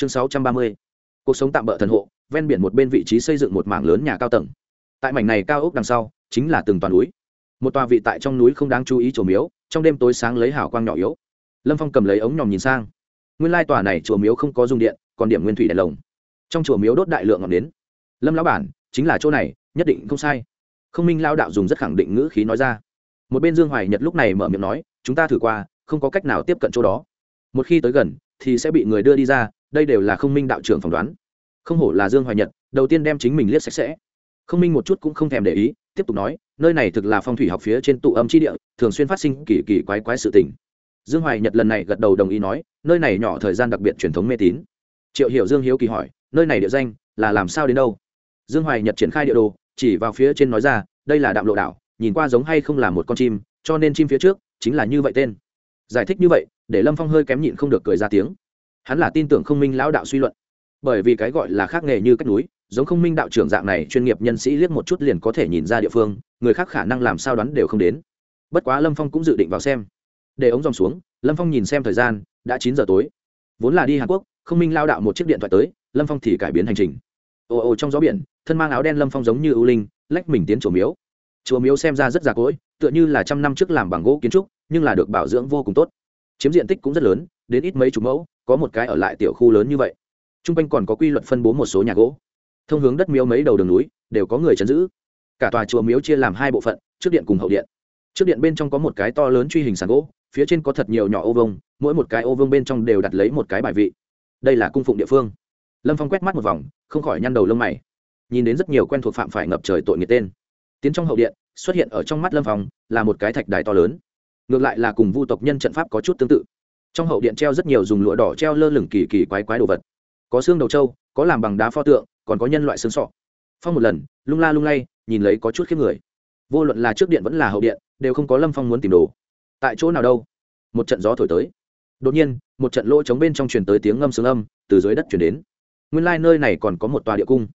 chương sáu trăm ba mươi. Cuộc sống tạm bỡ thần hộ, ven biển một bên vị trí xây dựng một mảng lớn nhà cao tầng. Tại mảnh này cao ốc đằng sau, chính là từng toàn núi. Một tòa vị tại trong núi không đáng chú ý chùa miếu, trong đêm tối sáng lấy hào quang nhỏ yếu. Lâm phong cầm lấy ống nhòm nhìn sang. Nguyên lai tòa này chùa miếu không có dùng điện, còn điểm nguyên thủy đèn lồng. Trong chùa miếu đốt đại lượng ngọn đến lâm lão bản, chính là chỗ này, nhất định không sai. Không minh lao đạo dùng rất khẳng định ngữ khí nói ra. Một bên dương hoài nhật lúc này mở miệng nói, chúng ta thử qua, không có cách nào tiếp cận chỗ đó. Một khi tới gần, thì sẽ bị người đưa đi ra đây đều là không minh đạo trưởng phỏng đoán. Không hổ là dương hoài nhật, đầu tiên đem chính mình liếc sạch sẽ. Không minh một chút cũng không thèm để ý, tiếp tục nói, nơi này thực là phong thủy học phía trên tụ âm tri địa, thường xuyên phát sinh kỳ kỳ quái quái sự tình. Dương hoài nhật lần này gật đầu đồng ý nói, nơi này nhỏ thời gian đặc biệt truyền thống mê tín. Triệu hiểu dương hiếu kỳ hỏi, nơi này địa danh là làm sao đến đâu? Dương hoài nhật triển khai địa đồ, chỉ vào phía trên nói ra, đây là đạm lộ đảo, nhìn qua giống hay không là một con chim, cho nên chim phía trước chính là như vậy tên. Giải thích như vậy, để lâm phong hơi kém nhịn không được cười ra tiếng hắn là tin tưởng không minh lão đạo suy luận. Bởi vì cái gọi là khác nghề như cách núi, giống không minh đạo trưởng dạng này chuyên nghiệp nhân sĩ liếc một chút liền có thể nhìn ra địa phương, người khác khả năng làm sao đoán đều không đến. Bất quá lâm phong cũng dự định vào xem. Để ống dòng xuống, lâm phong nhìn xem thời gian, đã chín giờ tối. Vốn là đi hàn quốc, không minh lao đạo một chiếc điện thoại tới, lâm phong thì cải biến hành trình. Ồ ồ trong gió biển, thân mang áo đen lâm phong giống như ưu linh, lách mình tiến chùa miếu. Chùa miếu xem ra rất già cỗi, tựa như là trăm năm trước làm bằng gỗ kiến trúc, nhưng là được bảo dưỡng vô cùng tốt. Chiếm diện tích cũng rất lớn đến ít mấy chục mẫu, có một cái ở lại tiểu khu lớn như vậy. T r u n g quanh còn có quy luật phân bố một số nhà gỗ. Thông hướng đất miếu mấy đầu đường núi, đều có người chấn giữ. Cả tòa chùa miếu chia làm hai bộ phận, trước điện cùng hậu điện. Trước điện bên trong có một cái to lớn truy hình sàn gỗ, phía trên có thật nhiều nhỏ ô vông mỗi một cái ô vương bên trong đều đặt lấy một cái bài vị. Đây là cung phụng địa phương. Lâm phong quét mắt một vòng, không khỏi nhăn đầu lông mày. Nhìn đến rất nhiều quen thuộc phạm phải ngập trời tội nghiệt tên. Tiến trong hậu điện, xuất hiện ở trong mắt lâm phong, là một cái thạch đài to lớn. Ngược lại là cùng vu tộc nhân trận pháp có chút tương tự trong hậu điện treo rất nhiều dùng lụa đỏ treo lơ lửng kỳ kỳ quái quái đồ vật. Có xương đầu trâu, có làm bằng đá pho tượng, còn có nhân loại xương sọ. Phong một lần, lung la lung lay, nhìn lấy có chút khiếp người. Vô luận là trước điện vẫn là hậu điện, đều không có lâm phong muốn tìm đồ. Tại chỗ nào đâu? Một trận gió thổi tới. Đột nhiên, một trận lỗ trống bên trong truyền tới tiếng ngâm sướng âm, từ dưới đất chuyển đến. Nguyên lai、like、nơi này còn có một tòa địa cung.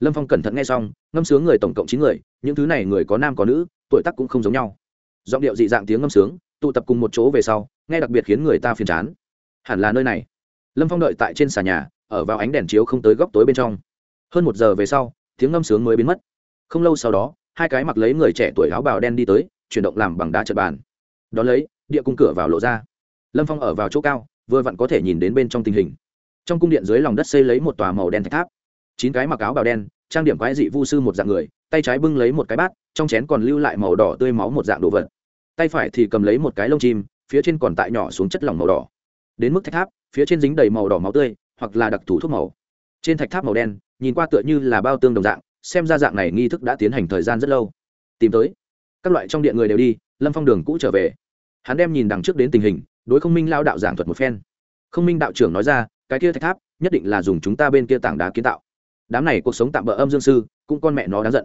Lâm phong cẩn thận nghe xong, ngâm sướng người tổng cộng chín người, những thứ này người có nam có nữ, tuổi tác cũng không giống nhau. Giọng điệu dị dạng tiếng ngâm sướng, tụ tập cùng một chỗ về sau nghe đặc biệt khiến người ta phiền chán. Hẳn là nơi này. Lâm phong đợi tại trên xà nhà, ở vào ánh đèn chiếu không tới góc tối bên trong. Hơn một giờ về sau, tiếng ngâm sướng mới biến mất. Không lâu sau đó, hai cái mặc lấy người trẻ tuổi áo bào đen đi tới, chuyển động làm bằng đá trật bàn. Đón lấy, địa cung cửa vào lộ ra. Lâm phong ở vào chỗ cao, vừa vặn có thể nhìn đến bên trong tình hình. Trong cung điện dưới lòng đất xây lấy một tòa màu đen thạch tháp. Chín cái mặc áo bào đen, trang điểm quái dị vu sư một dạng người, tay trái bưng lấy một cái bát, trong chén còn lưu lại màu đỏ tươi máu một dạng đồ vật. Tay phải thì cầm lấy một cái lông chim phía trên còn tại nhỏ xuống chất lỏng màu đỏ. Đến mức thạch tháp, phía trên dính đầy màu đỏ máu tươi, hoặc là đặc thù thuốc màu. Trên thạch tháp màu đen, nhìn qua tựa như là bao tương đồng dạng, xem ra dạng này nghi thức đã tiến hành thời gian rất lâu. Tìm tới. Các loại trong điện người đều đi, lâm phong đường cũ trở về. Hắn đem nhìn đằng trước đến tình hình, đối không minh lao đạo giảng thuật một phen. Không minh đạo trưởng nói ra, cái kia thạch tháp, nhất định là dùng chúng ta bên kia tảng đá kiến tạo. Đám này cuộc sống tạm bỡ âm dương sư, cũng con mẹ nó đáng giận.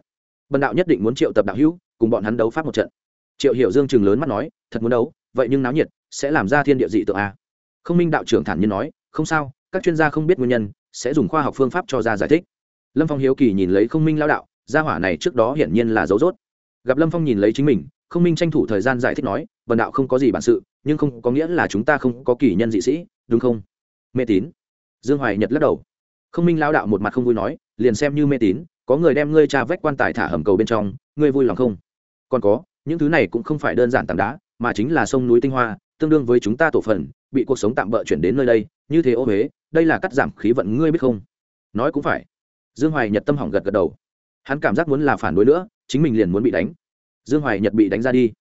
Bần đạo nhất định muốn triệu tập đạo hữu, cùng bọn hắn đấu pháp một trận. Triệu hiểu dương chừng lớn mắt nói, thật muốn đấu? Vậy nhưng náo nhiệt sẽ làm ra thiên địa dị tượng a không minh đạo trưởng thản nhiên nói, không sao, các chuyên gia không biết nguyên nhân, sẽ dùng khoa học phương pháp cho ra giải thích. Lâm phong hiếu kỳ nhìn lấy không minh lao đạo, gia hỏa này trước đó hiển nhiên là dấu dốt gặp lâm phong nhìn lấy chính mình, không minh tranh thủ thời gian giải thích nói vần đạo không có gì bản sự, nhưng không có nghĩa là chúng ta không có kỳ nhân dị sĩ, đúng không? Mê tín. Dương hoài nhật lắc đầu. Không minh lao đạo một mặt không vui nói, liền xem như mê tín, có người đem ngươi tra vách quan tài thả hầm cầu bên trong, ngươi vui lòng không? Còn có, những thứ này cũng không phải đơn giản tảng đá mà chính là sông núi tinh hoa, tương đương với chúng ta tổ phần, bị cuộc sống tạm bỡ chuyển đến nơi đây, như thế ô huế, đây là cắt giảm khí vận, ngươi biết không? Nói cũng phải. Dương hoài nhật tâm hỏng gật gật đầu. Hắn cảm giác muốn là phản đối nữa, chính mình liền muốn bị đánh. Dương hoài nhật bị đánh ra đi.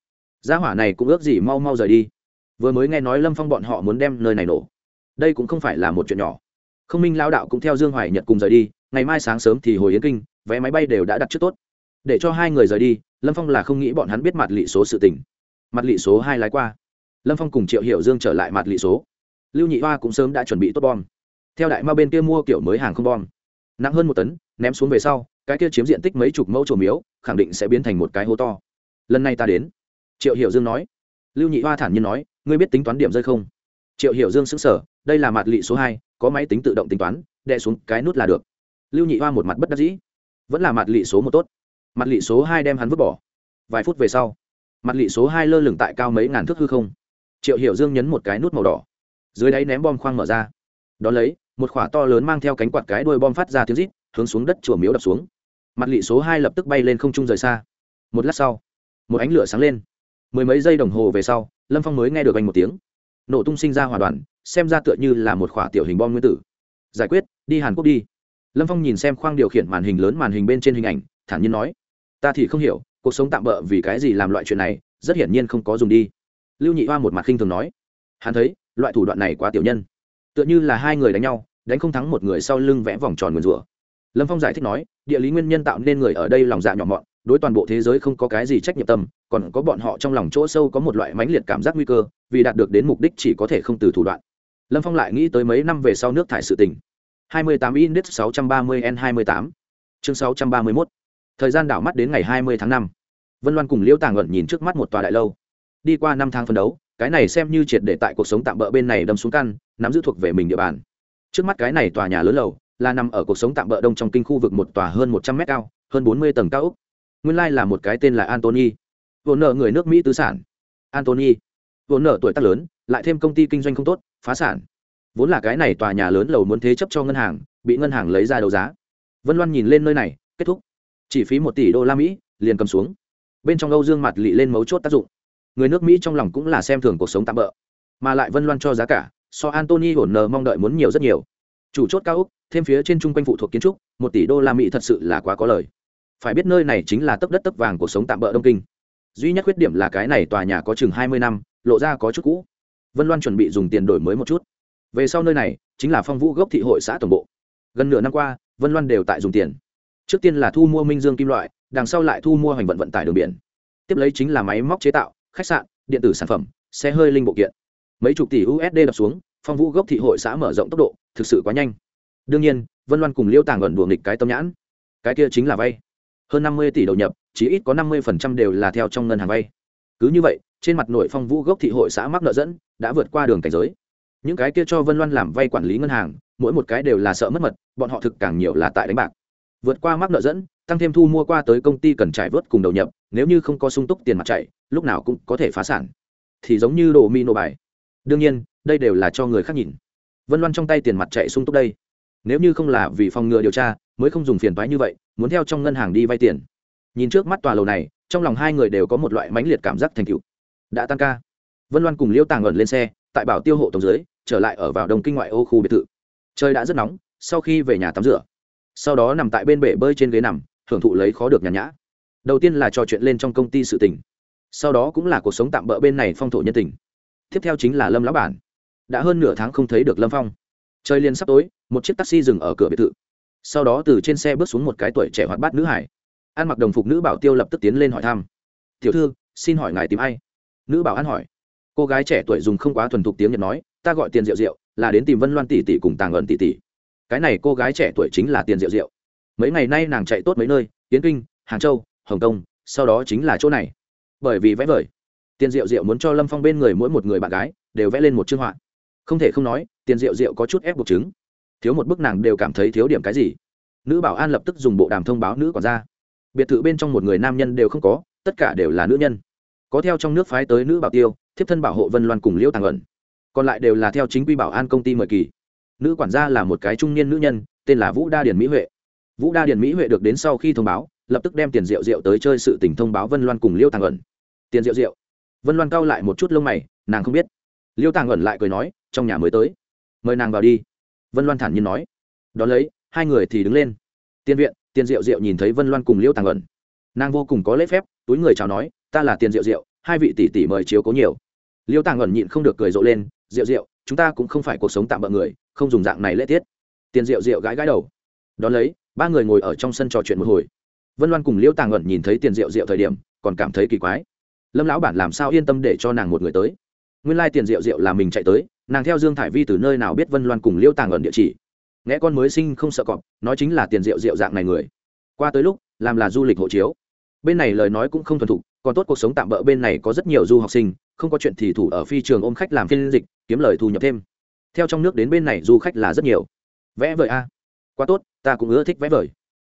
Gia hỏa này cũng ước gì mau mau rời đi. Vừa mới nghe nói lâm phong bọn họ muốn đem nơi này nổ. Đây cũng không phải là một chuyện nhỏ. Không minh lao đạo cũng theo dương hoài nhật cùng rời đi, ngày mai sáng sớm thì hồi yến kinh, vé máy bay đều đã đặt trước tốt. Để cho hai người rời đi, lâm phong là không nghĩ bọn hắn biết mặt lị số sự tình mặt lị số hai lái qua. Lâm phong cùng triệu hiểu dương trở lại mặt lị số. Lưu nhị hoa cũng sớm đã chuẩn bị tốt bom. Theo đại ma bên kia mua kiểu mới hàng không bom. Nặng hơn một tấn, ném xuống về sau, cái kia chiếm diện tích mấy chục mẫu trổ miếu, khẳng định sẽ biến thành một cái hố to. Lần này ta đến. Triệu hiểu dương nói. Lưu nhị hoa thản nhiên nói, ngươi biết tính toán điểm rơi không? Triệu hiểu dương xứng sở đây là mặt lị số hai, có máy tính tự động tính toán, đè xuống cái nút là được. Lưu nhị hoa một mặt bất đắc dĩ. Vẫn là mặt lị số một tốt. Mặt lị số hai đem hắn vứt bỏ. Vài phút về sau mặt lị số hai lơ lửng tại cao mấy ngàn thước hư không. Triệu hiểu dương nhấn một cái nút màu đỏ. Dưới đáy ném bom khoang mở ra. Đón lấy, một khỏa to lớn mang theo cánh quạt cái đuôi bom phát ra tiếng rít, hướng xuống đất chùa miếu đập xuống. Mặt lị số hai lập tức bay lên không trung rời xa. Một lát sau, một ánh lửa sáng lên. Mười mấy giây đồng hồ về sau, lâm phong mới nghe được anh một tiếng. Nổ tung sinh ra hòa đoàn, xem ra tựa như là một khỏa tiểu hình bom nguyên tử. Giải quyết, đi hàn quốc đi. Lâm phong nhìn xem khoang điều khiển màn hình lớn màn hình bên trên hình ảnh, thản nhiên nói, ta thì không hiểu cuộc sống tạm bỡ vì cái gì làm loại chuyện này, rất hiển nhiên không có dùng đi. Lưu nhị hoa một mặt khinh thường nói, hắn thấy, loại thủ đoạn này quá tiểu nhân. Tựa như là hai người đánh nhau, đánh không thắng một người sau lưng vẽ vòng tròn nguyền rủa. Lâm phong giải thích nói, địa lý nguyên nhân tạo nên người ở đây lòng dạ nhỏ mọn, đối toàn bộ thế giới không có cái gì trách nhiệm tâm, còn có bọn họ trong lòng chỗ sâu có một loại mãnh liệt cảm giác nguy cơ, vì đạt được đến mục đích chỉ có thể không từ thủ đoạn. Lâm phong lại nghĩ tới mấy năm về sau nước thải sự tình. 28 index 630 n 28 chương 631 thời gian đảo mắt đến ngày 20 tháng 5. vân loan cùng liễu tàng ẩn nhìn trước mắt một tòa đại lâu. Đi qua năm tháng phân đấu, cái này xem như triệt để tại cuộc sống tạm bỡ bên này đâm xuống căn, nắm giữ thuộc về mình địa bàn. Trước mắt cái này tòa nhà lớn lầu, là nằm ở cuộc sống tạm bỡ đông trong kinh khu vực một tòa hơn một trăm mét cao, hơn bốn mươi tầng cao ốc. Nguyên lai là một cái tên là antony vốn nợ người nước mỹ tứ sản. Antony vốn nợ tuổi tác lớn, lại thêm công ty kinh doanh không tốt, phá sản. Vốn là cái này tòa nhà lớn lầu muốn thế chấp cho ngân hàng, bị ngân hàng lấy ra đấu giá. Vân loan nhìn lên nơi này, kết thúc chỉ phí một tỷ đô la mỹ, liền cầm xuống. Bên trong âu dương mặt lị lên mấu chốt tác dụng. Người nước mỹ trong lòng cũng là xem thường cuộc sống tạm bỡ mà lại vân loan cho giá cả, so antony hổn nờ mong đợi muốn nhiều rất nhiều. Chủ chốt cao úc, thêm phía trên chung quanh phụ thuộc kiến trúc, một tỷ đô la mỹ thật sự là quá có lời. Phải biết nơi này chính là tấp đất tấp vàng cuộc sống tạm bỡ đông kinh. Duy nhất khuyết điểm là cái này tòa nhà có chừng hai mươi năm, lộ ra có chút cũ. Vân loan chuẩn bị dùng tiền đổi mới một chút. Về sau nơi này, chính là phong vũ gốc thị hội xã tổng bộ. Gần nửa năm qua, vân loan đều tại dùng tiền trước tiên là thu mua minh dương kim loại, đằng sau lại thu mua hành vận vận tải đường biển. Tiếp lấy chính là máy móc chế tạo, khách sạn, điện tử sản phẩm, xe hơi linh bộ kiện. Mấy chục tỷ usd đập xuống, phong vũ gốc thị hội xã mở rộng tốc độ, thực sự quá nhanh. Đương nhiên, vân loan cùng liêu tàng ẩn đùa nghịch cái tâm nhãn. Cái kia chính là vay. Hơn năm mươi tỷ đầu nhập chỉ ít có năm mươi đều là theo trong ngân hàng vay. Cứ như vậy, trên mặt nội phong vũ gốc thị hội xã mắc nợ dẫn, đã vượt qua đường cảnh giới. Những cái kia cho vân loan làm vay quản lý ngân hàng, mỗi một cái đều là sợ mất mật, bọn họ thực càng nhiều là tại đánh bạc vượt qua mắc nợ dẫn, tăng thêm thu mua qua tới công ty cần trải vớt cùng đầu nhập, nếu như không có sung túc tiền mặt chạy, lúc nào cũng có thể phá sản. Thì giống như đồ mi nô bài. Đương nhiên, đây đều là cho người khác nhìn. Vân loan trong tay tiền mặt chạy sung túc đây. Nếu như không là vì phòng ngừa điều tra, mới không dùng phiền toái như vậy, muốn theo trong ngân hàng đi vay tiền. Nhìn trước mắt tòa lầu này, trong lòng hai người đều có một loại mãnh liệt cảm giác thành cựu đã tăng ca. Vân loan cùng liễu tàng ẩn lên xe, tại bảo tiêu hộ tổng dưới, trở lại ở vào đông kinh ngoại ô khu biệt thự. Trời đã rất nóng, sau khi về nhà tắm rửa sau đó nằm tại bên bể bơi trên ghế nằm, hưởng thụ lấy khó được nhàn nhã. Đầu tiên là trò chuyện lên trong công ty sự tình, sau đó cũng là cuộc sống tạm bỡ bên này phong thổ nhân tình. Tiếp theo chính là lâm lão bản. Đã hơn nửa tháng không thấy được lâm phong. Trời liền sắp tối, một chiếc taxi dừng ở cửa biệt thự. Sau đó từ trên xe bước xuống một cái tuổi trẻ hoạt bát nữ hải. Ăn mặc đồng phục nữ bảo tiêu lập tức tiến lên hỏi thăm. Tiểu thư, xin hỏi ngài tìm ai? Nữ bảo an hỏi. Cô gái trẻ tuổi dùng không quá thuần thục tiếng nhật nói, ta gọi tiền rượu rượu là đến tìm vân loan tỷ tỷ cùng tàng ẩn tỷ tỷ cái này cô gái trẻ tuổi chính là tiền rượu rượu mấy ngày nay nàng chạy tốt mấy nơi tiến kinh, hàng châu, hồng kông, sau đó chính là chỗ này. Bởi vì vẽ vời. Tiền rượu rượu muốn cho lâm phong bên người mỗi một người bạn gái đều vẽ lên một chương họa. Không thể không nói, tiền rượu rượu có chút ép buộc chứng. Thiếu một bức nàng đều cảm thấy thiếu điểm cái gì. Nữ bảo an lập tức dùng bộ đàm thông báo nữ quản gia. Biệt thự bên trong một người nam nhân đều không có, tất cả đều là nữ nhân. Có theo trong nước phái tới nữ bảo tiêu, thiếp thân bảo hộ vân loan cùng liễu tàng ẩn. Còn lại đều là theo chính quy bảo an công ty mời kỳ nữ quản gia là một cái trung niên nữ nhân, tên là vũ đa Điền mỹ huệ. Vũ đa Điền mỹ huệ được đến sau khi thông báo, lập tức đem tiền rượu rượu tới chơi sự tình thông báo vân loan cùng liêu tàng ẩn. Tiền rượu rượu vân loan cau lại một chút lông mày, nàng không biết. Liêu tàng ẩn lại cười nói, trong nhà mới tới. Mời nàng vào đi. Vân loan thản nhiên nói. Đón lấy, hai người thì đứng lên. Tiền viện, tiền rượu rượu nhìn thấy vân loan cùng liêu tàng ẩn. Nàng vô cùng có lễ phép, túi người chào nói, ta là tiền rượu rượu hai vị tỷ tỷ mời chiếu cố nhiều. Liêu tàng ẩn nhịn không được cười rộ lên rượu rượu chúng ta cũng không phải cuộc sống tạm bỡ người không dùng dạng này lễ tiết. Tiền rượu rượu gãi gãi đầu. Đón lấy, ba người ngồi ở trong sân trò chuyện một hồi. Vân loan cùng liêu tàng ẩn nhìn thấy tiền rượu rượu thời điểm, còn cảm thấy kỳ quái. Lâm lão bản làm sao yên tâm để cho nàng một người tới? Nguyên lai tiền rượu rượu là mình chạy tới, nàng theo dương thải vi từ nơi nào biết vân loan cùng liêu tàng ẩn địa chỉ? Nghe con mới sinh không sợ cọp, nói chính là tiền rượu rượu dạng này người. Qua tới lúc, làm là du lịch hộ chiếu. Bên này lời nói cũng không thuần thục, còn tốt cuộc sống tạm bỡ bên này có rất nhiều du học sinh, không có chuyện thì thủ ở phi trường ôm khách làm phiên dịch, kiếm lời thu nhập thêm theo trong nước đến bên này du khách là rất nhiều. Vẽ vời a. Quá tốt, ta cũng ưa thích vẽ vời.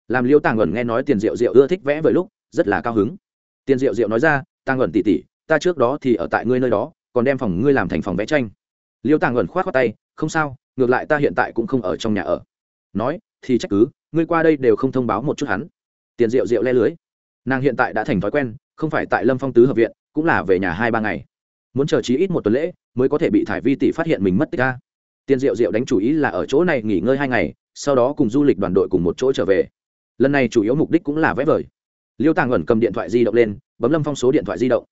Làm liêu tàng ẩn nghe nói tiền rượu rượu ưa thích vẽ vời lúc, rất là cao hứng. Tiền rượu rượu nói ra, tàng ẩn tỉ tỉ ta trước đó thì ở tại ngươi nơi đó, còn đem phòng ngươi làm thành phòng vẽ tranh. Liêu tàng ẩn k h o á t khoác tay, không sao, ngược lại ta hiện tại cũng không ở trong nhà ở. Nói, thì trách cứ, ngươi qua đây đều không thông báo một chút hắn. Tiền rượu rượu le lưới. Nàng hiện tại đã thành thói quen, không phải tại lâm phong tứ hợp viện, cũng là về nhà hai ba ngày. Muốn chờ trí ít một tuần lễ, mới có thể bị thải vi tỷ phát hiện mình mất tích ca Tiên Diệu Diệu đánh chủ ý là ở chỗ này nghỉ ngơi hai ngày, sau đó cùng du lịch đoàn đội cùng một chỗ trở về. Lần này chủ yếu mục đích cũng là vẽ vời. Liêu tàng ẩn cầm điện thoại di động lên, bấm lâm phong số điện thoại di động.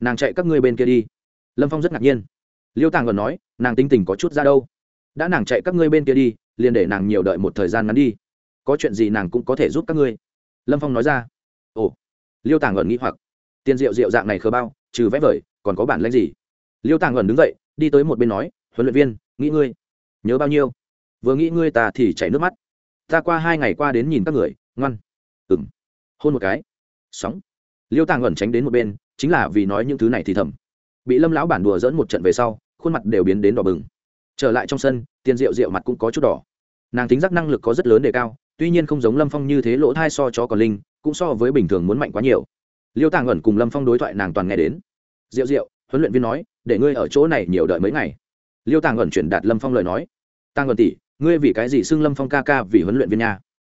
Nàng chạy các ngươi bên kia đi. Lâm phong rất ngạc nhiên. Liêu tàng ẩn nói, nàng tinh tình có chút ra đâu. Đã nàng chạy các ngươi bên kia đi, liền để nàng nhiều đợi một thời gian ngắn đi. Có chuyện gì nàng cũng có thể giúp các ngươi. Lâm phong nói ra. Ồ. Liêu tàng ẩn nghĩ hoặc. Tiền rượu rượu dạng này khờ bao, trừ vẽ vời, còn có bản lãnh gì? Liêu tàng ẩn đứng dậy, đi tới một bên nói, huấn luyện viên nghĩ ngươi nhớ bao nhiêu? Vừa nghĩ ngươi ta thì chảy nước mắt. Ta qua hai ngày qua đến nhìn các người, ngoan. Ừng hôn một cái. Sóng. Liêu tàng ẩn tránh đến một bên, chính là vì nói những thứ này thì thầm. Bị lâm lão bản đùa dẫn một trận về sau, khuôn mặt đều biến đến đỏ bừng. Trở lại trong sân, tiền rượu rượu mặt cũng có chút đỏ. Nàng tính giác năng lực có rất lớn đề cao, tuy nhiên không giống lâm phong như thế lỗ thai so cho còn linh, cũng so với bình thường muốn mạnh quá nhiều. Liêu tàng ẩn cùng lâm phong đối thoại nàng toàn nghe đến. Rượu rượu huấn luyện viên nói, để ngươi ở chỗ này nhiều đợi mấy ngày liêu tàng ẩn chuyển đạt lâm phong lời nói. Tàng ẩn tỷ, ngươi vì cái gì xưng lâm phong ca ca vì huấn luyện viên nha?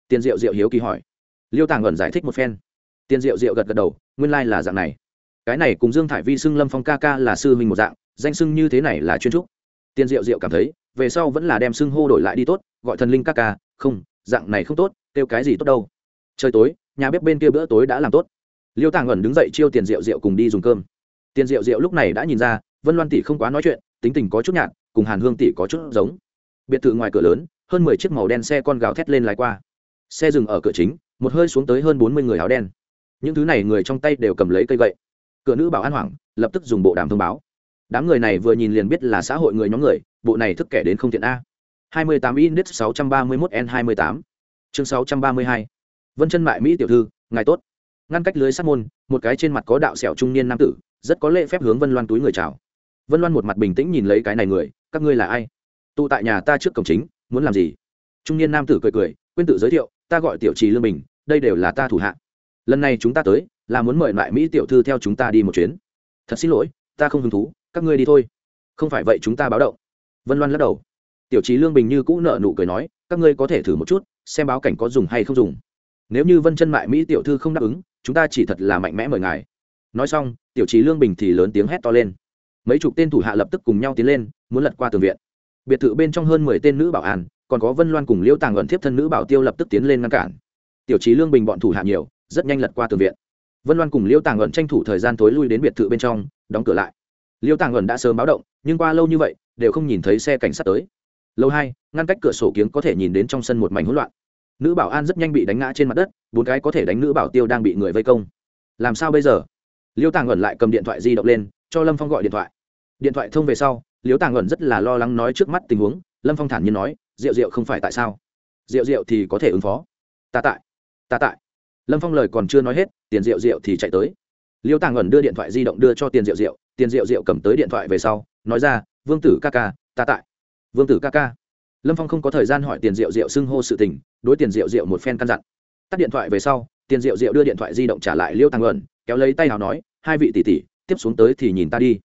Tiền diệu diệu hiếu kỳ hỏi. Liêu tàng ẩn giải thích một phen. Tiền diệu diệu gật gật đầu, nguyên lai、like、là dạng này. Cái này cùng dương thải vi xưng lâm phong ca ca là sư huynh một dạng, danh xưng như thế này là chuyên trúc. Tiền diệu diệu cảm thấy, về sau vẫn là đem xưng hô đổi lại đi tốt, gọi thần linh ca ca, không, dạng này không tốt, kêu cái gì tốt đâu. Trời tối, nhà bếp bên kia bữa tối đã làm tốt. Liêu tàng ẩn đứng dậy chiêu tiền rượu rượu cùng đi dùng cơm. Tiền rượu rượu lúc này đã nhìn ra, vân loan tỷ không quá nói chuyện tính tình có chút nhạt, cùng hàn hương tỷ có chút giống. Biệt thự ngoài cửa lớn, hơn mười chiếc màu đen xe con gào thét lên lái qua. Xe dừng ở cửa chính, một hơi xuống tới hơn bốn mươi người áo đen. Những thứ này người trong tay đều cầm lấy cây gậy. Cửa nữ bảo an hoảng, lập tức dùng bộ đàm thông báo. Đám người này vừa nhìn liền biết là xã hội người nhóm người, bộ này thức kẻ đến không tiện a. Hai mươi tám index sáu trăm ba mươi mốt n hai mươi tám. Chương sáu trăm ba mươi hai. Vân chân mại mỹ tiểu thư, ngài tốt. Ngăn cách lưới sắt môn, một cái trên mặt có đạo sẹo trung niên nam tử, rất có lễ phép hướng vân loan túi người chào vân loan một mặt bình tĩnh nhìn lấy cái này người, các ngươi là ai? Tụ tại nhà ta trước cổng chính, muốn làm gì? Trung niên nam tử cười cười, quên tự giới thiệu, ta gọi tiểu trì lương bình, đây đều là ta thủ hạ. Lần này chúng ta tới, là muốn mời lại mỹ tiểu thư theo chúng ta đi một chuyến. Thật xin lỗi, ta không hứng thú, các ngươi đi thôi. Không phải vậy chúng ta báo động. Vân loan lắc đầu. Tiểu trí lương bình như cũ nợ nụ cười nói, các ngươi có thể thử một chút, xem báo cảnh có dùng hay không dùng. Nếu như vân chân mại mỹ tiểu thư không đáp ứng, chúng ta chỉ thật là mạnh mẽ mời ngài. Nói xong, tiểu trí lương bình thì lớn tiếng hét to lên mấy chục tên thủ hạ lập tức cùng nhau tiến lên, muốn lật qua tường viện. Biệt thự bên trong hơn mười tên nữ bảo an, còn có vân loan cùng liễu tàng ẩn thiếp thân nữ bảo tiêu lập tức tiến lên ngăn cản. Tiểu trí lương bình bọn thủ hạ nhiều, rất nhanh lật qua tường viện. Vân loan cùng liễu tàng ẩn tranh thủ thời gian tối lui đến biệt thự bên trong, đóng cửa lại. Liễu tàng ẩn đã sớm báo động, nhưng qua lâu như vậy, đều không nhìn thấy xe cảnh sát tới. Lâu hai, ngăn cách cửa sổ kiếng có thể nhìn đến trong sân một mảnh hỗn loạn. Nữ bảo an rất nhanh bị đánh ngã trên mặt đất, bốn cái có thể đánh nữ bảo tiêu đang bị người vây công. Làm sao bây giờ? Liêu tàng ẩn lại cầm điện thoại di động lên cho lâm phong gọi điện thoại. Điện thoại thông về sau liêu tàng ẩn rất là lo lắng nói trước mắt tình huống, lâm phong thản nhiên nói rượu rượu không phải tại sao? Rượu rượu thì có thể ứng phó. Ta tại ta tại. Lâm phong lời còn chưa nói hết, tiền rượu rượu thì chạy tới. Liêu tàng ẩn đưa điện thoại di động đưa cho tiền rượu rượu tiền rượu rượu cầm tới điện thoại về sau, nói ra, vương tử ca ca, ta tại. Vương tử ca ca. Lâm phong không có thời gian hỏi tiền rượu rượu xưng hô sự tình, đối tiền rượu rượu một phen căn dặn. Tắt điện thoại về sau, tiền rượu rượu đưa điện thoại di động trả lại liêu tàng ẩn, kéo lấy tay nào nói, hai vị tỷ tỷ tiếp xuống tới thì nhìn ta đi.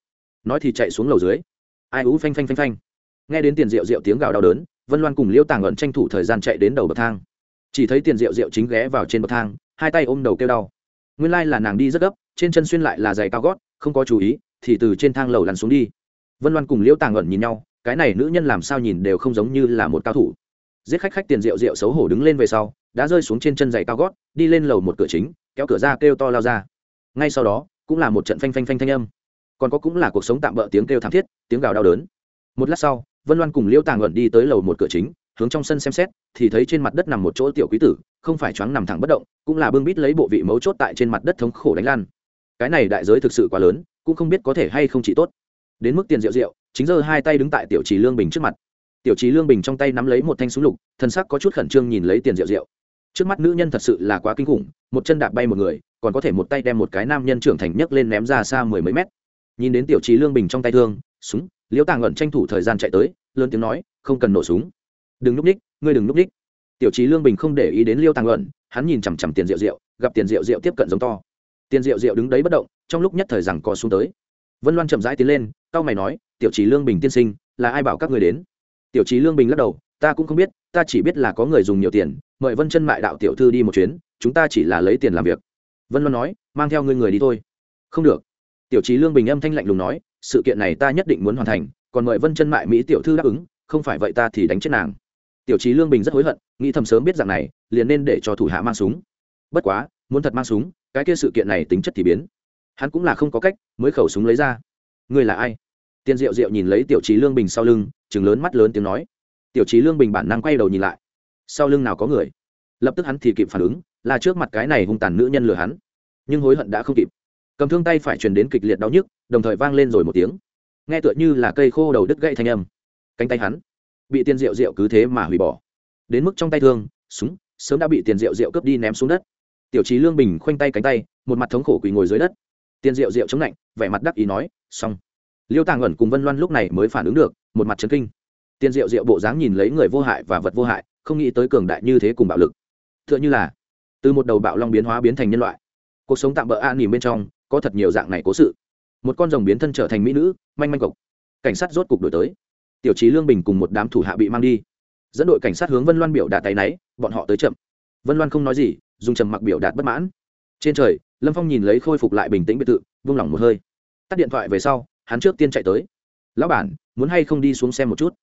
Nói thì chạy xuống lầu dưới. Ai ú phanh phanh phanh phanh. Nghe đến tiền rượu rượu tiếng gào đau đớn, vân loan cùng Liễu tàng ẩn tranh thủ thời gian chạy đến đầu bậc thang. Chỉ thấy tiền rượu rượu chính ghé vào trên bậc thang, hai tay ôm đầu kêu đau. Nguyên lai là nàng đi rất gấp, trên chân xuyên lại là giày cao gót, không có chú ý, thì từ trên thang lầu lăn xuống đi. Vân loan cùng Liễu tàng ẩn nhìn nhau, cái này nữ nhân làm sao nhìn đều không giống như là một cao thủ. Giết khách khách tiền rượu rượu xấu hổ đứng lên về sau, đã rơi xuống trên chân giày cao gót, đi lên lầu một cửa chính, kéo cửa ra kêu to lao ra. Ngay sau đó cũng là một trận phanh phanh phanh thanh âm. Còn có cũng là cuộc sống tạm bỡ tiếng kêu thảm thiết, tiếng gào đau đớn. Một lát sau, vân loan cùng liễu tàng ẩn đi tới lầu một cửa chính, hướng trong sân xem xét, thì thấy trên mặt đất nằm một chỗ tiểu quý tử, không phải choáng nằm thẳng bất động, cũng là bưng bít lấy bộ vị mấu chốt tại trên mặt đất thống khổ đánh lan cái này đại giới thực sự quá lớn, cũng không biết có thể hay không chỉ tốt. Đến mức tiền rượu rượu, chính giờ hai tay đứng tại tiểu trì lương bình trước mặt. Tiểu trì lương bình trong tay nắm lấy một thanh súng lục, thân sắc có chút khẩn trương nhìn lấy tiền rượu rượu trước mắt nữ nhân thật sự là quá kinh khủng, một chân đạp bay một người, còn có thể một tay đem một cái nam nhân trưởng thành nhấc lên ném ra xa mười mấy mét. Nhìn đến tiểu trí lương bình trong tay thương, súng, liễu tàng ẩn tranh thủ thời gian chạy tới, lớn tiếng nói, không cần nổ súng. Đừng núp ních, ngươi đừng núp ních. Tiểu trí lương bình không để ý đến liêu tàng ẩn, hắn nhìn chằm chằm tiền rượu rượu gặp tiền rượu rượu tiếp cận giống to. Tiền rượu rượu đứng đấy bất động, trong lúc nhất thời rằng co xuống tới. Vân loan chậm rãi tiến lên cao mày nói, tiểu trí lương bình tiên sinh, là ai bảo các người đến? Tiểu trí lương bình lắc đầu ta cũng không biết, ta chỉ biết là có người dùng nhiều tiền, mời vân chân mại đạo tiểu thư đi một chuyến, chúng ta chỉ là lấy tiền làm việc. Vân loan nói, mang theo ngươi người đi thôi. Không được. Tiểu trí lương bình âm thanh lạnh lùng nói, sự kiện này ta nhất định muốn hoàn thành, còn mời vân chân mại mỹ tiểu thư đáp ứng, không phải vậy ta thì đánh chết nàng. Tiểu trí lương bình rất hối hận, nghĩ thầm sớm biết rằng này, liền nên để cho thủ hạ mang súng. Bất quá, muốn thật mang súng, cái kia sự kiện này tính chất thì biến. Hắn cũng là không có cách, mới khẩu súng lấy ra. Ngươi là ai? Tiên diệu diệu nhìn lấy tiểu trí lương bình sau lưng chừng lớn mắt lớn tiếng nói tiểu trí lương bình bản năng quay đầu nhìn lại. Sau lưng nào có người? Lập tức hắn thì kịp phản ứng, là trước mặt cái này hung tàn nữ nhân lừa hắn. Nhưng hối hận đã không kịp. Cầm thương tay phải truyền đến kịch liệt đau nhức, đồng thời vang lên rồi một tiếng. Nghe tựa như là cây khô đầu đứt gãy thanh âm. Cánh tay hắn bị tiền rượu rượu cứ thế mà hủy bỏ. Đến mức trong tay thương, súng, sớm đã bị tiền rượu rượu cướp đi ném xuống đất. Tiểu trí lương bình khoanh tay cánh tay, một mặt thống khổ quỳ ngồi dưới đất. Tiền rượu rượu chống lạnh, vẻ mặt đắc ý nói, xong. Liêu tàng ẩn cùng vân loan lúc này mới phản ứng được, một mặt trấn kinh. Tiên Diệu Diệu bộ dáng nhìn lấy người vô hại và vật vô hại không nghĩ tới cường đại như thế cùng bạo lực. T h ư ợ n h ư là từ một đầu bạo long biến hóa biến thành nhân loại. Cuộc sống tạm bỡ an nhìn bên trong có thật nhiều dạng này cố sự. Một con rồng biến thân trở thành mỹ nữ manh manh cộc. Cảnh sát rốt cục đổi tới. Tiểu trí lương bình cùng một đám thủ hạ bị mang đi. Dẫn đội cảnh sát hướng vân loan biểu đạt tay náy bọn họ tới chậm. Vân loan không nói gì dùng trầm mặc biểu đạt bất mãn. Trên trời lâm phong nhìn lấy khôi phục lại bình tĩnh biệt tự, vung lỏng một hơi. Tắt điện thoại về sau hắn trước tiên chạy tới. Lão bản muốn hay không đi xuống xem một chút?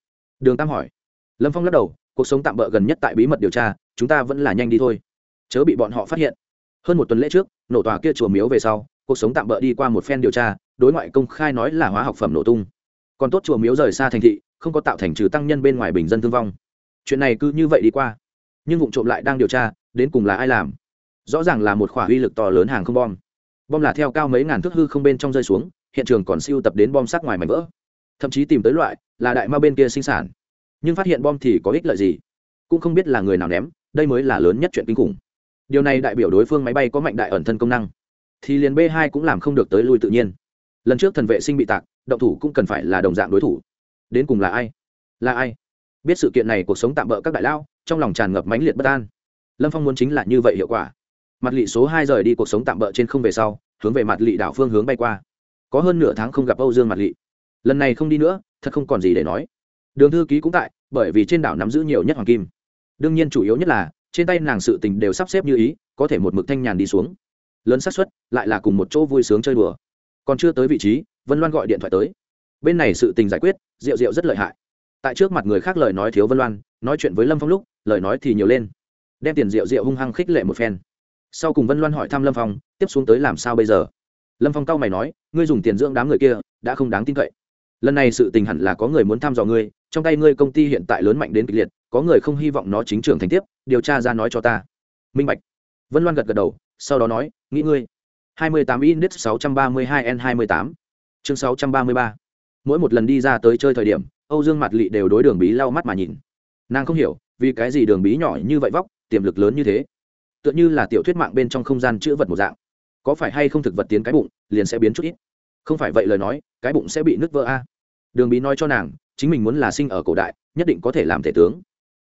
Đường tam hỏi. Lâm phong lắc đầu, cuộc sống tạm bỡ gần nhất tại bí mật điều tra, chúng ta vẫn là nhanh đi thôi. Chớ bị bọn họ phát hiện. Hơn một tuần lễ trước, nổ tòa kia chùa miếu về sau, cuộc sống tạm bỡ đi qua một phen điều tra, đối ngoại công khai nói là hóa học phẩm nổ tung. Còn tốt chùa miếu rời xa thành thị, không có tạo thành trừ tăng nhân bên ngoài bình dân thương vong. Chuyện này cứ như vậy đi qua. Nhưng vụ trộm lại đang điều tra, đến cùng là ai làm? Rõ ràng là một khỏa uy lực to lớn hàng không bom. Bom là theo cao mấy ngàn thước hư không bên trong rơi xuống, hiện trường còn siêu tập đến bom sát ngoài mảnh vỡ thậm chí tìm tới loại là đại ma bên kia sinh sản. Nhưng phát hiện bom thì có ích lợi gì? Cũng không biết là người nào ném, đây mới là lớn nhất chuyện kinh khủng. Điều này đại biểu đối phương máy bay có mạnh đại ẩn thân công năng. Thì liền b 2 cũng làm không được tới lui tự nhiên. Lần trước thần vệ sinh bị tạc, động thủ cũng cần phải là đồng dạng đối thủ. Đến cùng là ai? Là ai? Biết sự kiện này cuộc sống tạm bỡ các đại lao, trong lòng tràn ngập mãnh liệt bất an. Lâm phong muốn chính là như vậy hiệu quả. Mặt lị số hai rời đi cuộc sống tạm bỡ trên không về sau, hướng về mặt lị đảo phương hướng bay qua. Có hơn nửa tháng không gặp âu dương mặt lị lần này không đi nữa, thật không còn gì để nói. Đường thư ký cũng tại, bởi vì trên đảo nắm giữ nhiều nhất hoàng kim. Đương nhiên chủ yếu nhất là, trên tay nàng sự tình đều sắp xếp như ý, có thể một mực thanh nhàn đi xuống. Lớn xác suất, lại là cùng một chỗ vui sướng chơi đùa. Còn chưa tới vị trí, vân loan gọi điện thoại tới. Bên này sự tình giải quyết rượu rượu rất lợi hại. Tại trước mặt người khác lời nói thiếu vân loan, nói chuyện với lâm phong lúc, lời nói thì nhiều lên. Đem tiền rượu rượu hung hăng khích lệ một phen. Sau cùng vân loan hỏi thăm lâm phong, tiếp xuống tới làm sao bây giờ? Lâm phong cau mày nói, ngươi dùng tiền dưỡng đám người kia, đã không đáng tin cậy lần này sự tình hẳn là có người muốn thăm dò ngươi, trong tay ngươi công ty hiện tại lớn mạnh đến kịch liệt, có người không hy vọng nó chính trường thành tiếp, điều tra ra nói cho ta. Minh bạch. Vân loan gật gật đầu, sau đó nói, nghĩ ngươi. 28 index 632 n 28 chương 633 mỗi một lần đi ra tới chơi thời điểm, âu dương mặt lị đều đối đường bí lau mắt mà nhìn. Nàng không hiểu, vì cái gì đường bí nhỏ như vậy vóc, tiềm lực lớn như thế? Tựa như là tiểu thuyết mạng bên trong không gian chữ vật một dạng. Có phải hay không thực vật tiến cái bụng, liền sẽ biến chút ít? Không phải vậy lời nói, cái bụng sẽ bị nứt vỡ a đường bí nói cho nàng, chính mình muốn là sinh ở cổ đại, nhất định có thể làm tể tướng.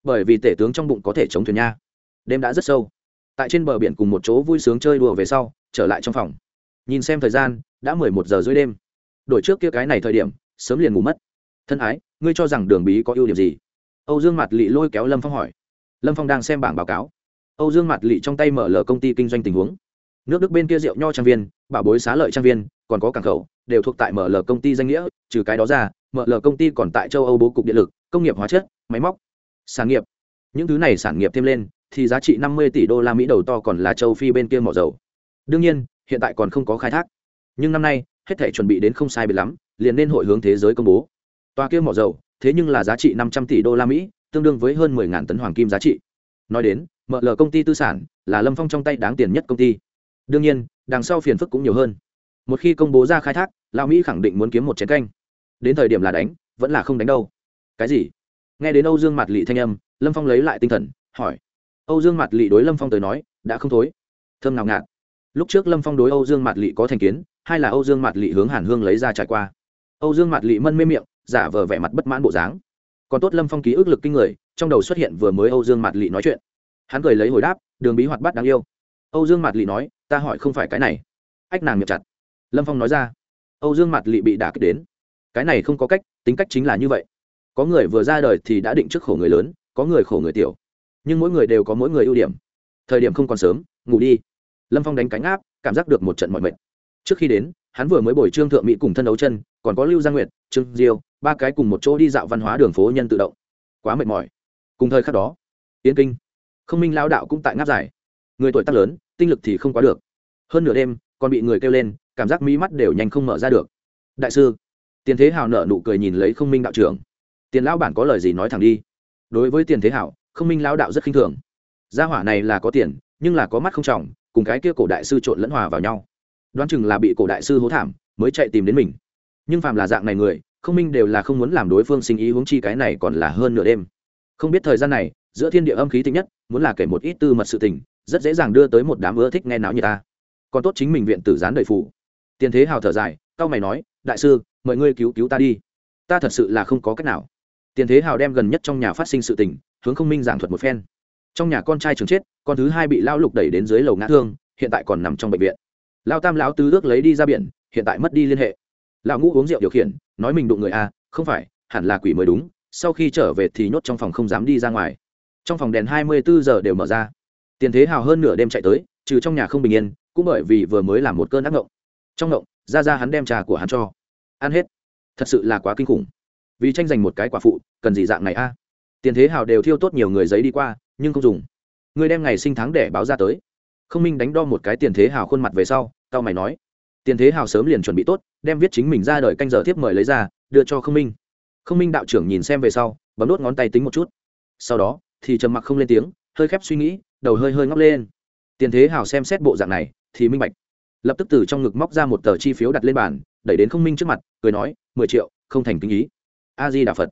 Bởi vì tể tướng trong bụng có thể chống thuyền nha. Đêm đã rất sâu. Tại trên bờ biển cùng một chỗ vui sướng chơi đùa về sau, trở lại trong phòng. Nhìn xem thời gian, đã mười một giờ dưới đêm. Đổi trước kia cái này thời điểm, sớm liền ngủ mất. Thân ái, ngươi cho rằng đường bí có ưu điểm gì? Âu dương mặt lị lôi kéo lâm phong hỏi. Lâm phong đang xem bảng báo cáo. Âu dương mặt lị trong tay mở lờ công ty kinh doanh tình huống. Nước đức bên kia rượu nho trang viên, bảo bối xá lợi trang viên, còn có cảng khẩu, đều thuộc tại mở lờ công ty danh nghĩa, trừ cái đó ra mở lờ công ty còn tại châu âu bố cục điện lực, công nghiệp hóa chất, máy móc, sản nghiệp. Những thứ này sản nghiệp thêm lên, thì giá trị năm mươi tỷ đô la mỹ đầu to còn là châu phi bên kia mỏ dầu. Đương nhiên, hiện tại còn không có khai thác. Nhưng năm nay, hết thể chuẩn bị đến không sai biệt lắm, liền nên hội hướng thế giới công bố. Toa kia mỏ dầu, thế nhưng là giá trị năm trăm tỷ đô la mỹ, tương đương với hơn mười ngàn tấn hoàng kim giá trị. Nói đến, mở lờ công ty tư sản là lâm phong trong tay đáng tiền nhất công ty. Đương nhiên, đằng sau phiền phức cũng nhiều hơn. Một khi công bố ra khai thác lao mỹ khẳng định muốn kiếm một chén canh đến thời điểm là đánh, vẫn là không đánh đâu. Cái gì? Nghe đến âu dương mặt lị thanh âm, lâm phong lấy lại tinh thần, hỏi. Âu dương mặt lị đối lâm phong tới nói, đã không thối. Thơm nào ngạt. Lúc trước lâm phong đối âu dương mặt lị có thành kiến hay là âu dương mặt lị hướng hàn hương lấy ra trải qua. Âu dương mặt lị mân mê miệng, giả vờ vẻ mặt bất mãn bộ dáng. Còn tốt lâm phong ký ức lực kinh người, trong đầu xuất hiện vừa mới âu dương mặt lị nói chuyện. Hắn cười lấy hồi đáp, đường bí hoạt bắt đáng yêu. Âu dương mặt lị nói, ta hỏi không phải cái này. Ách nàng miệng chặt. Lâm phong nói ra, âu dương mặt lị bị đả kích đến cái này không có cách, tính cách chính là như vậy. Có người vừa ra đời thì đã định trước khổ người lớn, có người khổ người tiểu. Nhưng mỗi người đều có mỗi người ưu điểm. Thời điểm không còn sớm, ngủ đi. Lâm phong đánh cánh áp, cảm giác được một trận mọi mệt. Trước khi đến, hắn vừa mới bồi trương thượng mỹ cùng thân đấu chân, còn có lưu gia nguyệt, trương diêu, ba cái cùng một chỗ đi dạo văn hóa đường phố nhân tự động. Quá mệt mỏi. Cùng thời khắc đó tiến kinh, không minh lao đạo cũng tại ngáp dài. Người tuổi tác lớn, tinh lực thì không quá được. Hơn nửa đêm, còn bị người kêu lên, cảm giác mỹ mắt đều nhanh không mở ra được. Đại sư tiền thế hào nợ nụ cười nhìn lấy không minh đạo trưởng. Tiền lão bản có lời gì nói thẳng đi. Đối với tiền thế hảo, không minh lão đạo rất khinh thường. Gia hỏa này là có tiền, nhưng là có mắt không trọng, cùng cái kia cổ đại sư trộn lẫn hòa vào nhau. Đoán chừng là bị cổ đại sư hố thảm, mới chạy tìm đến mình. Nhưng phàm là dạng này người, không minh đều là không muốn làm đối phương sinh ý huống chi cái này còn là hơn nửa đêm. Không biết thời gian này, giữa thiên địa âm khí thịnh nhất, muốn là kể một ít tư mật sự tình, rất dễ dàng đưa tới một đám ưa thích nghe náo như ta. Còn tốt chính mình viện tử gián đầy phụ. tiền thế hào thở dài cao mày nói, đại sư mời ngươi cứu cứu ta đi. Ta thật sự là không có cách nào. Tiền thế hào đem gần nhất trong nhà phát sinh sự tình, hướng không minh giảng thuật một phen. Trong nhà con trai trường chết, con thứ hai bị lao lục đẩy đến dưới lầu ngã thương, hiện tại còn nằm trong bệnh viện. Lao tam lão tứ ước lấy đi ra biển, hiện tại mất đi liên hệ. Lão ngũ uống rượu điều khiển, nói mình đụng người a không phải, hẳn là quỷ mới đúng, sau khi trở về thì nhốt trong phòng không dám đi ra ngoài. Trong phòng đèn hai mươi bốn giờ đều mở ra. Tiền thế hào hơn nửa đêm chạy tới, trừ trong nhà không bình yên, cũng bởi vì vừa mới làm một cơn ác ngộng. Trong ngộng ra ra hắn đem trà của hắn cho ăn hết. Thật sự là quá kinh khủng. Vì tranh giành một cái quả phụ, cần gì dạng này a? Tiền thế hào đều thiêu tốt nhiều người giấy đi qua, nhưng không dùng. Người đem ngày sinh tháng để báo ra tới. Không minh đánh đo một cái tiền thế hào khuôn mặt về sau tao mày nói, tiền thế hào sớm liền chuẩn bị tốt, đem viết chính mình ra đời canh giờ tiếp mời lấy ra, đưa cho không minh. Không minh đạo trưởng nhìn xem về sau, bấm đốt ngón tay tính một chút. Sau đó, thì trầm mặc không lên tiếng, hơi khép suy nghĩ, đầu hơi hơi ngóc lên. Tiền thế hào xem xét bộ dạng này, thì minh bạch. Lập tức từ trong ngực móc ra một tờ chi phiếu đặt lên bàn đẩy đến không minh trước mặt, cười nói, mười triệu, không thành kinh ý. A di đà phật.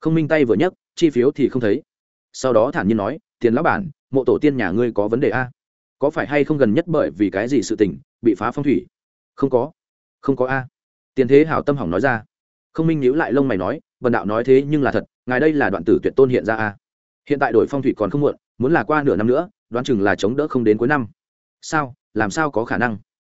Không minh tay vừa nhấc, chi phiếu thì không thấy. Sau đó thản nhiên nói, tiền lão bản, mộ tổ tiên nhà ngươi có vấn đề a? Có phải hay không gần nhất bởi vì cái gì sự tình, bị phá phong thủy? Không có không có a. Tiền thế hảo tâm hỏng nói ra. Không minh nhíu lại lông mày nói vần đạo nói thế nhưng là thật, ngài đây là đoạn tử tuyệt tôn hiện ra a. Hiện tại đổi phong thủy còn không muộn, muốn là qua nửa năm nữa, đoán chừng là chống đỡ không đến cuối năm. Sao, làm sao có khả năng?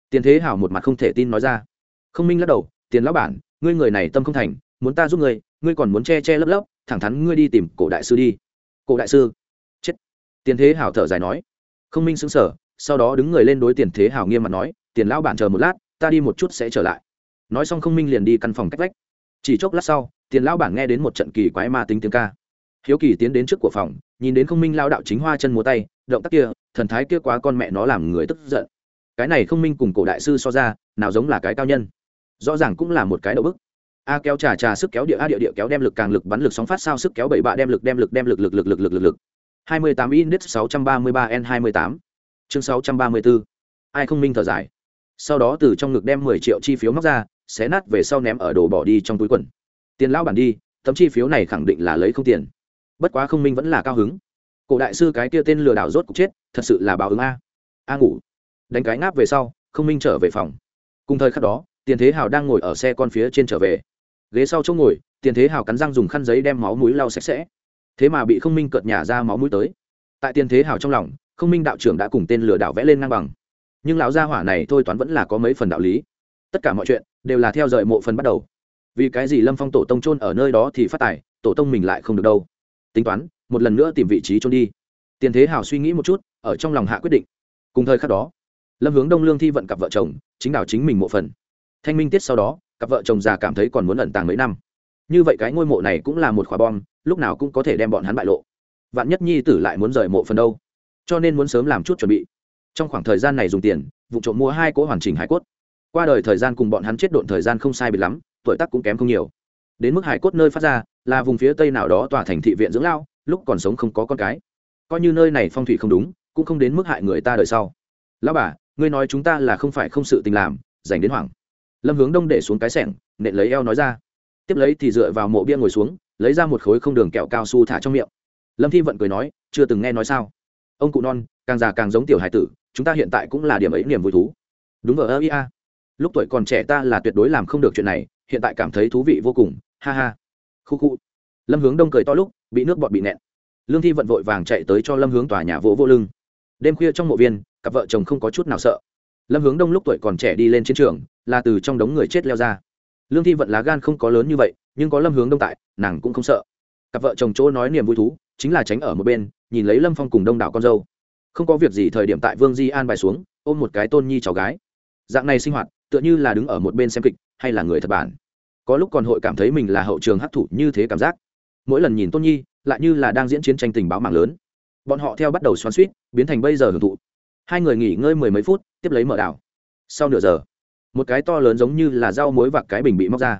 Tiền thế hảo một mặt không thể tin nói ra không minh lắc đầu, tiền lão bản, ngươi người này tâm không thành, muốn ta giúp ngươi ngươi còn muốn che che lấp lấp, thẳng thắn ngươi đi tìm cổ đại sư đi. Cổ đại sư? Chết. Tiền thế hảo thở dài nói. Không minh xứng sở sau đó đứng người lên đối tiền thế hảo nghiêm mặt nói, tiền lão bản chờ một lát, ta đi một chút sẽ trở lại. Nói xong không minh liền đi căn phòng cách vách. Chỉ chốc lát sau, tiền lão bản nghe đến một trận kỳ quái ma tính tiếng ca. Hiếu kỳ tiến đến trước của phòng, nhìn đến không minh lao đạo chính hoa chân múa tay, động tác kia, thần thái kia quá con mẹ nó làm người tức giận. Cái này không minh cùng cổ đại sư so ra, nào giống là cái cao nhân rõ ràng cũng là một cái đậu bức. A kéo trà trà sức kéo địa, a địa địa kéo đem lực càng lực bắn lực sóng phát sao sức kéo bảy bạ đem lực đem lực đem lực lực lực lực lực lực lực. hai mươi tám index sáu trăm ba mươi ba n hai mươi tám. Chương sáu trăm ba mươi bốn ai không minh thở dài. Sau đó từ trong ngực đem mười triệu chi phiếu móc ra, xé nát về sau ném ở đồ bỏ đi trong túi quần. Tiền lão bản đi, tấm chi phiếu này khẳng định là lấy không tiền. Bất quá không minh vẫn là cao hứng. Cổ đại sư cái kia tên lừa đảo rốt cục chết, thật sự là báo ứng a. A ngủ. Đánh cái ngáp về sau, không minh trở về phòng. Cùng thời khắc đó tiền thế hào đang ngồi ở xe con phía trên trở về. Ghế sau chỗ ngồi, tiền thế hào cắn răng dùng khăn giấy đem máu mũi lau sạch sẽ. Thế mà bị không minh cợt nhả ra máu mũi tới. Tại tiền thế hào trong lòng, không minh đạo trưởng đã cùng tên lừa đảo vẽ lên ngang bằng. Nhưng lão gia hỏa này thôi toán vẫn là có mấy phần đạo lý. Tất cả mọi chuyện đều là theo dõi mộ phần bắt đầu. Vì cái gì lâm phong tổ tông trôn ở nơi đó thì phát tài, tổ tông mình lại không được đâu. Tính toán, một lần nữa tìm vị trí trôn đi. Tiền thế hào suy nghĩ một chút, ở trong lòng hạ quyết định. Cùng thời khắc đó, lâm hướng đông lương thi vận cặp vợ chồng, chính đảo chính mình mộ phần thanh minh tiết sau đó, cặp vợ chồng già cảm thấy còn muốn ẩn tàng mấy năm. Như vậy cái ngôi mộ này cũng là một khóa bom, lúc nào cũng có thể đem bọn hắn bại lộ. Vạn nhất nhi tử lại muốn rời mộ phần đâu. Cho nên muốn sớm làm chút chuẩn bị. Trong khoảng thời gian này dùng tiền, vụ trộm mua hai cỗ hoàn chỉnh hải cốt. Qua đời thời gian cùng bọn hắn chết độn thời gian không sai biệt lắm, tuổi tác cũng kém không nhiều. Đến mức hải cốt nơi phát ra, là vùng phía tây nào đó tòa thành thị viện dưỡng lao, lúc còn sống không có con cái. Coi như nơi này phong thủy không đúng, cũng không đến mức hại người ta đời sau. Lão bà, ngươi nói chúng ta là không phải không sự tình làm, dành đến hoảng lâm hướng đông để xuống cái sẻng, nện lấy eo nói ra. Tiếp lấy thì dựa vào mộ bia ngồi xuống, lấy ra một khối không đường kẹo cao su thả trong miệng. Lâm thi vận cười nói, chưa từng nghe nói sao? Ông cụ non, càng già càng giống tiểu hải tử, chúng ta hiện tại cũng là điểm ấy niềm vui thú. Đúng vờ ơ ia lúc tuổi còn trẻ ta là tuyệt đối làm không được chuyện này, hiện tại cảm thấy thú vị vô cùng, ha ha. Khu khu. Lâm hướng đông cười to lúc, bị nước bọt bị nẹn lương thi vận vội vàng chạy tới cho lâm hướng tòa nhà vỗ vô lưng. Đêm khuya trong mộ viên, cặp vợ chồng không có chút nào sợ. Lâm hướng đông lúc tuổi còn trẻ đi lên chiến trường là từ trong đống người chết leo ra. Lương thi vận lá gan không có lớn như vậy, nhưng có lâm hướng đông tại, nàng cũng không sợ. Cặp vợ chồng chỗ nói niềm vui thú, chính là tránh ở một bên, nhìn lấy lâm phong cùng đông đảo con dâu. Không có việc gì thời điểm tại vương di an bài xuống, ôm một cái tôn nhi cháu gái. Dạng này sinh hoạt, tựa như là đứng ở một bên xem kịch, hay là người thật bản. Có lúc còn hội cảm thấy mình là hậu trường hấp thụ như thế cảm giác. Mỗi lần nhìn tôn nhi, lại như là đang diễn chiến tranh tình báo mạng lớn. Bọn họ theo bắt đầu xoắn suýt, biến thành bây giờ hưởng thụ. Hai người nghỉ ngơi mười mấy phút, tiếp lấy mở đảo. Sau nửa giờ một cái to lớn giống như là rau muối vạc cái bình bị móc ra.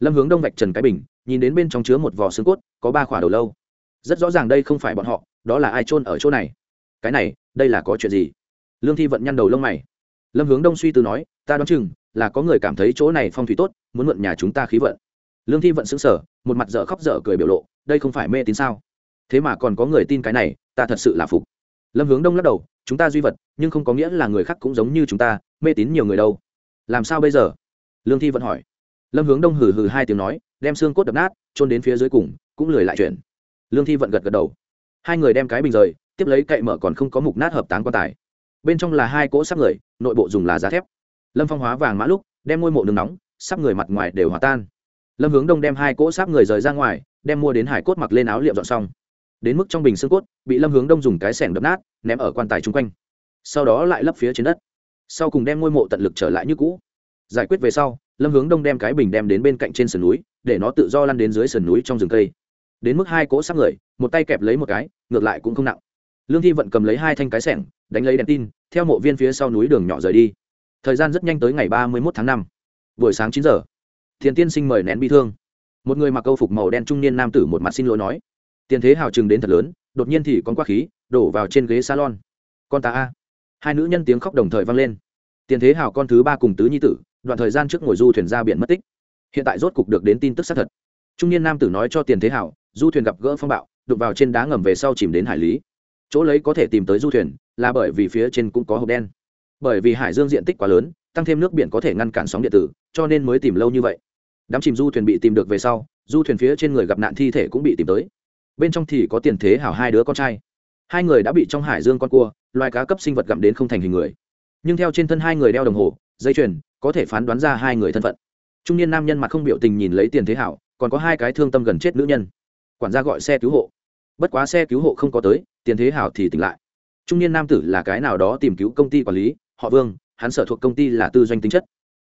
Lâm hướng đông vạch trần cái bình, nhìn đến bên trong chứa một vò xương cốt, có ba khỏa đầu lâu. Rất rõ ràng đây không phải bọn họ, đó là ai trôn ở chỗ này? Cái này, đây là có chuyện gì? Lương thi vận nhăn đầu lông mày. Lâm hướng đông suy tư nói, ta đoán chừng là có người cảm thấy chỗ này phong thủy tốt, muốn mượn nhà chúng ta khí vận. Lương thi vận xứng sở một mặt dở khóc dở cười biểu lộ, đây không phải mê tín sao? Thế mà còn có người tin cái này, ta thật sự là phục. Lâm hướng đông lắc đầu, chúng ta duy vật, nhưng không có nghĩa là người khác cũng giống như chúng ta, mê tín nhiều người đâu làm sao bây giờ? Lương thi vẫn hỏi. Lâm hướng đông hừ hừ hai tiếng nói, đem xương cốt đập nát, trôn đến phía dưới cùng, cũng lười lại chuyển lương thi vận gật gật đầu. Hai người đem cái bình rời, tiếp lấy cậy mở còn không có mục nát hợp táng quan tài. Bên trong là hai cỗ sắp người, nội bộ dùng là giá thép. Lâm phong hóa vàng mã lúc, đem ngôi mộ đường nóng sắp người mặt ngoài đều hòa tan. Lâm hướng đông đem hai cỗ sáp người rời ra ngoài, đem mua đến hải cốt mặc lên áo liệm dọn xong. Đến mức trong bình xương cốt, bị lâm hướng đông dùng cái sẻng đập nát, ném ở quan tài chung quanh. Sau đó lại lấp phía trên đất sau cùng đem ngôi mộ tận lực trở lại như cũ. Giải quyết về sau, lâm hướng đông đem cái bình đem đến bên cạnh trên sườn núi, để nó tự do lăn đến dưới sườn núi trong rừng cây. Đến mức hai cỗ sắp người, một tay kẹp lấy một cái, ngược lại cũng không nặng. Lương thi vận cầm lấy hai thanh cái sẻng, đánh lấy đèn tin, theo mộ viên phía sau núi đường nhỏ rời đi. Thời gian rất nhanh tới ngày ba mươi một tháng năm. Buổi sáng chín giờ, thiền tiên sinh mời nén bi thương. Một người mặc câu phục màu đen trung niên nam tử một mặt xin lỗi nói, tiền thế hào chừng đến thật lớn, đột nhiên thì con quá khí đổ vào trên ghế salon. Con ta a hai nữ nhân tiếng khóc đồng thời vang lên. Tiền thế hào con thứ ba cùng tứ nhi tử, đoạn thời gian trước ngồi du thuyền ra biển mất tích. Hiện tại rốt cục được đến tin tức xác thật. Trung niên nam tử nói cho tiền thế hào, du thuyền gặp gỡ phong bạo đục vào trên đá ngầm về sau chìm đến hải lý. Chỗ lấy có thể tìm tới du thuyền, là bởi vì phía trên cũng có hộp đen. Bởi vì hải dương diện tích quá lớn, tăng thêm nước biển có thể ngăn cản sóng điện tử, cho nên mới tìm lâu như vậy. Đám chìm du thuyền bị tìm được về sau, du thuyền phía trên người gặp nạn thi thể cũng bị tìm tới. Bên trong thì có tiền thế hảo hai đứa con trai hai người đã bị trong hải dương con cua, loài cá cấp sinh vật gặm đến không thành hình người. Nhưng theo trên thân hai người đeo đồng hồ, dây chuyền, có thể phán đoán ra hai người thân phận. Trung niên nam nhân mặt không biểu tình nhìn lấy tiền thế hảo, còn có hai cái thương tâm gần chết nữ nhân. Quản gia gọi xe cứu hộ. Bất quá xe cứu hộ không có tới, tiền thế hảo thì tỉnh lại. Trung niên nam tử là cái nào đó tìm cứu công ty quản lý, họ vương, hắn sở thuộc công ty là tư doanh tính chất.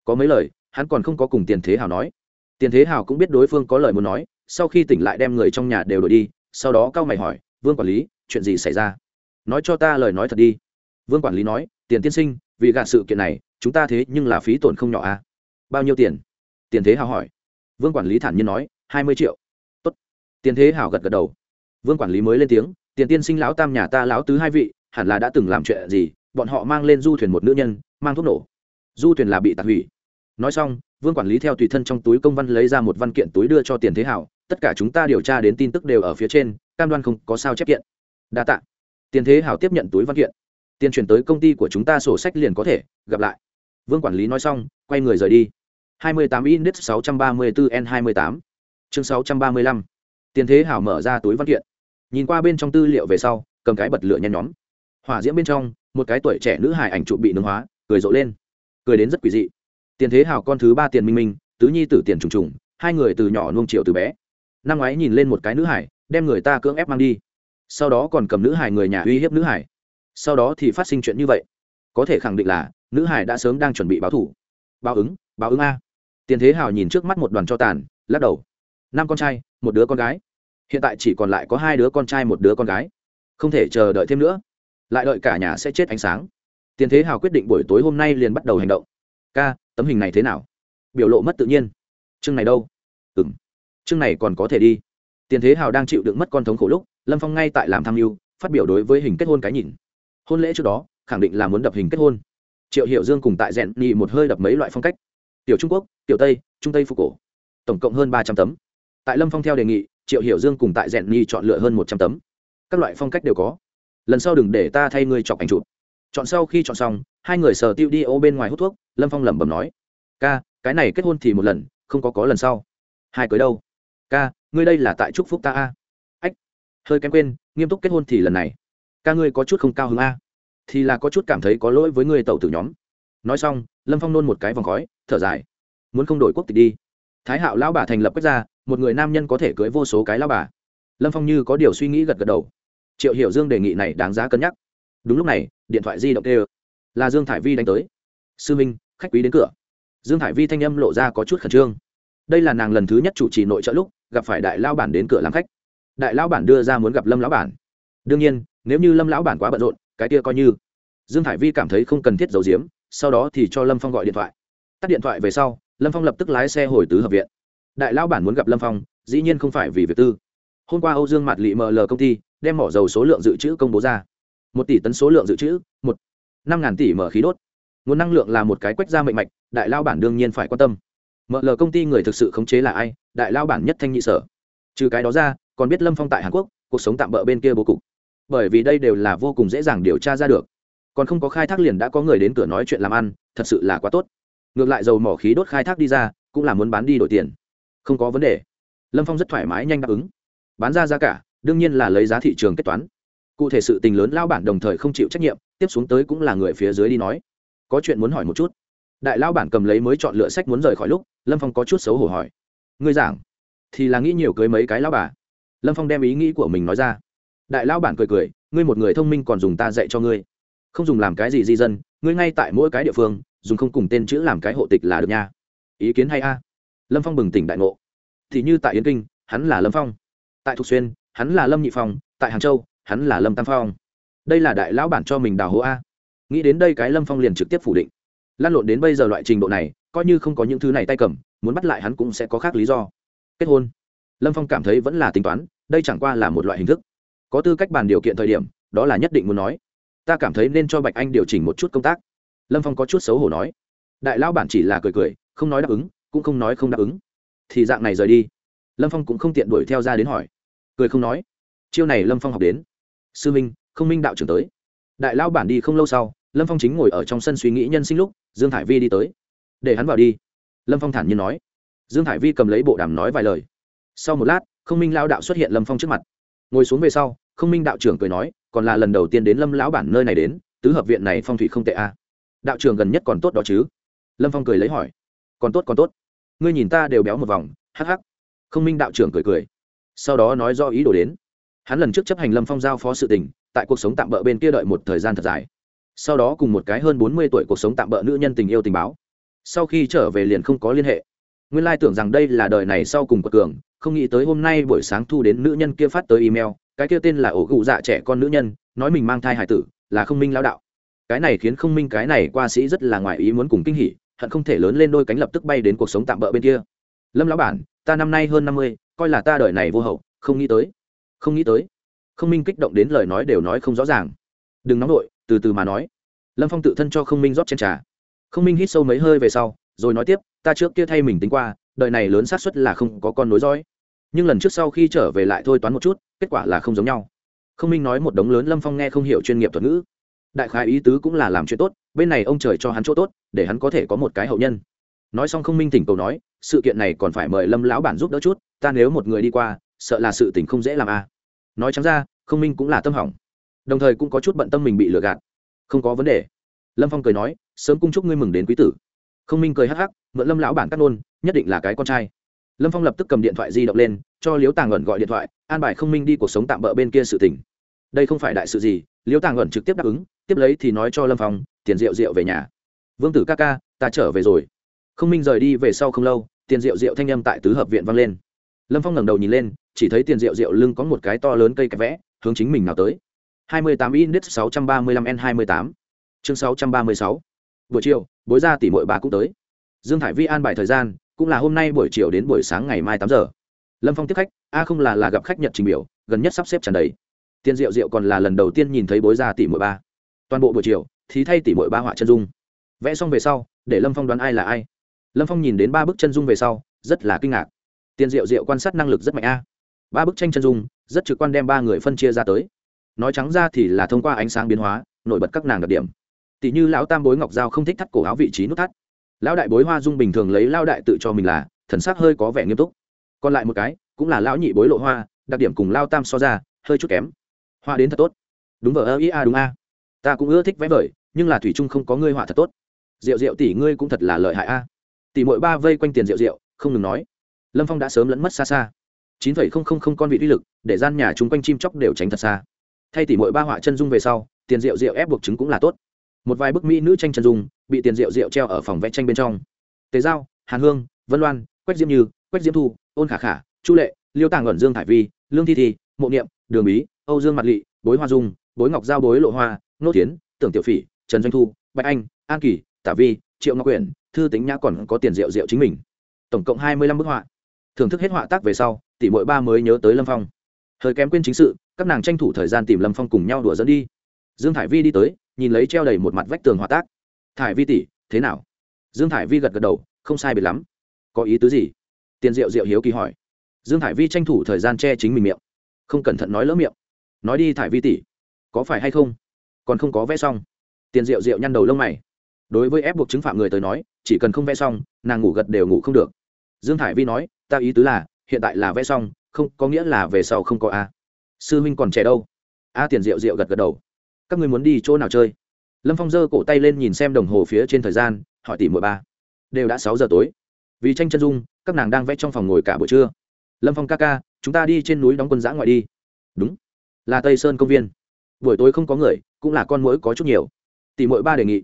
Có mấy lời, hắn còn không có cùng tiền thế hảo nói. Tiền thế hảo cũng biết đối phương có lời muốn nói, sau khi tỉnh lại đem người trong nhà đều đổi đi, sau đó cao mày hỏi, vương quản lý chuyện gì xảy ra? Nói cho ta lời nói thật đi. Vương quản lý nói, tiền tiên sinh, vì gạt sự kiện này, chúng ta thế nhưng là phí tổn không nhỏ à? Bao nhiêu tiền? Tiền thế hảo hỏi. Vương quản lý thản nhiên nói, hai mươi triệu. Tốt. tiền thế hảo gật gật đầu. Vương quản lý mới lên tiếng, tiền tiên sinh lão tam nhà ta lão tứ hai vị, hẳn là đã từng làm chuyện gì, bọn họ mang lên du thuyền một nữ nhân, mang thuốc nổ. Du thuyền là bị tạt hủy. Nói xong, vương quản lý theo tùy thân trong túi công văn lấy ra một văn kiện túi đưa cho tiền thế hảo tất cả chúng ta điều tra đến tin tức đều ở phía trên, cam đoan không có sao chép kiện đa tạ. Tiền thế hảo tiếp nhận túi văn kiện. Tiền chuyển tới công ty của chúng ta sổ sách liền có thể, gặp lại. Vương quản lý nói xong, quay người rời đi. 28 index 634 n 28 chương 635 tiền thế hảo mở ra túi văn kiện. Nhìn qua bên trong tư liệu về sau, cầm cái bật lửa nhen nhóm. Hỏa diễm bên trong, một cái tuổi trẻ nữ hài ảnh trụ bị nướng hóa, cười rộ lên. Cười đến rất quỷ dị. Tiền thế Hảo con thứ ba tiền minh minh, tứ nhi tử tiền trùng trùng, hai người từ nhỏ nuông chiều từ bé. Năm ngoái nhìn lên một cái nữ hải đem người ta cưỡng ép mang đi sau đó còn cầm nữ hải người nhà uy hiếp nữ hải. Sau đó thì phát sinh chuyện như vậy. Có thể khẳng định là, nữ hải đã sớm đang chuẩn bị báo thủ. Báo ứng báo ứng a. Tiền thế hào nhìn trước mắt một đoàn cho tàn, lắc đầu. Năm con trai, một đứa con gái. Hiện tại chỉ còn lại có hai đứa con trai, một đứa con gái. Không thể chờ đợi thêm nữa. Lại đợi cả nhà sẽ chết ánh sáng. Tiền thế hào quyết định buổi tối hôm nay liền bắt đầu hành động. Ca, tấm hình này thế nào? Biểu lộ mất tự nhiên. Chương này đâu? Ừ m chương này còn có thể đi. Tiền thế hào đang chịu đựng mất con thống khổ lúc lâm phong ngay tại làm tham mưu, phát biểu đối với hình kết hôn cái nhìn. Hôn lễ trước đó, khẳng định là muốn đập hình kết hôn. Triệu hiệu dương cùng tại rèn nhị một hơi đập mấy loại phong cách. Tiểu trung quốc, tiểu tây, trung tây phục cổ. Tổng cộng hơn ba trăm tấm. Tại lâm phong theo đề nghị, triệu hiệu dương cùng tại rèn nhị chọn lựa hơn một trăm tấm. Các loại phong cách đều có. Lần sau đừng để ta thay ngươi chọc ảnh chụp. Chọn sau khi chọn xong, hai người sờ tiêu đi ô bên ngoài hút thuốc, lâm phong lẩm bẩm nói. Ca, cái này kết hôn thì một lần, không có có lần sau. Hai cưới đâu? Ca, ngươi đây là tại chúc phúc ta a hơi kém quên, nghiêm túc kết hôn thì lần này. Ca ngươi có chút không cao hứng a. Thì là có chút cảm thấy có lỗi với người tàu tử nhóm. Nói xong, lâm phong nôn một cái vòng khói, thở dài. Muốn không đổi quốc tịch đi. Thái hạo lão bà thành lập quốc gia, một người nam nhân có thể cưới vô số cái lão bà. Lâm phong như có điều suy nghĩ gật gật đầu. Triệu hiểu dương đề nghị này đáng giá cân nhắc. Đúng lúc này, điện thoại di động kêu. Là dương thải vi đánh tới. Sư minh, khách quý đến cửa. Dương thải vi thanh âm lộ ra có chút khẩn trương. Đây là nàng lần thứ nhất chủ trì nội trợ lúc, gặp phải đại lao bản đến cửa làm khách đại lão bản đưa ra muốn gặp lâm lão bản. Đương nhiên, nếu như lâm lão bản quá bận rộn, cái kia coi như. Dương thải vi cảm thấy không cần thiết giấu giếm, sau đó thì cho lâm phong gọi điện thoại. Tắt điện thoại về sau, lâm phong lập tức lái xe hồi tứ hợp viện. Đại lão bản muốn gặp lâm phong, dĩ nhiên không phải vì việc tư. Hôm qua âu dương mạt lị ml công ty đem mỏ dầu số lượng dự trữ công bố ra. Một tỷ tấn số lượng dự trữ, một, năm ngàn tỷ mở khí đốt. Nguồn năng lượng là một cái quách ra mệnh mạch, đại lao bản đương nhiên phải quan tâm. Ml công ty người thực sự khống chế là ai? Đại lao bản nhất thanh nhị sở. Trừ cái đó ra còn biết lâm phong tại hàn quốc, cuộc sống tạm bỡ bên kia bố cục. Bởi vì đây đều là vô cùng dễ dàng điều tra ra được. Còn không có khai thác liền đã có người đến cửa nói chuyện làm ăn, thật sự là quá tốt. Ngược lại dầu mỏ khí đốt khai thác đi ra, cũng là muốn bán đi đổi tiền. Không có vấn đề. Lâm phong rất thoải mái nhanh đáp ứng. Bán ra giá cả, đương nhiên là lấy giá thị trường kết toán. Cụ thể sự tình lớn lao bản đồng thời không chịu trách nhiệm, tiếp xuống tới cũng là người phía dưới đi nói. Có chuyện muốn hỏi một chút. Đại lao bản cầm lấy mới chọn lựa sách muốn rời khỏi lúc, lâm phong có chút xấu hổ hỏi. Ngươi giảng? Thì là nghĩ nhiều cưới mấy cái lao bà lâm phong đem ý nghĩ của mình nói ra. Đại lao bản cười cười, ngươi một người thông minh còn dùng ta dạy cho ngươi. Không dùng làm cái gì di dân, ngươi ngay tại mỗi cái địa phương, dùng không cùng tên chữ làm cái hộ tịch là được nha. Ý kiến hay a? Lâm phong bừng tỉnh đại ngộ. Thì như tại yến kinh, hắn là lâm phong. Tại thục xuyên, hắn là lâm nhị phong. Tại hàng châu, hắn là lâm tam phong. Đây là đại lão bản cho mình đào hố a. Nghĩ đến đây cái lâm phong liền trực tiếp phủ định. Lan lộn đến bây giờ loại trình độ này, coi như không có những thứ này tay cầm, muốn bắt lại hắn cũng sẽ có khác lý do. Kết hôn lâm phong cảm thấy vẫn là tính toán, đây chẳng qua là một loại hình thức. Có tư cách bàn điều kiện thời điểm, đó là nhất định muốn nói. Ta cảm thấy nên cho bạch anh điều chỉnh một chút công tác. Lâm phong có chút xấu hổ nói. Đại lão bản chỉ là cười cười, không nói đáp ứng, cũng không nói không đáp ứng. Thì dạng này rời đi. Lâm phong cũng không tiện đuổi theo ra đến hỏi. Cười không nói. Chiêu này lâm phong học đến. Sư minh, không minh đạo trưởng tới. Đại lão bản đi không lâu sau, lâm phong chính ngồi ở trong sân suy nghĩ nhân sinh lúc, dương thải vi đi tới. Để hắn vào đi. Lâm phong thản nhiên nói. Dương thải vi cầm lấy bộ đàm nói vài lời sau một lát, không minh lao đạo xuất hiện lâm phong trước mặt. Ngồi xuống về sau, không minh đạo trưởng cười nói, còn là lần đầu tiên đến lâm lão bản nơi này đến, tứ hợp viện này phong thủy không tệ a. Đạo trưởng gần nhất còn tốt đó chứ? Lâm phong cười lấy hỏi. Còn tốt còn tốt. Ngươi nhìn ta đều béo một vòng, hắc hắc. Không minh đạo trưởng cười cười. Sau đó nói do ý đồ đến. Hắn lần trước chấp hành lâm phong giao phó sự tình, tại cuộc sống tạm bỡ bên kia đợi một thời gian thật dài. Sau đó cùng một cái hơn bốn mươi tuổi cuộc sống tạm bỡ nữ nhân tình yêu tình báo. Sau khi trở về liền không có liên hệ. Nguyên lai tưởng rằng đây là đời này sau cùng quật cường không nghĩ tới hôm nay buổi sáng thu đến nữ nhân kia phát tới email, cái kia tên là ổ gụ dạ trẻ con nữ nhân, nói mình mang thai hải tử, là không minh lao đạo. Cái này khiến không minh cái này qua sĩ rất là ngoài ý muốn cùng kinh hỉ, hận không thể lớn lên đôi cánh lập tức bay đến cuộc sống tạm bỡ bên kia. Lâm lão bản, ta năm nay hơn năm mươi, coi là ta đời này vô hậu, không nghĩ tới. Không nghĩ tới. Không minh kích động đến lời nói đều nói không rõ ràng. Đừng nóng vội, từ từ mà nói. Lâm phong tự thân cho không minh rót trên trà. Không minh hít sâu mấy hơi về sau, rồi nói tiếp, ta trước kia thay mình tính qua đời này lớn xác suất là không có con nối dõi. Nhưng lần trước sau khi trở về lại thôi toán một chút, kết quả là không giống nhau. Không minh nói một đống lớn lâm phong nghe không hiểu chuyên nghiệp thuật ngữ. Đại khái ý tứ cũng là làm chuyện tốt, bên này ông trời cho hắn chỗ tốt, để hắn có thể có một cái hậu nhân. Nói xong không minh tỉnh cầu nói, sự kiện này còn phải mời lâm lão bản giúp đỡ chút, ta nếu một người đi qua, sợ là sự tình không dễ làm a nói chẳng ra, không minh cũng là tâm hỏng. Đồng thời cũng có chút bận tâm mình bị lừa gạt. Không có vấn đề. Lâm phong cười nói, sớm cung chúc ngươi mừng đến quý tử. Không minh cười hắc hắc, mượn lâm lão bản cắt nôn nhất định là cái con trai. Lâm phong lập tức cầm điện thoại di động lên, cho liếu tàng ẩn gọi điện thoại, an bài không minh đi cuộc sống tạm bỡ bên kia sự tỉnh đây không phải đại sự gì liếu tàng ẩn trực tiếp đáp ứng, tiếp lấy thì nói cho lâm phong, tiền rượu rượu về nhà. Vương tử ca ca, ta trở về rồi. Không minh rời đi về sau không lâu, tiền rượu rượu thanh âm tại tứ hợp viện vang lên. Lâm phong ngẩng đầu nhìn lên, chỉ thấy tiền rượu rượu lưng có một cái to lớn cây kẹp vẽ, hướng chính mình nào tới. 28 index 635 n 28 chương 636 buổi chiều, bối ra tỷ muội bà cũng tới. Dương thải vi an bài thời gian cũng là hôm nay buổi chiều đến buổi sáng ngày mai tám giờ. Lâm phong tiếp khách, a không là là gặp khách nhật trình biểu, gần nhất sắp xếp tràn đầy. Tiên diệu diệu còn là lần đầu tiên nhìn thấy bối gia tỷ muội ba. Toàn bộ buổi chiều, thì thay tỷ muội ba họa chân dung. Vẽ xong về sau, để lâm phong đoán ai là ai. Lâm phong nhìn đến ba bức chân dung về sau, rất là kinh ngạc. Tiên diệu diệu quan sát năng lực rất mạnh a. Ba bức tranh chân dung, rất trực quan đem ba người phân chia ra tới. Nói trắng ra thì là thông qua ánh sáng biến hóa, nổi bật các nàng đặc điểm. Tỷ như lão tam bối ngọc giao không thích thắt cổ áo vị trí nút thắt lão đại bối hoa dung bình thường lấy lao đại tự cho mình là, thần sắc hơi có vẻ nghiêm túc. Còn lại một cái, cũng là lão nhị bối lộ hoa, đặc điểm cùng lao tam so ra, hơi chút kém. Hoa đến thật tốt. Đúng vợ ơ ý a, đúng a. Ta cũng ưa thích vẽ vời, nhưng là thủy trung không có ngươi họa thật tốt. Rượu rượu tỷ ngươi cũng thật là lợi hại a. Tỷ mỗi ba vây quanh tiền rượu rượu không ngừng nói. Lâm phong đã sớm lẫn mất xa xa. Chín phẩy không không không con vị uy lực, để gian nhà chúng quanh chim chóc đều tránh thật xa. Thay tỷ mỗi ba họa chân dung về sau, tiền rượu rượu ép buộc chứng cũng là tốt. Một vài bức mỹ nữ tranh chân dung bị tiền rượu rượu treo ở phòng vẽ tranh bên trong. Tề giao, hàn hương, vân loan, quách diễm như, quách diễm thu, ôn khả khả, chu lệ, liêu tàng ẩn dương thải vi, lương thi thi, mộ niệm, đường bí, âu dương mặt lỵ bối hoa dung, bối ngọc giao bối lộ hoa, nô tiến tưởng tiểu phỉ, trần doanh thu, bạch anh, an kỳ, tả vi, triệu ngọc quyển thư tính nhã còn có tiền rượu rượu chính mình. Tổng cộng hai mươi lăm bức họa. Thưởng thức hết họa tác về sau tỷ mỗi ba mới nhớ tới lâm phong. Hơi kém quên chính sự, các nàng tranh thủ thời gian tìm lâm phong cùng nhau đùa dẫn đi. Dương thải vi đi tới, nhìn lấy treo đầy một mặt vách tường họa tác thải vi tỷ, thế nào? Dương thải vi gật gật đầu, không sai biệt lắm. Có ý tứ gì? Tiền diệu diệu hiếu kỳ hỏi. Dương thải vi tranh thủ thời gian che chính mình miệng. Không cẩn thận nói lỡ miệng. Nói đi thải vi tỷ, có phải hay không? Còn không có vẽ xong. Tiền diệu diệu nhăn đầu lông mày. Đối với ép buộc chứng phạm người tới nói, chỉ cần không vẽ xong, nàng ngủ gật đều ngủ không được. Dương thải vi nói, ta ý tứ là, hiện tại là vẽ xong, không, có nghĩa là về sau không có a. Sư huynh còn trẻ đâu. A tiền diệu diệu gật gật đầu. Các người muốn đi chỗ nào chơi? Lâm phong giơ cổ tay lên nhìn xem đồng hồ phía trên thời gian, hỏi tỷ mười ba. Đều đã sáu giờ tối. Vì tranh chân dung, các nàng đang vẽ trong phòng ngồi cả buổi trưa. Lâm phong ca ca, chúng ta đi trên núi đóng quân giã ngoại đi. Đúng. Là tây sơn công viên. Buổi tối không có người, cũng là con mũi có chút nhiều. Tỷ mội ba đề nghị.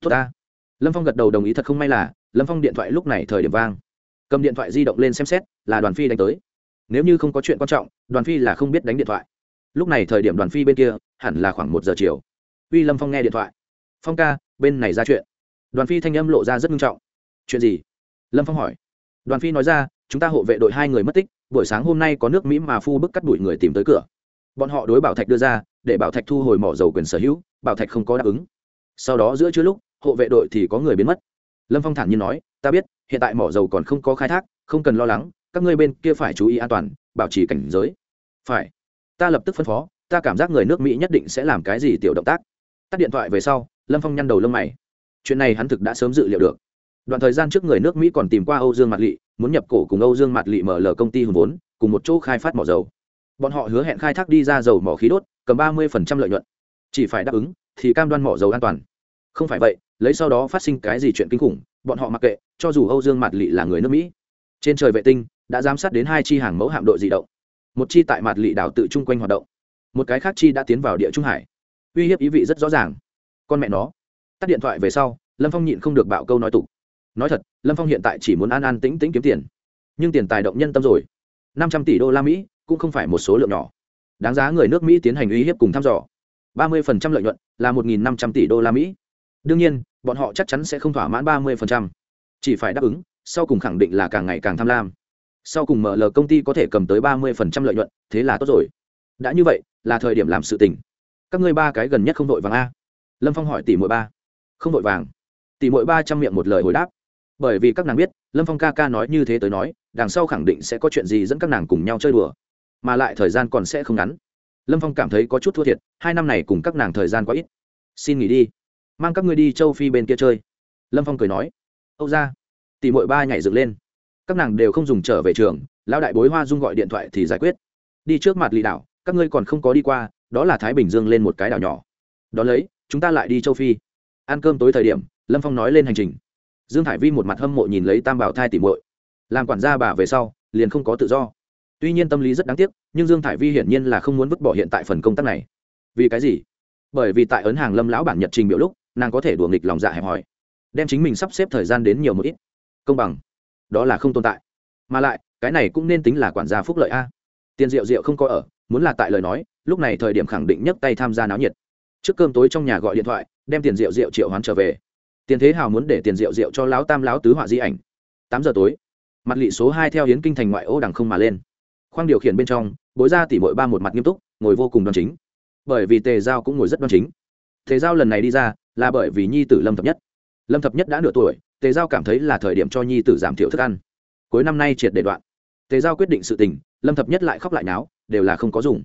Tốt ta. Lâm phong gật đầu đồng ý thật không may là, lâm phong điện thoại lúc này thời điểm vang. Cầm điện thoại di động lên xem xét, là đoàn phi đánh tới. Nếu như không có chuyện quan trọng, đoàn phi là không biết đánh điện thoại. Lúc này thời điểm đoàn phi bên kia, hẳn là khoảng một giờ chiều uy lâm phong nghe điện thoại. Phong ca, bên này ra chuyện. Đoàn phi thanh âm lộ ra rất nghiêm trọng. Chuyện gì? Lâm phong hỏi. Đoàn phi nói ra, chúng ta hộ vệ đội hai người mất tích, buổi sáng hôm nay có nước mỹ mà phu bức cắt đuổi người tìm tới cửa. Bọn họ đối bảo thạch đưa ra, để bảo thạch thu hồi mỏ dầu quyền sở hữu, bảo thạch không có đáp ứng. Sau đó giữa trưa lúc, hộ vệ đội thì có người biến mất. Lâm phong thản nhiên nói, ta biết, hiện tại mỏ dầu còn không có khai thác, không cần lo lắng, các ngươi bên kia phải chú ý an toàn, bảo trì cảnh giới. Phải. Ta lập tức phân phó, ta cảm giác người nước mỹ nhất định sẽ làm cái gì tiểu động tác tắt điện thoại về sau, lâm phong nhăn đầu lông mày. Chuyện này hắn thực đã sớm dự liệu được. Đoạn thời gian trước người nước mỹ còn tìm qua âu dương mạt lị, muốn nhập cổ cùng âu dương mạt lị mở lờ công ty hùng vốn, cùng một chỗ khai phát mỏ dầu. Bọn họ hứa hẹn khai thác đi ra dầu mỏ khí đốt, cầm ba mươi lợi nhuận. Chỉ phải đáp ứng, thì cam đoan mỏ dầu an toàn. Không phải vậy, lấy sau đó phát sinh cái gì chuyện kinh khủng, bọn họ mặc kệ, cho dù âu dương mạt lị là người nước mỹ. Trên trời vệ tinh, đã giám sát đến hai chi hàng mẫu hạm đội di động. Một chi tại mạt lị đảo tự chung quanh hoạt động. Một cái khác chi đã tiến vào địa trung hải uy hiếp ý vị rất rõ ràng. Con mẹ nó. Tắt điện thoại về sau, lâm phong nhịn không được bạo câu nói tục. Nói thật, lâm phong hiện tại chỉ muốn an an tĩnh tĩnh kiếm tiền. Nhưng tiền tài động nhân tâm rồi. Năm trăm tỷ đô la mỹ cũng không phải một số lượng nhỏ. Đáng giá người nước mỹ tiến hành uy hiếp cùng thăm dò. ba mươi phần trăm lợi nhuận là một nghìn năm trăm tỷ đô la mỹ. Đương nhiên, bọn họ chắc chắn sẽ không thỏa mãn ba mươi phần trăm. chỉ phải đáp ứng, sau cùng khẳng định là càng ngày càng tham lam. Sau cùng mở lờ công ty có thể cầm tới ba mươi phần trăm lợi nhuận, thế là tốt rồi. Đã như vậy, là thời điểm làm sự tình các ngươi ba cái gần nhất không vội vàng a? Lâm phong hỏi tỷ mỗi ba. Không vội vàng. Tỷ mỗi ba trăm miệng một lời hồi đáp. Bởi vì các nàng biết, lâm phong ca ca nói như thế tới nói, đằng sau khẳng định sẽ có chuyện gì dẫn các nàng cùng nhau chơi đùa. Mà lại thời gian còn sẽ không ngắn. Lâm phong cảm thấy có chút thua thiệt, hai năm này cùng các nàng thời gian quá ít. Xin nghỉ đi. Mang các ngươi đi châu phi bên kia chơi. Lâm phong cười nói. Âu ra. Tỷ mội ba nhảy dựng lên. Các nàng đều không dùng trở về trường, lão đại bối hoa dung gọi điện thoại thì giải quyết. Đi trước mặt lì đảo, các ngươi còn không có đi qua đó là thái bình dương lên một cái đảo nhỏ. Đón lấy, chúng ta lại đi châu phi. Ăn cơm tối thời điểm, lâm phong nói lên hành trình. Dương hải vi một mặt hâm mộ nhìn lấy tam bảo thai tỉ muội. Làm quản gia bà về sau, liền không có tự do. Tuy nhiên tâm lý rất đáng tiếc, nhưng dương thải vi hiển nhiên là không muốn vứt bỏ hiện tại phần công tác này. Vì cái gì? Bởi vì tại ấn hàng lâm lão bản nhật trình biểu lúc, nàng có thể đùa nghịch lòng dạ hẹp hòi, đem chính mình sắp xếp thời gian đến nhiều một ít. Công bằng, đó là không tồn tại. Mà lại, cái này cũng nên tính là quản gia phúc lợi a. Tiền rượu rượu không có ở, muốn là tại lời nói lúc này thời điểm khẳng định nhấc tay tham gia náo nhiệt. Trước cơm tối trong nhà gọi điện thoại, đem tiền rượu rượu triệu hoán trở về. Tiền thế hào muốn để tiền rượu rượu cho lão tam lão tứ họa di ảnh. Tám giờ tối, mặt lị số hai theo hiến kinh thành ngoại ô đằng không mà lên. Khoang điều khiển bên trong, bối ra tỉ mội ba một mặt nghiêm túc, ngồi vô cùng đoan chính. Bởi vì tề giao cũng ngồi rất đoan chính. Tề giao lần này đi ra, là bởi vì nhi tử lâm thập nhất. Lâm thập nhất đã nửa tuổi, tề giao cảm thấy là thời điểm cho nhi tử giảm thiểu thức ăn. Cuối năm nay triệt để đoạn. Tề giao quyết định sự tình, lâm thập nhất lại khóc lại náo, đều là không có dùng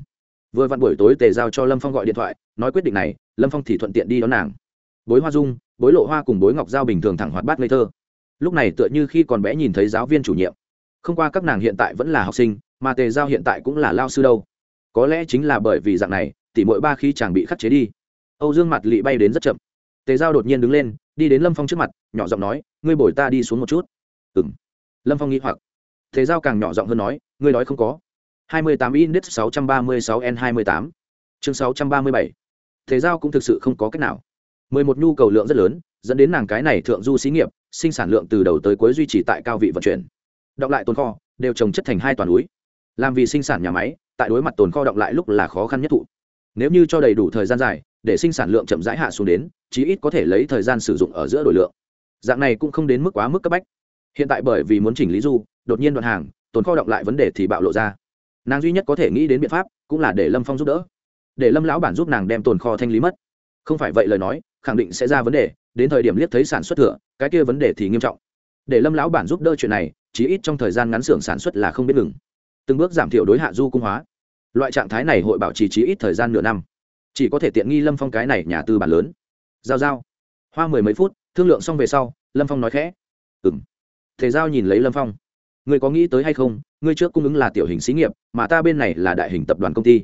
vừa vặn buổi tối tề giao cho lâm phong gọi điện thoại nói quyết định này lâm phong thì thuận tiện đi đón nàng bối hoa dung bối lộ hoa cùng bối ngọc giao bình thường thẳng hoạt bát ngây thơ lúc này tựa như khi còn bé nhìn thấy giáo viên chủ nhiệm không qua các nàng hiện tại vẫn là học sinh mà tề giao hiện tại cũng là lao sư đâu có lẽ chính là bởi vì dạng này tỉ mỗi ba khi chàng bị khắc chế đi âu dương mặt lị bay đến rất chậm tề giao đột nhiên đứng lên đi đến lâm phong trước mặt nhỏ giọng nói ngươi bồi ta đi xuống một chút ừ m lâm phong nghĩ hoặc tề giao càng nhỏ giọng hơn nói ngươi nói không có 28 index 636 n 28 chương 637 thế giao cũng thực sự không có cách nào. 11 nhu cầu lượng rất lớn, dẫn đến nàng cái này thượng du xí nghiệp, sinh sản lượng từ đầu tới cuối duy trì tại cao vị vận chuyển. Động lại tồn kho, đều trồng chất thành hai toàn núi. Làm vì sinh sản nhà máy, tại đối mặt tồn kho động lại lúc là khó khăn nhất thụ. Nếu như cho đầy đủ thời gian dài, để sinh sản lượng chậm rãi hạ xuống đến, chí ít có thể lấy thời gian sử dụng ở giữa đổi lượng. Dạng này cũng không đến mức quá mức cấp bách. Hiện tại bởi vì muốn chỉnh lý du, đột nhiên đoạn hàng, tồn kho động lại vấn đề thì bạo lộ ra nàng duy nhất có thể nghĩ đến biện pháp cũng là để lâm phong giúp đỡ để lâm lão bản giúp nàng đem tồn kho thanh lý mất không phải vậy lời nói khẳng định sẽ ra vấn đề đến thời điểm liếc thấy sản xuất thừa cái kia vấn đề thì nghiêm trọng để lâm lão bản giúp đỡ chuyện này chí ít trong thời gian ngắn xưởng sản xuất là không biết ngừng từng bước giảm thiểu đối hạ du cung hóa loại trạng thái này hội bảo trì chí ít thời gian nửa năm chỉ có thể tiện nghi lâm phong cái này nhà tư bản lớn giao giao hoa mười mấy phút thương lượng xong về sau lâm phong nói khẽ ừ m giao nhìn lấy lâm phong Ngươi có nghĩ tới hay không? Ngươi trước cung ứng là tiểu hình xí nghiệp, mà ta bên này là đại hình tập đoàn công ty.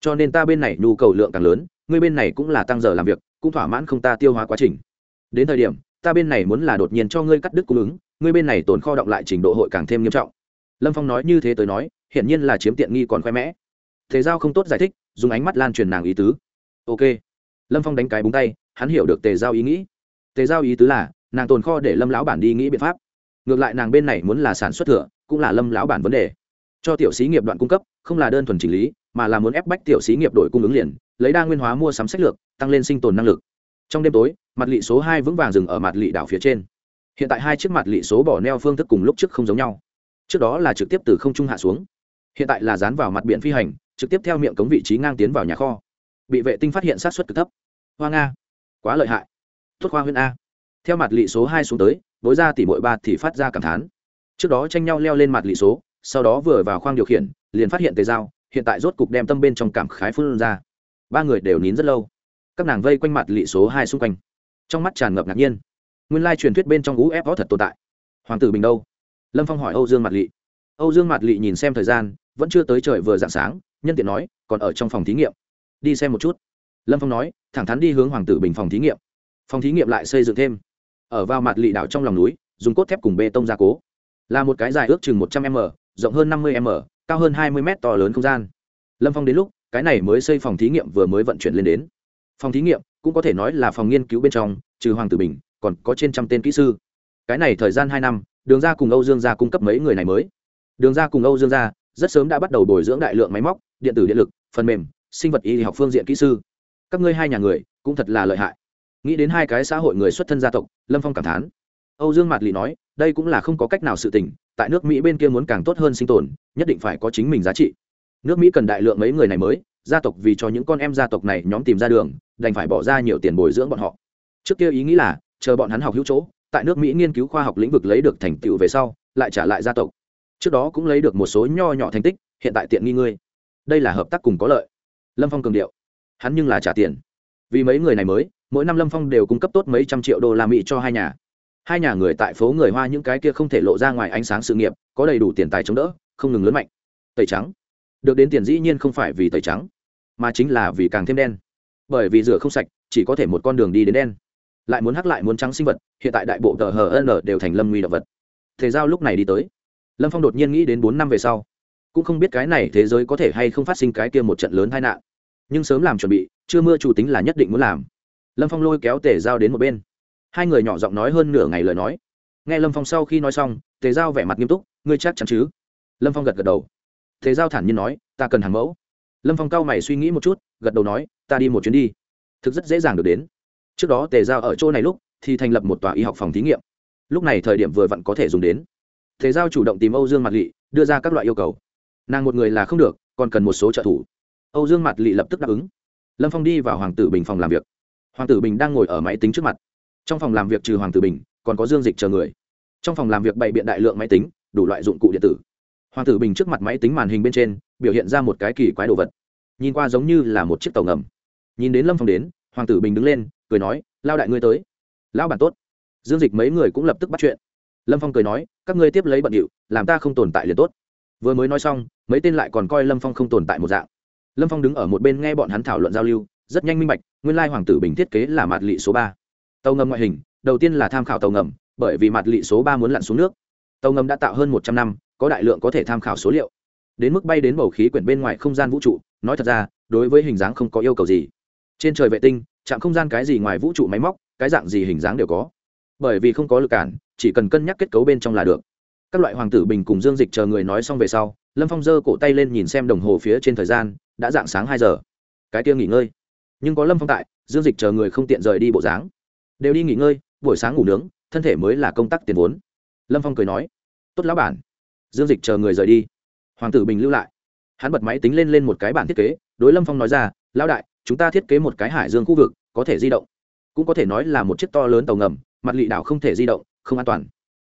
Cho nên ta bên này nhu cầu lượng càng lớn, ngươi bên này cũng là tăng giờ làm việc, cũng thỏa mãn không ta tiêu hóa quá trình. Đến thời điểm, ta bên này muốn là đột nhiên cho ngươi cắt đứt cung ứng, ngươi bên này tồn kho động lại trình độ hội càng thêm nghiêm trọng. Lâm phong nói như thế tới nói, hiển nhiên là chiếm tiện nghi còn khoe mẽ. Thế giao không tốt giải thích, dùng ánh mắt lan truyền nàng ý tứ. Ok. Lâm phong đánh cái búng tay, hắn hiểu được tề giao ý nghĩ. Tề giao ý tứ là, nàng tồn kho để lâm lão bản đi nghĩ biện pháp ngược lại nàng bên này muốn là sản xuất thừa, cũng là lâm lão bản vấn đề. Cho tiểu xí nghiệp đoạn cung cấp, không là đơn thuần chỉnh lý, mà là muốn ép bách tiểu xí nghiệp đổi cung ứng liền, lấy đa nguyên hóa mua sắm sách lược, tăng lên sinh tồn năng lực. Trong đêm tối, mặt lị số hai vững vàng dừng ở mặt lị đảo phía trên. Hiện tại hai chiếc mặt lị số bỏ neo phương thức cùng lúc trước không giống nhau. Trước đó là trực tiếp từ không trung hạ xuống. Hiện tại là dán vào mặt biển phi hành, trực tiếp theo miệng cống vị trí ngang tiến vào nhà kho. Bị vệ tinh phát hiện sát xuất cực thấp. Hoa nga. Quá lợi hại. Tuất khoa huyện a. Theo mặt lị số hai xuống tới bối ra tỉ mội ba thì phát ra cảm thán. Trước đó tranh nhau leo lên mặt lị số, sau đó vừa vào khoang điều khiển, liền phát hiện tề dao hiện tại rốt cục đem tâm bên trong cảm khái phun ra. Ba người đều nín rất lâu. Các nàng vây quanh mặt lị số hai xung quanh. Trong mắt tràn ngập ngạc nhiên. Nguyên lai truyền thuyết bên trong ú ép thật tồn tại. Hoàng tử bình đâu? Lâm phong hỏi âu dương mặt lị. Âu dương mặt lị nhìn xem thời gian, vẫn chưa tới trời vừa d ạ n g sáng, nhân tiện nói, còn ở trong phòng thí nghiệm. Đi xem một chút. Lâm phong nói, thẳng thắn đi hướng hoàng tử bình phòng thí nghiệm. Phòng thí nghiệm lại xây dựng thêm ở vào mặt lị đảo trong lòng núi, dùng cốt thép cùng bê tông gia cố. Là một cái dài ước chừng một trăm m, rộng hơn năm mươi m, cao hơn hai mươi m to lớn không gian. Lâm phong đến lúc, cái này mới xây phòng thí nghiệm vừa mới vận chuyển lên đến. Phòng thí nghiệm, cũng có thể nói là phòng nghiên cứu bên trong, trừ hoàng tử bình, còn có trên trăm tên kỹ sư. Cái này thời gian hai năm, đường ra cùng âu dương gia cung cấp mấy người này mới. Đường ra cùng âu dương gia, rất sớm đã bắt đầu bồi dưỡng đại lượng máy móc, điện tử điện lực, phần mềm, sinh vật y học phương diện kỹ sư. Các ngươi hai nhà người, cũng thật là lợi hại nghĩ đến hai cái xã hội người xuất thân gia tộc, lâm phong cảm thán. Âu dương mạt lì nói, đây cũng là không có cách nào sự tình, tại nước mỹ bên kia muốn càng tốt hơn sinh tồn, nhất định phải có chính mình giá trị. Nước mỹ cần đại lượng mấy người này mới, gia tộc vì cho những con em gia tộc này nhóm tìm ra đường, đành phải bỏ ra nhiều tiền bồi dưỡng bọn họ. Trước kia ý nghĩ là, chờ bọn hắn học hữu chỗ, tại nước mỹ nghiên cứu khoa học lĩnh vực lấy được thành tựu về sau, lại trả lại gia tộc. Trước đó cũng lấy được một số nho nhỏ thành tích, hiện tại tiện nghi ngươi. Đây là hợp tác cùng có lợi. Lâm phong cường điệu. Hắn nhưng là trả tiền. Vì mấy người này mới mỗi năm lâm phong đều cung cấp tốt mấy trăm triệu đô la mỹ cho hai nhà hai nhà người tại phố người hoa những cái kia không thể lộ ra ngoài ánh sáng sự nghiệp có đầy đủ tiền tài chống đỡ không ngừng lớn mạnh tẩy trắng được đến tiền dĩ nhiên không phải vì tẩy trắng mà chính là vì càng thêm đen bởi vì rửa không sạch chỉ có thể một con đường đi đến đen lại muốn hắc lại muốn trắng sinh vật hiện tại đại bộ tờ hn đều thành lâm nguy động vật thế giao lúc này đi tới lâm phong đột nhiên nghĩ đến bốn năm về sau cũng không biết cái này thế giới có thể hay không phát sinh cái kia một trận lớn tai nạn nhưng sớm làm chuẩn bị chưa mưa chủ tính là nhất định muốn làm lâm phong lôi kéo tề giao đến một bên. Hai người nhỏ giọng nói hơn nửa ngày lời nói. Nghe lâm phong sau khi nói xong, tề giao vẻ mặt nghiêm túc, ngươi chắc chắn chứ? Lâm phong gật gật đầu. Tề giao thản nhiên nói, ta cần hàng mẫu. Lâm phong cao mày suy nghĩ một chút, gật đầu nói, ta đi một chuyến đi. Thực rất dễ dàng được đến. Trước đó tề giao ở chỗ này lúc, thì thành lập một tòa y học phòng thí nghiệm. Lúc này thời điểm vừa vặn có thể dùng đến. Tề giao chủ động tìm âu dương mặt lỵ đưa ra các loại yêu cầu. Nàng một người là không được, còn cần một số trợ thủ. Âu dương mặt lỵ lập tức đáp ứng. Lâm phong đi vào hoàng tử bình phòng làm việc hoàng tử bình đang ngồi ở máy tính trước mặt. Trong phòng làm việc trừ hoàng tử bình, còn có dương dịch chờ người. Trong phòng làm việc bày biện đại lượng máy tính, đủ loại dụng cụ điện tử. Hoàng tử bình trước mặt máy tính màn hình bên trên, biểu hiện ra một cái kỳ quái đồ vật. Nhìn qua giống như là một chiếc tàu ngầm. Nhìn đến lâm phong đến, hoàng tử bình đứng lên, cười nói, lao đại ngươi tới. Lão bản tốt. Dương dịch mấy người cũng lập tức bắt chuyện. Lâm phong cười nói, các ngươi tiếp lấy bận điệu, làm ta không tồn tại liền tốt. Vừa mới nói xong, mấy tên lại còn coi lâm phong không tồn tại một dạng. Lâm phong đứng ở một bên nghe bọn hắn thảo luận giao lưu rất nhanh minh bạch, nguyên lai hoàng tử bình thiết kế là mạt lị số ba. Tàu ngầm ngoại hình, đầu tiên là tham khảo tàu ngầm, bởi vì mặt lị số ba muốn lặn xuống nước. Tàu ngầm đã tạo hơn một trăm năm, có đại lượng có thể tham khảo số liệu. Đến mức bay đến bầu khí quyển bên ngoài không gian vũ trụ, nói thật ra, đối với hình dáng không có yêu cầu gì. Trên trời vệ tinh, chạm không gian cái gì ngoài vũ trụ máy móc, cái dạng gì hình dáng đều có. Bởi vì không có lực cản, chỉ cần cân nhắc kết cấu bên trong là được. Các loại hoàng tử bình cùng dương dịch chờ người nói xong về sau, lâm phong giơ cổ tay lên nhìn xem đồng hồ phía trên thời gian, đã dạng sáng hai giờ. Cái kia nghỉ ngơi nhưng có lâm phong tại dương dịch chờ người không tiện rời đi bộ dáng đều đi nghỉ ngơi buổi sáng ngủ nướng thân thể mới là công tác tiền vốn lâm phong cười nói tốt lão bản dương dịch chờ người rời đi hoàng tử bình lưu lại hắn bật máy tính lên lên một cái bản thiết kế đối lâm phong nói ra lão đại chúng ta thiết kế một cái hải dương khu vực có thể di động cũng có thể nói là một chiếc to lớn tàu ngầm mặt lị đảo không thể di động không an toàn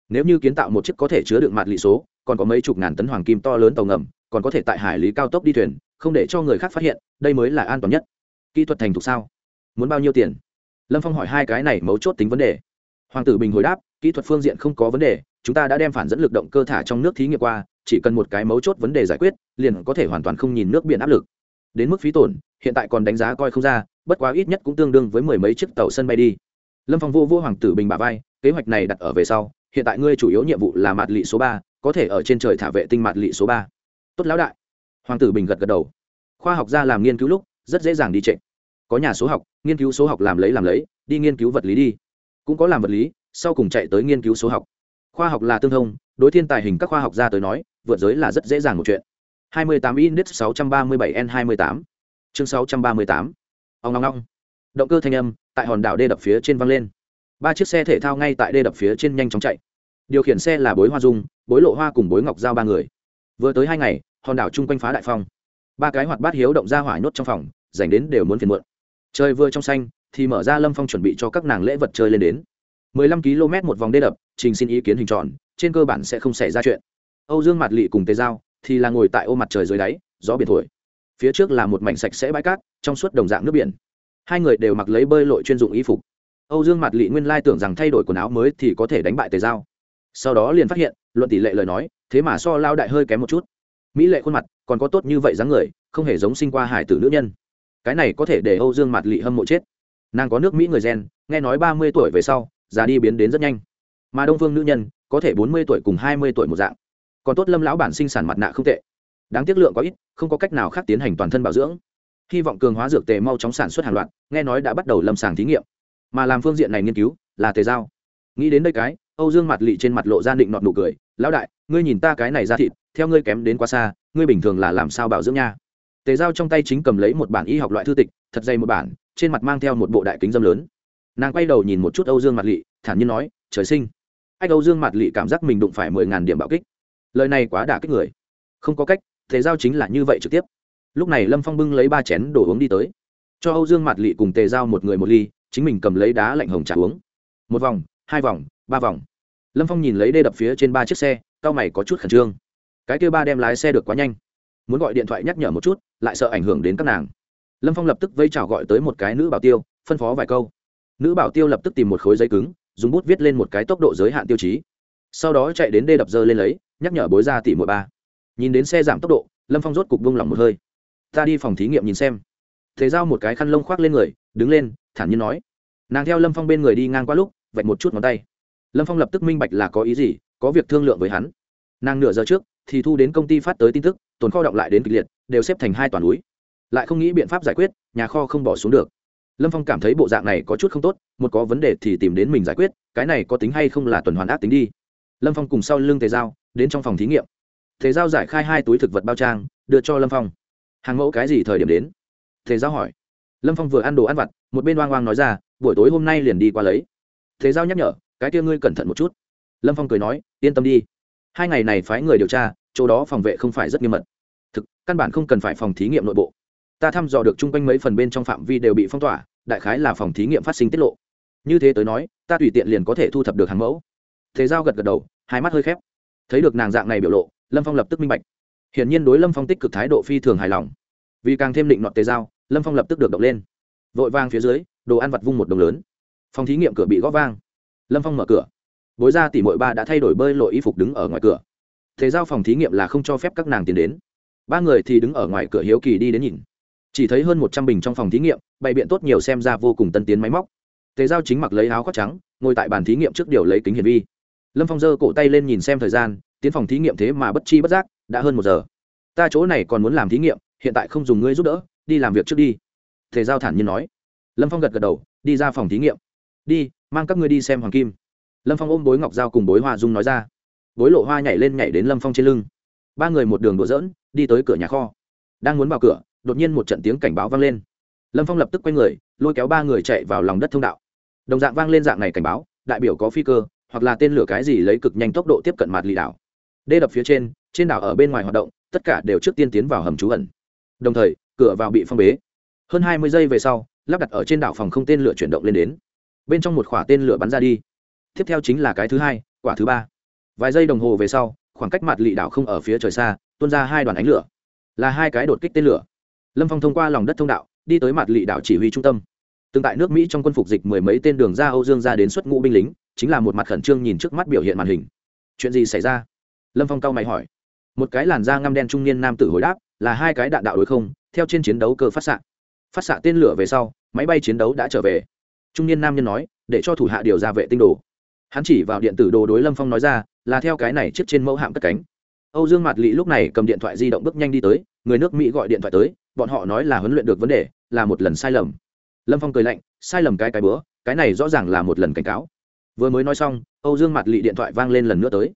nếu như kiến tạo một chiếc có thể chứa đựng mặt lị số còn có mấy chục ngàn tấn hoàng kim to lớn tàu ngầm còn có thể tại hải lý cao tốc đi thuyền không để cho người khác phát hiện đây mới là an toàn nhất kỹ thuật thành thục sao? Muốn bao nhiêu tiền? Lâm phong hỏi hai cái này mấu chốt tính vấn đề. Hoàng tử bình hồi đáp, kỹ thuật phương diện không có vấn đề, chúng ta đã đem phản dẫn lực động cơ thả trong nước thí nghiệm qua, chỉ cần một cái mấu chốt vấn đề giải quyết, liền có thể hoàn toàn không nhìn nước biển áp lực. Đến mức phí tổn, hiện tại còn đánh giá coi không ra, bất quá ít nhất cũng tương đương với mười mấy chiếc tàu sân bay đi. Lâm phong vô vô hoàng tử bình bà vai, kế hoạch này đặt ở về sau, hiện tại ngươi chủ yếu nhiệm vụ là mạt lị số ba, có thể ở trên trời thả vệ tinh mạt lị số ba. Tốt lão đại. Hoàng tử bình gật gật đầu. Khoa học gia làm nghiên cứu lúc rất dễ dàng đi trệ. Có nhà số học, nghiên cứu số học làm lấy làm lấy, đi nghiên cứu vật lý đi. Cũng có làm vật lý, sau cùng chạy tới nghiên cứu số học. Khoa học là tương thông, đối thiên tài hình các khoa học gia tới nói, vượt giới là rất dễ dàng một chuyện. 28 index 637 n 28 chương 638 ông long long động cơ thanh âm, tại hòn đảo đê đập phía trên văng lên. Ba chiếc xe thể thao ngay tại đê đập phía trên nhanh chóng chạy. Điều khiển xe là bối hoa dung, bối lộ hoa cùng bối ngọc giao ba người. Vừa tới hai ngày, hòn đảo chung quanh phá đại phong ba cái hoạt bát hiếu động ra hỏa nhốt trong phòng, dành đến đều muốn phiền muộn. Chơi vừa trong xanh, thì mở ra lâm phong chuẩn bị cho các nàng lễ vật chơi lên đến. 15 km một vòng đê đập, trình xin ý kiến hình tròn, trên cơ bản sẽ không xảy ra chuyện. Âu dương mặt lị cùng tề giao, thì là ngồi tại ô mặt trời dưới đáy, gió biển thổi. Phía trước là một mảnh sạch sẽ bãi cát, trong suốt đồng dạng nước biển. Hai người đều mặc lấy bơi lội chuyên dụng y phục. Âu dương mặt lị nguyên lai tưởng rằng thay đổi quần áo mới thì có thể đánh bại tề giao. Sau đó liền phát hiện, luận tỷ lệ lời nói, thế mà so lao đại hơi kém một chút. Mỹ lệ khuôn mặt còn có tốt như vậy dáng người, không hề giống sinh qua hải tử nữ nhân. Cái này có thể để âu dương Mạt lị hâm mộ chết. Nàng có nước mỹ người gen, nghe nói ba mươi tuổi về sau, già đi biến đến rất nhanh. Mà đông phương nữ nhân, có thể bốn mươi tuổi cùng hai mươi tuổi một dạng. Còn tốt lâm lão bản sinh sản mặt nạ không tệ. Đáng tiếc lượng có ít, không có cách nào khác tiến hành toàn thân bảo dưỡng. Hy vọng cường hóa dược tề mau chóng sản xuất hàng loạt, nghe nói đã bắt đầu lâm sàng thí nghiệm. Mà làm phương diện này nghiên cứu, là tề giao. Nghĩ đến đây cái, âu dương mặt lị trên mặt lộ ra định nọt nụ cười. Lão đại, ngươi nhìn ta cái này ra thịt, theo ngươi kém đến quá xa ngươi bình thường là làm sao bảo dưỡng nha? Tề giao trong tay chính cầm lấy một bản y học loại thư tịch, thật dày một bản, trên mặt mang theo một bộ đại kính dâm lớn. Nàng quay đầu nhìn một chút âu dương mặt lỵ thản nhiên nói, trời sinh. Anh âu dương mặt lỵ cảm giác mình đụng phải mười ngàn điểm bạo kích. Lời này quá đả kích người. Không có cách thế giao chính là như vậy trực tiếp. Lúc này lâm phong bưng lấy ba chén đồ uống đi tới. Cho âu dương mặt lỵ cùng tề giao một người một ly, chính mình cầm lấy đá lạnh hồng trả uống. Một vòng, hai vòng, ba vòng. Lâm phong nhìn lấy đê đập phía trên ba chiếc xe, cao mày có chút khẩn trương cái kêu ba đem lái xe được quá nhanh. Muốn gọi điện thoại nhắc nhở một chút, lại sợ ảnh hưởng đến các nàng. Lâm phong lập tức vây chào gọi tới một cái nữ bảo tiêu, phân phó vài câu. Nữ bảo tiêu lập tức tìm một khối giấy cứng, dùng bút viết lên một cái tốc độ giới hạn tiêu chí. Sau đó chạy đến đê đập dơ lên lấy, nhắc nhở bối ra tỷ mỗi ba. Nhìn đến xe giảm tốc độ, lâm phong rốt cục vung lòng một hơi. Ta đi phòng thí nghiệm nhìn xem. Thế giao một cái khăn lông khoác lên người, đứng lên, thản nhiên nói. Nàng theo lâm phong bên người đi ngang qua lúc, vạch một chút ngón tay. Lâm phong lập tức minh bạch là có ý gì, có việc thương lượng với hắn. Nàng nửa giờ trước thì thu đến công ty phát tới tin tức, tồn kho động lại đến kịch liệt, đều xếp thành hai toàn núi. Lại không nghĩ biện pháp giải quyết, nhà kho không bỏ xuống được. Lâm phong cảm thấy bộ dạng này có chút không tốt, một có vấn đề thì tìm đến mình giải quyết, cái này có tính hay không là tuần hoàn ác tính đi. Lâm phong cùng sau lưng tề giao, đến trong phòng thí nghiệm. Tề giao giải khai hai túi thực vật bao trang, đưa cho lâm phong. Hàng mẫu cái gì thời điểm đến? Tề giao hỏi. Lâm phong vừa ăn đồ ăn vặt, một bên oang oang nói ra, buổi tối hôm nay liền đi qua lấy. Tề giao nhắc nhở, cái kia ngươi cẩn thận một chút. Lâm phong cười nói, yên tâm đi hai ngày này phái người điều tra, chỗ đó phòng vệ không phải rất nghiêm mật. Thực, căn bản không cần phải phòng thí nghiệm nội bộ. Ta thăm dò được chung quanh mấy phần bên trong phạm vi đều bị phong tỏa, đại khái là phòng thí nghiệm phát sinh tiết lộ. Như thế tới nói, ta tùy tiện liền có thể thu thập được hàng mẫu. Thế giao gật gật đầu, hai mắt hơi khép. Thấy được nàng dạng này biểu lộ, lâm phong lập tức minh bạch. Hiển nhiên đối lâm phong tích cực thái độ phi thường hài lòng. Vì càng thêm định nọt tế giao, lâm phong lập tức được động lên. Vội vang phía dưới, đồ ăn vặt vung một đồng lớn. Phòng thí nghiệm cửa bị góp vang. Lâm phong mở cửa bối ra tỷ mội ba đã thay đổi bơi lội y phục đứng ở ngoài cửa. Thế giao phòng thí nghiệm là không cho phép các nàng tiến đến. Ba người thì đứng ở ngoài cửa hiếu kỳ đi đến nhìn. Chỉ thấy hơn một trăm bình trong phòng thí nghiệm, bày biện tốt nhiều xem ra vô cùng tân tiến máy móc. Thế giao chính mặc lấy áo khoác trắng, ngồi tại bàn thí nghiệm trước điều lấy kính hiển vi. Lâm phong giơ cổ tay lên nhìn xem thời gian, tiến phòng thí nghiệm thế mà bất chi bất giác, đã hơn một giờ. Ta chỗ này còn muốn làm thí nghiệm, hiện tại không dùng ngươi giúp đỡ, đi làm việc trước đi. Thể giao thản nhiên nói. Lâm phong gật gật đầu, đi ra phòng thí nghiệm. Đi, mang các ngươi đi xem hoàng kim lâm phong ôm bối ngọc giao cùng bối hoa dung nói ra. Bối lộ hoa nhảy lên nhảy đến lâm phong trên lưng. Ba người một đường đùa dỡn đi tới cửa nhà kho. Đang muốn vào cửa, đột nhiên một trận tiếng cảnh báo vang lên. Lâm phong lập tức quay người, lôi kéo ba người chạy vào lòng đất thông đạo. Đồng dạng vang lên dạng này cảnh báo, đại biểu có phi cơ, hoặc là tên lửa cái gì lấy cực nhanh tốc độ tiếp cận mặt lì đảo. Đê đập phía trên trên đảo ở bên ngoài hoạt động, tất cả đều trước tiên tiến vào hầm trú ẩn. Đồng thời, cửa vào bị phong bế. Hơn hai mươi giây về sau, lắp đặt ở trên đảo phòng không tên lửa chuyển động lên đến. Bên trong một khỏa tên lửa bắn ra đi tiếp theo chính là cái thứ hai, quả thứ ba. Vài giây đồng hồ về sau, khoảng cách mặt lị đảo không ở phía trời xa, tuôn ra hai đoàn ánh lửa. Là hai cái đột kích tên lửa. Lâm phong thông qua lòng đất thông đạo, đi tới mặt lị đảo chỉ huy trung tâm. Tương tại nước mỹ trong quân phục dịch mười mấy tên đường ra âu dương ra đến xuất ngũ binh lính, chính là một mặt khẩn trương nhìn trước mắt biểu hiện màn hình. Chuyện gì xảy ra? Lâm phong cao mày hỏi. Một cái làn da ngăm đen trung niên nam tử hồi đáp, là hai cái đạn đạo đối không, theo trên chiến đấu cơ phát xạ. Phát xạ tên lửa về sau, máy bay chiến đấu đã trở về. Trung niên nam nhân nói, để cho thủ hạ điều ra vệ tinh đồ hắn chỉ vào điện tử đồ đối lâm phong nói ra, là theo cái này chiếc trên mẫu hạm cất cánh. Âu dương mạt lị lúc này cầm điện thoại di động bước nhanh đi tới, người nước mỹ gọi điện thoại tới, bọn họ nói là huấn luyện được vấn đề, là một lần sai lầm. Lâm phong cười lạnh, sai lầm cái cái bữa, cái này rõ ràng là một lần cảnh cáo. Vừa mới nói xong, âu dương mạt lị điện thoại vang lên lần nữa tới.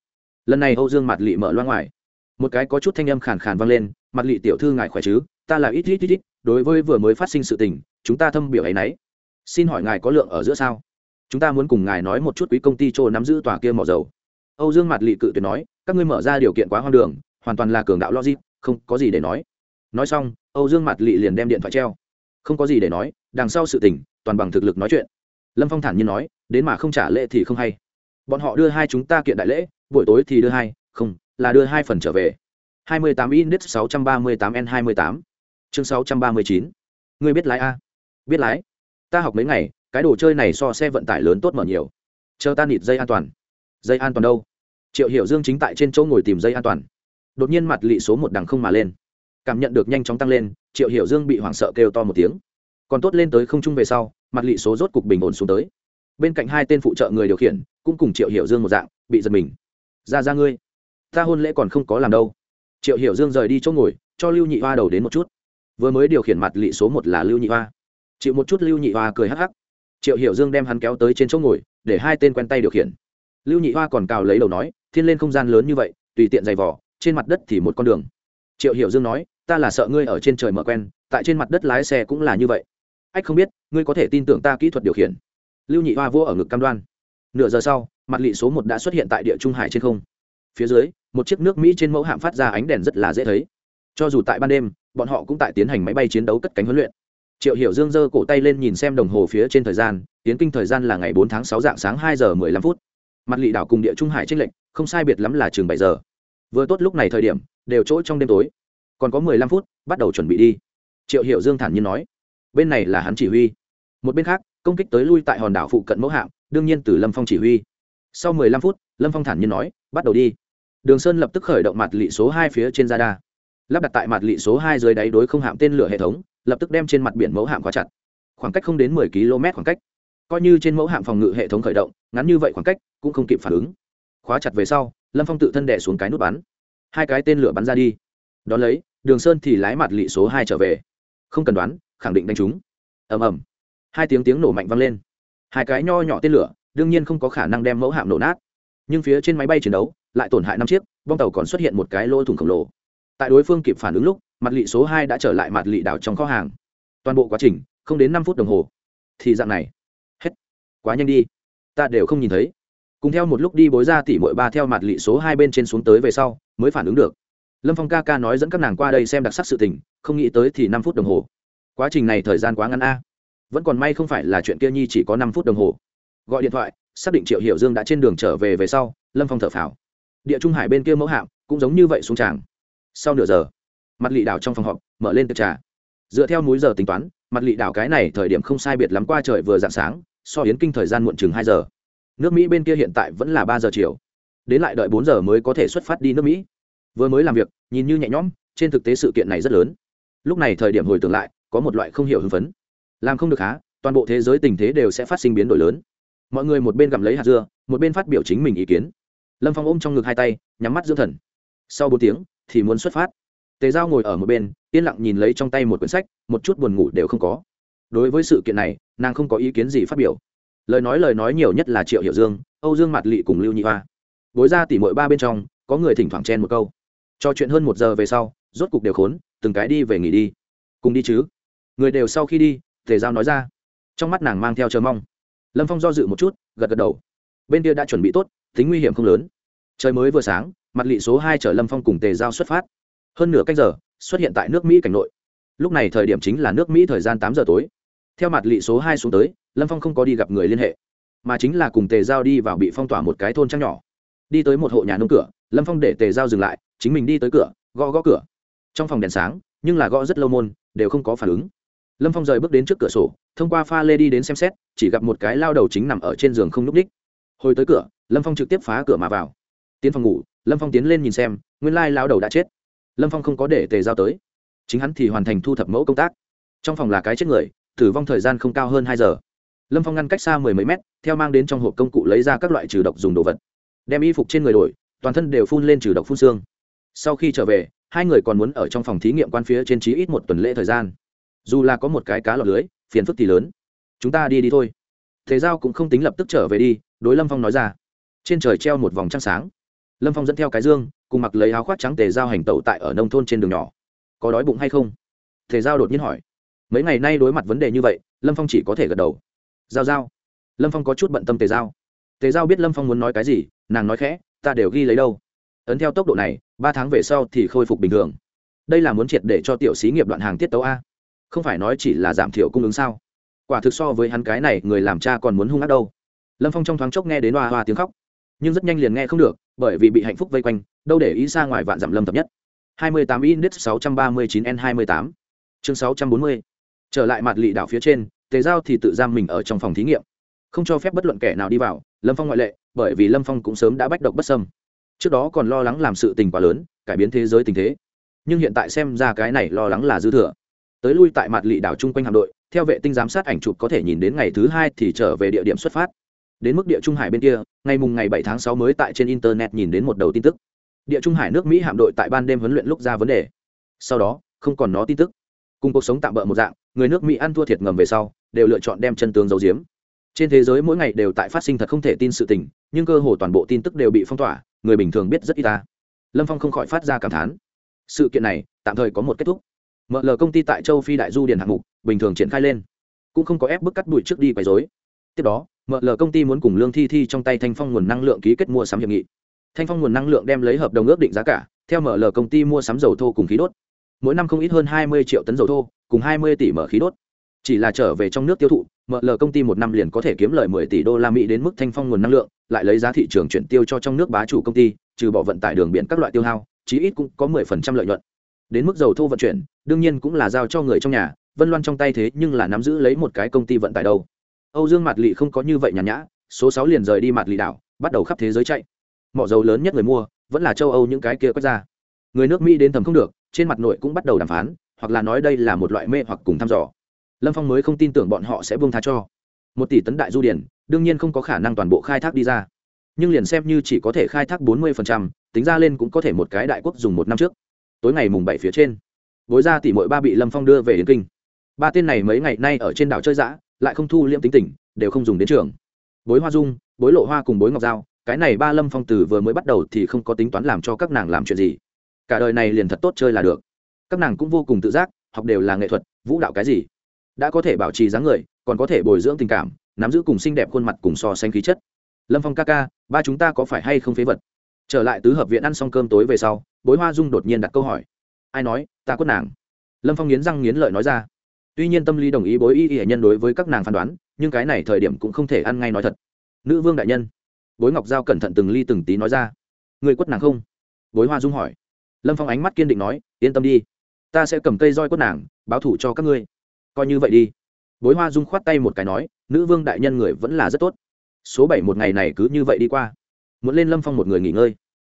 Lần này âu dương mạt lị mở loa ngoài. Một cái có chút thanh âm khàn khàn vang lên mặt lị tiểu thư ngài khỏe chứ? Ta là ít ít ít ít, đối với vừa mới phát sinh sự tình, chúng ta thâm biểu ấy nấy. Xin hỏi ngài có lượng ở giữa sao? Chúng ta muốn cùng ngài nói một chút quý công ty chỗ nắm giữ tòa kia mỏ dầu. Âu dương mặt lị cự tuyệt nói, các ngươi mở ra điều kiện quá hoang đường, hoàn toàn là cường đạo logic, không có gì để nói. Nói xong, âu dương mặt lị liền đem điện thoại treo. Không có gì để nói, đằng sau sự tình, toàn bằng thực lực nói chuyện. Lâm phong thản nhiên nói, đến mà không trả lễ thì không hay. Bọn họ đưa hai chúng ta kiện đại lễ, buổi tối thì đưa hai, không, là đưa hai phần trở về. 28 index 638 n 28 chương 639 ngươi biết lái a. Biết lái. Ta học mấy ngày cái đồ chơi này so xe vận tải lớn tốt mở nhiều. Chờ ta nịt dây an toàn. Dây an toàn đâu? Triệu hiểu dương chính tại trên chỗ ngồi tìm dây an toàn. Đột nhiên mặt lị số một đằng không mà lên. Cảm nhận được nhanh chóng tăng lên, triệu hiểu dương bị hoảng sợ kêu to một tiếng. Còn tốt lên tới không trung về sau, mặt lị số rốt cục bình ổn xuống tới. Bên cạnh hai tên phụ trợ người điều khiển, cũng cùng triệu hiểu dương một dạng, bị giật mình. Ra ra ngươi. Ta hôn lễ còn không có làm đâu. Triệu hiểu dương rời đi chỗ ngồi, cho lưu nhị hoa đầu đến một chút. Vừa mới điều khiển mặt lị số một là lưu nhị hoa. Chịu một chút lưu nhị hoa cười hắc hắc triệu hiểu dương đem hắn kéo tới trên chỗ ngồi, để hai tên quen tay điều khiển. Lưu nhị hoa còn cào lấy đầu nói, thiên lên không gian lớn như vậy, tùy tiện giày vỏ trên mặt đất thì một con đường. Triệu hiểu dương nói, ta là sợ ngươi ở trên trời mở quen, tại trên mặt đất lái xe cũng là như vậy. Ách không biết, ngươi có thể tin tưởng ta kỹ thuật điều khiển? Lưu nhị hoa vô ở ngực cam đoan. Nửa giờ sau, mặt lị số một đã xuất hiện tại địa trung hải trên không. Phía dưới, một chiếc nước mỹ trên mẫu hạm phát ra ánh đèn rất là dễ thấy. Cho dù tại ban đêm, bọn họ cũng tại tiến hành máy bay chiến đấu cất cánh huấn luyện triệu hiểu dương giơ cổ tay lên nhìn xem đồng hồ phía trên thời gian, tiến kinh thời gian là ngày bốn tháng sáu dạng sáng hai giờ mười lăm phút. Mặt lị đảo cùng địa trung hải tranh lệnh không sai biệt lắm là chừng bảy giờ. Vừa tốt lúc này thời điểm, đều chỗ trong đêm tối. Còn có mười lăm phút, bắt đầu chuẩn bị đi. Triệu hiểu dương thản nhiên nói, bên này là hắn chỉ huy. Một bên khác, công kích tới lui tại hòn đảo phụ cận mẫu hạm, đương nhiên từ lâm phong chỉ huy. Sau mười lăm phút, lâm phong thản nhiên nói, bắt đầu đi. Đường sơn lập tức khởi động mặt lị số hai phía trên radar. Lắp đặt tại mặt lị số hai dưới đáy đối không hạm tên lửa hệ thống lập tức đem trên mặt biển mẫu hạm khóa chặt. Khoảng cách không đến mười km khoảng cách. Coi như trên mẫu hạm phòng ngự hệ thống khởi động, ngắn như vậy khoảng cách cũng không kịp phản ứng. Khóa chặt về sau, lâm phong tự thân đẻ xuống cái nút bắn. Hai cái tên lửa bắn ra đi. Đón lấy, đường sơn thì lái mặt lị số hai trở về. Không cần đoán, khẳng định đánh chúng. Ầm ầm. Hai tiếng tiếng nổ mạnh vang lên. Hai cái nho nhỏ tên lửa, đương nhiên không có khả năng đem mẫu hạm nổ nát. Nhưng phía trên máy bay chiến đấu lại tổn hại năm chiếc, bong tàu còn xuất hiện một cái lỗ thủng khổng lồ. Tại đối phương kịp phản ứng lúc mặt lị số hai đã trở lại mặt lị đảo trong kho hàng. Toàn bộ quá trình, không đến năm phút đồng hồ. Thì dạng này. Hết. Quá nhanh đi. Ta đều không nhìn thấy. Cùng theo một lúc đi bối ra tỉ mỗi ba theo mặt lị số hai bên trên xuống tới về sau, mới phản ứng được. Lâm phong ca ca nói dẫn các nàng qua đây xem đặc sắc sự tình, không nghĩ tới thì năm phút đồng hồ. Quá trình này thời gian quá ngắn a. Vẫn còn may không phải là chuyện kia nhi chỉ có năm phút đồng hồ. Gọi điện thoại, xác định triệu hiểu dương đã trên đường trở về về sau, lâm phong thở phào. Địa trung hải bên kia mẫu hạm cũng giống như vậy xuống tràng. Sau nửa giờ mặt lị đảo trong phòng họp, mở lên tiệc trà. Dựa theo múi giờ tính toán, mặt lị đảo cái này thời điểm không sai biệt lắm qua trời vừa dạng sáng, so yến kinh thời gian muộn chừng hai giờ. Nước mỹ bên kia hiện tại vẫn là ba giờ chiều. Đến lại đợi bốn giờ mới có thể xuất phát đi nước mỹ. Vừa mới làm việc, nhìn như nhẹ nhõm, trên thực tế sự kiện này rất lớn. Lúc này thời điểm hồi tưởng lại, có một loại không hiểu hưng phấn. Làm không được há, toàn bộ thế giới tình thế đều sẽ phát sinh biến đổi lớn. Mọi người một bên gặm lấy hạt dưa, một bên phát biểu chính mình ý kiến. Lâm phong ôm trong ngực hai tay, nhắm mắt dưỡng thần. Sau bốn tiếng, thì muốn xuất phát tề giao ngồi ở một bên, yên lặng nhìn lấy trong tay một quyển sách, một chút buồn ngủ đều không có. Đối với sự kiện này, nàng không có ý kiến gì phát biểu. Lời nói lời nói nhiều nhất là triệu hiệu dương, âu dương mạt lị cùng lưu nhị hoa. Bối ra tỉ mỗi ba bên trong, có người thỉnh thoảng chen một câu. Trò chuyện hơn một giờ về sau, rốt cục đều khốn, từng cái đi về nghỉ đi. Cùng đi chứ? Người đều sau khi đi, tề giao nói ra. Trong mắt nàng mang theo chờ mong. Lâm phong do dự một chút, gật gật đầu. Bên kia đã chuẩn bị tốt, tính nguy hiểm không lớn. Trời mới vừa sáng mặt lị số hai chở lâm phong cùng tề giao xuất phát hơn nửa cách giờ, xuất hiện tại nước mỹ cảnh nội. Lúc này thời điểm chính là nước mỹ thời gian tám giờ tối. Theo mặt lị số hai xuống tới, lâm phong không có đi gặp người liên hệ, mà chính là cùng tề giao đi vào bị phong tỏa một cái thôn trăng nhỏ. Đi tới một hộ nhà nông cửa, lâm phong để tề giao dừng lại, chính mình đi tới cửa, gõ gõ cửa. Trong phòng đèn sáng, nhưng là gõ rất lâu môn, đều không có phản ứng. Lâm phong rời bước đến trước cửa sổ, thông qua pha lê đi đến xem xét, chỉ gặp một cái lao đầu chính nằm ở trên giường không n ú c ních hồi tới cửa, lâm phong trực tiếp phá cửa mà vào. Tiến phòng ngủ, lâm phong tiến lên nhìn xem, nguyên lai lao đầu đã chết lâm phong không có để tề giao tới. Chính hắn thì hoàn thành thu thập mẫu công tác. Trong phòng là cái chết người, tử vong thời gian không cao hơn hai giờ. Lâm phong ngăn cách xa mười mấy mét, theo mang đến trong hộp công cụ lấy ra các loại trừ độc dùng đồ vật. Đem y phục trên người đổi, toàn thân đều phun lên trừ độc phun xương. Sau khi trở về, hai người còn muốn ở trong phòng thí nghiệm quan phía trên trí ít một tuần lễ thời gian. Dù là có một cái cá lọt lưới, phiền phức thì lớn. Chúng ta đi đi thôi. Thế giao cũng không tính lập tức trở về đi, đối lâm phong nói ra. Trên trời treo một vòng trăng sáng lâm phong dẫn theo cái dương, cùng mặc lấy áo khoác trắng tề giao hành tẩu tại ở nông thôn trên đường nhỏ. Có đói bụng hay không? Tề giao đột nhiên hỏi. Mấy ngày nay đối mặt vấn đề như vậy, lâm phong chỉ có thể gật đầu. Giao giao. Lâm phong có chút bận tâm tề giao. Tề giao biết lâm phong muốn nói cái gì, nàng nói khẽ, ta đều ghi lấy đâu. Ấn theo tốc độ này, ba tháng về sau thì khôi phục bình thường. Đây là muốn triệt để cho tiểu xí nghiệp đoạn hàng tiết tấu a. Không phải nói chỉ là giảm thiểu cung ứng sao? Quả thực so với hắn cái này, người làm cha còn muốn hung ác đâu. Lâm phong trong thoáng chốc nghe đến hoa hoa tiếng khóc, nhưng rất nhanh liền nghe không được bởi vì bị hạnh phúc vây quanh, đâu để ý xa ngoài vạn dặm lâm thập nhất. 28 index 639 n 28 chương 640 trở lại mặt lị đảo phía trên, tề giao thì tự giam mình ở trong phòng thí nghiệm. Không cho phép bất luận kẻ nào đi vào, lâm phong ngoại lệ, bởi vì lâm phong cũng sớm đã bách độc bất sâm trước đó còn lo lắng làm sự tình quá lớn, cải biến thế giới tình thế. Nhưng hiện tại xem ra cái này lo lắng là dư thừa. Tới lui tại mặt lị đảo chung quanh hạm đội, theo vệ tinh giám sát ảnh chụp có thể nhìn đến ngày thứ hai thì trở về địa điểm xuất phát đến mức địa trung hải bên kia, ngày mùng ngày 7 tháng 6 mới tại trên internet nhìn đến một đầu tin tức. Địa trung hải nước mỹ hạm đội tại ban đêm huấn luyện lúc ra vấn đề. Sau đó, không còn nó tin tức. Cùng cuộc sống tạm bỡ một dạng, người nước mỹ ăn thua thiệt ngầm về sau, đều lựa chọn đem chân tướng giấu giếm. Trên thế giới mỗi ngày đều tại phát sinh thật không thể tin sự tình, nhưng cơ hồ toàn bộ tin tức đều bị phong tỏa, người bình thường biết rất ít ta. Lâm phong không khỏi phát ra cảm thán. Sự kiện này, tạm thời có một kết thúc. Mở lờ công ty tại châu phi đại du điền hạng mục, bình thường triển khai lên. Cũng không có ép bức cắt đuổi trước đi quấy dối tiếp đó mở lờ công ty muốn cùng lương thi thi trong tay thanh phong nguồn năng lượng ký kết mua sắm hiệp nghị. Thanh phong nguồn năng lượng đem lấy hợp đồng ước định giá cả, theo mở lờ công ty mua sắm dầu thô cùng khí đốt. Mỗi năm không ít hơn hai mươi triệu tấn dầu thô, cùng hai mươi tỷ mở khí đốt. Chỉ là trở về trong nước tiêu thụ mở lờ công ty một năm liền có thể kiếm lời mười tỷ đô la mỹ đến mức thanh phong nguồn năng lượng, lại lấy giá thị trường chuyển tiêu cho trong nước bá chủ công ty, trừ bỏ vận tải đường biển các loại tiêu hao, chí ít cũng có mười phần trăm lợi nhuận. Đến mức dầu thô vận chuyển, đương nhiên cũng là giao cho người trong nhà, vân loan trong tay thế nhưng là nắm giữ lấy một cái công ty vận tải đâu âu dương mạt Lệ không có như vậy nhàn nhã, số sáu liền rời đi mạt Lệ đảo, bắt đầu khắp thế giới chạy. Mỏ dầu lớn nhất người mua, vẫn là châu âu những cái kia quét ra. Người nước mỹ đến thầm không được, trên mặt nội cũng bắt đầu đàm phán, hoặc là nói đây là một loại mê hoặc cùng thăm dò. Lâm phong mới không tin tưởng bọn họ sẽ buông tha cho. Một tỷ tấn đại du điển, đương nhiên không có khả năng toàn bộ khai thác đi ra. Nhưng liền xem như chỉ có thể khai thác bốn mươi tính ra lên cũng có thể một cái đại quốc dùng một năm trước. Tối ngày mùng bảy phía trên, bối ra tỷ mỗi ba bị lâm phong đưa về yến kinh. Ba tên này mấy ngày nay ở trên đảo chơi giã lại không thu liễm tính tình, đều không dùng đến trường. Bối hoa dung, bối lộ hoa cùng bối ngọc giao cái này ba lâm phong từ vừa mới bắt đầu thì không có tính toán làm cho các nàng làm chuyện gì. Cả đời này liền thật tốt chơi là được. Các nàng cũng vô cùng tự giác, học đều là nghệ thuật, vũ đạo cái gì. Đã có thể bảo trì dáng người, còn có thể bồi dưỡng tình cảm, nắm giữ cùng xinh đẹp khuôn mặt cùng so sánh khí chất. Lâm phong ca ca, ba chúng ta có phải hay không phế vật? Trở lại tứ hợp viện ăn xong cơm tối về sau, bối hoa dung đột nhiên đặt câu hỏi. Ai nói, ta quất nàng? Lâm phong nghiến răng nghiến lợi nói ra tuy nhiên tâm lý đồng ý bối y y nhân đối với các nàng phán đoán, nhưng cái này thời điểm cũng không thể ăn ngay nói thật. Nữ vương đại nhân, bối ngọc giao cẩn thận từng ly từng tí nói ra. Người quất nàng không? Bối hoa dung hỏi. Lâm phong ánh mắt kiên định nói, yên tâm đi. Ta sẽ cầm cây roi quất nàng, báo thủ cho các ngươi. Coi như vậy đi. Bối hoa dung khoát tay một cái nói, nữ vương đại nhân người vẫn là rất tốt. Số bảy một ngày này cứ như vậy đi qua. Muốn lên lâm phong một người nghỉ ngơi.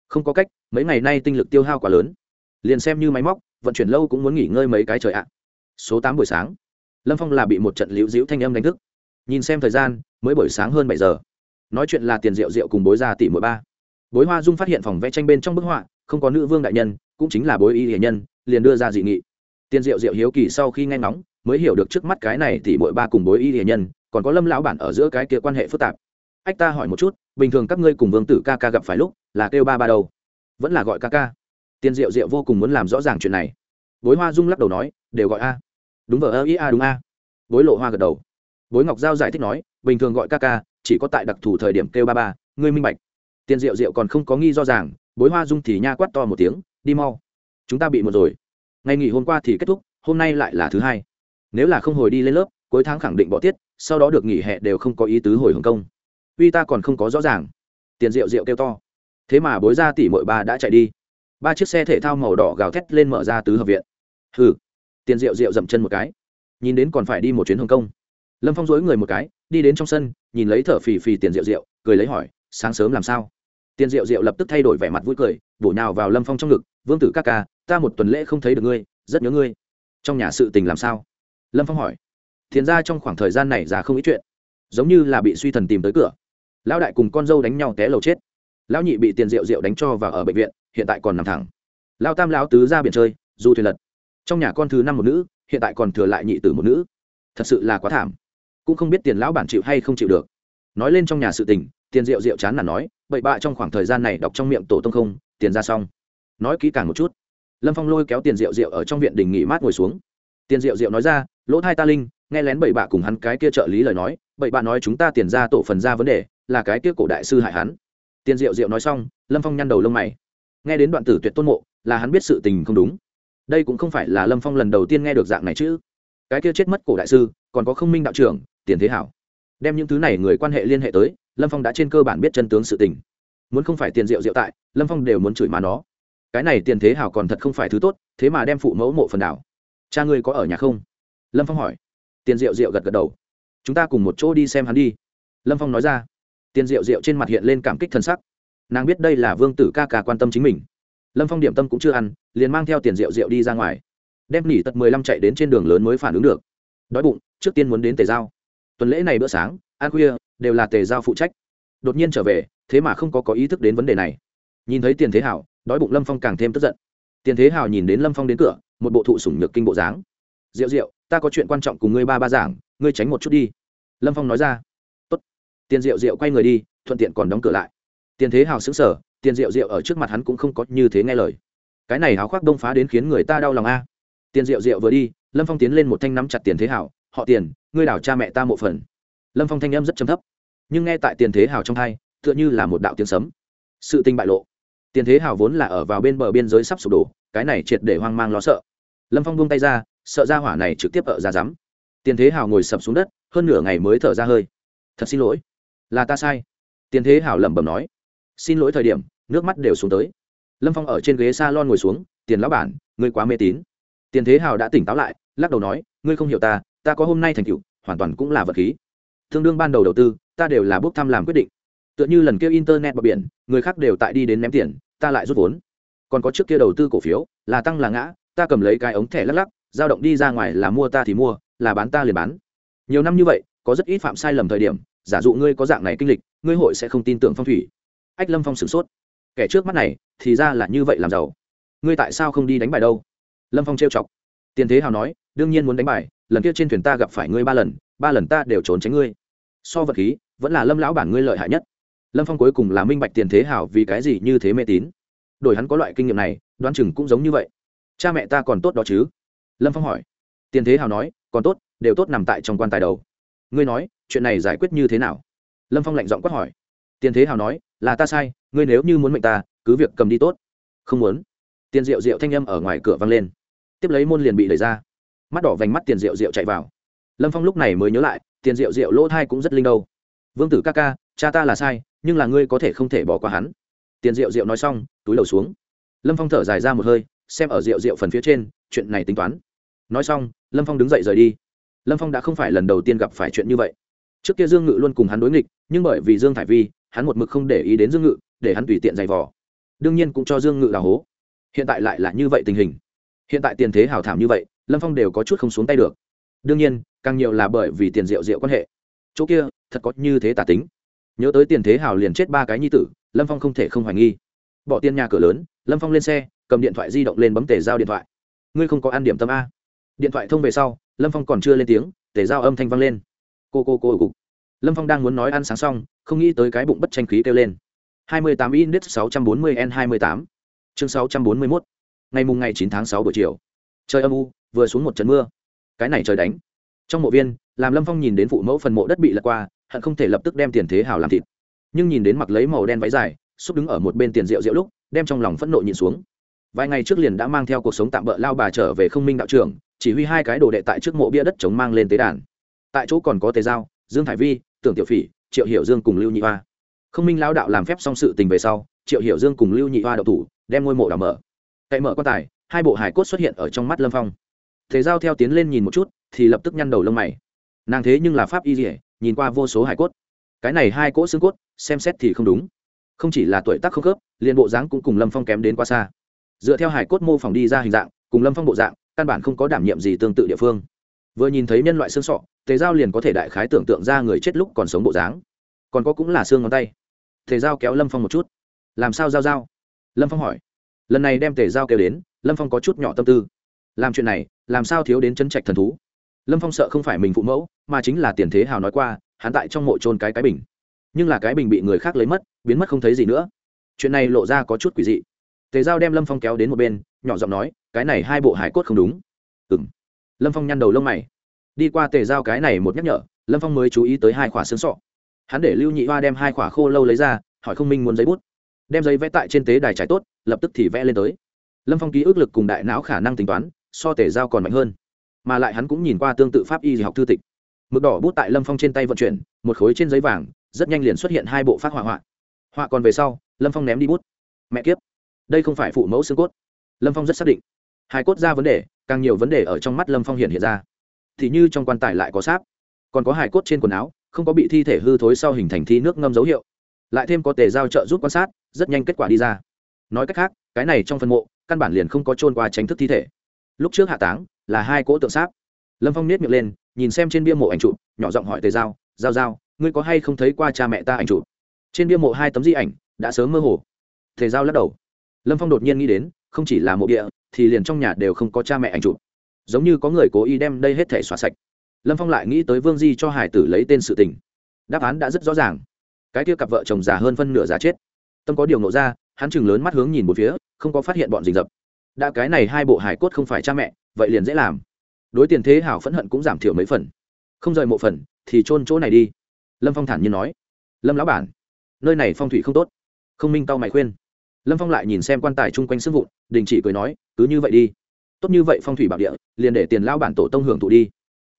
Không có cách, mấy ngày nay tinh lực tiêu hao quá lớn. Liền xem như máy móc, vận chuyển lâu cũng muốn nghỉ ngơi mấy cái trời ạ số tám buổi sáng, lâm phong là bị một trận liễu diễu thanh âm đánh thức. Nhìn xem thời gian, mới buổi sáng hơn bảy giờ. Nói chuyện là tiền rượu rượu cùng bối ra tỷ mỗi ba. Bối hoa dung phát hiện phòng vẽ tranh bên trong bức họa, không có nữ vương đại nhân, cũng chính là bối y hiền nhân, liền đưa ra dị nghị. Tiền diệu diệu hiếu kỳ sau khi nghe ngóng, mới hiểu được trước mắt cái này thì mỗi ba cùng bối y hiền nhân, còn có lâm lão bản ở giữa cái kia quan hệ phức tạp. Ách ta hỏi một chút, bình thường các ngươi cùng vương tử ca ca gặp phải lúc là kêu ba ba đâu? Vẫn là gọi ca ca. Tiền diệu diệu vô cùng muốn làm rõ ràng chuyện này bối hoa dung lắc đầu nói, đều gọi a. Đúng vờ ơ, ý a, đúng a. Bối lộ hoa gật đầu. Bối ngọc giao giải thích nói, bình thường gọi ca ca, chỉ có tại đặc thù thời điểm kêu ba ba, ngươi minh bạch. Tiền diệu diệu còn không có nghi do ràng, bối hoa dung thì nha quát to một tiếng, đi mau. Chúng ta bị một rồi. Ngày nghỉ hôm qua thì kết thúc, hôm nay lại là thứ hai. Nếu là không hồi đi lên lớp, cuối tháng khẳng định bỏ tiết, sau đó được nghỉ hè đều không có ý tứ hồi hồng công. Uy ta còn không có rõ ràng. Tiền rượu rượu kêu to. Thế mà bối ra tỷ mội ba đã chạy đi. Ba chiếc xe thể thao màu đỏ gào thét lên mở ra tứ hợp viện hừ. Tiền rượu rượu dậm chân một cái. Nhìn đến còn phải đi một chuyến hồng công lâm phong dối người một cái, đi đến trong sân, nhìn lấy thở phì phì tiền rượu rượu, cười lấy hỏi, sáng sớm làm sao? Tiền rượu rượu lập tức thay đổi vẻ mặt vui cười, bổ nhào vào lâm phong trong ngực, vương tử ca ca, ta một tuần lễ không thấy được ngươi, rất nhớ ngươi. Trong nhà sự tình làm sao? Lâm phong hỏi. Thiền ra trong khoảng thời gian này già không ít chuyện, giống như là bị suy thần tìm tới cửa. Lão đại cùng con dâu đánh nhau té lầu chết. Lão nhị bị tiền rượu rượu đánh cho vào ở bệnh viện, hiện tại còn nằm thẳng. Lão tam lão tứ ra biển chơi, du thuyền lật trong nhà con thứ năm một nữ, hiện tại còn thừa lại nhị tử một nữ. Thật sự là quá thảm. Cũng không biết tiền lão bản chịu hay không chịu được. Nói lên trong nhà sự tình, tiền rượu rượu chán là nói, bậy bạ trong khoảng thời gian này đọc trong miệng tổ tông không, tiền ra xong. Nói kỹ càng một chút. Lâm phong lôi kéo tiền rượu rượu ở trong viện đình nghỉ mát ngồi xuống. Tiền rượu rượu nói ra, lỗ thai ta linh, nghe lén bậy bạ cùng hắn cái kia trợ lý lời nói, bậy bạ nói chúng ta tiền ra tổ phần ra vấn đề, là cái kia cổ đại sư hại hắn. Tiền rượu rượu nói xong, lâm phong nhăn đầu lông mày. Nghe đến đoạn tử tuyệt tôn mộ, là hắn biết sự tình không đúng đây cũng không phải là lâm phong lần đầu tiên nghe được dạng này chứ. Cái kia chết mất cổ đại sư, còn có không minh đạo trưởng, tiền thế hảo. Đem những thứ này người quan hệ liên hệ tới, lâm phong đã trên cơ bản biết chân tướng sự tình. Muốn không phải tiền rượu rượu tại, lâm phong đều muốn chửi má nó. Cái này tiền thế hảo còn thật không phải thứ tốt, thế mà đem phụ mẫu mộ phần đảo. Cha ngươi có ở nhà không? Lâm phong hỏi. Tiền rượu rượu gật gật đầu. Chúng ta cùng một chỗ đi xem hắn đi. Lâm phong nói ra. Tiền rượu rượu trên mặt hiện lên cảm kích thân sắc. Nàng biết đây là vương tử ca ca quan tâm chính mình lâm phong điểm tâm cũng chưa ăn, liền mang theo tiền rượu rượu đi ra ngoài. Đem nỉ tật mười lăm chạy đến trên đường lớn mới phản ứng được. Đói bụng, trước tiên muốn đến tề giao. Tuần lễ này bữa sáng, ăn khuya, đều là tề giao phụ trách. Đột nhiên trở về, thế mà không có có ý thức đến vấn đề này. Nhìn thấy tiền thế hảo, đói bụng lâm phong càng thêm tức giận. Tiền thế hảo nhìn đến lâm phong đến cửa, một bộ thụ sủng nhược kinh bộ dáng. Rượu rượu, ta có chuyện quan trọng cùng ngươi ba ba giảng, ngươi tránh một chút đi. Lâm phong nói ra. Tốt. tiền rượu rượu quay người đi, thuận tiện còn đóng cửa lại tiền thế hào xứng sở tiền rượu rượu ở trước mặt hắn cũng không có như thế nghe lời. Cái này háo khoác đông phá đến khiến người ta đau lòng a. Tiền rượu rượu vừa đi, lâm phong tiến lên một thanh nắm chặt tiền thế hào, họ tiền, ngươi đảo cha mẹ ta một phần. Lâm phong thanh âm rất chấm thấp, nhưng nghe tại tiền thế hào trong hai, tựa như là một đạo tiếng sấm. Sự tình bại lộ. Tiền thế hào vốn là ở vào bên bờ biên giới sắp sụp đổ, cái này triệt để hoang mang lo sợ. Lâm phong buông tay ra, sợ ra hỏa này trực tiếp ở ra rắm tiền thế hào ngồi sập xuống đất, hơn nửa ngày mới thở ra hơi. Thật xin lỗi, là ta sai. Tiền thế hào lẩm bẩm nói xin lỗi thời điểm, nước mắt đều xuống tới. Lâm phong ở trên ghế s a lon ngồi xuống, tiền lão bản, ngươi quá mê tín. Tiền thế hào đã tỉnh táo lại, lắc đầu nói, ngươi không hiểu ta ta có hôm nay thành tựu, hoàn toàn cũng là vật khí. Tương đương ban đầu đầu tư, ta đều là bốc thăm làm quyết định. Tựa như lần kia internet bờ biển, người khác đều tại đi đến ném tiền, ta lại rút vốn. Còn có trước kia đầu tư cổ phiếu, là tăng là ngã, ta cầm lấy cái ống thẻ lắc lắc, dao động đi ra ngoài là mua ta thì mua, là bán ta liền bán. Nhiều năm như vậy, có rất ít phạm sai lầm thời điểm, giả dụ ngươi có dạng này kinh lịch, ngươi hội sẽ không tin tưởng phong thủy ách lâm phong sửng sốt kẻ trước mắt này thì ra là như vậy làm giàu ngươi tại sao không đi đánh bài đâu lâm phong trêu chọc tiền thế hào nói đương nhiên muốn đánh bài lần kia trên thuyền ta gặp phải ngươi ba lần ba lần ta đều trốn tránh ngươi so vật khí vẫn là lâm lão bản ngươi lợi hại nhất lâm phong cuối cùng là minh bạch tiền thế hảo vì cái gì như thế mê tín đổi hắn có loại kinh nghiệm này đoán chừng cũng giống như vậy cha mẹ ta còn tốt đó chứ lâm phong hỏi tiền thế hào nói còn tốt đều tốt nằm tại trong quan tài đầu ngươi nói chuyện này giải quyết như thế nào lâm phong lạnh giọng quát hỏi tiền thế hào nói, là ta sai, ngươi nếu như muốn mệnh ta, cứ việc cầm đi tốt. Không muốn. Tiền rượu rượu thanh â m ở ngoài cửa vang lên. Tiếp lấy môn liền bị đẩy ra. Mắt đỏ vành mắt tiền rượu rượu chạy vào. Lâm phong lúc này mới nhớ lại, tiền rượu rượu lỗ thai cũng rất linh đâu. Vương tử ca ca, cha ta là sai, nhưng là ngươi có thể không thể bỏ qua hắn. Tiền rượu rượu nói xong, túi đầu xuống. Lâm phong thở dài ra một hơi, xem ở rượu rượu phần phía trên, chuyện này tính toán. Nói xong, lâm phong đứng dậy rời đi. Lâm phong đã không phải lần đầu tiên gặp phải chuyện như vậy. Trước kia dương ngự luôn cùng hắn đối nghịch, nhưng bởi vì dương thải vi hắn một mực không để ý đến dương ngự, để hắn tùy tiện giày vò. Đương nhiên cũng cho dương ngự là hố. Hiện tại lại là như vậy tình hình. Hiện tại tiền thế hào thảm như vậy, lâm phong đều có chút không xuống tay được. Đương nhiên, càng nhiều là bởi vì tiền rượu rượu quan hệ. Chỗ kia, thật có như thế tả tính. Nhớ tới tiền thế hào liền chết ba cái nhi tử, lâm phong không thể không hoài nghi. Bỏ tiền nhà cửa lớn, lâm phong lên xe, cầm điện thoại di động lên bấm tề giao điện thoại. Ngươi không có ăn điểm tâm a. Điện thoại thông về sau, lâm phong còn chưa lên tiếng tề giao âm thanh vang lên. Cô cô cô cục lâm phong đang muốn nói ăn sáng xong, không nghĩ tới cái bụng bất tranh khí kêu lên. 28 index 640 n 28 chương 641 ngày mùng ngày 9 tháng 6 buổi chiều. Trời âm u, vừa xuống một trận mưa. Cái này trời đánh. Trong mộ viên, làm lâm phong nhìn đến phụ mẫu phần mộ đất bị lật qua, hận không thể lập tức đem tiền thế hào làm thịt. Nhưng nhìn đến mặc lấy màu đen váy dài, xúc đứng ở một bên tiền rượu rượu lúc, đem trong lòng phẫn nộ nhìn xuống. Vài ngày trước liền đã mang theo cuộc sống tạm bỡ lao bà trở về không minh đạo trưởng, chỉ huy hai cái đồ đệ tại trước mộ bia đất chống mang lên tế đàn. Tại chỗ còn có tế giao dương thải vi tưởng tiểu phỉ, triệu hiểu dương cùng lưu nhị hoa. Không minh lao đạo làm phép xong sự tình về sau, triệu hiểu dương cùng lưu nhị hoa đậu thủ, đem ngôi mộ đào mở. Cậy mở quan tài, hai bộ hải cốt xuất hiện ở trong mắt lâm phong. Thế giao theo tiến lên nhìn một chút, thì lập tức nhăn đầu lông mày. Nàng thế nhưng là pháp y dỉa nhìn qua vô số hải cốt. Cái này hai cỗ xương cốt, xem xét thì không đúng. Không chỉ là tuổi tác không khớp, liền bộ dáng cũng cùng lâm phong kém đến quá xa. Dựa theo hải cốt mô phỏng đi ra hình dạng, cùng lâm phong bộ dạng, căn bản không có đảm nhiệm gì tương tự địa phương vừa nhìn thấy nhân loại xương sọ, tề giao liền có thể đại khái tưởng tượng ra người chết lúc còn sống bộ dáng. Còn có cũng là xương ngón tay. Tề giao kéo lâm phong một chút. Làm sao giao giao? Lâm phong hỏi. Lần này đem tề giao kéo đến, lâm phong có chút nhỏ tâm tư. Làm chuyện này, làm sao thiếu đến chân trạch thần thú? Lâm phong sợ không phải mình phụ mẫu, mà chính là tiền thế hào nói qua, hắn tại trong mộ trôn cái cái bình. Nhưng là cái bình bị người khác lấy mất, biến mất không thấy gì nữa. Chuyện này lộ ra có chút quỷ dị. Tề giao đem lâm phong kéo đến một bên, nhỏ giọng nói, cái này hai bộ hải cốt không đúng. Ừ lâm phong nhăn đầu lông mày. Đi qua tề giao cái này một nhắc nhở, lâm phong mới chú ý tới hai khỏa xương sọ. Hắn để lưu nhị hoa đem hai khỏa khô lâu lấy ra, hỏi không minh muốn giấy bút. Đem giấy vẽ tại trên tế đài trải tốt, lập tức thì vẽ lên tới. Lâm phong ký ức lực cùng đại não khả năng tính toán, so tề giao còn mạnh hơn. Mà lại hắn cũng nhìn qua tương tự pháp y học thư tịch. Mực đỏ bút tại lâm phong trên tay vận chuyển, một khối trên giấy vàng, rất nhanh liền xuất hiện hai bộ phát họa họa. Họa còn về sau, lâm phong ném đi bút. Mẹ kiếp, đây không phải phụ mẫu xương cốt. Lâm phong rất xác định hai cốt ra vấn đề, càng nhiều vấn đề ở trong mắt lâm phong hiện hiện ra. Thì như trong quan tài lại có sáp, còn có hải cốt trên quần áo, không có bị thi thể hư thối sau hình thành thi nước ngâm dấu hiệu. Lại thêm có tề giao trợ giúp quan sát, rất nhanh kết quả đi ra. Nói cách khác, cái này trong phân mộ, căn bản liền không có trôn qua tránh thức thi thể. Lúc trước hạ táng là hai cỗ tượng sáp. Lâm phong nết miệng lên, nhìn xem trên bia mộ ảnh chụp, nhỏ giọng hỏi tề giao giao giao, ngươi có hay không thấy qua cha mẹ ta ảnh chụp? Trên bia mộ hai tấm di ảnh, đã sớm mơ hồ. Tề giao lắc đầu. Lâm phong đột nhiên nghĩ đến không chỉ là mộ địa, thì liền trong nhà đều không có cha mẹ ảnh chụp. Giống như có người cố ý đem đây hết thể xóa sạch. Lâm phong lại nghĩ tới vương di cho hải tử lấy tên sự tình. Đáp án đã rất rõ ràng. Cái kia cặp vợ chồng già hơn phân nửa già chết. Tâm có điều nộ ra, hắn chừng lớn mắt hướng nhìn một phía, không có phát hiện bọn rình rập. Đã cái này hai bộ hải cốt không phải cha mẹ, vậy liền dễ làm. Đối tiền thế hảo phẫn hận cũng giảm thiểu mấy phần. Không rời mộ phần, thì trôn chỗ này đi. Lâm phong thản nhiên nói. Lâm lão bản, nơi này phong thủy không tốt. Không minh tao mày khuyên lâm phong lại nhìn xem quan tài chung quanh sức vụn, đình chỉ cười nói, cứ như vậy đi. Tốt như vậy phong thủy bảo địa, liền để tiền lao bản tổ tông hưởng thụ đi.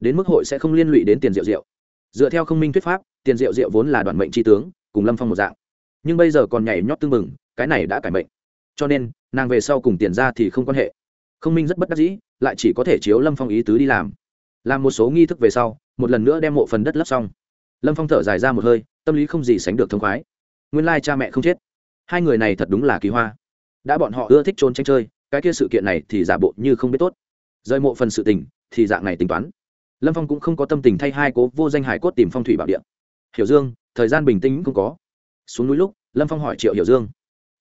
Đến mức hội sẽ không liên lụy đến tiền rượu rượu. Dựa theo không minh thuyết pháp, tiền rượu rượu vốn là đoàn mệnh tri tướng, cùng lâm phong một dạng. Nhưng bây giờ còn nhảy nhót tương mừng cái này đã cải mệnh. Cho nên, nàng về sau cùng tiền ra thì không quan hệ. Không minh rất bất đắc dĩ, lại chỉ có thể chiếu lâm phong ý tứ đi làm. Làm một số nghi thức về sau, một lần nữa đem mộ phần đất lấp xong. Lâm phong thở dài ra một hơi, tâm lý không gì sánh được thông khoái. Nguyên lai cha mẹ không chết hai người này thật đúng là kỳ hoa. Đã bọn họ ưa thích trốn tranh chơi, cái kia sự kiện này thì giả bộ như không biết tốt. Rơi mộ phần sự tình, thì dạng này tính toán. Lâm phong cũng không có tâm tình thay hai cố vô danh hải cốt tìm phong thủy bảo điện hiểu dương, thời gian bình tĩnh cũng có. Xuống núi lúc, lâm phong hỏi triệu hiểu dương.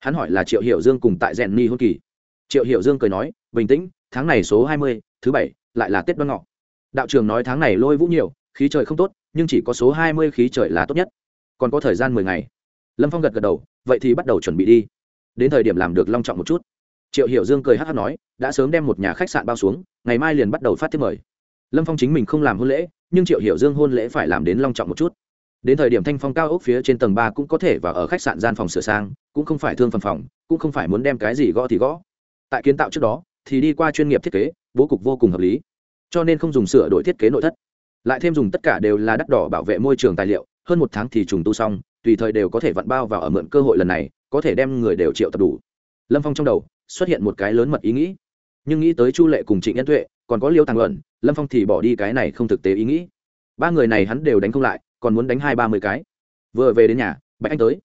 Hắn hỏi là triệu hiểu dương cùng tại rèn ni hôn kỳ. Triệu hiểu dương cười nói, bình tĩnh, tháng này số hai mươi, thứ bảy, lại là tết đoan ngọ. Đạo trường nói tháng này lôi vũ nhiều, khí trời không tốt, nhưng chỉ có số hai mươi khí trời là tốt nhất. Còn có thời gian mười ngày. Lâm phong gật gật đầu vậy thì bắt đầu chuẩn bị đi. Đến thời điểm làm được long trọng một chút. Triệu hiểu dương cười hát hát nói, đã sớm đem một nhà khách sạn bao xuống, ngày mai liền bắt đầu phát thiết mời. Lâm phong chính mình không làm hôn lễ, nhưng triệu hiểu dương hôn lễ phải làm đến long trọng một chút. Đến thời điểm thanh phong cao ốc phía trên tầng ba cũng có thể và ở khách sạn gian phòng sửa sang, cũng không phải thương phần phòng, cũng không phải muốn đem cái gì gõ thì gõ. Tại kiến tạo trước đó, thì đi qua chuyên nghiệp thiết kế, bố cục vô cùng hợp lý. Cho nên không dùng sửa đổi thiết kế nội thất. Lại thêm dùng tất cả đều là đắt đỏ bảo vệ môi trường tài liệu, hơn một tháng thì trùng tu xong tùy thời đều có thể vặn bao vào ở mượn cơ hội lần này, có thể đem người đều triệu tập đủ. Lâm phong trong đầu xuất hiện một cái lớn mật ý nghĩ. Nhưng nghĩ tới chu lệ cùng trịnh nhân tuệ, còn có liêu tàng luận, lâm phong thì bỏ đi cái này không thực tế ý nghĩ. Ba người này hắn đều đánh không lại, còn muốn đánh hai ba mươi cái. Vừa về đến nhà, bạch anh tới.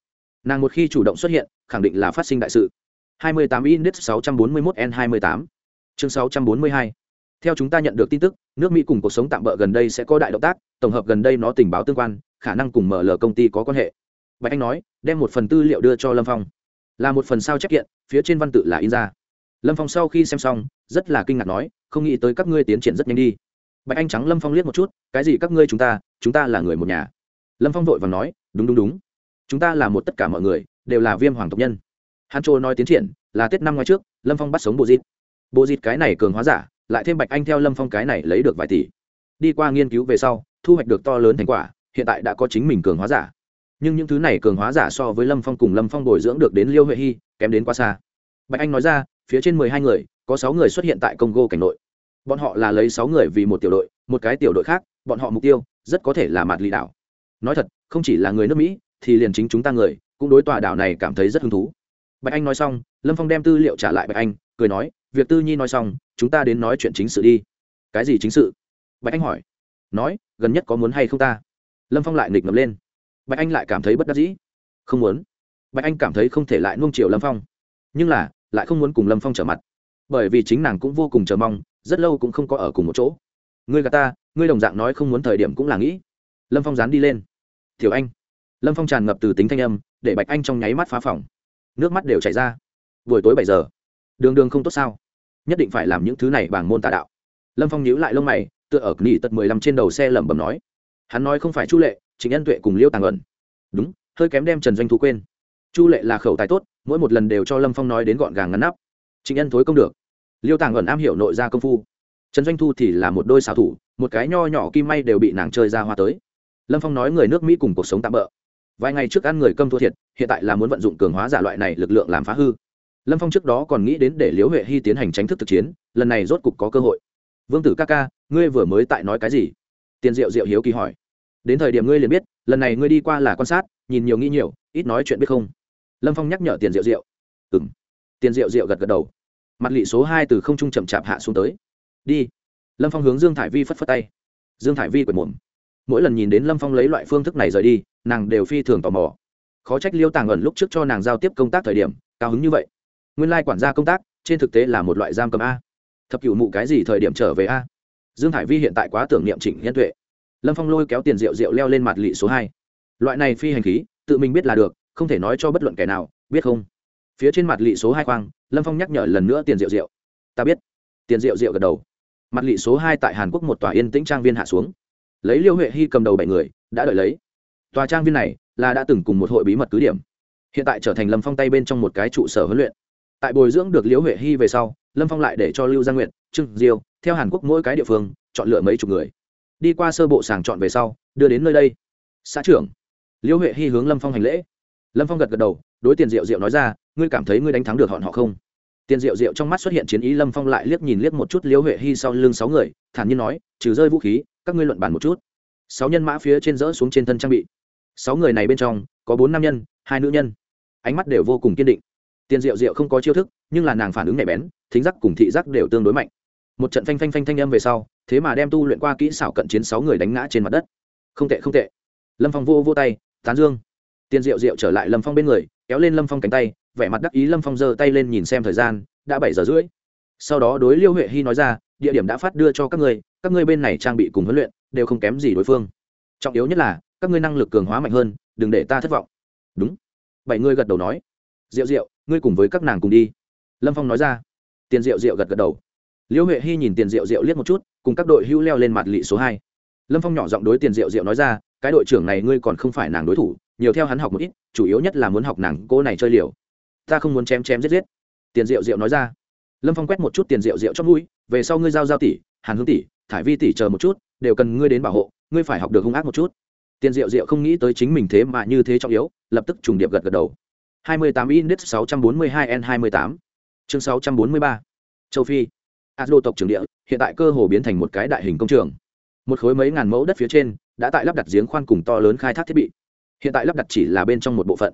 Nàng một khi chủ động xuất hiện, khẳng định là phát sinh đại sự. 28 index 641 n 28 chương 642 theo chúng ta nhận được tin tức, nước mỹ cùng cuộc sống tạm bỡ gần đây sẽ có đại động tác, tổng hợp gần đây nó tình báo tương quan, khả năng cùng mở lở công ty có quan hệ bạch anh nói, đem một phần tư liệu đưa cho lâm phong. Là một phần sao chép kiện, phía trên văn tự là in ra. Lâm phong sau khi xem xong, rất là kinh ngạc nói, không nghĩ tới các ngươi tiến triển rất nhanh đi. Bạch anh trắng lâm phong liếc một chút, cái gì các ngươi chúng ta chúng ta là người một nhà. Lâm phong vội và nói, đúng đúng đúng. Chúng ta là một tất cả mọi người, đều là viêm hoàng tộc nhân. Hàn trô nói tiến triển, là tết năm ngoái trước, lâm phong bắt sống bộ dịt. Bộ dịt cái này cường hóa giả, lại thêm bạch anh theo lâm phong cái này lấy được vài tỷ. Đi qua nghiên cứu về sau, thu hoạch được to lớn thành quả, hiện tại đã có chính mình cường hóa giả nhưng những thứ này cường hóa giả so với lâm phong cùng lâm phong bồi dưỡng được đến liêu huệ hy kém đến quá xa. Bạch anh nói ra, phía trên mười hai người, có sáu người xuất hiện tại congo cảnh nội. Bọn họ là lấy sáu người vì một tiểu đội, một cái tiểu đội khác, bọn họ mục tiêu rất có thể là mặt lì đảo. Nói thật, không chỉ là người nước mỹ, thì liền chính chúng ta người, cũng đối tòa đảo này cảm thấy rất hứng thú. Bạch anh nói xong, lâm phong đem tư liệu trả lại bạch anh, cười nói, việc tư nhi nói xong, chúng ta đến nói chuyện chính sự đi. Cái gì chính sự? Bạch anh hỏi. Nói, gần nhất có muốn hay không ta? Lâm phong lại nghịch ngập lên bạch anh lại cảm thấy bất đắc dĩ. Không muốn. Bạch anh cảm thấy không thể lại nuông chiều lâm phong. Nhưng là, lại không muốn cùng lâm phong trở mặt. Bởi vì chính nàng cũng vô cùng chờ mong, rất lâu cũng không có ở cùng một chỗ. Ngươi gà ta, ngươi đồng dạng nói không muốn thời điểm cũng là nghĩ. Lâm phong dán đi lên. Thiểu anh. Lâm phong tràn ngập từ tính thanh âm, để bạch anh trong nháy mắt phá phòng nước mắt đều chảy ra. Buổi tối bảy giờ. Đường đường không tốt sao? Nhất định phải làm những thứ này bằng môn tà đạo. Lâm phong nhíu lại lông mày, tựa ở nghỉ tật mười lăm trên đầu xe lẩm bẩm nói. Hắn nói không phải chu lệ chính nhân tuệ cùng liêu tàng ẩn. Đúng, hơi kém đem trần doanh thu quên. Chu lệ là khẩu tài tốt, mỗi một lần đều cho lâm phong nói đến gọn gàng ngắn nắp. Chính nhân thối công được. Liêu tàng ẩn am hiểu nội ra công phu. Trần doanh thu thì là một đôi xảo thủ, một cái nho nhỏ kim may đều bị nàng chơi ra hoa tới. Lâm phong nói người nước mỹ cùng cuộc sống tạm bỡ vài ngày trước ăn người câm thua thiệt, hiện tại là muốn vận dụng cường hóa giả loại này lực lượng làm phá hư. Lâm phong trước đó còn nghĩ đến để liễu huệ hy tiến hành tránh thức thực chiến, lần này rốt cục có cơ hội. Vương tử ca ca, ngươi vừa mới tại nói cái gì? Tiền diệu diệu hiếu kỳ hỏi đến thời điểm ngươi liền biết, lần này ngươi đi qua là quan sát, nhìn nhiều nghĩ nhiều, ít nói chuyện biết không? Lâm phong nhắc nhở tiền diệu diệu. Ừ m tiền diệu diệu gật gật đầu. Mặt lị số hai từ không trung chậm chạp hạ xuống tới. Đi. Lâm phong hướng dương thải vi phất phất tay. Dương thải vi quệt mồm. Mỗi lần nhìn đến lâm phong lấy loại phương thức này rời đi, nàng đều phi thường tò mò. Khó trách liêu tàng ẩn lúc trước cho nàng giao tiếp công tác thời điểm, cao hứng như vậy. Nguyên lai quản gia công tác, trên thực tế là một loại giam cầm a. Thập cựu mụ cái gì thời điểm trở về a? Dương hải vi hiện tại quá tưởng niệm trịnh nhân tuệ lâm phong lôi kéo tiền rượu rượu leo lên mặt lị số hai. Loại này phi hành khí, tự mình biết là được, không thể nói cho bất luận kẻ nào, biết không? Phía trên mặt lị số hai khoang, lâm phong nhắc nhở lần nữa tiền rượu rượu. Ta biết. Tiền rượu rượu gật đầu. Mặt lị số hai tại hàn quốc một tòa yên tĩnh trang viên hạ xuống. Lấy liêu huệ hy cầm đầu bảy người, đã đợi lấy. Tòa trang viên này là đã từng cùng một hội bí mật cứ điểm. Hiện tại trở thành lâm phong tay bên trong một cái trụ sở huấn luyện. Tại bồi dưỡng được liễu huệ hy về sau, lâm phong lại để cho lưu gia nguyện trương diêu, theo hàn quốc mỗi cái địa phương, chọn lựa mấy chục người đi qua sơ bộ sàng chọn về sau, đưa đến nơi đây. Xã trưởng, liễu huệ hy hướng lâm phong hành lễ. Lâm phong gật gật đầu, đối tiền diệu diệu nói ra, ngươi cảm thấy ngươi đánh thắng được họn họ không? Tiền diệu diệu trong mắt xuất hiện chiến ý, lâm phong lại liếc nhìn liếc một chút liễu huệ hy sau lưng sáu người, thản nhiên nói, trừ rơi vũ khí, các ngươi luận bàn một chút. Sáu nhân mã phía trên rỡ xuống trên thân trang bị. Sáu người này bên trong, có bốn nam nhân, hai nữ nhân. Ánh mắt đều vô cùng kiên định. Tiền diệu diệu không có chiêu thức, nhưng là nàng phản ứng nhạy bén, thính giác cùng thị giác đều tương đối mạnh một trận phanh phanh phanh thanh âm về sau, thế mà đem tu luyện qua kỹ xảo cận chiến sáu người đánh ngã trên mặt đất. Không tệ không tệ. Lâm phong vô vô tay, tán dương. Tiền diệu diệu trở lại lâm phong bên người, kéo lên lâm phong cánh tay, vẻ mặt đắc ý lâm phong giơ tay lên nhìn xem thời gian, đã bảy giờ rưỡi. Sau đó đối liêu huệ hy nói ra, địa điểm đã phát đưa cho các ngươi các ngươi bên này trang bị cùng huấn luyện, đều không kém gì đối phương. Trọng yếu nhất là, các ngươi năng lực cường hóa mạnh hơn, đừng để ta thất vọng. Đúng. Bảy người gật đầu nói. Diệu diệu, ngươi cùng với các nàng cùng đi. Lâm phong nói ra. Tiền diệu diệu gật gật đầu liễu huệ hy nhìn tiền diệu diệu liếc một chút, cùng các đội hưu leo lên mặt lị số hai. Lâm phong nhỏ giọng đối tiền diệu diệu nói ra, cái đội trưởng này ngươi còn không phải nàng đối thủ, nhiều theo hắn học một ít, chủ yếu nhất là muốn học nàng cô này chơi liều. Ta không muốn chém chém giết giết. Tiền diệu diệu nói ra. Lâm phong quét một chút tiền diệu diệu trong mũi, về sau ngươi giao giao tỷ, hàn hương tỷ, thải vi tỷ chờ một chút, đều cần ngươi đến bảo hộ, ngươi phải học được hung ác một chút. Tiền diệu diệu không nghĩ tới chính mình thế mà như thế trọng yếu, lập tức trùng điệp gật gật đầu. 28 index 642 n 28 chương 643 châu phi. Aslo tộc trưởng địa, hiện tại cơ hồ biến thành một cái đại hình công trường. Một khối mấy ngàn mẫu đất phía trên, đã tại lắp đặt giếng khoan cùng to lớn khai thác thiết bị. Hiện tại lắp đặt chỉ là bên trong một bộ phận.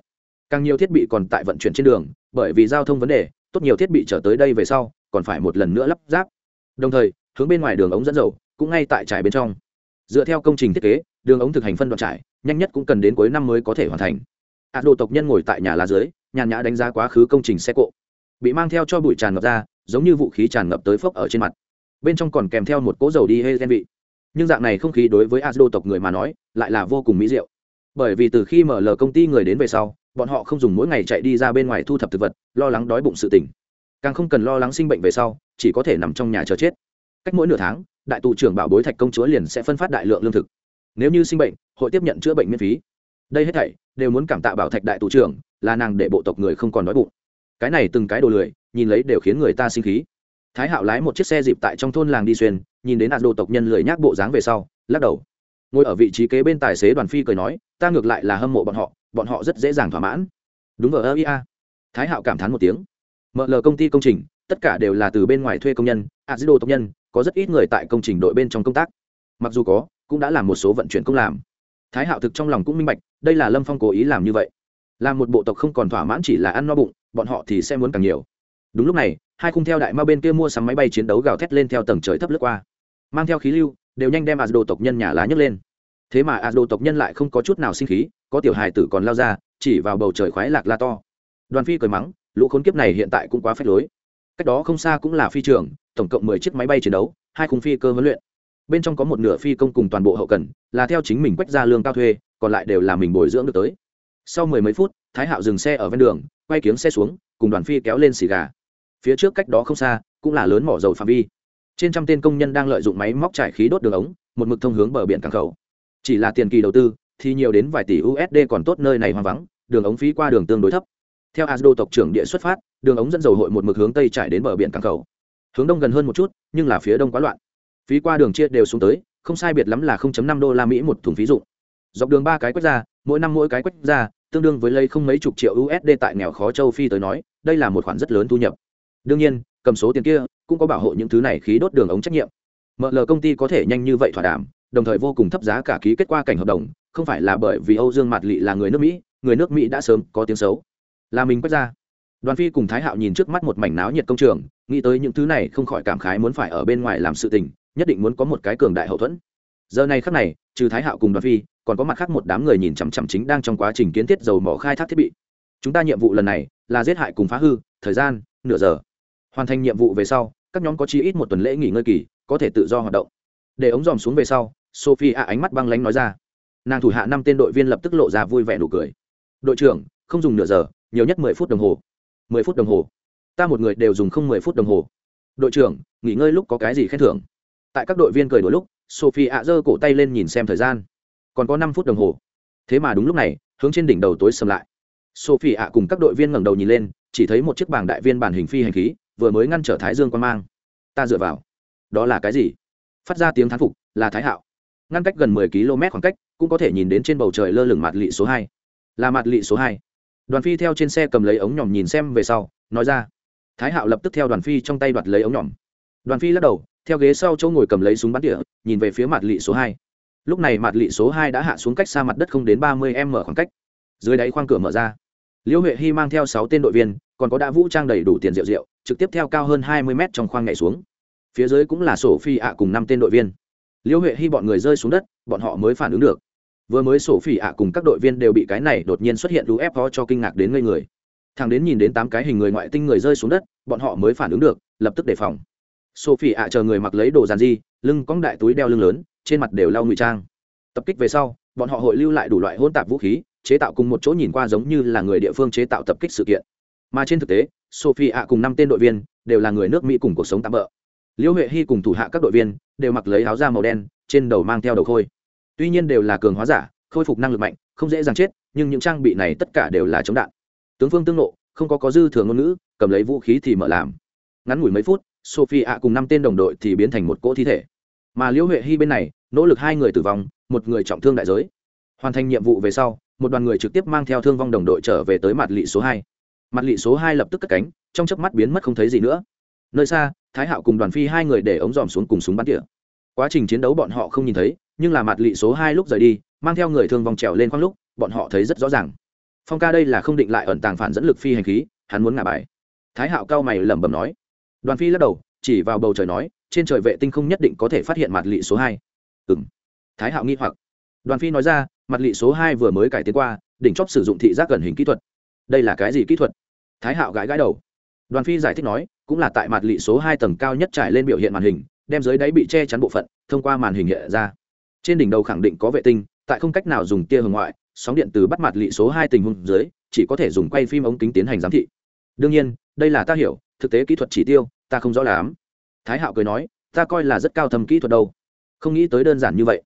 Càng nhiều thiết bị còn tại vận chuyển trên đường, bởi vì giao thông vấn đề, tốt nhiều thiết bị trở tới đây về sau, còn phải một lần nữa lắp ráp. Đồng thời, hướng bên ngoài đường ống dẫn dầu, cũng ngay tại trải bên trong. Dựa theo công trình thiết kế, đường ống thực hành phân đoạn trải, nhanh nhất cũng cần đến cuối năm mới có thể hoàn thành. Ạ đồ tộc nhân ngồi tại nhà lá dưới, nhàn nhã đánh giá quá khứ công trình xe cộ bị mang theo cho bụi tràn ngập ra, giống như vũ khí tràn ngập tới phốc ở trên mặt. Bên trong còn kèm theo một cỗ dầu đi hê gen vị. Nhưng dạng này không khí đối với asdo tộc người mà nói, lại là vô cùng mỹ diệu. Bởi vì từ khi mở lờ công ty người đến về sau, bọn họ không dùng mỗi ngày chạy đi ra bên ngoài thu thập thực vật, lo lắng đói bụng sự tỉnh càng không cần lo lắng sinh bệnh về sau, chỉ có thể nằm trong nhà chờ chết. Cách mỗi nửa tháng, đại tù trưởng bảo bối thạch công chúa liền sẽ phân phát đại lượng lương thực. Nếu như sinh bệnh, hội tiếp nhận chữa bệnh miễn phí. Đây hết thảy đều muốn cảm tạ bảo thạch đại tù trưởng, là nàng để bộ tộc người không còn đói bụng cái này từng cái đồ lười, nhìn lấy đều khiến người ta sinh khí. Thái hạo lái một chiếc xe dịp tại trong thôn làng đi xuyên, nhìn đến ạt đồ tộc nhân lười nhác bộ dáng về sau, lắc đầu. Ngồi ở vị trí kế bên tài xế đoàn phi cười nói, ta ngược lại là hâm mộ bọn họ bọn họ rất dễ dàng thỏa mãn. Đúng vào ơ ia. Thái hạo cảm thán một tiếng. Mở lờ công ty công trình, tất cả đều là từ bên ngoài thuê công nhân ạt đồ tộc nhân, có rất ít người tại công trình đội bên trong công tác. Mặc dù có, cũng đã làm một số vận chuyển công làm. Thái hạo thực trong lòng cũng minh bạch, đây là lâm phong cố ý làm như vậy. Làm một bộ tộc không còn thỏa mãn chỉ là ăn no bụng bọn họ thì sẽ muốn càng nhiều. Đúng lúc này, hai khung theo đại ma bên kia mua sắm máy bay chiến đấu gào thét lên theo tầng trời thấp lướt qua. Mang theo khí lưu, đều nhanh đem asdo tộc nhân nhà lá nhấc lên. Thế mà asdo tộc nhân lại không có chút nào sinh khí, có tiểu hài tử còn lao ra, chỉ vào bầu trời khoái lạc la to. Đoàn phi cười mắng, lũ khốn kiếp này hiện tại cũng quá phép lối. Cách đó không xa cũng là phi trường, tổng cộng mười chiếc máy bay chiến đấu, hai khung phi cơ huấn luyện. Bên trong có một nửa phi công cùng toàn bộ hậu cần, là theo chính mình quách ra lương cao thuê, còn lại đều là mình bồi dưỡng được tới sau mười mấy phút, thái hạo dừng xe ở ven đường, quay kiếng xe xuống, cùng đoàn phi kéo lên xì gà. Phía trước cách đó không xa, cũng là lớn mỏ dầu phạm vi. Trên trăm tên công nhân đang lợi dụng máy móc trải khí đốt đường ống, một mực thông hướng bờ biển cảng khẩu. Chỉ là tiền kỳ đầu tư, thì nhiều đến vài tỷ usd còn tốt nơi này hoang vắng, đường ống phí qua đường tương đối thấp. Theo asdo tộc trưởng địa xuất phát, đường ống dẫn dầu hội một mực hướng tây trải đến bờ biển cảng khẩu. Hướng đông gần hơn một chút, nhưng là phía đông quá loạn. Phí qua đường chia đều xuống tới, không sai biệt lắm là 0.5 đô la mỹ một thùng phí dụng dọc đường ba cái quét ra, mỗi năm mỗi cái quét ra, tương đương với lấy không mấy chục triệu usd tại nghèo khó châu phi tới nói, đây là một khoản rất lớn thu nhập. Đương nhiên, cầm số tiền kia cũng có bảo hộ những thứ này khí đốt đường ống trách nhiệm. Mở lờ công ty có thể nhanh như vậy thỏa đảm đồng thời vô cùng thấp giá cả ký kết qua cảnh hợp đồng, không phải là bởi vì âu dương mạt lị là người nước mỹ, người nước mỹ đã sớm có tiếng xấu. Là mình quét ra. Đoàn phi cùng thái hạo nhìn trước mắt một mảnh náo nhiệt công trường, nghĩ tới những thứ này không khỏi cảm khái muốn phải ở bên ngoài làm sự tình, nhất định muốn có một cái cường đại hậu thuẫn. Giờ này khắc này, trừ thái hạo cùng đoàn phi còn có mặt khác một đám người nhìn chằm chằm chính đang trong quá trình kiến thiết dầu mỏ khai thác thiết bị. Chúng ta nhiệm vụ lần này là giết hại cùng phá hư, thời gian, nửa giờ. Hoàn thành nhiệm vụ về sau, các nhóm có chi ít một tuần lễ nghỉ ngơi kỳ, có thể tự do hoạt động. Để ống dòm xuống về sau sophie ạ ánh mắt băng lánh nói ra. Nàng thủ hạ năm tên đội viên lập tức lộ ra vui vẻ nụ cười. Đội trưởng, không dùng nửa giờ, nhiều nhất mười phút đồng hồ. Mười phút đồng hồ? Ta một người đều dùng không mười phút đồng hồ. Đội trưởng, nghỉ ngơi lúc có cái gì khen thưởng? Tại các đội viên cười đôi lúc sophie ạ giơ cổ tay lên nhìn xem thời gian còn có năm phút đồng hồ. Thế mà đúng lúc này, hướng trên đỉnh đầu tối sầm lại. Sophie ạ cùng các đội viên ngẩng đầu nhìn lên, chỉ thấy một chiếc bảng đại viên bản hình phi hành khí, vừa mới ngăn trở thái dương quan mang. Ta dựa vào. Đó là cái gì? Phát ra tiếng thán phục, là thái hạo. Ngăn cách gần mười km khoảng cách, cũng có thể nhìn đến trên bầu trời lơ lửng mạt lị số hai. Là mạt lị số hai. Đoàn phi theo trên xe cầm lấy ống nhỏm nhìn xem về sau, nói ra. Thái hạo lập tức theo đoàn phi trong tay đoạt lấy ống nhỏm đoàn phi lắc đầu, theo ghế sau chỗ ngồi cầm lấy súng bắn tỉa, nhìn về phía mặt lị số hai lúc này mặt lị số hai đã hạ xuống cách xa mặt đất không đến ba mươi m khoảng cách. Dưới đáy khoang cửa mở ra. Liễu huệ hy mang theo sáu tên đội viên, còn có đã vũ trang đầy đủ tiền rượu rượu, trực tiếp theo cao hơn hai mươi mét trong khoang nhảy xuống. Phía dưới cũng là sổ phi ạ cùng năm tên đội viên. Liễu huệ hy bọn người rơi xuống đất, bọn họ mới phản ứng được. Vừa mới sổ phi ạ cùng các đội viên đều bị cái này đột nhiên xuất hiện lũ ép ho cho kinh ngạc đến ngây người. Thằng đến nhìn đến tám cái hình người ngoại tinh người rơi xuống đất, bọn họ mới phản ứng được, lập tức đề phòng. Sophie ạ chờ người mặc lấy đồ giàn di, lưng cong đại túi đeo lưng lớn trên mặt đều lau ngụy trang. Tập kích về sau, bọn họ hội lưu lại đủ loại hỗn tạp vũ khí, chế tạo cùng một chỗ nhìn qua giống như là người địa phương chế tạo tập kích sự kiện. Mà trên thực tế sophie ạ cùng năm tên đội viên đều là người nước mỹ cùng cuộc sống tạm bỡ liễu huệ hy cùng thủ hạ các đội viên đều mặc lấy áo da màu đen, trên đầu mang theo đầu khôi. Tuy nhiên đều là cường hóa giả, khôi phục năng lực mạnh, không dễ dàng chết, nhưng những trang bị này tất cả đều là chống đạn. Tướng phương tương nộ không có có dư thừa ngôn ngữ, cầm lấy vũ khí thì mở làm. Ngắn ngủi mấy phút sophie ạ cùng năm tên đồng đội thì biến thành một cỗ thi thể mà liễu huệ hy bên này, nỗ lực hai người tử vong, một người trọng thương đại giới. Hoàn thành nhiệm vụ về sau, một đoàn người trực tiếp mang theo thương vong đồng đội trở về tới mặt lị số hai. Mặt lị số hai lập tức cất cánh, trong chớp mắt biến mất không thấy gì nữa. Nơi xa, thái hạo cùng đoàn phi hai người để ống dòm xuống cùng súng bắn tỉa. Quá trình chiến đấu bọn họ không nhìn thấy, nhưng là mặt lị số hai lúc rời đi, mang theo người thương vong trèo lên khoang lúc, bọn họ thấy rất rõ ràng. Phong ca đây là không định lại ẩn tàng phản dẫn lực phi hành khí, hắn muốn ngả bài. Thái hạo cao mày lẩm bẩm nói. Đoàn phi lắc đầu, chỉ vào bầu trời nói trên trời vệ tinh không nhất định có thể phát hiện mặt lị số hai. Ừ m thái hạo nghi hoặc. Đoàn phi nói ra, mặt lị số hai vừa mới cải tiến qua, đỉnh chóp sử dụng thị giác gần hình kỹ thuật. Đây là cái gì kỹ thuật? Thái hạo gãi gãi đầu. Đoàn phi giải thích nói, cũng là tại mặt lị số hai tầng cao nhất trải lên biểu hiện màn hình, đem dưới đáy bị che chắn bộ phận, thông qua màn hình hiện ra. Trên đỉnh đầu khẳng định có vệ tinh, tại không cách nào dùng tia hồng ngoại, sóng điện từ bắt mặt lị số hai tình huống dưới, chỉ có thể dùng quay phim ống kính tiến hành giám thị. Đương nhiên, đây là ta hiểu, thực tế kỹ thuật chỉ tiêu, ta không rõ lắm thái hạo cười nói, ta coi là rất cao thầm kỹ thuật đâu. Không nghĩ tới đơn giản như vậy.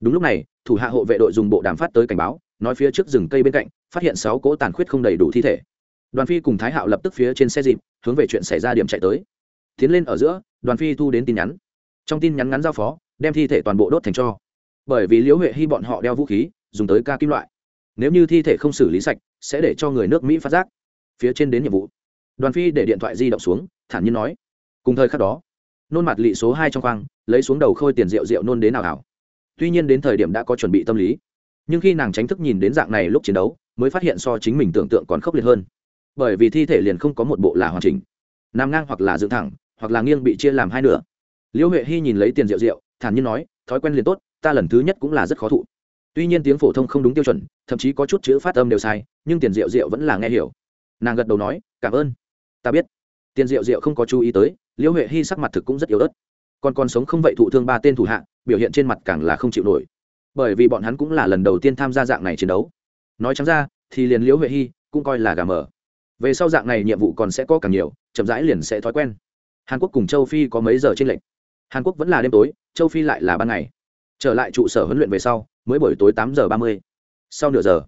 Đúng lúc này, thủ hạ hộ vệ đội dùng bộ đàm phát tới cảnh báo, nói phía trước rừng cây bên cạnh, phát hiện sáu cỗ tàn khuyết không đầy đủ thi thể. Đoàn phi cùng thái hạo lập tức phía trên xe dịp, hướng về chuyện xảy ra điểm chạy tới. Tiến lên ở giữa, đoàn phi thu đến tin nhắn. Trong tin nhắn ngắn giao phó, đem thi thể toàn bộ đốt thành cho. Bởi vì liễu huệ hy bọn họ đeo vũ khí, dùng tới ca kim loại. Nếu như thi thể không xử lý sạch, sẽ để cho người nước mỹ phát giác. Phía trên đến nhiệm vụ. Đoàn phi để điện thoại di động xuống, thản nhiên nói. Cùng thời khắc đó nôn mặt lị số hai trong khoang, lấy xuống đầu khôi tiền rượu rượu nôn đến nào ảo tuy nhiên đến thời điểm đã có chuẩn bị tâm lý, nhưng khi nàng tránh thức nhìn đến dạng này lúc chiến đấu, mới phát hiện so chính mình tưởng tượng còn khốc liệt hơn. Bởi vì thi thể liền không có một bộ là hoàn chỉnh. Nằm ngang hoặc là dựng thẳng, hoặc là nghiêng bị chia làm hai nửa. Liễu huệ hy nhìn lấy tiền rượu rượu, thản nhiên nói, thói quen liền tốt, ta lần thứ nhất cũng là rất khó thụ. Tuy nhiên tiếng phổ thông không đúng tiêu chuẩn, thậm chí có chút chữ phát âm đều sai, nhưng tiền rượu rượu vẫn là nghe hiểu. Nàng gật đầu nói, cảm ơn. Ta biết. Tiền rượu rượu không có chú ý tới liễu huệ hy sắc mặt thực cũng rất yếu ớt. Còn còn sống không vậy thụ thương ba tên thủ hạ, biểu hiện trên mặt càng là không chịu nổi. Bởi vì bọn hắn cũng là lần đầu tiên tham gia dạng này chiến đấu. Nói chẳng ra, thì liền liễu huệ hy cũng coi là gà mờ. Về sau dạng này nhiệm vụ còn sẽ có càng nhiều, chậm rãi liền sẽ thói quen. Hàn quốc cùng châu phi có mấy giờ trên lệnh hàn quốc vẫn là đêm tối, châu phi lại là ban ngày. Trở lại trụ sở huấn luyện về sau, mới buổi tối tám giờ ba mươi. Sau nửa giờ,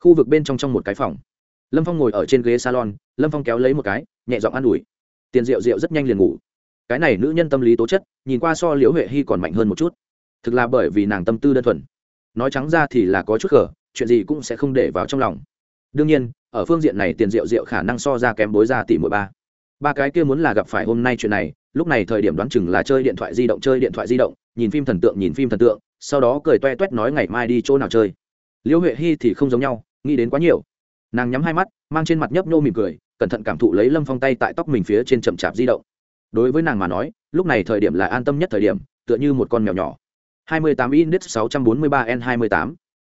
khu vực bên trong trong một cái phòng. Lâm phong ngồi ở trên ghế salon, lâm phong kéo lấy một cái, nhẹ giọng an ủi tiền rượu rượu rất nhanh liền ngủ. Cái này nữ nhân tâm lý tố chất, nhìn qua so liễu huệ hy còn mạnh hơn một chút. Thực là bởi vì nàng tâm tư đơn thuần. Nói trắng ra thì là có chút khở chuyện gì cũng sẽ không để vào trong lòng. Đương nhiên, ở phương diện này tiền rượu rượu khả năng so ra kém bối ra tỷ mỗi ba. Ba cái kia muốn là gặp phải hôm nay chuyện này, lúc này thời điểm đoán chừng là chơi điện thoại di động, chơi điện thoại di động, nhìn phim thần tượng, nhìn phim thần tượng, sau đó cười toe toét nói ngày mai đi chỗ nào chơi. Liễu huệ hy thì không giống nhau, nghĩ đến quá nhiều nàng nhắm hai mắt, mang trên mặt nhấp nhô mỉm cười, cẩn thận cảm thụ lấy lâm phong tay tại tóc mình phía trên chậm chạp di động. Đối với nàng mà nói, lúc này thời điểm là an tâm nhất thời điểm, tựa như một con mèo nhỏ. 28 index 643 n 28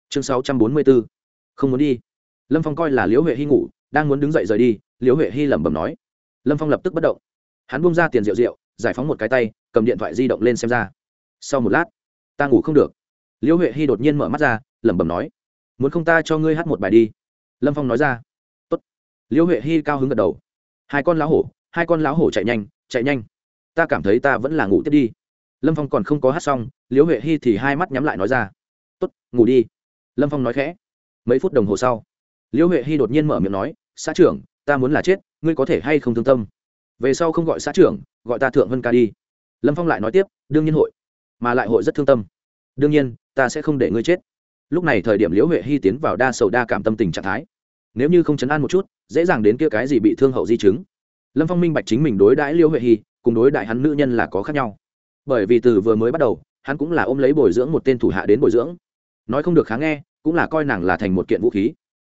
chương 644 không muốn đi. Lâm phong coi là liễu huệ hy ngủ, đang muốn đứng dậy rời đi, liễu huệ hy lẩm bẩm nói. Lâm phong lập tức bất động. Hắn bung ra tiền rượu rượu, giải phóng một cái tay, cầm điện thoại di động lên xem ra. Sau một lát, ta ngủ không được. Liễu huệ hy đột nhiên mở mắt ra, lẩm bẩm nói. Muốn không ta cho ngươi hát một bài đi lâm phong nói ra. Tốt. liễu huệ hy cao hứng gật đầu. Hai con lão hổ, hai con lão hổ chạy nhanh chạy nhanh. Ta cảm thấy ta vẫn là ngủ tiếp đi. Lâm phong còn không có hát xong, liễu huệ hy thì hai mắt nhắm lại nói ra. Tốt, ngủ đi. Lâm phong nói khẽ. Mấy phút đồng hồ sau, liễu huệ hy đột nhiên mở miệng nói, xã trưởng, ta muốn là chết, ngươi có thể hay không thương tâm? Về sau không gọi xã trưởng, gọi ta thượng vân ca đi. Lâm phong lại nói tiếp, đương nhiên hội, mà lại hội rất thương tâm. Đương nhiên, ta sẽ không để ngươi chết lúc này thời điểm liễu huệ hy tiến vào đa sầu đa cảm tâm tình trạng thái. Nếu như không chấn an một chút, dễ dàng đến kia cái gì bị thương hậu di chứng. Lâm phong minh bạch chính mình đối đãi liễu huệ hy, cùng đối đại hắn nữ nhân là có khác nhau. Bởi vì từ vừa mới bắt đầu, hắn cũng là ôm lấy bồi dưỡng một tên thủ hạ đến bồi dưỡng. Nói không được khá nghe, cũng là coi nàng là thành một kiện vũ khí.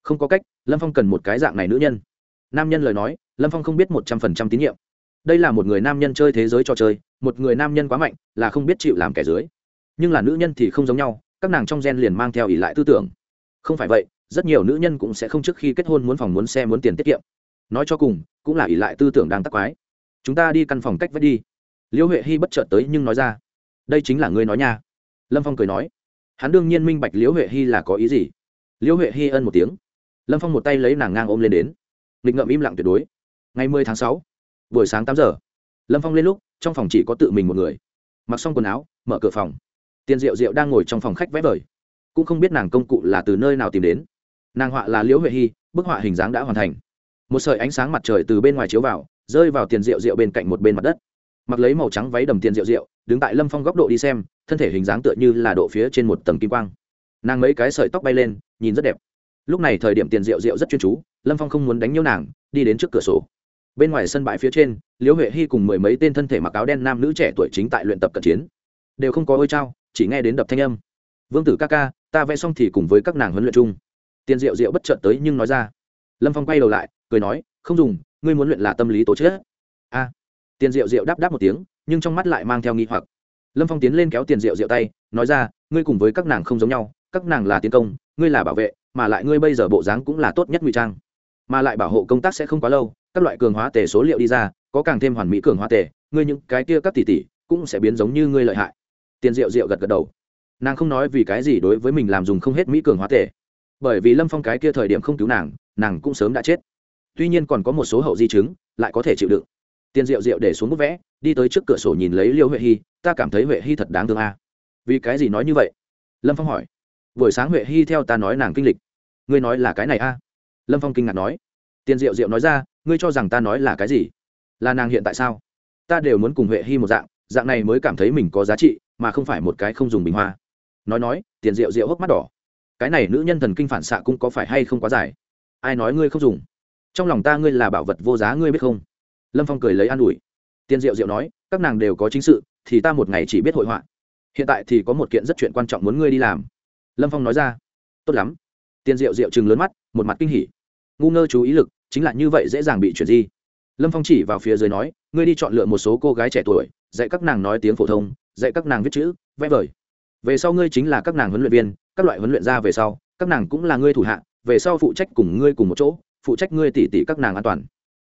Không có cách, lâm phong cần một cái dạng này nữ nhân. Nam nhân lời nói, lâm phong không biết một trăm phần trăm tín nhiệm. Đây là một người nam nhân chơi thế giới trò chơi, một người nam nhân quá mạnh, là không biết chịu làm kẻ dưới. Nhưng là nữ nhân thì không giống nhau các nàng trong gen liền mang theo ỷ lại tư tưởng. Không phải vậy, rất nhiều nữ nhân cũng sẽ không trước khi kết hôn muốn phòng muốn xe muốn tiền tiết kiệm. Nói cho cùng, cũng là ỷ lại tư tưởng đang tắc quái. Chúng ta đi căn phòng cách vách đi. Liễu huệ hy bất chợt tới nhưng nói ra, đây chính là ngươi nói nha. Lâm phong cười nói, hắn đương nhiên minh bạch liễu huệ hy là có ý gì. Liễu huệ hy ân một tiếng. Lâm phong một tay lấy nàng ngang ôm lên đến. Nghịch ngợm im lặng tuyệt đối. Ngày mười tháng sáu, buổi sáng tám giờ, lâm phong lên lúc, trong phòng chỉ có tự mình một người. Mặc xong quần áo, mở cửa phòng tiền diệu diệu đang ngồi trong phòng khách vẽ vời. Cũng không biết nàng công cụ là từ nơi nào tìm đến. Nàng họa là liễu huệ hy, bức họa hình dáng đã hoàn thành. Một sợi ánh sáng mặt trời từ bên ngoài chiếu vào, rơi vào tiền rượu rượu bên cạnh một bên mặt đất. Mặc lấy màu trắng váy đầm tiền rượu rượu đứng tại lâm phong góc độ đi xem, thân thể hình dáng tựa như là độ phía trên một tầng kim quang. Nàng mấy cái sợi tóc bay lên, nhìn rất đẹp. Lúc này thời điểm tiền rượu rượu rất chuyên chú, lâm phong không muốn đánh nhiễu nàng, đi đến trước cửa sổ. Bên ngoài sân bãi phía trên, liễu huệ hy cùng mười mấy tên thân thể mặc áo đen nam nữ trẻ tuổi chính tại luyện tập cận chiến. Đều không có ôi trao chỉ nghe đến đập thanh âm. Vương tử ca ca, ta vẽ xong thì cùng với các nàng huấn luyện chung. Tiền rượu rượu bất chợt tới nhưng nói ra. Lâm phong quay đầu lại, cười nói, không dùng, ngươi muốn luyện là tâm lý tố chết a. Tiền rượu rượu đáp đáp một tiếng, nhưng trong mắt lại mang theo nghi hoặc. Lâm phong tiến lên kéo tiền rượu rượu tay, nói ra, ngươi cùng với các nàng không giống nhau, các nàng là tiến công, ngươi là bảo vệ, mà lại ngươi bây giờ bộ dáng cũng là tốt nhất ngụy trang. Mà lại bảo hộ công tác sẽ không quá lâu, các loại cường hóa tề số liệu đi ra, có càng thêm hoàn mỹ cường hóa tề, ngươi những cái kia các tỷ tỷ cũng sẽ biến giống như ngươi lợi hại tiền rượu rượu gật gật đầu. Nàng không nói vì cái gì đối với mình làm dùng không hết mỹ cường hóa tề bởi vì lâm phong cái kia thời điểm không cứu nàng nàng cũng sớm đã chết. Tuy nhiên còn có một số hậu di chứng, lại có thể chịu đựng. Tiền rượu rượu để xuống bút vẽ, đi tới trước cửa sổ nhìn lấy liêu huệ hy, ta cảm thấy huệ hy thật đáng thương a. Vì cái gì nói như vậy? Lâm phong hỏi. Buổi sáng huệ hy theo ta nói nàng kinh lịch. Ngươi nói là cái này a? Lâm phong kinh ngạc nói. Tiền diệu diệu nói ra, ngươi cho rằng ta nói là cái gì? Là nàng hiện tại sao? Ta đều muốn cùng huệ hy một dạng dạng này mới cảm thấy mình có giá trị, mà không phải một cái không dùng bình hoa. Nói nói, tiền diệu diệu hốc mắt đỏ. Cái này nữ nhân thần kinh phản xạ cũng có phải hay không quá dài? Ai nói ngươi không dùng? Trong lòng ta ngươi là bảo vật vô giá, ngươi biết không? Lâm phong cười lấy an ủi. Tiền diệu diệu nói, các nàng đều có chính sự, thì ta một ngày chỉ biết hội họa. Hiện tại thì có một kiện rất chuyện quan trọng muốn ngươi đi làm. Lâm phong nói ra. Tốt lắm. Tiền diệu diệu chừng lớn mắt, một mặt kinh hỉ. Ngu ngơ chú ý lực, chính là như vậy dễ dàng bị chuyển di lâm phong chỉ vào phía dưới nói, ngươi đi chọn lựa một số cô gái trẻ tuổi, dạy các nàng nói tiếng phổ thông, dạy các nàng viết chữ, vẽ vời. Về sau ngươi chính là các nàng huấn luyện viên, các loại huấn luyện ra về sau, các nàng cũng là ngươi thủ hạ, về sau phụ trách cùng ngươi cùng một chỗ, phụ trách ngươi tỉ tỉ các nàng an toàn.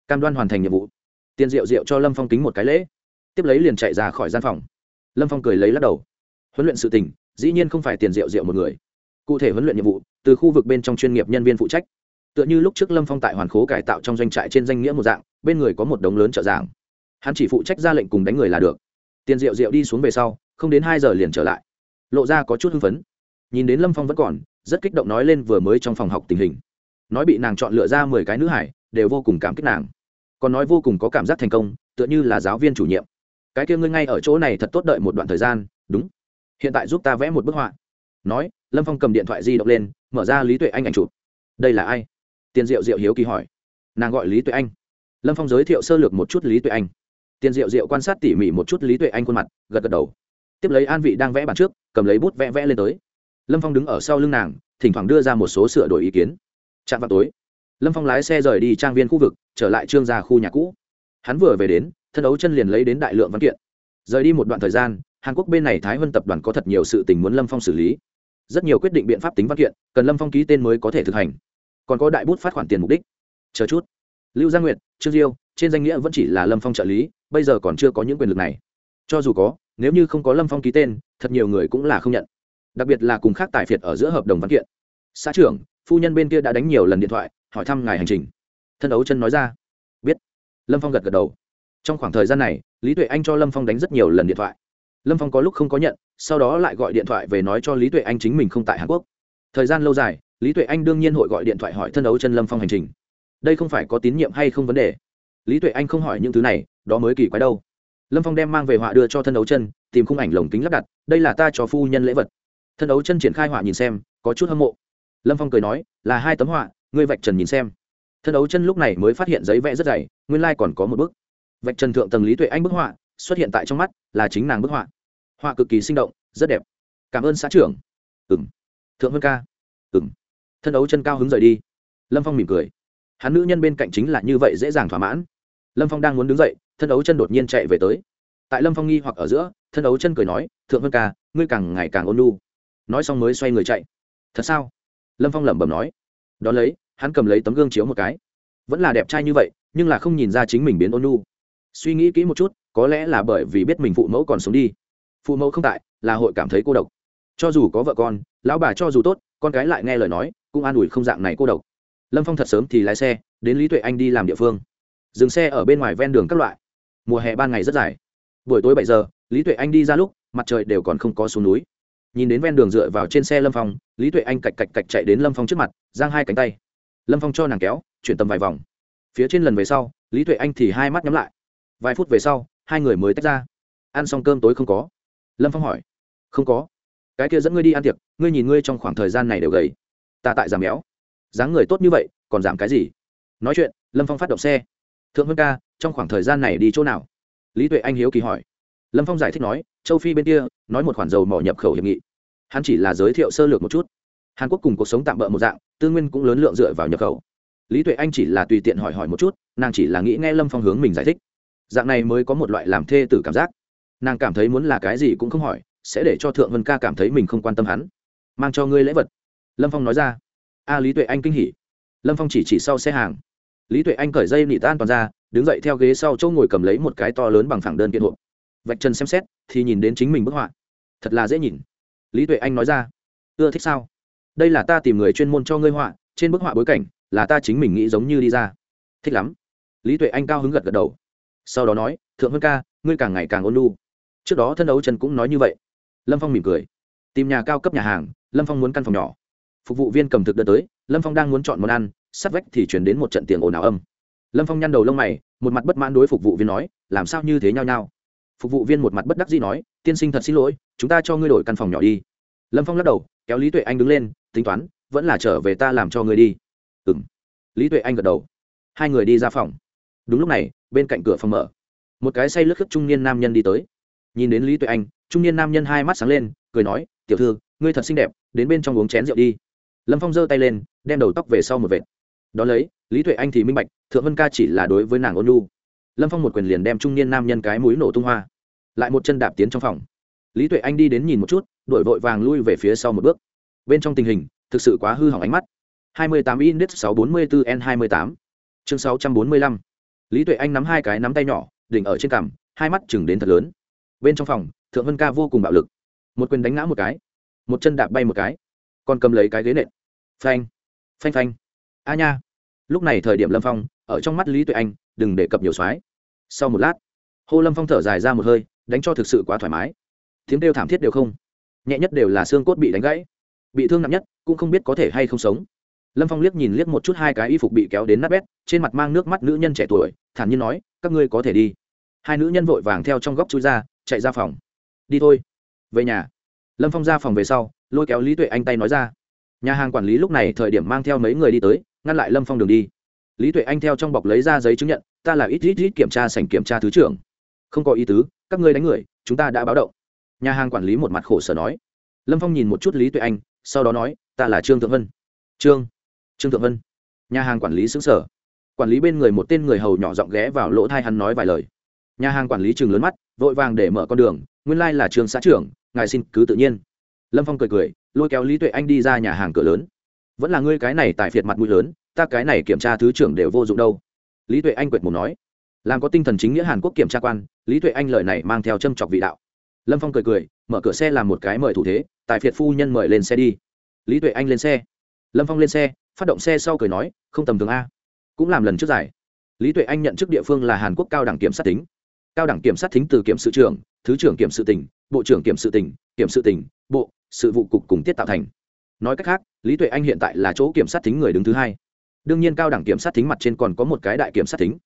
Cam đoan hoàn thành nhiệm vụ. Tiền diệu diệu cho lâm phong kính một cái lễ. Tiếp lấy liền chạy ra khỏi gian phòng. Lâm phong cười lấy lắc đầu. Huấn luyện sự tình, dĩ nhiên không phải tiền diệu diệu một người. Cụ thể huấn luyện nhiệm vụ, từ khu vực bên trong chuyên nghiệp nhân viên phụ trách. Tựa như lúc trước lâm phong tại hoàn khố cải tạo trong doanh trại trên danh nghĩa một dạng bên người có một đống lớn trợ giảng. Hắn chỉ phụ trách ra lệnh cùng đánh người là được. Tiền diệu diệu đi xuống về sau, không đến hai giờ liền trở lại. Lộ ra có chút hưng phấn. Nhìn đến lâm phong vẫn còn, rất kích động nói lên vừa mới trong phòng học tình hình. Nói bị nàng chọn lựa ra mười cái nữ hải, đều vô cùng cảm kích nàng. Còn nói vô cùng có cảm giác thành công, tựa như là giáo viên chủ nhiệm. Cái kia ngươi ngay ở chỗ này thật tốt đợi một đoạn thời gian, đúng. Hiện tại giúp ta vẽ một bức họa. Nói, lâm phong cầm điện thoại di động lên, mở ra lý tuệ anh ảnh chụp. Đây là ai? Tiền diệu diệu hiếu kỳ hỏi. Nàng gọi lý tuệ anh lâm phong giới thiệu sơ lược một chút lý tuệ anh. Tiền diệu diệu quan sát tỉ mỉ một chút lý tuệ anh khuôn mặt, gật gật đầu. Tiếp lấy an vị đang vẽ bàn trước, cầm lấy bút vẽ vẽ lên tới. Lâm phong đứng ở sau lưng nàng, thỉnh thoảng đưa ra một số sửa đổi ý kiến. Chạm vào tối, lâm phong lái xe rời đi trang viên khu vực, trở lại trương gia khu nhà cũ. Hắn vừa về đến, thân đấu chân liền lấy đến đại lượng văn kiện. Rời đi một đoạn thời gian, hàn quốc bên này thái huân tập đoàn có thật nhiều sự tình muốn lâm phong xử lý. Rất nhiều quyết định biện pháp tính văn kiện, cần lâm phong ký tên mới có thể thực hành. Còn có đại bút phát khoản tiền mục đích. Chờ chút lưu gia nguyệt, trương diêu, trên danh nghĩa vẫn chỉ là lâm phong trợ lý, bây giờ còn chưa có những quyền lực này. Cho dù có, nếu như không có lâm phong ký tên, thật nhiều người cũng là không nhận. Đặc biệt là cùng khác tài phiệt ở giữa hợp đồng văn kiện. Xã trưởng, phu nhân bên kia đã đánh nhiều lần điện thoại, hỏi thăm ngài hành trình. Thân ấu chân nói ra. Biết. Lâm phong gật gật đầu. Trong khoảng thời gian này, lý tuệ anh cho lâm phong đánh rất nhiều lần điện thoại. Lâm phong có lúc không có nhận, sau đó lại gọi điện thoại về nói cho lý tuệ anh chính mình không tại hàn quốc. Thời gian lâu dài, lý tuệ anh đương nhiên hội gọi điện thoại hỏi thân ấu chân lâm phong hành trình đây không phải có tín nhiệm hay không vấn đề. Lý tuệ anh không hỏi những thứ này, đó mới kỳ quái đâu. Lâm phong đem mang về họa đưa cho thân đấu chân, tìm khung ảnh lồng kính lắp đặt, đây là ta cho phu nhân lễ vật. Thân đấu chân triển khai họa nhìn xem, có chút hâm mộ. Lâm phong cười nói, là hai tấm họa, ngươi vạch trần nhìn xem. Thân đấu chân lúc này mới phát hiện giấy vẽ rất dày, nguyên lai、like、còn có một bức. Vạch trần thượng tầng lý tuệ anh bức họa, xuất hiện tại trong mắt, là chính nàng bức họa. Họa cực kỳ sinh động, rất đẹp. Cảm ơn xã trưởng. Ừng thượng vân ca. Ừng thân đấu chân cao hứng rời đi. Lâm phong mỉm cười hắn nữ nhân bên cạnh chính là như vậy dễ dàng thỏa mãn. Lâm phong đang muốn đứng dậy, thân đấu chân đột nhiên chạy về tới. Tại lâm phong nghi hoặc ở giữa, thân đấu chân cười nói, thượng vân ca, ngươi càng ngày càng ôn lu nói xong mới xoay người chạy. Thật sao? Lâm phong lẩm bẩm nói. Đón lấy, hắn cầm lấy tấm gương chiếu một cái. Vẫn là đẹp trai như vậy, nhưng là không nhìn ra chính mình biến ôn lu suy nghĩ kỹ một chút, có lẽ là bởi vì biết mình phụ mẫu còn sống đi. Phụ mẫu không tại, là hội cảm thấy cô độc. Cho dù có vợ con, lão bà cho dù tốt, con cái lại nghe lời nói, cũng an ủi không dạng này cô độc lâm phong thật sớm thì lái xe, đến lý tuệ anh đi làm địa phương. Dừng xe ở bên ngoài ven đường các loại. Mùa hè ban ngày rất dài. Buổi tối bảy giờ, lý tuệ anh đi ra lúc, mặt trời đều còn không có xuống núi. Nhìn đến ven đường dựa vào trên xe lâm phong, lý tuệ anh cạch cạch cạch chạy đến lâm phong trước mặt, giang hai cánh tay. Lâm phong cho nàng kéo, chuyển tầm vài vòng. Phía trên lần về sau, lý tuệ anh thì hai mắt nhắm lại. Vài phút về sau, hai người mới tách ra. Ăn xong cơm tối không có? Lâm phong hỏi. Không có. Cái kia dẫn ngươi đi ăn tiệc, ngươi nhìn ngươi trong khoảng thời gian này đều gầy. Ta tại giảm béo dáng người tốt như vậy, còn giảm cái gì? Nói chuyện, lâm phong phát động xe. Thượng vân ca, trong khoảng thời gian này đi chỗ nào? Lý tuệ anh hiếu kỳ hỏi. Lâm phong giải thích nói, châu phi bên kia, nói một khoản dầu mỏ nhập khẩu hiệp nghị. Hắn chỉ là giới thiệu sơ lược một chút. Hàn quốc cùng cuộc sống tạm bỡ một dạng, tư nguyên cũng lớn lượng dựa vào nhập khẩu. Lý tuệ anh chỉ là tùy tiện hỏi hỏi một chút, nàng chỉ là nghĩ nghe lâm phong hướng mình giải thích. Dạng này mới có một loại làm thê tử cảm giác. Nàng cảm thấy muốn là cái gì cũng không hỏi, sẽ để cho thượng vân ca cảm thấy mình không quan tâm hắn. Mang cho ngươi lễ vật. Lâm phong nói ra a lý tuệ anh kinh hỉ. Lâm phong chỉ chỉ sau xe hàng. Lý tuệ anh cởi dây nị tan toàn ra, đứng dậy theo ghế sau chỗ ngồi cầm lấy một cái to lớn bằng phẳng đơn kiện hộp. Vạch chân xem xét, thì nhìn đến chính mình bức họa. Thật là dễ nhìn. Lý tuệ anh nói ra. Ưa thích sao? Đây là ta tìm người chuyên môn cho ngươi họa, trên bức họa bối cảnh, là ta chính mình nghĩ giống như đi ra. Thích lắm. Lý tuệ anh cao hứng gật gật đầu. Sau đó nói, thượng hơn ca, ngươi càng ngày càng ôn lu trước đó thân đấu trần cũng nói như vậy. Lâm phong mỉm cười. Tìm nhà cao cấp nhà hàng, lâm phong muốn căn phòng nhỏ phục vụ viên cầm thực đưa tới, lâm phong đang muốn chọn món ăn sắt vách thì chuyển đến một trận tiền ồn ào âm. Lâm phong nhăn đầu lông mày, một mặt bất mãn đối phục vụ viên nói, làm sao như thế nhau nhau phục vụ viên một mặt bất đắc dĩ nói, tiên sinh thật xin lỗi, chúng ta cho ngươi đổi căn phòng nhỏ đi. Lâm phong lắc đầu, kéo lý tuệ anh đứng lên, tính toán, vẫn là trở về ta làm cho ngươi đi. Ừ m lý tuệ anh gật đầu. Hai người đi ra phòng. Đúng lúc này, bên cạnh cửa phòng mở. Một cái say lướt khức trung niên nam nhân đi tới. Nhìn đến lý tuệ anh, trung niên nam nhân hai mắt sáng lên, cười nói, tiểu thư, ngươi thật xinh đẹp, đến bên trong uống chén rượu đi lâm phong giơ tay lên, đem đầu tóc về sau một vệt. Đón lấy, lý tuệ anh thì minh bạch, thượng vân ca chỉ là đối với nàng ôn lu lâm phong một quyền liền đem trung niên nam nhân cái mũi nổ tung hoa. Lại một chân đạp tiến trong phòng. Lý tuệ anh đi đến nhìn một chút đổi vội vàng lui về phía sau một bước. Bên trong tình hình, thực sự quá hư hỏng ánh mắt. 28 index 644 n 28 chương 645 lý tuệ anh nắm hai cái nắm tay nhỏ, đỉnh ở trên cằm, hai mắt chừng đến thật lớn. Bên trong phòng, thượng vân ca vô cùng bạo lực. Một quyền đánh ngã một cái, một chân đạp bay một cái còn cầm lấy cái ghế nện. Phanh phanh phanh. A nha. Lúc này thời điểm lâm phong, ở trong mắt lý tuệ anh, đừng để cập nhiều soái. Sau một lát, hô lâm phong thở dài ra một hơi, đánh cho thực sự quá thoải mái. Tiếng kêu thảm thiết đều không. Nhẹ nhất đều là xương cốt bị đánh gãy. Bị thương nặng nhất, cũng không biết có thể hay không sống. Lâm phong liếc nhìn liếc một chút hai cái y phục bị kéo đến nát bét, trên mặt mang nước mắt nữ nhân trẻ tuổi, thản nhiên nói, các ngươi có thể đi. Hai nữ nhân vội vàng theo trong góc chui ra, chạy ra phòng. Đi thôi. Về nhà. Lâm phong ra phòng về sau lôi kéo lý tuệ anh tay nói ra nhà hàng quản lý lúc này thời điểm mang theo mấy người đi tới ngăn lại lâm phong đường đi lý tuệ anh theo trong bọc lấy ra giấy chứng nhận ta là ít ít ít kiểm tra sảnh kiểm tra thứ trưởng không có ý tứ các ngươi đánh người chúng ta đã báo động nhà hàng quản lý một mặt khổ sở nói lâm phong nhìn một chút lý tuệ anh sau đó nói ta là trương thượng vân trương trương thượng vân nhà hàng quản lý xứng sở quản lý bên người một tên người hầu nhỏ giọng ghé vào lỗ thai hắn nói vài lời nhà hàng quản lý chừng lớn mắt vội vàng để mở con đường nguyên lai là trường xã trưởng ngài xin cứ tự nhiên lâm phong cười cười, lôi kéo lý tuệ anh đi ra nhà hàng cửa lớn. Vẫn là ngươi cái này tại phiệt mặt mũi lớn, ta cái này kiểm tra thứ trưởng đều vô dụng đâu. Lý tuệ anh quệt mồm nói. Làm có tinh thần chính nghĩa hàn quốc kiểm tra quan, lý tuệ anh lời này mang theo châm chọc vị đạo. Lâm phong cười cười, mở cửa xe làm một cái mời thủ thế tại phiệt phu nhân mời lên xe đi. Lý tuệ anh lên xe. Lâm phong lên xe, phát động xe sau cười nói, không tầm thường a. Cũng làm lần trước giải. Lý tuệ anh nhận chức địa phương là hàn quốc cao đẳng kiểm sát tính. Cao đẳng kiểm sát thính từ kiểm sự trưởng, thứ trưởng kiểm sự tỉnh, bộ trưởng kiểm sự tỉnh, kiểm sự tỉnh, bộ sự vụ cục cùng tiết tạo thành. Nói cách khác, lý tuệ anh hiện tại là chỗ kiểm sát thính người đứng thứ hai. Đương nhiên cao đẳng kiểm sát thính mặt trên còn có một cái đại kiểm sát thính.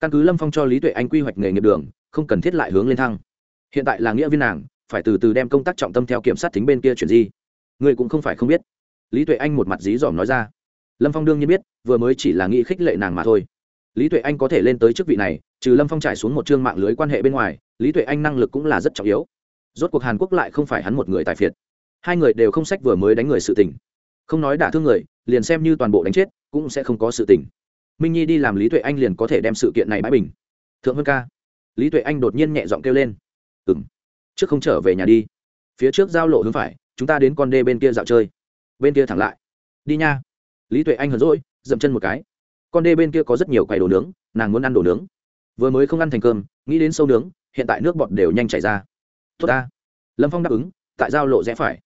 Căn cứ lâm phong cho lý tuệ anh quy hoạch nghề nghiệp đường, không cần thiết lại hướng lên thăng. Hiện tại là nghĩa viên nàng, phải từ từ đem công tác trọng tâm theo kiểm sát thính bên kia chuyển di. Người cũng không phải không biết. Lý tuệ anh một mặt dí dỏm nói ra. Lâm phong đương nhiên biết, vừa mới chỉ là nghĩ khích lệ nàng mà thôi. Lý tuệ anh có thể lên tới chức vị này, trừ lâm phong trải xuống một chương mạng lưới quan hệ bên ngoài, lý tuệ anh năng lực cũng là rất trọng yếu. Rốt cuộc hàn quốc lại không phải hắn một người tài phiệt hai người đều không sách vừa mới đánh người sự tình. Không nói đả thương người, liền xem như toàn bộ đánh chết, cũng sẽ không có sự tình. Minh nhi đi làm lý tuệ anh liền có thể đem sự kiện này bãi bình. Thượng vân ca. Lý tuệ anh đột nhiên nhẹ giọng kêu lên. Ừ m trước không trở về nhà đi. Phía trước giao lộ hướng phải, chúng ta đến con đê bên kia dạo chơi. Bên kia thẳng lại. Đi nha. Lý tuệ anh hờn rỗi dậm chân một cái. Con đê bên kia có rất nhiều quầy đồ nướng, nàng muốn ăn đồ nướng. Vừa mới không ăn thành cơm, nghĩ đến sâu nướng, hiện tại nước bọt đều nhanh chảy ra. Tốt ta. Lâm phong đáp ứng, tại giao lộ rẽ phải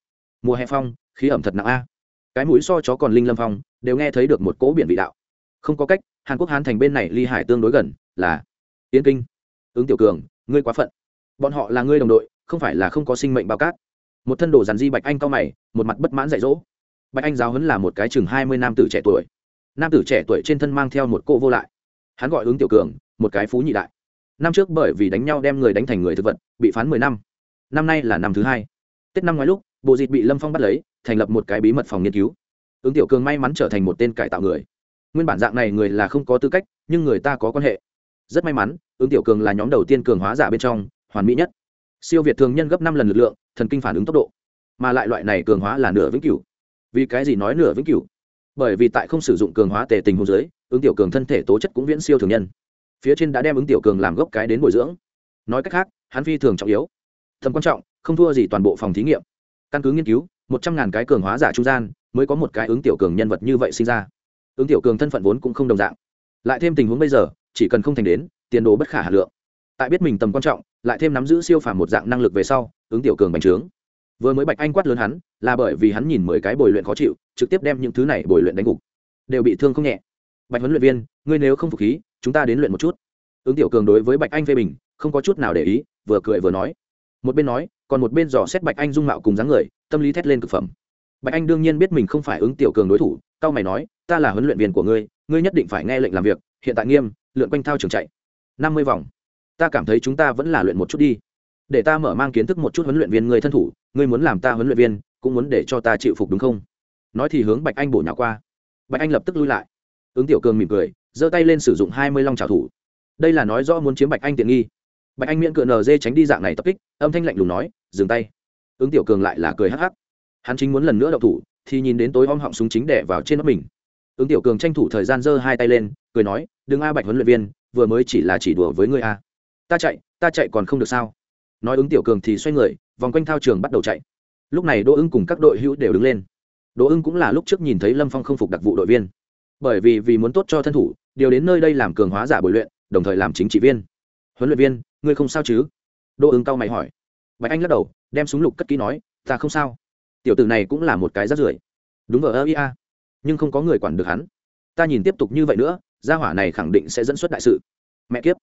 mùa hè phong, khí ẩm thật nặng a. Cái mũi so chó còn linh lâm phong, đều nghe thấy được một cỗ biển vị đạo. Không có cách, hàn quốc hán thành bên này ly hải tương đối gần, là yên kinh. Ứng tiểu cường, ngươi quá phận. Bọn họ là ngươi đồng đội, không phải là không có sinh mệnh bao cát. Một thân đồ dàn di bạch anh cao mày, một mặt bất mãn dạy dỗ. Bạch anh giáo huấn là một cái chừng hai mươi nam tử trẻ tuổi. Nam tử trẻ tuổi trên thân mang theo một cô vô lại. Hắn gọi ứng tiểu cường, một cái phú nhị đại. Năm trước bởi vì đánh nhau đem người đánh thành người thực vật, bị phán mười năm. Năm nay là năm thứ hai. Tết năm ngoái lúc bộ dịt bị lâm phong bắt lấy, thành lập một cái bí mật phòng nghiên cứu. Ứng tiểu cường may mắn trở thành một tên cải tạo người. Nguyên bản dạng này người là không có tư cách, nhưng người ta có quan hệ. Rất may mắn, ứng tiểu cường là nhóm đầu tiên cường hóa giả bên trong, hoàn mỹ nhất. Siêu việt thường nhân gấp năm lần lực lượng, thần kinh phản ứng tốc độ. Mà lại loại này cường hóa là nửa vĩnh cửu. Vì cái gì nói nửa vĩnh cửu? Bởi vì tại không sử dụng cường hóa tề tình hồ giới ứng tiểu cường thân thể tố chất cũng viễn siêu thường nhân. Phía trên đã đem ứng tiểu cường làm gốc cái đến bồi dưỡng. Nói cách khác, hắn phi thường trọng yếu. Tầm quan trọng, không thua gì toàn bộ phòng thí nghiệm căn cứ nghiên cứu, một trăm ngàn cái cường hóa giả trung gian mới có một cái ứng tiểu cường nhân vật như vậy sinh ra. Ứng tiểu cường thân phận vốn cũng không đồng dạng. Lại thêm tình huống bây giờ, chỉ cần không thành đến, tiền đồ bất khả hà lượng. Tại biết mình tầm quan trọng, lại thêm nắm giữ siêu phàm một dạng năng lực về sau, ứng tiểu cường bành trướng. Vừa mới bạch anh quát lớn hắn, là bởi vì hắn nhìn mười cái bồi luyện khó chịu, trực tiếp đem những thứ này bồi luyện đánh gục. Đều bị thương không nhẹ. Bạch huấn luyện viên, ngươi nếu không phục khí, chúng ta đến luyện một chút. Ứng tiểu cường đối với bạch anh phê bình, không có chút nào để ý, vừa cười vừa nói. Một bên nói còn một bên dò xét bạch anh dung mạo cùng dáng người, tâm lý thét lên cực phẩm. Bạch anh đương nhiên biết mình không phải ứng tiểu cường đối thủ, cao mày nói, ta là huấn luyện viên của ngươi ngươi nhất định phải nghe lệnh làm việc, hiện tại nghiêm, lượn quanh thao trường chạy. Năm mươi vòng. Ta cảm thấy chúng ta vẫn là luyện một chút đi. Để ta mở mang kiến thức một chút huấn luyện viên ngươi thân thủ, ngươi muốn làm ta huấn luyện viên, cũng muốn để cho ta chịu phục đúng không? Nói thì hướng bạch anh bổ nhỏ qua. Bạch anh lập tức lui lại. Ứng tiểu cường mỉm cười, giơ tay lên sử dụng hai mươi long trào thủ. Đây là nói rõ muốn chiếm bạch anh tiện nghi bạch anh miễn cựa nd tránh đi dạng này tập kích, âm thanh lạnh lùng nói, dừng tay. Ứng tiểu cường lại là cười hắc hắc. Hắn chính muốn lần nữa đậu thủ, thì nhìn đến tối om họng súng chính đẻ vào trên nóc mình. Ứng tiểu cường tranh thủ thời gian giơ hai tay lên, cười nói, đừng a, bạch huấn luyện viên, vừa mới chỉ là chỉ đùa với ngươi a. Ta chạy ta chạy còn không được sao? Nói ứng tiểu cường thì xoay người, vòng quanh thao trường bắt đầu chạy. Lúc này đỗ ưng cùng các đội hữu đều đứng lên. Đỗ ưng cũng là lúc trước nhìn thấy lâm phong không phục đặc vụ đội viên. Bởi vì vì muốn tốt cho thân thủ, điều đến nơi đây làm cường hóa giả bồi luyện, đồng thời làm chính trị viên huấn luyện viên, ngươi không sao chứ? Đỗ ứng cau mày hỏi. Bạch anh lắc đầu, đem súng lục cất kỹ nói, ta không sao. Tiểu tử này cũng là một cái rát rưởi. Đúng vờ ơ ia nhưng không có người quản được hắn. Ta nhìn tiếp tục như vậy nữa, gia hỏa này khẳng định sẽ dẫn xuất đại sự. Mẹ kiếp.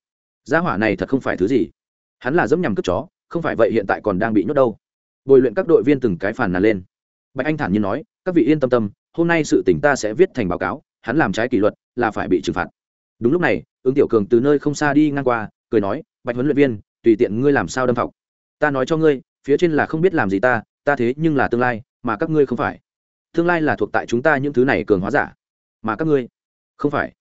Gia hỏa này thật không phải thứ gì. Hắn là dẫm nhằm cướp chó, không phải vậy hiện tại còn đang bị nhốt đâu. Bồi luyện các đội viên từng cái phản nàn lên. Bạch anh thản nhiên nói, các vị yên tâm tâm, hôm nay sự tỉnh ta sẽ viết thành báo cáo, hắn làm trái kỷ luật là phải bị trừng phạt. Đúng lúc này, ứng tiểu cường từ nơi không xa đi ngang qua cười nói, bạch huấn luyện viên, tùy tiện ngươi làm sao đâm học ta nói cho ngươi, phía trên là không biết làm gì ta ta thế nhưng là tương lai, mà các ngươi không phải. Tương lai là thuộc tại chúng ta những thứ này cường hóa giả, mà các ngươi không phải.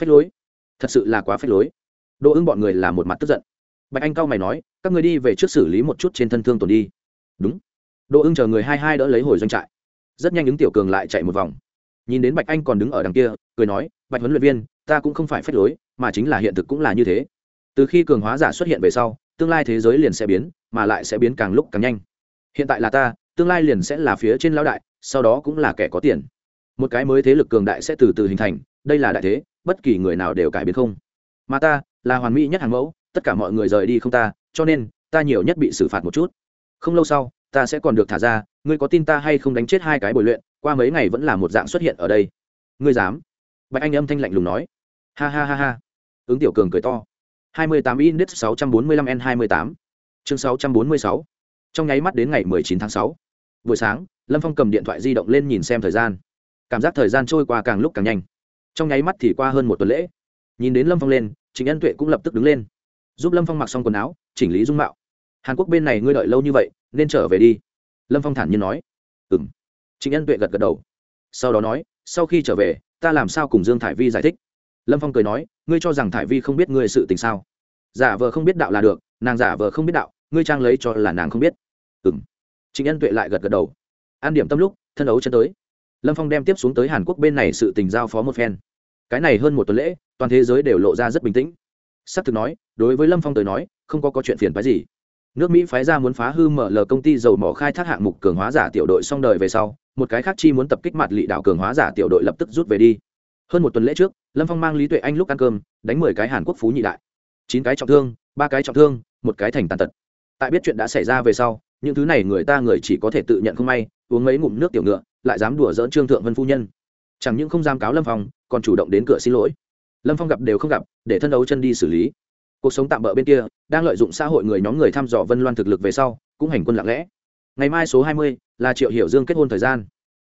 Phách lối. Thật sự là quá phách lối. Đỗ ưng bọn người là một mặt tức giận. Bạch anh cao mày nói, các ngươi đi về trước xử lý một chút trên thân thương tổn đi. Đúng. Đỗ ưng chờ người hai hai đỡ lấy hồi doanh trại. Rất nhanh ứng tiểu cường lại chạy một vòng. Nhìn đến bạch anh còn đứng ở đằng kia, cười nói, bạch huấn luyện viên, ta cũng không phải phép lối, mà chính là hiện thực cũng là như thế từ khi cường hóa giả xuất hiện về sau, tương lai thế giới liền sẽ biến, mà lại sẽ biến càng lúc càng nhanh. Hiện tại là ta, tương lai liền sẽ là phía trên lão đại, sau đó cũng là kẻ có tiền. Một cái mới thế lực cường đại sẽ từ từ hình thành, đây là đại thế, bất kỳ người nào đều cải biến không. Mà ta, là hoàn mỹ nhất hàng mẫu, tất cả mọi người rời đi không ta, cho nên, ta nhiều nhất bị xử phạt một chút. Không lâu sau, ta sẽ còn được thả ra, ngươi có tin ta hay không đánh chết hai cái bồi luyện, qua mấy ngày vẫn là một dạng xuất hiện ở đây. Ngươi dám? Bạch anh âm thanh lạnh lùng nói. Ha ha ha ha. Ứng tiểu cường cười to. 28 index 645 n 28 chương 646 trong nháy mắt đến ngày 19 tháng 6 buổi sáng, lâm phong cầm điện thoại di động lên nhìn xem thời gian. Cảm giác thời gian trôi qua càng lúc càng nhanh. Trong nháy mắt thì qua hơn một tuần lễ. Nhìn đến lâm phong lên Trình ân tuệ cũng lập tức đứng lên. Giúp lâm phong mặc xong quần áo, chỉnh lý dung mạo. Hàn quốc bên này ngươi đợi lâu như vậy, nên trở về đi. Lâm phong thản nhiên nói. "Ừm." Trình trịnh ân tuệ gật gật đầu. Sau đó nói, sau khi trở về, ta làm sao cùng dương thải vi giải thích? Lâm phong cười nói, ngươi cho rằng thải vi không biết ngươi sự tình sao? Giả vờ không biết đạo là được, nàng giả vờ không biết đạo, ngươi trang lấy cho là nàng không biết. Ừ m trịnh ân tuệ lại gật gật đầu. An điểm tâm lúc, thân ấu chân tới. Lâm phong đem tiếp xuống tới hàn quốc bên này sự tình giao phó một phen. Cái này hơn một tuần lễ, toàn thế giới đều lộ ra rất bình tĩnh. S ắ c thực nói, đối với lâm phong tới nói, không có có chuyện phiền phái gì. Nước mỹ phái ra muốn phá hư mở lờ công ty dầu mỏ khai thác hạng mục cường hóa giả tiểu đội xong đời về sau, một cái khác chi muốn tập kích mặt lị đạo cường hóa giả tiểu đội lập tức rút về đi hơn một tuần lễ trước, lâm phong mang lý tuệ anh lúc ăn cơm, đánh mười cái hàn quốc phú nhị đại. Chín cái trọng thương, ba cái trọng thương, một cái thành tàn tật. Tại biết chuyện đã xảy ra về sau, những thứ này người ta người chỉ có thể tự nhận không may, uống mấy ngụm nước tiểu ngựa, lại dám đùa dỡn trương thượng vân phu nhân. Chẳng những không dám cáo lâm phong, còn chủ động đến cửa xin lỗi. Lâm phong gặp đều không gặp, để thân đấu chân đi xử lý. Cuộc sống tạm bỡ bên kia, đang lợi dụng xã hội người nhóm người thăm dò vân loan thực lực về sau, cũng hành quân lặng lẽ. Ngày mai số hai mươi là triệu hiểu dương kết hôn thời gian.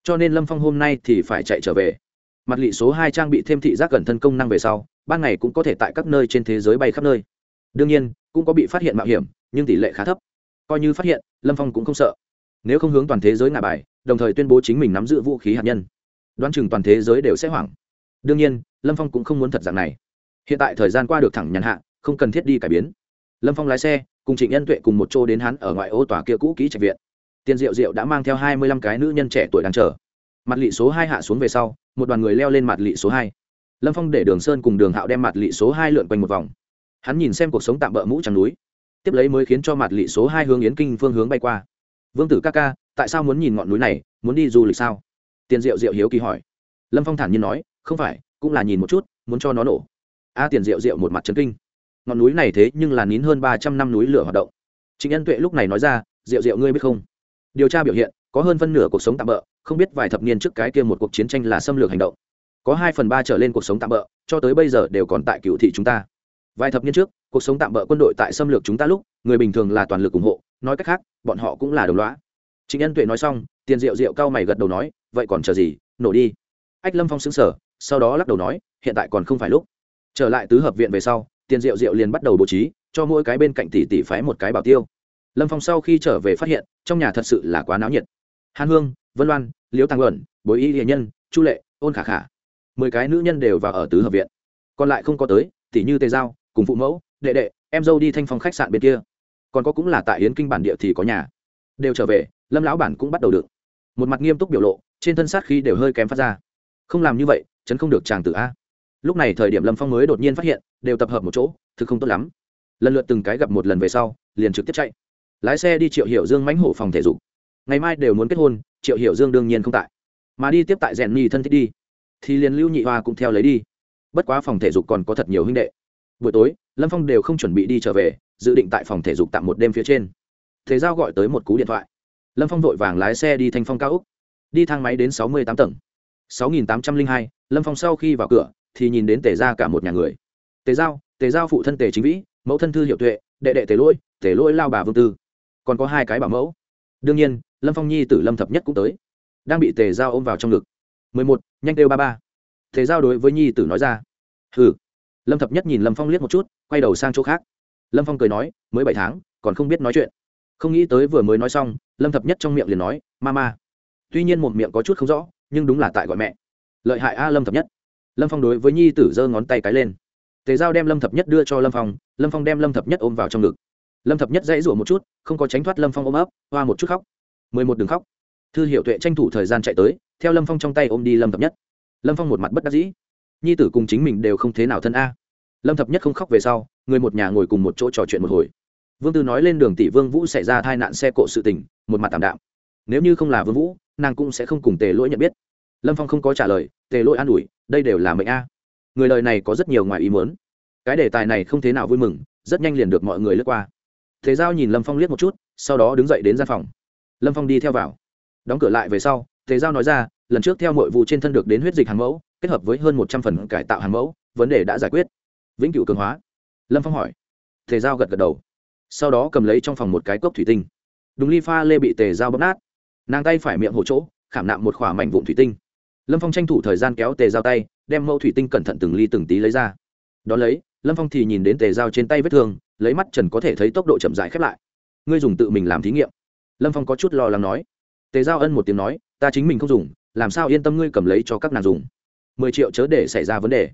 Cho nên lâm phong hôm nay thì phải chạy trở về mặt lị số hai trang bị thêm thị giác gần thân công năng về sau, ban ngày cũng có thể tại các nơi trên thế giới bay khắp nơi. Đương nhiên, cũng có bị phát hiện mạo hiểm, nhưng tỷ lệ khá thấp. Coi như phát hiện, lâm phong cũng không sợ. Nếu không hướng toàn thế giới ngả bài, đồng thời tuyên bố chính mình nắm giữ vũ khí hạt nhân, đoán chừng toàn thế giới đều sẽ hoảng. Đương nhiên, lâm phong cũng không muốn thật dạng này. Hiện tại thời gian qua được thẳng nhàn hạ, không cần thiết đi cải biến. Lâm phong lái xe, cùng trịnh nhân tuệ cùng một chỗ đến hắn ở ngoại ô tòa kia cũ kỹ trạch viện. Tiền diệu diệu đã mang theo hai mươi lăm cái nữ nhân trẻ tuổi đang chờ mặt lị số hai hạ xuống về sau, một đoàn người leo lên mặt lị số hai. Lâm phong để đường sơn cùng đường hạo đem mặt lị số hai lượn quanh một vòng. Hắn nhìn xem cuộc sống tạm bỡ mũ trắng núi, tiếp lấy mới khiến cho mặt lị số hai hướng yến kinh phương hướng bay qua. Vương tử ca ca, tại sao muốn nhìn ngọn núi này, muốn đi du lịch sao? Tiền diệu diệu hiếu kỳ hỏi. Lâm phong thản nhiên nói, không phải, cũng là nhìn một chút, muốn cho nó nổ. A tiền diệu diệu một mặt trấn kinh. Ngọn núi này thế nhưng là nín hơn ba trăm năm núi lửa hoạt động. Trịnh ân tuệ lúc này nói ra, diệu diệu ngươi biết không? Điều tra biểu hiện có hơn phân nửa cuộc sống tạm bỡ không biết vài thập niên trước cái kia một cuộc chiến tranh là xâm lược hành động. Có hai phần ba trở lên cuộc sống tạm bỡ cho tới bây giờ đều còn tại cựu thị chúng ta. Vài thập niên trước, cuộc sống tạm bỡ quân đội tại xâm lược chúng ta lúc, người bình thường là toàn lực ủng hộ, nói cách khác, bọn họ cũng là đồng loá chính nhân tuệ nói xong, tiền rượu rượu cao mày gật đầu nói, vậy còn chờ gì? Nổ đi. Ách lâm phong xứng sở sau đó lắc đầu nói, hiện tại còn không phải lúc. Trở lại tứ hợp viện về sau, tiền rượu rượu liền bắt đầu bố trí, cho mỗi cái bên cạnh tỷ tỷ phái một cái bảo tiêu. Lâm phong sau khi trở về phát hiện, trong nhà thật sự là quá náo nhiệt hàn hương, vân loan, liễu tàng luận bối y hiền nhân, chu lệ, ôn khả khả. Mười cái nữ nhân đều vào ở tứ hợp viện. Còn lại không có tới, tỷ như tề giao, cùng phụ mẫu, đệ đệ, em dâu đi thanh phòng khách sạn bên kia. Còn có cũng là tại yến kinh bản địa thì có nhà. Đều trở về, lâm lão bản cũng bắt đầu được. Một mặt nghiêm túc biểu lộ, trên thân sát khí đều hơi kém phát ra. Không làm như vậy, chấn không được chàng tử a. Lúc này thời điểm lâm phong mới đột nhiên phát hiện, đều tập hợp một chỗ, thực không tốt lắm. Lần lượt từng cái gặp một lần về sau, liền trực tiếp chạy. Lái xe đi triệu hiểu dương mãnh hổ phòng thể dục ngày mai đều muốn kết hôn, triệu hiểu dương đương nhiên không tại. Mà đi tiếp tại rèn nhì thân thích đi, thì liền lưu nhị hoa cũng theo lấy đi. Bất quá phòng thể dục còn có thật nhiều huynh đệ. Buổi tối, lâm phong đều không chuẩn bị đi trở về, dự định tại phòng thể dục tạm một đêm phía trên. Thế giao gọi tới một cú điện thoại. Lâm phong vội vàng lái xe đi thanh phong cao úc đi thang máy đến sáu mươi tám tầng. sáu nghìn tám trăm linh hai, lâm phong sau khi vào cửa, thì nhìn đến tề ra cả một nhà người. Tề giao tề giao phụ thân tề chính vĩ, mẫu thân thư hiệu tuệ, đệ đệ tề lỗi tề lỗi lao bà vương tư. Còn có hai cái bảo mẫu. Đương nhiên lâm phong nhi tử lâm thập nhất cũng tới, đang bị tề giao ôm vào trong ngực. Mười một, nhanh kêu ba ba. Tề giao đối với nhi tử nói ra. Hừ. Lâm thập nhất nhìn lâm phong liếc một chút, quay đầu sang chỗ khác. Lâm phong cười nói, mới bảy tháng, còn không biết nói chuyện. Không nghĩ tới vừa mới nói xong, lâm thập nhất trong miệng liền nói, ma ma. Tuy nhiên một miệng có chút không rõ, nhưng đúng là tại gọi mẹ. Lợi hại a lâm thập nhất. Lâm phong đối với nhi tử giơ ngón tay cái lên. Tề giao đem lâm thập nhất đưa cho lâm phong lâm phong đem lâm thập nhất ôm vào trong ngực. Lâm thập nhất dãy rủa một chút, không có tránh thoát lâm phong ôm ấp, hoa một chút khóc mười một đường khóc. Thư hiệu tuệ tranh thủ thời gian chạy tới, theo lâm phong trong tay ôm đi lâm thập nhất. Lâm phong một mặt bất đắc dĩ. Nhi tử cùng chính mình đều không thế nào thân a. Lâm thập nhất không khóc về sau, người một nhà ngồi cùng một chỗ trò chuyện một hồi. Vương tư nói lên đường tỷ vương vũ xảy ra tai nạn xe cộ sự tình, một mặt tạm đạm. Nếu như không là vương vũ, nàng cũng sẽ không cùng tề lỗi nhận biết. Lâm phong không có trả lời, tề lỗi an ủi, đây đều là mệnh a. Người lời này có rất nhiều ngoài ý muốn. Cái đề tài này không thế nào vui mừng, rất nhanh liền được mọi người lướt qua. Thế giao nhìn lâm phong liếc một chút, sau đó đứng dậy đến gian phòng lâm phong đi theo vào. Đóng cửa lại về sau thế giao nói ra, lần trước theo mọi vụ trên thân được đến huyết dịch hàng mẫu, kết hợp với hơn một trăm phần cải tạo hàng mẫu, vấn đề đã giải quyết. Vĩnh cửu cường hóa. Lâm phong hỏi. Thế giao gật gật đầu. Sau đó cầm lấy trong phòng một cái cốc thủy tinh. Đúng ly pha lê bị tề dao bóp nát. Nàng tay phải miệng hổ chỗ, khảm nạm một khỏa mảnh vụn thủy tinh. Lâm phong tranh thủ thời gian kéo tề dao tay, đem mẫu thủy tinh cẩn thận từng ly từng tí lấy ra. Đón lấy, lâm phong thì nhìn đến tề dao trên tay vết thương, lấy mắt trần có thể thấy tốc độ chậm dại khép lại. Ngươi dùng tự mình làm thí nghiệm lâm phong có chút lo lắng nói tề giao ân một tiếng nói ta chính mình không dùng làm sao yên tâm ngươi cầm lấy cho các nàng dùng mười triệu chớ để xảy ra vấn đề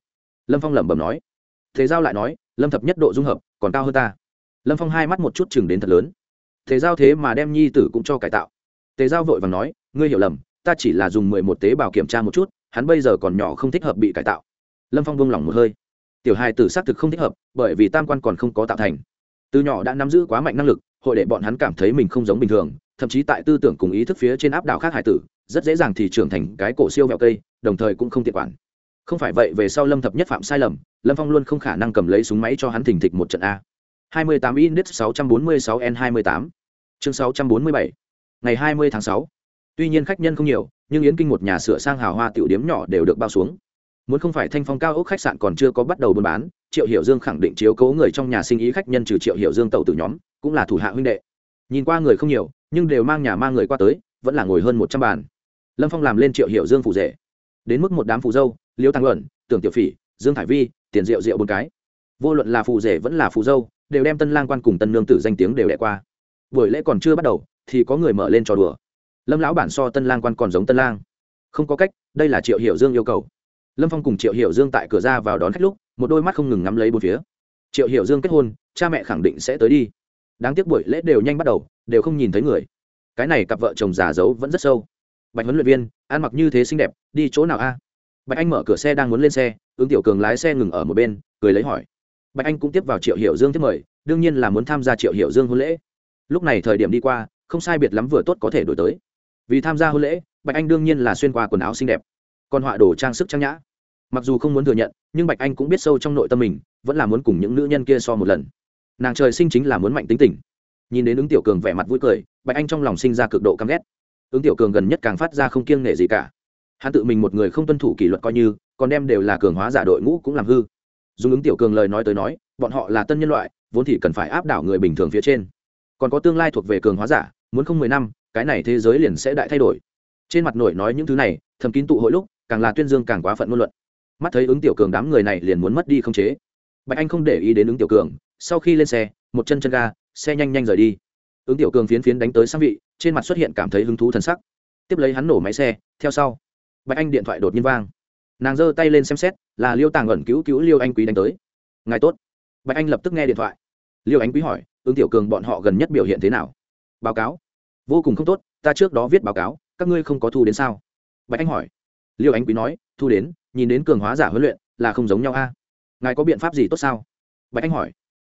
lâm phong lẩm bẩm nói thế giao lại nói lâm thập nhất độ dung hợp còn cao hơn ta lâm phong hai mắt một chút chừng đến thật lớn thế giao thế mà đem nhi tử cũng cho cải tạo tề giao vội và nói ngươi hiểu lầm ta chỉ là dùng mười một tế bào kiểm tra một chút hắn bây giờ còn nhỏ không thích hợp bị cải tạo lâm phong buông lỏng một hơi tiểu hai tử xác thực không thích hợp bởi vì tam quan còn không có tạo thành từ nhỏ đã nắm giữ quá mạnh năng lực hội để bọn hắn cảm thấy mình không giống bình thường, thậm chí tại tư tưởng cùng ý thức phía trên áp đảo khác hải tử, rất dễ dàng thì trưởng thành cái cổ siêu vẹo cây, đồng thời cũng không tiện quản. Không phải vậy, về sau lâm thập nhất phạm sai lầm, lâm phong luôn không khả năng cầm lấy súng máy cho hắn thình thịch một trận a. 28 index 646 n 28 chương 647 ngày 20 tháng 6 tuy nhiên khách nhân không nhiều, nhưng yến kinh một nhà sửa sang hào hoa tiểu điếm nhỏ đều được bao xuống muốn không phải thanh phong cao ốc khách sạn còn chưa có bắt đầu buôn bán, triệu hiểu dương khẳng định chiếu cố người trong nhà sinh ý khách nhân trừ triệu hiểu dương tàu từ nhóm, cũng là thủ hạ huynh đệ. Nhìn qua người không nhiều, nhưng đều mang nhà mang người qua tới, vẫn là ngồi hơn một trăm bàn. Lâm phong làm lên triệu hiểu dương phụ rể. Đến mức một đám phụ dâu, liêu tăng luận, tưởng tiểu phỉ, dương thải vi, tiền rượu rượu bốn cái. Vô luận là phụ rể vẫn là phụ dâu, đều đem tân lang quan cùng tân nương tử danh tiếng đều đẻ qua. Buổi lễ còn chưa bắt đầu, thì có người mở lên trò đùa. Lâm lão bản so tân lang quan còn giống tân lang. Không có cách, đây là triệu hiểu dương yêu cầu lâm phong cùng triệu hiểu dương tại cửa ra vào đón khách lúc, một đôi mắt không ngừng ngắm lấy bốn phía. Triệu hiểu dương kết hôn, cha mẹ khẳng định sẽ tới đi. Đáng tiếc buổi lễ đều nhanh bắt đầu, đều không nhìn thấy người. Cái này cặp vợ chồng già giấu vẫn rất sâu. Bạch huấn luyện viên, ăn mặc như thế xinh đẹp, đi chỗ nào a? Bạch anh mở cửa xe đang muốn lên xe, ứng tiểu cường lái xe ngừng ở một bên, cười lấy hỏi. Bạch anh cũng tiếp vào triệu hiểu dương tiếp mời, đương nhiên là muốn tham gia triệu hiểu dương hôn lễ. Lúc này thời điểm đi qua, không sai biệt lắm vừa tốt có thể đổi tới. Vì tham gia hôn lễ, bạch anh đương nhiên là xuyên qua quần áo xinh đẹp, còn họa đồ trang sức trang nhã mặc dù không muốn thừa nhận, nhưng bạch anh cũng biết sâu trong nội tâm mình, vẫn là muốn cùng những nữ nhân kia so một lần. Nàng trời sinh chính là muốn mạnh tính tình. Nhìn đến ứng tiểu cường vẻ mặt vui cười, bạch anh trong lòng sinh ra cực độ căm ghét. Ứng tiểu cường gần nhất càng phát ra không kiêng nể gì cả. Hắn tự mình một người không tuân thủ kỷ luật coi như, còn đem đều là cường hóa giả đội ngũ cũng làm hư. Dùng ứng tiểu cường lời nói tới nói, bọn họ là tân nhân loại, vốn thì cần phải áp đảo người bình thường phía trên. Còn có tương lai thuộc về cường hóa giả, muốn không mười năm, cái này thế giới liền sẽ đại thay đổi. Trên mặt nổi nói những thứ này, thầm kín tụ hội lúc, càng là tuyên dương càng quá phận ngôn luận mắt thấy ứng tiểu cường đám người này liền muốn mất đi không chế. Bạch anh không để ý đến ứng tiểu cường, sau khi lên xe, một chân chân ga, xe nhanh nhanh rời đi. Ứng tiểu cường phiến phiến đánh tới sang vị, trên mặt xuất hiện cảm thấy hứng thú thần sắc. Tiếp lấy hắn nổ máy xe, theo sau, bạch anh điện thoại đột nhiên vang. Nàng giơ tay lên xem xét, là liêu tàng ẩn cứu cứu liêu anh quý đánh tới. Ngài tốt. Bạch anh lập tức nghe điện thoại. Liêu anh quý hỏi, ứng tiểu cường bọn họ gần nhất biểu hiện thế nào? Báo cáo. Vô cùng không tốt, ta trước đó viết báo cáo, các ngươi không có thu đến sao? Bạch anh hỏi. Liêu anh quý nói, thu đến nhìn đến cường hóa giả huấn luyện là không giống nhau a. Ngài có biện pháp gì tốt sao? Bạch anh hỏi.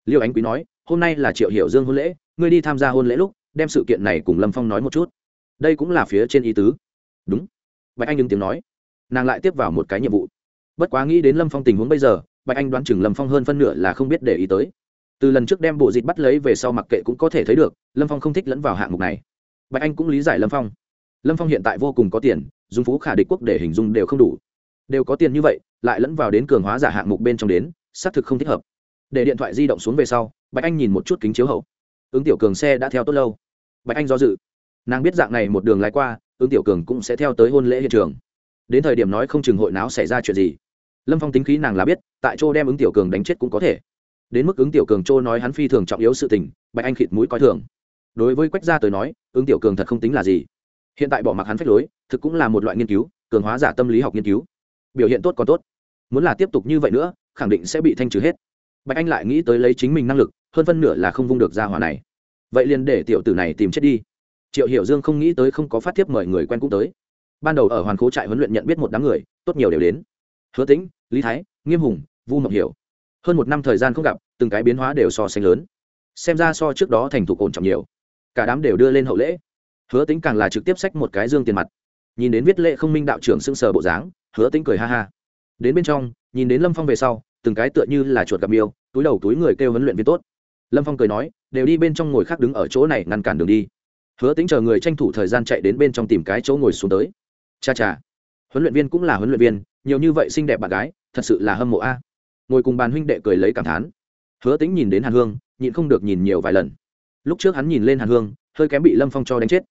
Liêu ánh quý nói, hôm nay là triệu hiểu dương hôn lễ, ngươi đi tham gia hôn lễ lúc, đem sự kiện này cùng lâm phong nói một chút. Đây cũng là phía trên ý tứ. Đúng. Bạch anh ứng tiếng nói. Nàng lại tiếp vào một cái nhiệm vụ. Bất quá nghĩ đến lâm phong tình huống bây giờ, bạch anh đoán chừng lâm phong hơn phân nửa là không biết để ý tới. Từ lần trước đem bộ dịch bắt lấy về sau mặc kệ cũng có thể thấy được, lâm phong không thích lẫn vào hạng mục này. Bạch anh cũng lý giải lâm phong. Lâm phong hiện tại vô cùng có tiền, dùng phú khả địch quốc để hình dung đều không đủ đều có tiền như vậy, lại lẫn vào đến cường hóa giả hạng mục bên trong đến, xác thực không thích hợp. Để điện thoại di động xuống về sau, bạch anh nhìn một chút kính chiếu hậu. Ứng tiểu cường xe đã theo tốt lâu. Bạch anh do dự. Nàng biết dạng này một đường lái qua, ứng tiểu cường cũng sẽ theo tới hôn lễ hiện trường. Đến thời điểm nói không chừng hội não xảy ra chuyện gì. Lâm phong tính khí nàng là biết, tại chỗ đem ứng tiểu cường đánh chết cũng có thể. Đến mức ứng tiểu cường chỗ nói hắn phi thường trọng yếu sự tình, bạch anh khịt mũi coi thường. Đối với quách gia tới nói, ứng tiểu cường thật không tính là gì. Hiện tại bỏ mặc hắn phách lối, thực cũng là một loại nghiên cứu, cường hóa giả tâm lý học nghiên cứu biểu hiện tốt còn tốt. Muốn là tiếp tục như vậy nữa, khẳng định sẽ bị thanh trừ hết. Bạch anh lại nghĩ tới lấy chính mình năng lực, hơn phân nửa là không vung được ra hỏa này. Vậy liền để tiểu tử này tìm chết đi. Triệu hiểu dương không nghĩ tới không có phát thiếp mời người quen cũng tới. Ban đầu ở hoàn khố trại huấn luyện nhận biết một đám người, tốt nhiều đều đến. Hứa tĩnh, lý thái, nghiêm hùng, vu mộng hiểu. Hơn một năm thời gian không gặp, từng cái biến hóa đều so sánh lớn. Xem ra so trước đó thành thục ổn trọng nhiều. Cả đám đều đưa lên hậu lễ. Hứa tính càng là trực tiếp sách một cái dương tiền mặt. Nhìn đến viết lệ không minh đạo trưởng sưng sờ bộ dáng hứa tính cười ha ha. Đến bên trong, nhìn đến lâm phong về sau, từng cái tựa như là chuột gặp miêu, túi đầu túi người kêu huấn luyện viên tốt. Lâm phong cười nói, đều đi bên trong ngồi khác đứng ở chỗ này ngăn cản đường đi. Hứa tính chờ người tranh thủ thời gian chạy đến bên trong tìm cái chỗ ngồi xuống tới. Cha cha, huấn luyện viên cũng là huấn luyện viên, nhiều như vậy xinh đẹp bạn gái, thật sự là hâm mộ a. Ngồi cùng bàn huynh đệ cười lấy cảm thán. Hứa tính nhìn đến hàn hương, nhịn không được nhìn nhiều vài lần. Lúc trước hắn nhìn lên hàn hương, hơi kém bị lâm phong cho đánh chết.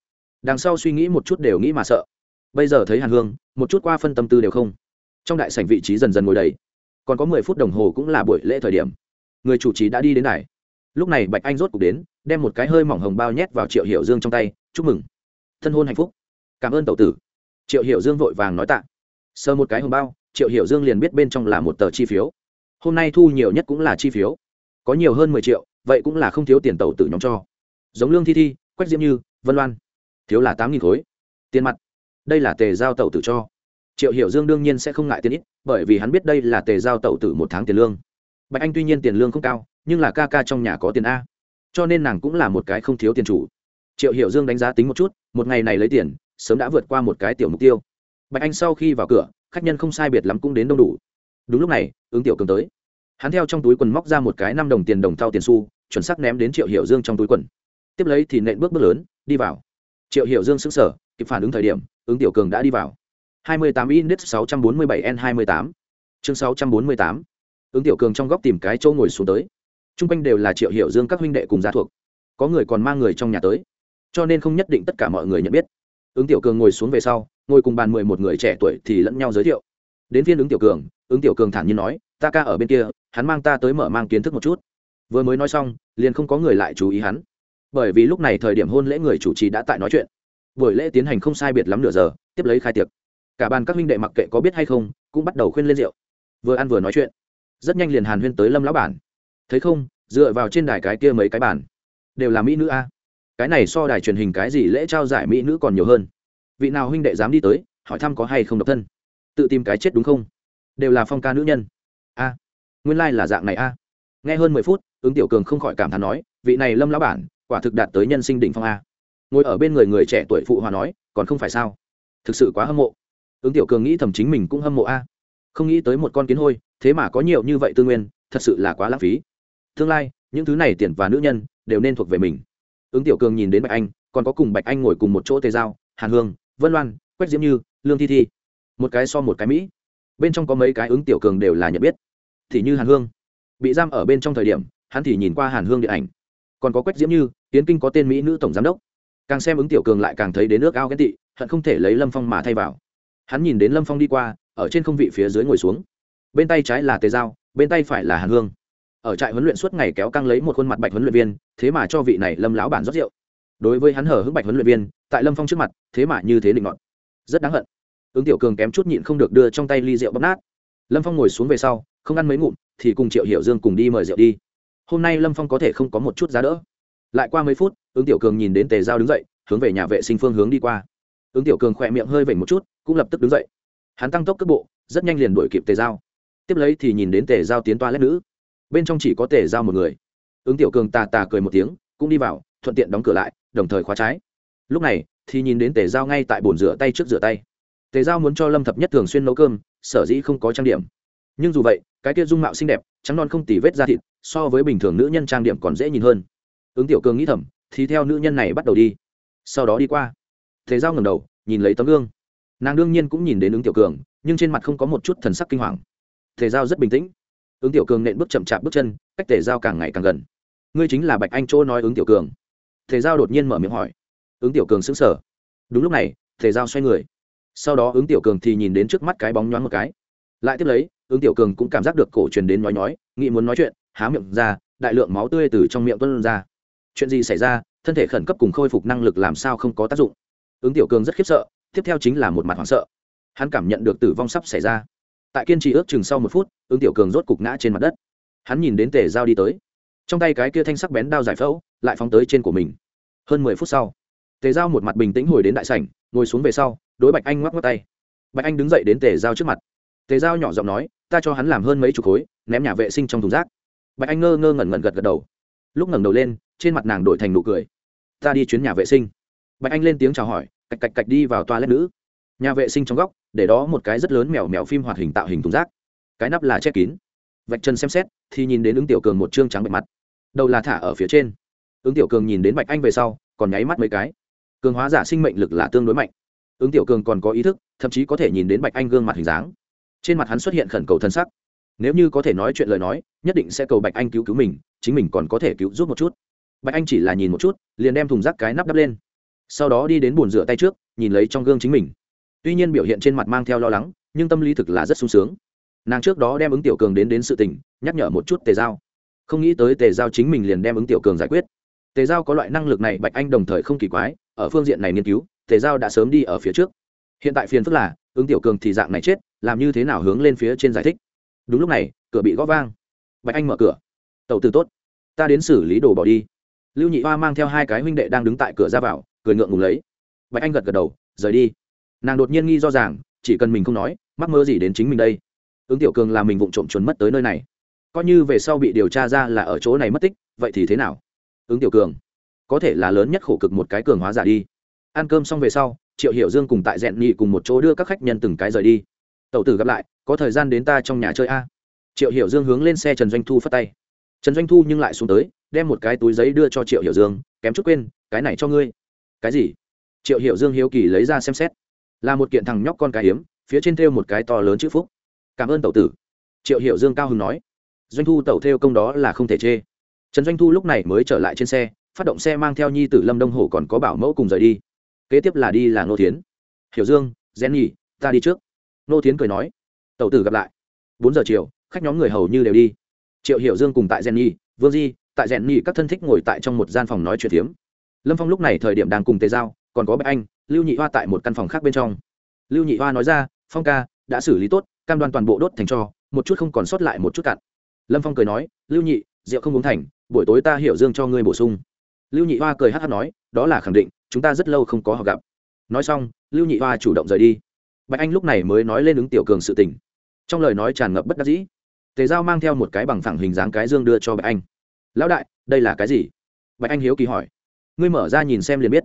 Đằng sau suy nghĩ một chút đều nghĩ mà sợ bây giờ thấy hàn hương, một chút qua phân tâm tư đều không. Trong đại sảnh vị trí dần dần ngồi đầy. Còn có mười phút đồng hồ cũng là buổi lễ thời điểm. Người chủ trì đã đi đến này lúc này bạch anh rốt cuộc đến, đem một cái hơi mỏng hồng bao nhét vào triệu hiểu dương trong tay, chúc mừng. Thân hôn hạnh phúc. Cảm ơn tẩu tử. Triệu hiểu dương vội vàng nói tạ. Sờ một cái hồng bao, triệu hiểu dương liền biết bên trong là một tờ chi phiếu. Hôm nay thu nhiều nhất cũng là chi phiếu. Có nhiều hơn mười triệu, vậy cũng là không thiếu tiền tàu tử nhóm cho. Giống lương thi thi, quách diễm như, vân loan. Thiếu là tám nghìn khối. Tiền mặt đây là tề giao tẩu tử cho. Triệu hiểu dương đương nhiên sẽ không ngại tiền ít, bởi vì hắn biết đây là tề giao tẩu tử một tháng tiền lương. Bạch anh tuy nhiên tiền lương không cao, nhưng là ca ca trong nhà có tiền a. Cho nên nàng cũng là một cái không thiếu tiền chủ. Triệu hiểu dương đánh giá tính một chút, một ngày này lấy tiền, sớm đã vượt qua một cái tiểu mục tiêu. Bạch anh sau khi vào cửa, khách nhân không sai biệt lắm cũng đến đông đủ. Đúng lúc này, ứng tiểu cường tới. Hắn theo trong túi quần móc ra một cái năm đồng tiền đồng thau tiền xu, chuẩn sắc ném đến triệu hiểu dương trong túi quần. Tiếp lấy thì nện bước bước lớn, đi vào. Triệu hiểu dương sững sờ, kịp phản ứng thời điểm ứng tiểu cường đã đi vào. 28 index 647 n 28 chương 648 ứng tiểu cường trong góc tìm cái chỗ ngồi xuống tới. Trung quanh đều là triệu hiểu dương các huynh đệ cùng gia thuộc. Có người còn mang người trong nhà tới. Cho nên không nhất định tất cả mọi người nhận biết. Ứng tiểu cường ngồi xuống về sau, ngồi cùng bàn mười một người trẻ tuổi thì lẫn nhau giới thiệu. Đến phiên ứng tiểu cường, ứng tiểu cường thản nhiên nói, ta ca ở bên kia, hắn mang ta tới mở mang kiến thức một chút. Vừa mới nói xong, liền không có người lại chú ý hắn. Bởi vì lúc này thời điểm hôn lễ người chủ trì đã tại nói chuyện buổi lễ tiến hành không sai biệt lắm nửa giờ, tiếp lấy khai tiệc. Cả bàn các huynh đệ mặc kệ có biết hay không, cũng bắt đầu khuyên lên rượu. Vừa ăn vừa nói chuyện. Rất nhanh liền hàn huyên tới lâm lão bản. Thấy không, dựa vào trên đài cái kia mấy cái bản đều là mỹ nữ a. Cái này so đài truyền hình cái gì lễ trao giải mỹ nữ còn nhiều hơn. Vị nào huynh đệ dám đi tới, hỏi thăm có hay không độc thân. Tự tìm cái chết đúng không? Đều là phong ca nữ nhân. A. Nguyên lai、like、là dạng này a. Nghe hơn mười phút, ứng tiểu cường không khỏi cảm thán nói, vị này lâm lão bản, quả thực đạt tới nhân sinh đỉnh phong a ngồi ở bên người người trẻ tuổi phụ hòa nói, còn không phải sao? Thực sự quá hâm mộ. Ứng tiểu cường nghĩ thầm chính mình cũng hâm mộ a. Không nghĩ tới một con kiến hôi, thế mà có nhiều như vậy tư nguyên, thật sự là quá lãng phí. Tương lai, những thứ này tiền và nữ nhân đều nên thuộc về mình. Ứng tiểu cường nhìn đến bạch anh, còn có cùng bạch anh ngồi cùng một chỗ tề giao, hàn hương, vân loan, quách diễm như, lương thi thi. Một cái so một cái mỹ. Bên trong có mấy cái ứng tiểu cường đều là nhận biết. Thì như hàn hương. Bị giam ở bên trong thời điểm, hắn thì nhìn qua hàn hương điện ảnh. Còn có quách diễm như tiến kinh có tên mỹ nữ tổng giám đốc càng xem ứng tiểu cường lại càng thấy đến nước ao ghen tị, hận không thể lấy lâm phong mà thay vào. Hắn nhìn đến lâm phong đi qua, ở trên không vị phía dưới ngồi xuống. Bên tay trái là tề dao bên tay phải là hàn hương. Ở trại huấn luyện suốt ngày kéo căng lấy một khuôn mặt bạch huấn luyện viên, thế mà cho vị này lâm lão bản rót rượu. Đối với hắn hở hức bạch huấn luyện viên, tại lâm phong trước mặt, thế mà như thế định ngọn rất đáng hận. Ứng tiểu cường kém chút nhịn không được đưa trong tay ly rượu bóp nát. Lâm phong ngồi xuống về sau, không ăn mấy ngụm, thì cùng triệu hiểu dương cùng đi mời rượu đi. Hôm nay lâm phong có thể không có một chút giá đỡ. Lại qua mấy phút ứng tiểu cường nhìn đến tề giao đứng dậy, hướng về nhà vệ sinh phương hướng đi qua. Ứng tiểu cường khỏe miệng hơi vểnh một chút, cũng lập tức đứng dậy. Hắn tăng tốc cước bộ, rất nhanh liền đuổi kịp tề giao. Tiếp lấy thì nhìn đến tề giao tiến toa lét nữ. Bên trong chỉ có tề giao một người. Ứng tiểu cường tà tà cười một tiếng, cũng đi vào, thuận tiện đóng cửa lại, đồng thời khóa trái. Lúc này, thì nhìn đến tề giao ngay tại bồn rửa tay trước rửa tay. Tề giao muốn cho lâm thập nhất thường xuyên nấu cơm, sở dĩ không có trang điểm. Nhưng dù vậy, cái kia dung mạo xinh đẹp, trắng non không tỉ vết da thịt, so với bình thường nữ nhân trang điểm còn dễ nhìn hơn. Ứng tiểu cường nghĩ thầm thì theo nữ nhân này bắt đầu đi. Sau đó đi qua. Thế giao ngầm đầu, nhìn lấy tấm gương. Nàng đương nhiên cũng nhìn đến ứng tiểu cường, nhưng trên mặt không có một chút thần sắc kinh hoàng. Thể giao rất bình tĩnh. Ứng tiểu cường nện bước chậm chạp bước chân, cách thể giao càng ngày càng gần. Ngươi chính là bạch anh chỗ nói ứng tiểu cường. Thể giao đột nhiên mở miệng hỏi. Ứng tiểu cường sững sờ. Đúng lúc này thể giao xoay người. Sau đó ứng tiểu cường thì nhìn đến trước mắt cái bóng nhoáng một cái. Lại tiếp lấy, ứng tiểu cường cũng cảm giác được cổ truyền đến nói nói nghĩ muốn nói chuyện, há miệng ra, đại lượng máu tươi từ trong miệng tuân ra chuyện gì xảy ra, thân thể khẩn cấp cùng khôi phục năng lực làm sao không có tác dụng. Ứng tiểu cường rất khiếp sợ, tiếp theo chính là một mặt hoảng sợ. Hắn cảm nhận được tử vong sắp xảy ra. Tại kiên trì ước chừng sau một phút, ứng tiểu cường rốt cục ngã trên mặt đất. Hắn nhìn đến tề dao đi tới. Trong tay cái kia thanh sắc bén đao giải phẫu, lại phóng tới trên của mình. Hơn mười phút sau, tề dao một mặt bình tĩnh hồi đến đại sảnh, ngồi xuống về sau, đối bạch anh ngoắc ngoắc tay. Bạch anh đứng dậy đến tề dao trước mặt. Tề dao nhỏ giọng nói, ta cho hắn làm hơn mấy chục khối, ném nhà vệ sinh trong thùng rác. Bạch anh ngơ ngơ ngẩn ngẩn gật gật đầu. Lúc ngẩng đầu lên trên mặt nàng đổi thành nụ cười. Ta đi chuyến nhà vệ sinh. Bạch anh lên tiếng chào hỏi, cạch cạch cạch đi vào toa lét nữ. Nhà vệ sinh trong góc, để đó một cái rất lớn mèo mèo phim hoạt hình tạo hình thùng rác. Cái nắp là che kín. Vạch chân xem xét, thì nhìn đến ứng tiểu cường một chương trắng bạch mặt. Đầu là thả ở phía trên. Ứng tiểu cường nhìn đến bạch anh về sau, còn nháy mắt mấy cái. Cường hóa giả sinh mệnh lực là tương đối mạnh. Ứng tiểu cường còn có ý thức, thậm chí có thể nhìn đến bạch anh gương mặt hình dáng. Trên mặt hắn xuất hiện khẩn cầu thân sắc. Nếu như có thể nói chuyện lời nói, nhất định sẽ cầu bạch anh cứu cứu mình, chính mình còn có thể cứu giúp một chút bạch anh chỉ là nhìn một chút, liền đem thùng rác cái nắp đắp lên. Sau đó đi đến bồn rửa tay trước, nhìn lấy trong gương chính mình. Tuy nhiên biểu hiện trên mặt mang theo lo lắng, nhưng tâm lý thực là rất sung sướng. Nàng trước đó đem ứng tiểu cường đến đến sự tình, nhắc nhở một chút tề giao. Không nghĩ tới tề giao chính mình liền đem ứng tiểu cường giải quyết. Tề giao có loại năng lực này, bạch anh đồng thời không kỳ quái, ở phương diện này nghiên cứu, tề giao đã sớm đi ở phía trước. Hiện tại phiền phức là, ứng tiểu cường thì dạng này chết, làm như thế nào hướng lên phía trên giải thích. Đúng lúc này, cửa bị gõ vang. Bạch anh mở cửa. Tàu từ tốt, ta đến xử lý đồ bỏ đi lưu nhị hoa mang theo hai cái huynh đệ đang đứng tại cửa ra vào, cười ngượng ngùng lấy. Bạch anh gật gật đầu, rời đi. Nàng đột nhiên nghi do rằng, chỉ cần mình không nói, mắc mơ gì đến chính mình đây. Ứng tiểu cường là mình vụng trộm trốn mất tới nơi này. Coi như về sau bị điều tra ra là ở chỗ này mất tích, vậy thì thế nào? Ứng tiểu cường, có thể là lớn nhất khổ cực một cái cường hóa giả đi. Ăn cơm xong về sau, triệu hiểu dương cùng tại dẹn nhị cùng một chỗ đưa các khách nhân từng cái rời đi. Tẩu tử gặp lại, có thời gian đến ta trong nhà chơi a. Triệu hiểu dương hướng lên xe trần doanh thu phất tay. Trần doanh thu nhưng lại xuống tới đem một cái túi giấy đưa cho triệu hiểu dương, kém chút quên, cái này cho ngươi. Cái gì? Triệu hiểu dương hiếu kỳ lấy ra xem xét. Là một kiện thằng nhóc con cái hiếm, phía trên thêu một cái to lớn chữ phúc. Cảm ơn tẩu tử. Triệu hiểu dương cao hứng nói. Doanh thu tẩu thêu công đó là không thể chê. Trần doanh thu lúc này mới trở lại trên xe, phát động xe mang theo nhi tử lâm đông hổ còn có bảo mẫu cùng rời đi. Kế tiếp là đi là nô thiến. Hiểu dương rèn nhỉ ta đi trước. Nô thiến cười nói. Tẩu tử gặp lại. Bốn giờ chiều, khách nhóm người hầu như đều đi. Triệu hiểu dương cùng tại rèn nhỉ vương di tại rèn nhị các thân thích ngồi tại trong một gian phòng nói chuyện tiếm lâm phong lúc này thời điểm đang cùng tề giao, còn có bạch anh, lưu nhị hoa tại một căn phòng khác bên trong. Lưu nhị hoa nói ra, phong ca, đã xử lý tốt, cam đoan toàn bộ đốt thành cho, một chút không còn sót lại một chút cặn lâm phong cười nói, lưu nhị, rượu không uống thành, buổi tối ta hiểu dương cho ngươi bổ sung. Lưu nhị hoa cười hát hát nói, đó là khẳng định, chúng ta rất lâu không có họ gặp. Nói xong, lưu nhị hoa chủ động rời đi. Bạch anh lúc này mới nói lên ứng tiểu cường sự tình. Trong lời nói tràn ngập bất đắc dĩ, tề giao mang theo một cái bằng phẳng hình dáng cái dương đưa cho bạch anh lão đại, đây là cái gì? Bạch anh hiếu kỳ hỏi. Ngươi mở ra nhìn xem liền biết.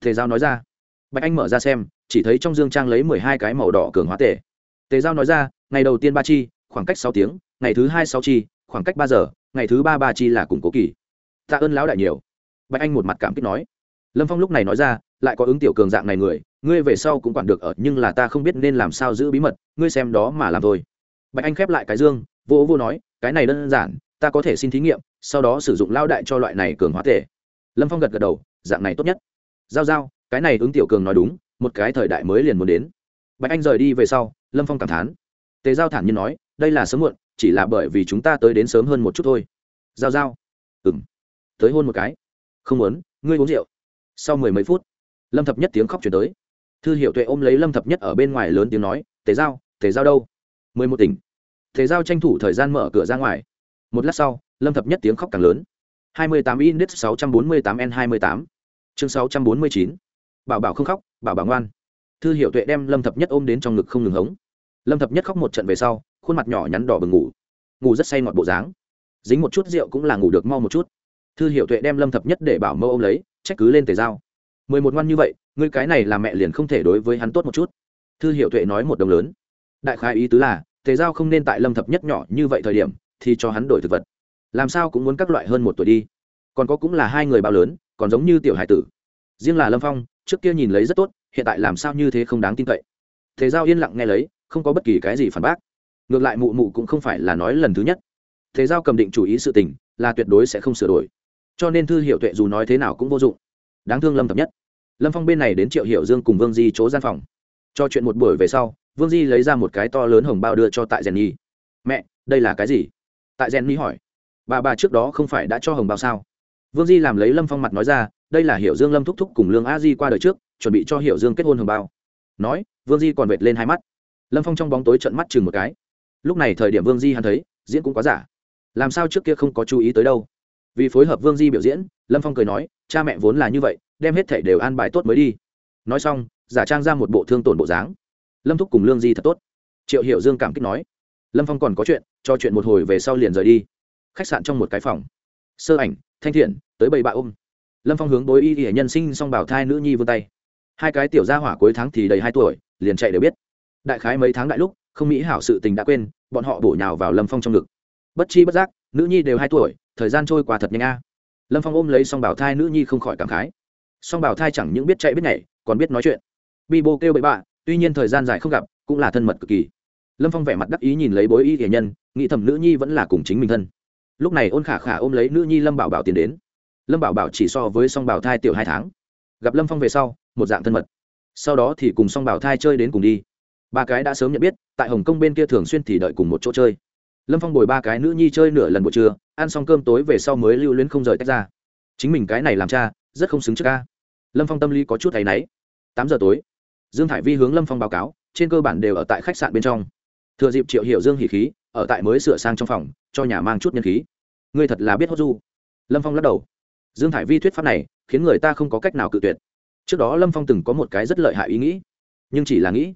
Tề giao nói ra. Bạch anh mở ra xem, chỉ thấy trong dương trang lấy mười hai cái màu đỏ cường hóa tề. Tề giao nói ra, ngày đầu tiên ba chi, khoảng cách sáu tiếng, ngày thứ hai sáu chi, khoảng cách ba giờ, ngày thứ ba ba chi là cùng cố kỳ. Tạ ơn lão đại nhiều. Bạch anh một mặt cảm kích nói. Lâm phong lúc này nói ra, lại có ứng tiểu cường dạng này người, ngươi về sau cũng quản được ở, nhưng là ta không biết nên làm sao giữ bí mật, ngươi xem đó mà làm thôi. Bạch anh khép lại cái dương vô vô nói, cái này đơn giản ta có thể xin thí nghiệm, sau đó sử dụng lao đại cho loại này cường hóa tể lâm phong gật gật đầu, dạng này tốt nhất. Giao giao, cái này ứng tiểu cường nói đúng, một cái thời đại mới liền muốn đến. Bạch anh rời đi về sau, lâm phong cảm thán. Tề giao thản nhiên nói, đây là sớm muộn, chỉ là bởi vì chúng ta tới đến sớm hơn một chút thôi. Giao giao. Ừng tới hôn một cái. Không muốn, ngươi uống rượu. Sau mười mấy phút, lâm thập nhất tiếng khóc chuyển tới. Thư hiệu tuệ ôm lấy lâm thập nhất ở bên ngoài lớn tiếng nói, tề giao tề giao đâu? mười một tỉnh. Tề giao tranh thủ thời gian mở cửa ra ngoài một lát sau, lâm thập nhất tiếng khóc càng lớn. Hai mươi tám index sáu trăm bốn mươi tám n hai mươi tám. Chương sáu trăm bốn mươi chín. Bảo bảo không khóc, bảo bảo ngoan. Thư hiệu tuệ đem lâm thập nhất ôm đến trong ngực không ngừng hống. Lâm thập nhất khóc một trận về sau, khuôn mặt nhỏ nhắn đỏ bừng ngủ. Ngủ rất say ngọt bộ dáng. Dính một chút rượu cũng là ngủ được mau một chút. Thư hiệu tuệ đem lâm thập nhất để bảo mẫu ôm lấy, trách cứ lên tề giao. Mười một ngoan như vậy, ngươi cái này là mẹ liền không thể đối với hắn tốt một chút. Thư hiệu tuệ nói một đồng lớn. Đại khai ý tứ là, tề giao không nên tại lâm thập nhất nhỏ như vậy thời điểm thì cho hắn đổi thực vật. Làm sao cũng muốn các loại hơn một tuổi đi. Còn có cũng là hai người bao lớn, còn giống như tiểu hải tử. Riêng là lâm phong, trước kia nhìn lấy rất tốt, hiện tại làm sao như thế không đáng tin cậy. Thế giao yên lặng nghe lấy, không có bất kỳ cái gì phản bác. Ngược lại mụ mụ cũng không phải là nói lần thứ nhất. Thế giao cầm định chủ ý sự tình, là tuyệt đối sẽ không sửa đổi. Cho nên thư hiệu tuệ dù nói thế nào cũng vô dụng. Đáng thương lâm thập nhất. Lâm phong bên này đến triệu hiệu dương cùng vương di chỗ gian phòng. Cho chuyện một buổi về sau, vương di lấy ra một cái to lớn hồng bao đưa cho tại rèn nhi. Mẹ, đây là cái gì? Tại rèn nhi hỏi. Bà bà trước đó không phải đã cho hồng bao sao? Vương di làm lấy lâm phong mặt nói ra, đây là hiệu dương lâm thúc thúc cùng lương a di qua đời trước, chuẩn bị cho hiệu dương kết hôn hồng bao. Nói, vương di còn vệt lên hai mắt. Lâm phong trong bóng tối trận mắt chừng một cái. Lúc này thời điểm vương di hắn thấy, diễn cũng quá giả. Làm sao trước kia không có chú ý tới đâu? Vì phối hợp vương di biểu diễn, lâm phong cười nói, cha mẹ vốn là như vậy, đem hết thảy đều an bài tốt mới đi. Nói xong, giả trang ra một bộ thương tổn bộ dáng. Lâm thúc cùng lương di thật tốt. Triệu hiệu dương cảm kích nói. Lâm phong còn có chuyện cho chuyện một hồi về sau liền rời đi. Khách sạn trong một cái phòng. Sơ ảnh, thanh thiện, tới bầy bạ ôm. Lâm phong hướng đối y y nhân sinh xong bảo thai nữ nhi vươn tay. Hai cái tiểu gia hỏa cuối tháng thì đầy hai tuổi, liền chạy đều biết. Đại khái mấy tháng đại lúc, không mỹ hảo sự tình đã quên, bọn họ bổ nhào vào lâm phong trong ngực. Bất chi bất giác, nữ nhi đều hai tuổi, thời gian trôi qua thật nhanh a. Lâm phong ôm lấy song bảo thai nữ nhi không khỏi cảm khái. Song bảo thai chẳng những biết chạy biết nhảy, còn biết nói chuyện. Bi bô kêu bậy bạ, tuy nhiên thời gian dài không gặp, cũng là thân mật cực kỳ lâm phong vẻ mặt đắc ý nhìn lấy bối y thể nhân, nghĩ thầm nữ nhi vẫn là cùng chính mình thân. Lúc này ôn khả khả ôm lấy nữ nhi lâm bảo bảo tiến đến. Lâm bảo bảo chỉ so với song bảo thai tiểu hai tháng. Gặp lâm phong về sau, một dạng thân mật. Sau đó thì cùng song bảo thai chơi đến cùng đi. Ba cái đã sớm nhận biết, tại hồng kông bên kia thường xuyên thì đợi cùng một chỗ chơi. Lâm phong bồi ba cái nữ nhi chơi nửa lần buổi trưa, ăn xong cơm tối về sau mới lưu luyến không rời tách ra. Chính mình cái này làm cha, rất không xứng trước ca. Lâm phong tâm lý có chút thấy náy. Tám giờ tối, dương thải vi hướng lâm phong báo cáo, trên cơ bản đều ở tại khách sạn bên trong thừa dịp triệu hiệu dương hỉ khí, ở tại mới sửa sang trong phòng, cho nhà mang chút nhân khí. Ngươi thật là biết hốt du. Lâm phong lắc đầu. Dương thải vi thuyết pháp này, khiến người ta không có cách nào cự tuyệt. Trước đó lâm phong từng có một cái rất lợi hại ý nghĩ. Nhưng chỉ là nghĩ.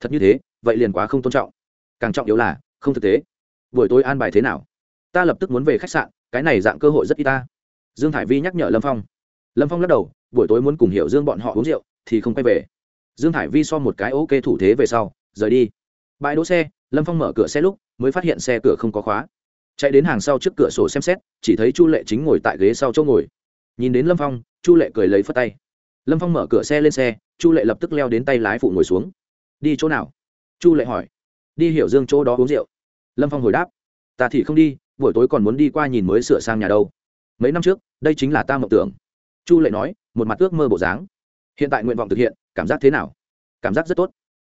Thật như thế, vậy liền quá không tôn trọng. Càng trọng yếu là, không thực tế. Buổi tối an bài thế nào? Ta lập tức muốn về khách sạn, cái này dạng cơ hội rất y ta. Dương thải vi nhắc nhở lâm phong. Lâm phong lắc đầu, buổi tối muốn cùng hiểu dương bọn họ uống rượu, thì không quay về. Dương thải vi so một cái ok thủ thế về sau, rời đi bãi đỗ xe, lâm phong mở cửa xe lúc, mới phát hiện xe cửa không có khóa. Chạy đến hàng sau trước cửa sổ xem xét, chỉ thấy chu lệ chính ngồi tại ghế sau chỗ ngồi. Nhìn đến lâm phong, chu lệ cười lấy phất tay. Lâm phong mở cửa xe lên xe, chu lệ lập tức leo đến tay lái phụ ngồi xuống. Đi chỗ nào? Chu lệ hỏi. Đi hiểu dương chỗ đó uống rượu. Lâm phong hồi đáp. Ta thì không đi, buổi tối còn muốn đi qua nhìn mới sửa sang nhà đâu. Mấy năm trước, đây chính là ta mộng tưởng. Chu lệ nói, một mặt ước mơ bộ dáng. Hiện tại nguyện vọng thực hiện, cảm giác thế nào? Cảm giác rất tốt.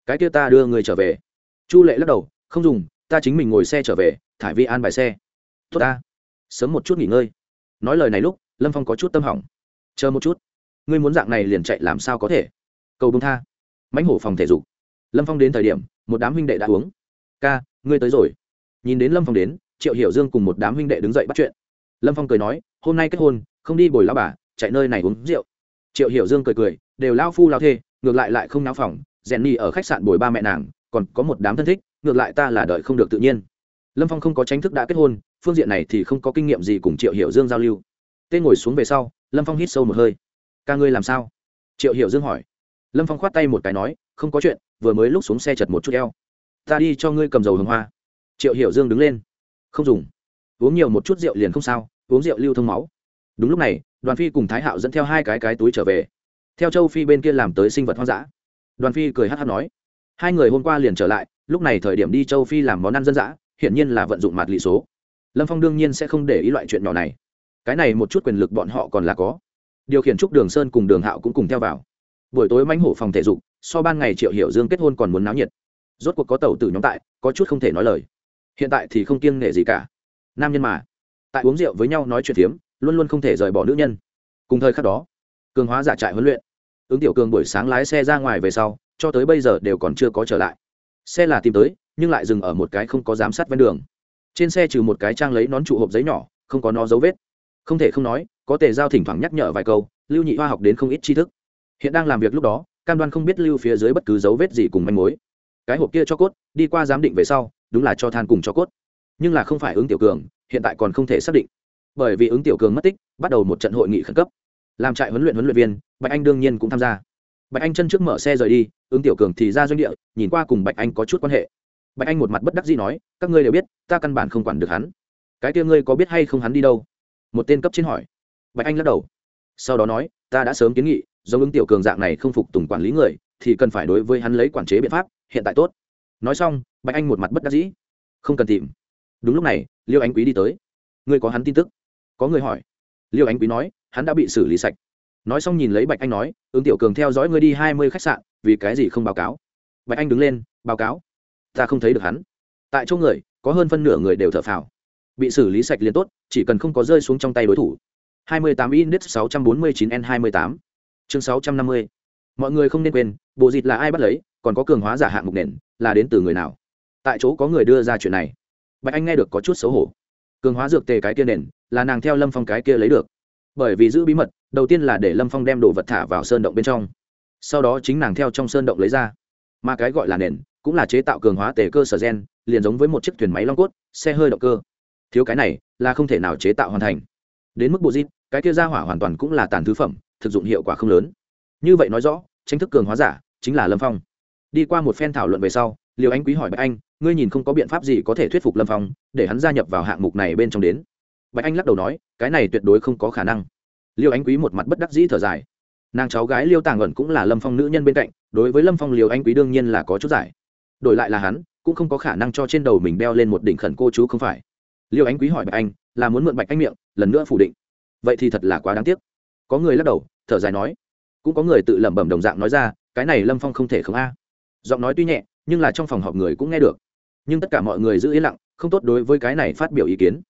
Cái kia ta đưa người trở về chu lệ lắc đầu, không dùng, ta chính mình ngồi xe trở về, thải vi an bài xe. Tốt ta, sớm một chút nghỉ ngơi. Nói lời này lúc, lâm phong có chút tâm hỏng. Chờ một chút, ngươi muốn dạng này liền chạy làm sao có thể? Cầu bông tha, mãnh hổ phòng thể dục. Lâm phong đến thời điểm, một đám huynh đệ đã uống. Ca, ngươi tới rồi. Nhìn đến lâm phong đến, triệu hiểu dương cùng một đám huynh đệ đứng dậy bắt chuyện. Lâm phong cười nói, hôm nay kết hôn, không đi bồi lao bà, chạy nơi này uống rượu. Triệu hiểu dương cười cười, đều lao phu lao thê, ngược lại lại không náo phòng, rèn ni ở khách sạn bồi ba mẹ nàng còn có một đám thân thích, ngược lại ta là đợi không được tự nhiên. Lâm phong không có tranh thức đã kết hôn, phương diện này thì không có kinh nghiệm gì cùng triệu hiểu dương giao lưu. Tên ngồi xuống về sau, lâm phong hít sâu một hơi. Ca ngươi làm sao? Triệu hiểu dương hỏi. Lâm phong khoát tay một cái nói, không có chuyện, vừa mới lúc xuống xe chật một chút eo. Ta đi cho ngươi cầm dầu hồng hoa. Triệu hiểu dương đứng lên. Không dùng. Uống nhiều một chút rượu liền không sao, uống rượu lưu thông máu. Đúng lúc này, đoàn phi cùng thái hạo dẫn theo hai cái cái túi trở về. Theo châu phi bên kia làm tới sinh vật hoang dã. Đoàn phi cười hát hát nói hai người hôm qua liền trở lại, lúc này thời điểm đi châu phi làm món ăn dân dã, hiển nhiên là vận dụng mặt lị số. Lâm phong đương nhiên sẽ không để ý loại chuyện nhỏ này. Cái này một chút quyền lực bọn họ còn là có. Điều khiển trúc đường sơn cùng đường hạo cũng cùng theo vào. Buổi tối mánh hổ phòng thể dục, so ban ngày triệu hiểu dương kết hôn còn muốn náo nhiệt. Rốt cuộc có tàu tử nhóm tại, có chút không thể nói lời. Hiện tại thì không kiêng nghệ gì cả. Nam nhân mà. Tại uống rượu với nhau nói chuyện phiếm, luôn luôn không thể rời bỏ nữ nhân. Cùng thời khắc đó, cường hóa giả trại huấn luyện ứng tiểu cường buổi sáng lái xe ra ngoài về sau, cho tới bây giờ đều còn chưa có trở lại. Xe là tìm tới, nhưng lại dừng ở một cái không có giám sát ven đường. Trên xe trừ một cái trang lấy nón trụ hộp giấy nhỏ, không có nó dấu vết. Không thể không nói, có tề giao thỉnh thoảng nhắc nhở vài câu, lưu nhị hoa học đến không ít tri thức. Hiện đang làm việc lúc đó, cam đoan không biết lưu phía dưới bất cứ dấu vết gì cùng manh mối. Cái hộp kia cho cốt, đi qua giám định về sau, đúng là cho than cùng cho cốt. Nhưng là không phải ứng tiểu cường, hiện tại còn không thể xác định. Bởi vì ứng tiểu cường mất tích, bắt đầu một trận hội nghị khẩn cấp. Làm trại huấn luyện huấn luyện viên bạch anh đương nhiên cũng tham gia. Bạch anh chân trước mở xe rời đi, ứng tiểu cường thì ra doanh địa, nhìn qua cùng bạch anh có chút quan hệ. Bạch anh một mặt bất đắc dĩ nói, các ngươi đều biết, ta căn bản không quản được hắn. Cái kia ngươi có biết hay không hắn đi đâu? Một tên cấp trên hỏi. Bạch anh lắc đầu. Sau đó nói, ta đã sớm kiến nghị do ứng tiểu cường dạng này không phục tùng quản lý người, thì cần phải đối với hắn lấy quản chế biện pháp, hiện tại tốt. Nói xong, bạch anh một mặt bất đắc dĩ. Không cần tìm. Đúng lúc này, liêu ánh quý đi tới. Ngươi có hắn tin tức? Có người hỏi. Liêu ánh quý nói, hắn đã bị xử lý sạch nói xong nhìn lấy bạch anh nói, ứng tiểu cường theo dõi ngươi đi hai mươi khách sạn, vì cái gì không báo cáo? Bạch anh đứng lên, báo cáo? Ta không thấy được hắn. Tại chỗ người, có hơn phân nửa người đều thở phào. Bị xử lý sạch liền tốt, chỉ cần không có rơi xuống trong tay đối thủ. 28 index 649 n 28 chương 650 mọi người không nên quên, bộ dịt là ai bắt lấy, còn có cường hóa giả hạng mục nền, là đến từ người nào? Tại chỗ có người đưa ra chuyện này. Bạch anh nghe được có chút xấu hổ. Cường hóa dược tề cái kia nền, là nàng theo lâm phong cái kia lấy được bởi vì giữ bí mật đầu tiên là để lâm phong đem đồ vật thả vào sơn động bên trong. Sau đó chính nàng theo trong sơn động lấy ra. Mà cái gọi là nền cũng là chế tạo cường hóa tề cơ sở gen liền giống với một chiếc thuyền máy long cốt xe hơi động cơ. Thiếu cái này là không thể nào chế tạo hoàn thành. Đến mức bộ di, cái kia ra hỏa hoàn toàn cũng là tàn thứ phẩm thực dụng hiệu quả không lớn. Như vậy nói rõ tranh thức cường hóa giả chính là lâm phong. Đi qua một phen thảo luận về sau liều anh quý hỏi bạch anh ngươi nhìn không có biện pháp gì có thể thuyết phục lâm phong để hắn gia nhập vào hạng mục này bên trong đến? Bạch anh lắc đầu nói, cái này tuyệt đối không có khả năng. Liêu anh quý một mặt bất đắc dĩ thở dài. Nàng cháu gái liêu tàng ẩn cũng là lâm phong nữ nhân bên cạnh, đối với lâm phong liều anh quý đương nhiên là có chút giải. Đổi lại là hắn, cũng không có khả năng cho trên đầu mình đeo lên một đỉnh khẩn cô chú không phải. Liêu anh quý hỏi bạch anh, là muốn mượn bạch anh miệng, lần nữa phủ định. Vậy thì thật là quá đáng tiếc. Có người lắc đầu, thở dài nói. Cũng có người tự lẩm bẩm đồng dạng nói ra, cái này lâm phong không thể không a. Giọng nói tuy nhẹ, nhưng là trong phòng họp người cũng nghe được. Nhưng tất cả mọi người giữ yên lặng, không tốt đối với cái này phát biểu ý kiến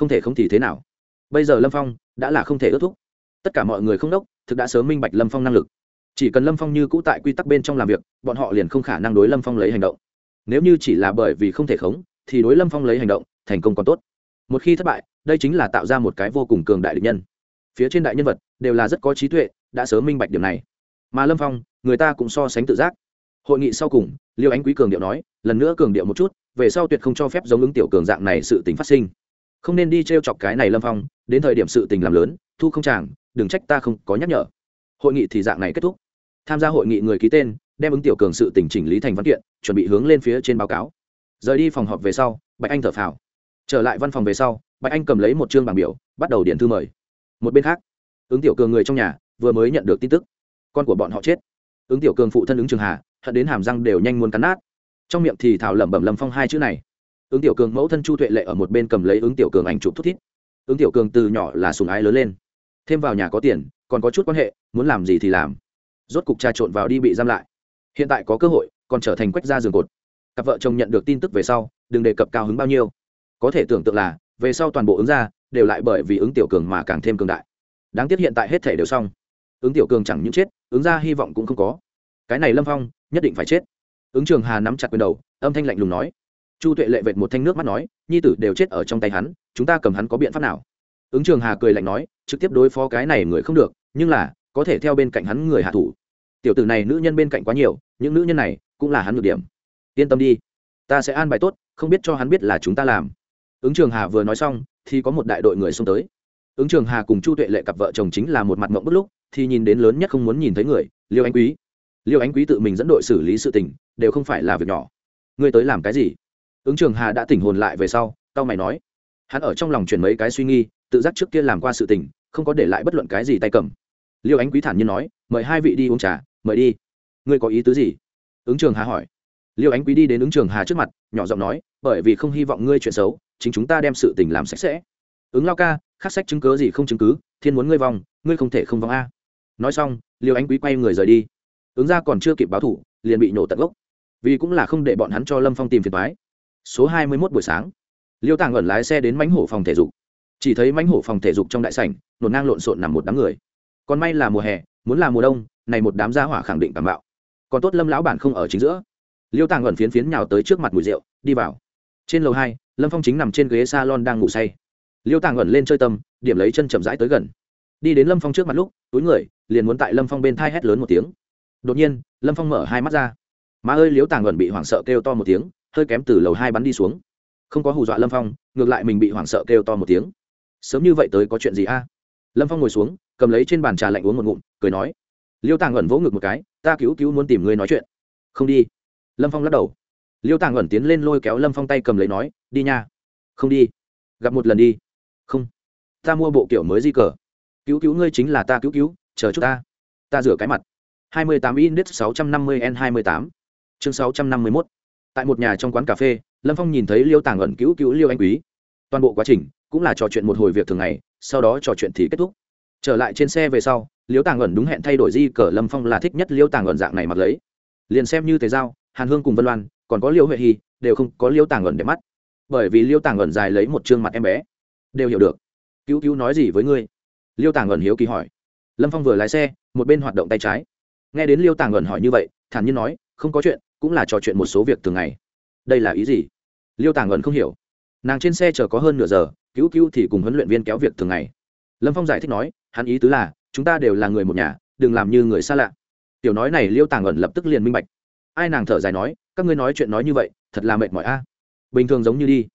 không thể không thì thế nào? Bây giờ lâm phong đã là không thể ước thúc. Tất cả mọi người không đốc, thực đã sớm minh bạch lâm phong năng lực. Chỉ cần lâm phong như cũ tại quy tắc bên trong làm việc, bọn họ liền không khả năng đối lâm phong lấy hành động. Nếu như chỉ là bởi vì không thể khống, thì đối lâm phong lấy hành động, thành công còn tốt. Một khi thất bại, đây chính là tạo ra một cái vô cùng cường đại định nhân. Phía trên đại nhân vật đều là rất có trí tuệ, đã sớm minh bạch điểm này. Mà lâm phong, người ta cũng so sánh tự giác. Hội nghị sau cùng, liêu ánh quý cường điệu nói, lần nữa cường điệu một chút, về sau tuyệt không cho phép giống ứng tiểu cường dạng này sự tình phát sinh không nên đi t r e o chọc cái này lâm phong đến thời điểm sự tình làm lớn thu không chàng, đừng trách ta không có nhắc nhở. Hội nghị thì dạng này kết thúc. Tham gia hội nghị người ký tên đem ứng tiểu cường sự tình chỉnh lý thành văn kiện chuẩn bị hướng lên phía trên báo cáo. Rời đi phòng họp về sau bạch anh thở phào. Trở lại văn phòng về sau bạch anh cầm lấy một chương bảng biểu bắt đầu điện thư mời. Một bên khác ứng tiểu cường người trong nhà vừa mới nhận được tin tức. Con của bọn họ chết. Ứng tiểu cường phụ thân ứng trường hà hận đến hàm răng đều nhanh muốn cắn nát. Trong miệng thì thảo lẩm bẩm lâm phong hai chữ này ứng tiểu cường mẫu thân chu tuệ lệ ở một bên cầm lấy ứng tiểu cường ảnh chụp thút thít. Ứng tiểu cường từ nhỏ là sùng ái lớn lên. Thêm vào nhà có tiền, còn có chút quan hệ, muốn làm gì thì làm. Rốt cục trà trộn vào đi bị giam lại. Hiện tại có cơ hội, còn trở thành quách gia giường cột. Cặp vợ chồng nhận được tin tức về sau, đừng đề cập cao hứng bao nhiêu. Có thể tưởng tượng là, về sau toàn bộ ứng ra đều lại bởi vì ứng tiểu cường mà càng thêm cường đại. Đáng tiếc hiện tại hết thể đều xong. Ứng tiểu cường chẳng những chết, ứng ra hy vọng cũng không có. Cái này lâm phong, nhất định phải chết. Ứng trường hà nắm chặt quyền đầu, âm thanh lạnh lùng nói chu tuệ lệ vệt một thanh nước mắt nói, nhi tử đều chết ở trong tay hắn, chúng ta cầm hắn có biện pháp nào? Ứng trường hà cười lạnh nói, trực tiếp đối phó cái này người không được, nhưng là, có thể theo bên cạnh hắn người hạ thủ. Tiểu tử này nữ nhân bên cạnh quá nhiều, những nữ nhân này cũng là hắn ngược điểm. Yên tâm đi, ta sẽ an bài tốt, không biết cho hắn biết là chúng ta làm. Ứng trường hà vừa nói xong, thì có một đại đội người xông tới. Ứng trường hà cùng chu tuệ lệ cặp vợ chồng chính là một mặt mộng bất lúc, thì nhìn đến lớn nhất không muốn nhìn thấy người, liêu anh quý. Liêu ánh quý tự mình dẫn đội xử lý sự tình, đều không phải là việc nhỏ. Ngươi tới làm cái gì? Ứng trường hà đã tỉnh hồn lại về sau tao mày nói, hắn ở trong lòng chuyển mấy cái suy nghi tự giác trước kia làm qua sự tình, không có để lại bất luận cái gì tay cầm. Liêu ánh quý thản nhiên nói, mời hai vị đi uống trà, mời đi. Ngươi có ý tứ gì? Ứng trường hà hỏi. Liêu ánh quý đi đến ứng trường hà trước mặt, nhỏ giọng nói, bởi vì không hy vọng ngươi chuyện xấu, chính chúng ta đem sự tình làm sạch sẽ. Ứng lao ca, khắc sách chứng cớ gì không chứng cứ, thiên muốn ngươi vòng, ngươi không thể không vòng a. Nói xong, liêu ánh quý quay người rời đi. Ứng ra còn chưa kịp báo thủ, liền bị nổ tận gốc. Vì cũng là không để bọn hắn cho lâm phong tìm phiền thoái số hai mươi mốt buổi sáng, liêu tàng ẩn lái xe đến mánh hổ phòng thể dục. Chỉ thấy mánh hổ phòng thể dục trong đại sảnh, nổn ngang lộn xộn nằm một đám người. Còn may là mùa hè, muốn là mùa đông, này một đám gia hỏa khẳng định cảm bạo. Còn tốt lâm lão bản không ở chính giữa. Liêu tàng ẩn phiến phiến nhào tới trước mặt mùi rượu, đi vào. Trên lầu hai, lâm phong chính nằm trên ghế s a lon đang ngủ say. Liêu tàng ẩn lên chơi tâm, điểm lấy chân chậm rãi tới gần. Đi đến lâm phong trước mặt lúc, túi người, liền muốn tại lâm phong bên thai hét lớn một tiếng. Đột nhiên, lâm phong mở hai mắt ra. Má ơi! Liêu tàng ẩn bị hoảng sợ kêu to một tiếng hơi kém từ lầu hai bắn đi xuống. Không có hù dọa lâm phong, ngược lại mình bị hoảng sợ kêu to một tiếng. Sớm như vậy tới có chuyện gì a? Lâm phong ngồi xuống, cầm lấy trên bàn trà lạnh uống một ngụm, cười nói, liêu tàng ẩn vỗ ngực một cái, ta cứu cứu muốn tìm ngươi nói chuyện. Không đi. Lâm phong lắc đầu. Liêu tàng ẩn tiến lên lôi kéo lâm phong tay cầm lấy nói, đi nha. Không đi. Gặp một lần đi. Không. Ta mua bộ kiểu mới di cờ. Cứu cứu ngươi chính là ta cứu cứu, chờ chút ta. Ta rửa cái mặt. Hai mươi tám inches sáu trăm năm mươi n hai mươi tám. Chương 651 tại một nhà trong quán cà phê, lâm phong nhìn thấy liêu tàng ẩn cứu cứu liêu anh quý. Toàn bộ quá trình cũng là trò chuyện một hồi việc thường ngày, sau đó trò chuyện thì kết thúc. Trở lại trên xe về sau, liêu tàng ẩn đúng hẹn thay đổi di cờ lâm phong là thích nhất liêu tàng ẩn dạng này mặc lấy. Liền xem như thế giao, hàn hương cùng vân loan, còn có liêu huệ hy, đều không có liêu tàng ẩn để mắt. Bởi vì liêu tàng ẩn dài lấy một chương mặt em bé. Đều hiểu được. Cứu cứu nói gì với ngươi? Liêu tàng ẩn hiếu kỳ hỏi. Lâm phong vừa lái xe, một bên hoạt động tay trái. Nghe đến liêu tàng ẩn hỏi như vậy, thản nhiên nói, không có chuyện cũng là trò chuyện một số việc thường ngày. Đây là ý gì? Liêu tàng ẩn không hiểu. Nàng trên xe chờ có hơn nửa giờ, cứu cứu thì cùng huấn luyện viên kéo việc thường ngày. Lâm phong giải thích nói, hắn ý tứ là, chúng ta đều là người một nhà, đừng làm như người xa lạ. Tiểu nói này liêu tàng ẩn lập tức liền minh bạch. Ai nàng thở dài nói, các ngươi nói chuyện nói như vậy, thật là mệt mỏi a. Bình thường giống như đi.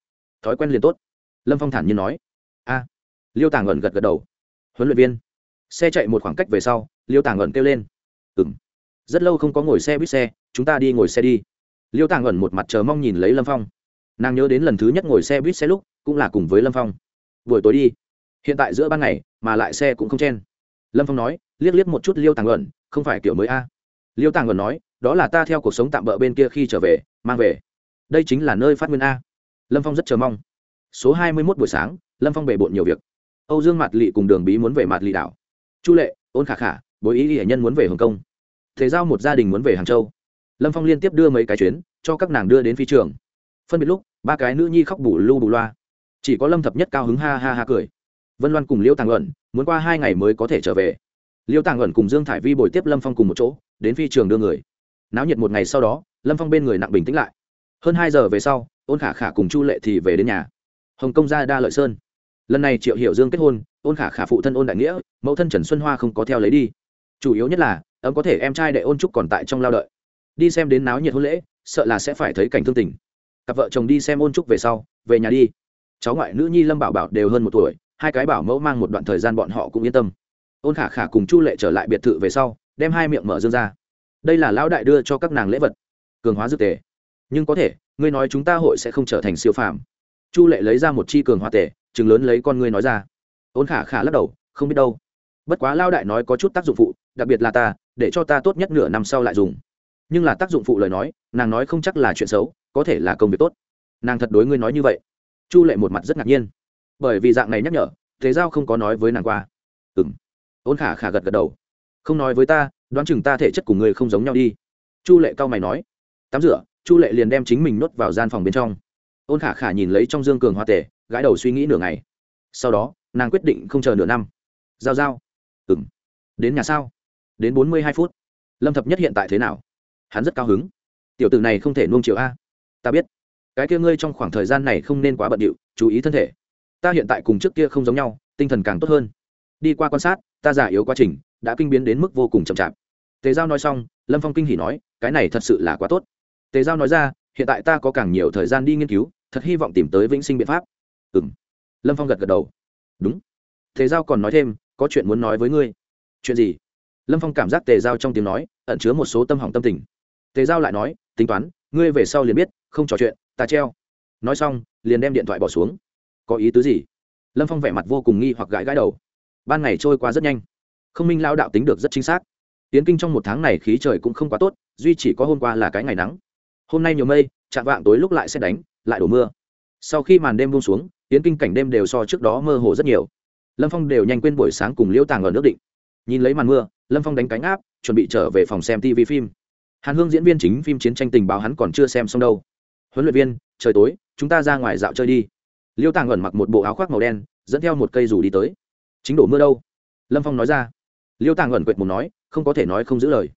Thói quen liền tốt. Lâm phong thản nhiên nói. A. Liêu tàng ẩn gật gật đầu. Huấn luyện viên. Xe chạy một khoảng cách về sau, liêu tàng ẩn kêu lên. Ừng rất lâu không có ngồi xe buýt xe, chúng ta đi ngồi xe đi. Liêu tàng ẩn một mặt chờ mong nhìn lấy lâm phong. Nàng nhớ đến lần thứ nhất ngồi xe buýt xe lúc, cũng là cùng với lâm phong. Buổi tối đi. Hiện tại giữa ban ngày, mà lại xe cũng không chen. Lâm phong nói, liếc liếc một chút liêu tàng ẩn, không phải kiểu mới a. Liêu tàng ẩn nói, đó là ta theo cuộc sống tạm bỡ bên kia khi trở về, mang về. Đây chính là nơi phát nguyên a. Lâm phong rất chờ mong. Số hai mươi mốt buổi sáng, lâm phong bề bộn nhiều việc. Âu dương mạt lị cùng đường bí muốn về mạt lị đảo. Chu lệ, ôn khả khả, bối ý hệ nhân muốn về hồng kông thế giao một gia đình muốn về hàng châu. Lâm phong liên tiếp đưa mấy cái chuyến, cho các nàng đưa đến phi trường. Phân biệt lúc, ba cái nữ nhi khóc bù lu bù loa. Chỉ có lâm thập nhất cao hứng ha ha ha cười. Vân loan cùng liêu tàng ẩn muốn qua hai ngày mới có thể trở về. Liêu tàng ẩn cùng dương thải vi bồi tiếp lâm phong cùng một chỗ, đến phi trường đưa người. Náo nhiệt một ngày sau đó, lâm phong bên người nặng bình tĩnh lại. Hơn hai giờ về sau, ôn khả khả cùng chu lệ thì về đến nhà. Hồng Công gia đa lợi sơn. Lần này triệu hiểu dương kết hôn, ôn khả khả phụ thân ôn đại nghĩa, mẫu thân trần xuân hoa không có theo lấy đi. Chủ yếu nhất là ấm có thể em trai đệ ôn trúc còn tại trong lao đợi. Đi xem đến náo nhiệt hôn lễ, sợ là sẽ phải thấy cảnh thương tình. Cặp vợ chồng đi xem ôn trúc về sau, về nhà đi. Cháu ngoại nữ nhi lâm bảo bảo đều hơn một tuổi, hai cái bảo mẫu mang một đoạn thời gian bọn họ cũng yên tâm. Ôn khả khả cùng chu lệ trở lại biệt thự về sau, đem hai miệng mở dương ra. Đây là lão đại đưa cho các nàng lễ vật, cường hóa dược tề. Nhưng có thể, ngươi nói chúng ta hội sẽ không trở thành siêu phàm. Chu lệ lấy ra một chi cường hóa tề chừng lớn lấy con ngươi nói ra. Ôn khả khả lắc đầu, không biết đâu. Bất quá lao đại nói có chút tác dụng phụ, đặc biệt là ta để cho ta tốt nhất nửa năm sau lại dùng. Nhưng là tác dụng phụ lời nói, nàng nói không chắc là chuyện xấu, có thể là công việc tốt. Nàng thật đối ngươi nói như vậy. Chu lệ một mặt rất ngạc nhiên. Bởi vì dạng này nhắc nhở, thế giao không có nói với nàng qua. Ừ m ôn khả khả gật gật đầu. Không nói với ta, đoán chừng ta thể chất của người không giống nhau đi. Chu lệ cao mày nói. Tắm rửa, chu lệ liền đem chính mình nuốt vào gian phòng bên trong. Ôn khả khả nhìn lấy trong dương cường hoa tể gãi đầu suy nghĩ nửa ngày. Sau đó, nàng quyết định không chờ nửa năm. Giao giao. Ừng đến nhà sao? Đến bốn mươi hai phút. Lâm thập nhất hiện tại thế nào? Hắn rất cao hứng. Tiểu tử này không thể nuông chiều a. Ta biết. Cái kia ngươi trong khoảng thời gian này không nên quá bận điệu, chú ý thân thể. Ta hiện tại cùng trước kia không giống nhau, tinh thần càng tốt hơn. Đi qua quan sát, ta giả yếu quá trình, đã kinh biến đến mức vô cùng chậm chạp. Tề giao nói xong, lâm phong kinh hỉ nói, cái này thật sự là quá tốt. Tề giao nói ra, hiện tại ta có càng nhiều thời gian đi nghiên cứu, thật hy vọng tìm tới vĩnh sinh biện pháp. Ừ m lâm phong gật gật đầu. Đúng. Tề giao còn nói thêm, có chuyện muốn nói với ngươi. Chuyện gì? Lâm phong cảm giác tề giao trong tiếng nói ẩn chứa một số tâm hỏng tâm tình. Tề giao lại nói, tính toán, ngươi về sau liền biết, không trò chuyện, ta treo. Nói xong, liền đem điện thoại bỏ xuống. Có ý tứ gì? Lâm phong vẻ mặt vô cùng nghi hoặc gãi gãi đầu. Ban ngày trôi qua rất nhanh. Không minh lao đạo tính được rất chính xác. Tiến kinh trong một tháng này khí trời cũng không quá tốt, duy chỉ có hôm qua là cái ngày nắng. Hôm nay nhiều mây, chạm vạng tối lúc lại sẽ đánh, lại đổ mưa. Sau khi màn đêm buông xuống, tiến kinh cảnh đêm đều so trước đó mơ hồ rất nhiều. Lâm phong đều nhanh quên buổi sáng cùng liễu tàng ở nước định nhìn lấy màn mưa, lâm phong đánh cánh áp, chuẩn bị trở về phòng xem tv phim. Hàn hương diễn viên chính phim chiến tranh tình báo hắn còn chưa xem xong đâu. Huấn luyện viên, trời tối, chúng ta ra ngoài dạo chơi đi. Liêu tàng ẩn mặc một bộ áo khoác màu đen, dẫn theo một cây rủ đi tới. Chính đổ mưa đâu? Lâm phong nói ra. Liêu tàng ẩn quệt một nói, không có thể nói không giữ lời.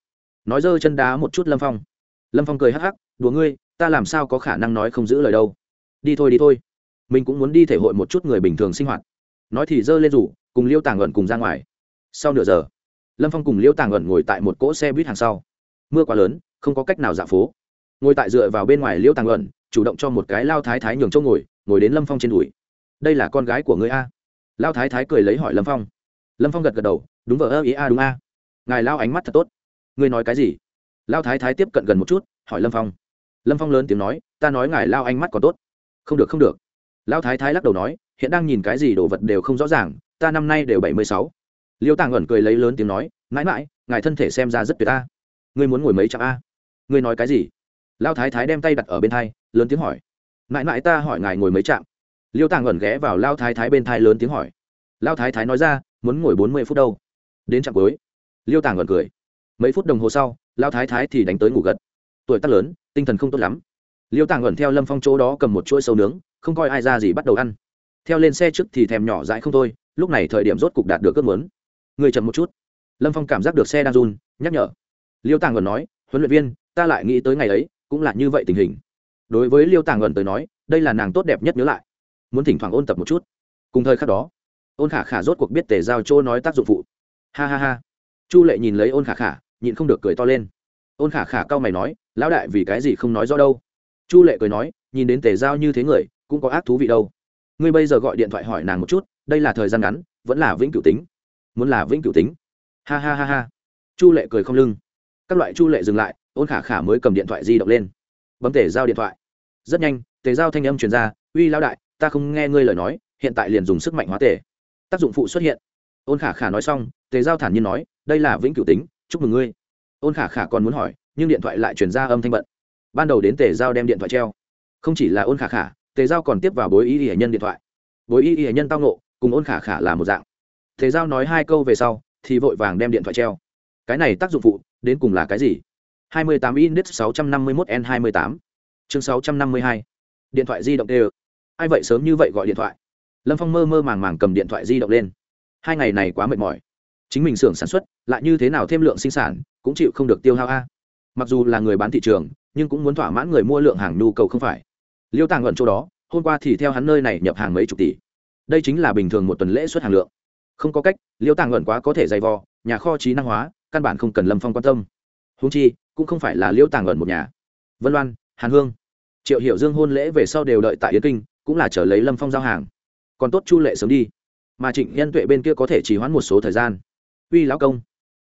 Nói dơ chân đá một chút lâm phong. Lâm phong cười hắc hắc, đùa ngươi, ta làm sao có khả năng nói không giữ lời đâu? Đi thôi đi thôi. Mình cũng muốn đi thể hội một chút người bình thường sinh hoạt. Nói thì dơ lên rủ cùng liêu tàng ẩn cùng ra ngoài sau nửa giờ, lâm phong cùng liễu tàng ẩn ngồi tại một cỗ xe buýt hàng sau. Mưa quá lớn, không có cách nào dạ phố. Ngồi tại dựa vào bên ngoài liễu tàng ẩn, chủ động cho một cái lao thái thái nhường chỗ ngồi ngồi đến lâm phong trên đùi. Đây là con gái của người a. Lao thái thái cười lấy hỏi lâm phong. Lâm phong gật gật đầu, đúng vợ ơ ý a, đúng a. Ngài lao ánh mắt thật tốt. Ngươi nói cái gì? Lao thái thái tiếp cận gần một chút, hỏi lâm phong. Lâm phong lớn tiếng nói, ta nói ngài lao ánh mắt còn tốt. Không được không được. Lao thái thái lắc đầu nói, hiện đang nhìn cái gì đồ vật đều không rõ ràng, ta năm nay đều bảy mươi sáu liêu tàng ẩn cười lấy lớn tiếng nói, mãi mãi, ngài thân thể xem ra rất tuyệt ta ngươi muốn ngồi mấy trăm a? Ngươi nói cái gì? Lao thái thái đem tay đặt ở bên thai, lớn tiếng hỏi. Mãi mãi ta hỏi ngài ngồi mấy trạm. Liêu tàng ẩn ghé vào lao thái thái bên thai lớn tiếng hỏi. Lao thái thái nói ra, muốn ngồi bốn mươi phút đâu. Đến trạm cuối, liêu tàng ẩn cười. Mấy phút đồng hồ sau lao thái thái thì đánh tới ngủ gật. Tuổi tác lớn, tinh thần không tốt lắm. Liêu tàng ẩn theo lâm phong chỗ đó cầm một chuỗi sâu nướng, không coi ai ra gì bắt đầu ăn. Theo lên xe trước thì thèm nhỏ dãi không thôi, lúc này thời điểm rốt cục đạt được ước muốn người chậm một chút. Lâm phong cảm giác được xe đang run, nhắc nhở. Liêu tàng ẩn nói, huấn luyện viên, ta lại nghĩ tới ngày ấy, cũng là như vậy tình hình. Đối với liêu tàng ẩn tới nói, đây là nàng tốt đẹp nhất nhớ lại. Muốn thỉnh thoảng ôn tập một chút. Cùng thời khắc đó, ôn khả khả rốt cuộc biết tề giao chỗ nói tác dụng phụ. Ha ha ha. Chu lệ nhìn lấy ôn khả khả, nhịn không được cười to lên. Ôn khả khả cau mày nói, lão đại vì cái gì không nói rõ đâu? Chu lệ cười nói, nhìn đến tề giao như thế người, cũng có ác thú vị đâu. Ngươi bây giờ gọi điện thoại hỏi nàng một chút, đây là thời gian ngắn, vẫn là vĩnh cửu tính muốn là vĩnh cửu tính. Ha ha ha ha. Chu lệ cười không lưng. Các loại chu lệ dừng lại, ôn khả khả mới cầm điện thoại di động lên. Bấm tể giao điện thoại. Rất nhanh tề giao thanh âm truyền ra, uy lao đại, ta không nghe ngươi lời nói, hiện tại liền dùng sức mạnh hóa tề tác dụng phụ xuất hiện. Ôn khả khả nói xong tề giao thản nhiên nói, đây là vĩnh cửu tính, chúc mừng ngươi. Ôn khả khả còn muốn hỏi, nhưng điện thoại lại chuyển ra âm thanh bận. Ban đầu đến tề giao đem điện thoại treo. Không chỉ là ôn khả khả tề giao còn tiếp vào bối y y nhân điện thoại. Bối y y nhân tao nộ cùng ôn khả khả là một dạng. Thế giao nói hai câu về sau, thì vội vàng đem điện thoại treo. Cái này tác dụng phụ, đến cùng là cái gì? 28 index 651 n 28 chương 652 điện thoại di động đều. Ai vậy sớm như vậy gọi điện thoại? Lâm phong mơ mơ màng màng cầm điện thoại di động lên. Hai ngày này quá mệt mỏi. Chính mình xưởng sản xuất, lại như thế nào thêm lượng sinh sản, cũng chịu không được tiêu hao a. Mặc dù là người bán thị trường, nhưng cũng muốn thỏa mãn người mua lượng hàng nhu cầu không phải. Liêu tàng gần chỗ đó, hôm qua thì theo hắn nơi này nhập hàng mấy chục tỷ. Đây chính là bình thường một tuần lễ xuất hàng lượng không có cách, liêu tàng luận quá có thể dày vò, nhà kho trí năng hóa, căn bản không cần lâm phong quan tâm. Húng chi, cũng không phải là liêu tàng luận một nhà. Vân loan, hàn hương, triệu hiểu dương hôn lễ về sau đều đợi tại yến kinh, cũng là chờ lấy lâm phong giao hàng. Còn tốt chu lệ sớm đi. Mà trịnh nhân tuệ bên kia có thể chỉ hoãn một số thời gian. Uy lão công.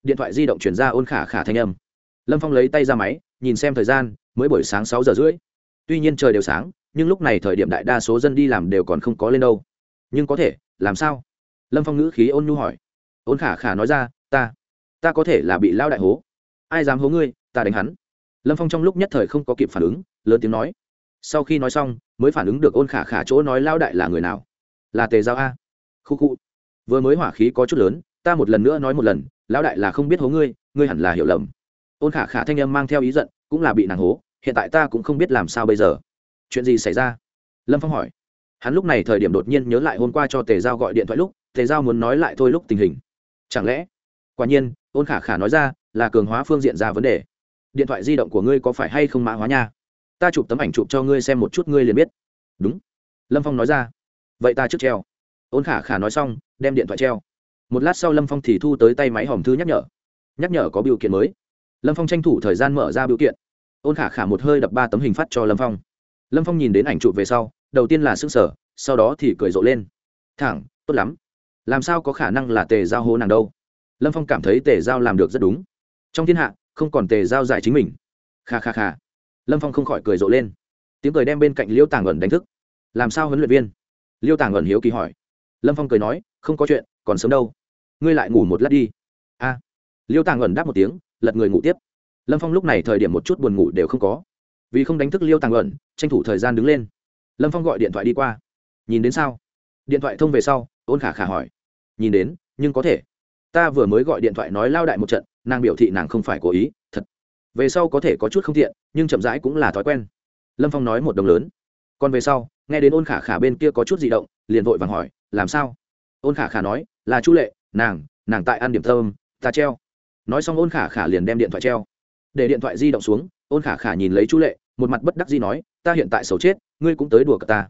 Điện thoại di động chuyển ra ôn khả khả thanh âm. Lâm phong lấy tay ra máy, nhìn xem thời gian, mới buổi sáng sáu giờ rưỡi. Tuy nhiên trời đều sáng, nhưng lúc này thời điểm đại đa số dân đi làm đều còn không có lên đâu. Nhưng có thể, làm sao? Lâm phong ngữ khí ôn nhu hỏi. Ôn khả khả nói ra, ta ta có thể là bị lao đại hố. Ai dám hố ngươi, ta đánh hắn. Lâm phong trong lúc nhất thời không có kịp phản ứng, lớn tiếng nói. Sau khi nói xong, mới phản ứng được ôn khả khả chỗ nói lao đại là người nào. Là tề giao a. Khu khu. Vừa mới hỏa khí có chút lớn, ta một lần nữa nói một lần lão đại là không biết hố ngươi ngươi hẳn là hiểu lầm. Ôn khả khả thanh âm mang theo ý giận, cũng là bị nàng hố, hiện tại ta cũng không biết làm sao bây giờ. Chuyện gì xảy ra? Lâm phong hỏi. Hắn lúc này thời điểm đột nhiên nhớ lại hôm qua cho tề giao gọi điện thoại lúc tề giao muốn nói lại thôi lúc tình hình. Chẳng lẽ? Quả nhiên, ôn khả khả nói ra là cường hóa phương diện ra vấn đề. Điện thoại di động của ngươi có phải hay không mã hóa nha? Ta chụp tấm ảnh chụp cho ngươi xem một chút ngươi liền biết. Đúng. Lâm phong nói ra. Vậy ta trước treo. Ôn khả khả nói xong, đem điện thoại treo. Một lát sau lâm phong thì thu tới tay máy hòm thư nhắc nhở. Nhắc nhở có biểu kiện mới. Lâm phong tranh thủ thời gian mở ra biểu kiện. Ôn khả khả một hơi đập ba tấm hình phát cho lâm phong. Lâm phong nhìn đến ảnh chụp về sau, đầu tiên là s ư n g sở sau đó thì cười rộ lên. Thẳng, tốt lắm làm sao có khả năng là tề giao hố nàng đâu? Lâm phong cảm thấy tề giao làm được rất đúng. Trong thiên hạ, không còn tề giao giải chính mình. Kha kha kha. Lâm phong không khỏi cười rộ lên. Tiếng cười đem bên cạnh liêu tàng ẩn đánh thức. Làm sao huấn luyện viên? Liêu tàng ẩn hiếu kỳ hỏi. Lâm phong cười nói, không có chuyện, còn sớm đâu. Ngươi lại ngủ một lát đi. A. Liêu tàng ẩn đáp một tiếng, lật người ngủ tiếp. Lâm phong lúc này thời điểm một chút buồn ngủ đều không có. Vì không đánh thức liêu tàng ẩn, tranh thủ thời gian đứng lên. Lâm phong gọi điện thoại đi qua. Nhìn đến sao? Điện thoại thông về sau, ôn khả khả hỏi nhìn đến, nhưng có thể. Ta vừa mới gọi điện thoại nói lao đại một trận, nàng biểu thị nàng không phải cố ý, thật. Về sau có thể có chút không thiện nhưng chậm rãi cũng là thói quen. Lâm phong nói một đồng lớn. Còn về sau, nghe đến ôn khả khả bên kia có chút di động, liền vội vàng hỏi, làm sao? Ôn khả khả nói, là chu lệ, nàng nàng tại ăn điểm thơm ta treo. Nói xong ôn khả khả liền đem điện thoại treo. Để điện thoại di động xuống, ôn khả khả nhìn lấy chu lệ, một mặt bất đắc di nói, ta hiện tại xấu chết, ngươi cũng tới đùa cả ta.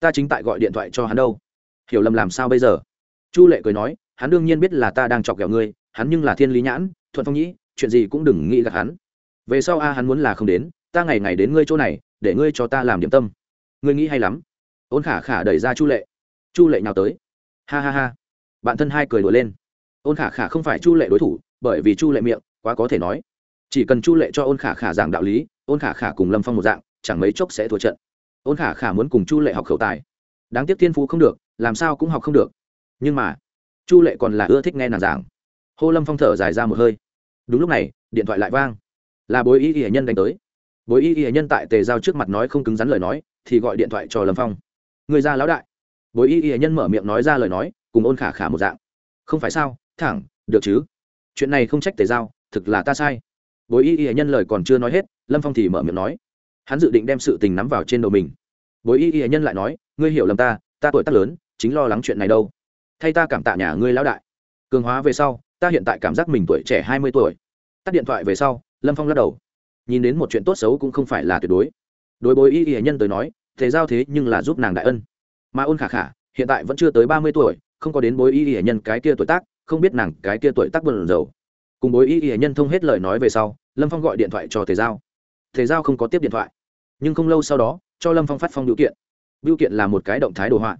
Ta chính tại gọi điện thoại cho hắn đâu. Hiểu lầm làm sao bây giờ? Chu lệ cười nói, hắn đương nhiên biết là ta đang chọc ghẹo ngươi, hắn nhưng là thiên lý nhãn, thuận phong nhĩ, chuyện gì cũng đừng nghĩ gạt hắn. Về sau a, hắn muốn là không đến, ta ngày ngày đến ngươi chỗ này, để ngươi cho ta làm điểm tâm. Ngươi nghĩ hay lắm. Ôn khả khả đẩy ra chu lệ. Chu lệ nhào tới. Ha ha ha. Bạn thân hai cười đùa lên. Ôn khả khả không phải chu lệ đối thủ, bởi vì chu lệ miệng quá có thể nói. Chỉ cần chu lệ cho ôn khả khả giảng đạo lý, ôn khả khả cùng lâm phong một dạng, chẳng mấy chốc sẽ thua trận. Ôn khả khả muốn cùng chu lệ học khẩu tài. Đáng tiếc thiên phú không được, làm sao cũng học không được nhưng mà, chu lệ còn là ưa thích nghe nàng giảng. Hô lâm phong thở dài ra một hơi. Đúng lúc này, điện thoại lại vang. Là bối y y nhân đánh tới. Bối y y nhân tại tề giao trước mặt nói không cứng rắn lời nói, thì gọi điện thoại cho lâm phong. Người ra lão đại. Bối y y nhân mở miệng nói ra lời nói, cùng ôn khả khả một dạng. Không phải sao, thẳng, được chứ. Chuyện này không trách tề giao, thực là ta sai. Bối y y nhân lời còn chưa nói hết, lâm phong thì mở miệng nói. Hắn dự định đem sự tình nắm vào trên đầu mình. Bối y y nhân lại nói, ngươi hiểu lầm ta ta tuổi tác lớn, chính lo lắng chuyện này đâu thay ta cảm tạ nhà ngươi lão đại. Cường hóa về sau, ta hiện tại cảm giác mình tuổi trẻ hai mươi tuổi. Tắt điện thoại về sau, lâm phong lắc đầu. Nhìn đến một chuyện tốt xấu cũng không phải là tuyệt đối. Đối bối y y nhân tới nói thế giao thế nhưng là giúp nàng đại ân. Mà ôn khả khả, hiện tại vẫn chưa tới ba mươi tuổi, không có đến bối y y nhân cái kia tuổi tác, không biết nàng cái kia tuổi tác bận dầu cùng bối y y nhân thông hết lời nói về sau, lâm phong gọi điện thoại cho thế giao. Thế giao không có tiếp điện thoại. Nhưng không lâu sau đó, cho lâm phong phát phong biểu kiện. Biểu kiện là một cái động thái đồ họa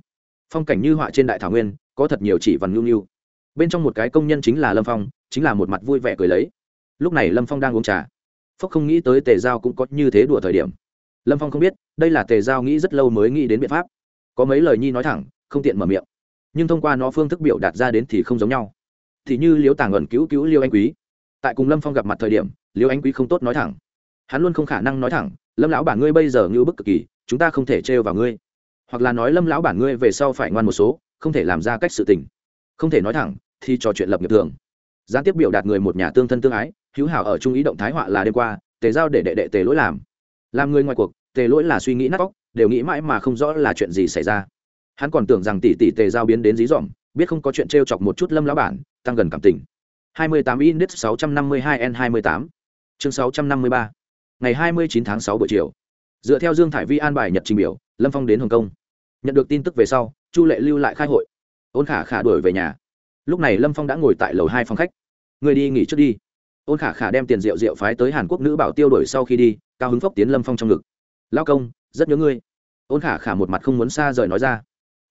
phong cảnh như họa trên đại thảo nguyên, có thật nhiều chỉ vằn nhu nhu. Bên trong một cái công nhân chính là lâm phong, chính là một mặt vui vẻ cười lấy. Lúc này lâm phong đang uống trà. Phúc không nghĩ tới tề giao cũng có như thế đùa thời điểm. Lâm phong không biết, đây là tề giao nghĩ rất lâu mới nghĩ đến biện pháp. Có mấy lời nhi nói thẳng, không tiện mở miệng. Nhưng thông qua nó phương thức biểu đạt ra đến thì không giống nhau. Thì như liếu tàng ẩn cứu cứu liêu anh quý. Tại cùng lâm phong gặp mặt thời điểm, liêu anh quý không tốt nói thẳng. Hắn luôn không khả năng nói thẳng, lâm lão bản ngươi bây giờ ngưu bức cực kỳ, chúng ta không thể trêu vào ngươi hoặc là nói lâm lão bản ngươi về sau phải ngoan một số, không thể làm ra cách sự tình. Không thể nói thẳng, thì trò chuyện lập nghiệp thường. Gián tiếp biểu đạt người một nhà tương thân tương ái hữu hảo ở trung ý động thái họa là đêm qua, tề giao để đệ đệ tề lỗi làm. Làm người ngoài cuộc, tề lỗi là suy nghĩ nát óc, đều nghĩ mãi mà không rõ là chuyện gì xảy ra. Hắn còn tưởng rằng tỷ tỷ tề giao biến đến dí dỏm, biết không có chuyện t r e o chọc một chút lâm lão bản, tăng gần cảm tình. 28 index 652 n 28 chương 653 ngày 29 tháng 6 buổi chiều. Dựa theo dương thải vi an bài nhật trình biểu, lâm phong đến hồng kông nhận được tin tức về sau, chu lệ lưu lại khai hội. Ôn khả khả đuổi về nhà. Lúc này lâm phong đã ngồi tại lầu hai phòng khách. Người đi nghỉ trước đi. Ôn khả khả đem tiền rượu rượu phái tới hàn quốc nữ bảo tiêu đổi sau khi đi, cao hứng phốc tiến lâm phong trong ngực. Lao công, rất nhớ ngươi. Ôn khả khả một mặt không muốn xa rời nói ra.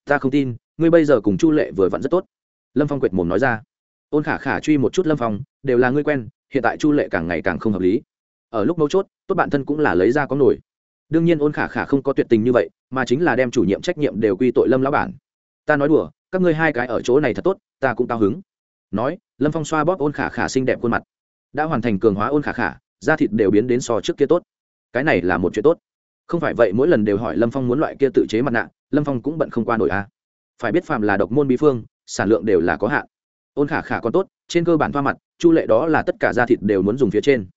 Ta không tin, ngươi bây giờ cùng chu lệ vừa vặn rất tốt. Lâm phong quệt mồm nói ra. Ôn khả khả truy một chút lâm phong, đều là ngươi quen, hiện tại chu lệ càng ngày càng không hợp lý. Ở lúc mấu chốt, tốt bản thân cũng là lấy ra có nổi đương nhiên ôn khả khả không có tuyệt tình như vậy, mà chính là đem chủ nhiệm trách nhiệm đều quy tội lâm lão bản. Ta nói đùa, các ngươi hai cái ở chỗ này thật tốt, ta cũng cao hứng. Nói, lâm phong xoa bóp ôn khả khả xinh đẹp khuôn mặt. Đã hoàn thành cường hóa ôn khả khả, da thịt đều biến đến so trước kia tốt. Cái này là một chuyện tốt. Không phải vậy mỗi lần đều hỏi lâm phong muốn loại kia tự chế mặt nạ, lâm phong cũng bận không qua nổi a à. phải biết phạm là độc môn bí phương, sản lượng đều là có hạn. Ôn khả khả còn tốt, trên cơ bản thoa mặt, chu lệ đó là tất cả da thịt đều muốn dùng phía trên.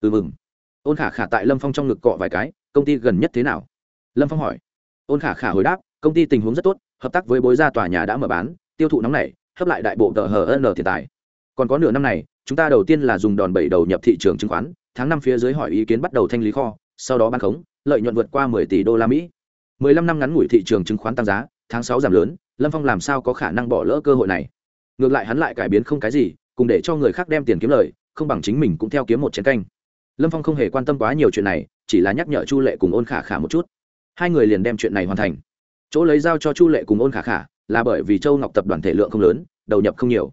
Ừ mừng. Ôn khả khả tại lâm phong trong ngực cọ vài cái công ty gần nhất thế nào? Lâm phong hỏi. Ôn khả khả hồi đáp, công ty tình huống rất tốt, hợp tác với bối gia tòa nhà đã mở bán, tiêu thụ nóng này hấp lại đại bộ tờ hờ n tiền tài. Còn có nửa năm này, chúng ta đầu tiên là dùng đòn bẩy đầu nhập thị trường chứng khoán, tháng năm phía dưới hỏi ý kiến bắt đầu thanh lý kho, sau đó bán khống, lợi nhuận vượt qua mười tỷ đô la mỹ. Mười lăm năm ngắn ngủi thị trường chứng khoán tăng giá, tháng sáu giảm lớn, lâm phong làm sao có khả năng bỏ lỡ cơ hội này? Ngược lại hắn lại cải biến không cái gì, cùng để cho người khác đem tiền kiếm lời, không bằng chính mình cũng theo kiếm một chiến canh. Lâm phong không hề quan tâm quá nhiều chuyện này chỉ là nhắc nhở chu lệ cùng ôn khả khả một chút. Hai người liền đem chuyện này hoàn thành. Chỗ lấy giao cho chu lệ cùng ôn khả khả là bởi vì châu ngọc tập đoàn thể lượng không lớn, đầu nhập không nhiều.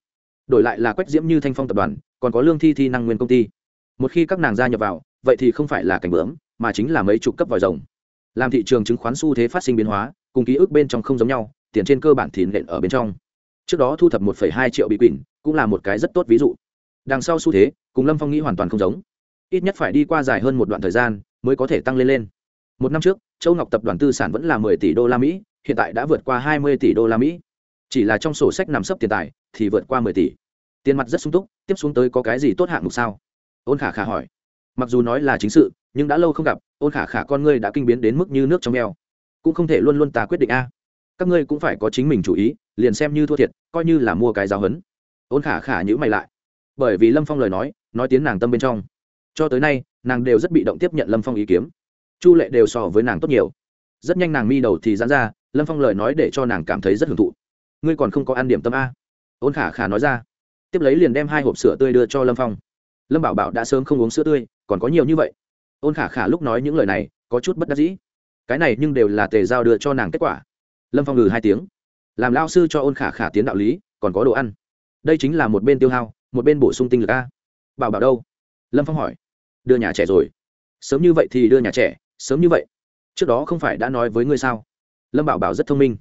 Đổi lại là quách diễm như thanh phong tập đoàn, còn có lương thi thi năng nguyên công ty. Một khi các nàng gia nhập vào, vậy thì không phải là cảnh bướm, mà chính là mấy chục cấp vòi rồng. Làm thị trường chứng khoán xu thế phát sinh biến hóa, cùng ký ức bên trong không giống nhau, tiền trên cơ bản thì nện ở bên trong. Trước đó thu thập một hai triệu bị quỷ cũng là một cái rất tốt ví dụ. Đằng sau xu thế, cùng lâm phong nghĩ hoàn toàn không giống. Ít nhất phải đi qua dài hơn một đoạn thời gian mới có thể tăng lên lên. Một năm trước, châu ngọc tập đoàn tư sản vẫn là mười tỷ đô la mỹ, hiện tại đã vượt qua hai mươi tỷ đô la mỹ. Chỉ là trong sổ sách nằm sấp tiền tài thì vượt qua mười tỷ. Tiền mặt rất sung túc, tiếp xuống tới có cái gì tốt hạng mục sao? Ôn khả khả hỏi. Mặc dù nói là chính sự, nhưng đã lâu không gặp, ôn khả khả con ngươi đã kinh biến đến mức như nước trong eo. Cũng không thể luôn luôn ta quyết định a. Các ngươi cũng phải có chính mình chủ ý, liền xem như thua thiệt, coi như là mua cái giáo hấn ôn khả khả nhữ mày lại. Bởi vì lâm phong lời nói nói tiếng nàng tâm bên trong. Cho tới nay nàng đều rất bị động tiếp nhận lâm phong ý kiếm. Chu lệ đều so với nàng tốt nhiều. Rất nhanh nàng mi đầu thì dán ra, lâm phong lời nói để cho nàng cảm thấy rất hưởng thụ. Ngươi còn không có ăn điểm tâm a. Ôn khả khả nói ra. Tiếp lấy liền đem hai hộp sữa tươi đưa cho lâm phong. Lâm bảo bảo đã sớm không uống sữa tươi, còn có nhiều như vậy. Ôn khả khả lúc nói những lời này, có chút bất đắc dĩ. Cái này nhưng đều là tề giao đưa cho nàng kết quả. Lâm phong ngừ hai tiếng. Làm lao sư cho ôn khả khả tiến đạo lý, còn có đồ ăn. Đây chính là một bên tiêu hao, một bên bổ sung tinh lực a. Bảo bảo đâu? Lâm phong hỏi đưa nhà trẻ rồi. Sớm như vậy thì đưa nhà trẻ, sớm như vậy. Trước đó không phải đã nói với ngươi sao? Lâm bảo bảo rất thông minh.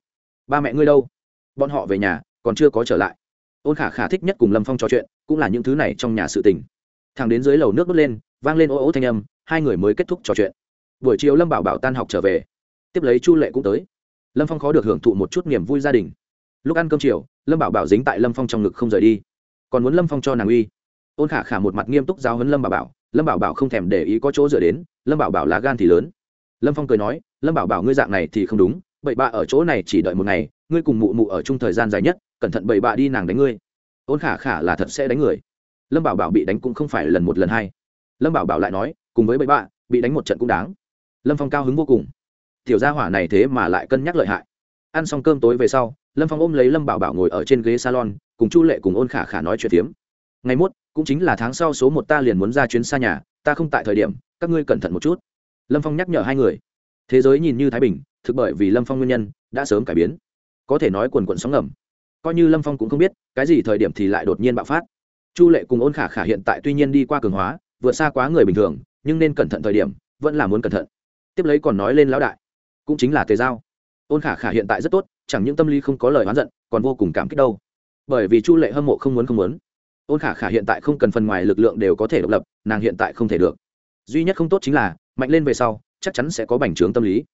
Ba mẹ ngươi đâu? Bọn họ về nhà, còn chưa có trở lại. Ôn khả khả thích nhất cùng lâm phong trò chuyện, cũng là những thứ này trong nhà sự tình. Thằng đến dưới lầu nước đốt lên, vang lên ô ô thanh âm, hai người mới kết thúc trò chuyện. Buổi chiều lâm bảo bảo tan học trở về. Tiếp lấy chu lệ cũng tới. Lâm phong khó được hưởng thụ một chút niềm vui gia đình. Lúc ăn cơm chiều, lâm bảo bảo dính tại lâm phong trong ngực không rời đi. Còn muốn lâm phong cho nàng uy ôn khả khả một mặt nghiêm túc giao hấn lâm bảo bảo, lâm bảo bảo không thèm để ý có chỗ dựa đến, lâm bảo bảo lá gan thì lớn. Lâm phong cười nói, lâm bảo bảo ngươi dạng này thì không đúng, bậy bạ ở chỗ này chỉ đợi một ngày, ngươi cùng mụ mụ ở chung thời gian dài nhất, cẩn thận bậy bạ đi nàng đánh ngươi. Ôn khả khả là thật sẽ đánh người. Lâm bảo bảo bị đánh cũng không phải lần một lần hai. Lâm bảo bảo lại nói, cùng với bậy bạ, bị đánh một trận cũng đáng. Lâm phong cao hứng vô cùng. Tiểu gia hỏa này thế mà lại cân nhắc lợi hại. Ăn xong cơm tối về sau, lâm phong ôm lấy lâm bảo bảo ngồi ở trên ghế salon, cùng chu lệ cùng ôn khả khả nói chuyện tiếm. ngày mốt cũng chính là tháng sau số một ta liền muốn ra chuyến xa nhà, ta không tại thời điểm, các ngươi cẩn thận một chút. Lâm phong nhắc nhở hai người. Thế giới nhìn như thái bình, thực bởi vì lâm phong nguyên nhân, đã sớm cải biến. Có thể nói quần quận sóng ngầm. Coi như lâm phong cũng không biết, cái gì thời điểm thì lại đột nhiên bạo phát. Chu lệ cùng ôn khả khả hiện tại tuy nhiên đi qua cường hóa, vượt xa quá người bình thường, nhưng nên cẩn thận thời điểm, vẫn là muốn cẩn thận. Tiếp lấy còn nói lên lão đại, cũng chính là tề giao. Ôn khả khả hiện tại rất tốt, chẳng những tâm lý không có lời oán giận, còn vô cùng cảm kích đâu. Bởi vì chu lệ hâm mộ không muốn không muốn ôn khả khả hiện tại không cần phần ngoài lực lượng đều có thể độc lập, nàng hiện tại không thể được. Duy nhất không tốt chính là, mạnh lên về sau, chắc chắn sẽ có bành trướng tâm lý.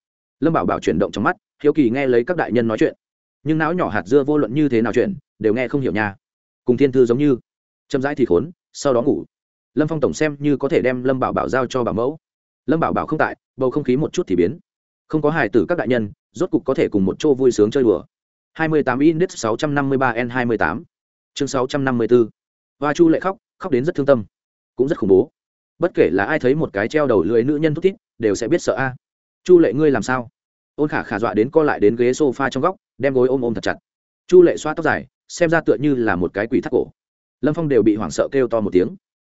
Lâm bảo bảo chuyển động trong mắt, hiếu kỳ nghe lấy các đại nhân nói chuyện. Nhưng não nhỏ hạt dưa vô luận như thế nào chuyện đều nghe không hiểu nha. Cùng thiên thư giống như. Chậm rãi thì khốn, sau đó ngủ. Lâm phong tổng xem như có thể đem lâm bảo bảo giao cho bảo mẫu. Lâm bảo bảo không tại, bầu không khí một chút thì biến. Không có hài tử các đại nhân, rốt cục có thể cùng một chỗ vui sướng chơi đùa. 28 index 653 n 28 chương 654 và chu lệ khóc khóc đến rất thương tâm. Cũng rất khủng bố. Bất kể là ai thấy một cái treo đầu lưới nữ nhân thút thít, đều sẽ biết sợ a. Chu lệ ngươi làm sao? Ôn khả khả dọa đến co lại đến ghế sofa trong góc, đem gối ôm ôm thật chặt. Chu lệ xoa tóc dài, xem ra tựa như là một cái quỷ thắt cổ. Lâm phong đều bị hoảng sợ kêu to một tiếng.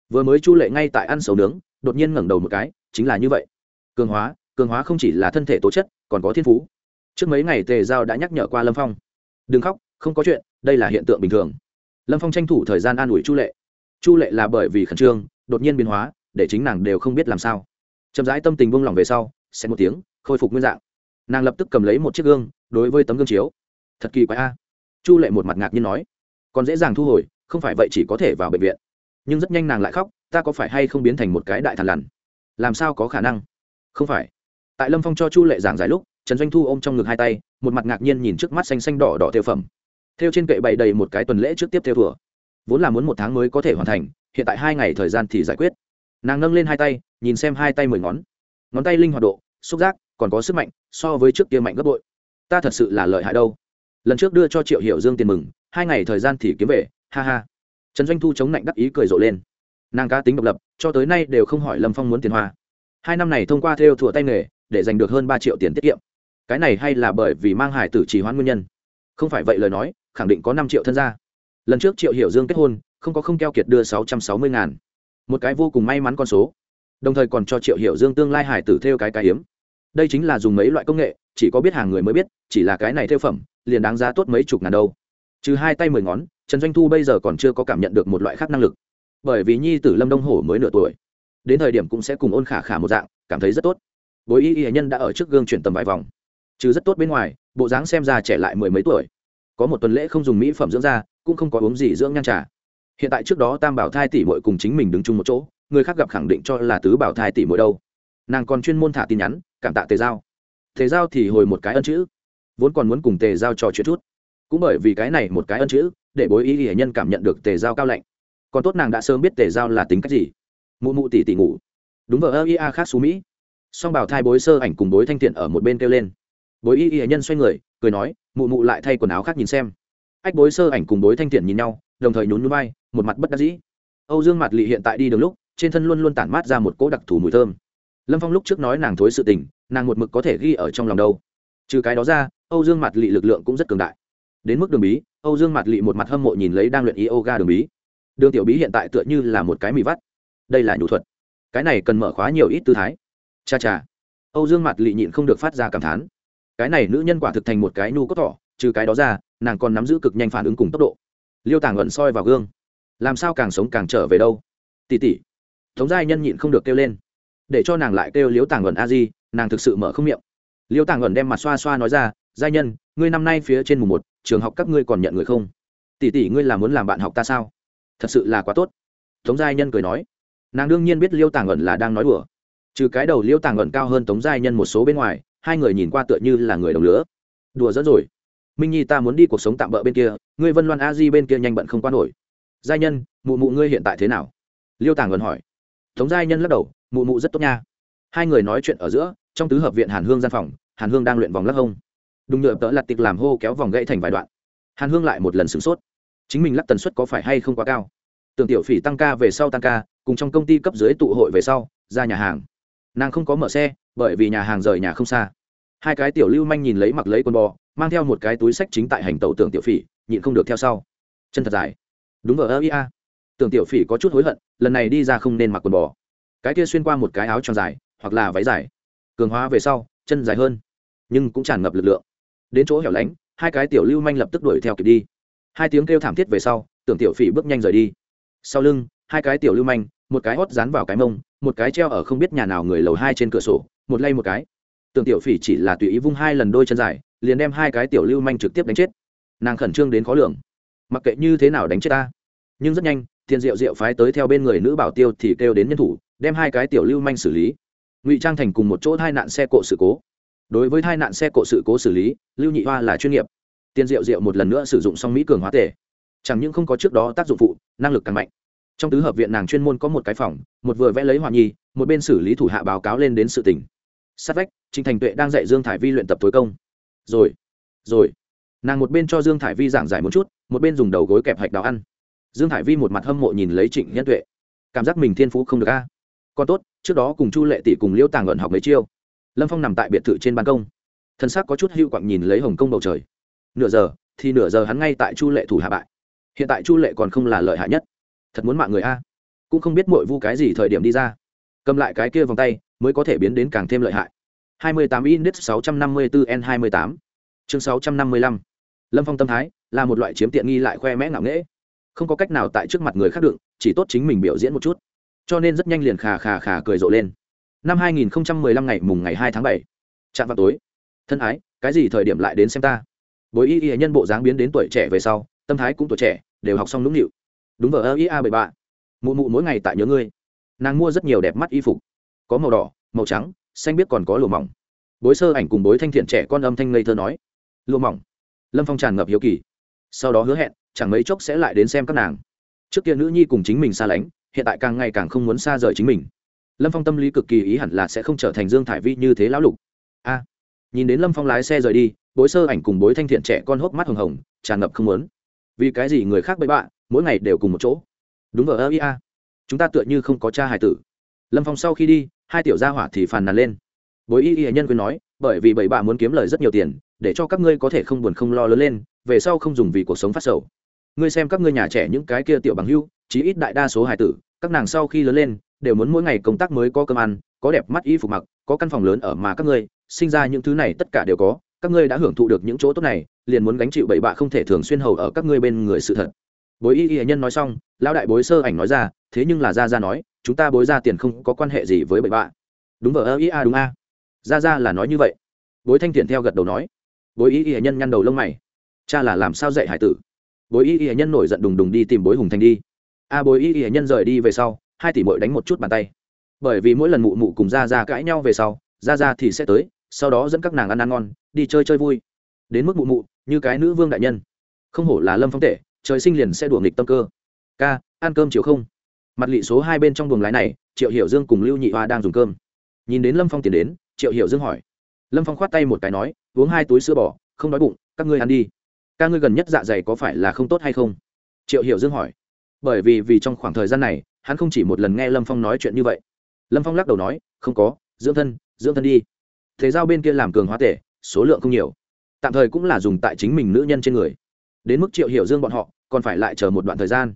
Vừa mới chu lệ ngay tại ăn sầu nướng, đột nhiên ngẩng đầu một cái, chính là như vậy. Cường hóa cường hóa không chỉ là thân thể tố chất, còn có thiên phú. Trước mấy ngày tề giao đã nhắc nhở qua lâm phong. Đừng khóc, không có chuyện, đây là hiện tượng bình thường lâm phong tranh thủ thời gian an ủi chu lệ. Chu lệ là bởi vì khẩn trương, đột nhiên biến hóa, để chính nàng đều không biết làm sao. Chậm rãi tâm tình buông lỏng về sau, sẽ một tiếng, khôi phục nguyên dạng. Nàng lập tức cầm lấy một chiếc gương, đối với tấm gương chiếu. Thật kỳ quái a. Chu lệ một mặt ngạc nhiên nói, còn dễ dàng thu hồi, không phải vậy chỉ có thể vào bệnh viện. Nhưng rất nhanh nàng lại khóc, ta có phải hay không biến thành một cái đại thằn lằn? Làm sao có khả năng? Không phải. Tại lâm phong cho chu lệ giảng giải lúc, trần doanh thu ôm trong ngực hai tay, một mặt ngạc nhiên nhìn trước mắt xanh xanh đỏ đỏ tiêu phẩm theo trên kệ bày đầy một cái tuần lễ trước tiếp theo thừa. Vốn là muốn một tháng mới có thể hoàn thành, hiện tại hai ngày thời gian thì giải quyết. Nàng nâng lên hai tay, nhìn xem hai tay mười ngón. Ngón tay linh hoạt độ, xúc giác, còn có sức mạnh, so với trước kia mạnh gấp bội. Ta thật sự là lợi hại đâu. Lần trước đưa cho triệu hiểu dương tiền mừng, hai ngày thời gian thì kiếm về, ha ha. Trần doanh thu chống lạnh đắc ý cười rộ lên. Nàng cá tính độc lập, cho tới nay đều không hỏi lâm phong muốn tiền hoa. Hai năm này thông qua theo thủa tay nghề, để giành được hơn ba triệu tiền tiết kiệm. Cái này hay là bởi vì mang hải tử trì hoãn nguyên nhân? Không phải vậy lời nói, khẳng định có năm triệu thân gia. Lần trước triệu hiểu dương kết hôn, không có không keo kiệt đưa sáu trăm sáu mươi ngàn. Một cái vô cùng may mắn con số. Đồng thời còn cho triệu hiểu dương tương lai hải tử theo cái cái hiếm. Đây chính là dùng mấy loại công nghệ, chỉ có biết hàng người mới biết, chỉ là cái này theo phẩm, liền đáng giá tốt mấy chục ngàn đâu. Trừ hai tay mười ngón, trần doanh thu bây giờ còn chưa có cảm nhận được một loại khác năng lực. Bởi vì nhi tử lâm đông hổ mới nửa tuổi. Đến thời điểm cũng sẽ cùng ôn khả khả một dạng, cảm thấy rất tốt. Bối y y nhân đã ở trước gương chuyển tầm vài vòng. Trừ rất tốt bên ngoài bộ dáng xem ra trẻ lại mười mấy tuổi. Có một tuần lễ không dùng mỹ phẩm dưỡng da, cũng không có uống gì dưỡng nhan trà. Hiện tại trước đó tam bảo thai tỷ mội cùng chính mình đứng chung một chỗ, người khác gặp khẳng định cho là tứ bảo thai tỷ mội đâu. Nàng còn chuyên môn thả tin nhắn, cảm tạ tề giao. Tề giao thì hồi một cái ân chữ, vốn còn muốn cùng tề giao trò chuyện chút. Cũng bởi vì cái này một cái ân chữ, để bối ý hiển nhân cảm nhận được tề giao cao lạnh. Còn tốt nàng đã sớm biết tề giao là tính cách gì. Mụ mụ tỷ tỷ ngủ. Đúng vợ ơ ia khác xú mỹ. Song bảo thai bối sơ ảnh cùng bối thanh thiện ở một bên kêu lên bối y y nhân xoay người, cười nói, mụ mụ lại thay quần áo khác nhìn xem. Ách bối sơ ảnh cùng bối thanh thiện nhìn nhau, đồng thời nhún nhún vai, một mặt bất đắc dĩ. Âu dương mặt lị hiện tại đi đường lúc, trên thân luôn luôn tản mát ra một cỗ đặc thù mùi thơm. Lâm phong lúc trước nói nàng thối sự tình, nàng một mực có thể ghi ở trong lòng đâu. Trừ cái đó ra, âu dương mặt lị lực lượng cũng rất cường đại. Đến mức đường bí, âu dương mặt lị một mặt hâm mộ nhìn lấy đang luyện yoga đường bí. Đường tiểu bí hiện tại tựa như là một cái mì vắt. Đây là nhũ thuật. Cái này cần mở khóa nhiều ít tư thái. Cha cha. Âu dương mặt lị nhịn không được phát ra cảm thán cái này nữ nhân quả thực thành một cái nhu cốt thỏ, trừ cái đó ra, nàng còn nắm giữ cực nhanh phản ứng cùng tốc độ. Liêu tàng ẩn soi vào gương. Làm sao càng sống càng trở về đâu? Tỉ tỉ. Tống giai nhân nhịn không được kêu lên. Để cho nàng lại kêu liêu tàng ẩn a di, nàng thực sự mở không miệng. Liêu tàng ẩn đem mặt xoa xoa nói ra, giai nhân, ngươi năm nay phía trên mùng một, trường học các ngươi còn nhận người không? Tỷ tỷ ngươi là muốn làm bạn học ta sao? Thật sự là quá tốt. Tống giai nhân cười nói. Nàng đương nhiên biết liêu tàng ẩn là đang nói đùa. Trừ cái đầu liêu tàng ẩn cao hơn tống giai nhân một số bên ngoài hai người nhìn qua tựa như là người đồng lứa. Đùa dẫn rồi. Minh nhi, ta muốn đi cuộc sống tạm bỡ bên kia, ngươi vân loan a di bên kia nhanh bận không qua nổi. Giai nhân, mụ mụ ngươi hiện tại thế nào? Liêu tàng gần hỏi. Tống giai nhân lắc đầu, mụ mụ rất tốt nha. Hai người nói chuyện ở giữa, trong tứ hợp viện hàn hương gian phòng, hàn hương đang luyện vòng lắc hông. Đùng nhựa tớ lặt tịch làm hô kéo vòng gãy thành vài đoạn. Hàn hương lại một lần sửng sốt. Chính mình lắc tần suất có phải hay không quá cao? Tưởng tiểu phỉ tăng ca về sau tăng ca, cùng trong công ty cấp dưới tụ hội về sau, ra nhà hàng nàng không có mở xe, bởi vì nhà hàng rời nhà không xa. Hai cái tiểu lưu manh nhìn lấy mặc lấy quần bò, mang theo một cái túi sách chính tại hành tàu tưởng tiểu phỉ, nhịn không được theo sau. Chân thật dài. Đúng vờ ơ, ia. Tưởng tiểu phỉ có chút hối hận, lần này đi ra không nên mặc quần bò. Cái kia xuyên qua một cái áo tròn dài, hoặc là váy dài. Cường hóa về sau, chân dài hơn, nhưng cũng tràn ngập lực lượng. Đến chỗ hẻo lánh, hai cái tiểu lưu manh lập tức đuổi theo kịp đi. Hai tiếng kêu thảm thiết về sau, tưởng tiểu phỉ bước nhanh rời đi. Sau lưng, hai cái tiểu lưu manh, một cái hót dán vào cái mông một cái treo ở không biết nhà nào người lầu hai trên cửa sổ, một lay một cái. Tưởng tiểu phỉ chỉ là tùy ý vung hai lần đôi chân dài, liền đem hai cái tiểu lưu manh trực tiếp đánh chết. Nàng khẩn trương đến khó lường. Mặc kệ như thế nào đánh chết ta. Nhưng rất nhanh tiền diệu diệu phái tới theo bên người nữ bảo tiêu thì kêu đến nhân thủ, đem hai cái tiểu lưu manh xử lý. Ngụy trang thành cùng một chỗ tai nạn xe cộ sự cố. Đối với tai nạn xe cộ sự cố xử lý, lưu nhị hoa là chuyên nghiệp. Tiền diệu diệu một lần nữa sử dụng xong mỹ cường hóa tể chẳng những không có trước đó tác dụng phụ, năng lực càng mạnh trong tứ hợp viện nàng chuyên môn có một cái phòng, một vừa vẽ lấy hòa nhi, một bên xử lý thủ hạ báo cáo lên đến sự tình. Sát vách trịnh thành tuệ đang dạy dương thải vi luyện tập tối công. Rồi rồi. Nàng một bên cho dương thải vi giảng giải một chút, một bên dùng đầu gối kẹp hạch đào ăn. Dương thải vi một mặt hâm mộ nhìn lấy trịnh nhân tuệ. Cảm giác mình thiên phú không được a. Còn tốt, trước đó cùng chu lệ tỷ cùng liễu tàng luận học mấy chiêu. Lâm phong nằm tại biệt thự trên ban công. Thân xác có chút hưu quặng nhìn lấy hồng công bầu trời. Nửa giờ, thì nửa giờ hắn ngay tại chu lệ thủ hạ bại. Hiện tại chu lệ còn không là lợi hại nhất thật muốn mạng người a. Cũng không biết mội vu cái gì thời điểm đi ra. Cầm lại cái kia vòng tay, mới có thể biến đến càng thêm lợi hại. 28 index 654 n 28 chương 655 lâm phong tâm thái là một loại chiếm tiện nghi lại khoe mẽ ngạo nghễ. Không có cách nào tại trước mặt người khác đựng chỉ tốt chính mình biểu diễn một chút. Cho nên rất nhanh liền khà khà khà cười rộ lên. Năm 2015 ngày mùng ngày 2 tháng 7. chạm vào tối. Thân ái, cái gì thời điểm lại đến xem ta? Bối y y nhân bộ dáng biến đến tuổi trẻ về sau, tâm thái cũng tuổi trẻ, đều học xong lũng nịu đúng vờ ơ ý a bảy bạ. Mụ mụ mỗi ngày tại nhớ ngươi. Nàng mua rất nhiều đẹp mắt y phục. Có màu đỏ, màu trắng, xanh biết còn có lùa mỏng. Bối sơ ảnh cùng bối thanh thiện trẻ con âm thanh ngây thơ nói. Lùa mỏng. Lâm phong tràn ngập hiếu kỳ. Sau đó hứa hẹn, chẳng mấy chốc sẽ lại đến xem các nàng. Trước kia nữ nhi cùng chính mình xa lánh, hiện tại càng ngày càng không muốn xa rời chính mình. Lâm phong tâm lý cực kỳ ý hẳn là sẽ không trở thành dương thải vi như thế lão lục. A. Nhìn đến lâm phong lái xe rời đi, bối sơ ảnh cùng bối thanh thiện trẻ con hốc mắt hồng hồng, tràn ngập không muốn. Vì cái gì người khác bậy bạ mỗi ngày đều cùng một chỗ. Đúng vờ, ơ ia chúng ta tựa như không có cha hài tử. Lâm phong sau khi đi, hai tiểu gia hỏa thì phàn nàn lên. Bối y y nhân quyên nói, bởi vì bảy bạ muốn kiếm lời rất nhiều tiền, để cho các ngươi có thể không buồn không lo lớn lên, về sau không dùng vì cuộc sống phát sầu. Ngươi xem các ngươi nhà trẻ những cái kia tiểu bằng hưu, chí ít đại đa số hài tử, các nàng sau khi lớn lên, đều muốn mỗi ngày công tác mới có cơm ăn, có đẹp mắt y phục mặc, có căn phòng lớn ở mà các ngươi, sinh ra những thứ này tất cả đều có, các ngươi đã hưởng thụ được những chỗ tốt này, liền muốn gánh chịu bảy bạ không thể thường xuyên hầu ở các ngươi bên người sự thật bối y y nhân nói xong, lão đại bối sơ ảnh nói ra, thế nhưng là ra ra nói, chúng ta bối ra tiền không có quan hệ gì với bậy bạ. Đúng vợ ơ ý a, đúng a. Ra ra là nói như vậy. Bối thanh thiện theo gật đầu nói. Bối y y nhân nhăn đầu lông mày. Cha là làm sao dạy hải tử? Bối y y nhân nổi giận đùng đùng đi tìm bối hùng thanh đi. A, bối y y nhân rời đi về sau, hai tỷ mội đánh một chút bàn tay. Bởi vì mỗi lần mụ mụ cùng ra ra cãi nhau về sau ra ra thì sẽ tới, sau đó dẫn các nàng ăn ăn ngon, đi chơi chơi vui. Đến mức mụ mụ, như cái nữ vương đại nhân. Không hổ là lâm phong tệ trời sinh liền sẽ đùa nghịch tâm cơ. Ca, ăn cơm chiều không? Mặt lị số hai bên trong buồng lái này, triệu hiểu dương cùng lưu nhị hoa đang dùng cơm. Nhìn đến lâm phong tiến đến, triệu hiểu dương hỏi. Lâm phong khoát tay một cái nói, uống hai túi sữa bò, không đói bụng, các ngươi ăn đi. Ca ngươi gần nhất dạ dày có phải là không tốt hay không? Triệu hiểu dương hỏi. Bởi vì vì trong khoảng thời gian này, hắn không chỉ một lần nghe lâm phong nói chuyện như vậy. Lâm phong lắc đầu nói, không có, dưỡng thân dưỡng thân đi. Thế giao bên kia làm cường hóa tể, số lượng không nhiều. Tạm thời cũng là dùng tại chính mình nữ nhân trên người đến mức triệu hiểu dương bọn họ còn phải lại chờ một đoạn thời gian.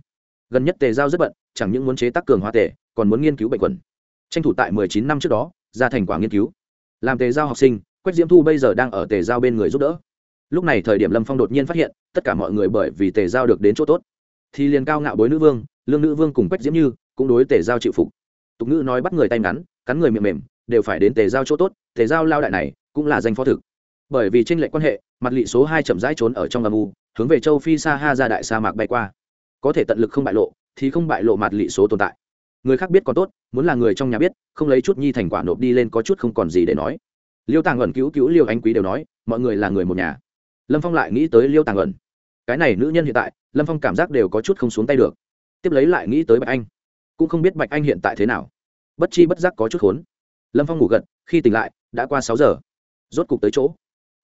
Gần nhất tề giao rất bận, chẳng những muốn chế tác cường hoa tề, còn muốn nghiên cứu bệnh quẩn tranh thủ tại mười chín năm trước đó, ra thành quả nghiên cứu. Làm tề giao học sinh, quách diễm thu bây giờ đang ở tề giao bên người giúp đỡ. Lúc này thời điểm lâm phong đột nhiên phát hiện, tất cả mọi người bởi vì tề giao được đến chỗ tốt. Thì liền cao ngạo bối nữ vương, lương nữ vương cùng quách diễm như cũng đối tề giao chịu phục. Tục ngữ nói bắt người tay ngắn, cắn người miệng mềm, đều phải đến tề giao chỗ tốt, tề giao lao đại này cũng là danh phó thực. Bởi vì tranh lệch quan hệ mặt lị số hai chậm rãi trốn ở trong âm u, hướng về châu phi sa ha ra đại sa mạc bay qua. Có thể tận lực không bại lộ, thì không bại lộ mặt lị số tồn tại. Người khác biết còn tốt, muốn là người trong nhà biết, không lấy chút nhi thành quả nộp đi lên có chút không còn gì để nói. Liêu tàng ẩn cứu cứu liêu anh quý đều nói, mọi người là người một nhà. Lâm phong lại nghĩ tới liêu tàng ẩn. Cái này nữ nhân hiện tại, lâm phong cảm giác đều có chút không xuống tay được. Tiếp lấy lại nghĩ tới bạch anh. Cũng không biết bạch anh hiện tại thế nào. Bất chi bất giác có chút khốn. Lâm phong ngủ gật, khi tỉnh lại, đã qua sáu giờ. Rốt cục tới chỗ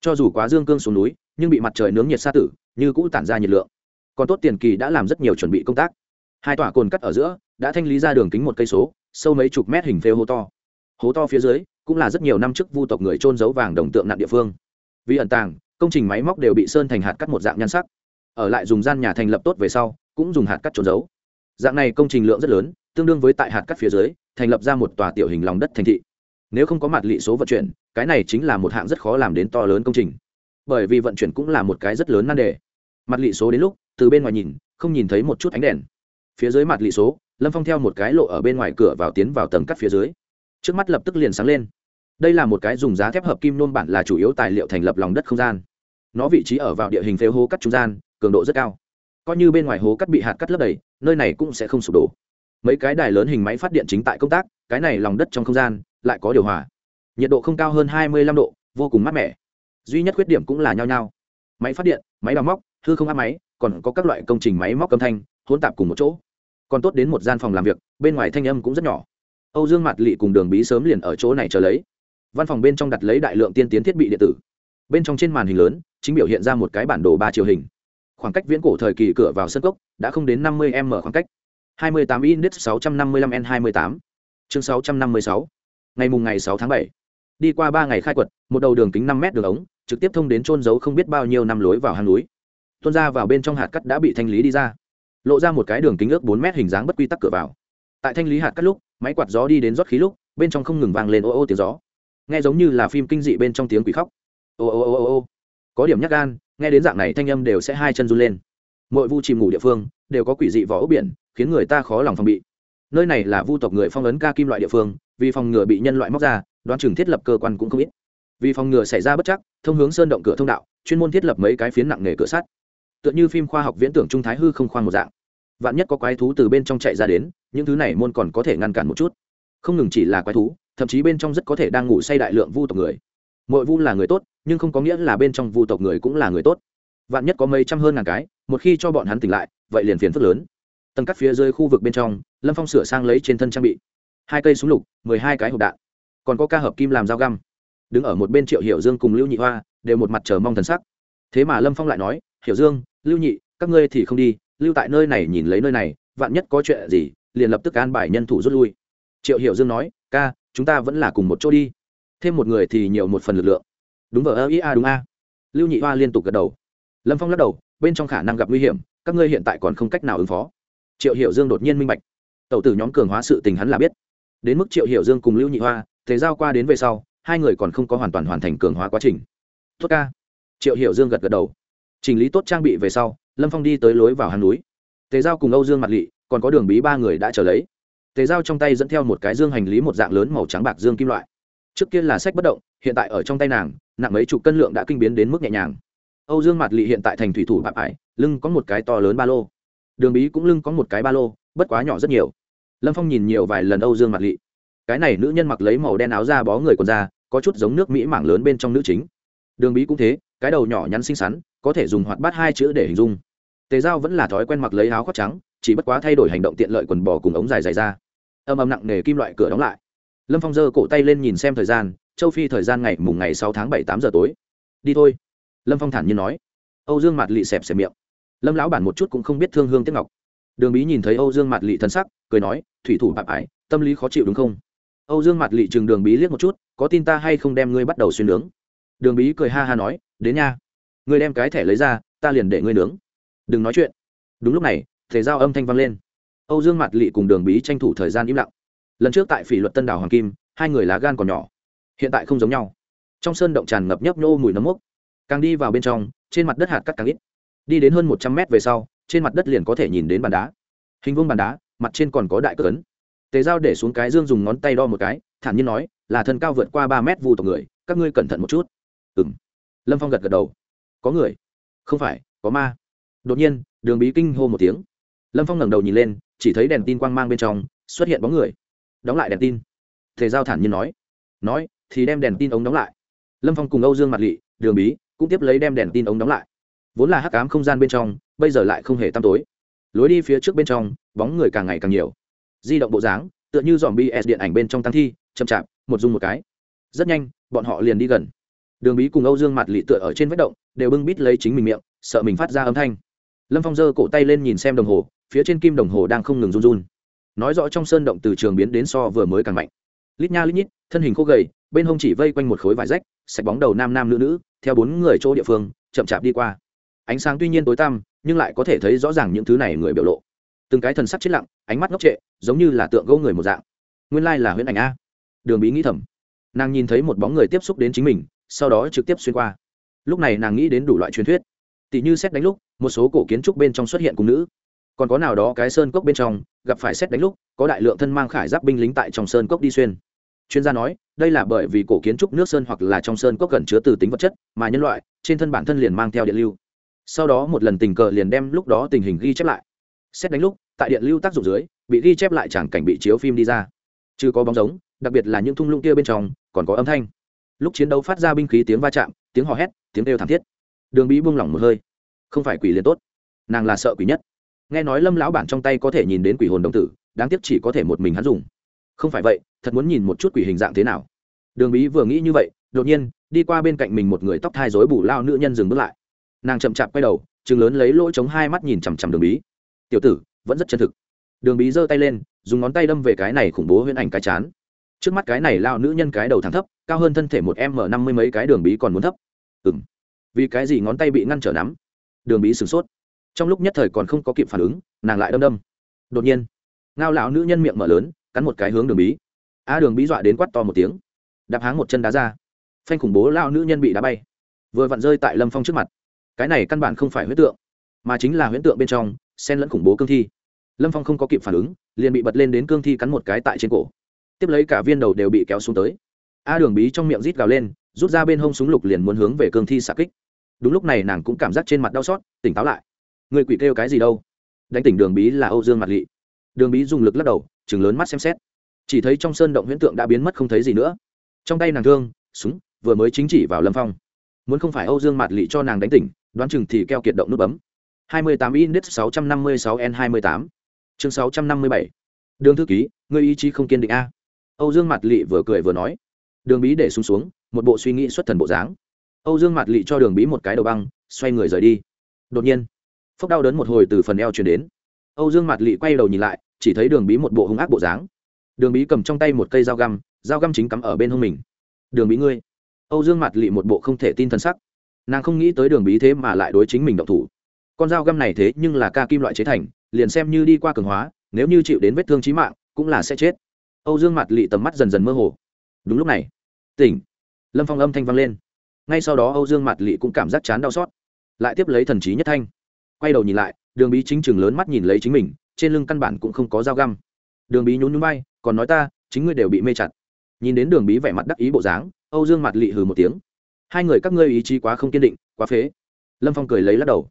cho dù quá dương cương xuống núi, nhưng bị mặt trời nướng nhiệt xa tử, như cũ tản ra nhiệt lượng. Còn tốt tiền kỳ đã làm rất nhiều chuẩn bị công tác. Hai tòa cồn cắt ở giữa, đã thanh lý ra đường kính một cây số, sâu mấy chục mét hình phêu hố to. Hố to phía dưới, cũng là rất nhiều năm trước vu tộc người trôn giấu vàng đồng tượng nạn địa phương. Vì ẩn tàng, công trình máy móc đều bị sơn thành hạt cắt một dạng nhan sắc. Ở lại dùng gian nhà thành lập tốt về sau, cũng dùng hạt cắt trôn giấu. Dạng này công trình lượng rất lớn, tương đương với tại hạt cắt phía dưới, thành lập ra một tòa tiểu hình lòng đất thành thị nếu không có mặt lị số vận chuyển, cái này chính là một hạng rất khó làm đến to lớn công trình. Bởi vì vận chuyển cũng là một cái rất lớn nan đề. Mặt lị số đến lúc, từ bên ngoài nhìn, không nhìn thấy một chút ánh đèn. Phía dưới mặt lị số, lâm phong theo một cái lộ ở bên ngoài cửa vào tiến vào tầng cắt phía dưới. Trước mắt lập tức liền sáng lên. Đây là một cái dùng giá thép hợp kim nôn bản là chủ yếu tài liệu thành lập lòng đất không gian. Nó vị trí ở vào địa hình phế hố cắt trung gian, cường độ rất cao. Coi như bên ngoài hố cắt bị hạt cắt lấp đầy, nơi này cũng sẽ không sụp đổ. Mấy cái đài lớn hình máy phát điện chính tại công tác, cái này lòng đất trong không gian lại có điều hòa. Nhiệt độ không cao hơn hai mươi lăm độ, vô cùng mát mẻ. Duy nhất khuyết điểm cũng là nhao nhao. Máy phát điện, máy đào móc thư không áp máy, còn có các loại công trình máy móc âm thanh, hỗn tạp cùng một chỗ. Còn tốt đến một gian phòng làm việc, bên ngoài thanh âm cũng rất nhỏ. Âu dương mặt lị cùng đường bí sớm liền ở chỗ này chờ lấy. Văn phòng bên trong đặt lấy đại lượng tiên tiến thiết bị điện tử. Bên trong trên màn hình lớn, chính biểu hiện ra một cái bản đồ ba chiều hình. Khoảng cách viễn cổ thời kỳ cửa vào sân cốc đã không đến năm mươi m khoảng cách. 28 index 655 n 28 chương 656 ngày mùng ngày 6 tháng 7 đi qua ba ngày khai quật, một đầu đường kính năm mét đường ống, trực tiếp thông đến trôn giấu không biết bao nhiêu năm lối vào hang núi. Tuôn ra vào bên trong hạt cắt đã bị thanh lý đi ra. Lộ ra một cái đường kính ước bốn mét hình dáng bất quy tắc cửa vào. Tại thanh lý hạt cắt lúc, máy quạt gió đi đến rót khí lúc, bên trong không ngừng vang lên ô ô tiếng gió. Nghe giống như là phim kinh dị bên trong tiếng quỷ khóc. Ô ô ô ô ô. Có điểm nhắc gan, nghe đến dạng này thanh âm đều sẽ hai chân run lên. Mỗi vu chìm ngủ địa phương, đều có quỷ dị vỏ ốc biển, khiến người ta khó lòng phòng bị. Nơi này là vu tộc người phong ấn ca kim loại địa phương vì phòng ngừa bị nhân loại móc ra, đoán chừng thiết lập cơ quan cũng không ít. Vì phòng ngừa xảy ra bất chắc, thông hướng sơn động cửa thông đạo, chuyên môn thiết lập mấy cái phiến nặng nghề cửa sắt. Tựa như phim khoa học viễn tưởng trung thái hư không khoan một dạng. Vạn nhất có quái thú từ bên trong chạy ra đến, những thứ này môn còn có thể ngăn cản một chút. Không ngừng chỉ là quái thú, thậm chí bên trong rất có thể đang ngủ say đại lượng vu tộc người. Mỗi vu là người tốt, nhưng không có nghĩa là bên trong vu tộc người cũng là người tốt. Vạn nhất có mấy trăm hơn ngàn cái, một khi cho bọn hắn tỉnh lại, vậy liền phiền phức lớn. Tầng cắt phía dưới khu vực bên trong, lâm phong sửa sang lấy trên thân trang bị hai cây súng lục, mười hai cái hộp đạn. Còn có ca hợp kim làm dao găm. Đứng ở một bên triệu hiểu dương cùng lưu nhị hoa, đều một mặt chờ mong thần sắc. Thế mà lâm phong lại nói, hiểu dương, lưu nhị, các ngươi thì không đi, lưu tại nơi này nhìn lấy nơi này, vạn nhất có chuyện gì, liền lập tức an bài nhân thủ rút lui. Triệu hiểu dương nói, ca, chúng ta vẫn là cùng một chỗ đi. Thêm một người thì nhiều một phần lực lượng. Đúng vờ ơ, ý a, đúng a. Lưu nhị hoa liên tục gật đầu. Lâm phong lắc đầu, bên trong khả năng gặp nguy hiểm, các ngươi hiện tại còn không cách nào ứng phó. Triệu hiểu dương đột nhiên minh bạch. Tẩu tử nhóm cường hóa sự tình hắn là biết đến mức triệu hiểu dương cùng lưu nhị hoa, thế giao qua đến về sau, hai người còn không có hoàn toàn hoàn thành cường hóa quá trình. Tốt ca. Triệu hiểu dương gật gật đầu. Chỉnh lý tốt trang bị về sau, lâm phong đi tới lối vào hang núi. Tề giao cùng âu dương mặt lỵ còn có đường bí ba người đã trở lấy. Tề giao trong tay dẫn theo một cái dương hành lý một dạng lớn màu trắng bạc dương kim loại. Trước kia là sách bất động, hiện tại ở trong tay nàng, nặng mấy chục cân lượng đã kinh biến đến mức nhẹ nhàng. Âu dương mặt lỵ hiện tại thành thủy thủ bạp ải, lưng có một cái to lớn ba lô. Đường bí cũng lưng có một cái ba lô, bất quá nhỏ rất nhiều lâm phong nhìn nhiều vài lần âu dương mặt lỵ cái này nữ nhân mặc lấy màu đen áo da bó người còn da, có chút giống nước mỹ mảng lớn bên trong nữ chính. Đường bí cũng thế, cái đầu nhỏ nhắn xinh xắn, có thể dùng hoạt bát hai chữ để hình dung. Tề giao vẫn là thói quen mặc lấy áo khoác trắng, chỉ bất quá thay đổi hành động tiện lợi quần bò cùng ống dài dài ra. Âm âm nặng nề kim loại cửa đóng lại. Lâm phong giơ cổ tay lên nhìn xem thời gian, châu phi thời gian ngày mùng ngày sáu tháng bảy tám giờ tối. Đi thôi. Lâm phong thản nhiên nói. Âu dương mạt lị xẹp xẹp miệng. Lâm lão bản một chút cũng không biết thương hương tiếc ngọc. Đường bí nhìn thấy âu dương mạt lị thân sắc cười nói, thủy thủ bạp ải tâm lý khó chịu đúng không? Âu dương mặt lị chừng đường bí liếc một chút, có tin ta hay không đem ngươi bắt đầu xuyên nướng? Đường bí cười ha ha nói, đến nha. Ngươi đem cái thẻ lấy ra, ta liền để ngươi nướng. Đừng nói chuyện. Đúng lúc này, thể giao âm thanh vang lên. Âu dương mặt lị cùng đường bí tranh thủ thời gian im lặng. Lần trước tại phỉ luật tân đảo hoàng kim, hai người lá gan còn nhỏ, hiện tại không giống nhau. Trong sơn động tràn ngập nhấp nhô mùi nấm mốc. Càng đi vào bên trong, trên mặt đất hạt cắt càng ít. Đi đến hơn một trăm mét về sau, trên mặt đất liền có thể nhìn đến bàn đá. Hình vuông bàn đá mặt trên còn có đại cơ ấn. Tề giao để xuống cái dương dùng ngón tay đo một cái, thản nhiên nói, là thân cao vượt qua ba mét vu tộc người, các ngươi cẩn thận một chút. Ừ m lâm phong gật gật đầu. Có người. Không phải, có ma. Đột nhiên, đường bí kinh hô một tiếng. Lâm phong ngẩng đầu nhìn lên, chỉ thấy đèn tin quang mang bên trong xuất hiện bóng người. Đóng lại đèn tin. Thể giao thản nhiên nói. Nói, thì đem đèn tin ống đóng lại. Lâm phong cùng âu dương mặt lỵ đường bí, cũng tiếp lấy đem đèn tin ống đóng lại. Vốn là hắc cám không gian bên trong, bây giờ lại không hề tăm tối. Lối đi phía trước bên trong bóng người càng ngày càng nhiều. Di động bộ dáng, tựa như dòm bs điện ảnh bên trong tăng thi, chậm chạp, một dung một cái. Rất nhanh, bọn họ liền đi gần. Đường bí cùng âu dương mặt lị tựa ở trên vết động, đều bưng bít lấy chính mình miệng, sợ mình phát ra âm thanh. Lâm phong giơ cổ tay lên nhìn xem đồng hồ, phía trên kim đồng hồ đang không ngừng run run. Nói rõ trong sơn động từ trường biến đến so vừa mới càng mạnh. Lít nha lít nhít, thân hình khô gầy, bên hông chỉ vây quanh một khối vải rách, sạch bóng đầu nam nam nữ nữ, theo bốn người chỗ địa phương, chậm chạp đi qua. Ánh sáng tuy nhiên tối tăm, nhưng lại có thể thấy rõ ràng những thứ này người biểu lộ từng cái thần sắc chết lặng, ánh mắt ngốc trệ, giống như là tượng gỗ người một dạng. Nguyên lai là huyễn ảnh a. Đường bí nghĩ thầm. Nàng nhìn thấy một bóng người tiếp xúc đến chính mình, sau đó trực tiếp xuyên qua. Lúc này nàng nghĩ đến đủ loại truyền thuyết. Tỷ như xét đánh lúc, một số cổ kiến trúc bên trong xuất hiện cùng nữ. Còn có nào đó cái sơn cốc bên trong, gặp phải xét đánh lúc, có đại lượng thân mang khải giáp binh lính tại trong sơn cốc đi xuyên. Chuyên gia nói, đây là bởi vì cổ kiến trúc nước sơn hoặc là trong sơn cốc gần chứa từ tính vật chất, mà nhân loại, trên thân bản thân liền mang theo điện lưu. Sau đó một lần tình cờ liền đem lúc đó tình hình ghi chép lại xét đánh lúc, tại điện lưu tác dụng dưới, bị ghi chép lại chẳng cảnh bị chiếu phim đi ra. Chứ có bóng giống, đặc biệt là những thung lũng kia bên trong, còn có âm thanh. Lúc chiến đấu phát ra binh khí tiếng va chạm, tiếng hò hét, tiếng kêu thảm thiết. Đường bí buông lỏng một hơi. Không phải quỷ liền tốt. Nàng là sợ quỷ nhất. Nghe nói lâm lão bản trong tay có thể nhìn đến quỷ hồn đồng tử, đáng tiếc chỉ có thể một mình hắn dùng. Không phải vậy, thật muốn nhìn một chút quỷ hình dạng thế nào. Đường bí vừa nghĩ như vậy, đột nhiên, đi qua bên cạnh mình một người tóc thai rối bù lao nữ nhân dừng bước lại. Nàng chậm chạp quay đầu chừng lớn lấy lỗ chống hai mắt nhìn chằm chằm đường bí tiểu tử, vẫn rất chân thực. Đường bí giơ tay lên, dùng ngón tay đâm về cái này khủng bố huyễn ảnh cái chán. Trước mắt cái này lao nữ nhân cái đầu thẳng thấp, cao hơn thân thể một m năm mươi mấy cái đường bí còn muốn thấp. Ừ m vì cái gì ngón tay bị ngăn trở nắm? Đường bí sửng sốt. Trong lúc nhất thời còn không có kịp phản ứng, nàng lại đâm đâm. Đột nhiên, ngao lão nữ nhân miệng mở lớn, cắn một cái hướng đường bí. A đường bí dọa đến quát to một tiếng. Đạp háng một chân đá ra. Phanh khủng bố lao nữ nhân bị đá bay. Vừa vặn rơi tại lâm phong trước mặt. Cái này căn bản không phải huyết tượng, mà chính là huyễn tượng bên trong xen lẫn khủng bố cương thi. Lâm phong không có kịp phản ứng, liền bị bật lên đến cương thi cắn một cái tại trên cổ. Tiếp lấy cả viên đầu đều bị kéo xuống tới. A đường bí trong miệng rít gào lên, rút ra bên hông súng lục liền muốn hướng về cương thi xạ kích. Đúng lúc này nàng cũng cảm giác trên mặt đau xót, tỉnh táo lại. Người quỷ kêu cái gì đâu? Đánh tỉnh đường bí là âu dương mặt lị. Đường bí dùng lực lắc đầu chừng lớn mắt xem xét. Chỉ thấy trong sơn động huyễn tượng đã biến mất không thấy gì nữa. Trong tay nàng thương, súng, vừa mới chính chỉ vào lâm phong. Muốn không phải âu dương mặt lị cho nàng đánh tỉnh, đoán chừng thì keo kiệt động nút bấm. 28 index 656 n 28 chương 657 đường thư ký, ngươi ý chí không kiên định a. Âu dương Mạt Lệ vừa cười vừa nói. Đường bí để xuống xuống, một bộ suy nghĩ xuất thần bộ dáng. Âu dương Mạt Lệ cho đường bí một cái đầu băng, xoay người rời đi. Đột nhiên phốc đau đớn một hồi từ phần eo truyền đến. Âu dương Mạt Lệ quay đầu nhìn lại, chỉ thấy đường bí một bộ hung ác bộ dáng. Đường bí cầm trong tay một cây dao găm dao găm chính cắm ở bên hông mình. Đường bí ngươi. Âu dương Mạt Lệ một bộ không thể tin thần sắc. Nàng không nghĩ tới đường bí thế mà lại đối chính mình động thủ con dao găm này thế nhưng là ca kim loại chế thành, liền xem như đi qua cường hóa, nếu như chịu đến vết thương trí mạng, cũng là sẽ chết. Âu dương mặt lị tầm mắt dần dần mơ hồ. Đúng lúc này, tỉnh. Lâm phong âm thanh vang lên. Ngay sau đó âu dương mặt lị cũng cảm giác chán đau xót. Lại tiếp lấy thần trí nhất thanh. Quay đầu nhìn lại, đường bí chính chừng lớn mắt nhìn lấy chính mình, trên lưng căn bản cũng không có dao găm. Đường bí nhún nhún bay còn nói ta, chính ngươi đều bị mê chặt. Nhìn đến đường bí vẻ mặt đắc ý bộ dáng, âu dương mặt lị hừ một tiếng. Hai người các ngươi ý chí quá không kiên định, quá phế. Lâm phong cười lấy lắc đầu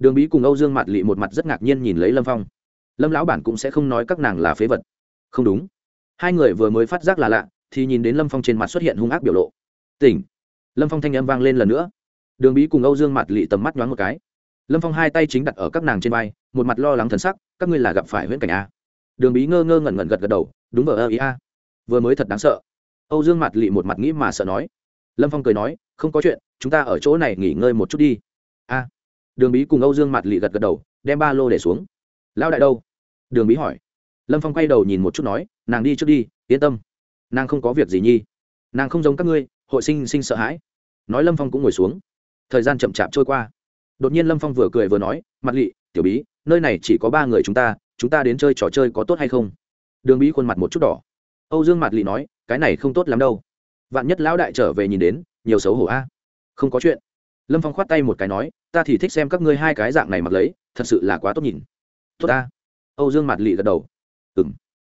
đường bí cùng âu dương mặt lị một mặt rất ngạc nhiên nhìn lấy lâm phong. Lâm lão bản cũng sẽ không nói các nàng là phế vật. Không đúng. Hai người vừa mới phát giác là lạ, thì nhìn đến lâm phong trên mặt xuất hiện hung ác biểu lộ. Tỉnh. Lâm phong thanh â m vang lên lần nữa. Đường bí cùng âu dương mặt lị tầm mắt nhoáng một cái. Lâm phong hai tay chính đặt ở các nàng trên vai, một mặt lo lắng thần sắc, các ngươi là gặp phải huyễn cảnh a. Đường bí ngơ ngơ ngẩn ngẩn gật gật đầu, đúng vờ ơ ý a. Vừa mới thật đáng sợ. Âu dương mặt lị một mặt nghĩ mà sợ nói. Lâm phong cười nói, không có chuyện, chúng ta ở chỗ này nghỉ ngơi một chút đi. A đường bí cùng âu dương mặt lị gật gật đầu, đem ba lô để xuống. Lão đại đâu? Đường bí hỏi. Lâm phong quay đầu nhìn một chút nói, nàng đi trước đi, yên tâm. Nàng không có việc gì nhi. Nàng không giống các ngươi, hội sinh sinh sợ hãi. Nói lâm phong cũng ngồi xuống. Thời gian chậm chạp trôi qua. Đột nhiên lâm phong vừa cười vừa nói mặt lị, tiểu bí, nơi này chỉ có ba người chúng ta chúng ta đến chơi trò chơi có tốt hay không? Đường bí khuôn mặt một chút đỏ. Âu dương mặt lị nói, cái này không tốt lắm đâu. Vạn nhất lão đại trở về nhìn đến, nhiều xấu hổ a. Không có chuyện lâm phong khoát tay một cái nói, ta thì thích xem các ngươi hai cái dạng này mặc lấy, thật sự là quá tốt nhìn. Tốt ta. Âu dương mặt lị gật đầu. Ừ m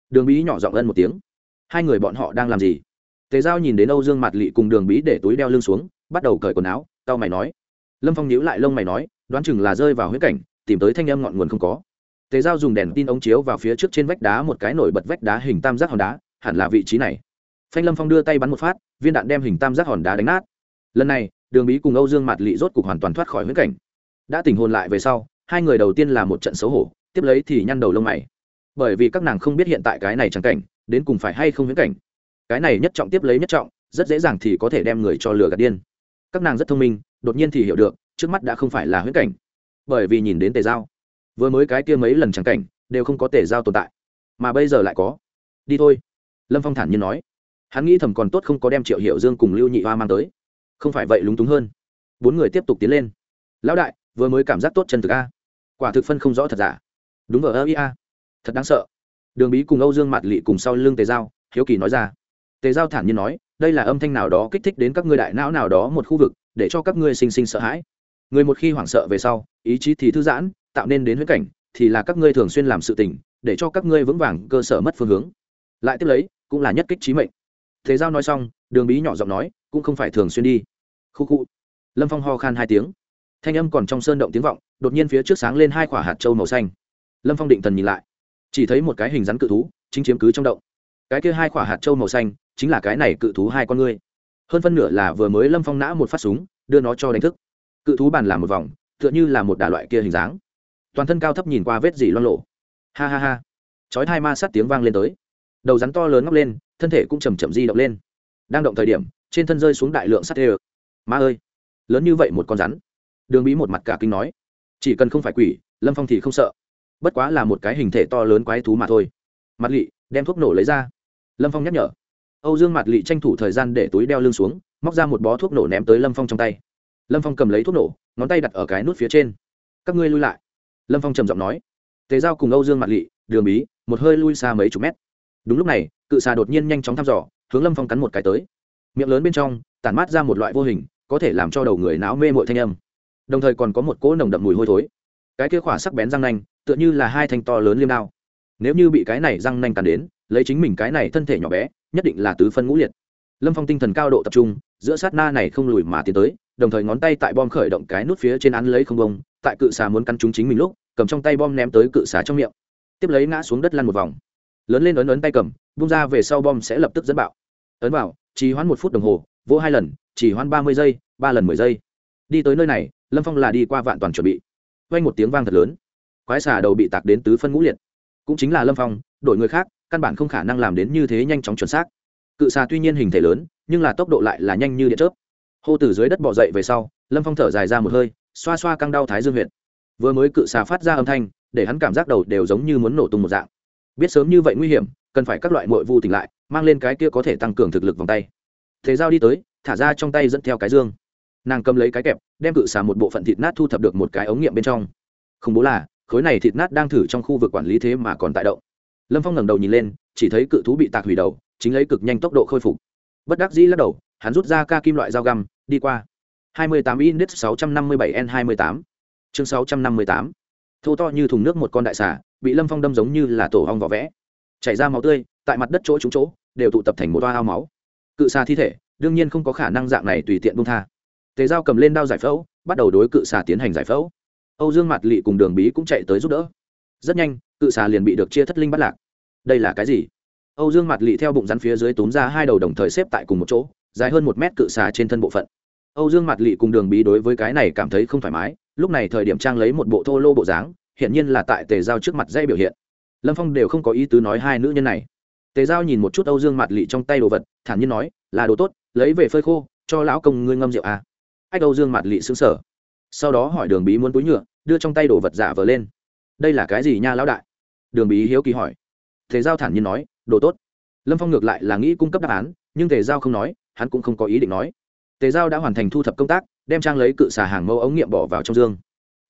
đường bí nhỏ giọng ân một tiếng. Hai người bọn họ đang làm gì? Tề giao nhìn đến âu dương mặt lị cùng đường bí để túi đeo lưng xuống, bắt đầu cởi quần áo tao mày nói. Lâm phong nhíu lại lông mày nói, đoán chừng là rơi vào huyết cảnh, tìm tới thanh âm ngọn nguồn không có. Tề giao dùng đèn tin ống chiếu vào phía trước trên vách đá một cái nổi bật vách đá hình tam giác hòn đá, hẳn là vị trí này. Phanh lâm phong đưa tay bắn một phát, viên đạn đem hình tam giác hòn đá đánh nát. Lần này đường bí cùng âu dương mặt lị rốt cục hoàn toàn thoát khỏi huyết cảnh. Đã tỉnh hồn lại về sau, hai người đầu tiên là một trận xấu hổ, tiếp lấy thì nhăn đầu lông mày. Bởi vì các nàng không biết hiện tại cái này chẳng cảnh, đến cùng phải hay không huyễn cảnh. Cái này nhất trọng tiếp lấy nhất trọng, rất dễ dàng thì có thể đem người cho lừa gạt điên. Các nàng rất thông minh, đột nhiên thì hiểu được, trước mắt đã không phải là huyễn cảnh. Bởi vì nhìn đến tề giao, vừa mới cái kia mấy lần chẳng cảnh, đều không có tề giao tồn tại. Mà bây giờ lại có. Đi thôi. Lâm phong thản nhiên nói. Hắn nghĩ thầm còn tốt không có đem triệu hiệu dương cùng lưu nhị hoa mang tới không phải vậy lúng túng hơn. Bốn người tiếp tục tiến lên. Lão đại, vừa mới cảm giác tốt chân thực a. Quả thực phân không rõ thật giả. Đúng vờ ơ ia thật đáng sợ. Đường bí cùng âu dương mạt lị cùng sau lưng tề giao, hiếu kỳ nói ra. Tề giao thản nhiên nói, đây là âm thanh nào đó kích thích đến các ngươi đại não nào đó một khu vực, để cho các ngươi sinh sinh sợ hãi. Người một khi hoảng sợ về sau, ý chí thì thư giãn, tạo nên đến huyết cảnh, thì là các ngươi thường xuyên làm sự tình, để cho các ngươi vững vàng cơ sở mất phương hướng. Lại tiếp lấy, cũng là nhất kích trí mệnh. Thế giao nói xong, đường bí nhỏ giọng nói cũng không phải thường xuyên đi. Khu khu. Lâm phong ho khan hai tiếng. Thanh âm còn trong sơn động tiếng vọng, đột nhiên phía trước sáng lên hai quả hạt trâu màu xanh. Lâm phong định thần nhìn lại. Chỉ thấy một cái hình rắn cự thú, chính chiếm cứ trong động. Cái kia hai quả hạt trâu màu xanh, chính là cái này cự thú hai con ngươi. Hơn phân nửa là vừa mới lâm phong nã một phát súng, đưa nó cho đánh thức. Cự thú bàn làm một vòng, tựa như là một đà loại kia hình dáng. Toàn thân cao thấp nhìn qua vết dỉ loan lộ ha ha ha. Chói hai ma sát tiếng vang lên tới. Đầu rắn to lớn ngóc lên, thân thể cũng chầm chậm di động lên. Đang động thời điểm trên thân rơi xuống đại lượng sắt đê ma ơi, lớn như vậy một con rắn. Đường bí một mặt cả kinh nói. Chỉ cần không phải quỷ, lâm phong thì không sợ. Bất quá là một cái hình thể to lớn quái thú mà thôi. Mặt lị, đem thuốc nổ lấy ra. Lâm phong nhắc nhở. Âu dương mặt lị tranh thủ thời gian để túi đeo lưng xuống, móc ra một bó thuốc nổ ném tới lâm phong trong tay. Lâm phong cầm lấy thuốc nổ, ngón tay đặt ở cái nút phía trên. Các ngươi lui lại. Lâm phong trầm giọng nói. Tế giao cùng âu dương mặt lị, đường bí, một hơi lui xa mấy chục mét. Đúng lúc này, cự xà đột nhiên nhanh chóng thăm dò, hướng lâm phong cắn một cái tới miệng lớn bên trong, tản mát ra một loại vô hình, có thể làm cho đầu người não mê mội thanh âm. Đồng thời còn có một cỗ nồng đậm mùi hôi thối. Cái kia khỏa sắc bén răng nanh, tựa như là hai thanh to lớn liêm đao. Nếu như bị cái này răng nanh tàn đến, lấy chính mình cái này thân thể nhỏ bé, nhất định là tứ phân ngũ liệt. Lâm phong tinh thần cao độ tập trung, giữa sát na này không lùi mà tiến tới, đồng thời ngón tay tại bom khởi động cái nút phía trên án lấy không bông, tại cự xà muốn cắn trúng chính mình lúc, cầm trong tay bom ném tới cự xà trong miệng. Tiếp lấy ngã xuống đất lăn một vòng. Lớn lên ấn ấn tay cầm bung ra về sau bom sẽ lập tức dẫn bạo. Ấn vào trì hoãn một phút đồng hồ, vỗ hai lần chỉ hoãn ba mươi giây, ba lần mười giây. Đi tới nơi này, lâm phong là đi qua vạn toàn chuẩn bị. Quanh một tiếng vang thật lớn. Quái xà đầu bị tạc đến tứ phân ngũ liệt. Cũng chính là lâm phong, đổi người khác, căn bản không khả năng làm đến như thế nhanh chóng chuẩn xác. Cự xà tuy nhiên hình thể lớn, nhưng là tốc độ lại là nhanh như điện chớp. Hô từ dưới đất bỏ dậy về sau, lâm phong thở dài ra một hơi, xoa xoa căng đau thái dương huyện vừa mới cự xà phát ra âm thanh, để hắn cảm giác đầu đều giống như muốn nổ tung một dạng. Biết sớm như vậy nguy hiểm, cần phải các loại mội vu tỉnh lại mang lên cái kia có thể tăng cường thực lực vòng tay. Thế giao đi tới, thả ra trong tay dẫn theo cái dương. Nàng cầm lấy cái kẹp, đem cự xà một bộ phận thịt nát thu thập được một cái ống nghiệm bên trong. Không bố là, khối này thịt nát đang thử trong khu vực quản lý thế mà còn tại động. Lâm phong ngẩng đầu nhìn lên, chỉ thấy cự thú bị tạc hủy đầu, chính lấy cực nhanh tốc độ khôi phục. Bất đắc dĩ lắc đầu, hắn rút ra ca kim loại dao găm, đi qua. 28 index 657 n 28 chương 658 thô to như thùng nước một con đại xà, bị lâm phong đâm giống như là tổ hong vỏ vẽ. Chảy ra máu tươi tại mặt đất chỗ trúng chỗ, đều tụ tập thành một toa ao máu. Cự xà thi thể, đương nhiên không có khả năng dạng này tùy tiện bung tha. Tề giao cầm lên đao giải phẫu, bắt đầu đối cự xà tiến hành giải phẫu. Âu dương mặt lị cùng đường bí cũng chạy tới giúp đỡ. Rất nhanh, cự xà liền bị được chia thất linh bắt lạc. Đây là cái gì? Âu dương mặt lị theo bụng rắn phía dưới túm ra hai đầu đồng thời xếp tại cùng một chỗ, dài hơn một mét cự xà trên thân bộ phận. Âu dương mặt lị cùng đường bí đối với cái này cảm thấy không thoải mái, lúc này thời điểm trang lấy một bộ thô lô bộ dáng, hiển nhiên là tại tề giao trước mặt dây biểu hiện. Lâm phong đều không có ý tứ nói hai nữ nhân này tề giao nhìn một chút âu dương mặt lị trong tay đồ vật, thản nhiên nói, là đồ tốt, lấy về phơi khô, cho lão công ngươi ngâm rượu à. ách, âu dương mặt lị xứng sở sau đó hỏi đường bí muốn túi nhựa, đưa trong tay đồ vật giả vờ lên. Đây là cái gì nha lão đại? Đường bí hiếu kỳ hỏi. Tề giao thản nhiên nói, đồ tốt. Lâm phong ngược lại là nghĩ cung cấp đáp án, nhưng tề giao không nói, hắn cũng không có ý định nói. Tề giao đã hoàn thành thu thập công tác, đem trang lấy cự xà hàng mẫu ống nghiệm bỏ vào trong dương.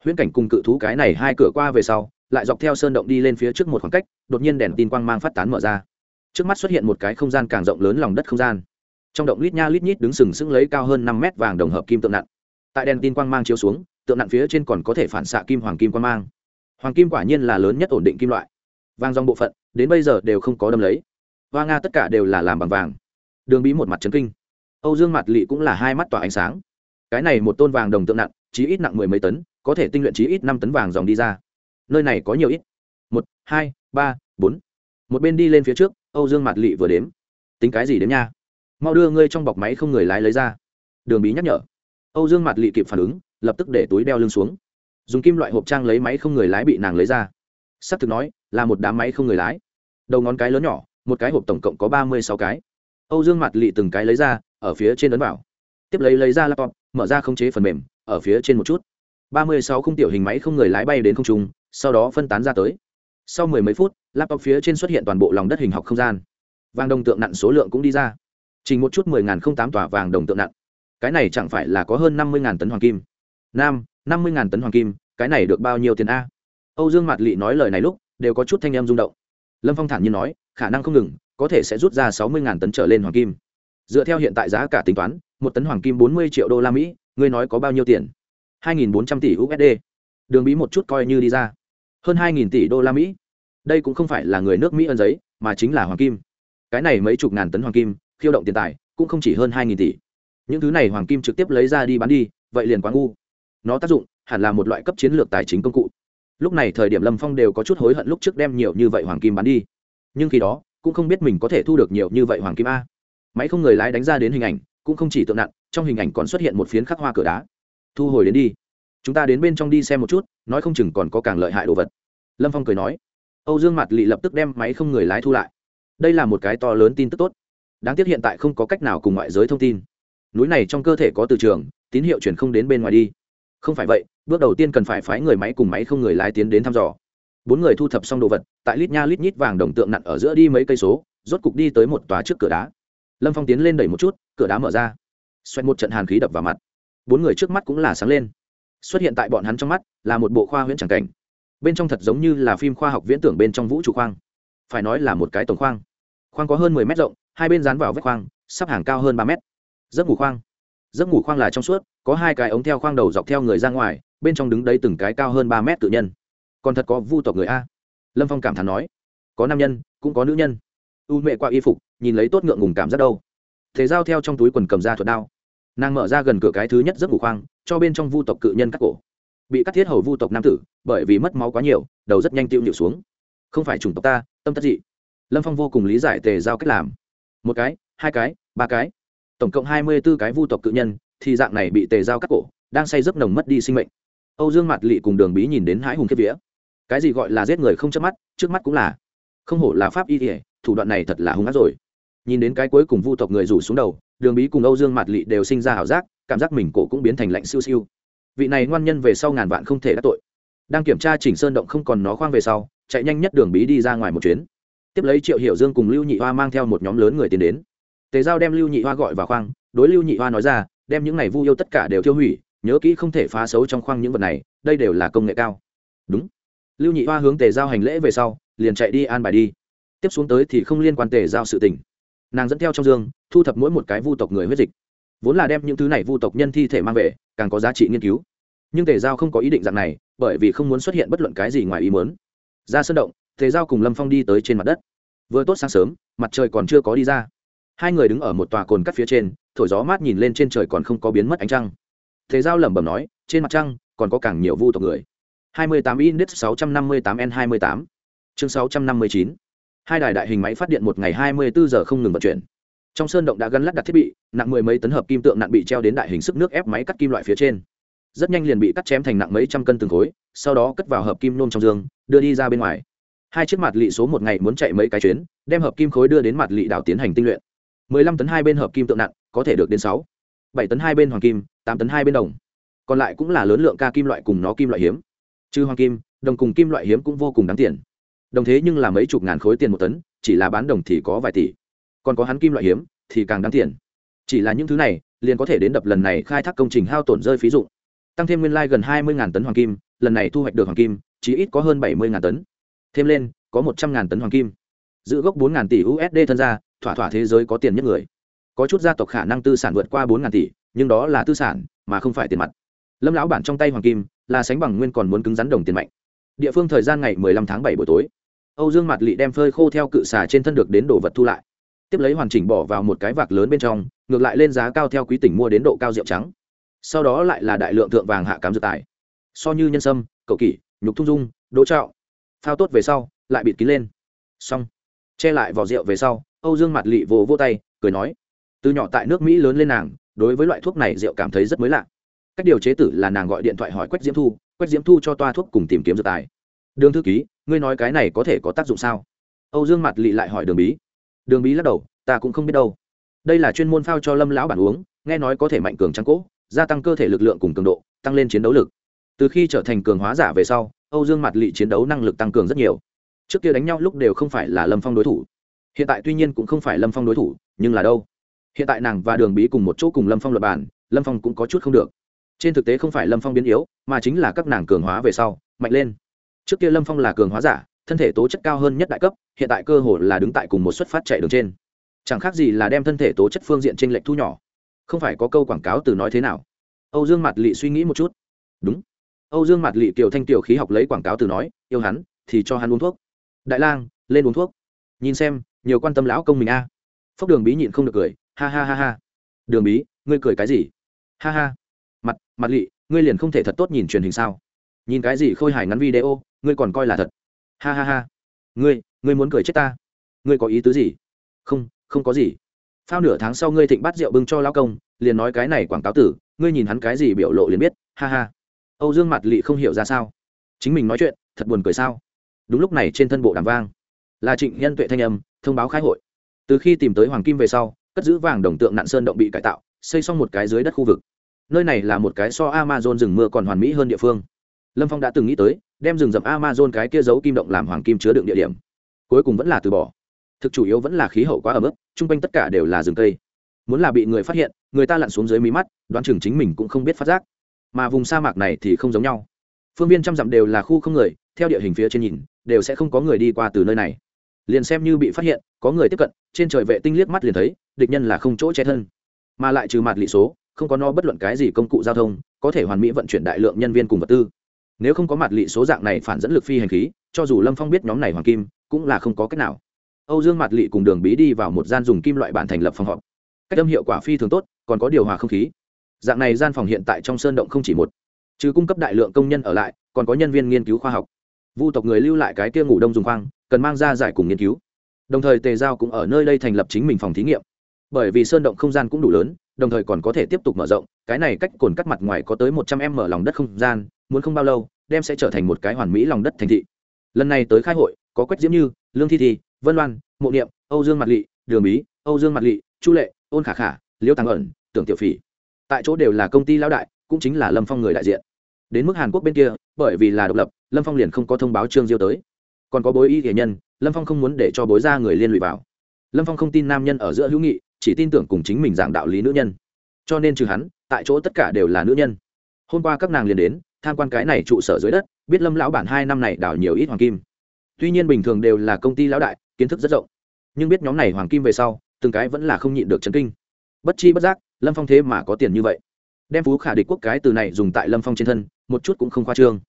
Huyễn cảnh cùng cự thú cái này hai cửa qua về sau, lại dọc theo sơn động đi lên phía trước một khoảng cách, đột nhiên đèn tin quang mang phát tán mở ra trước mắt xuất hiện một cái không gian càng rộng lớn lòng đất không gian. Trong động lít nha lít nhít đứng sừng sững lấy cao hơn năm mét vàng đồng hợp kim tượng nặng. Tại đèn tin quang mang chiếu xuống, tượng nặng phía trên còn có thể phản xạ kim hoàng kim quang mang. Hoàng kim quả nhiên là lớn nhất ổn định kim loại. Vàng dòng bộ phận, đến bây giờ đều không có đâm lấy. Hoa nga tất cả đều là làm bằng vàng. Đường bí một mặt trấn kinh. Âu dương mặt lỵ cũng là hai mắt tỏa ánh sáng. Cái này một tôn vàng đồng tượng nặng, chí ít nặng mười mấy tấn, có thể tinh luyện chí ít năm tấn vàng dòng đi ra. Nơi này có nhiều ít. Một, hai, ba, bốn. Một bên đi lên phía trước âu dương mặt lị vừa đếm. Tính cái gì đến nha? Mau đưa ngươi trong bọc máy không người lái lấy ra. Đường bí nhắc nhở. Âu dương mặt lị kịp phản ứng, lập tức để túi đeo lưng xuống. Dùng kim loại hộp trang lấy máy không người lái bị nàng lấy ra. S ắ c thực nói, là một đám máy không người lái. Đầu ngón cái lớn nhỏ, một cái hộp tổng cộng có ba mươi sáu cái. Âu dương mặt lị từng cái lấy ra, ở phía trên ấn vào. Tiếp lấy lấy ra laptop, mở ra khống chế phần mềm, ở phía trên một chút. ba mươi sáu khung tiểu hình máy không người lái bay đến không trung, sau đó phân tán ra tới sau mười mấy phút, laptop phía trên xuất hiện toàn bộ lòng đất hình học không gian. Vàng đồng tượng nặn số lượng cũng đi ra. Chỉ một chút mười ngàn không tám tòa vàng đồng tượng nặn cái này chẳng phải là có hơn năm mươi ngàn tấn hoàng kim? Nam, năm mươi ngàn tấn hoàng kim, cái này được bao nhiêu tiền a? Âu dương mạt lị nói lời này lúc, đều có chút thanh em rung động. Lâm phong thản nhiên nói, khả năng không ngừng, có thể sẽ rút ra sáu mươi ngàn tấn trở lên hoàng kim. Dựa theo hiện tại giá cả tính toán, một tấn hoàng kim bốn mươi triệu đô la mỹ, ngươi nói có bao nhiêu tiền? hai nghìn bốn trăm tỷ usd đường bí một chút coi như đi ra hơn hai nghìn tỷ đô la mỹ. Đây cũng không phải là người nước mỹ ân giấy, mà chính là hoàng kim. Cái này mấy chục ngàn tấn hoàng kim, khiêu động tiền tài, cũng không chỉ hơn hai nghìn tỷ. Những thứ này hoàng kim trực tiếp lấy ra đi bán đi, vậy liền quá ngu. Nó tác dụng, hẳn là một loại cấp chiến lược tài chính công cụ. Lúc này thời điểm lâm phong đều có chút hối hận lúc trước đem nhiều như vậy hoàng kim bán đi. Nhưng khi đó, cũng không biết mình có thể thu được nhiều như vậy hoàng kim a. Máy không người lái đánh ra đến hình ảnh, cũng không chỉ tượng nặng, trong hình ảnh còn xuất hiện một phiến khắc hoa cửa đá. Thu hồi đến đi chúng ta đến bên trong đi xem một chút, nói không chừng còn có càng lợi hại đồ vật. Lâm phong cười nói. Âu dương mặt lị lập tức đem máy không người lái thu lại. Đây là một cái to lớn tin tức tốt. Đáng tiếc hiện tại không có cách nào cùng ngoại giới thông tin. Núi này trong cơ thể có từ trường, tín hiệu chuyển không đến bên ngoài đi. Không phải vậy, bước đầu tiên cần phải phái người máy cùng máy không người lái tiến đến thăm dò. Bốn người thu thập xong đồ vật, tại lít nha lít nhít vàng đồng tượng nặn ở giữa đi mấy cây số, rốt cục đi tới một tòa trước cửa đá. Lâm phong tiến lên đẩy một chút, cửa đá mở ra. Xoẹt một trận hàn khí đập vào mặt. Bốn người trước mắt cũng là sáng lên xuất hiện tại bọn hắn trong mắt là một bộ khoa huyễn tràng cảnh. Bên trong thật giống như là phim khoa học viễn tưởng bên trong vũ trụ khoang. Phải nói là một cái tổng khoang. Khoang có hơn mười mét rộng, hai bên dán vào vách khoang, sắp hàng cao hơn ba mét. Giấc ngủ khoang. Giấc ngủ khoang là trong suốt, có hai cái ống theo khoang đầu dọc theo người ra ngoài, bên trong đứng đấy từng cái cao hơn ba mét tự nhân. Còn thật có vu tộc người a. Lâm phong cảm thán nói, có nam nhân, cũng có nữ nhân. U mệ qua y phục, nhìn lấy tốt ngượng ngùng cảm giác đâu thế giao theo trong túi quần cầm ra thuật đao nàng mở ra gần cửa cái thứ nhất giấc ngủ khoang, cho bên trong vu tộc cự nhân cắt cổ. Bị cắt thiết hầu vu tộc nam tử, bởi vì mất máu quá nhiều, đầu rất nhanh tiêu nhịu xuống. Không phải chủng tộc ta, tâm tất dị. Lâm phong vô cùng lý giải tề giao cách làm. Một cái, hai cái, ba cái. Tổng cộng hai mươi b ố cái vu tộc cự nhân, thì dạng này bị tề giao cắt cổ, đang say giấc nồng mất đi sinh mệnh. Âu dương mặt lị cùng đường bí nhìn đến hãi hùng kiếp vía. Cái gì gọi là giết người không chớp mắt, trước mắt cũng là. Không hổ là pháp y thể thủ đoạn này thật là hung ác rồi. Nhìn đến cái cuối cùng vu tộc người rủ xuống đầu đường bí cùng âu dương Mạt lị đều sinh ra ảo giác, cảm giác mình cổ cũng biến thành lạnh siêu siêu. Vị này ngoan nhân về sau ngàn vạn không thể đắc tội. Đang kiểm tra chỉnh sơn động không còn nó khoang về sau, chạy nhanh nhất đường bí đi ra ngoài một chuyến. Tiếp lấy triệu hiểu dương cùng lưu nhị hoa mang theo một nhóm lớn người tiến đến. Tề giao đem lưu nhị hoa gọi vào khoang, đối lưu nhị hoa nói ra, đem những này vu yêu tất cả đều tiêu hủy, nhớ kỹ không thể phá xấu trong khoang những vật này, đây đều là công nghệ cao. Đúng. Lưu nhị hoa hướng tề giao hành lễ về sau, liền chạy đi an bài đi. Tiếp xuống tới thì không liên quan tề giao sự tình nàng dẫn theo trong dương, thu thập mỗi một cái vu tộc người huyết dịch. Vốn là đem những thứ này vu tộc nhân thi thể mang về, càng có giá trị nghiên cứu. Nhưng tề giao không có ý định dạng này, bởi vì không muốn xuất hiện bất luận cái gì ngoài ý muốn. Ra sân động, tề giao cùng lâm phong đi tới trên mặt đất. Vừa tốt sáng sớm, mặt trời còn chưa có đi ra. Hai người đứng ở một tòa cồn cắt phía trên, thổi gió mát nhìn lên trên trời còn không có biến mất ánh trăng. Thế giao lẩm bẩm nói, trên mặt trăng, còn có càng nhiều vu tộc người. 28 index 658 n 28 chương 659 hai đài đại hình máy phát điện một ngày hai mươi bốn giờ không ngừng vận chuyển. Trong sơn động đã gắn lắp đặt thiết bị, nặng mười mấy tấn hợp kim tượng nặng bị treo đến đại hình sức nước ép máy cắt kim loại phía trên. Rất nhanh liền bị cắt chém thành nặng mấy trăm cân từng khối, sau đó cất vào hợp kim nôm trong giường đưa đi ra bên ngoài. Hai chiếc mặt lị số một ngày muốn chạy mấy cái chuyến, đem hợp kim khối đưa đến mặt lị đảo tiến hành tinh luyện. mười lăm tấn hai bên hợp kim tượng nặng, có thể được đến sáu. bảy tấn hai bên hoàng kim, tám tấn hai bên đồng. Còn lại cũng là lớn lượng ca kim loại cùng nó kim loại hiếm. Trừ hoàng kim, đồng cùng kim loại hiếm cũng vô cùng đáng tiền đồng thế nhưng là mấy chục ngàn khối tiền một tấn, chỉ là bán đồng thì có vài tỷ. Còn có hắn kim loại hiếm, thì càng đáng tiền. Chỉ là những thứ này, liền có thể đến đập lần này khai thác công trình hao tổn rơi phí dụ tăng thêm nguyên lai gần hai mươi tấn hoàng kim, lần này thu hoạch được hoàng kim chỉ ít có hơn bảy mươi tấn. Thêm lên, có một trăm tấn hoàng kim. Giữ gốc bốn tỷ usd thân ra, thỏa thỏa thế giới có tiền nhất người. Có chút gia tộc khả năng tư sản vượt qua bốn tỷ, nhưng đó là tư sản, mà không phải tiền mặt. Lâm lão bản trong tay hoàng kim, là sánh bằng nguyên còn muốn cứng rắn đồng tiền mạnh. Địa phương thời gian ngày 15 tháng 7 buổi tối âu dương Mạt Lệ đem phơi khô theo cự xà trên thân được đến đồ vật thu lại. Tiếp lấy hoàn chỉnh bỏ vào một cái vạc lớn bên trong, ngược lại lên giá cao theo quý tỉnh mua đến độ cao rượu trắng. Sau đó lại là đại lượng thượng vàng hạ cám dược tài. So như nhân sâm, cậu kỷ, nhục thung dung, đỗ trạo. Phao tốt về sau, lại bịt kín lên. Xong. Che lại vỏ rượu về sau, âu dương Mạt Lệ vỗ vỗ tay, cười nói. Từ nhỏ tại nước mỹ lớn lên nàng, đối với loại thuốc này rượu cảm thấy rất mới lạ. Cách điều chế tử là nàng gọi điện thoại hỏi quách diễm thu, quách diễm thu cho toa thuốc cùng tìm kiếm dược tài. Đường thư ký ngươi nói cái này có thể có tác dụng sao? Âu dương mặt lị lại hỏi đường bí. Đường bí lắc đầu, ta cũng không biết đâu. Đây là chuyên môn phao cho lâm lão bản uống, nghe nói có thể mạnh cường trắng cỗ, gia tăng cơ thể lực lượng cùng cường độ, tăng lên chiến đấu lực. Từ khi trở thành cường hóa giả về sau, âu dương mặt lị chiến đấu năng lực tăng cường rất nhiều. Trước kia đánh nhau lúc đều không phải là lâm phong đối thủ. Hiện tại tuy nhiên cũng không phải lâm phong đối thủ, nhưng là đâu? Hiện tại nàng và đường bí cùng một chỗ cùng lâm phong luật bản, lâm phong cũng có chút không được. Trên thực tế không phải lâm phong biến yếu, mà chính là các nàng cường hóa về sau, mạnh lên trước kia lâm phong là cường hóa giả, thân thể tố chất cao hơn nhất đại cấp, hiện tại cơ hồ là đứng tại cùng một xuất phát chạy đường trên. Chẳng khác gì là đem thân thể tố chất phương diện t r ê n lệch thu nhỏ. Không phải có câu quảng cáo từ nói thế nào? Âu dương mặt lị suy nghĩ một chút. Đúng. Âu dương mặt lị kiều thanh tiểu khí học lấy quảng cáo từ nói, yêu hắn, thì cho hắn uống thuốc. Đại lang, lên uống thuốc. Nhìn xem, nhiều quan tâm lão công mình a. À. phốc đường bí nhịn không được cười, ha ha ha ha. Đường bí, ngươi cười cái gì? Ha ha. Mặt mặt lị, ngươi liền không thể thật tốt nhìn truyền hình sao? Nhìn cái gì khôi hài ngắn video, ngươi còn coi là thật. Ha ha ha. Ngươi ngươi muốn cười chết ta? Ngươi có ý tứ gì? Không không có gì. Phao nửa tháng sau ngươi thịnh bắt rượu bưng cho lao công, liền nói cái này quảng cáo tử, ngươi nhìn hắn cái gì biểu lộ liền biết. Ha ha. Âu dương mặt lị không hiểu ra sao. Chính mình nói chuyện, thật buồn cười sao? Đúng lúc này trên thân bộ đàm vang. Là trịnh nhân tuệ thanh âm, thông báo khai hội. Từ khi tìm tới hoàng kim về sau, cất giữ vàng đồng tượng nạn sơn động bị cải tạo, xây xong một cái dưới đất khu vực. Nơi này là một cái so amazon rừng mưa còn hoàn mỹ hơn địa phương lâm phong đã từng nghĩ tới, đem rừng rậm amazon cái kia giấu kim động làm hoàng kim chứa đựng địa điểm. Cuối cùng vẫn là từ bỏ. Thực chủ yếu vẫn là khí hậu quá ấm ức chung quanh tất cả đều là rừng cây. Muốn là bị người phát hiện, người ta lặn xuống dưới mí mắt, đoán chừng chính mình cũng không biết phát giác. Mà vùng sa mạc này thì không giống nhau. Phương viên trăm dặm đều là khu không người, theo địa hình phía trên nhìn, đều sẽ không có người đi qua từ nơi này. Liền xem như bị phát hiện, có người tiếp cận, trên trời vệ tinh liếc mắt liền thấy, địch nhân là không chỗ che thân. Mà lại trừ mặt lị số, không có no bất luận cái gì công cụ giao thông, có thể hoàn mỹ vận chuyển đại lượng nhân viên cùng vật tư nếu không có mặt lị số dạng này phản dẫn lực phi hành khí, cho dù lâm phong biết nhóm này hoàng kim, cũng là không có cách nào. Âu dương mặt lị cùng đường bí đi vào một gian dùng kim loại bản thành lập phòng họp. Cách âm hiệu quả phi thường tốt, còn có điều hòa không khí. Dạng này gian phòng hiện tại trong sơn động không chỉ một. Chứ cung cấp đại lượng công nhân ở lại, còn có nhân viên nghiên cứu khoa học. Vu tộc người lưu lại cái kia ngủ đông dùng khoang, cần mang ra giải cùng nghiên cứu. Đồng thời tề giao cũng ở nơi đây thành lập chính mình phòng thí nghiệm. Bởi vì sơn động không gian cũng đủ lớn, đồng thời còn có thể tiếp tục mở rộng, cái này cách cồn cắt mặt ngoài có tới một trăm m mở lòng đất không gian muốn không bao lâu, đem sẽ trở thành một cái hoàn mỹ lòng đất thành thị. Lần này tới khai hội, có quách diễm như, lương thi thi, vân loan, mộ niệm, âu dương mặt lỵ đường bí, âu dương mặt lỵ chu lệ, ôn khả khả, liêu tàng ẩn, tưởng tiểu phỉ. Tại chỗ đều là công ty lão đại, cũng chính là lâm phong người đại diện. Đến mức hàn quốc bên kia, bởi vì là độc lập, lâm phong liền không có thông báo trương diêu tới. Còn có bối y nghệ nhân, lâm phong không muốn để cho bối ra người liên lụy vào. Lâm phong không tin nam nhân ở giữa hữu nghị, chỉ tin tưởng cùng chính mình giảng đạo lý nữ nhân. Cho nên trừ hắn, tại chỗ tất cả đều là nữ nhân. Hôm qua các nàng liền đến tham quan cái này trụ sở dưới đất, biết lâm lão bản hai năm này đảo nhiều ít hoàng kim. Tuy nhiên bình thường đều là công ty lão đại, kiến thức rất rộng. Nhưng biết nhóm này hoàng kim về sau, từng cái vẫn là không nhịn được chấn kinh. Bất chi bất giác, lâm phong thế mà có tiền như vậy. Đem phú khả địch quốc cái từ này dùng tại lâm phong trên thân, một chút cũng không khoa trương.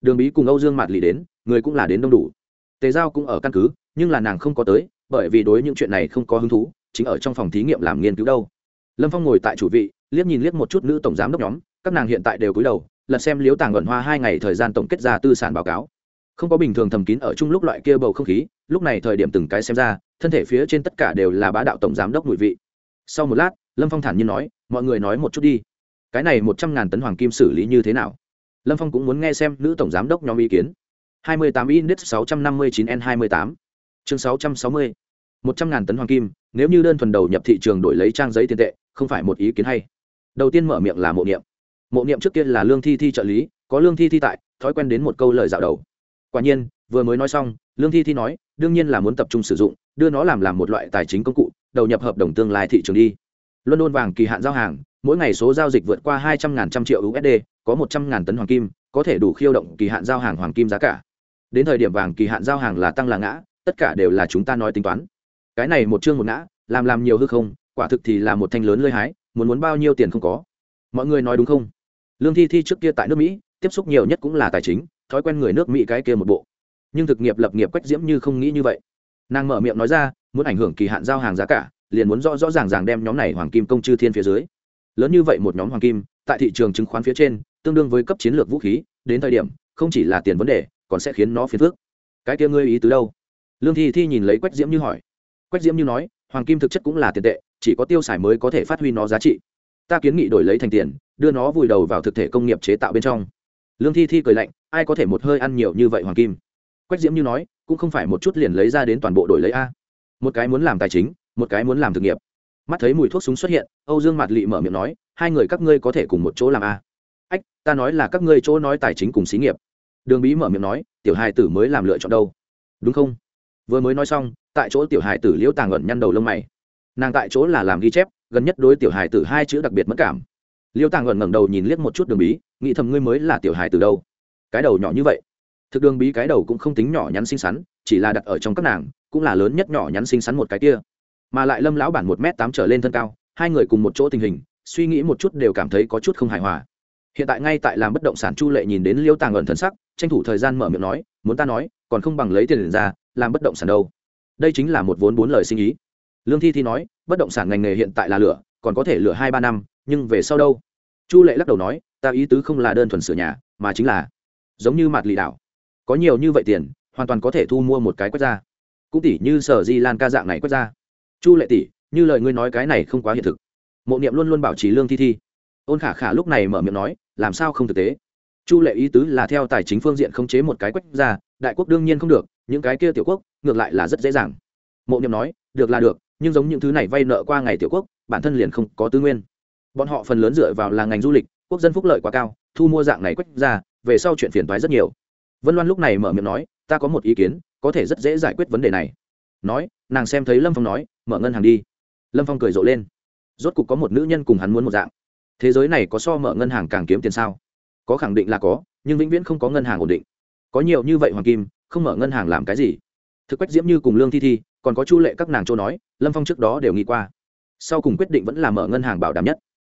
Đường bí cùng âu dương mạt lì đến, người cũng là đến đông đủ. Tề giao cũng ở căn cứ, nhưng là nàng không có tới, bởi vì đối những chuyện này không có hứng thú, chính ở trong phòng thí nghiệm làm nghiên cứu đâu. Lâm phong ngồi tại chủ vị, liếc nhìn liếc một chút nữ tổng giám đốc nhóm, các nàng hiện tại đều cúi đầu lật xem liếu tàng ẩn hoa hai ngày thời gian tổng kết ra tư sản báo cáo. Không có bình thường thầm kín ở chung lúc loại kia bầu không khí, lúc này thời điểm từng cái xem ra, thân thể phía trên tất cả đều là bá đạo tổng giám đốc mùi vị. Sau một lát, lâm phong thản nhiên nói, mọi người nói một chút đi. Cái này một trăm ngàn tấn hoàng kim xử lý như thế nào? Lâm phong cũng muốn nghe xem nữ tổng giám đốc nhóm ý kiến. Hai mươi tám index sáu trăm năm mươi chín n hai mươi tám. Chương sáu trăm sáu mươi. Một trăm ngàn tấn hoàng kim, nếu như đơn thuần đầu nhập thị trường đổi lấy trang giấy tiền tệ, không phải một ý kiến hay. Đầu tiên mở miệng là mộ niệm mộ niệm trước kia là lương thi thi trợ lý, có lương thi thi tại, thói quen đến một câu lời dạo đầu. Quả nhiên, vừa mới nói xong, lương thi thi nói, đương nhiên là muốn tập trung sử dụng, đưa nó làm làm một loại tài chính công cụ, đầu nhập hợp đồng tương lai thị trường đi. Luân đôn vàng kỳ hạn giao hàng, mỗi ngày số giao dịch vượt qua hai trăm ngàn trăm triệu usd có một trăm ngàn tấn hoàng kim, có thể đủ khiêu động kỳ hạn giao hàng hoàng kim giá cả. Đến thời điểm vàng kỳ hạn giao hàng là tăng là ngã, tất cả đều là chúng ta nói tính toán. Cái này một chương một ngã, làm làm nhiều hư không, quả thực thì là một thanh lớn lơi hái, muốn muốn bao nhiêu tiền không có. Mọi người nói đúng không? Lương thi thi trước kia tại nước mỹ, tiếp xúc nhiều nhất cũng là tài chính, thói quen người nước mỹ cái kia một bộ. Nhưng thực nghiệp lập nghiệp quách diễm như không nghĩ như vậy. Nàng mở miệng nói ra, muốn ảnh hưởng kỳ hạn giao hàng giá cả, liền muốn rõ rõ ràng ràng đem nhóm này hoàng kim công chư thiên phía dưới. Lớn như vậy một nhóm hoàng kim, tại thị trường chứng khoán phía trên, tương đương với cấp chiến lược vũ khí, đến thời điểm, không chỉ là tiền vấn đề, còn sẽ khiến nó phiền phước cái kia ngươi ý tứ đâu? Lương thi thi nhìn lấy quách diễm như hỏi. Quách diễm như nói, hoàng kim thực chất cũng là tiền tệ, chỉ có tiêu xài mới có thể phát huy nó giá trị. Ta kiến nghị đổi lấy thành tiền đưa nó vùi đầu vào thực thể công nghiệp chế tạo bên trong. Lương thi thi cười lạnh, ai có thể một hơi ăn nhiều như vậy hoàng kim? Quách diễm như nói, cũng không phải một chút liền lấy ra đến toàn bộ đổi lấy a. Một cái muốn làm tài chính, một cái muốn làm thực nghiệp. Mắt thấy mùi thuốc súng xuất hiện, âu dương mạt lị mở miệng nói, hai người các ngươi có thể cùng một chỗ làm a. Ách, ta nói là các ngươi chỗ nói tài chính cùng xí nghiệp. Đường bí mở miệng nói, tiểu hài tử mới làm lựa chọn đâu. Đúng không? Vừa mới nói xong, tại chỗ tiểu hài tử liễu tàng ẩn nhăn đầu lông mày. Nàng tại chỗ là làm ghi chép, gần nhất đối tiểu hài tử hai chữ đặc biệt mất cảm. Liêu tàng ngẩn ngẩng đầu nhìn liếc một chút đường bí, nghĩ thầm ngươi mới là tiểu hài từ đâu. Cái đầu nhỏ như vậy. Thực đường bí cái đầu cũng không tính nhỏ nhắn xinh xắn, chỉ là đặt ở trong các nàng, cũng là lớn nhất nhỏ nhắn xinh xắn một cái kia. Mà lại lâm lão bản một m tám trở lên thân cao, hai người cùng một chỗ tình hình, suy nghĩ một chút đều cảm thấy có chút không hài hòa. Hiện tại ngay tại làm bất động sản chu lệ nhìn đến liêu tàng ẩn thân sắc, tranh thủ thời gian mở miệng nói, muốn ta nói, còn không bằng lấy tiền ra, làm bất động sản đâu. Đây chính là một vốn bốn lời sinh ý. Lương thi thi nói, bất động sản ngành nghề hiện tại là lửa, còn có thể lửa hai ba năm nhưng về sau đâu? Chu lệ lắc đầu nói, ta ý tứ không là đơn thuần sửa nhà, mà chính là giống như mặt lì đảo. Có nhiều như vậy tiền, hoàn toàn có thể thu mua một cái quét ra cũng tỷ như sở di lan ca dạng này quét ra chu lệ tỷ như lời ngươi nói cái này không quá hiện thực. Mộ niệm luôn luôn bảo trì lương thi thi. Ôn khả khả lúc này mở miệng nói, làm sao không thực tế? Chu lệ ý tứ là theo tài chính phương diện khống chế một cái quách ra đại quốc đương nhiên không được, những cái kia tiểu quốc ngược lại là rất dễ dàng. Mộ niệm nói, được là được, nhưng giống những thứ này vay nợ qua ngày tiểu quốc, bản thân liền không có tư nguyên bọn họ phần lớn dựa vào là ngành du lịch, quốc dân phúc lợi quá cao, thu mua dạng này quách ra, về sau chuyện phiền toái rất nhiều. Vân loan lúc này mở miệng nói, ta có một ý kiến, có thể rất dễ giải quyết vấn đề này. Nói, nàng xem thấy lâm phong nói, mở ngân hàng đi. Lâm phong cười rộ lên. Rốt cục có một nữ nhân cùng hắn muốn một dạng. Thế giới này có so mở ngân hàng càng kiếm tiền sao? Có khẳng định là có, nhưng vĩnh viễn không có ngân hàng ổn định. Có nhiều như vậy hoàng kim, không mở ngân hàng làm cái gì? Thực quách diễm như cùng lương thi thi, còn có chu lệ các nàng châu nói, lâm phong trước đó đều nghĩ qua. Sau cùng quyết định vẫn là mở ngân hàng bảo đảm nhất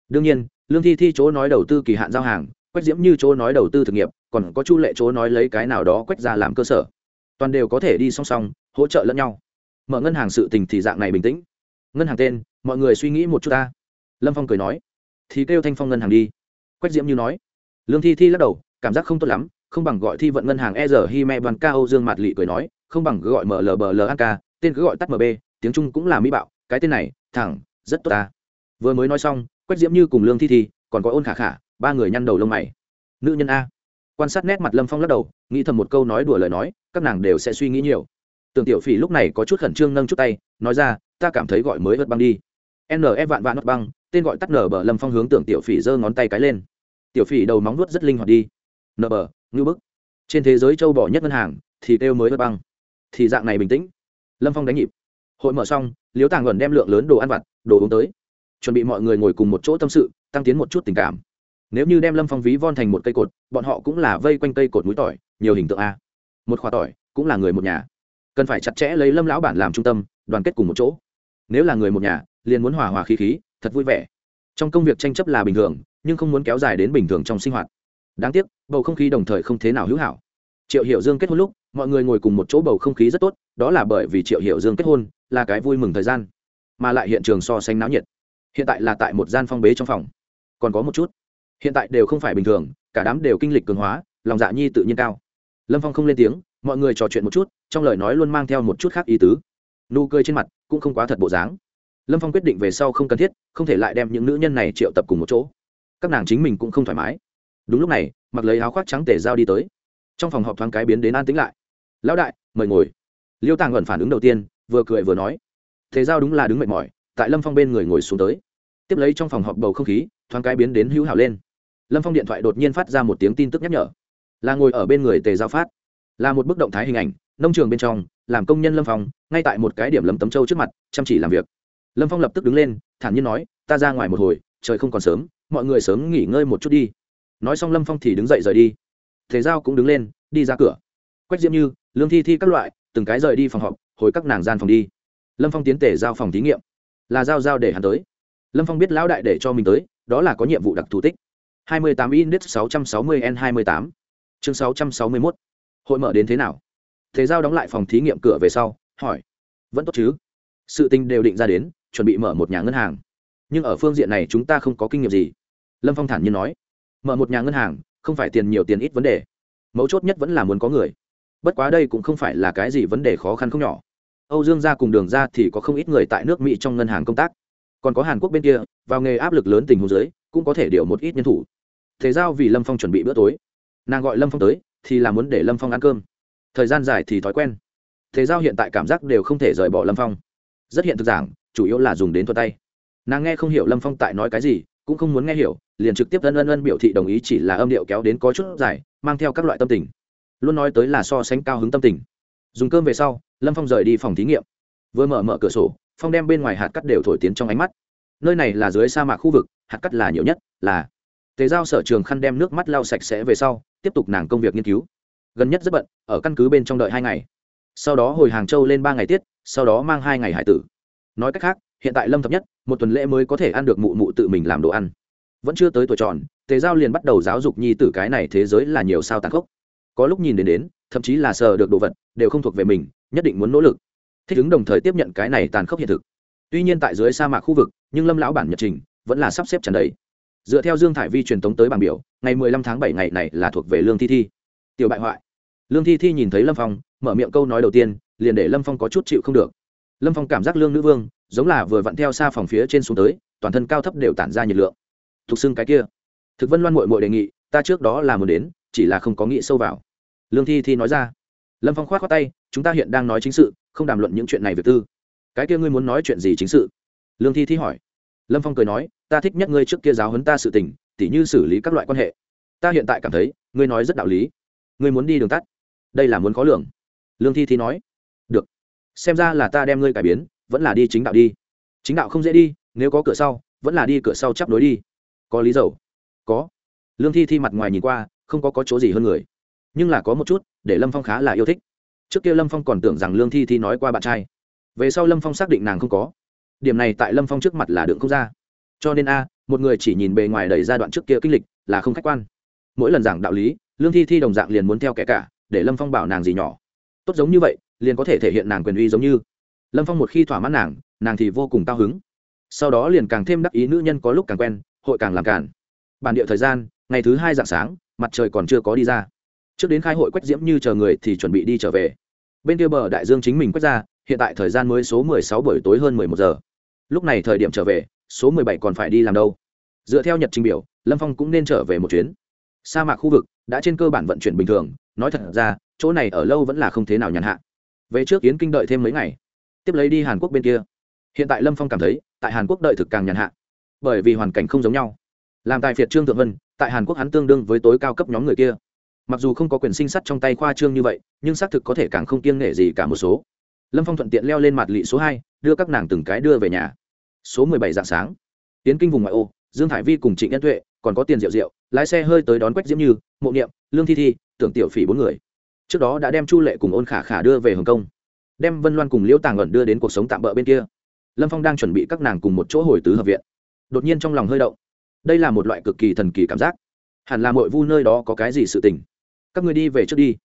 đương nhiên, lương thi thi chỗ nói đầu tư kỳ hạn giao hàng, quách diễm như chỗ nói đầu tư thực nghiệp, còn có chu lệ chỗ nói lấy cái nào đó quách ra làm cơ sở. Toàn đều có thể đi song song, hỗ trợ lẫn nhau. Mở ngân hàng sự tình thì dạng này bình tĩnh. Ngân hàng tên, mọi người suy nghĩ một chút ta. Lâm phong cười nói, thì kêu thanh phong ngân hàng đi. Quách diễm như nói, lương thi thi lắc đầu, cảm giác không tốt lắm, không bằng gọi thi vận ngân hàng e rờ hi me đoàn ca âu dương mạt lị cười nói, không bằng cứ gọi mlbl tên cứ gọi tắt mb tiếng trung cũng là mỹ bạo, cái tên này, thẳng, rất tốt ta. Vừa mới nói xong quách diễm như cùng lương thi thi, còn có ôn khả khả, ba người nhăn đầu lông mày. Nữ nhân a. Quan sát nét mặt lâm phong lắc đầu, nghĩ thầm một câu nói đùa lời nói, các nàng đều sẽ suy nghĩ nhiều. Tưởng tiểu phỉ lúc này có chút khẩn trương nâng chút tay, nói ra, ta cảm thấy gọi mới vật băng đi. Ne vạn vạn vượt băng, tên gọi tắt nở bờ, lâm phong hướng tưởng tiểu phỉ giơ ngón tay cái lên. Tiểu phỉ đầu móng nuốt rất linh hoạt đi. Nở bờ ngư bức. Trên thế giới châu bỏ nhất ngân hàng, thì kêu mới vật băng. Thì dạng này bình tĩnh. Lâm phong đánh nhịp. Hội mở xong liếu tàng ngẩn đem lượng lớn đồ ăn vặt, đồ uống tới chuẩn bị mọi người ngồi cùng một chỗ tâm sự, tăng tiến một chút tình cảm. Nếu như đem lâm phong ví von thành một cây cột, bọn họ cũng là vây quanh cây cột núi tỏi, nhiều hình tượng a. Một khoa tỏi cũng là người một nhà. Cần phải chặt chẽ lấy lâm lão bản làm trung tâm, đoàn kết cùng một chỗ. Nếu là người một nhà, liền muốn hòa hòa khí khí, thật vui vẻ. Trong công việc tranh chấp là bình thường, nhưng không muốn kéo dài đến bình thường trong sinh hoạt. Đáng tiếc, bầu không khí đồng thời không thế nào hữu hảo. Triệu hiểu dương kết hôn lúc, mọi người ngồi cùng một chỗ bầu không khí rất tốt, đó là bởi vì triệu hiểu dương kết hôn, là cái vui mừng thời gian, mà lại hiện trường so sánh náo nhiệt hiện tại là tại một gian phong bế trong phòng. Còn có một chút. Hiện tại đều không phải bình thường, cả đám đều kinh lịch cường hóa, lòng dạ nhi tự nhiên cao. Lâm phong không lên tiếng, mọi người trò chuyện một chút, trong lời nói luôn mang theo một chút khác ý tứ. Nụ cười trên mặt cũng không quá thật bộ dáng. Lâm phong quyết định về sau không cần thiết, không thể lại đem những nữ nhân này triệu tập cùng một chỗ. Các nàng chính mình cũng không thoải mái. Đúng lúc này, mặc lấy áo khoác trắng tể giao đi tới. Trong phòng họp thoáng cái biến đến an tĩnh lại. Lão đại, mời ngồi. Liêu tàng ẩn phản ứng đầu tiên, vừa cười vừa nói. Thế giao đúng là đứng mệt mỏi, tại lâm phong bên người ngồi xuống tới tiếp lấy trong phòng họp bầu không khí, thoáng cái biến đến hữu hảo lên. Lâm phong điện thoại đột nhiên phát ra một tiếng tin tức nhắc nhở. Là ngồi ở bên người tề giao phát. Là một bức động thái hình ảnh, nông trường bên trong, làm công nhân lâm phong, ngay tại một cái điểm lấm tấm trâu trước mặt, chăm chỉ làm việc. Lâm phong lập tức đứng lên, thản nhiên nói, ta ra ngoài một hồi, trời không còn sớm, mọi người sớm nghỉ ngơi một chút đi. Nói xong lâm phong thì đứng dậy rời đi. Thế giao cũng đứng lên, đi ra cửa. Quách diễm như, lương thi thi các loại, từng cái rời đi phòng họp, hồi các nàng gian phòng đi. Lâm phong tiến tể giao phòng thí nghiệm. Là giao giao để hắn tới lâm phong biết lão đại để cho mình tới, đó là có nhiệm vụ đặc thù tích. 28 index 660 n 28 chương 661 hội mở đến thế nào? Thế giao đóng lại phòng thí nghiệm cửa về sau, hỏi. Vẫn tốt chứ? Sự tình đều định ra đến, chuẩn bị mở một nhà ngân hàng. Nhưng ở phương diện này chúng ta không có kinh nghiệm gì. Lâm phong thản nhiên nói. Mở một nhà ngân hàng, không phải tiền nhiều tiền ít vấn đề. Mấu chốt nhất vẫn là muốn có người. Bất quá đây cũng không phải là cái gì vấn đề khó khăn không nhỏ. Âu dương gia cùng đường ra thì có không ít người tại nước mỹ trong ngân hàng công tác còn có hàn quốc bên kia, vào nghề áp lực lớn tình huống dưới, cũng có thể điều một ít nhân thủ. Thế giao vì lâm phong chuẩn bị bữa tối. Nàng gọi lâm phong tới, thì là muốn để lâm phong ăn cơm. Thời gian dài thì thói quen. Thế giao hiện tại cảm giác đều không thể rời bỏ lâm phong. Rất hiện thực giảng, chủ yếu là dùng đến thuật tay. Nàng nghe không hiểu lâm phong tại nói cái gì, cũng không muốn nghe hiểu, liền trực tiếp ân ân ân biểu thị đồng ý chỉ là âm điệu kéo đến có chút dài, mang theo các loại tâm tình. Luôn nói tới là so sánh cao hứng tâm tình. Dùng cơm về sau, lâm phong rời đi phòng thí nghiệm. Vừa mở mở cửa sổ phong đem bên ngoài hạt cắt đều thổi tiến trong ánh mắt. Nơi này là dưới sa mạc khu vực, hạt cắt là nhiều nhất, là. Tề giao sở trường khăn đem nước mắt lau sạch sẽ về sau, tiếp tục nàng công việc nghiên cứu. Gần nhất rất bận, ở căn cứ bên trong đợi hai ngày. Sau đó hồi hàng châu lên ba ngày tiết, sau đó mang hai ngày hải tử. Nói cách khác, hiện tại lâm thập nhất, một tuần lễ mới có thể ăn được mụ mụ tự mình làm đồ ăn. Vẫn chưa tới tuổi tròn, tề giao liền bắt đầu giáo dục nhi tử cái này thế giới là nhiều sao tàn khốc. Có lúc nhìn đến đến, thậm chí là sờ được đồ vật, đều không thuộc về mình, nhất định muốn nỗ lực thích ứng đồng thời tiếp nhận cái này tàn khốc hiện thực. Tuy nhiên tại dưới sa mạc khu vực, nhưng lâm lão bản nhật trình vẫn là sắp xếp tràn đầy. Dựa theo dương thải vi truyền tống tới bảng biểu, ngày mười lăm tháng bảy ngày này là thuộc về lương thi thi. Tiểu bại hoại. Lương thi thi nhìn thấy lâm phong, mở miệng câu nói đầu tiên, liền để lâm phong có chút chịu không được. Lâm phong cảm giác lương nữ vương giống là vừa vặn theo xa phòng phía trên xuống tới, toàn thân cao thấp đều tản ra nhiệt lượng. Thục xưng cái kia. Thực vân loan mội mội đề nghị, ta trước đó là muốn đến, chỉ là không có nghĩ sâu vào. Lương thi thi nói ra. Lâm phong k h o á t khoác tay, chúng ta hiện đang nói chính sự không đàm luận những chuyện này về tư. Cái kia ngươi muốn nói chuyện gì chính sự? Lương thi thi hỏi. Lâm phong cười nói, ta thích nhất ngươi trước kia giáo hấn ta sự tình, tỉ như xử lý các loại quan hệ. Ta hiện tại cảm thấy, ngươi nói rất đạo lý. Ngươi muốn đi đường tắt. Đây là muốn khó lường. Lương thi thi nói. Được. Xem ra là ta đem ngươi cải biến, vẫn là đi chính đạo đi. Chính đạo không dễ đi, nếu có cửa sau, vẫn là đi cửa sau chắp đối đi. Có lý dầu. Có. Lương thi thi mặt ngoài nhìn qua, không có có chỗ gì hơn người. Nhưng là có một chút, để lâm phong khá là yêu thích trước kia lâm phong còn tưởng rằng lương thi thi nói qua bạn trai. Về sau lâm phong xác định nàng không có. Điểm này tại lâm phong trước mặt là đựng không ra. Cho nên a, một người chỉ nhìn bề ngoài đầy giai đoạn trước kia kinh lịch là không khách quan. Mỗi lần giảng đạo lý, lương thi thi đồng dạng liền muốn theo kẻ cả, để lâm phong bảo nàng gì nhỏ. Tốt giống như vậy, liền có thể thể hiện nàng quyền uy giống như. Lâm phong một khi thỏa mãn nàng nàng thì vô cùng cao hứng. Sau đó liền càng thêm đắc ý nữ nhân có lúc càng quen, hội càng làm cản bản địa thời gian, ngày thứ hai dạng sáng, mặt trời còn chưa có đi ra trước đến khai hội quách diễm như chờ người thì chuẩn bị đi trở về. Bên kia bờ đại dương chính mình quét ra, hiện tại thời gian mới số mười sáu buổi tối hơn mười một giờ. Lúc này thời điểm trở về, số mười bảy còn phải đi làm đâu. Dựa theo nhật trình biểu, lâm phong cũng nên trở về một chuyến. Sa mạc khu vực đã trên cơ bản vận chuyển bình thường, nói thật ra, chỗ này ở lâu vẫn là không thế nào nhàn hạ. Về trước yến kinh đợi thêm mấy ngày, tiếp lấy đi hàn quốc bên kia. Hiện tại lâm phong cảm thấy, tại hàn quốc đợi thực càng nhàn hạ, bởi vì hoàn cảnh không giống nhau. Làm tài phiệt trương thượng vân, tại hàn quốc hắn tương đương với tối cao cấp nhóm người kia mặc dù không có quyền sinh sắt trong tay khoa trương như vậy, nhưng xác thực có thể càng không kiêng nghệ gì cả một số. Lâm phong thuận tiện leo lên mặt lị số hai, đưa các nàng từng cái đưa về nhà. Số mười bảy dạng sáng. Tiến kinh vùng ngoại ô, dương hải vi cùng trịnh nhân tuệ, còn có tiền rượu rượu lái xe hơi tới đón quách diễm như, mộ niệm, lương thi thi, tưởng tiểu phỉ bốn người. Trước đó đã đem chu lệ cùng ôn khả khả đưa về hồng kông, đem vân loan cùng liễu tàng ẩn đưa đến cuộc sống tạm bỡ bên kia. Lâm phong đang chuẩn bị các nàng cùng một chỗ hồi tứ hợp viện. Đột nhiên trong lòng hơi động. Đây là một loại cực kỳ thần kỳ cảm giác. Hẳn là mọi vu nơi đó có cái gì sự tình các ngươi đi về trước đi.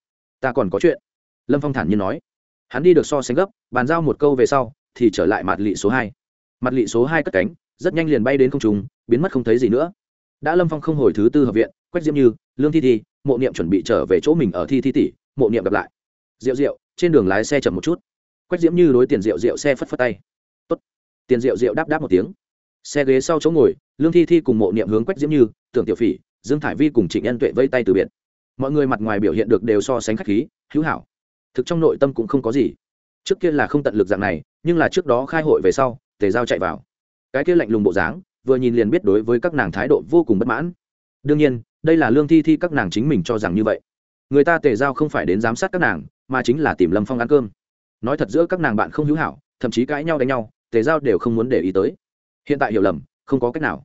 Ta còn có chuyện. Lâm phong thản nhiên nói. Hắn đi được so sánh gấp, bàn giao một câu về sau, thì trở lại mặt lị số hai. Mặt lị số hai cất cánh, rất nhanh liền bay đến không trùng biến mất không thấy gì nữa. Đã lâm phong không hồi thứ tư hợp viện, quách diễm như, lương thi thi, mộ niệm chuẩn bị trở về chỗ mình ở thi thi tỷ, mộ niệm gặp lại. Rượu rượu trên đường lái xe chậm một chút. Quách diễm như đối tiền rượu rượu xe phất phất tay. Tốt. tiền rượu rượu đáp đáp một tiếng. Xe ghế sau chỗ ngồi, lương thi thi cùng mộ niệm hướng quách diễm như, tưởng tiểu phỉ, dương thải vi cùng trịnh nhân tuệ vây tay từ biệt mọi người mặt ngoài biểu hiện được đều so sánh khách khí, hữu hảo. Thực trong nội tâm cũng không có gì. Trước kia là không tận lực dạng này, nhưng là trước đó khai hội về sau, tề giao chạy vào. Cái kia lạnh lùng bộ dáng, vừa nhìn liền biết đối với các nàng thái độ vô cùng bất mãn. Đương nhiên, đây là lương thi thi các nàng chính mình cho rằng như vậy. Người ta tề giao không phải đến giám sát các nàng, mà chính là tìm lâm phong ăn cơm. Nói thật giữa các nàng bạn không hữu hảo, thậm chí cãi nhau đánh nhau, tề giao đều không muốn để ý tới. Hiện tại hiểu lầm, không có cách nào.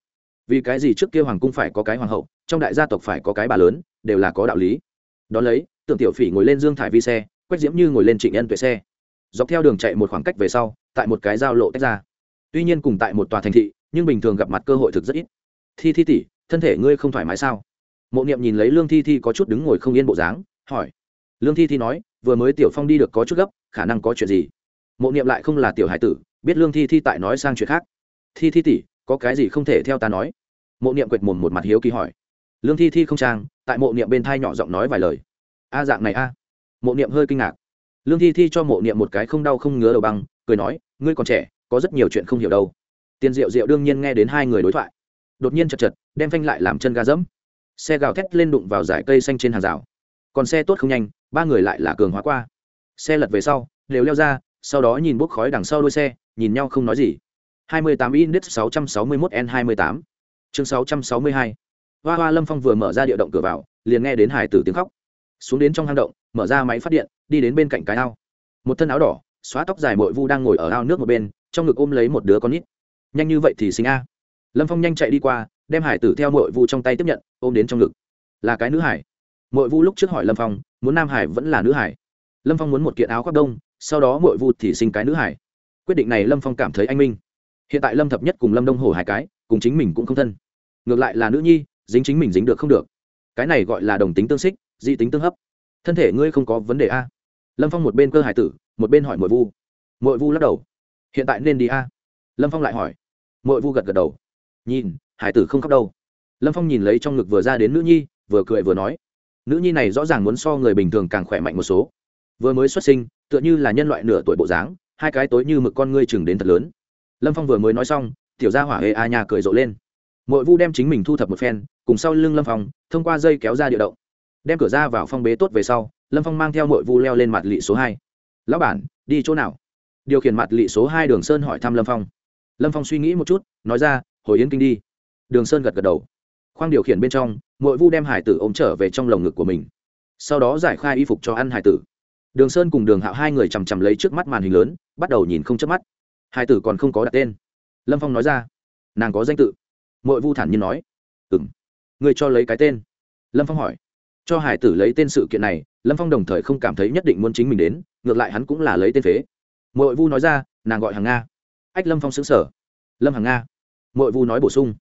Vì cái gì trước kia hoàng cung phải có cái hoàng hậu trong đại gia tộc phải có cái bà lớn, đều là có đạo lý. Đón lấy, tưởng tiểu phỉ ngồi lên dương thải vi xe, quách diễm như ngồi lên trịnh ân tuệ xe. Dọc theo đường chạy một khoảng cách về sau, tại một cái giao lộ tách ra. Tuy nhiên cùng tại một tòa thành thị, nhưng bình thường gặp mặt cơ hội thực rất ít. Thi thi tỷ, thân thể ngươi không thoải mái sao? Mộ niệm nhìn lấy lương thi thi có chút đứng ngồi không yên bộ dáng, hỏi. Lương thi thi nói, vừa mới tiểu phong đi được có chút gấp, khả năng có chuyện gì? Mộ niệm lại không là tiểu hải tử, biết lương thi thi tại nói sang chuyện khác. Thi thi tỷ, có cái gì không thể theo ta nói? Mộ niệm quệt mồm một mặt hiếu kỳ hỏi lương thi thi không trang, tại mộ niệm bên thai nhỏ giọng nói vài lời. A dạng này a. Mộ niệm hơi kinh ngạc. Lương thi thi cho mộ niệm một cái không đau không ngứa đầu băng, cười nói, ngươi còn trẻ, có rất nhiều chuyện không hiểu đâu. Tiền diệu diệu đương nhiên nghe đến hai người đối thoại. Đột nhiên chật chật, đem phanh lại làm chân ga dẫm. Xe gào thét lên đụng vào dải cây xanh trên hàng rào. Còn xe tốt không nhanh, ba người lại là cường hóa qua. Xe lật về sau, đều leo ra, sau đó nhìn bốc khói đằng sau đuôi xe, nhìn nhau không nói gì. 28 index 661 n 28 chương 662 hoa hoa lâm phong vừa mở ra địa động cửa vào, liền nghe đến hải tử tiếng khóc. Xuống đến trong hang động, mở ra máy phát điện, đi đến bên cạnh cái ao. Một thân áo đỏ, xóa tóc dài mội vu đang ngồi ở ao nước một bên, trong ngực ôm lấy một đứa con nít. Nhanh như vậy thì sinh a. Lâm phong nhanh chạy đi qua, đem hải tử theo mội vu trong tay tiếp nhận, ôm đến trong ngực. Là cái nữ hải. Mội vu lúc trước hỏi lâm phong, muốn nam hải vẫn là nữ hải? Lâm phong muốn một kiện áo khoác đông, sau đó mội vu thì sinh cái nữ hải. Quyết định này lâm phong cảm thấy anh minh. Hiện tại lâm thập nhất cùng lâm đông hồ hai cái, cùng chính mình cũng không thân. Ngược lại là nữ nhi dính chính mình dính được không được. Cái này gọi là đồng tính tương xích, dị tính tương hấp. Thân thể ngươi không có vấn đề a. Lâm phong một bên cơ hải tử, một bên hỏi mội vu. Mội vu lắc đầu. Hiện tại nên đi a. Lâm phong lại hỏi. Mội vu gật gật đầu. Nhìn hải tử không khóc đâu. Lâm phong nhìn lấy trong ngực vừa ra đến nữ nhi, vừa cười vừa nói. Nữ nhi này rõ ràng muốn so người bình thường càng khỏe mạnh một số. Vừa mới xuất sinh, tựa như là nhân loại nửa tuổi bộ dáng, hai cái tối như mực con ngươi chừng đến thật lớn. Lâm phong vừa mới nói xong, tiểu gia hỏa hề a nhà cười rộ lên mội vu đem chính mình thu thập một phen, cùng sau lưng lâm phong, thông qua dây kéo ra địa động. Đem cửa ra vào phong bế tốt về sau, lâm phong mang theo mội vu leo lên mặt lị số hai. Lão bản, đi chỗ nào? Điều khiển mặt lị số hai đường sơn hỏi thăm lâm phong. Lâm phong suy nghĩ một chút, nói ra, hồi yến kinh đi. Đường sơn gật gật đầu. Khoang điều khiển bên trong, mội vu đem hải tử ôm trở về trong lồng ngực của mình. Sau đó giải khai y phục cho ăn hải tử. Đường sơn cùng đường hạo hai người chằm chằm lấy trước mắt màn hình lớn, bắt đầu nhìn không chớp mắt. Hải tử còn không có đặt tên. Lâm phong nói ra, nàng có danh tự mội vu thản nhiên nói. Ừ m người cho lấy cái tên. Lâm phong hỏi. Cho hải tử lấy tên sự kiện này, lâm phong đồng thời không cảm thấy nhất định muốn chính mình đến, ngược lại hắn cũng là lấy tên phế. Mội vu nói ra, nàng gọi hàng nga. Ách lâm phong xứng sở lâm hàng nga, mội vu nói bổ sung.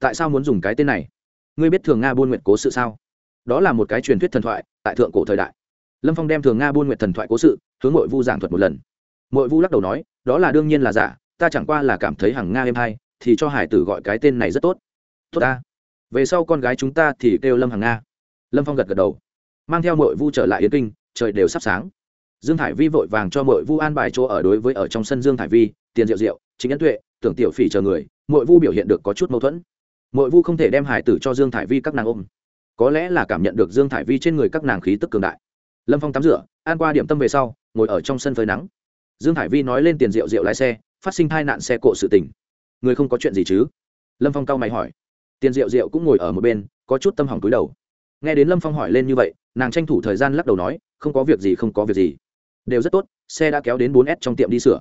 Tại sao muốn dùng cái tên này? Ngươi biết thường nga buôn nguyện cố sự sao? Đó là một cái truyền thuyết thần thoại, tại thượng cổ thời đại. Lâm phong đem thường nga buôn nguyện thần thoại cố sự, hướng mội vu giảng thuật một lần. Mội vu lắc đầu nói, đó là đương nhiên là giả, ta chẳng qua là cảm thấy hàng nga êm hay thì cho hải tử gọi cái tên này rất tốt. Tốt ta. Về sau con gái chúng ta thì kêu lâm hàng nga. Lâm phong gật gật đầu. Mang theo mội vu trở lại yến kinh, trời đều sắp sáng. Dương thải vi vội vàng cho mội vu an bài chỗ ở đối với ở trong sân dương thải vi, tiền diệu diệu chính ấn tuệ, tưởng tiểu phỉ chờ người. Mội vu biểu hiện được có chút mâu thuẫn. Mội vu không thể đem hải tử cho dương thải vi các nàng ôm. Có lẽ là cảm nhận được dương thải vi trên người các nàng khí tức cường đại. Lâm phong tắm rửa an qua điểm tâm về sau, ngồi ở trong sân phơi nắng. Dương thải vi nói lên tiền rượu rượu lái xe, phát sinh tai nạn xe cộ sự tình người không có chuyện gì chứ? Lâm phong cau mày hỏi. Tiền rượu rượu cũng ngồi ở một bên, có chút tâm hỏng túi đầu. Nghe đến lâm phong hỏi lên như vậy, nàng tranh thủ thời gian lắc đầu nói, không có việc gì, không có việc gì. Đều rất tốt, xe đã kéo đến bốn s trong tiệm đi sửa.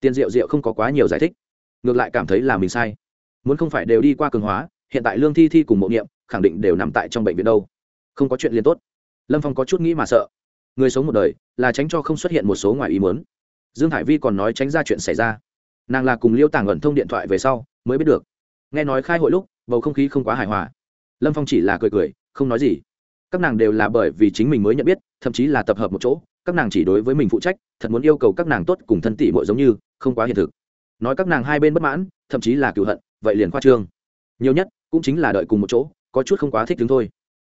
Tiền rượu rượu không có quá nhiều giải thích. Ngược lại cảm thấy là mình sai. Muốn không phải đều đi qua cường hóa, hiện tại lương thi thi cùng mộ niệm, khẳng định đều nằm tại trong bệnh viện đâu. Không có chuyện liền tốt. Lâm phong có chút nghĩ mà sợ. Người sống một đời, là tránh cho không xuất hiện một số ngoài ý muốn. Dương hải vi còn nói tránh ra chuyện xảy ra nàng là cùng liêu tàng ẩn thông điện thoại về sau mới biết được nghe nói khai hội lúc bầu không khí không quá hài hòa lâm phong chỉ là cười cười không nói gì các nàng đều là bởi vì chính mình mới nhận biết thậm chí là tập hợp một chỗ các nàng chỉ đối với mình phụ trách thật muốn yêu cầu các nàng tốt cùng thân tỷ bội giống như không quá hiện thực nói các nàng hai bên bất mãn thậm chí là cựu hận vậy liền khoa trương nhiều nhất cũng chính là đợi cùng một chỗ có chút không quá thích đứng thôi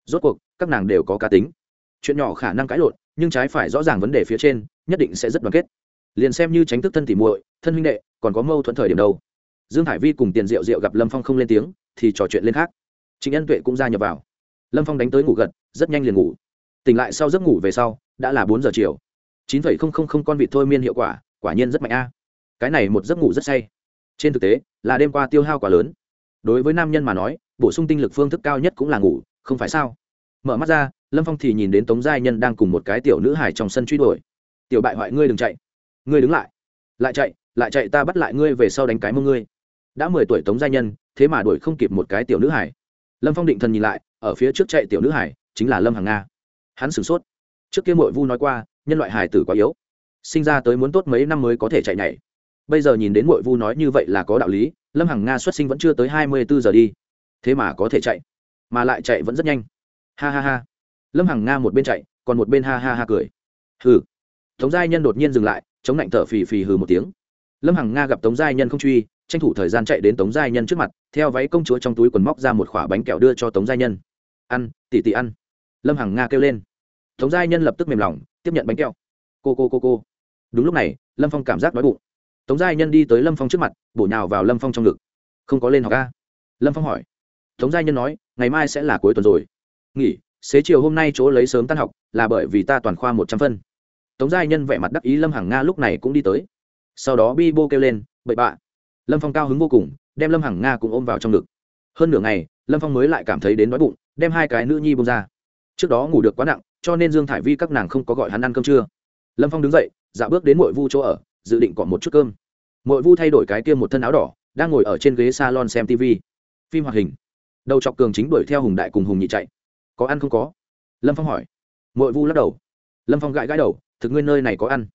rốt cuộc các nàng đều có cá tính chuyện nhỏ khả năng cãi lộn nhưng trái phải rõ ràng vấn đề phía trên nhất định sẽ rất đoàn kết liền xem như tránh thức thân tỉ muội thân huynh đệ còn có mâu thuẫn thời điểm đâu. Dương hải vi cùng tiền diệu diệu gặp lâm phong không lên tiếng, thì trò chuyện lên khác. Trịnh ân tuệ cũng ra nhập vào. Lâm phong đánh tới ngủ gật, rất nhanh liền ngủ. Tỉnh lại sau giấc ngủ về sau, đã là bốn giờ chiều. Chín phẩy không không không con vịt thôi miên hiệu quả quả nhiên rất mạnh a. Cái này một giấc ngủ rất say. Trên thực tế, là đêm qua tiêu hao quá lớn. Đối với nam nhân mà nói, bổ sung tinh lực phương thức cao nhất cũng là ngủ, không phải sao? Mở mắt ra, lâm phong thì nhìn đến tống giai nhân đang cùng một cái tiểu nữ hải trong sân truy đuổi. Tiểu bại hoại ngươi đừng chạy. Ngươi đứng lại. Lại chạy lại chạy ta bắt lại ngươi về sau đánh cái mông ngươi. Đã mười tuổi tống gia nhân, thế mà đuổi không kịp một cái tiểu nữ hải. Lâm phong định thần nhìn lại, ở phía trước chạy tiểu nữ hải, chính là lâm hằng nga. Hắn sửng sốt. Trước kia mội vu nói qua, nhân loại hải tử quá yếu. Sinh ra tới muốn tốt mấy năm mới có thể chạy nhảy. Bây giờ nhìn đến mội vu nói như vậy là có đạo lý, lâm hằng nga xuất sinh vẫn chưa tới hai mươi bốn giờ đi. Thế mà có thể chạy, mà lại chạy vẫn rất nhanh. Ha ha ha. Lâm hằng nga một bên chạy, còn một bên ha ha ha cười. Hừ. Tống giai nhân đột nhiên dừng lại, chống lạnh thở phì phì hừ một tiếng lâm hằng nga gặp tống giai nhân không truy, tranh thủ thời gian chạy đến tống giai nhân trước mặt, theo váy công chúa trong túi quần móc ra một khoả bánh kẹo đưa cho tống giai nhân. Ăn tỉ tỉ ăn. Lâm hằng nga kêu lên. Tống giai nhân lập tức mềm lòng, tiếp nhận bánh kẹo. Cô cô cô cô. Đúng lúc này, lâm phong cảm giác đói bụng. Tống giai nhân đi tới lâm phong trước mặt, bổ nhào vào lâm phong trong ngực. Không có lên học ca lâm phong hỏi. Tống giai nhân nói, ngày mai sẽ là cuối tuần rồi. Nghỉ, xế chiều hôm nay chỗ lấy sớm tan học, là bởi vì ta toàn khoa một trăm phân. Tống giai nhân vẻ mặt đắc ý, lâm hằng nga lúc này cũng đi tới sau đó bi bô kêu lên, bậy bạ. Lâm phong cao hứng vô cùng, đem lâm hằng nga cũng ôm vào trong ngực. Hơn nửa ngày, lâm phong mới lại cảm thấy đến đói bụng, đem hai cái nữ nhi bông ra. Trước đó ngủ được quá nặng, cho nên dương thải vi các nàng không có gọi hắn ăn cơm trưa. Lâm phong đứng dậy, dạo bước đến mội vu chỗ ở, dự định còn một chút cơm. Mội vu thay đổi cái kia một thân áo đỏ, đang ngồi ở trên ghế salon xem tv phim hoạt hình. Đầu chọc cường chính đuổi theo hùng đại cùng hùng nhị chạy. Có ăn không có? Lâm phong hỏi. Mội vu lắc đầu. Lâm phong gãi gãi đầu, thực nguyên nơi này có ăn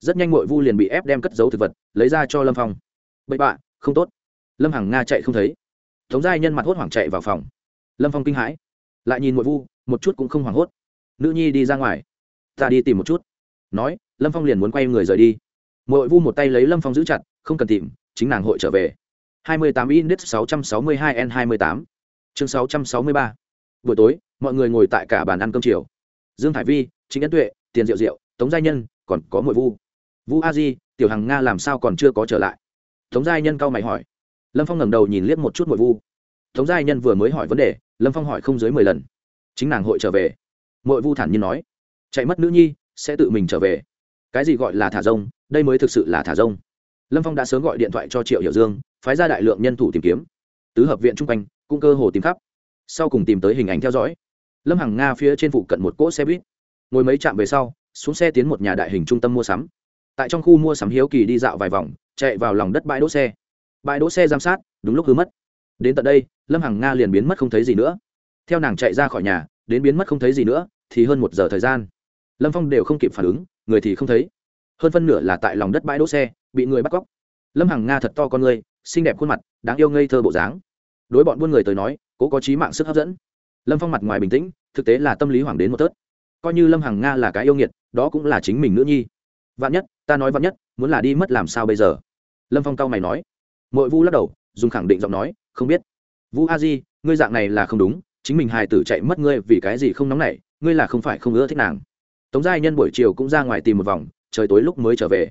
rất nhanh mội vu liền bị ép đem cất giấu thực vật, lấy ra cho lâm phong. Bậy bạ, không tốt. Lâm hằng nga chạy không thấy. Tống giai nhân mặt hốt hoảng chạy vào phòng. Lâm phong kinh hãi, lại nhìn mội vu, một chút cũng không hoảng hốt. Nữ nhi đi ra ngoài, ta đi tìm một chút. Nói, lâm phong liền muốn quay người rời đi. Mội vu một tay lấy lâm phong giữ chặt, không cần tìm, chính nàng hội trở về. 28 index 662 n 28 chương 663 buổi tối, mọi người ngồi tại cả bàn ăn cơm chiều. Dương thải vi chính ấn tuệ, tiền diệu diệu, tống giai nhân, còn có mội vu vu a di, tiểu hằng nga làm sao còn chưa có trở lại? Tống giai nhân cau mày hỏi. Lâm phong ngẩng đầu nhìn liếc một chút mội vu tống giai nhân vừa mới hỏi vấn đề, lâm phong hỏi không dưới mười lần. Chính nàng hội trở về. Mội vu thản nhiên nói. Chạy mất nữ nhi, sẽ tự mình trở về. Cái gì gọi là thả rông, đây mới thực sự là thả rông. Lâm phong đã sớm gọi điện thoại cho triệu hiểu dương, phái ra đại lượng nhân thủ tìm kiếm. Tứ hợp viện chung quanh, cũng cơ hồ tìm khắp. Sau cùng tìm tới hình ảnh theo dõi. Lâm hằng nga phía trên phụ cận một cỗ xe buýt. Ngồi mấy trạm về sau, xuống xe tiến một nhà đại hình trung tâm mua sắm tại trong khu mua sắm hiếu kỳ đi dạo vài vòng, chạy vào lòng đất bãi đỗ xe. Bãi đỗ xe giám sát, đúng lúc hư mất. Đến tận đây, lâm hằng nga liền biến mất không thấy gì nữa. Theo nàng chạy ra khỏi nhà, đến biến mất không thấy gì nữa, thì hơn một giờ thời gian. Lâm phong đều không kịp phản ứng, người thì không thấy. Hơn phân nửa là tại lòng đất bãi đỗ xe, bị người bắt cóc. Lâm hằng nga thật to con người, xinh đẹp khuôn mặt, đáng yêu ngây thơ bộ dáng. Đối bọn buôn người tới nói, cố có trí mạng sức hấp dẫn. Lâm phong mặt ngoài bình tĩnh, thực tế là tâm lý hoảng đến một tớt. Coi như lâm hằng nga là cái yêu nghiệt, đó cũng là chính mình nữ nhi. Vạn nhất ta nói vạn nhất, muốn là đi mất làm sao bây giờ? Lâm phong cao mày nói. Mội vu lắc đầu, dùng khẳng định giọng nói, không biết. Vũ a di, ngươi dạng này là không đúng, chính mình hài tử chạy mất ngươi vì cái gì không nóng nảy, ngươi là không phải không ưa thích nàng. Tống giai nhân buổi chiều cũng ra ngoài tìm một vòng, trời tối lúc mới trở về.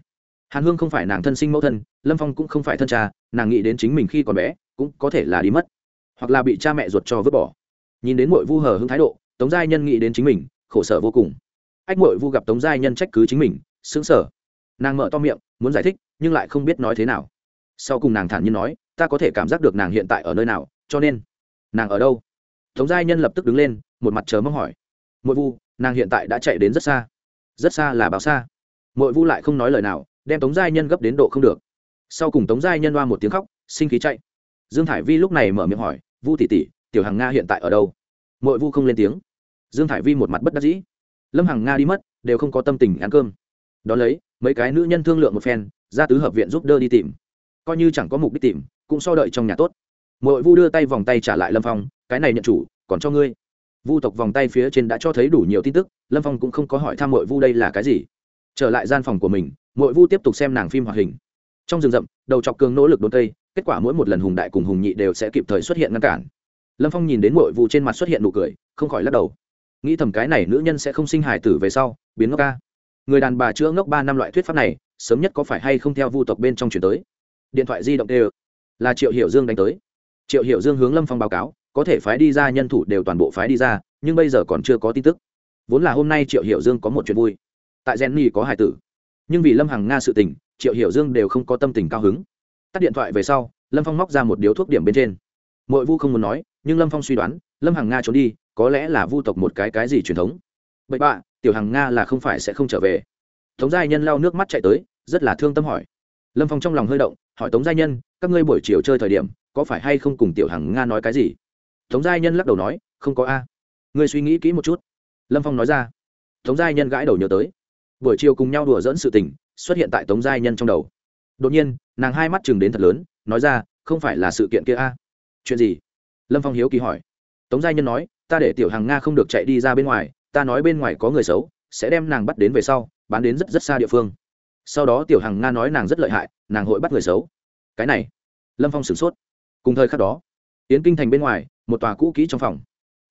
Hàn hương không phải nàng thân sinh mẫu thân, lâm phong cũng không phải thân cha, nàng nghĩ đến chính mình khi còn bé, cũng có thể là đi mất, hoặc là bị cha mẹ ruột cho vứt bỏ. Nhìn đến mội vu hờ hưng thái độ, tống giai nhân nghĩ đến chính mình, khổ sở vô cùng. Ách, mội vu gặp tống giai nhân trách cứ chính mình xứng sở nàng mở to miệng, muốn giải thích, nhưng lại không biết nói thế nào. Sau cùng nàng thản nhiên nói, ta có thể cảm giác được nàng hiện tại ở nơi nào, cho nên, nàng ở đâu? Tống giai nhân lập tức đứng lên, một mặt chờ mong hỏi. Mội vu, nàng hiện tại đã chạy đến rất xa. Rất xa là bao xa. Mội vu lại không nói lời nào, đem tống giai nhân gấp đến độ không được. Sau cùng tống giai nhân đoa một tiếng khóc, sinh khí chạy. Dương thải vi lúc này mở miệng hỏi, vu tỷ tỷ, tiểu hằng nga hiện tại ở đâu? Mội vu không lên tiếng. Dương thải vi một mặt bất đắc dĩ. Lâm hằng nga đi mất, đều không có tâm tình ăn cơm. Đ ó lấy mấy cái nữ nhân thương lượng một phen, ra tứ hợp viện giúp đỡ đi tìm. Coi như chẳng có mục đích tìm, cũng so đợi trong nhà tốt. Mỗi vu đưa tay vòng tay trả lại lâm phong, cái này nhận chủ, còn cho ngươi. Vu tộc vòng tay phía trên đã cho thấy đủ nhiều tin tức, lâm phong cũng không có hỏi thăm mội vu đây là cái gì. Trở lại gian phòng của mình mội vu tiếp tục xem nàng phim hoạt hình. Trong rừng rậm, đầu chọc cường nỗ lực đốn cây, kết quả mỗi một lần hùng đại cùng hùng nhị đều sẽ kịp thời xuất hiện ngăn cản. Lâm phong nhìn đến mội vu trên mặt xuất hiện nụ cười, không khỏi lắc đầu. Nghĩ thầm cái này nữ nhân sẽ không sinh hài tử về sau, biến ngốc ca người đàn bà chữa ngốc ba năm loại thuyết pháp này, sớm nhất có phải hay không theo vu tộc bên trong chuyển tới? Điện thoại di động đều là triệu hiểu dương đánh tới. Triệu hiểu dương hướng lâm phong báo cáo, có thể phái đi ra, nhân thủ đều toàn bộ phái đi ra, nhưng bây giờ còn chưa có tin tức. Vốn là hôm nay triệu hiểu dương có một chuyện vui. Tại gen ni có hải tử. Nhưng vì lâm hằng nga sự tình, triệu hiểu dương đều không có tâm tình cao hứng. Tắt điện thoại về sau, lâm phong móc ra một điếu thuốc điểm bên trên. Mọi vu không muốn nói, nhưng lâm phong suy đoán, lâm hằng nga trốn đi, có lẽ là vu tộc một cái cái gì truyền thống. Bậy bạ tiểu hằng nga là không phải sẽ không trở về. Tống giai nhân lau nước mắt chạy tới, rất là thương tâm hỏi. Lâm phong trong lòng hơi động, hỏi tống giai nhân, các ngươi buổi chiều chơi thời điểm, có phải hay không cùng tiểu hằng nga nói cái gì? Tống giai nhân lắc đầu nói, không có a. Ngươi suy nghĩ kỹ một chút. Lâm phong nói ra. Tống giai nhân gãi đầu nhớ tới. Buổi chiều cùng nhau đùa dẫn sự tình, xuất hiện tại tống giai nhân trong đầu. Đột nhiên, nàng hai mắt chừng đến thật lớn, nói ra, không phải là sự kiện kia a. Chuyện gì? Lâm phong hiếu kỳ hỏi. Tống giai nhân nói, ta để tiểu Hằng nga không được chạy đi ra bên ngoài ta nói bên ngoài có người xấu, sẽ đem nàng bắt đến về sau, bán đến rất rất xa địa phương. Sau đó tiểu Hằng nga nói nàng rất lợi hại, nàng hội bắt người xấu. Cái này, lâm phong sửng sốt. Cùng thời khắc đó, yến kinh thành bên ngoài, một tòa cũ kỹ trong phòng.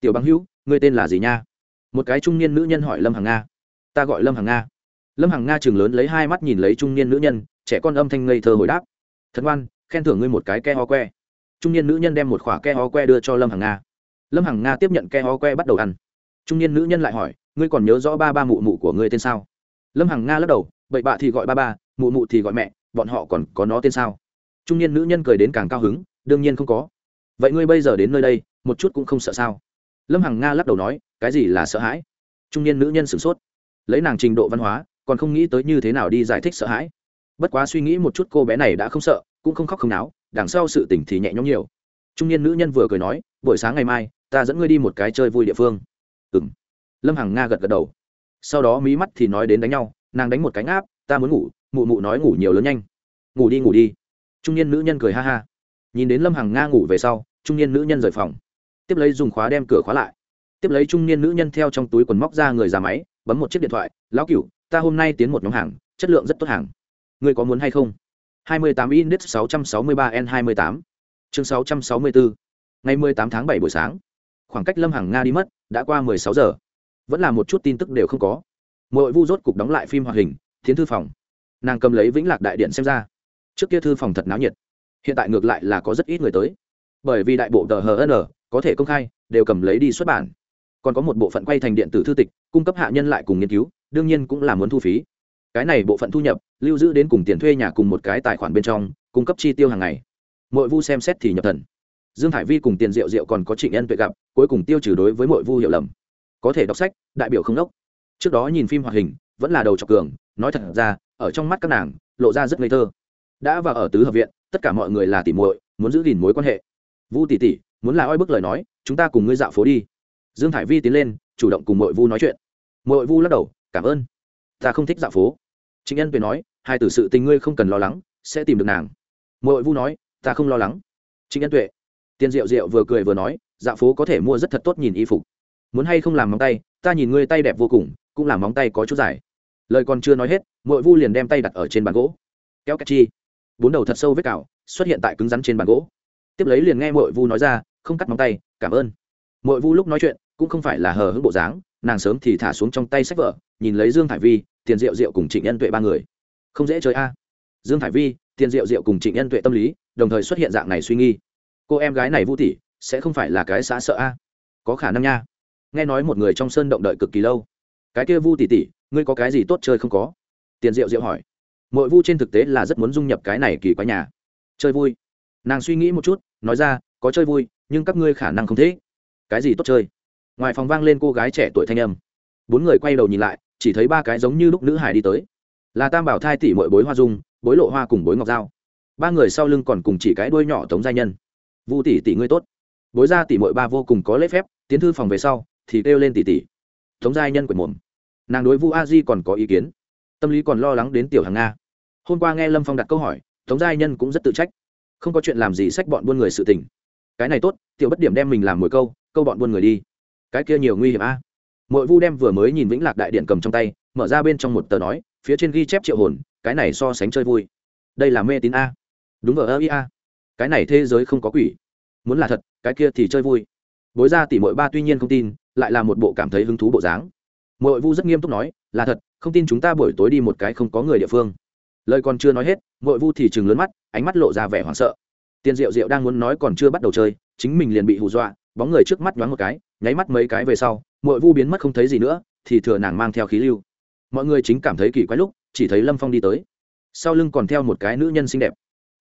Tiểu bằng hữu, ngươi tên là gì nha? Một cái trung niên nữ nhân hỏi lâm hằng nga. Ta gọi lâm hằng nga. Lâm hằng nga chừng lớn lấy hai mắt nhìn lấy trung niên nữ nhân, trẻ con âm thanh ngây thơ hồi đáp. Thật ngoan, khen thưởng ngươi một cái ke ho que. Trung niên nữ nhân đem một khoả ke ho que đưa cho lâm hằng nga. Lâm hằng nga tiếp nhận ke ho que bắt đầu ăn trung niên nữ nhân lại hỏi, ngươi còn nhớ rõ ba ba mụ mụ của ngươi tên sao? Lâm hằng nga lắc đầu, bậy bạ thì gọi ba ba, mụ mụ thì gọi mẹ, bọn họ còn có nó tên sao? Trung niên nữ nhân cười đến càng cao hứng, đương nhiên không có. Vậy ngươi bây giờ đến nơi đây, một chút cũng không sợ sao? Lâm hằng nga lắc đầu nói, cái gì là sợ hãi? Trung niên nữ nhân sửng sốt, lấy nàng trình độ văn hóa, còn không nghĩ tới như thế nào đi giải thích sợ hãi. Bất quá suy nghĩ một chút cô bé này đã không sợ, cũng không khóc không náo, đằng sau sự tỉnh thì nhẹ nhõm nhiều. Trung niên nữ nhân vừa cười nói, buổi sáng ngày mai, ta dẫn ngươi đi một cái chơi vui địa phương ừ m lâm hằng nga gật gật đầu. Sau đó mí mắt thì nói đến đánh nhau, nàng đánh một cánh áp ta muốn ngủ, mụ mụ nói ngủ nhiều lớn nhanh. Ngủ đi ngủ đi. Trung niên nữ nhân cười ha ha. Nhìn đến lâm hằng nga ngủ về sau, trung niên nữ nhân rời phòng. Tiếp lấy dùng khóa đem cửa khóa lại. Tiếp lấy trung niên nữ nhân theo trong túi quần móc ra người ra máy, bấm một chiếc điện thoại, lão cựu ta hôm nay tiến một nhóm hàng, chất lượng rất tốt hàng. Ngươi có muốn hay không? 28 index 663 n 28 chương 664 ngày 18 tháng 7 buổi sáng. Khoảng cách lâm hằng nga đi mất đã qua 16 giờ. Vẫn là một chút tin tức đều không có. Mỗi vu rốt cục đóng lại phim hoạt hình tiến thư phòng. Nàng cầm lấy vĩnh lạc đại điện xem ra. Trước kia thư phòng thật náo nhiệt. Hiện tại ngược lại là có rất ít người tới. Bởi vì đại bộ tờ hn có thể công khai, đều cầm lấy đi xuất bản. Còn có một bộ phận quay thành điện tử thư tịch, cung cấp hạ nhân lại cùng nghiên cứu, đương nhiên cũng là muốn thu phí. Cái này bộ phận thu nhập, lưu giữ đến cùng tiền thuê nhà cùng một cái tài khoản bên trong, cung cấp chi tiêu hàng ngày. Mỗi vu xem xét thì nhập thần dương hải vi cùng tiền rượu rượu còn có trịnh nhân tuệ gặp, cuối cùng tiêu trừ đối với mọi vu hiểu lầm. Có thể đọc sách, đại biểu không đốc. Trước đó nhìn phim hoạt hình, vẫn là đầu trọc cường, nói thật ra, ở trong mắt các nàng, lộ ra rất ngây thơ. Đã vào ở tứ hợp viện, tất cả mọi người là tỉ muội, muốn giữ gìn mối quan hệ. Vu tỷ tỷ, muốn là oi bức lời nói, chúng ta cùng ngươi dạo phố đi. Dương thải vi tiến lên, chủ động cùng mội vu nói chuyện. Mội vu lắc đầu, cảm ơn. Ta không thích dạo phố. Chính nhân tuệ nói, hai từ sự tình ngươi không cần lo lắng, sẽ tìm được nàng. Mội vu nói, ta không lo lắng. Chính nhân tuệ tiền diệu diệu vừa cười vừa nói Dạ phố có thể mua rất thật tốt nhìn y phục. Muốn hay không làm móng tay, ta nhìn ngươi tay đẹp vô cùng, cũng làm móng tay có chút dài. Lời còn chưa nói hết mội vu liền đem tay đặt ở trên bàn gỗ. Kéo cách chi. Bốn đầu thật sâu vết cào, xuất hiện tại cứng rắn trên bàn gỗ. Tiếp lấy liền nghe mội vu nói ra, không cắt móng tay, cảm ơn. Mội vu lúc nói chuyện, cũng không phải là hờ hững bộ dáng, nàng sớm thì thả xuống trong tay sách vở, nhìn lấy dương thải vi, tiền diệu diệu cùng trịnh nhân tuệ ba người. Không dễ chơi a. Dương thải vi, tiền diệu diệu cùng trịnh nhân tuệ tâm lý, đồng thời xuất hiện dạng này suy nghi cô em gái này vu tỷ, sẽ không phải là cái xã sợ a? Có khả năng nha. Nghe nói một người trong sơn động đợi cực kỳ lâu. Cái kia vu tỷ tỷ, ngươi có cái gì tốt chơi không có? Tiền diệu diệu hỏi. Mỗi vu trên thực tế là rất muốn dung nhập cái này kỳ quái nhà. Chơi vui. Nàng suy nghĩ một chút, nói ra, có chơi vui, nhưng các ngươi khả năng không thế cái gì tốt chơi? Ngoài phòng vang lên cô gái trẻ tuổi thanh âm. Bốn người quay đầu nhìn lại, chỉ thấy ba cái giống như lúc nữ hải đi tới. Là tam bảo thai tỷ mội bối hoa dung, bối lộ hoa cùng bối ngọc dao ba người sau lưng còn cùng chỉ cái đuôi nhỏ tống gia nhân vu tỷ tỷ ngươi tốt. Bối ra tỷ mội ba vô cùng có lễ phép, tiến thư phòng về sau, thì kêu lên tỷ tỷ. Tống gia nhân quyển mồm. Nàng đối vu a di còn có ý kiến. Tâm lý còn lo lắng đến tiểu hàng nga. Hôm qua nghe lâm phong đặt câu hỏi, tống gia nhân cũng rất tự trách. Không có chuyện làm gì sách bọn buôn người sự tình. Cái này tốt, tiểu bất điểm đem mình làm mồi câu câu bọn buôn người đi. Cái kia nhiều nguy hiểm a. À? mỗi vu đem vừa mới nhìn vĩnh lạc đại điện cầm trong tay, mở ra bên trong một tờ nói, phía trên ghi chép triệu hồn, cái này so sánh chơi vui. Đây là mê tín a. Đúng ở ơ a cái này thế giới không có quỷ. Muốn là thật, cái kia thì chơi vui. Bối ra tỉ mỗi ba tuy nhiên không tin, lại là một bộ cảm thấy hứng thú bộ dáng. Mội vu rất nghiêm túc nói, là thật, không tin chúng ta buổi tối đi một cái không có người địa phương. Lời còn chưa nói hết mội vu thì chừng lớn mắt, ánh mắt lộ ra vẻ hoảng sợ. Tiền diệu diệu đang muốn nói còn chưa bắt đầu chơi, chính mình liền bị hù dọa, bóng người trước mắt nhoáng một cái, nháy mắt mấy cái về sau mội vu biến mất không thấy gì nữa, thì thừa nàng mang theo khí lưu. Mọi người chính cảm thấy kỳ quái lúc, chỉ thấy lâm phong đi tới. Sau lưng còn theo một cái nữ nhân xinh đẹp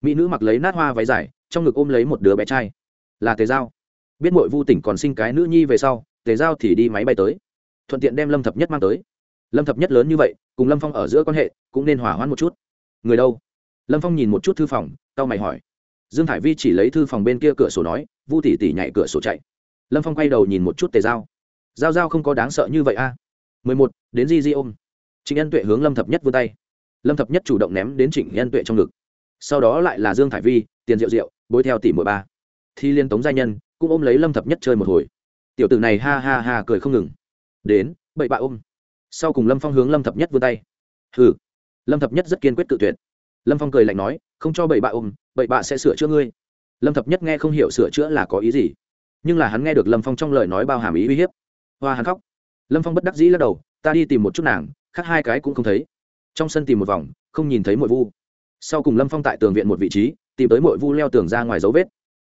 mỹ nữ mặc lấy nát hoa váy dài, trong ngực ôm lấy một đứa bé trai. Là tề giao. Biết mội vu tỉnh còn sinh cái nữ nhi về sau, tề giao thì đi máy bay tới. Thuận tiện đem lâm thập nhất mang tới. Lâm thập nhất lớn như vậy, cùng lâm phong ở giữa quan hệ, cũng nên hỏa hoãn một chút. Người đâu? Lâm phong nhìn một chút thư phòng tao mày hỏi. Dương thải vi chỉ lấy thư phòng bên kia cửa sổ nói, vu tỷ tỷ nhảy cửa sổ chạy. Lâm phong quay đầu nhìn một chút tề giao. Giao giao không có đáng sợ như vậy a mười một, đến di di ôm. Trịnh ân tuệ hướng lâm thập nhất vươn tay. Lâm thập nhất chủ động ném đến trịnh ân tuệ trong ngực sau đó lại là dương thải vi, tiền rượu rượu bối theo tỷ mỗi ba. Thi liên tống gia nhân cũng ôm lấy lâm thập nhất chơi một hồi. Tiểu tử này ha ha ha cười không ngừng. Đến, bậy bạ ôm. Sau cùng lâm phong hướng lâm thập nhất vươn tay. Hừ. Lâm thập nhất rất kiên quyết tự tuyệt. Lâm phong cười lạnh nói, không cho bậy bạ ôm, bậy bạ sẽ sửa chữa ngươi. Lâm thập nhất nghe không hiểu sửa chữa là có ý gì. Nhưng là hắn nghe được lâm phong trong lời nói bao hàm ý uy hiếp. Hoa hắn khóc. Lâm phong bất đắc dĩ lắc đầu, ta đi tìm một chút nàng, khác hai cái cũng không thấy. Trong sân tìm một vòng, không nhìn thấy mội vu sau cùng lâm phong tại tường viện một vị trí, tìm tới mội vu leo tường ra ngoài dấu vết.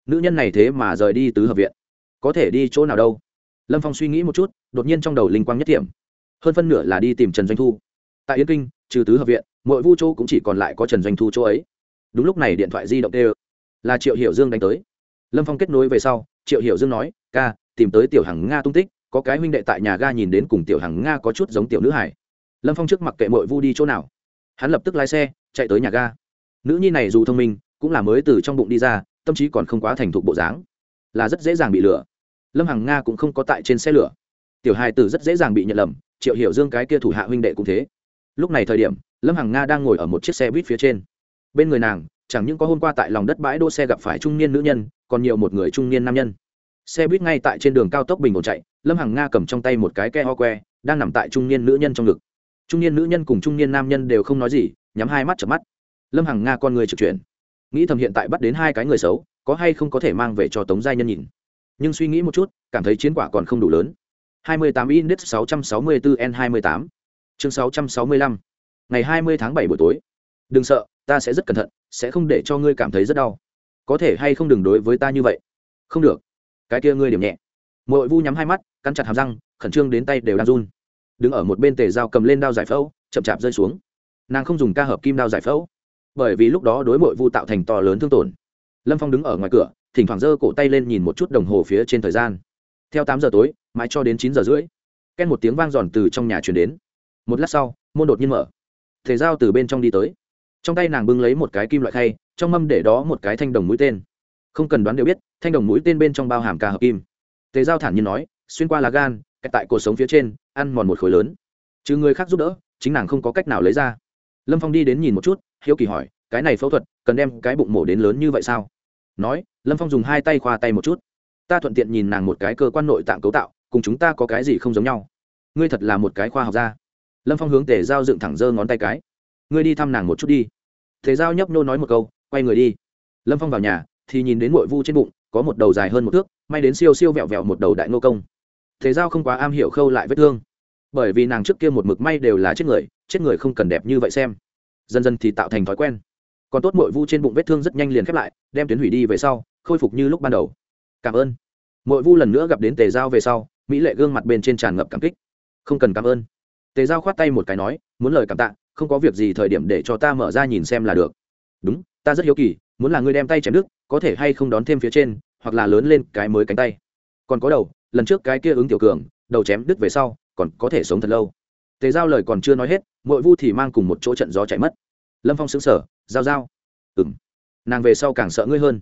Nữ nhân này thế mà rời đi tứ hợp viện. Có thể đi chỗ nào đâu? Lâm phong suy nghĩ một chút, đột nhiên trong đầu linh quang nhất điểm hơn phân nửa là đi tìm trần doanh thu. Tại yên kinh, trừ tứ hợp viện mỗi vu châu cũng chỉ còn lại có trần doanh thu chỗ ấy. Đúng lúc này điện thoại di động tê là triệu hiểu dương đánh tới. Lâm phong kết nối về sau, triệu hiểu dương nói, ca, tìm tới tiểu hằng nga tung tích, có cái huynh đệ tại nhà ga nhìn đến cùng tiểu hằng nga có chút giống tiểu nữ hải. Lâm phong trước mặc kệ mội vu đi chỗ nào? Hắn lập tức lái xe chạy tới nhà ga. Nữ nhi này dù thông minh, cũng là mới từ trong bụng đi ra, tâm trí còn không quá thành thục bộ dáng. Là rất dễ dàng bị lừa. Lâm hằng nga cũng không có tại trên xe lửa. Tiểu hài tử rất dễ dàng bị nhận lầm, triệu hiểu dương cái kia thủ hạ huynh đệ cũng thế. Lúc này thời điểm, lâm hằng nga đang ngồi ở một chiếc xe buýt phía trên. Bên người nàng, chẳng những có hôm qua tại lòng đất bãi đỗ xe gặp phải trung niên nữ nhân, còn nhiều một người trung niên nam nhân. Xe buýt ngay tại trên đường cao tốc bình ổn chạy, lâm hằng nga cầm trong tay một cái ke ho que, đang nằm tại trung niên nữ nhân trong ngực. Trung niên nữ nhân cùng trung niên nam nhân đều không nói gì nhắm hai mắt chợp mắt. Lâm hằng nga con người trực chuyển. Nghĩ thầm hiện tại bắt đến hai cái người xấu, có hay không có thể mang về cho tống giai nhân nhìn. Nhưng suy nghĩ một chút, cảm thấy chiến quả còn không đủ lớn. 28 index 664 n 28 chương 665 ngày 20 tháng 7 buổi tối. Đừng sợ, ta sẽ rất cẩn thận, sẽ không để cho ngươi cảm thấy rất đau. Có thể hay không đừng đối với ta như vậy? Không được. Cái kia ngươi điểm nhẹ. Mội vu nhắm hai mắt, cắn chặt hàm răng, khẩn trương đến tay đều đang run. Đứng ở một bên tề dao cầm lên đao giải phẫu, chậm chạp rơi xuống nàng không dùng ca hợp kim đao giải phẫu, bởi vì lúc đó đối mội vu tạo thành to lớn thương tổn. Lâm phong đứng ở ngoài cửa, thỉnh thoảng giơ cổ tay lên nhìn một chút đồng hồ phía trên thời gian. Theo tám giờ tối, mãi cho đến chín giờ rưỡi ken một tiếng vang giòn từ trong nhà chuyển đến. Một lát sau, môn đột nhiên mở. Thể giao từ bên trong đi tới. Trong tay nàng bưng lấy một cái kim loại khay, trong mâm để đó một cái thanh đồng mũi tên. Không cần đoán đều biết, thanh đồng mũi tên bên trong bao hàm ca hợp kim. Tề giao thản nhiên nói, xuyên qua là gan kẹt tại cuộc sống phía trên, ăn mòn một khối lớn. Chứ người khác giúp đỡ, chính nàng không có cách nào lấy ra lâm phong đi đến nhìn một chút, hiếu kỳ hỏi, cái này phẫu thuật cần đem cái bụng mổ đến lớn như vậy sao? Nói, lâm phong dùng hai tay khoa tay một chút. Ta thuận tiện nhìn nàng một cái cơ quan nội tạng cấu tạo, cùng chúng ta có cái gì không giống nhau? Ngươi thật là một cái khoa học gia. Lâm phong hướng tề giao dựng thẳng giơ ngón tay cái. Ngươi đi thăm nàng một chút đi. Tề giao nhấp nhô nói một câu, quay người đi. Lâm phong vào nhà, thì nhìn đến mội vu trên bụng, có một đầu dài hơn một thước, may đến siêu siêu vẹo vẹo một đầu đại nô công. Tề giao không quá am hiểu khâu lại vết thương bởi vì nàng trước kia một mực may đều là chết người chết người không cần đẹp như vậy xem. Dần dần thì tạo thành thói quen. Còn tốt mội vu trên bụng vết thương rất nhanh liền khép lại, đem tuyến hủy đi về sau, khôi phục như lúc ban đầu. Cảm ơn. Mội vu lần nữa gặp đến tề giao về sau, mỹ lệ gương mặt bên trên tràn ngập cảm kích. Không cần cảm ơn. Tề giao khoát tay một cái nói, muốn lời cảm tạ, không có việc gì thời điểm để cho ta mở ra nhìn xem là được. Đúng, ta rất hiếu kỳ, muốn là ngươi đem tay chém đứt, có thể hay không đón thêm phía trên, hoặc là lớn lên cái mới cánh tay. Còn có đầu, lần trước cái kia ứng tiểu cường, đầu chém đứt về sau còn có thể sống thật lâu. Tề giao lời còn chưa nói hết, mội vu thì mang cùng một chỗ trận gió chạy mất. Lâm phong xứng sở giao giao. Ừng nàng về sau càng sợ ngươi hơn.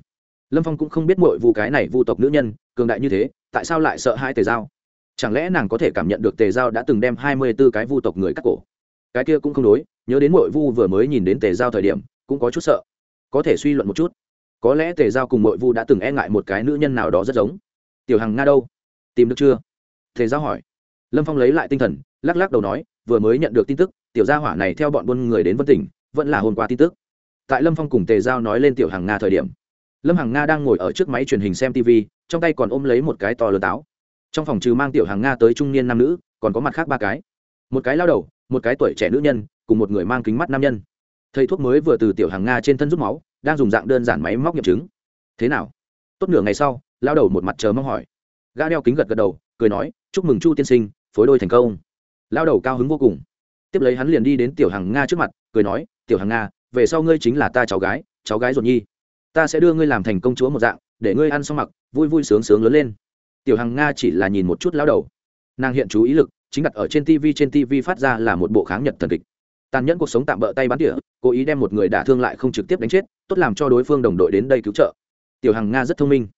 Lâm phong cũng không biết mội vu cái này vu tộc nữ nhân, cường đại như thế, tại sao lại sợ hai tề giao? Chẳng lẽ nàng có thể cảm nhận được tề giao đã từng đem hai mươi b ố cái vu tộc người cắt cổ? Cái kia cũng không đối, nhớ đến mội vu vừa mới nhìn đến tề giao thời điểm, cũng có chút sợ. Có thể suy luận một chút, có lẽ tề giao cùng mội vu đã từng e ngại một cái nữ nhân nào đó rất giống. Tiểu hằng nga đâu? Tìm được chưa? Tề giao hỏi lâm phong lấy lại tinh thần, lắc lắc đầu nói, vừa mới nhận được tin tức, tiểu gia hỏa này theo bọn buôn người đến vân tỉnh, vẫn là hôm qua tin tức. Tại lâm phong cùng tề giao nói lên tiểu hằng nga thời điểm, lâm hằng nga đang ngồi ở trước máy truyền hình xem tv trong tay còn ôm lấy một cái to lớn táo. Trong phòng trừ mang tiểu hằng nga tới trung niên nam nữ, còn có mặt khác ba cái. Một cái lao đầu, một cái tuổi trẻ nữ nhân, cùng một người mang kính mắt nam nhân. Thầy thuốc mới vừa từ tiểu hàng nga trên thân rút máu, đang dùng dạng đơn giản máy móc nghiệm chứng. Thế nào? Tốt nửa ngày sau, lao đầu một mặt chờ mong hỏi. Gã đeo kính gật gật đầu, cười nói, chúc mừng chu tiên sinh phối đôi thành công. Lao đầu cao hứng vô cùng. Tiếp lấy hắn liền đi đến tiểu hàng nga trước mặt, cười nói, tiểu hàng nga, về sau ngươi chính là ta cháu gái cháu gái ruột nhi. Ta sẽ đưa ngươi làm thành công chúa một dạng, để ngươi ăn xong mặc, vui vui sướng sướng lớn lên. Tiểu hàng nga chỉ là nhìn một chút lao đầu. Nàng hiện chú ý lực, chính đặt ở trên tv trên tv phát ra là một bộ kháng nhật thần kịch. Tàn nhẫn cuộc sống tạm bỡ tay bắn tỉa, cố ý đem một người đả thương lại không trực tiếp đánh chết, tốt làm cho đối phương đồng đội đến đây cứu trợ. Tiểu hàng nga rất thông minh.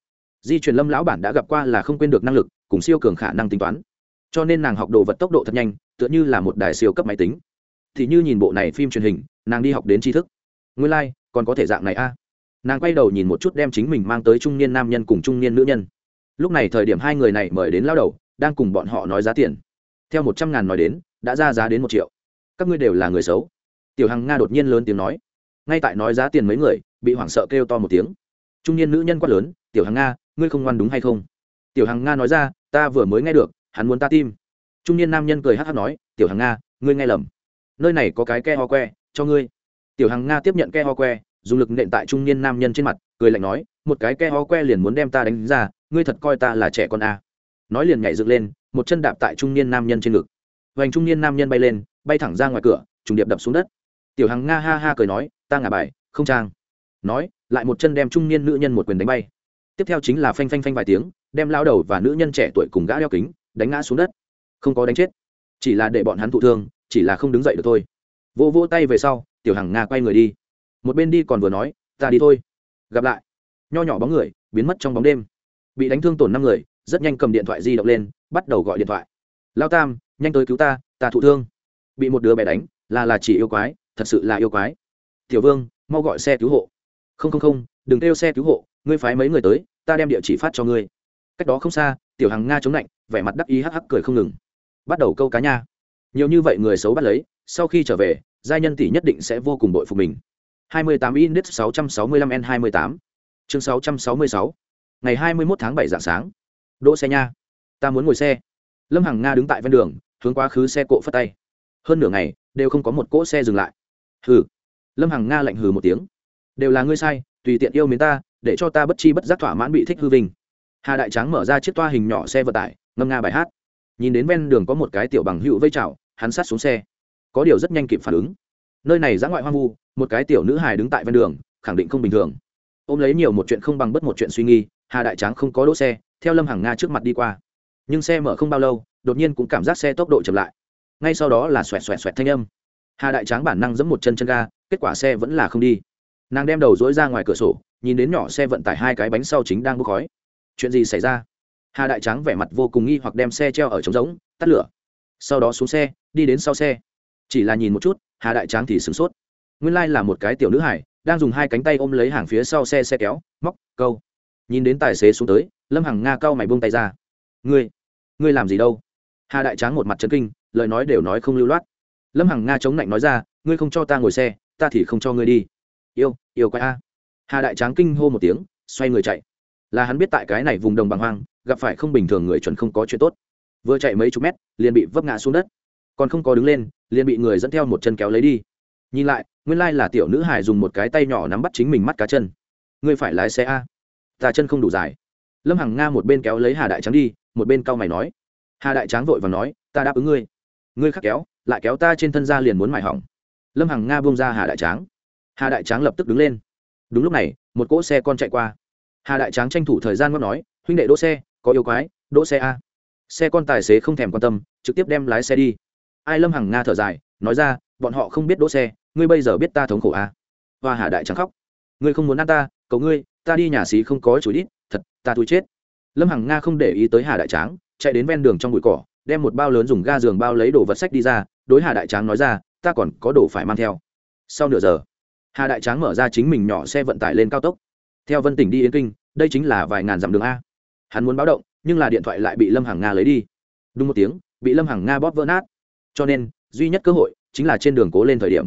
Di truyền lâm lão bản đã gặp qua là không quên được năng lực, cùng siêu cường khả năng tính toán cho nên nàng học đồ vật tốc độ thật nhanh tựa như là một đài siêu cấp máy tính. Thì như nhìn bộ này phim truyền hình nàng đi học đến tri thức. Nguyên lai、like, còn có thể dạng này a. Nàng quay đầu nhìn một chút đem chính mình mang tới trung niên nam nhân cùng trung niên nữ nhân. Lúc này thời điểm hai người này mời đến lao đầu đang cùng bọn họ nói giá tiền. Theo một trăm ngàn nói đến đã ra giá đến một triệu. Các ngươi đều là người xấu. Tiểu hằng nga đột nhiên lớn tiếng nói. Ngay tại nói giá tiền mấy người bị hoảng sợ kêu to một tiếng. Trung niên nữ nhân quát lớn tiểu hằng nga ngươi không ngoan đúng hay không? Tiểu hằng nga nói ra ta vừa mới nghe được hắn muốn ta tim. Trung niên nam nhân cười hát hát nói, tiểu hằng nga, ngươi nghe lầm. Nơi này có cái ke ho que, cho ngươi. Tiểu hằng nga tiếp nhận ke ho que, dùng lực nện tại trung niên nam nhân trên mặt, cười lạnh nói, một cái ke ho que liền muốn đem ta đánh ra, ngươi thật coi ta là trẻ con a. À. nói liền nhảy dựng lên, một chân đạp tại trung niên nam nhân trên ngực. Vành trung niên nam nhân bay lên, bay thẳng ra ngoài cửa, trùng điệp đập xuống đất. Tiểu hằng nga ha ha cười nói, ta ngả bài, không trang. Nói, lại một chân đem trung niên nữ nhân một quyền đánh bay. Tiếp theo chính là phanh phanh phanh vài tiếng, đem lao đầu và nữ nhân trẻ tuổi cùng gã đeo kính đánh ngã xuống đất. Không có đánh chết. Chỉ là để bọn hắn thụ thương, chỉ là không đứng dậy được thôi. Vô vô tay về sau, tiểu hằng nga quay người đi. Một bên đi còn vừa nói, ta đi thôi. Gặp lại, nho nhỏ bóng người biến mất trong bóng đêm. Bị đánh thương tổn năm người, rất nhanh cầm điện thoại di động lên, bắt đầu gọi điện thoại. Lao tam, nhanh tới cứu ta ta thụ thương. Bị một đứa bé đánh, là là chỉ yêu quái, thật sự là yêu quái. Tiểu vương, mau gọi xe cứu hộ. Không không không, đừng kêu xe cứu hộ, ngươi phái mấy người tới, ta đem địa chỉ phát cho ngươi. Cách đó không xa, tiểu hằng nga chống lạnh vẻ mặt đắc ý hắc hắc cười không ngừng. Bắt đầu câu cá nha. Nhiều như vậy người xấu bắt lấy, sau khi trở về, giai nhân tỷ nhất định sẽ vô cùng bội phục mình. 28 index 665 n 28 chương 666 ngày 21 tháng 7 dạng sáng. Đỗ xe nha. Ta muốn ngồi xe. Lâm hằng nga đứng tại ven đường, hướng quá khứ xe cộ phất tay. Hơn nửa ngày, đều không có một cỗ xe dừng lại. Hừ. Lâm hằng nga lạnh hừ một tiếng. Đều là ngươi sai, tùy tiện yêu mến ta, để cho ta bất chi bất giác thỏa mãn bị thích hư vinh hà đại tráng mở ra chiếc toa hình nhỏ xe vận tải, ngâm nga bài hát. Nhìn đến ven đường có một cái tiểu bằng hữu vây chào, hắn sát xuống xe. Có điều rất nhanh kịp phản ứng. Nơi này giã ngoại hoang vu, một cái tiểu nữ hài đứng tại ven đường, khẳng định không bình thường. Ôm lấy nhiều một chuyện không bằng bất một chuyện suy nghi hà đại tráng không có đỗ xe, theo lâm hàng nga trước mặt đi qua. Nhưng xe mở không bao lâu, đột nhiên cũng cảm giác xe tốc độ chậm lại. Ngay sau đó là xoẹt xoẹt xoẹt thanh âm. Hà đại tráng bản năng giẫm một chân chân ga, kết quả xe vẫn là không đi. Nàng đem đầu dỗi ra ngoài cửa sổ, nhìn đến nhỏ xe vận tải hai cái bánh sau chính đang bốc khói chuyện gì xảy ra? Hà đại tráng vẻ mặt vô cùng nghi hoặc đem xe treo ở trống rỗng, tắt lửa. Sau đó xuống xe, đi đến sau xe. Chỉ là nhìn một chút, hà đại tráng thì sửng sốt. Nguyên lai là một cái tiểu nữ hải đang dùng hai cánh tay ôm lấy hàng phía sau xe xe kéo, móc, câu. Nhìn đến tài xế xuống tới, lâm hằng nga cau mày buông tay ra. Ngươi ngươi làm gì đâu? Hà đại tráng một mặt chân kinh, lời nói đều nói không lưu loát. Lâm hằng nga chống lạnh nói ra, ngươi không cho ta ngồi xe, ta thì không cho ngươi đi. Yêu yêu quái a. Hà đại tráng kinh hô một tiếng, xoay người chạy là hắn biết tại cái này vùng đồng bằng hoang, gặp phải không bình thường người chuẩn không có chuyện tốt. Vừa chạy mấy chục mét, liền bị vấp ngã xuống đất. Còn không có đứng lên, liền bị người dẫn theo một chân kéo lấy đi. Nhìn lại, nguyên lai là tiểu nữ hải dùng một cái tay nhỏ nắm bắt chính mình mắt cá chân. Ngươi phải lái xe a. Ta chân không đủ dài. Lâm hằng nga một bên kéo lấy hà đại trắng đi, một bên cau mày nói. Hà đại tráng vội và nói, ta đáp ứng ngươi. Ngươi khắc kéo, lại kéo ta trên thân ra liền muốn mải hỏng. Lâm hằng nga buông ra hà đại tráng. Hà đại tráng lập tức đứng lên. Đúng lúc này, một cỗ xe con chạy qua hà đại tráng tranh thủ thời gian ngót nói, huynh đệ đỗ xe, có yêu quái, đỗ xe a. Xe con tài xế không thèm quan tâm, trực tiếp đem lái xe đi. Ai lâm hằng nga thở dài, nói ra, bọn họ không biết đỗ xe, ngươi bây giờ biết ta thống khổ a. Hoa hà đại Tráng khóc, ngươi không muốn ăn ta, cầu ngươi, ta đi nhà xí không có chủ đít thật, ta thui chết. Lâm hằng nga không để ý tới hà đại tráng, chạy đến ven đường trong bụi cỏ, đem một bao lớn dùng ga giường bao lấy đồ vật sách đi ra, đối hà đại tráng nói ra, ta còn có đồ phải mang theo. Sau nửa giờ, hà đại tráng mở ra chính mình nhỏ xe vận tải lên cao tốc theo vân tỉnh đi yến kinh, đây chính là vài ngàn dặm đường a. Hắn muốn báo động, nhưng là điện thoại lại bị lâm hằng nga lấy đi. Đúng một tiếng, bị lâm hằng nga bóp vỡ nát. Cho nên, duy nhất cơ hội chính là trên đường cố lên thời điểm.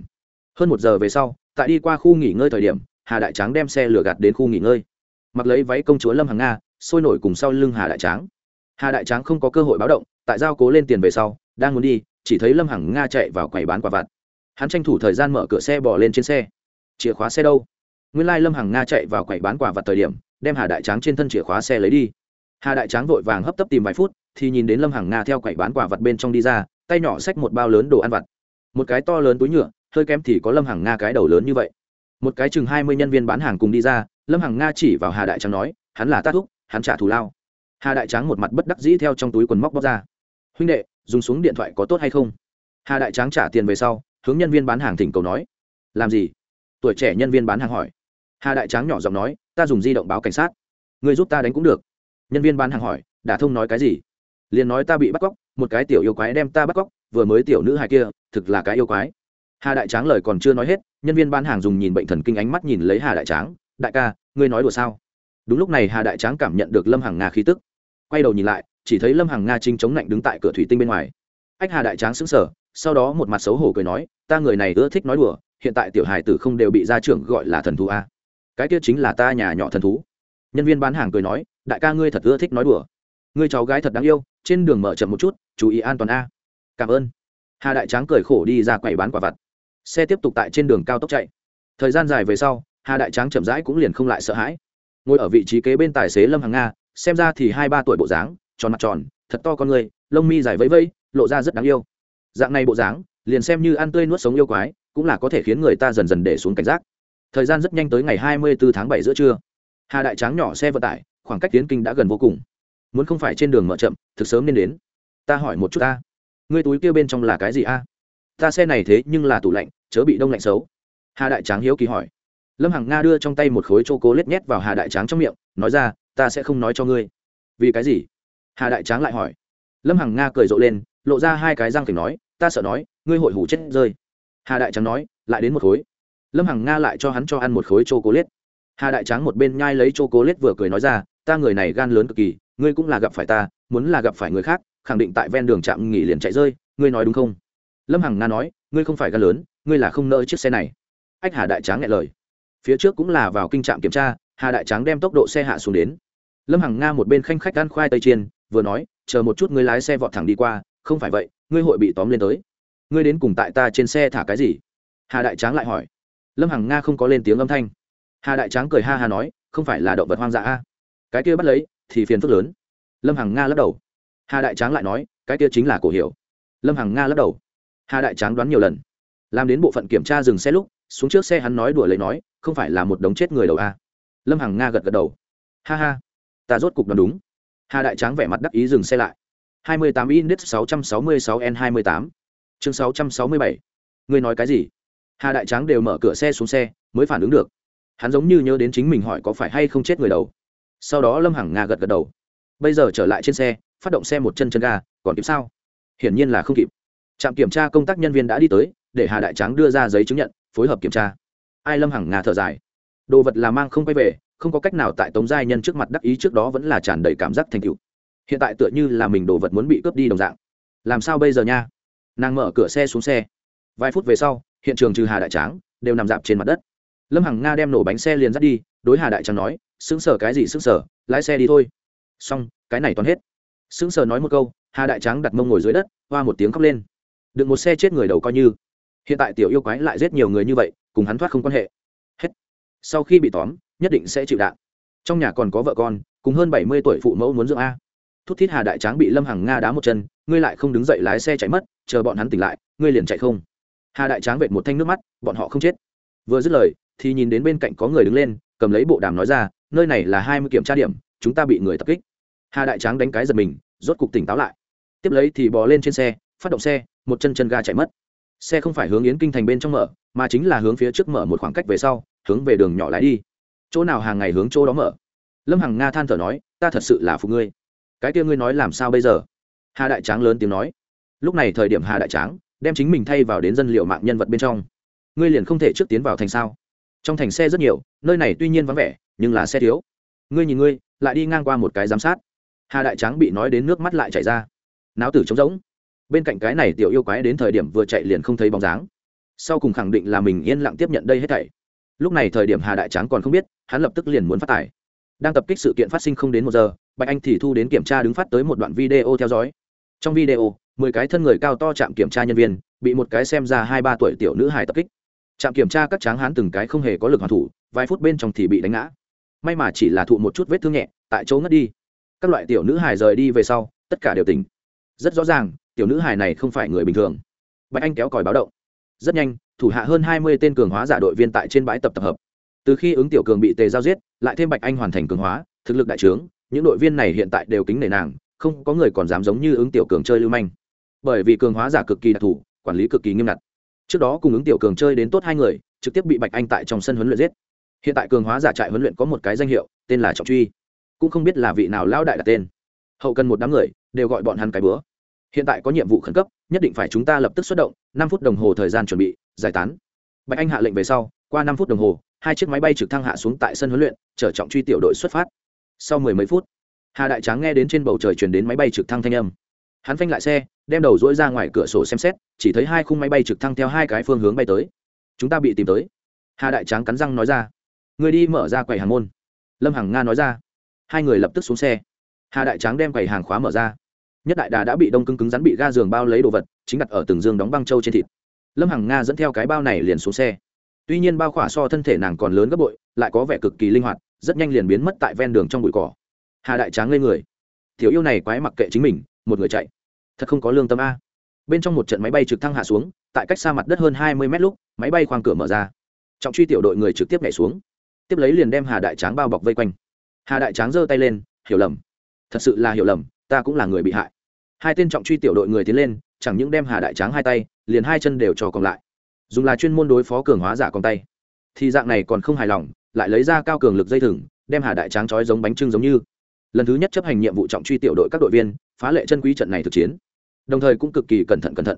Hơn một giờ về sau, tại đi qua khu nghỉ ngơi thời điểm, hà đại tráng đem xe lửa gạt đến khu nghỉ ngơi. Mặc lấy váy công chúa lâm hằng nga, sôi nổi cùng sau lưng hà đại tráng. Hà đại tráng không có cơ hội báo động, tại giao cố lên tiền về sau, đang muốn đi, chỉ thấy lâm hằng nga chạy vào quầy bán quả vặt. Hắn tranh thủ thời gian mở cửa xe bỏ lên trên xe. Chìa khóa xe đâu? Nguyên lai lâm hằng nga chạy vào quầy bán quà vặt thời điểm đem hà đại tráng trên thân chìa khóa xe lấy đi hà đại tráng vội vàng hấp tấp tìm vài phút thì nhìn đến lâm hằng nga theo quầy bán quà vặt bên trong đi ra tay nhỏ xách một bao lớn đồ ăn vặt một cái to lớn túi nhựa hơi kém thì có lâm hằng nga cái đầu lớn như vậy một cái chừng hai mươi nhân viên bán hàng cùng đi ra lâm hằng nga chỉ vào hà đại tráng nói hắn là tát thúc hắn trả thù lao hà đại tráng một mặt bất đắc dĩ theo trong túi quần móc bóc ra huynh đệ dùng xuống điện thoại có tốt hay không hà đại tráng trả tiền về sau hướng nhân viên bán hàng thỉnh cầu nói làm gì tuổi trẻ nhân viên bán hàng hỏi hà đại tráng nhỏ giọng nói, ta dùng di động báo cảnh sát. Người giúp ta đánh cũng được. Nhân viên bán hàng hỏi đã thông nói cái gì? Liền nói ta bị bắt cóc, một cái tiểu yêu quái đem ta bắt cóc, vừa mới tiểu nữ hài kia, thực là cái yêu quái. Hà đại tráng lời còn chưa nói hết, nhân viên bán hàng dùng nhìn bệnh thần kinh ánh mắt nhìn lấy hà đại tráng, đại ca, ngươi nói đùa sao? Đúng lúc này hà đại tráng cảm nhận được lâm hàng nga khí tức. Quay đầu nhìn lại, chỉ thấy lâm hàng nga chính chống lạnh đứng tại cửa thủy tinh bên ngoài. Ách hà đại tráng xứng sở sau đó một mặt xấu hổ cười nói, ta người này ưa thích nói đùa, hiện tại tiểu hài tử không đều bị gia trưởng gọi là thần thù a cái kia chính là ta nhà nhỏ thần thú. Nhân viên bán hàng cười nói, đại ca ngươi thật ưa thích nói đùa. Ngươi cháu gái thật đáng yêu, trên đường mở chậm một chút, chú ý an toàn a. Cảm ơn. Hà đại tráng cười khổ đi ra quầy bán quả vặt. Xe tiếp tục tại trên đường cao tốc chạy. Thời gian dài về sau, hà đại tráng chậm rãi cũng liền không lại sợ hãi. Ngồi ở vị trí kế bên tài xế lâm hàng nga, xem ra thì hai ba tuổi bộ dáng, tròn mặt tròn, thật to con người, lông mi dài vẫy vẫy, lộ ra rất đáng yêu. Dạng này bộ dáng, liền xem như ăn tươi nuốt sống yêu quái, cũng là có thể khiến người ta dần dần để xuống cảnh giác thời gian rất nhanh tới ngày hai mươi bốn tháng bảy giữa trưa. Hà đại tráng nhỏ xe vận tải, khoảng cách tiến kinh đã gần vô cùng. Muốn không phải trên đường mở chậm, thực sớm nên đến. Ta hỏi một chút ta, ngươi túi kia bên trong là cái gì a? Ta xe này thế nhưng là tủ lạnh, chớ bị đông lạnh xấu. Hà đại tráng hiếu kỳ hỏi. Lâm hằng nga đưa trong tay một khối c h â cố lết nhét vào hà đại tráng trong miệng, nói ra, ta sẽ không nói cho ngươi. Vì cái gì? Hà đại tráng lại hỏi. Lâm hằng nga cười rộ lên, lộ ra hai cái răng phải nói, ta sợ nói, ngươi hội hủ chết rơi. Hà đại tráng nói, lại đến một khối lâm hằng nga lại cho hắn cho ăn một khối c h o cố lết hà đại tráng một bên nhai lấy c h o cố lết vừa cười nói ra, ta người này gan lớn cực kỳ, ngươi cũng là gặp phải ta, muốn là gặp phải người khác, khẳng định tại ven đường trạm nghỉ liền chạy rơi, ngươi nói đúng không? Lâm hằng nga nói, ngươi không phải gan lớn, ngươi là không nỡ chiếc xe này. Ách hà đại tráng nghe lời. Phía trước cũng là vào kinh trạm kiểm tra, hà đại tráng đem tốc độ xe hạ xuống đến. Lâm hằng nga một bên khanh khách ăn khoai tây chiên, vừa nói, chờ một chút ngươi lái xe vọt thẳng đi qua, không phải vậy, ngươi hội bị tóm lên tới. Ngươi đến cùng tại ta trên xe thả cái gì? Hà đại tráng lại hỏi lâm hằng nga không có lên tiếng âm thanh hà đại tráng cười ha ha nói không phải là động vật hoang dã a cái kia bắt lấy thì phiền phức lớn lâm hằng nga lắc đầu hà đại tráng lại nói cái kia chính là cổ hiểu lâm hằng nga lắc đầu hà đại tráng đoán nhiều lần làm đến bộ phận kiểm tra dừng xe lúc xuống trước xe hắn nói đùa lấy nói không phải là một đống chết người đầu a lâm hằng nga gật gật đầu ha ha ta rốt cục đoán đúng hà đại tráng vẻ mặt đắc ý dừng xe lại 28 index 666 n 28 chương 667 ngươi nói cái gì hà đại tráng đều mở cửa xe xuống xe, mới phản ứng được. Hắn giống như nhớ đến chính mình hỏi có phải hay không chết người đầu. Sau đó lâm hằng nga gật gật đầu. Bây giờ trở lại trên xe, phát động xe một chân chân ga, còn kịp sao? Hiển nhiên là không kịp. Trạm kiểm tra công tác nhân viên đã đi tới, để hà đại tráng đưa ra giấy chứng nhận, phối hợp kiểm tra. Ai lâm hằng nga thở dài. Đồ vật là mang không quay về, không có cách nào tại tống giai nhân trước mặt đắc ý trước đó vẫn là tràn đầy cảm giác thành cựu hiện tại tựa như là mình đồ vật muốn bị cướp đi đồng dạng. Làm sao bây giờ nha? Nàng mở cửa xe xuống xe. Vài phút về sau hiện trường trừ hà đại tráng, đều nằm dạp trên mặt đất. Lâm hằng nga đem nổ bánh xe liền dắt đi, đối hà đại tráng nói xứng sở cái gì xứng sở, lái xe đi thôi. Xong, cái này toàn hết. Xứng sở nói một câu, hà đại tráng đặt mông ngồi dưới đất, hoa một tiếng khóc lên. Đựng một xe chết người đầu coi như. Hiện tại tiểu yêu quái lại giết nhiều người như vậy, cùng hắn thoát không quan hệ. Hết. Sau khi bị tóm, nhất định sẽ chịu đạn. Trong nhà còn có vợ con, cùng hơn bảy mươi tuổi phụ mẫu muốn dưỡng a. Thút thít hà đại tráng bị lâm hằng nga đá một chân, ngươi lại không đứng dậy lái xe chạy mất, chờ bọn hắn tỉnh lại, ngươi liền chạy không hà đại tráng vệt một thanh nước mắt, bọn họ không chết. Vừa dứt lời, thì nhìn đến bên cạnh có người đứng lên, cầm lấy bộ đàm nói ra, nơi này là hai mươi kiểm tra điểm, chúng ta bị người tập kích. Hà đại tráng đánh cái giật mình, rốt cục tỉnh táo lại. Tiếp lấy thì bò lên trên xe, phát động xe, một chân chân ga chạy mất. Xe không phải hướng yến kinh thành bên trong mở, mà chính là hướng phía trước mở một khoảng cách về sau, hướng về đường nhỏ lái đi. Chỗ nào hàng ngày hướng chỗ đó mở? Lâm hằng nga than thở nói, ta thật sự là phụ ngươi. Cái kia ngươi nói làm sao bây giờ? Hà đại tráng lớn tiếng nói. Lúc này thời điểm hà đại tráng đem chính mình thay vào đến dân liệu mạng nhân vật bên trong. Ngươi liền không thể trước tiến vào thành sao? Trong thành xe rất nhiều, nơi này tuy nhiên vắng vẻ, nhưng là xe thiếu. Ngươi nhìn ngươi, lại đi ngang qua một cái giám sát. Hà đại tráng bị nói đến nước mắt lại chảy ra. Náo tử trống rỗng. Bên cạnh cái này tiểu yêu quái đến thời điểm vừa chạy liền không thấy bóng dáng. Sau cùng khẳng định là mình yên lặng tiếp nhận đây hết thảy. Lúc này thời điểm hà đại tráng còn không biết, hắn lập tức liền muốn phát tải đang tập kích sự kiện phát sinh không đến một giờ, bạch anh thì thu đến kiểm tra đứng phát tới một đoạn video theo dõi. Trong video mười cái thân người cao to trạm kiểm tra nhân viên, bị một cái xem ra hai ba tuổi tiểu nữ hài tập kích. Trạm kiểm tra các tráng hán từng cái không hề có lực hoàn thủ, vài phút bên trong thì bị đánh ngã. May mà chỉ là thụ một chút vết thương nhẹ, tại chỗ ngất đi. Các loại tiểu nữ hài rời đi về sau, tất cả đều tỉnh. Rất rõ ràng, tiểu nữ hài này không phải người bình thường. Bạch anh kéo còi báo động. Rất nhanh, thủ hạ hơn hai mươi tên cường hóa giả đội viên tại trên bãi tập tập hợp. Từ khi ứng tiểu cường bị tề giao giết, lại thêm bạch anh hoàn thành cường hóa, thực lực đại trướng, những đội viên này hiện tại đều kính nể nàng, không có người còn dám giống như ứng tiểu cường chơi lưu manh bởi vì cường hóa giả cực kỳ đặc thù, quản lý cực kỳ nghiêm ngặt. Trước đó cùng ứng tiểu cường chơi đến tốt hai người, trực tiếp bị bạch anh tại trong sân huấn luyện giết. Hiện tại cường hóa giả trại huấn luyện có một cái danh hiệu, tên là trọng truy. Cũng không biết là vị nào lao đại đặt tên. Hậu cần một đám người, đều gọi bọn hắn cái bữa. Hiện tại có nhiệm vụ khẩn cấp, nhất định phải chúng ta lập tức xuất động, năm phút đồng hồ thời gian chuẩn bị, giải tán. Bạch anh hạ lệnh về sau, qua năm phút đồng hồ, hai chiếc máy bay trực thăng hạ xuống tại sân huấn luyện, chở trọng truy tiểu đội xuất phát. Sau mười mấy phút, hà đại tráng nghe đến trên bầu trời chuyển đến máy bay trực thăng thanh âm hắn phanh lại xe, đem đầu dỗi ra ngoài cửa sổ xem xét, chỉ thấy hai khung máy bay trực thăng theo hai cái phương hướng bay tới. Chúng ta bị tìm tới. Hà đại tráng cắn răng nói ra. Người đi mở ra quầy hàng môn. Lâm hằng nga nói ra. Hai người lập tức xuống xe. Hà đại tráng đem quầy hàng khóa mở ra. Nhất đại đà đã bị đông cứng cứng rắn bị ga giường bao lấy đồ vật, chính đặt ở từng giường đóng băng trâu trên thịt. Lâm hằng nga dẫn theo cái bao này liền xuống xe. Tuy nhiên bao khỏa so thân thể nàng còn lớn gấp bội, lại có vẻ cực kỳ linh hoạt, rất nhanh liền biến mất tại ven đường trong bụi cỏ. Hà đại tráng lên người. Thiếu yêu này quái mặc kệ chính mình một người chạy. Thật không có lương tâm a. Bên trong một trận máy bay trực thăng hạ xuống, tại cách xa mặt đất hơn hai mươi mét lúc, máy bay khoang cửa mở ra. Trọng truy tiểu đội người trực tiếp nhảy xuống. Tiếp lấy liền đem hà đại tráng bao bọc vây quanh. Hà đại tráng giơ tay lên, hiểu lầm. Thật sự là hiểu lầm, ta cũng là người bị hại. Hai tên trọng truy tiểu đội người tiến lên, chẳng những đem hà đại tráng hai tay, liền hai chân đều trò còn lại. Dùng là chuyên môn đối phó cường hóa giả con tay. Thì dạng này còn không hài lòng, lại lấy ra cao cường lực dây thừng, đem hà đại tráng trói giống bánh trưng giống như lần thứ nhất chấp hành nhiệm vụ trọng truy tiểu đội các đội viên, phá lệ chân quý trận này thực chiến. Đồng thời cũng cực kỳ cẩn thận cẩn thận.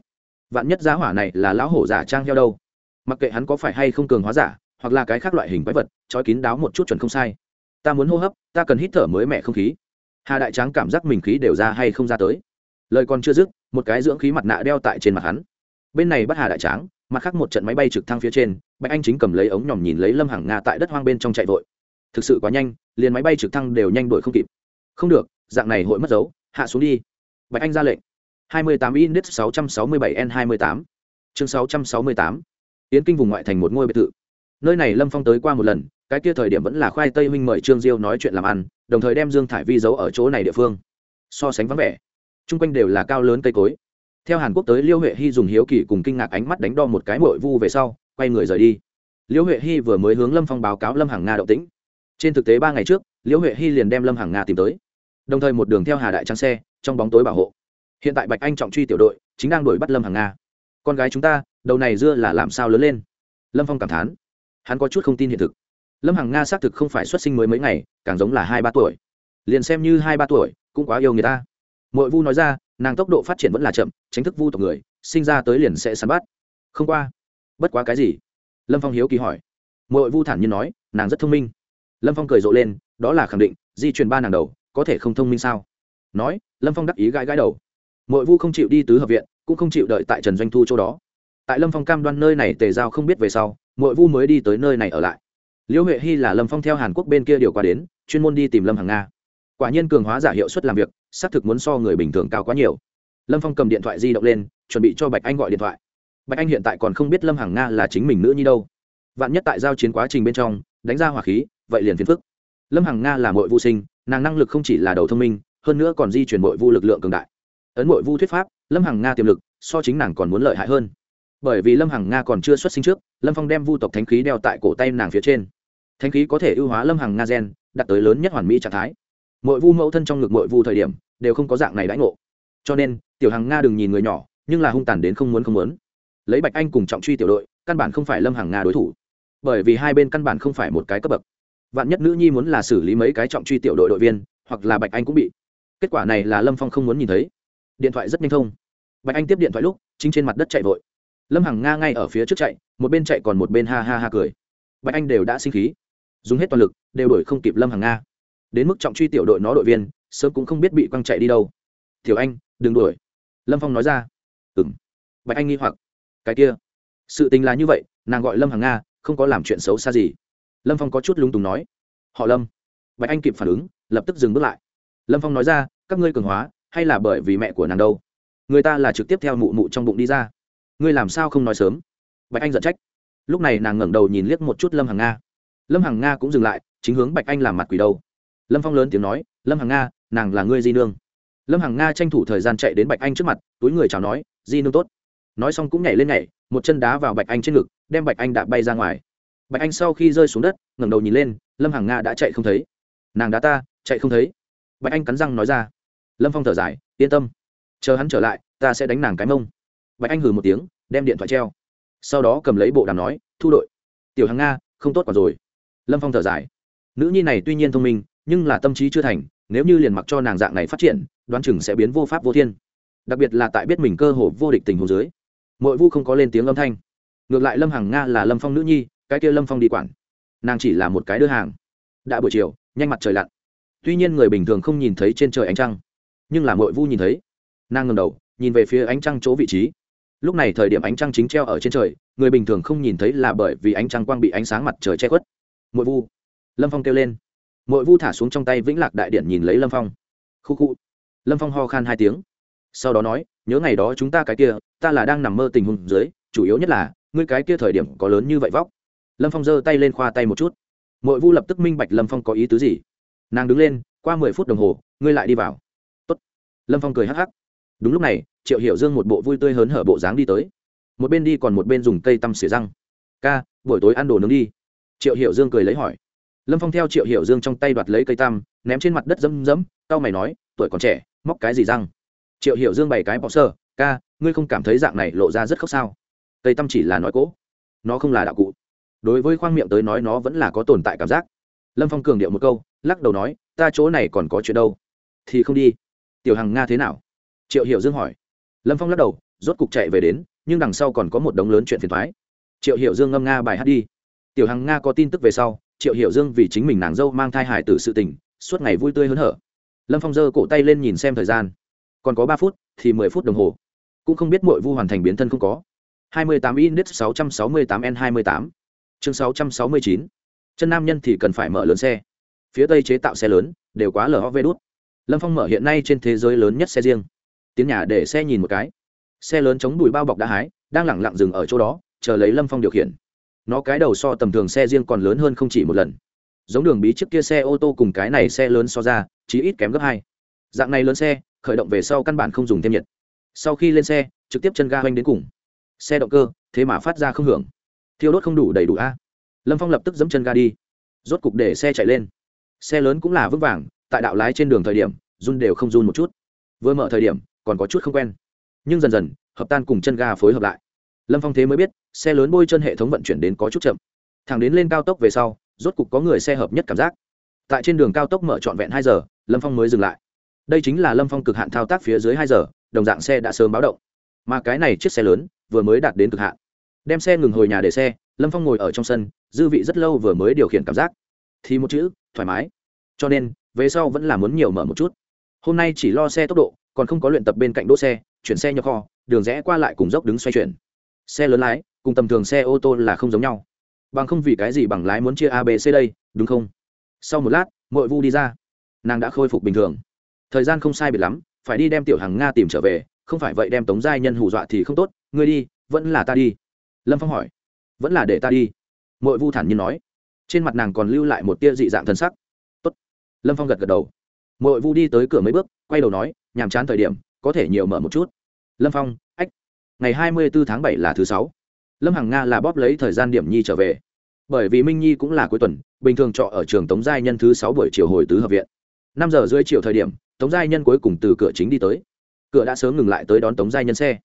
Vạn nhất giá hỏa này là lão hổ giả trang heo đâu? Mặc kệ hắn có phải hay không cường hóa giả, hoặc là cái khác loại hình quái vật, trói kín đáo một chút chuẩn không sai. Ta muốn hô hấp, ta cần hít thở mới mẻ không khí. Hà đại tráng cảm giác mình khí đều ra hay không ra tới. Lời còn chưa dứt, một cái dưỡng khí mặt nạ đeo tại trên mặt hắn. Bên này bắt hà đại tráng, mặt khác một trận máy bay trực thăng phía trên, bạch anh chính cầm lấy ống nhòm nhìn lấy lâm hàng nga tại đất hoang bên trong chạy vội. Thực sự quá nhanh, liền máy bay trực thăng đều nhanh đuổi không kịp không được, dạng này hội mất dấu, hạ xuống đi. Bạch anh ra lệnh. 28 index 667 n 28 chương 668 yến kinh vùng ngoại thành một ngôi biệt thự. Nơi này lâm phong tới qua một lần, cái kia thời điểm vẫn là khoai tây huynh mời trương diêu nói chuyện làm ăn, đồng thời đem dương thải vi giấu ở chỗ này địa phương. So sánh vắng vẻ, chung quanh đều là cao lớn cây cối. Theo hàn quốc tới liêu huệ hy dùng hiếu kỳ cùng kinh ngạc ánh mắt đánh đo một cái mội vu về sau, quay người rời đi. Liêu huệ hy vừa mới hướng lâm phong báo cáo lâm hàng nga động tĩnh. Trên thực tế ba ngày trước Liễu huệ hy liền đem lâm hàng nga tìm tới. Đồng thời một đường theo hà đại trang xe, trong bóng tối bảo hộ. Hiện tại bạch anh trọng truy tiểu đội, chính đang đuổi bắt lâm hàng nga. Con gái chúng ta, đầu này dưa là làm sao lớn lên? Lâm phong cảm thán. Hắn có chút không tin hiện thực. Lâm hằng nga xác thực không phải xuất sinh mới mấy ngày, càng giống là hai ba tuổi. Liền xem như hai ba tuổi, cũng quá yêu người ta. Mội vu nói ra, nàng tốc độ phát triển vẫn là chậm tránh thức vu tộc người, sinh ra tới liền sẽ săn bắt. Không qua. Bất quá cái gì? Lâm phong hiếu kỳ hỏi. Mội vu thản nhiên nói, nàng rất thông minh lâm phong cười rộ lên, đó là khẳng định, di truyền ba nàng đầu, có thể không thông minh sao? Nói, lâm phong đắc ý gãi gãi đầu. Mội vu không chịu đi tứ hợp viện, cũng không chịu đợi tại trần doanh thu chỗ đó. Tại lâm phong cam đoan nơi này tề giao không biết về sau, mội vu mới đi tới nơi này ở lại. Liễu huệ hy là lâm phong theo hàn quốc bên kia điều qua đến, chuyên môn đi tìm lâm hàng nga. Quả nhiên cường hóa giả hiệu suất làm việc, xác thực muốn so người bình thường cao quá nhiều. Lâm phong cầm điện thoại di động lên, chuẩn bị cho bạch anh gọi điện thoại. Bạch anh hiện tại còn không biết lâm hàng nga là chính mình nữ nhi đâu. Vạn nhất tại giao chiến quá trình bên trong, đánh ra hỏa khí vậy liền phiền phức. Lâm Hằng nga là mội vô sinh, nàng năng lực không chỉ là đầu thông minh, hơn nữa còn di chuyển mội vu lực lượng cường đại. Ấn mội vu thuyết pháp, lâm Hằng nga tiềm lực, so chính nàng còn muốn lợi hại hơn. Bởi vì lâm hằng nga còn chưa xuất sinh trước, lâm phong đem vu tộc thánh khí đeo tại cổ tay nàng phía trên. Thánh khí có thể ưu hóa lâm hằng nga gen, đạt tới lớn nhất hoàn mỹ trạng thái. Mỗi vu mẫu thân trong ngực mỗi vu thời điểm, đều không có dạng này đãi ngộ. Cho nên, tiểu hằng nga đừng nhìn người nhỏ, nhưng là hung tàn đến không muốn không muốn. Lấy bạch anh cùng trọng truy tiểu đội, căn bản không phải lâm hằng nga đối thủ. Bởi vì hai bên căn bản không phải một cái cấp bậc vạn nhất nữ nhi muốn là xử lý mấy cái trọng truy tiểu đội đội viên, hoặc là bạch anh cũng bị. Kết quả này là lâm phong không muốn nhìn thấy. Điện thoại rất nhanh thông. Bạch anh tiếp điện thoại lúc, chính trên mặt đất chạy vội. Lâm hằng nga ngay ở phía trước chạy, một bên chạy còn một bên ha ha ha cười. Bạch anh đều đã sinh khí. Dùng hết toàn lực, đều đổi không kịp lâm hằng nga. Đến mức trọng truy tiểu đội nó đội viên, sớm cũng không biết bị quăng chạy đi đâu. Tiểu anh, đừng đuổi. Lâm phong nói ra. Ừ m bạch anh nghi hoặc. Cái kia. Sự tình là như vậy, nàng gọi lâm hằng nga, không có làm chuyện xấu xa gì lâm phong có chút lung túng nói. Họ lâm. Bạch anh kịp phản ứng, lập tức dừng bước lại. Lâm phong nói ra, các ngươi cường hóa, hay là bởi vì mẹ của nàng đâu? Người ta là trực tiếp theo mụ mụ trong bụng đi ra. Ngươi làm sao không nói sớm? Bạch anh giận trách. Lúc này nàng ngẩng đầu nhìn liếc một chút lâm hằng nga. Lâm hằng nga cũng dừng lại, chính hướng bạch anh làm mặt quỷ đâu. Lâm phong lớn tiếng nói, lâm hằng nga, nàng là ngươi di nương. Lâm hằng nga tranh thủ thời gian chạy đến bạch anh trước mặt, túi người chào nói, di nương tốt. Nói xong cũng nhảy lên nhảy, một chân đá vào bạch anh trên ngực, đem bạch anh đạp bay ra ngoài bạch anh sau khi rơi xuống đất, ngẩng đầu nhìn lên, lâm hằng nga đã chạy không thấy. Nàng đá ta, chạy không thấy. Bạch anh cắn răng nói ra. Lâm phong thở dài, yên tâm. Chờ hắn trở lại, ta sẽ đánh nàng cái mông. Bạch anh hừ một tiếng, đem điện thoại treo. Sau đó cầm lấy bộ đàm nói, thu đội. Tiểu hằng nga, không tốt còn rồi. Lâm phong thở dài. Nữ nhi này tuy nhiên thông minh, nhưng là tâm trí chưa thành, nếu như liền mặc cho nàng dạng này phát triển, đoán chừng sẽ biến vô pháp vô thiên. Đặc biệt là tại biết mình cơ hồ vô địch tình hồ dưới. Mọi vu không có lên tiếng âm thanh. Ngược lại lâm hằng nga là lâm phong nữ nhi cái kia lâm phong đi quản nàng chỉ là một cái đưa hàng đã buổi chiều nhanh mặt trời lặn tuy nhiên người bình thường không nhìn thấy trên trời ánh trăng nhưng là mội vu nhìn thấy nàng ngầm đầu nhìn về phía ánh trăng chỗ vị trí lúc này thời điểm ánh trăng chính treo ở trên trời người bình thường không nhìn thấy là bởi vì ánh trăng quang bị ánh sáng mặt trời che khuất mội vu lâm phong kêu lên mội vu thả xuống trong tay vĩnh lạc đại điện nhìn lấy lâm phong khu khu lâm phong ho khan hai tiếng sau đó nói nhớ ngày đó chúng ta cái kia ta là đang nằm mơ tình huống dưới chủ yếu nhất là ngươi cái kia thời điểm có lớn như vậy vóc lâm phong giơ tay lên khoa tay một chút. Mội vu lập tức minh bạch lâm phong có ý tứ gì. Nàng đứng lên, qua mười phút đồng hồ, ngươi lại đi vào. Tốt. lâm phong cười hắc hắc. Đúng lúc này, triệu hiểu dương một bộ vui tươi hớn hở bộ dáng đi tới. Một bên đi còn một bên dùng cây tăm xỉa răng. Ca, buổi tối ăn đồ nướng đi. Triệu hiểu dương cười lấy hỏi. Lâm phong theo triệu hiểu dương trong tay đoạt lấy cây tăm, ném trên mặt đất dấm dấm tao mày nói, tuổi còn trẻ, móc cái gì răng? Triệu hiểu dương bày cái bỏ sơ, ca, ngươi không cảm thấy dạng này lộ ra rất khóc sao? Cây tăm chỉ là nói cỗ nó không là đạo cụ đối với khoang miệng tới nói nó vẫn là có tồn tại cảm giác. Lâm phong cường điệu một câu, lắc đầu nói, ta chỗ này còn có chuyện đâu? Thì không đi. Tiểu hằng nga thế nào? Triệu hiểu dương hỏi. Lâm phong lắc đầu, rốt cục chạy về đến, nhưng đằng sau còn có một đống lớn chuyện phiền thoái triệu hiểu dương ngâm nga bài hát đi. Tiểu hằng nga có tin tức về sau, triệu hiểu dương vì chính mình nàng dâu mang thai hải tử sự tình, suốt ngày vui tươi hớn hở. Lâm phong giơ cổ tay lên nhìn xem thời gian. Còn có ba phút, thì mười phút đồng hồ. Cũng không biết mội vu hoàn thành biến thân không có. 28 Index 668 N28 chương sáu trăm sáu mươi chín. Chân nam nhân thì cần phải mở lớn xe. Phía tây chế tạo xe lớn, đều quá lờ vê đốt lâm phong mở hiện nay trên thế giới lớn nhất xe riêng. Tiến nhà để xe nhìn một cái. Xe lớn chống đùi bao bọc đã hái, đang lẳng lặng dừng ở chỗ đó, chờ lấy lâm phong điều khiển. Nó cái đầu so tầm thường xe riêng còn lớn hơn không chỉ một lần. Giống đường bí trước kia xe ô tô cùng cái này xe lớn so ra chỉ ít kém gấp hai. Dạng này lớn xe, khởi động về sau căn bản không dùng thêm nhiệt. Sau khi lên xe, trực tiếp chân ga hoanh đến cùng. Xe động cơ, thế mà phát ra không hưởng thiêu đốt không đủ đầy đủ a. Lâm phong lập tức dẫm chân ga đi. Rốt cục để xe chạy lên. Xe lớn cũng là vững vàng, tại đạo lái trên đường thời điểm, run đều không run một chút. Vừa mở thời điểm, còn có chút không quen. Nhưng dần dần, hợp tan cùng chân ga phối hợp lại. Lâm phong thế mới biết, xe lớn bôi chân hệ thống vận chuyển đến có chút chậm. Thẳng đến lên cao tốc về sau, rốt cục có người xe hợp nhất cảm giác. Tại trên đường cao tốc mở trọn vẹn hai giờ, lâm phong mới dừng lại. Đây chính là lâm phong cực hạn thao tác phía dưới hai giờ, đồng dạng xe đã sớm báo động. Mà cái này chiếc xe lớn, vừa mới đạt đến cực hạn đem xe ngừng hồi nhà để xe, lâm phong ngồi ở trong sân, dư vị rất lâu vừa mới điều khiển cảm giác. Thì một chữ, thoải mái. Cho nên, về sau vẫn là muốn nhiều mở một chút. Hôm nay chỉ lo xe tốc độ, còn không có luyện tập bên cạnh đỗ xe, chuyển xe nhỏ kho, đường rẽ qua lại cùng dốc đứng xoay chuyển. Xe lớn lái, cùng tầm thường xe ô tô là không giống nhau. Bằng không vì cái gì bằng lái muốn chia abc đây, đúng không? Sau một lát mội vu đi ra. Nàng đã khôi phục bình thường. Thời gian không sai biệt lắm, phải đi đem tiểu hàng nga tìm trở về, không phải vậy đem tống giai nhân hù dọa thì không tốt, ngươi đi, vẫn là ta đi lâm phong hỏi, vẫn là để ta đi. Mội vu thản nhiên nói. Trên mặt nàng còn lưu lại một tia dị dạng thân sắc. Tốt. lâm phong gật gật đầu. Mội vu đi tới cửa mấy bước, quay đầu nói, nhàm chán thời điểm, có thể nhiều mở một chút. Lâm phong, ách, ngày hai mươi bốn tháng bảy là thứ sáu. Lâm hằng nga là bóp lấy thời gian điểm nhi trở về. Bởi vì minh nhi cũng là cuối tuần, bình thường trọ ở trường tống giai nhân thứ sáu buổi chiều hồi tứ hợp viện. Năm giờ rưỡi chiều thời điểm, tống giai nhân cuối cùng từ cửa chính đi tới. Cửa đã sớm ngừng lại tới đón tống giai nhân xe.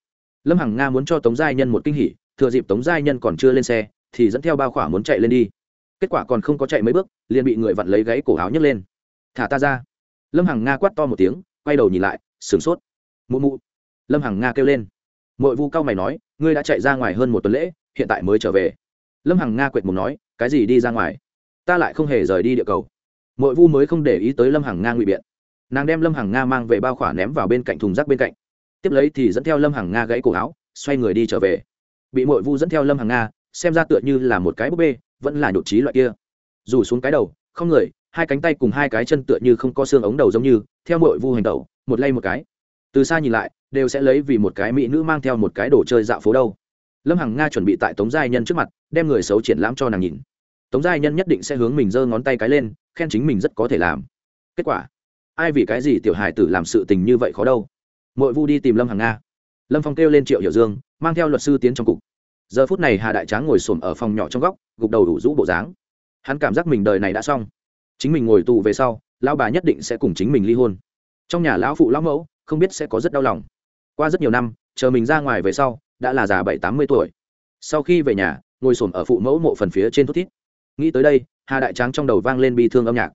Lâm hằng nga muốn cho tống giai nhân một kinh hỉ thừa dịp tống giai nhân còn chưa lên xe, thì dẫn theo bao khỏa muốn chạy lên đi. Kết quả còn không có chạy mấy bước, liền bị người vặn lấy gáy cổ áo nhấc lên. Thả ta ra. Lâm hằng nga quát to một tiếng, quay đầu nhìn lại, sửng sốt. Mụ mụ. Lâm hằng nga kêu lên. Mội vu cao mày nói, ngươi đã chạy ra ngoài hơn một tuần lễ, hiện tại mới trở về. Lâm hằng nga quệt mùng nói, cái gì đi ra ngoài? Ta lại không hề rời đi địa cầu. Mội vu mới không để ý tới lâm hằng nga ngụy biện. Nàng đem lâm hằng nga mang về bao khỏa ném vào bên cạnh thùng rác bên cạnh. Tiếp lấy thì dẫn theo lâm hằng nga gãy cổ áo, xoay người đi trở về bị mội vu dẫn theo lâm hàng nga, xem ra tựa như là một cái búp bê, vẫn là nhột trí loại kia. Dù xuống cái đầu, không người, hai cánh tay cùng hai cái chân tựa như không có xương ống đầu giống như, theo mội vu hành tẩu một lay một cái. Từ xa nhìn lại, đều sẽ lấy vì một cái mỹ nữ mang theo một cái đồ chơi dạo phố đâu. Lâm hằng nga chuẩn bị tại tống giai nhân trước mặt, đem người xấu triển lãm cho nàng nhìn. Tống giai nhân nhất định sẽ hướng mình giơ ngón tay cái lên, khen chính mình rất có thể làm. Kết quả, ai vì cái gì tiểu hài tử làm sự tình như vậy khó đâu? Mội vu đi tìm lâm hằng nga lâm phong kêu lên triệu hiểu dương, mang theo luật sư tiến trong cục. Giờ phút này hà đại tráng ngồi xổm ở phòng nhỏ trong góc, gục đầu đủ rũ bộ dáng. Hắn cảm giác mình đời này đã xong. Chính mình ngồi tù về sau, lão bà nhất định sẽ cùng chính mình ly hôn. Trong nhà lão phụ lão mẫu, không biết sẽ có rất đau lòng. Qua rất nhiều năm, chờ mình ra ngoài về sau, đã là già bảy tám mươi tuổi. Sau khi về nhà, ngồi s ở phụ mẫu mộ phần phía trên thút thít. Nghĩ tới đây, hà đại tráng trong đầu vang lên bi thương âm nhạc.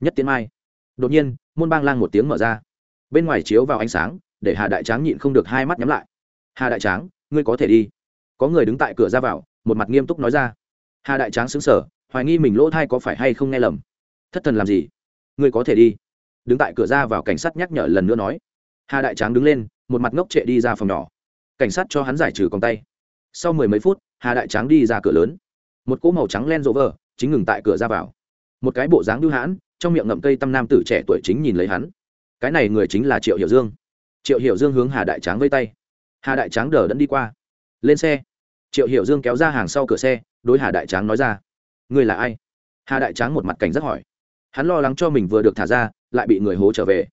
Nhất tiến mai. Đột nhiên, môn bang lang một tiếng mở ra. Bên ngoài chiếu vào ánh sáng để hà đại tráng nhịn không được hai mắt nhắm lại. Hà đại tráng, ngươi có thể đi. Có người đứng tại cửa ra vào, một mặt nghiêm túc nói ra. Hà đại tráng xứng sở hoài nghi mình lỗ thai có phải hay không nghe lầm. Thất thần làm gì? Ngươi có thể đi. Đứng tại cửa ra vào cảnh sát nhắc nhở lần nữa nói. Hà đại tráng đứng lên, một mặt ngốc trệ đi ra phòng nhỏ. Cảnh sát cho hắn giải trừ còng tay. Sau mười mấy phút, hà đại tráng đi ra cửa lớn. Một cỗ màu trắng len rộ vờ, chính ngừng tại cửa ra vào. Một cái bộ dáng đưu hãn, trong miệng ngậm cây tăm nam tử trẻ tuổi chính nhìn lấy hắn. Cái này người chính là triệu hiểu dương triệu hiểu dương hướng hà đại tráng vây tay. Hà đại tráng đờ đẫn đi qua. Lên xe. Triệu hiểu dương kéo ra hàng sau cửa xe, đối hà đại tráng nói ra người là ai? Hà đại tráng một mặt cảnh rất hỏi. Hắn lo lắng cho mình vừa được thả ra, lại bị người hố trở về.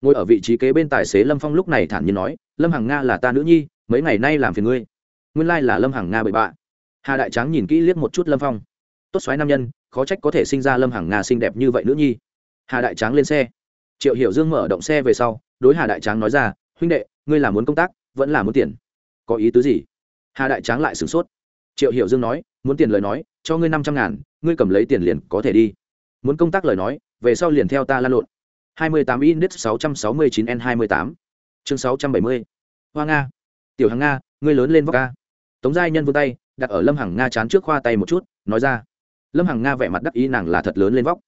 Ngồi ở vị trí kế bên tài xế lâm phong lúc này thản nhiên nói, lâm hằng nga là ta nữ nhi, mấy ngày nay làm phiền ngươi. Nguyên lai là lâm hằng nga bậy bạ. Hà đại tráng nhìn kỹ liếc một chút lâm phong. Tốt xoáy nam nhân, khó trách có thể sinh ra lâm hằng nga xinh đẹp như vậy nữ nhi. Hà đại tráng lên xe. Triệu hiểu dương mở động xe về sau đối hà đại tráng nói ra, huynh đệ, ngươi là muốn công tác, vẫn là muốn tiền? Có ý tứ gì? Hà đại tráng lại sửng sốt. Triệu hiểu dương nói, muốn tiền lời nói, cho ngươi năm trăm ngàn, ngươi cầm lấy tiền liền có thể đi. Muốn công tác lời nói, về sau liền theo ta lan lộn. 28 index 669 n 28 chương 670 hoa nga. Tiểu hằng nga, ngươi lớn lên vóc ca. Tống giai nhân vươn tay, đặt ở lâm hằng nga chán trước khoa tay một chút, nói ra. Lâm hằng nga vẻ mặt đắc ý, nàng là thật lớn lên vóc.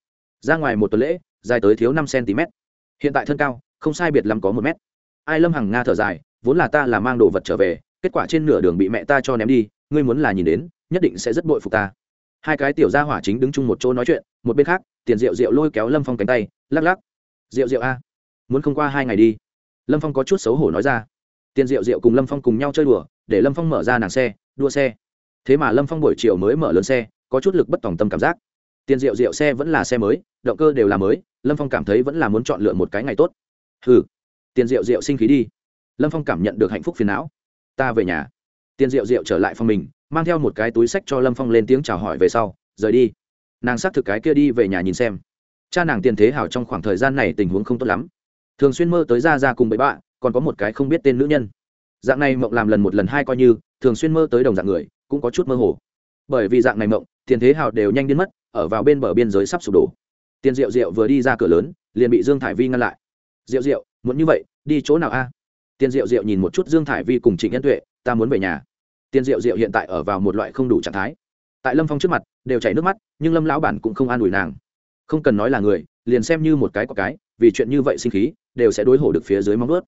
Ra ngoài một tuần lễ, dài tới thiếu năm cm hiện tại thân cao không sai biệt lắm có một mét. Ai lâm hằng nga thở dài, vốn là ta là mang đồ vật trở về, kết quả trên nửa đường bị mẹ ta cho ném đi, ngươi muốn là nhìn đến, nhất định sẽ rất bội phục ta. Hai cái tiểu gia hỏa chính đứng chung một chỗ nói chuyện, một bên khác, tiền rượu rượu lôi kéo lâm phong cánh tay, lắc lắc. Rượu rượu a, muốn không qua hai ngày đi. Lâm phong có chút xấu hổ nói ra. Tiền rượu rượu cùng lâm phong cùng nhau chơi đùa, để lâm phong mở ra nàng xe, đua xe. Thế mà lâm phong buổi chiều mới mở lớn xe, có chút lực bất tòng tâm cảm giác. Tiền rượu rượu xe vẫn là xe mới, động cơ đều là mới, lâm phong cảm thấy vẫn là muốn chọn lựa một cái ngày tốt hừ, tiền rượu rượu sinh khí đi. Lâm phong cảm nhận được hạnh phúc phiền não. Ta về nhà. Tiền rượu rượu trở lại phòng mình mang theo một cái túi sách cho lâm phong lên tiếng chào hỏi về sau rời đi. Nàng xác thực cái kia đi về nhà nhìn xem. Cha nàng tiền thế hảo trong khoảng thời gian này tình huống không tốt lắm. Thường xuyên mơ tới ra ra cùng bậy bạ còn có một cái không biết tên nữ nhân. Dạng này mộng làm lần một lần hai coi như thường xuyên mơ tới đồng dạng người cũng có chút mơ hồ. Bởi vì dạng này mộng tiền thế hào đều nhanh đến mất ở vào bên bờ biên giới sắp sụp đổ. Tiền rượu rượu vừa đi ra cửa lớn liền bị dương thải vi ngăn lại rượu rượu muốn như vậy, đi chỗ nào a? Tiền rượu rượu nhìn một chút dương thải vi cùng trịnh nhân tuệ, ta muốn về nhà. Tiền rượu rượu hiện tại ở vào một loại không đủ trạng thái. Tại lâm phong trước mặt, đều chảy nước mắt, nhưng lâm lão bản cũng không an ủi nàng. Không cần nói là người, liền xem như một cái có cái, vì chuyện như vậy sinh khí, đều sẽ đối hổ được phía dưới móng ướt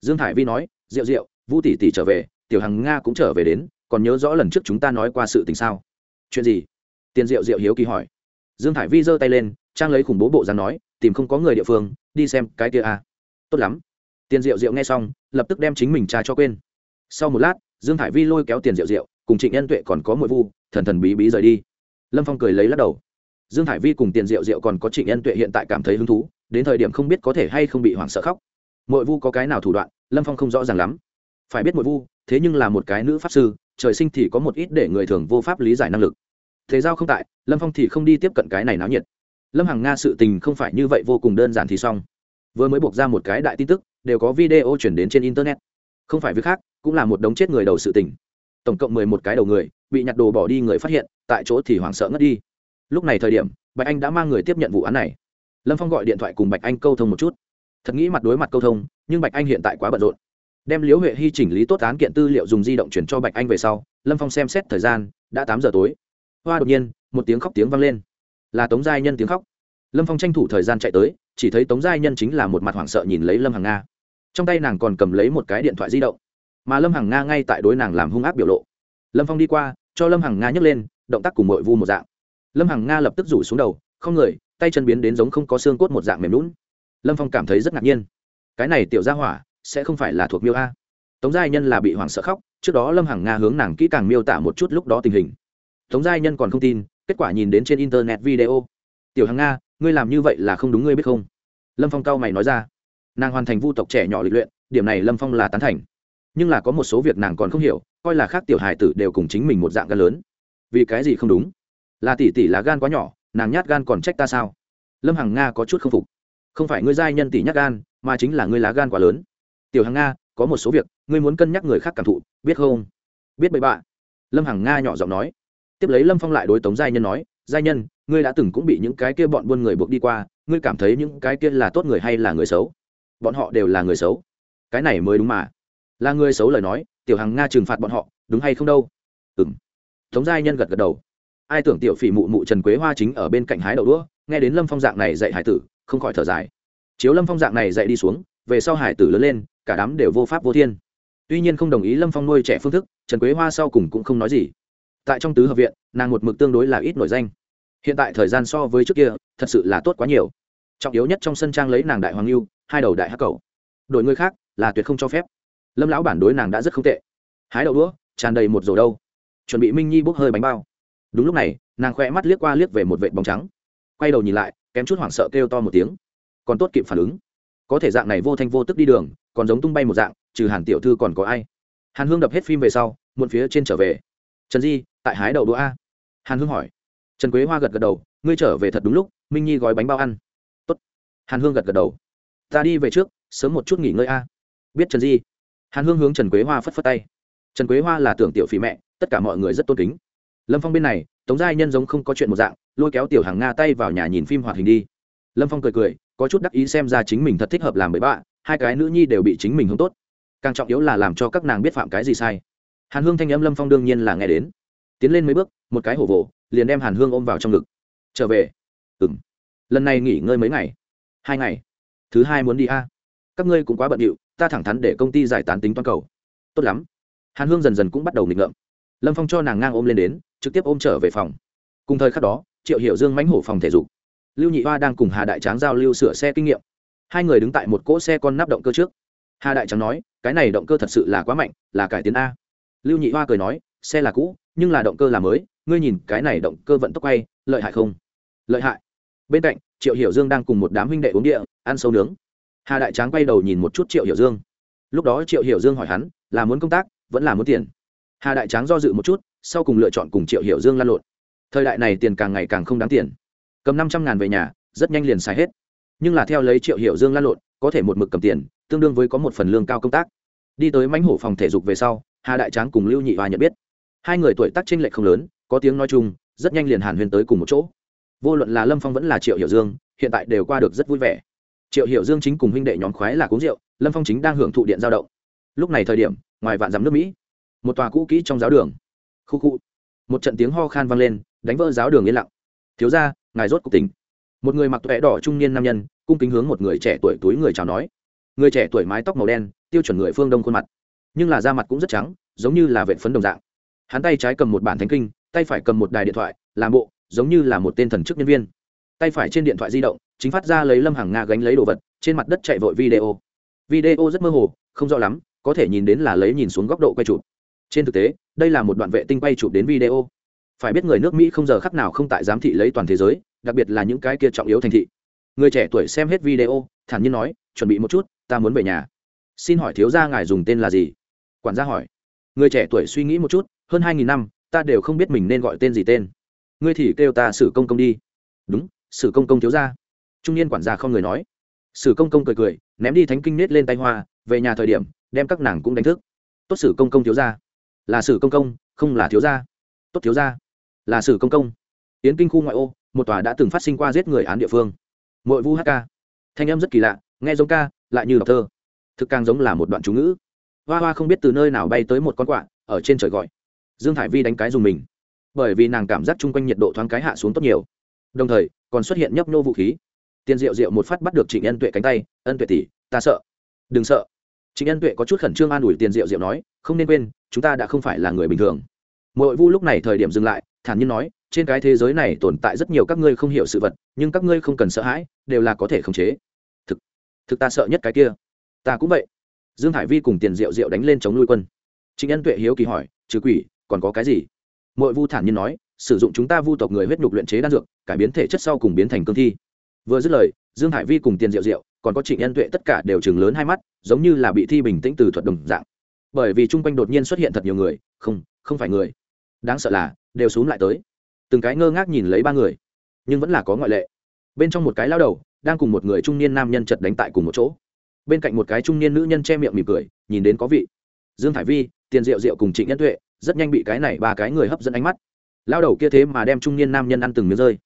dương thải vi nói rượu rượu vu tỷ tỷ trở về, tiểu hằng nga cũng trở về đến, còn nhớ rõ lần trước chúng ta nói qua sự tình sao? Chuyện gì? Tiền rượu rượu hiếu kỳ hỏi. Dương thải vi giơ tay lên, trang lấy khủng bố bộ dáng nói, tìm không có người địa phương, đi xem cái kia à tốt lắm. Tiền rượu rượu nghe xong, lập tức đem chính mình trà cho quên. Sau một lát, dương thải vi lôi kéo tiền rượu rượu cùng trịnh nhân tuệ còn có mội vu, thần thần bí bí rời đi. Lâm phong cười lấy lắc đầu. Dương thải vi cùng tiền rượu rượu còn có trịnh nhân tuệ hiện tại cảm thấy hứng thú, đến thời điểm không biết có thể hay không bị hoảng sợ khóc. Mội vu có cái nào thủ đoạn, lâm phong không rõ ràng lắm. Phải biết mội vu, thế nhưng là một cái nữ pháp sư, trời sinh thì có một ít để người thường vô pháp lý giải năng lực. Thế giao không tại, lâm phong thì không đi tiếp cận cái này náo nhiệt. Lâm hằng nga sự tình không phải như vậy vô cùng đơn giản thì xong vừa mới buộc ra một cái đại tin tức, đều có video chuyển đến trên internet. Không phải việc khác, cũng là một đống chết người đầu sự tình. Tổng cộng mười một cái đầu người, bị nhặt đồ bỏ đi người phát hiện, tại chỗ thì hoảng sợ ngất đi. Lúc này thời điểm, bạch anh đã mang người tiếp nhận vụ án này. Lâm phong gọi điện thoại cùng bạch anh câu thông một chút. Thật nghĩ mặt đối mặt câu thông, nhưng bạch anh hiện tại quá bận rộn. Đem liễu huệ hy chỉnh lý tốt án kiện tư liệu dùng di động chuyển cho bạch anh về sau, lâm phong xem xét thời gian, đã tám giờ tối. Hoa đột nhiên, một tiếng khóc tiếng vang lên. Là tống giai nhân tiếng khóc. Lâm phong tranh thủ thời gian chạy tới chỉ thấy tống giai nhân chính là một mặt hoảng sợ nhìn lấy lâm hằng nga. Trong tay nàng còn cầm lấy một cái điện thoại di động. Mà lâm hằng nga ngay tại đối nàng làm hung ác biểu lộ. Lâm phong đi qua, cho lâm hằng nga nhấc lên, động tác cùng mội vu một dạng. Lâm hằng nga lập tức rủ xuống đầu, không người, tay chân biến đến giống không có xương cốt một dạng mềm lún lâm phong cảm thấy rất ngạc nhiên. Cái này tiểu ra hỏa sẽ không phải là thuộc miêu a. Tống giai nhân là bị hoảng sợ khóc, trước đó lâm hằng nga hướng nàng kỹ càng miêu tả một chút lúc đó tình hình. Tống giai nhân còn không tin, kết quả nhìn đến trên internet video. Tiểu hằng nga ngươi làm như vậy là không đúng, ngươi biết không? Lâm phong cao mày nói ra. Nàng hoàn thành vu tộc trẻ nhỏ lịch luyện, điểm này lâm phong là tán thành. Nhưng là có một số việc nàng còn không hiểu, coi là khác tiểu hài tử đều cùng chính mình một dạng gan lớn. Vì cái gì không đúng? Là tỷ tỷ là gan quá nhỏ, nàng nhát gan còn trách ta sao? Lâm hằng nga có chút không phục. Không phải ngươi giai nhân tỷ nhát gan, mà chính là ngươi lá gan quá lớn. Tiểu hằng nga, có một số việc, ngươi muốn cân nhắc người khác cảm thụ, biết không? Biết bậy bạ. Lâm hằng nga nhỏ giọng nói. Tiếp lấy lâm phong lại đối tống giai nhân nói giai nhân, ngươi đã từng cũng bị những cái kia bọn buôn người buộc đi qua, ngươi cảm thấy những cái kia là tốt người hay là người xấu? Bọn họ đều là người xấu. Cái này mới đúng mà. Là người xấu lời nói, tiểu hằng nga trừng phạt bọn họ, đúng hay không đâu? Ừ m tống giai nhân gật gật đầu. Ai tưởng tiểu phỉ mụ mụ trần quế hoa chính ở bên cạnh hái đậu đũa, nghe đến lâm phong dạng này dạy hải tử, không khỏi thở dài. Chiếu lâm phong dạng này dạy đi xuống, về sau hải tử lớn lên, cả đám đều vô pháp vô thiên. Tuy nhiên không đồng ý lâm phong nuôi trẻ phương thức, trần quế hoa sau cùng cũng không nói gì tại trong tứ hợp viện, nàng một mực tương đối là ít nổi danh. Hiện tại thời gian so với trước kia, thật sự là tốt quá nhiều. Trọng yếu nhất trong sân trang lấy nàng đại hoàng lưu hai đầu đại hắc cầu. Đội người khác, là tuyệt không cho phép. Lâm lão bản đối nàng đã rất không tệ. Hái đậu đũa, tràn đầy một rổ đâu. Chuẩn bị minh nhi bốc hơi bánh bao. Đúng lúc này, nàng khoe mắt liếc qua liếc về một vệ bóng trắng. Quay đầu nhìn lại, kém chút hoảng sợ kêu to một tiếng. Còn tốt kịp phản ứng. Có thể dạng này vô thanh vô tức đi đường, còn giống tung bay một dạng, trừ hàn tiểu thư còn có ai. Hàn hương đập hết phim về sau, muộn phía trên trở về trần di, tại hái đậu đũa a. Hàn hương hỏi. Trần quế hoa gật gật đầu, ngươi trở về thật đúng lúc, minh nhi gói bánh bao ăn. Tốt. hàn hương gật gật đầu. Ta đi về trước, sớm một chút nghỉ ngơi a. Biết trần di. Hàn hương hướng trần quế hoa phất phất tay. Trần quế hoa là tưởng tiểu phì mẹ, tất cả mọi người rất tôn kính. Lâm phong bên này, tống giai nhân giống không có chuyện một dạng, lôi kéo tiểu hàng nga tay vào nhà nhìn phim hoạt hình đi. Lâm phong cười cười, có chút đắc ý xem ra chính mình thật thích hợp làm bậy bạ, hai cái nữ nhi đều bị chính mình hướng tốt. Càng trọng yếu là làm cho các nàng biết phạm cái gì sai hàn hương thanh âm lâm phong đương nhiên là nghe đến. Tiến lên mấy bước, một cái hổ vỗ liền đem hàn hương ôm vào trong ngực. Trở về. Ừ m lần này nghỉ ngơi mấy ngày? Hai ngày. Thứ hai muốn đi a. Các ngươi cũng quá bận điệu, ta thẳng thắn để công ty giải tán tính toàn cầu. Tốt lắm. Hàn hương dần dần cũng bắt đầu nghịch ngợm. Lâm phong cho nàng ngang ôm lên đến, trực tiếp ôm trở về phòng. Cùng thời khắc đó, triệu hiểu dương mánh hổ phòng thể dục. Lưu nhị hoa đang cùng hà đại tráng giao lưu sửa xe kinh nghiệm. Hai người đứng tại một cỗ xe con nắp động cơ trước. Hà đại tráng nói, cái này động cơ thật sự là quá mạnh, là cải tiến a lưu nhị hoa cười nói, xe là cũ, nhưng là động cơ là mới, ngươi nhìn cái này động cơ vận tốc quay, lợi hại không? Lợi hại. Bên cạnh, triệu hiểu dương đang cùng một đám huynh đệ uống địa, ăn sâu nướng. Hà đại tráng quay đầu nhìn một chút triệu hiểu dương. Lúc đó triệu hiểu dương hỏi hắn, là muốn công tác, vẫn là muốn tiền? Hà đại tráng do dự một chút, sau cùng lựa chọn cùng triệu hiểu dương lăn lộn. Thời đại này tiền càng ngày càng không đáng tiền. Cầm năm trăm ngàn về nhà, rất nhanh liền xài hết. Nhưng là theo lấy triệu hiểu dương lăn lộn, có thể một mực cầm tiền, tương đương với có một phần lương cao công tác. Đi tới mánh hổ phòng thể dục về sau hà đại tráng cùng lưu nhị hoa nhận biết. Hai người tuổi tác tranh lệch không lớn, có tiếng nói chung, rất nhanh liền hàn huyền tới cùng một chỗ. Vô luận là lâm phong vẫn là triệu hiểu dương, hiện tại đều qua được rất vui vẻ. Triệu hiểu dương chính cùng huynh đệ nhóm khoái là uống rượu, lâm phong chính đang hưởng thụ điện giao động. Lúc này thời điểm, ngoài vạn dắm nước mỹ, một tòa cũ kỹ trong giáo đường. Khu khu. Một trận tiếng ho khan vang lên, đánh vỡ giáo đường yên lặng. Thiếu ra ngài rốt cuộc tỉnh. Một người mặc tuệ đỏ trung niên nam nhân, cung kính hướng một người trẻ tuổi túi người chào nói. Người trẻ tuổi mái tóc màu đen, tiêu chuẩn người phương đông khuôn mặt nhưng là da mặt cũng rất trắng, giống như là vệ phấn đồng dạng. Hắn tay trái cầm một bản thánh kinh, tay phải cầm một đài điện thoại, làm bộ, giống như là một tên thần chức nhân viên. Tay phải trên điện thoại di động, chính phát ra lấy lâm hàng nga gánh lấy đồ vật, trên mặt đất chạy vội video. Video rất mơ hồ, không rõ lắm, có thể nhìn đến là lấy nhìn xuống góc độ quay chụp. Trên thực tế, đây là một đoạn vệ tinh quay chụp đến video. Phải biết người nước mỹ không giờ khắc nào không tại giám thị lấy toàn thế giới, đặc biệt là những cái kia trọng yếu thành thị. Người trẻ tuổi xem hết video, thản nhiên nói, chuẩn bị một chút, ta muốn về nhà. Xin hỏi thiếu gia ngài dùng tên là gì? Quản gia hỏi. Người trẻ tuổi suy nghĩ một chút, hơn hai nghìn năm, ta đều không biết mình nên gọi tên gì tên. Ngươi thì kêu ta sử công công đi. Đúng, sử công công thiếu gia. Trung niên quản gia không người nói. Sử công công cười cười, ném đi thánh kinh nết lên tay hoa, về nhà thời điểm, đem các nàng cũng đánh thức. Tốt sử công công thiếu gia. Là sử công công, không là thiếu gia. Tốt thiếu gia. Là sử công công. Tiến kinh khu ngoại ô, một tòa đã từng phát sinh qua giết người án địa phương. Mỗi vu ca. Thanh âm rất kỳ lạ, nghe giống ca, lại như đọc thơ. Thực càng giống là một đoạn chú ngữ hoa hoa không biết từ nơi nào bay tới một con quạ, ở trên trời gọi. Dương thải vi đánh cái dùng mình, bởi vì nàng cảm giác chung quanh nhiệt độ thoáng cái hạ xuống tốt nhiều. Đồng thời, còn xuất hiện nhấp nhô vũ khí. Tiền diệu diệu một phát bắt được trịnh ân tuệ cánh tay, ân tuệ tỷ, ta sợ. Đừng sợ. Trịnh ân tuệ có chút khẩn trương an ủi tiền diệu diệu nói, không nên quên, chúng ta đã không phải là người bình thường. Mỗi vu lúc này thời điểm dừng lại, thản nhiên nói, trên cái thế giới này tồn tại rất nhiều các ngươi không hiểu sự vật, nhưng các ngươi không cần sợ hãi, đều là có thể khống chế. Thực thực ta sợ nhất cái kia. Ta cũng vậy dương hải vi cùng tiền diệu diệu đánh lên chống nuôi quân. Trịnh ân tuệ hiếu kỳ hỏi, trừ quỷ, còn có cái gì? Mội vu thản nhiên nói, sử dụng chúng ta vu tộc người huyết nhục luyện chế đan dược, cải biến thể chất sau cùng biến thành cương thi. Vừa dứt lời, dương hải vi cùng tiền diệu diệu, còn có trịnh ân tuệ tất cả đều chừng lớn hai mắt, giống như là bị thi bình tĩnh từ thuật đồng dạng. Bởi vì chung quanh đột nhiên xuất hiện thật nhiều người, không không phải người. Đáng sợ là, đều xuống lại tới. Từng cái ngơ ngác nhìn lấy ba người, nhưng vẫn là có ngoại lệ. Bên trong một cái lao đầu, đang cùng một người trung niên nam nhân chật đánh tại cùng một chỗ bên cạnh một cái trung niên nữ nhân che miệng mỉm cười, nhìn đến có vị. Dương thải vi, tiền diệu diệu cùng trịnh nhân tuệ, rất nhanh bị cái này ba cái người hấp dẫn ánh mắt. Lao đầu kia thế mà đem trung niên nam nhân ăn từng miếng rơi.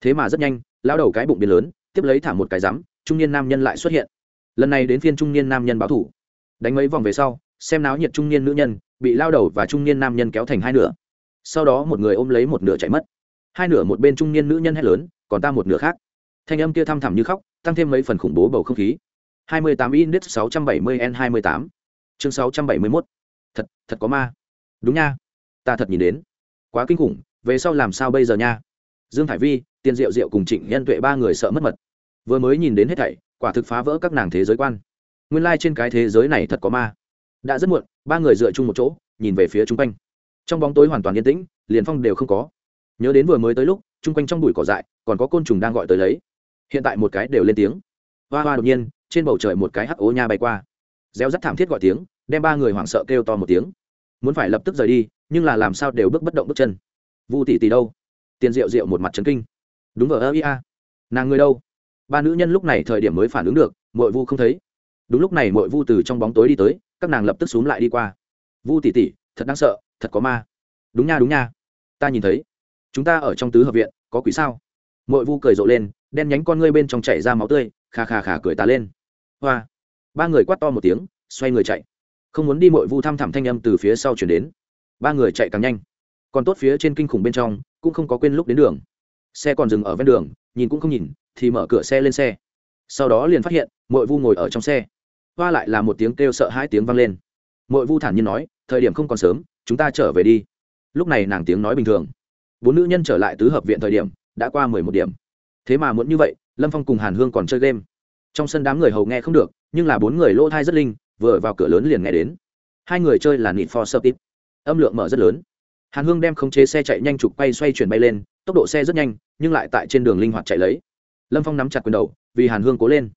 Thế mà rất nhanh, lao đầu cái bụng biến lớn, tiếp lấy thả một cái rắm, trung niên nam nhân lại xuất hiện. Lần này đến phiên trung niên nam nhân báo thủ. Đánh mấy vòng về sau, xem náo nhiệt trung niên nữ nhân, bị lao đầu và trung niên nam nhân kéo thành hai nửa. Sau đó một người ôm lấy một nửa chạy mất. Hai nửa một bên trung niên nữ nhân hét lớn, còn ta một nửa khác. Thanh âm kia thăm thẳm như khóc, tăng thêm mấy phần khủng bố bầu không khí. 28 index 670 n 28 chương 671 thật thật có ma. Đúng nha. Ta thật nhìn đến. Quá kinh khủng, về sau làm sao bây giờ nha? Dương thải vi, tiền diệu diệu cùng trịnh nhân tuệ ba người sợ mất mật. Vừa mới nhìn đến hết thảy, quả thực phá vỡ các nàng thế giới quan. Nguyên lai trên cái thế giới này thật có ma. Đã rất muộn, ba người dựa chung một chỗ, nhìn về phía trung quanh. Trong bóng tối hoàn toàn yên tĩnh, liền phong đều không có. Nhớ đến vừa mới tới lúc, chung quanh trong bụi cỏ dại, còn có côn trùng đang gọi tới lấy. Hiện tại một cái đều lên tiếng. Hoa hoa đột nhiên trên bầu trời một cái hắc ố nha bay qua. Reo rắt thảm thiết gọi tiếng, đem ba người hoảng sợ kêu to một tiếng. Muốn phải lập tức rời đi, nhưng là làm sao đều bước bất động bước chân. Vu tỷ tỷ đâu? Tiền rượu rượu một mặt trấn kinh. Đúng ở ơ ia nàng người đâu? Ba nữ nhân lúc này thời điểm mới phản ứng được mội vu không thấy. Đúng lúc này mội vu từ trong bóng tối đi tới, các nàng lập tức xúm lại đi qua. Vu tỷ tỷ, thật đáng sợ, thật có ma. Đúng nha đúng nha. Ta nhìn thấy. Chúng ta ở trong tứ hợp viện, có quỷ sao? Mội vu cười rộ lên, đen nhánh con ngươi bên trong chảy ra máu tươi khà khà khà cười ta lên hoa. Ba người quát to một tiếng, xoay người chạy. Không muốn đi, mội vu thăm thẳm thanh âm từ phía sau chuyển đến. Ba người chạy càng nhanh. Còn tốt phía trên kinh khủng bên trong, cũng không có quên lúc đến đường. Xe còn dừng ở ven đường, nhìn cũng không nhìn, thì mở cửa xe lên xe. Sau đó liền phát hiện, mội vu ngồi ở trong xe. Hoa lại là một tiếng kêu sợ hai tiếng vang lên. Mội vu thản nhiên nói, thời điểm không còn sớm, chúng ta trở về đi. Lúc này nàng tiếng nói bình thường. Bốn nữ nhân trở lại tứ hợp viện thời điểm, đã qua mười một điểm. Thế mà muốn như vậy, lâm phong cùng hàn hương còn chơi game trong sân đám người hầu nghe không được, nhưng là bốn người lỗ thai rất linh, vừa vào cửa lớn liền nghe đến. Hai người chơi là nịt for sub tip âm lượng mở rất lớn. Hàn hương đem khống chế xe chạy nhanh trục bay xoay chuyển bay lên, tốc độ xe rất nhanh, nhưng lại tại trên đường linh hoạt chạy lấy. Lâm phong nắm chặt quyền đầu, vì hàn hương cố lên.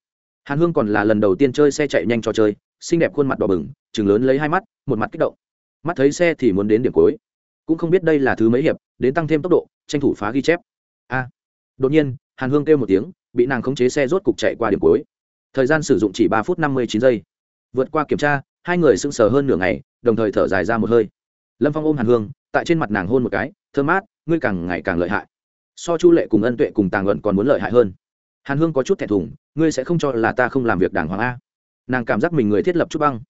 Hàn hương còn là lần đầu tiên chơi xe chạy nhanh cho chơi, xinh đẹp khuôn mặt đỏ bừng chừng lớn lấy hai mắt, một mặt kích động. Mắt thấy xe thì muốn đến điểm cuối. Cũng không biết đây là thứ mấy hiệp, đến tăng thêm tốc độ, tranh thủ phá ghi chép. A. Đột nhiên, hàn hương kêu một tiếng bị nàng khống chế xe rốt cục chạy qua điểm cuối. Thời gian sử dụng chỉ ba phút năm mươi chín giây. Vượt qua kiểm tra, hai người sững sờ hơn nửa ngày, đồng thời thở dài ra một hơi. Lâm phong ôm hàn hương, tại trên mặt nàng hôn một cái, thơm mát, ngươi càng ngày càng lợi hại. So chu lệ cùng ân tuệ cùng tàng luận còn muốn lợi hại hơn. Hàn hương có chút thẹn thùng, ngươi sẽ không cho là ta không làm việc đàng hoàng a? Nàng cảm giác mình người thiết lập chút băng.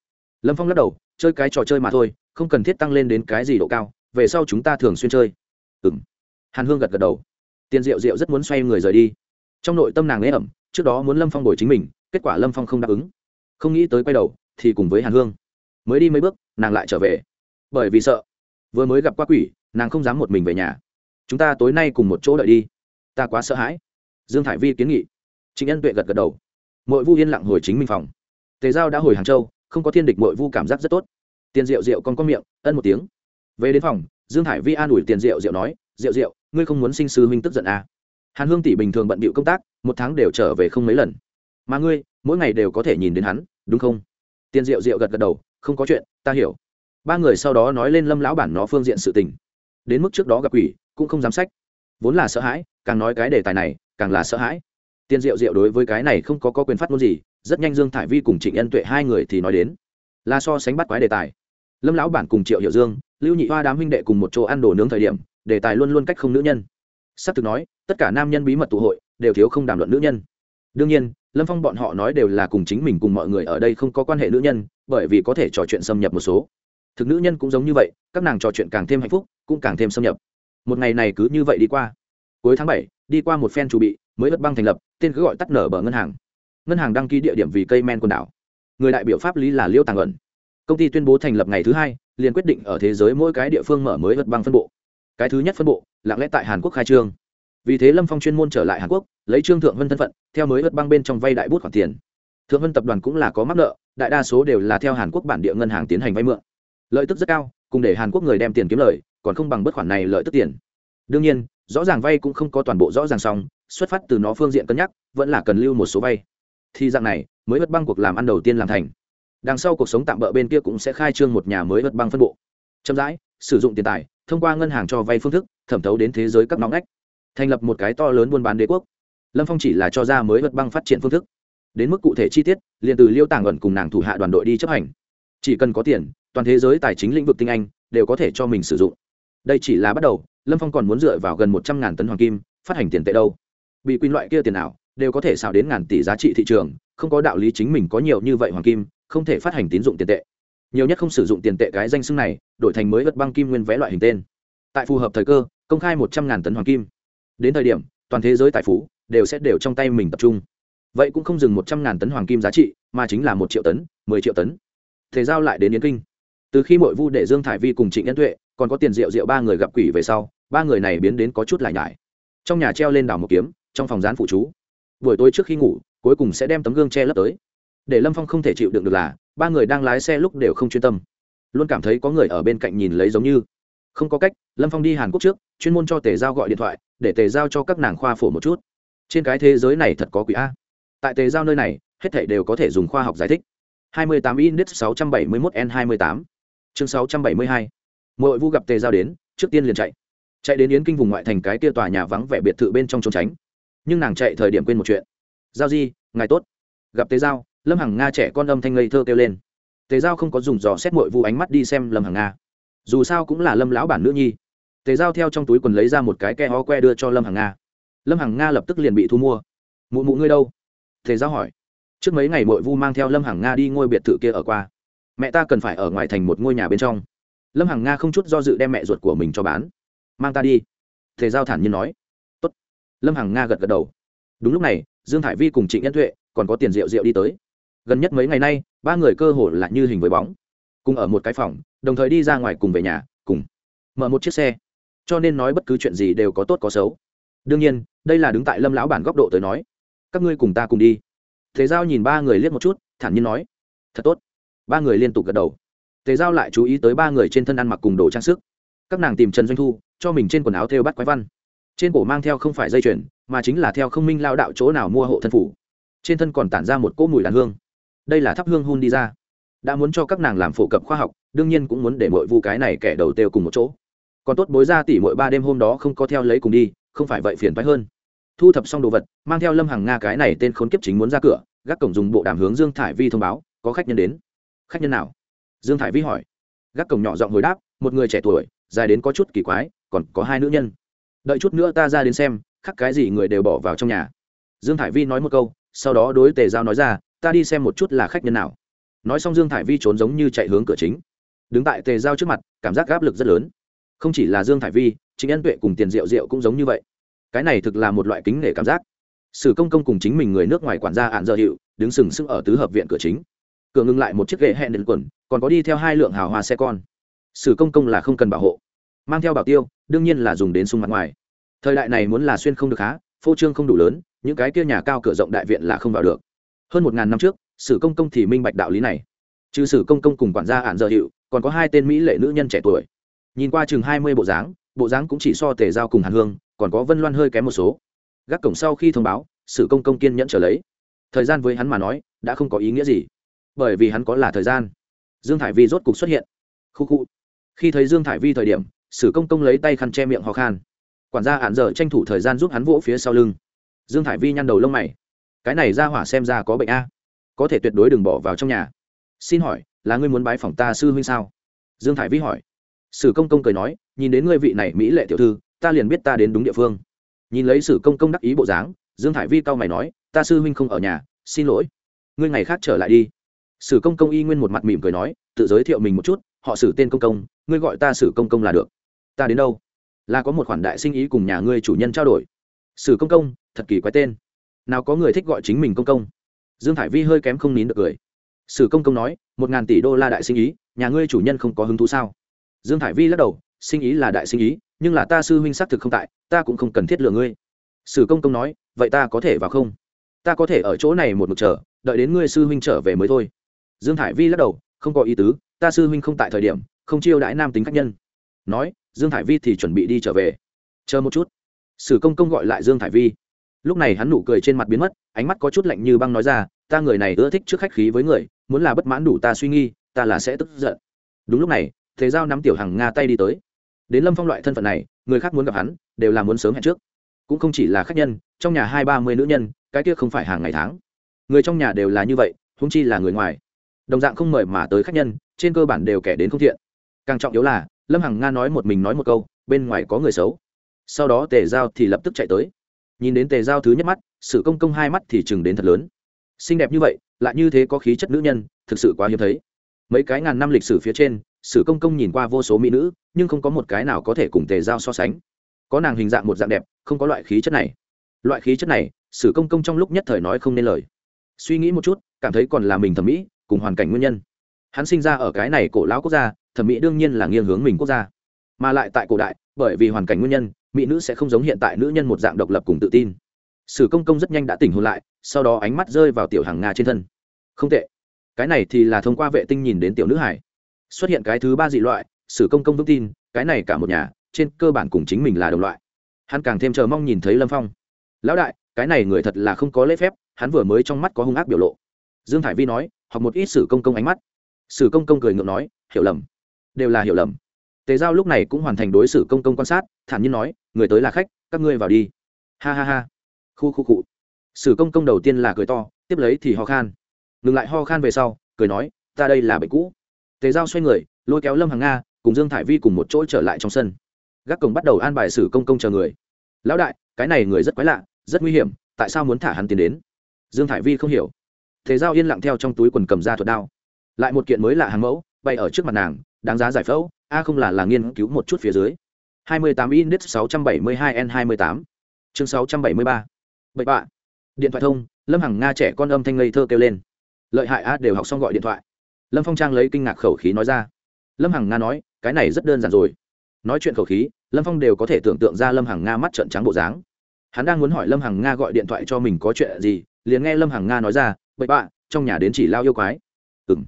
Lâm phong lắc đầu, chơi cái trò chơi mà thôi, không cần thiết tăng lên đến cái gì độ cao, về sau chúng ta thường xuyên chơi. Ừ m hàn hương gật gật đầu. Tiền diệu diệu rất muốn xoay người rời đi trong nội tâm nàng ế ẩm, trước đó muốn lâm phong đổi chính mình, kết quả lâm phong không đáp ứng. Không nghĩ tới quay đầu, thì cùng với hàn hương. Mới đi mấy bước, nàng lại trở về. Bởi vì sợ, vừa mới gặp qua quỷ, nàng không dám một mình về nhà. Chúng ta tối nay cùng một chỗ đợi đi. Ta quá sợ hãi. Dương thải vi kiến nghị. Trịnh ân tuệ gật gật đầu. Mội vu yên lặng hồi chính minh phòng. Tề giao đã hồi hàng châu, không có thiên địch mội vu cảm giác rất tốt. Tiền rượu rượu con có miệng, ân một tiếng. Về đến phòng, dương hải vi an ủi tiền rượu rượu nói rượu rượu ngươi không muốn sinh sư huynh tức giận à hàn hương tỷ bình thường bận bịu công tác một tháng đều trở về không mấy lần. Mà ngươi mỗi ngày đều có thể nhìn đến hắn đúng không? Tiền rượu rượu gật gật đầu không có chuyện ta hiểu. Ba người sau đó nói lên lâm lão bản nó phương diện sự tình. Đến mức trước đó gặp quỷ cũng không dám sách. Vốn là sợ hãi càng nói cái đề tài này càng là sợ hãi. Tiền diệu diệu đối với cái này không có, có quyền phát ngôn gì rất nhanh dương thải vi cùng trịnh ân tuệ hai người thì nói đến. Là so sánh bắt quái đề tài. Lâm lão bản cùng triệu hiệu dương lưu nhị hoa đám huynh đệ cùng một chỗ ăn đồ nướng thời điểm đề tài luôn luôn cách không nữ nhân. Sắp thực nói, tất cả nam nhân bí mật tụ hội, đều thiếu không đàm luận nữ nhân. Đương nhiên, lâm phong bọn họ nói đều là cùng chính mình cùng mọi người ở đây không có quan hệ nữ nhân, bởi vì có thể trò chuyện xâm nhập một số. Thực nữ nhân cũng giống như vậy, các nàng trò chuyện càng thêm hạnh phúc, cũng càng thêm xâm nhập. Một ngày này cứ như vậy đi qua. Cuối tháng bảy, đi qua một phen chủ bị, mới bất băng thành lập, tên cứ gọi tắt nở bờ ngân hàng. Ngân hàng đăng ký địa điểm vì cây men quần đảo. Người đại biểu pháp lý là liêu tàng ẩn. Công ty tuyên bố thành lập ngày thứ hai, liền quyết định ở thế giới mỗi cái địa phương mở mới vật băng phân bộ cái thứ nhất phân bộ, lặng lẽ tại hàn quốc khai trương. Vì thế lâm phong chuyên môn trở lại hàn quốc, lấy trương thượng vân thân phận, theo mới ớt băng bên trong vay đại bút khoản tiền. Thượng vân tập đoàn cũng là có mắc nợ, đại đa số đều là theo hàn quốc bản địa ngân hàng tiến hành vay mượn. Lợi tức rất cao, cùng để hàn quốc người đem tiền kiếm lời, còn không bằng bất khoản này lợi tức tiền. Đương nhiên, rõ ràng vay cũng không có toàn bộ rõ ràng xong, xuất phát từ nó phương diện cân nhắc, vẫn là cần lưu một số vay. Thì dạng này, mới ớt băng cuộc làm ăn đầu tiên làm thành. Đằng sau cuộc sống tạm bỡ bên kia cũng sẽ khai trương một nhà mới ớt băng phân bộ. Chậm rãi, sử dụng tiền tài thông qua ngân hàng cho vay phương thức, thẩm thấu đến thế giới các nóng ngách, thành lập một cái to lớn buôn bán đế quốc. Lâm phong chỉ là cho ra mới vật băng phát triển phương thức. Đến mức cụ thể chi tiết, liền từ liêu tàng ẩn cùng nàng thủ hạ đoàn đội đi chấp hành. Chỉ cần có tiền, toàn thế giới tài chính lĩnh vực tinh anh đều có thể cho mình sử dụng. Đây chỉ là bắt đầu, lâm phong còn muốn dựa vào gần một trăm ngàn tấn hoàng kim phát hành tiền tệ đâu. Bị quy loại kia tiền nào đều có thể xào đến ngàn tỷ giá trị thị trường, không có đạo lý chính mình có nhiều như vậy hoàng kim, không thể phát hành tín dụng tiền tệ nhiều nhất không sử dụng tiền tệ cái danh xưng này, đổi thành mới vật băng kim nguyên vẽ loại hình tên. Tại phù hợp thời cơ, công khai một trăm ngàn tấn hoàng kim. Đến thời điểm, toàn thế giới tài phú đều sẽ đều trong tay mình tập trung. Vậy cũng không dừng một trăm ngàn tấn hoàng kim giá trị, mà chính là một triệu tấn, mười triệu tấn. Thể giao lại đến yến kinh. Từ khi mội vu để dương thải vi cùng trịnh nhân tuệ, còn có tiền rượu rượu ba người gặp quỷ về sau, ba người này biến đến có chút lại nhải. Trong nhà treo lên đảo một kiếm, trong phòng gián phụ chú. Buổi tối trước khi ngủ, cuối cùng sẽ đem tấm gương che lấp tới. Để lâm phong không thể chịu đựng được là ba người đang lái xe lúc đều không chuyên tâm. Luôn cảm thấy có người ở bên cạnh nhìn lấy giống như. Không có cách, lâm phong đi hàn quốc trước, chuyên môn cho tề giao gọi điện thoại, để tề giao cho các nàng khoa phổ một chút. Trên cái thế giới này thật có quỷ a. Tại tề giao nơi này, hết thảy đều có thể dùng khoa học giải thích. 28 index 671 n 28 chương 672 mỗi vu gặp tề giao đến, trước tiên liền chạy. Chạy đến yến kinh vùng ngoại thành cái kia tòa nhà vắng vẻ biệt thự bên trong trốn tránh. Nhưng nàng chạy thời điểm quên một chuyện. Giao di, ngài tốt. Gặp tề giao lâm hằng nga trẻ con âm thanh ngây thơ kêu lên. Tề giao không có dùng dò xét mội vu ánh mắt đi xem lâm hằng nga. Dù sao cũng là lâm lão bản nữ nhi. Tề giao theo trong túi quần lấy ra một cái ke ho que đưa cho lâm hằng nga. Lâm hằng nga lập tức liền bị thu mua. Mụ mụ ngươi đâu? Tề giao hỏi. Trước mấy ngày mội vu mang theo lâm hằng nga đi ngôi biệt thự kia ở qua. Mẹ ta cần phải ở ngoài thành một ngôi nhà bên trong. Lâm hằng nga không chút do dự đem mẹ ruột của mình cho bán. Mang ta đi. Tề giao thản nhiên nói. Tốt. lâm hằng nga gật gật đầu. Đúng lúc này, dương hải vi cùng trịnh nhân tuệ còn có tiền rượu rượu đi tới gần nhất mấy ngày nay, ba người cơ hồ là như hình với bóng. Cùng ở một cái phòng, đồng thời đi ra ngoài cùng về nhà, cùng mở một chiếc xe. Cho nên nói bất cứ chuyện gì đều có tốt có xấu. Đương nhiên, đây là đứng tại lâm lão bản góc độ tới nói. Các ngươi cùng ta cùng đi. Thế giao nhìn ba người liếc một chút, thản nhiên nói. Thật tốt. Ba người liên tục gật đầu. Tề giao lại chú ý tới ba người trên thân ăn mặc cùng đồ trang sức. Các nàng tìm trần doanh thu, cho mình trên quần áo theo bắt quái văn. Trên cổ mang theo không phải dây chuyền, mà chính là theo không minh lao đạo chỗ nào mua hộ thân phủ. Trên thân còn tản ra một cỗ mùi đàn hương đây là thắp hương hun đi ra. Đã muốn cho các nàng làm phổ cập khoa học, đương nhiên cũng muốn để mọi vu cái này kẻ đầu têu cùng một chỗ. Còn tốt bối ra tỉ mỗi ba đêm hôm đó không có theo lấy cùng đi, không phải vậy phiền phái hơn. Thu thập xong đồ vật, mang theo lâm hàng nga cái này tên khốn kiếp chính muốn ra cửa, gác cổng dùng bộ đàm hướng dương thải vi thông báo, có khách nhân đến. Khách nhân nào? Dương thải vi hỏi. Gác cổng nhỏ giọng hồi đáp, một người trẻ tuổi, dài đến có chút kỳ quái, còn có hai nữ nhân. Đợi chút nữa ta ra đến xem khắc cái gì người đều bỏ vào trong nhà. Dương thải vi nói một câu, sau đó đối tề giao nói ra ta đi xem một chút là khách nhân nào. Nói xong dương thải vi trốn giống như chạy hướng cửa chính. Đứng tại tề giao trước mặt, cảm giác áp lực rất lớn. Không chỉ là dương thải vi chính ân tuệ cùng tiền rượu rượu cũng giống như vậy. Cái này thực là một loại kính nể cảm giác. Sử công công cùng chính mình người nước ngoài quản gia ạn dợ hiệu đứng sừng sững ở tứ hợp viện cửa chính. Cửa ngừng lại một chiếc ghệ hẹn đến quần, còn có đi theo hai lượng hào hoa xe con. Sử công công là không cần bảo hộ. Mang theo bảo tiêu, đương nhiên là dùng đến sung mặt ngoài. Thời đại này muốn là xuyên không được há phô trương không đủ lớn, những cái kia nhà cao cửa rộng đại viện là không vào được hơn một ngàn năm trước, sử công công thì minh bạch đạo lý này. Trừ sử công công cùng quản gia ạn dợ hiệu còn có hai tên mỹ lệ nữ nhân trẻ tuổi. Nhìn qua chừng hai mươi bộ dáng bộ dáng cũng chỉ so tề giao cùng hàn hương, còn có vân loan hơi kém một số. Gác cổng sau khi thông báo, sử công công kiên nhẫn trở lấy. Thời gian với hắn mà nói, đã không có ý nghĩa gì. Bởi vì hắn có là thời gian. Dương thải vi rốt cục xuất hiện. Khu khu. Khi thấy dương thải vi thời điểm, sử công công lấy tay khăn che miệng ho khan. Quản gia ạn dở tranh thủ thời gian giúp hắn vỗ phía sau lưng. Dương thải vi nhăn đầu lông mày cái này ra hỏa xem ra có bệnh a. Có thể tuyệt đối đừng bỏ vào trong nhà. Xin hỏi, là ngươi muốn bái phỏng ta sư huynh sao? Dương thải vi hỏi. Sử công công cười nói, nhìn đến ngươi vị này mỹ lệ tiểu thư, ta liền biết ta đến đúng địa phương. Nhìn lấy sử công công đắc ý bộ dáng, dương thải vi cau mày nói, ta sư huynh không ở nhà, xin lỗi. Ngươi ngày khác trở lại đi. Sử công công y nguyên một mặt mỉm cười nói, tự giới thiệu mình một chút, họ xử tên công công, ngươi gọi ta sử công công là được. Ta đến đâu? Là có một khoản đại sinh ý cùng nhà ngươi chủ nhân trao đổi. Sử công công, thật kỳ quái tên nào có người thích gọi chính mình công công. Dương thải vi hơi kém không nín được cười. Sử công công nói, một ngàn tỷ đô la đại sinh ý, nhà ngươi chủ nhân không có hứng thú sao? Dương thải vi lắc đầu, sinh ý là đại sinh ý, nhưng là ta sư huynh xác thực không tại, ta cũng không cần thiết lừa ngươi. Sử công công nói, vậy ta có thể vào không? Ta có thể ở chỗ này một mực chờ, đợi đến ngươi sư huynh trở về mới thôi. Dương thải vi lắc đầu, không có ý tứ, ta sư huynh không tại thời điểm, không chiêu đãi nam tính khách nhân. Nói, dương thải vi thì chuẩn bị đi trở về. Chờ một chút. Sử công công gọi lại dương thải vi lúc này hắn nụ cười trên mặt biến mất, ánh mắt có chút lạnh như băng nói ra, ta người này ưa thích trước khách khí với người, muốn là bất mãn đủ ta suy nghi ta là sẽ tức giận. Đúng lúc này, thế giao nắm tiểu hằng nga tay đi tới. Đến lâm phong loại thân phận này, người khác muốn gặp hắn, đều là muốn sớm hẹn trước. Cũng không chỉ là khách nhân, trong nhà hai ba mươi nữ nhân, cái kia không phải hàng ngày tháng. Người trong nhà đều là như vậy húng chi là người ngoài. Đồng dạng không mời mà tới khách nhân, trên cơ bản đều kẻ đến không thiện. Càng trọng yếu là, lâm hằng nga nói một mình nói một câu, bên ngoài có người xấu. Sau đó tề giao thì lập tức chạy tới nhìn đến tề giao thứ nhất mắt sự công công hai mắt thì chừng đến thật lớn. Xinh đẹp như vậy, lại như thế có khí chất nữ nhân, thực sự quá hiếm thấy. Mấy cái ngàn năm lịch sử phía trên, sử công công nhìn qua vô số mỹ nữ, nhưng không có một cái nào có thể cùng tề giao so sánh. Có nàng hình dạng một dạng đẹp, không có loại khí chất này. Loại khí chất này, sử công công trong lúc nhất thời nói không nên lời. Suy nghĩ một chút, cảm thấy còn là mình thẩm mỹ, cùng hoàn cảnh nguyên nhân. Hắn sinh ra ở cái này cổ lão quốc gia, thẩm mỹ đương nhiên là nghiêng hướng mình quốc gia. Mà lại tại cổ đại bởi vì hoàn cảnh nguyên nhân, mỹ nữ sẽ không giống hiện tại nữ nhân một dạng độc lập cùng tự tin. Sử công công rất nhanh đã tỉnh hôn lại, sau đó ánh mắt rơi vào tiểu hàng nga trên thân. Không tệ. Cái này thì là thông qua vệ tinh nhìn đến tiểu nữ hải. Xuất hiện cái thứ ba dị loại, sử công công vững tin, cái này cả một nhà, trên cơ bản cùng chính mình là đồng loại. Hắn càng thêm chờ mong nhìn thấy lâm phong. Lão đại, cái này người thật là không có lễ phép, hắn vừa mới trong mắt có hung ác biểu lộ. Dương thải vi nói, học một ít sử công công ánh mắt. Sử công công cười ngượng nói, hiểu lầm. Đều là hiểu lầm tề giao lúc này cũng hoàn thành đối xử công công quan sát, thản nhiên nói, người tới là khách, các ngươi vào đi. Ha ha ha. Khu khu cụ sử công công đầu tiên là cười to, tiếp lấy thì ho khan. Ngừng lại ho khan về sau, cười nói, ta đây là bệnh cũ. Tề giao xoay người, lôi kéo lâm hàng nga, cùng dương thải vi cùng một chỗ trở lại trong sân. Gác cổng bắt đầu an bài sử công công chờ người. Lão đại, cái này người rất quái lạ, rất nguy hiểm, tại sao muốn thả hắn tiến đến? Dương thải vi không hiểu. Thế giao yên lặng theo trong túi quần cầm ra thuật đao. Lại một kiện mới lạ hàng mẫu, bay ở trước mặt nàng đáng giá giải phẫu, a không là là nghiên cứu một chút phía dưới. 28 index 672 n 28 chương 673 bậy bạ. Điện thoại thông, lâm hằng nga trẻ con âm thanh ngây thơ kêu lên. Lợi hại a, đều học xong gọi điện thoại. Lâm phong trang lấy kinh ngạc khẩu khí nói ra. Lâm hằng nga nói, cái này rất đơn giản rồi. Nói chuyện khẩu khí, lâm phong đều có thể tưởng tượng ra lâm hằng nga mắt trận trắng bộ dáng. Hắn đang muốn hỏi lâm hằng nga gọi điện thoại cho mình có chuyện gì, liền nghe lâm hằng nga nói ra, bậy bạ, trong nhà đến chỉ lao yêu quái. Ừ m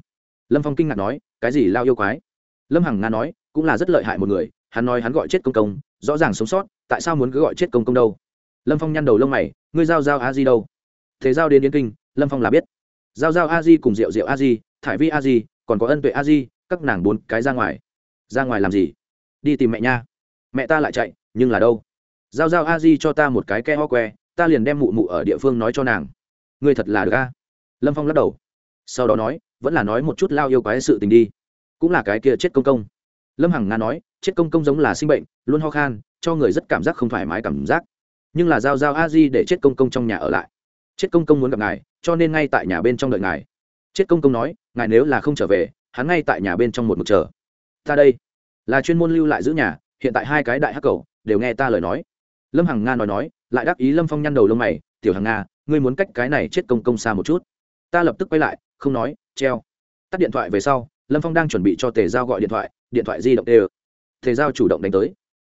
lâm phong kinh ngạc nói, cái gì lao yêu quái? Lâm hằng nga nói, cũng là rất lợi hại một người, hắn nói hắn gọi chết công công, rõ ràng sống sót, tại sao muốn cứ gọi chết công công đâu? Lâm phong nhăn đầu lông mày, ngươi giao giao a di đâu? Thế giao đến yên kinh, lâm phong là biết. Giao giao a di cùng rượu rượu a di, thải vi a di, còn có ân tuệ a di, các nàng bốn cái ra ngoài. Ra ngoài làm gì? Đi tìm mẹ nha. Mẹ ta lại chạy, nhưng là đâu? Giao giao a di cho ta một cái ke ho que, ta liền đem mụ mụ ở địa phương nói cho nàng. Ngươi thật là được a. Lâm phong lắc đầu. Sau đó nói, vẫn là nói một chút lao yêu quái sự tình đi cũng là cái kia chết công công. Lâm hằng nga nói, chết công công giống là sinh bệnh, luôn ho khan, cho người rất cảm giác không thoải mái cảm giác. Nhưng là giao giao a di để chết công công trong nhà ở lại. Chết công công muốn gặp ngài, cho nên ngay tại nhà bên trong đợi ngài. Chết công công nói, ngài nếu là không trở về, hắn ngay tại nhà bên trong một mực chờ. Ta đây. Là chuyên môn lưu lại giữ nhà, hiện tại hai cái đại hắc cầu, đều nghe ta lời nói. Lâm hằng nga nói nói, lại đáp ý lâm phong nhăn đầu lông mày, tiểu hằng nga, ngươi muốn cách cái này chết công công xa một chút. Ta lập tức quay lại, không nói, treo. Tắt điện thoại về sau lâm phong đang chuẩn bị cho tề giao gọi điện thoại điện thoại di động tê tề giao chủ động đánh tới.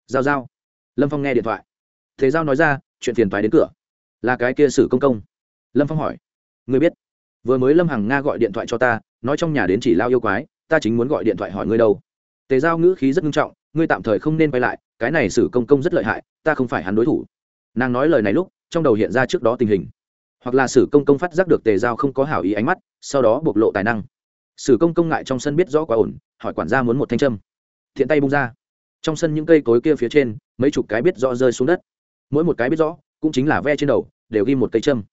Giao giao. Lâm phong nghe điện thoại. Tề giao nói ra, chuyện phiền thoái đến cửa. Là cái kia xử công công. Lâm phong hỏi. Người biết, vừa mới lâm hằng nga gọi điện thoại cho ta, nói trong nhà đến chỉ lao yêu quái, ta chính muốn gọi điện thoại hỏi ngươi đâu. Tề giao ngữ khí rất nghiêm trọng, ngươi tạm thời không nên quay lại, cái này xử công công rất lợi hại, ta không phải hắn đối thủ. Nàng nói lời này lúc, trong đầu hiện ra trước đó tình hình. Hoặc là sử công công phát giác được tề giao không có hảo ý ánh mắt, sau đó bộc lộ tài năng sử công công ngại trong sân biết rõ quá ổn, hỏi quản gia muốn một thanh trâm thiện tay bung ra. Trong sân những cây cối kia phía trên, mấy chục cái biết rõ rơi xuống đất. Mỗi một cái biết rõ, cũng chính là ve trên đầu, đều ghi một cây trâm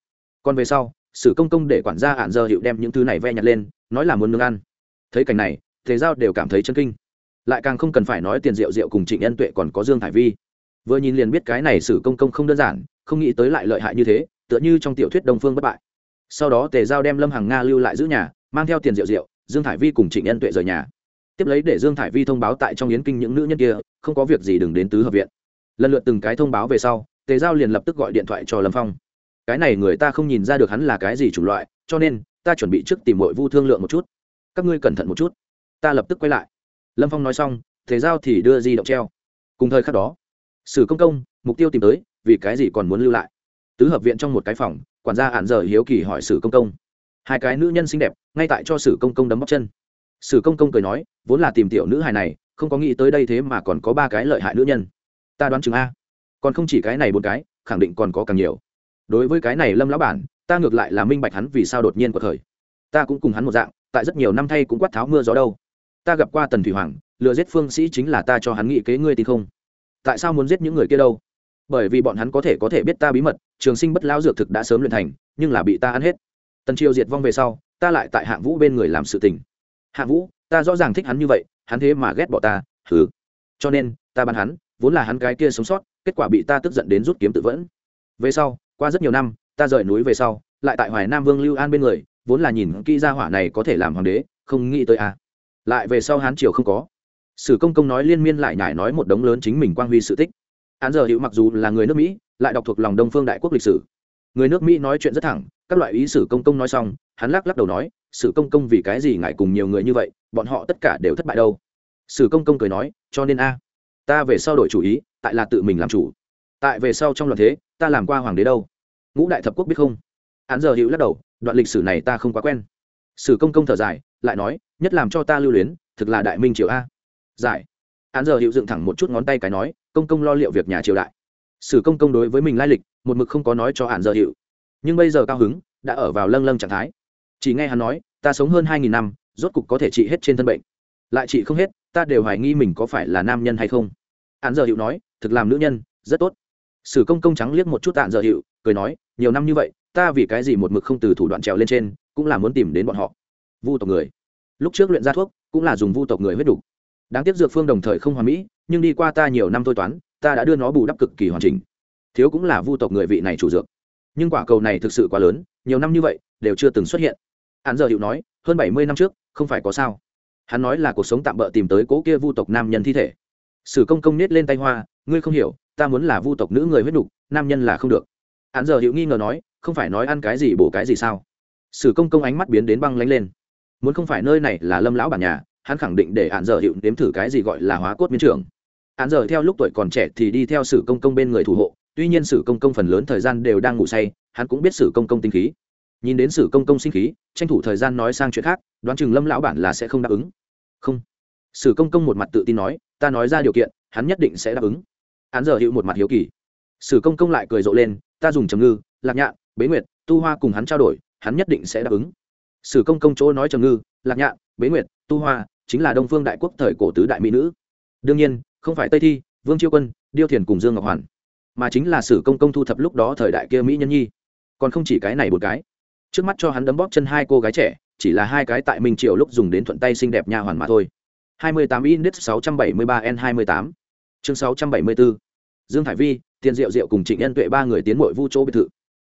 còn về sau, sử công công để quản gia ạn giờ hiệu đem những thứ này ve nhặt lên, nói là muốn nướng ăn. Thấy cảnh này, tề giao đều cảm thấy chân kinh. Lại càng không cần phải nói tiền rượu rượu cùng trịnh nhân tuệ còn có dương thải vi. Vừa nhìn liền biết cái này sử công công không đơn giản, không nghĩ tới lại lợi hại như thế, tựa như trong tiểu thuyết đông phương bất bại. Sau đó tề giao đem lâm hàng nga lưu lại giữ nhà, mang theo tiền rượu rượu dương thải vi cùng trịnh nhân tuệ rời nhà. Tiếp lấy để dương thải vi thông báo tại trong yến kinh những nữ nhân kia, không có việc gì đừng đến tứ hợp viện. Lần lượt từng cái thông báo về sau, tề giao liền lập tức gọi điện thoại cho lâm phong. Cái này người ta không nhìn ra được hắn là cái gì chủng loại, cho nên, ta chuẩn bị trước tìm mọi vu thương lượng một chút. Các ngươi cẩn thận một chút. Ta lập tức quay lại. Lâm phong nói xong, Tề giao thì đưa di động treo. Cùng thời khắc đó, sử công công, mục tiêu tìm tới, vì cái gì còn muốn lưu lại? Tứ hợp viện trong một cái phòng, quản gia hạn giờ hiếu kỳ hỏi sử công công hai cái nữ nhân xinh đẹp, ngay tại cho sử công công đấm bóc chân. Sử công công cười nói, vốn là tìm tiểu nữ hài này, không có nghĩ tới đây thế mà còn có ba cái lợi hại nữ nhân. Ta đoán chừng a. Còn không chỉ cái này bốn cái, khẳng định còn có càng nhiều. Đối với cái này lâm lão bản, ta ngược lại là minh bạch hắn vì sao đột nhiên của thời ta cũng cùng hắn một dạng, tại rất nhiều năm thay cũng quát tháo mưa gió đâu. Ta gặp qua tần thủy hoàng, lừa giết phương sĩ chính là ta cho hắn nghĩ kế ngươi tin không? Tại sao muốn giết những người kia đâu? Bởi vì bọn hắn có thể có thể biết ta bí mật, trường sinh bất lão dược thực đã sớm luyện thành, nhưng là bị ta ăn hết tần triều diệt vong về sau, ta lại tại hạng vũ bên người làm sự tình. Hạng vũ, ta rõ ràng thích hắn như vậy, hắn thế mà ghét bỏ ta thứ. cho nên, ta bắn hắn, vốn là hắn cái kia sống sót, kết quả bị ta tức giận đến rút kiếm tự vẫn. Về sau, qua rất nhiều năm, ta rời núi về sau, lại tại hoài nam vương lưu an bên người, vốn là nhìn kỹ gia hỏa này có thể làm hoàng đế, không nghĩ tới à. lại về sau hán triều không có. Sử công công nói liên miên lại nhải nói một đống lớn chính mình quang huy sự tích. Hắn giờ hữu mặc dù là người nước mỹ, lại đọc thuộc lòng đông phương đại quốc lịch sử. Người nước mỹ nói chuyện rất thẳng các loại ý sử công công nói xong, hắn lắc lắc đầu nói, sử công công vì cái gì ngại cùng nhiều người như vậy, bọn họ tất cả đều thất bại đâu? Sử công công cười nói, cho nên a, ta về sau đổi chủ ý, tại là tự mình làm chủ. Tại về sau trong loạn thế, ta làm qua hoàng đế đâu? Ngũ đại thập quốc biết không? Hắn giờ hữu lắc đầu, đoạn lịch sử này ta không quá quen. Sử công công thở dài, lại nói, nhất làm cho ta lưu luyến, thực là đại minh triều a. Giải. Hắn giờ hữu dựng thẳng một chút ngón tay cái nói, công công lo liệu việc nhà triều đại. Sử công công đối với mình lai lịch, một mực không có nói cho hạn giờ hữu nhưng bây giờ cao hứng, đã ở vào lâng lâng trạng thái. Chỉ nghe hắn nói, ta sống hơn hai nghìn năm, rốt cục có thể trị hết trên thân bệnh. Lại trị không hết, ta đều hoài nghi mình có phải là nam nhân hay không. Hạn giờ hiệu nói, thực làm nữ nhân, rất tốt. Sử công công trắng liếc một chút tạn giờ hiệu cười nói, nhiều năm như vậy, ta vì cái gì một mực không từ thủ đoạn trèo lên trên, cũng là muốn tìm đến bọn họ. Vu tộc người. Lúc trước luyện ra thuốc, cũng là dùng vu tộc người huyết đục đáng tiếc dược phương đồng thời không hoàn mỹ, nhưng đi qua ta nhiều năm thôi toán, ta đã đưa nó bù đắp cực kỳ hoàn chỉnh. Thiếu cũng là vu tộc người vị này chủ dược nhưng quả cầu này thực sự quá lớn, nhiều năm như vậy, đều chưa từng xuất hiện. Hắn giờ hiệu nói, hơn bảy mươi năm trước, không phải có sao. Hắn nói là cuộc sống tạm bỡ tìm tới cố kia vu tộc nam nhân thi thể. Sử công công nết lên tay hoa, ngươi không hiểu, ta muốn là vu tộc nữ người huyết đục nam nhân là không được. Hắn giờ hiệu nghi ngờ nói, không phải nói ăn cái gì bổ cái gì sao? Sử công công ánh mắt biến đến băng lánh lên. Muốn không phải nơi này là lâm lão bản nhà, hắn khẳng định để hạn giờ hiệu nếm thử cái gì gọi là hóa cốt miến trưởng. Hạn giờ theo lúc tuổi còn trẻ thì đi theo sử công công bên người thủ hộ tuy nhiên sử công công phần lớn thời gian đều đang ngủ say, hắn cũng biết sử công công tinh khí. Nhìn đến sử công công sinh khí, tranh thủ thời gian nói sang chuyện khác, đoán chừng lâm lão bản là sẽ không đáp ứng. Không. Sử công công một mặt tự tin nói, ta nói ra điều kiện, hắn nhất định sẽ đáp ứng. Hắn giờ hữu một mặt hiếu kỳ. Sử công công lại cười rộ lên, ta dùng trầm ngư, lạc nhạn, bế nguyệt, tu hoa cùng hắn trao đổi, hắn nhất định sẽ đáp ứng. Sử công công chỗ nói trầm ngư, lạc nhạn, bế nguyệt, tu hoa, chính là đông phương đại quốc thời cổ tứ đại mỹ nữ. Đương nhiên, không phải tây thi, vương chiêu quân, điêu thiền cùng dương ngọc hoàn mà chính là sử công công thu thập lúc đó thời đại kia mỹ nhân nhi. Còn không chỉ cái này một cái. Trước mắt cho hắn đấm bóp chân hai cô gái trẻ, chỉ là hai cái tại minh triều lúc dùng đến thuận tay xinh đẹp nha hoàn mà thôi. 28 index 673 n 28 chương 674 dương thải vi, tiền diệu diệu cùng trịnh nhân tuệ ba người tiến mội vu chỗ biệt thự.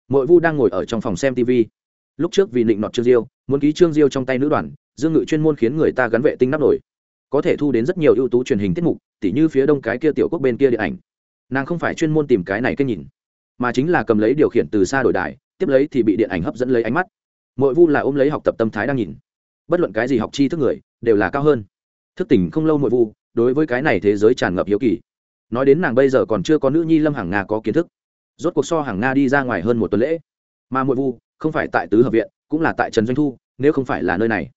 Mội vu đang ngồi ở trong phòng xem tv lúc trước vì định nọt trương diêu, muốn ký trương diêu trong tay nữ đoàn, dương ngự chuyên môn khiến người ta gắn vệ tinh nắp nổi. Có thể thu đến rất nhiều ưu tú truyền hình tiết mục, tỉ như phía đông cái kia tiểu quốc bên kia điện ảnh nàng không phải chuyên môn tìm cái này cái nhìn, mà chính là cầm lấy điều khiển từ xa đổi đài, tiếp lấy thì bị điện ảnh hấp dẫn lấy ánh mắt. Mỗi vu là ôm lấy học tập tâm thái đang nhìn. Bất luận cái gì học chi thức người, đều là cao hơn. Thức tỉnh không lâu mỗi vu, đối với cái này thế giới tràn ngập hiếu kỳ. Nói đến nàng bây giờ còn chưa có nữ nhi lâm hàng nga có kiến thức. Rốt cuộc so hàng nga đi ra ngoài hơn một tuần lễ. Mà mỗi vu, không phải tại tứ hợp viện, cũng là tại trần doanh thu, nếu không phải là nơi này.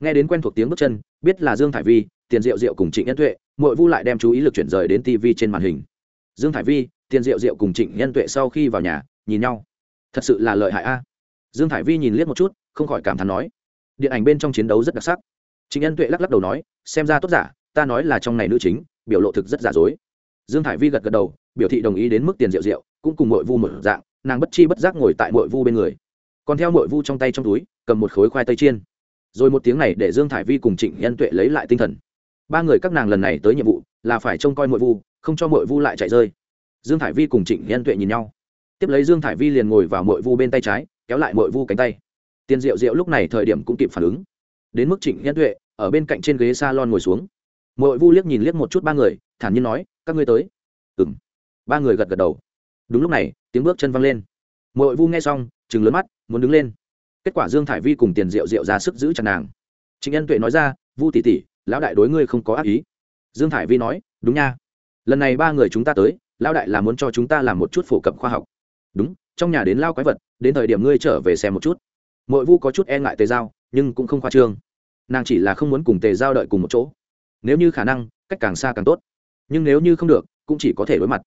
Nghe đến quen thuộc tiếng bước chân, biết là dương thải vi, tiền diệu diệu cùng trịnh nhân tuệ mỗi vu lại đem chú ý lực chuyển rời đến tv trên màn hình dương thải vi, tiền diệu diệu cùng trịnh nhân tuệ sau khi vào nhà, nhìn nhau. Thật sự là lợi hại a. Dương thải vi nhìn liếc một chút, không khỏi cảm thán nói. Điện ảnh bên trong chiến đấu rất đặc sắc. Trịnh nhân tuệ lắc lắc đầu nói, xem ra tốt giả, ta nói là trong này nữ chính, biểu lộ thực rất giả dối. Dương thải vi gật gật đầu, biểu thị đồng ý đến mức tiền Diệu Diệu, cũng cùng mội vu một dạng, nàng bất chi bất giác ngồi tại mội vu bên người. Còn theo mội vu trong tay trong túi, cầm một khối khoai tây chiên. Rồi một tiếng này để dương thải vi cùng trịnh nhân tuệ lấy lại tinh thần. Ba người các nàng lần này tới nhiệm vụ là phải trông coi mội vu không cho mội vu lại chạy rơi. Dương thải vi cùng trịnh nhân tuệ nhìn nhau. Tiếp lấy dương thải vi liền ngồi vào mội vu bên tay trái, kéo lại mội vu cánh tay. Tiền diệu diệu lúc này thời điểm cũng kịp phản ứng. Đến mức trịnh nhân tuệ, ở bên cạnh trên ghế s a lon ngồi xuống. Mội vu liếc nhìn liếc một chút ba người, thản nhiên nói, các ngươi tới. Ừ m ba người gật gật đầu. Đúng lúc này, tiếng bước chân văng lên. Mội vu nghe xong chừng lớn mắt, muốn đứng lên. Kết quả dương thải vi cùng tiền diệu diệu ra sức giữ chặt nàng. Trịnh nhân tuệ nói ra, vu tỷ tỷ, lão đại đối ngươi không có ác ý. Dương thải vi nói, đúng nha lần này ba người chúng ta tới, lão đại là muốn cho chúng ta làm một chút phổ cập khoa học. Đúng, trong nhà đến lao quái vật, đến thời điểm ngươi trở về xem một chút. Mội vu có chút e ngại tề giao, nhưng cũng không khoa trương. Nàng chỉ là không muốn cùng tề giao đợi cùng một chỗ. Nếu như khả năng, cách càng xa càng tốt. Nhưng nếu như không được, cũng chỉ có thể đối mặt.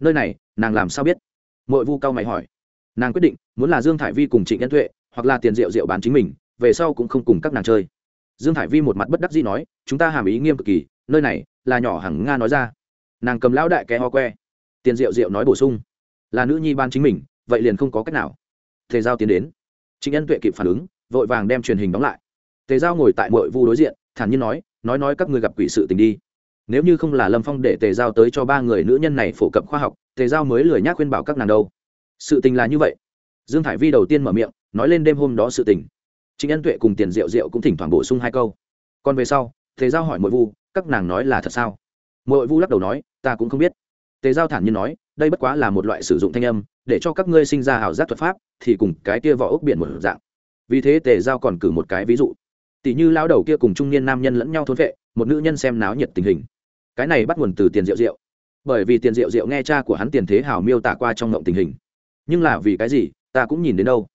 Nơi này, nàng làm sao biết? Mội vu cao mày hỏi. Nàng quyết định, muốn là dương thải vi cùng trịnh nhân tuệ, hoặc là tiền rượu rượu bán chính mình, về sau cũng không cùng các nàng chơi. Dương thải vi một mặt bất đắc dĩ nói, chúng ta hàm ý nghiêm cực kỳ, nơi này là nhỏ hằng nga nói ra nàng cầm lão đại kẻ ho que. Tiền rượu rượu nói bổ sung. Là nữ nhi ban chính mình, vậy liền không có cách nào. Tề giao tiến đến. Trịnh nhân tuệ kịp phản ứng, vội vàng đem truyền hình đóng lại. Tề giao ngồi tại mội vu đối diện, thản nhiên nói nói nói các người gặp quỷ sự tình đi. Nếu như không là lâm phong để tề giao tới cho ba người nữ nhân này phổ cập khoa học, tề giao mới lười nhác khuyên bảo các nàng đâu. Sự tình là như vậy. Dương thải vi đầu tiên mở miệng, nói lên đêm hôm đó sự tình. Trịnh ân tuệ cùng tiền rượu rượu cũng thỉnh thoảng bổ sung hai câu. Còn về sau, tề giao hỏi mỗi vu, các nàng nói là thật sao? Mỗi vu lắc đầu nói, ta cũng không biết. Tề giao thản nhiên nói, đây bất quá là một loại sử dụng thanh âm, để cho các ngươi sinh ra ảo giác thuật pháp, thì cùng cái kia vỏ ốc biển một dạng. Vì thế tề giao còn cử một cái ví dụ. Tỷ như lão đầu kia cùng trung niên nam nhân lẫn nhau thôn vệ, một nữ nhân xem náo nhiệt tình hình. Cái này bắt nguồn từ tiền rượu rượu bởi vì tiền rượu rượu nghe cha của hắn tiền thế hào miêu tả qua trong ngộng tình hình. Nhưng là vì cái gì, ta cũng nhìn đến đâu?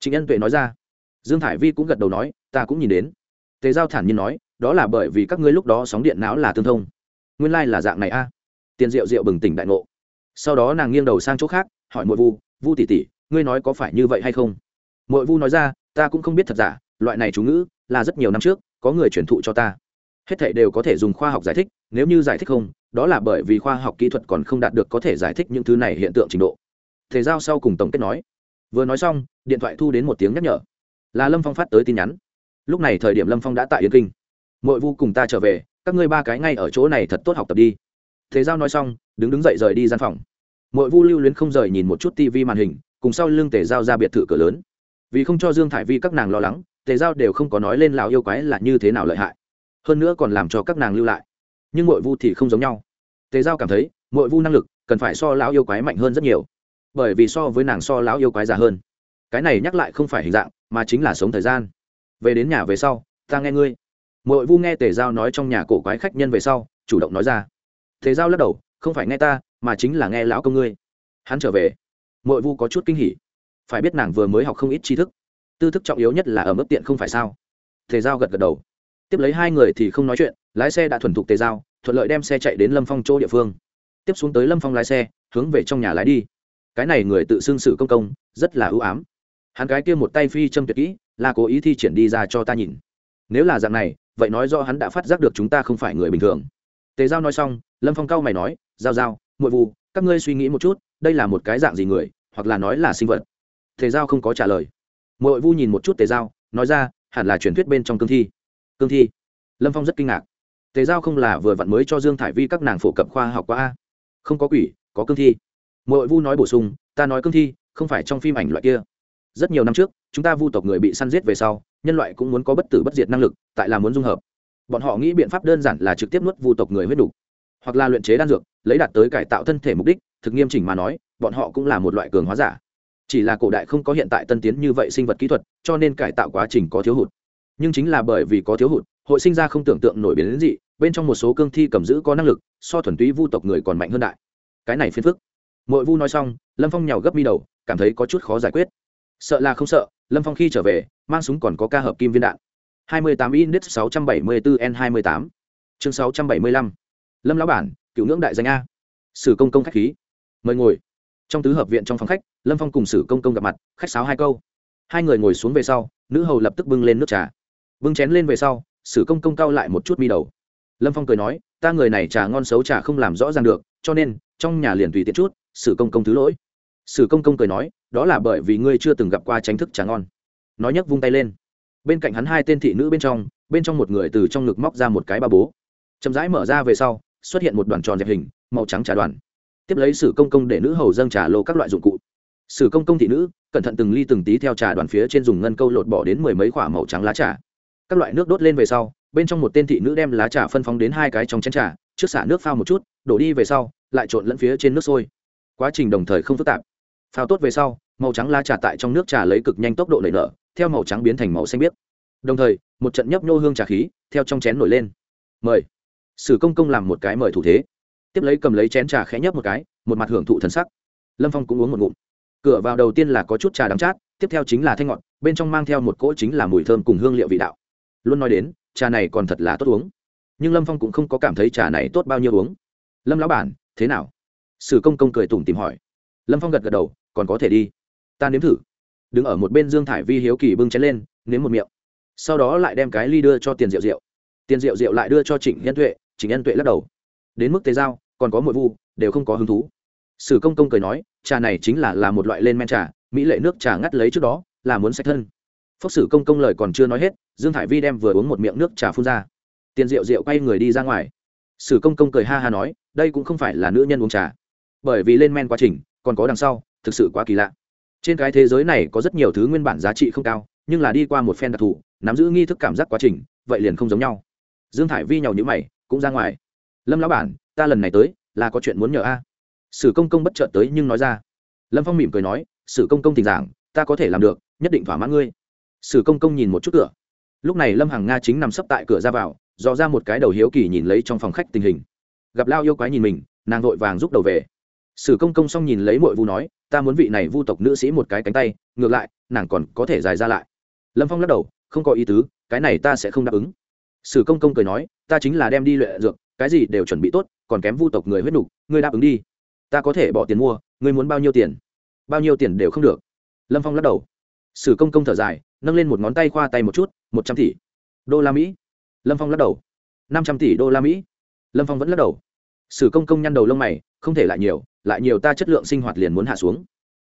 Trịnh ân tuệ nói ra. Dương thải vi cũng gật đầu nói, ta cũng nhìn đến. Tề giao thản nhiên nói, đó là bởi vì các ngươi lúc đó sóng điện não là tương thông nguyên lai、like、là dạng này a. Tiền rượu rượu bừng tỉnh đại ngộ. Sau đó nàng nghiêng đầu sang chỗ khác, hỏi mội vu vu tỷ tỷ, ngươi nói có phải như vậy hay không? Mội vu nói ra, ta cũng không biết thật giả, loại này chú ngữ là rất nhiều năm trước, có người truyền thụ cho ta. Hết thảy đều có thể dùng khoa học giải thích, nếu như giải thích không, đó là bởi vì khoa học kỹ thuật còn không đạt được có thể giải thích những thứ này hiện tượng trình độ. Thể giao sau cùng tổng kết nói. Vừa nói xong, điện thoại thu đến một tiếng nhắc nhở. Là lâm phong phát tới tin nhắn. Lúc này thời điểm lâm phong đã tại yên kinh. Mội vu cùng ta trở về các ngươi ba cái ngay ở chỗ này thật tốt học tập đi. Thế giao nói xong, đứng đứng dậy rời đi gian phòng. Mội vu lưu luyến không rời nhìn một chút tv màn hình, cùng sau lưng tề giao ra biệt thự cửa lớn. Vì không cho dương thải vi các nàng lo lắng, tề giao đều không có nói lên lào yêu quái là như thế nào lợi hại. Hơn nữa còn làm cho các nàng lưu lại. Nhưng mội vu thì không giống nhau. Tề giao cảm thấy mội vu năng lực cần phải so lão yêu quái mạnh hơn rất nhiều. Bởi vì so với nàng so lão yêu quái già hơn. Cái này nhắc lại không phải hình dạng, mà chính là sống thời gian. Về đến nhà về sau, ta nghe ngươi mội vu nghe tề giao nói trong nhà cổ quái khách nhân về sau, chủ động nói ra. Tề giao lắc đầu, không phải nghe ta, mà chính là nghe lão công ngươi. Hắn trở về. Mội vu có chút kinh hỉ. Phải biết nàng vừa mới học không ít tri thức. Tư thức trọng yếu nhất là ở mức tiện không phải sao? Tề giao gật gật đầu. Tiếp lấy hai người thì không nói chuyện, lái xe đã thuần thục tề giao, thuận lợi đem xe chạy đến lâm phong chỗ địa phương. Tiếp xuống tới lâm phong lái xe, hướng về trong nhà lái đi. Cái này người tự xưng sự công công, rất là ưu ám. Hắn cái kia một tay phi châm tuyệt kỹ, là cố ý thi triển đi ra cho ta nhìn nếu là dạng này, vậy nói do hắn đã phát giác được chúng ta không phải người bình thường. Tề giao nói xong, lâm phong cao mày nói, giao giao, muội vụ các ngươi suy nghĩ một chút, đây là một cái dạng gì người, hoặc là nói là sinh vật? Tề giao không có trả lời. Muội vu nhìn một chút tề giao, nói ra, hẳn là truyền thuyết bên trong cương thi. Cương thi? Lâm phong rất kinh ngạc. Tề giao không là vừa vặn mới cho dương thải vi các nàng phổ cập khoa học qua a? Không có quỷ, có cương thi. Mội vu nói bổ sung, ta nói cương thi, không phải trong phim ảnh loại kia. Rất nhiều năm trước, chúng ta vu tộc người bị săn giết về sau nhân loại cũng muốn có bất tử bất diệt năng lực, tại là muốn dung hợp. Bọn họ nghĩ biện pháp đơn giản là trực tiếp nuốt vu tộc người huyết đủ hoặc là luyện chế đan dược, lấy đạt tới cải tạo thân thể mục đích, thực nghiêm chỉnh mà nói, bọn họ cũng là một loại cường hóa giả. Chỉ là cổ đại không có hiện tại tân tiến như vậy sinh vật kỹ thuật, cho nên cải tạo quá trình có thiếu hụt. Nhưng chính là bởi vì có thiếu hụt, hội sinh ra không tưởng tượng nổi biến đến dị, bên trong một số cương thi cầm giữ có năng lực, so thuần túy vu tộc người còn mạnh hơn đại. Cái này phiền phức. Mội vu nói xong, lâm phong nhào gấp mi đầu, cảm thấy có chút khó giải quyết. Sợ là không sợ, lâm phong khi trở về mang súng còn có ca hợp kim viên đạn. 28 index 674 n 28 chương 675 lâm lão bản, cựu ngưỡng đại danh a. Sử công công khách khí. Mời ngồi. Trong tứ hợp viện trong phòng khách, lâm phong cùng sử công công gặp mặt, khách sáo hai câu. Hai người ngồi xuống về sau, nữ hầu lập tức bưng lên nước trà. Bưng chén lên về sau, sử công công cao lại một chút mi đầu. Lâm phong cười nói, ta người này trà ngon xấu trà không làm rõ ràng được, cho nên, trong nhà liền tùy tiện chút, sử công công thứ lỗi. Sử công công cười nói, đó là bởi vì ngươi chưa từng gặp qua tránh thức trà ngon nói nhấc vung tay lên. Bên cạnh hắn hai tên thị nữ bên trong bên trong một người từ trong ngực móc ra một cái ba bố. Chậm rãi mở ra về sau, xuất hiện một đoàn tròn dẹp hình, màu trắng trà đoàn. Tiếp lấy sử công công để nữ hầu dâng trà lô các loại dụng cụ. Sử công công thị nữ, cẩn thận từng ly từng tí theo trà đoàn phía trên dùng ngân câu lột bỏ đến mười mấy k h ỏ a màu trắng lá trà. Các loại nước đốt lên về sau, bên trong một tên thị nữ đem lá trà phân phóng đến hai cái trong chén trà, trước xả nước phao một chút, đổ đi về sau, lại trộn lẫn phía trên nước sôi. Quá trình đồng thời không phức tạp. Phao tốt về sau màu trắng lá trà tại trong nước trà lấy cực nhanh tốc độ nảy nở, theo màu trắng biến thành màu xanh biếc. Đồng thời, một trận nhấp nhô hương trà khí theo trong chén nổi lên. Mời. Sử công công làm một cái mời thủ thế. Tiếp lấy cầm lấy chén trà khẽ nhấp một cái, một mặt hưởng thụ thần sắc. Lâm phong cũng uống một ngụm. Cửa vào đầu tiên là có chút trà đắng chát, tiếp theo chính là thanh ngọt, bên trong mang theo một cỗ chính là mùi thơm cùng hương liệu vị đạo. Luôn nói đến, trà này còn thật là tốt uống. Nhưng lâm phong cũng không có cảm thấy trà này tốt bao nhiêu uống. Lâm lão bản, thế nào? Sử công công cười tủm tìm hỏi. Lâm phong gật gật đầu, còn có thể đi ta nếm thử. Đứng ở một bên dương thải vi hiếu kỳ bưng chén lên, nếm một miệng. Sau đó lại đem cái ly đưa cho tiền rượu rượu tiền rượu rượu lại đưa cho trịnh nhân tuệ, trịnh nhân tuệ lắc đầu. Đến mức tế giao, còn có mội vu, đều không có hứng thú. Sử công công cười nói, trà này chính là là một loại lên men trà, mỹ lệ nước trà ngắt lấy trước đó, là muốn sạch thân. Phốc sử công công lời còn chưa nói hết, dương thải vi đem vừa uống một miệng nước trà phun ra. Tiền rượu rượu quay người đi ra ngoài. Sử công công cười ha ha nói, đây cũng không phải là nữ nhân uống trà. Bởi vì lên men quá trình, còn có đằng sau, thực sự quá kỳ lạ trên cái thế giới này có rất nhiều thứ nguyên bản giá trị không cao, nhưng là đi qua một phen đặc thù, nắm giữ nghi thức cảm giác quá trình, vậy liền không giống nhau. Dương thải vi nhàu nhữ mày, cũng ra ngoài. Lâm lão bản, ta lần này tới, là có chuyện muốn nhờ a. Sử công công bất chợt tới nhưng nói ra. Lâm phong mỉm cười nói, sử công công tình giảng, ta có thể làm được, nhất định thỏa mãn ngươi. Sử công công nhìn một chút cửa. Lúc này lâm hàng nga chính nằm sấp tại cửa ra vào, dò ra một cái đầu hiếu kỳ nhìn lấy trong phòng khách tình hình. Gặp lao yêu quái nhìn mình, nàng vội vàng rút đầu về sử công công xong nhìn lấy mội vu nói, ta muốn vị này vu tộc nữ sĩ một cái cánh tay, ngược lại, nàng còn có thể dài ra lại. Lâm phong lắc đầu, không có ý tứ, cái này ta sẽ không đáp ứng. Sử công công cười nói, ta chính là đem đi luyện dược, cái gì đều chuẩn bị tốt, còn kém vu tộc người huyết nục, ngươi đáp ứng đi. Ta có thể bỏ tiền mua, ngươi muốn bao nhiêu tiền? Bao nhiêu tiền đều không được. Lâm phong lắc đầu. Sử công công thở dài, nâng lên một ngón tay khoa tay một chút, một trăm tỷ đô la mỹ. Lâm phong lắc đầu. Năm trăm tỷ đô la mỹ. Lâm phong vẫn lắc đầu. Sử công công nhăn đầu lông mày, không thể lại nhiều lại nhiều ta chất lượng sinh hoạt liền muốn hạ xuống.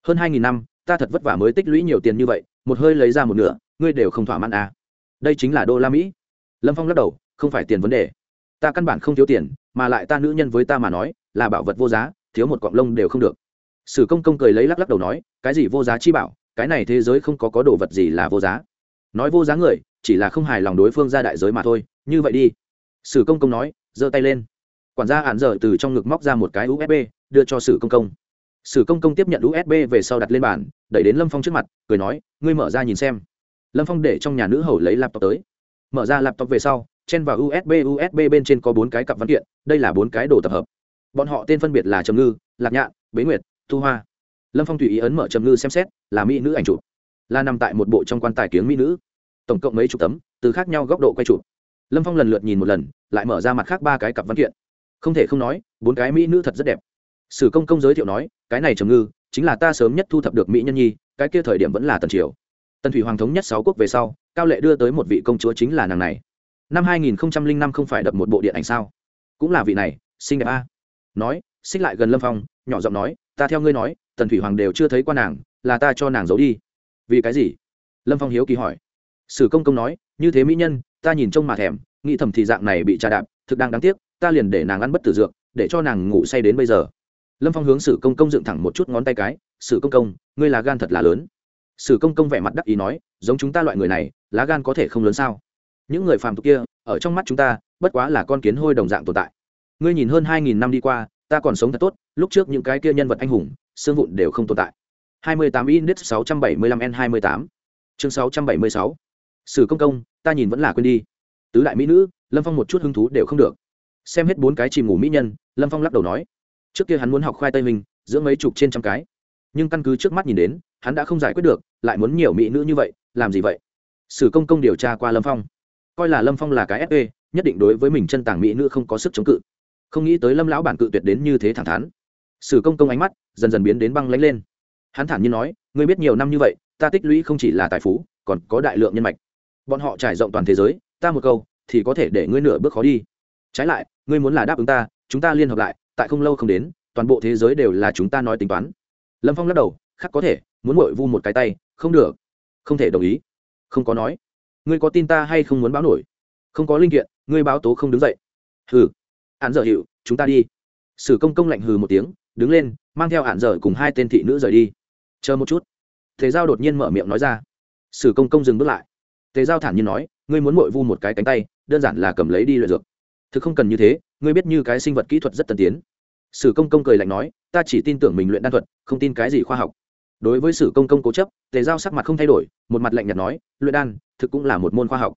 Hơn hai nghìn năm, ta thật vất vả mới tích lũy nhiều tiền như vậy, một hơi lấy ra một nửa, ngươi đều không thỏa mãn à. đây chính là đô la mỹ. Lâm phong lắc đầu, không phải tiền vấn đề. Ta căn bản không thiếu tiền, mà lại ta nữ nhân với ta mà nói, là bảo vật vô giá, thiếu một cọng lông đều không được. Sử công công cười lấy lắc lắc đầu nói, cái gì vô giá chi bảo, cái này thế giới không có có đồ vật gì là vô giá. Nói vô giá người, chỉ là không hài lòng đối phương ra đại giới mà thôi, như vậy đi. Sử công công nói, giơ tay lên. Quản gia hạn dở từ trong ngực móc ra một cái usb đưa cho sử công công. Sử công công tiếp nhận usb về sau đặt lên bàn, đẩy đến lâm phong trước mặt, cười nói, ngươi mở ra nhìn xem. Lâm phong để trong nhà nữ hầu lấy laptop tới. Mở ra laptop về sau, chen vào usb usb bên trên có bốn cái cặp văn kiện, đây là bốn cái đồ tập hợp. Bọn họ tên phân biệt là trầm ngư, lạc nhạn, bế nguyệt, thu hoa. Lâm phong tùy ý ấn mở trầm ngư xem xét, là mỹ nữ ảnh chụp. Là nằm tại một bộ trong quan tài kiếng mỹ nữ. Tổng cộng mấy chục tấm, từ khác nhau góc độ quay chụp. Lâm phong lần lượt nhìn một lần, lại mở ra mặt khác ba cái cặp văn kiện. Không thể không nói, bốn cái mỹ nữ thật rất đẹp sử công công giới thiệu nói, cái này trầm ngư, chính là ta sớm nhất thu thập được mỹ nhân nhi, cái kia thời điểm vẫn là tần triều. Tần thủy hoàng thống nhất sáu quốc về sau, cao lệ đưa tới một vị công chúa chính là nàng này. Năm hai nghìn năm không phải đập một bộ điện ảnh sao? Cũng là vị này, xinh đẹp a. Nói, xích lại gần lâm phong, nhỏ giọng nói, ta theo ngươi nói, tần thủy hoàng đều chưa thấy qua nàng, là ta cho nàng giấu đi. Vì cái gì? Lâm phong hiếu kỳ hỏi. Sử công công nói, như thế mỹ nhân, ta nhìn trông mà thèm, nghĩ thầm thì dạng này bị trà đạp, thực đang đáng tiếc, ta liền để nàng ăn bất tử dược, để cho nàng ngủ say đến bây giờ lâm phong hướng sử công công dựng thẳng một chút ngón tay cái, sử công công, ngươi là gan thật là lớn. Sử công công vẻ mặt đắc ý nói, giống chúng ta loại người này, lá gan có thể không lớn sao? Những người phàm tục kia, ở trong mắt chúng ta, bất quá là con kiến hôi đồng dạng tồn tại. Ngươi nhìn hơn hai nghìn năm đi qua, ta còn sống thật tốt, lúc trước những cái kia nhân vật anh hùng, xương vụn đều không tồn tại. 28 index 675 n 28 chương 676 sử công công, ta nhìn vẫn là quên đi. Tứ đại mỹ nữ, lâm phong một chút hứng thú đều không được. Xem hết bốn cái chìm ngủ mỹ nhân, lâm phong lắc đầu nói trước kia hắn muốn học khoai tây mình, giữa mấy chục trên trăm cái. Nhưng căn cứ trước mắt nhìn đến, hắn đã không giải quyết được, lại muốn nhiều mỹ nữ như vậy, làm gì vậy? Sử công công điều tra qua lâm phong. Coi là lâm phong là cái fp nhất định đối với mình chân tàng mỹ nữ không có sức chống cự. Không nghĩ tới lâm lão bản cự tuyệt đến như thế thẳng thắn. Sử công công ánh mắt dần dần biến đến băng lánh lên. Hắn thản nhiên nói, ngươi biết nhiều năm như vậy, ta tích lũy không chỉ là tài phú, còn có đại lượng nhân mạch. Bọn họ trải rộng toàn thế giới, ta một câu, thì có thể để ngươi nửa bước khó đi. Trái lại, ngươi muốn là đáp ứng ta, chúng ta liên hợp lại tại không lâu không đến, toàn bộ thế giới đều là chúng ta nói tính toán. Lâm phong lắc đầu, khắc có thể, muốn mội vu một cái tay, không được. Không thể đồng ý. Không có nói. Ngươi có tin ta hay không muốn báo nổi? Không có linh kiện, ngươi báo tố không đứng dậy. Hừ. Hạn dở hiệu chúng ta đi. Sử công công lạnh hừ một tiếng, đứng lên, mang theo hạn dở cùng hai tên thị nữ rời đi. Chờ một chút. Thế giao đột nhiên mở miệng nói ra. Sử công công dừng bước lại. Thế giao thản nhiên nói, ngươi muốn mội vu một cái cánh tay, đơn giản là cầm lấy đi luyện dược. Thực không cần như thế ngươi biết như cái sinh vật kỹ thuật rất tân tiến. Sử công công cười lạnh nói, ta chỉ tin tưởng mình luyện đan thuật, không tin cái gì khoa học. Đối với sử công công cố chấp, tề giao sắc mặt không thay đổi, một mặt lạnh nhạt nói, luyện đan, thực cũng là một môn khoa học.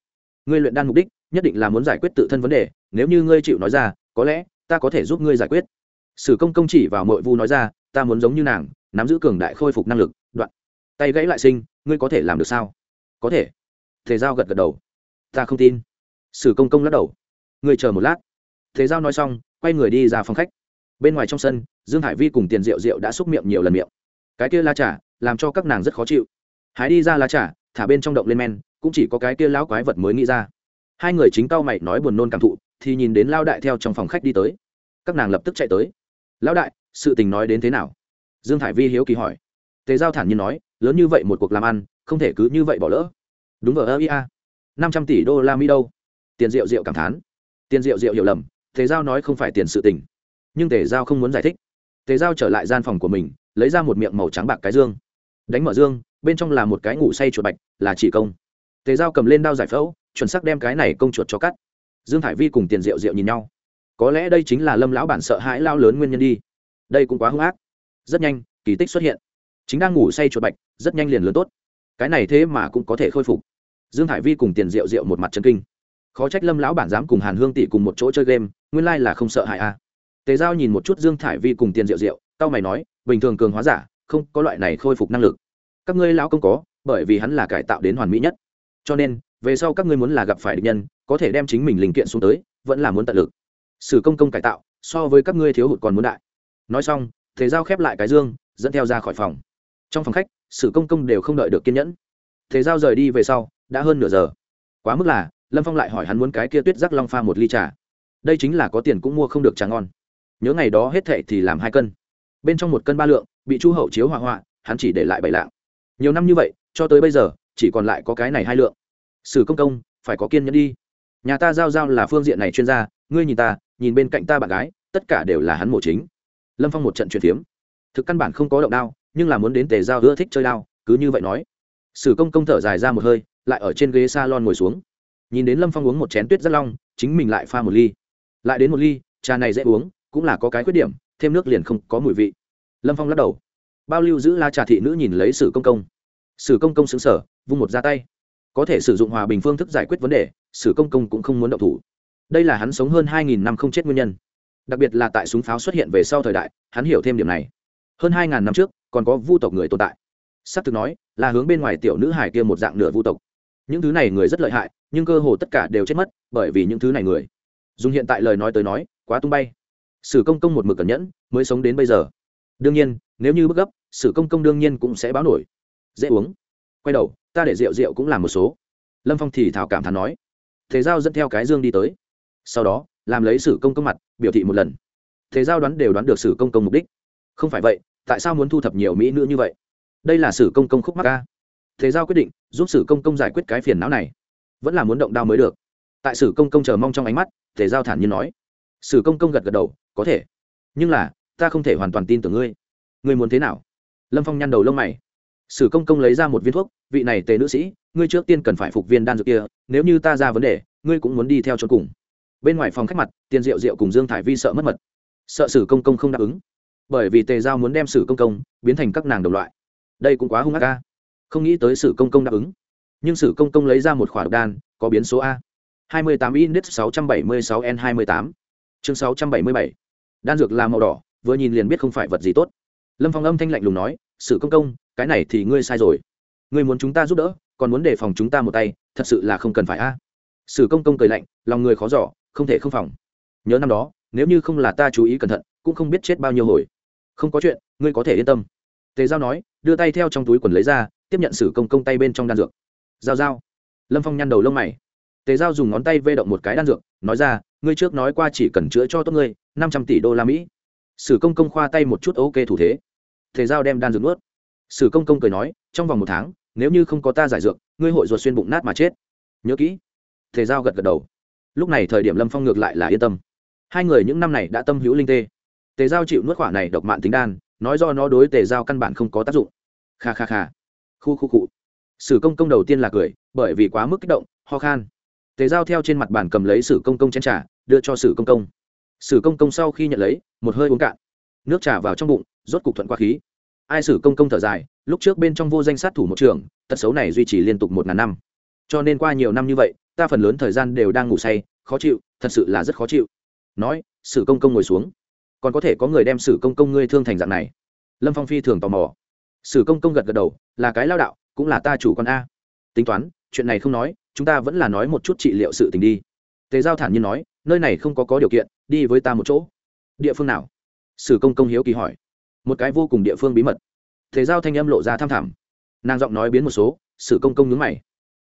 Ngươi luyện đan mục đích, nhất định là muốn giải quyết tự thân vấn đề, nếu như ngươi chịu nói ra, có lẽ, ta có thể giúp ngươi giải quyết. Sử công công chỉ vào mội vu nói ra, ta muốn giống như nàng, nắm giữ cường đại khôi phục năng lực, đoạn. Tay gãy lại sinh, ngươi có thể làm được sao? Có thể. Thế giao gật gật đầu. Ta không tin. Sử công công lắc đầu. Ngươi chờ một lát thế giao nói xong, quay người đi ra phòng khách. Bên ngoài trong sân, dương hải vi cùng tiền rượu rượu đã xúc miệng nhiều lần miệng. Cái kia la trà, làm cho các nàng rất khó chịu. Hái đi ra la trà, thả bên trong động lên men, cũng chỉ có cái kia lão quái vật mới nghĩ ra. Hai người chính cao mày nói buồn nôn cảm thụ, thì nhìn đến lao đại theo trong phòng khách đi tới. Các nàng lập tức chạy tới. Lão đại, sự tình nói đến thế nào? Dương Hải vi hiếu kỳ hỏi. Tề giao thản nhiên nói, lớn như vậy một cuộc làm ăn, không thể cứ như vậy bỏ lỡ. Đúng vờ ơ ia. Năm trăm tỷ đô la mỹ đâu? Tiền rượu rượu cảm thán. Tiền rượu rượu hiểu lầm tề giao nói không phải tiền sự tình. Nhưng tề giao không muốn giải thích. Tề giao trở lại gian phòng của mình, lấy ra một miệng màu trắng bạc cái dương. Đánh mở dương, bên trong là một cái ngủ say chuột bạch, là chỉ công. Tề giao cầm lên đao giải phẫu, chuẩn sắc đem cái này công chuột cho cắt. Dương hải vi cùng tiền rượu rượu nhìn nhau. Có lẽ đây chính là lâm lão bản sợ hãi lao lớn nguyên nhân đi. Đây cũng quá hung ác. Rất nhanh, kỳ tích xuất hiện. Chính đang ngủ say chuột bạch, rất nhanh liền lớn tốt. Cái này thế mà cũng có thể khôi phục. Dương hải vi cùng tiền rượu rượu một mặt chân kinh khó trách lâm lão bản dám cùng hàn hương tỷ cùng một chỗ chơi game, nguyên lai là không sợ hại a. À. tề giao nhìn một chút dương thải vi cùng tiền rượu rượu tao mày nói, bình thường cường hóa giả, không có loại này khôi phục năng lực. Các ngươi lão không có, bởi vì hắn là cải tạo đến hoàn mỹ nhất. Cho nên, về sau các ngươi muốn là gặp phải địch nhân, có thể đem chính mình linh kiện xuống tới, vẫn là muốn tận lực. Sử công công cải tạo, so với các ngươi thiếu hụt còn muốn đại. Nói xong thế giao khép lại cái dương, dẫn theo ra khỏi phòng. Trong phòng khách, sử công công đều không đợi được kiên nhẫn. Thế giao rời đi về sau, đã hơn nửa giờ. Quá mức là lâm phong lại hỏi hắn muốn cái kia tuyết giác long pha một ly trà. Đây chính là có tiền cũng mua không được trà ngon. Nhớ ngày đó hết thệ thì làm hai cân. Bên trong một cân ba lượng, bị chu hậu chiếu hỏa hoạ hắn chỉ để lại bảy lạng. Nhiều năm như vậy, cho tới bây giờ, chỉ còn lại có cái này hai lượng. Sử công công, phải có kiên nhẫn đi. Nhà ta giao giao là phương diện này chuyên gia, ngươi nhìn ta, nhìn bên cạnh ta bạn gái, tất cả đều là hắn mổ chính. Lâm phong một trận chuyển phiếm thực căn bản không có động đao, nhưng là muốn đến tề giao ưa thích chơi đao, cứ như vậy nói. Sử công công thở dài ra một hơi, lại ở trên ghế s a lon ngồi xuống nhìn đến lâm phong uống một chén tuyết rất long, chính mình lại pha một ly. Lại đến một ly, trà này dễ uống, cũng là có cái khuyết điểm, thêm nước liền không có mùi vị. Lâm phong lắc đầu. Bao lưu giữ la trà thị nữ nhìn lấy sử công công. Sử công công xứng sở vung một ra tay. Có thể sử dụng hòa bình phương thức giải quyết vấn đề, sử công công cũng không muốn động thủ. Đây là hắn sống hơn hai nghìn năm không chết nguyên nhân. Đặc biệt là tại súng pháo xuất hiện về sau thời đại, hắn hiểu thêm điểm này. Hơn hai ngàn năm trước, còn có vu tộc người tồn tại. S ắ c thực nói, là hướng bên ngoài tiểu nữ hải kia một dạng nửa vu tộc những thứ này người rất lợi hại, nhưng cơ hồ tất cả đều chết mất bởi vì những thứ này người. Dùng hiện tại lời nói tới nói, quá tung bay. Sử công công một mực cẩn nhẫn, mới sống đến bây giờ. Đương nhiên, nếu như bức gấp, sử công công đương nhiên cũng sẽ báo nổi. Dễ uống. Quay đầu, ta để rượu rượu cũng làm một số. Lâm phong thì thảo cảm thán nói. Thế giao dẫn theo cái dương đi tới. Sau đó, làm lấy sử công công mặt, biểu thị một lần. Thế giao đoán đều đoán được sử công công mục đích. Không phải vậy, tại sao muốn thu thập nhiều mỹ nữ như vậy? Đây là sử công công khúc mắc ca thế giao quyết định, giúp sử công công giải quyết cái phiền não này. Vẫn là muốn động đao mới được. Tại sử công công chờ mong trong ánh mắt, thế giao thản nhiên nói. Sử công công gật gật đầu, có thể. Nhưng là, ta không thể hoàn toàn tin tưởng ngươi. Ngươi muốn thế nào? Lâm phong nhăn đầu lông mày. Sử công công lấy ra một viên thuốc, vị này tề nữ sĩ, ngươi trước tiên cần phải phục viên đan dược kia, nếu như ta ra vấn đề, ngươi cũng muốn đi theo cho cùng. Bên ngoài phòng khách mặt, tiền diệu diệu cùng dương thải vi sợ mất mật. Sợ sử công công không đáp ứng. Bởi vì tề giao muốn đem sử công công biến thành các nàng đồng loại. Đây cũng quá hung ác ca không nghĩ tới sử công công đáp ứng. Nhưng sử công công lấy ra một khoản đan, có biến số a. hai mươi tám index sáu trăm bảy mươi sáu n hai mươi tám. Chương sáu trăm bảy mươi bảy. Đan dược là màu đỏ, vừa nhìn liền biết không phải vật gì tốt. Lâm phong âm thanh lạnh lùng nói, sử công công, cái này thì ngươi sai rồi. Ngươi muốn chúng ta giúp đỡ, còn muốn đề phòng chúng ta một tay, thật sự là không cần phải a. Sử công công cười lạnh, lòng người khó giỏ không thể không phòng. Nhớ năm đó, nếu như không là ta chú ý cẩn thận, cũng không biết chết bao nhiêu hồi. Không có chuyện, ngươi có thể yên tâm. Tề giao nói, đưa tay theo trong túi quần lấy ra tiếp nhận sử công công tay bên trong đan dược. Giao giao. Lâm phong nhăn đầu lông mày. Tề giao dùng ngón tay vê động một cái đan dược, nói ra, ngươi trước nói qua chỉ cần chữa cho tốt ngươi, năm trăm tỷ đô la mỹ. Sử công công khoa tay một chút ok thủ thế. Tề giao đem đan dược nuốt. Sử công công cười nói, trong vòng một tháng, nếu như không có ta giải dược, ngươi hội ruột xuyên bụng nát mà chết. Nhớ kỹ. Tề giao gật gật đầu. Lúc này thời điểm lâm phong ngược lại là yên tâm. Hai người những năm này đã tâm hữu linh tê. Tề giao chịu nuốt khỏa này độc mạng tính đan, nói do nó đối tề giao căn bản không có tác dụng. Kha kha kha khu khu cụ sử công công đầu tiên là cười, bởi vì quá mức kích động, ho khan. Tề giao theo trên mặt bàn cầm lấy sử công công chén trà, đưa cho sử công công. Sử công công sau khi nhận lấy, một hơi uống cạn. Nước trà vào trong bụng, rốt cục thuận qua khí. Ai sử công công thở dài, lúc trước bên trong vô danh sát thủ một trường, tật xấu này duy trì liên tục một ngàn năm. Cho nên qua nhiều năm như vậy, ta phần lớn thời gian đều đang ngủ say, khó chịu, thật sự là rất khó chịu. Nói, sử công công ngồi xuống. Còn có thể có người đem sử công công ngươi thương thành dạng này. Lâm phong phi thường tò mò sử công công gật gật đầu, là cái lao đạo, cũng là ta chủ con a. Tính toán, chuyện này không nói, chúng ta vẫn là nói một chút trị liệu sự tình đi. Tề giao thản nhiên nói, nơi này không có có điều kiện, đi với ta một chỗ. Địa phương nào? Sử công công hiếu kỳ hỏi. Một cái vô cùng địa phương bí mật. Thế giao thanh âm lộ ra tham thảm. Nàng giọng nói biến một số, sử công công nhướng mày.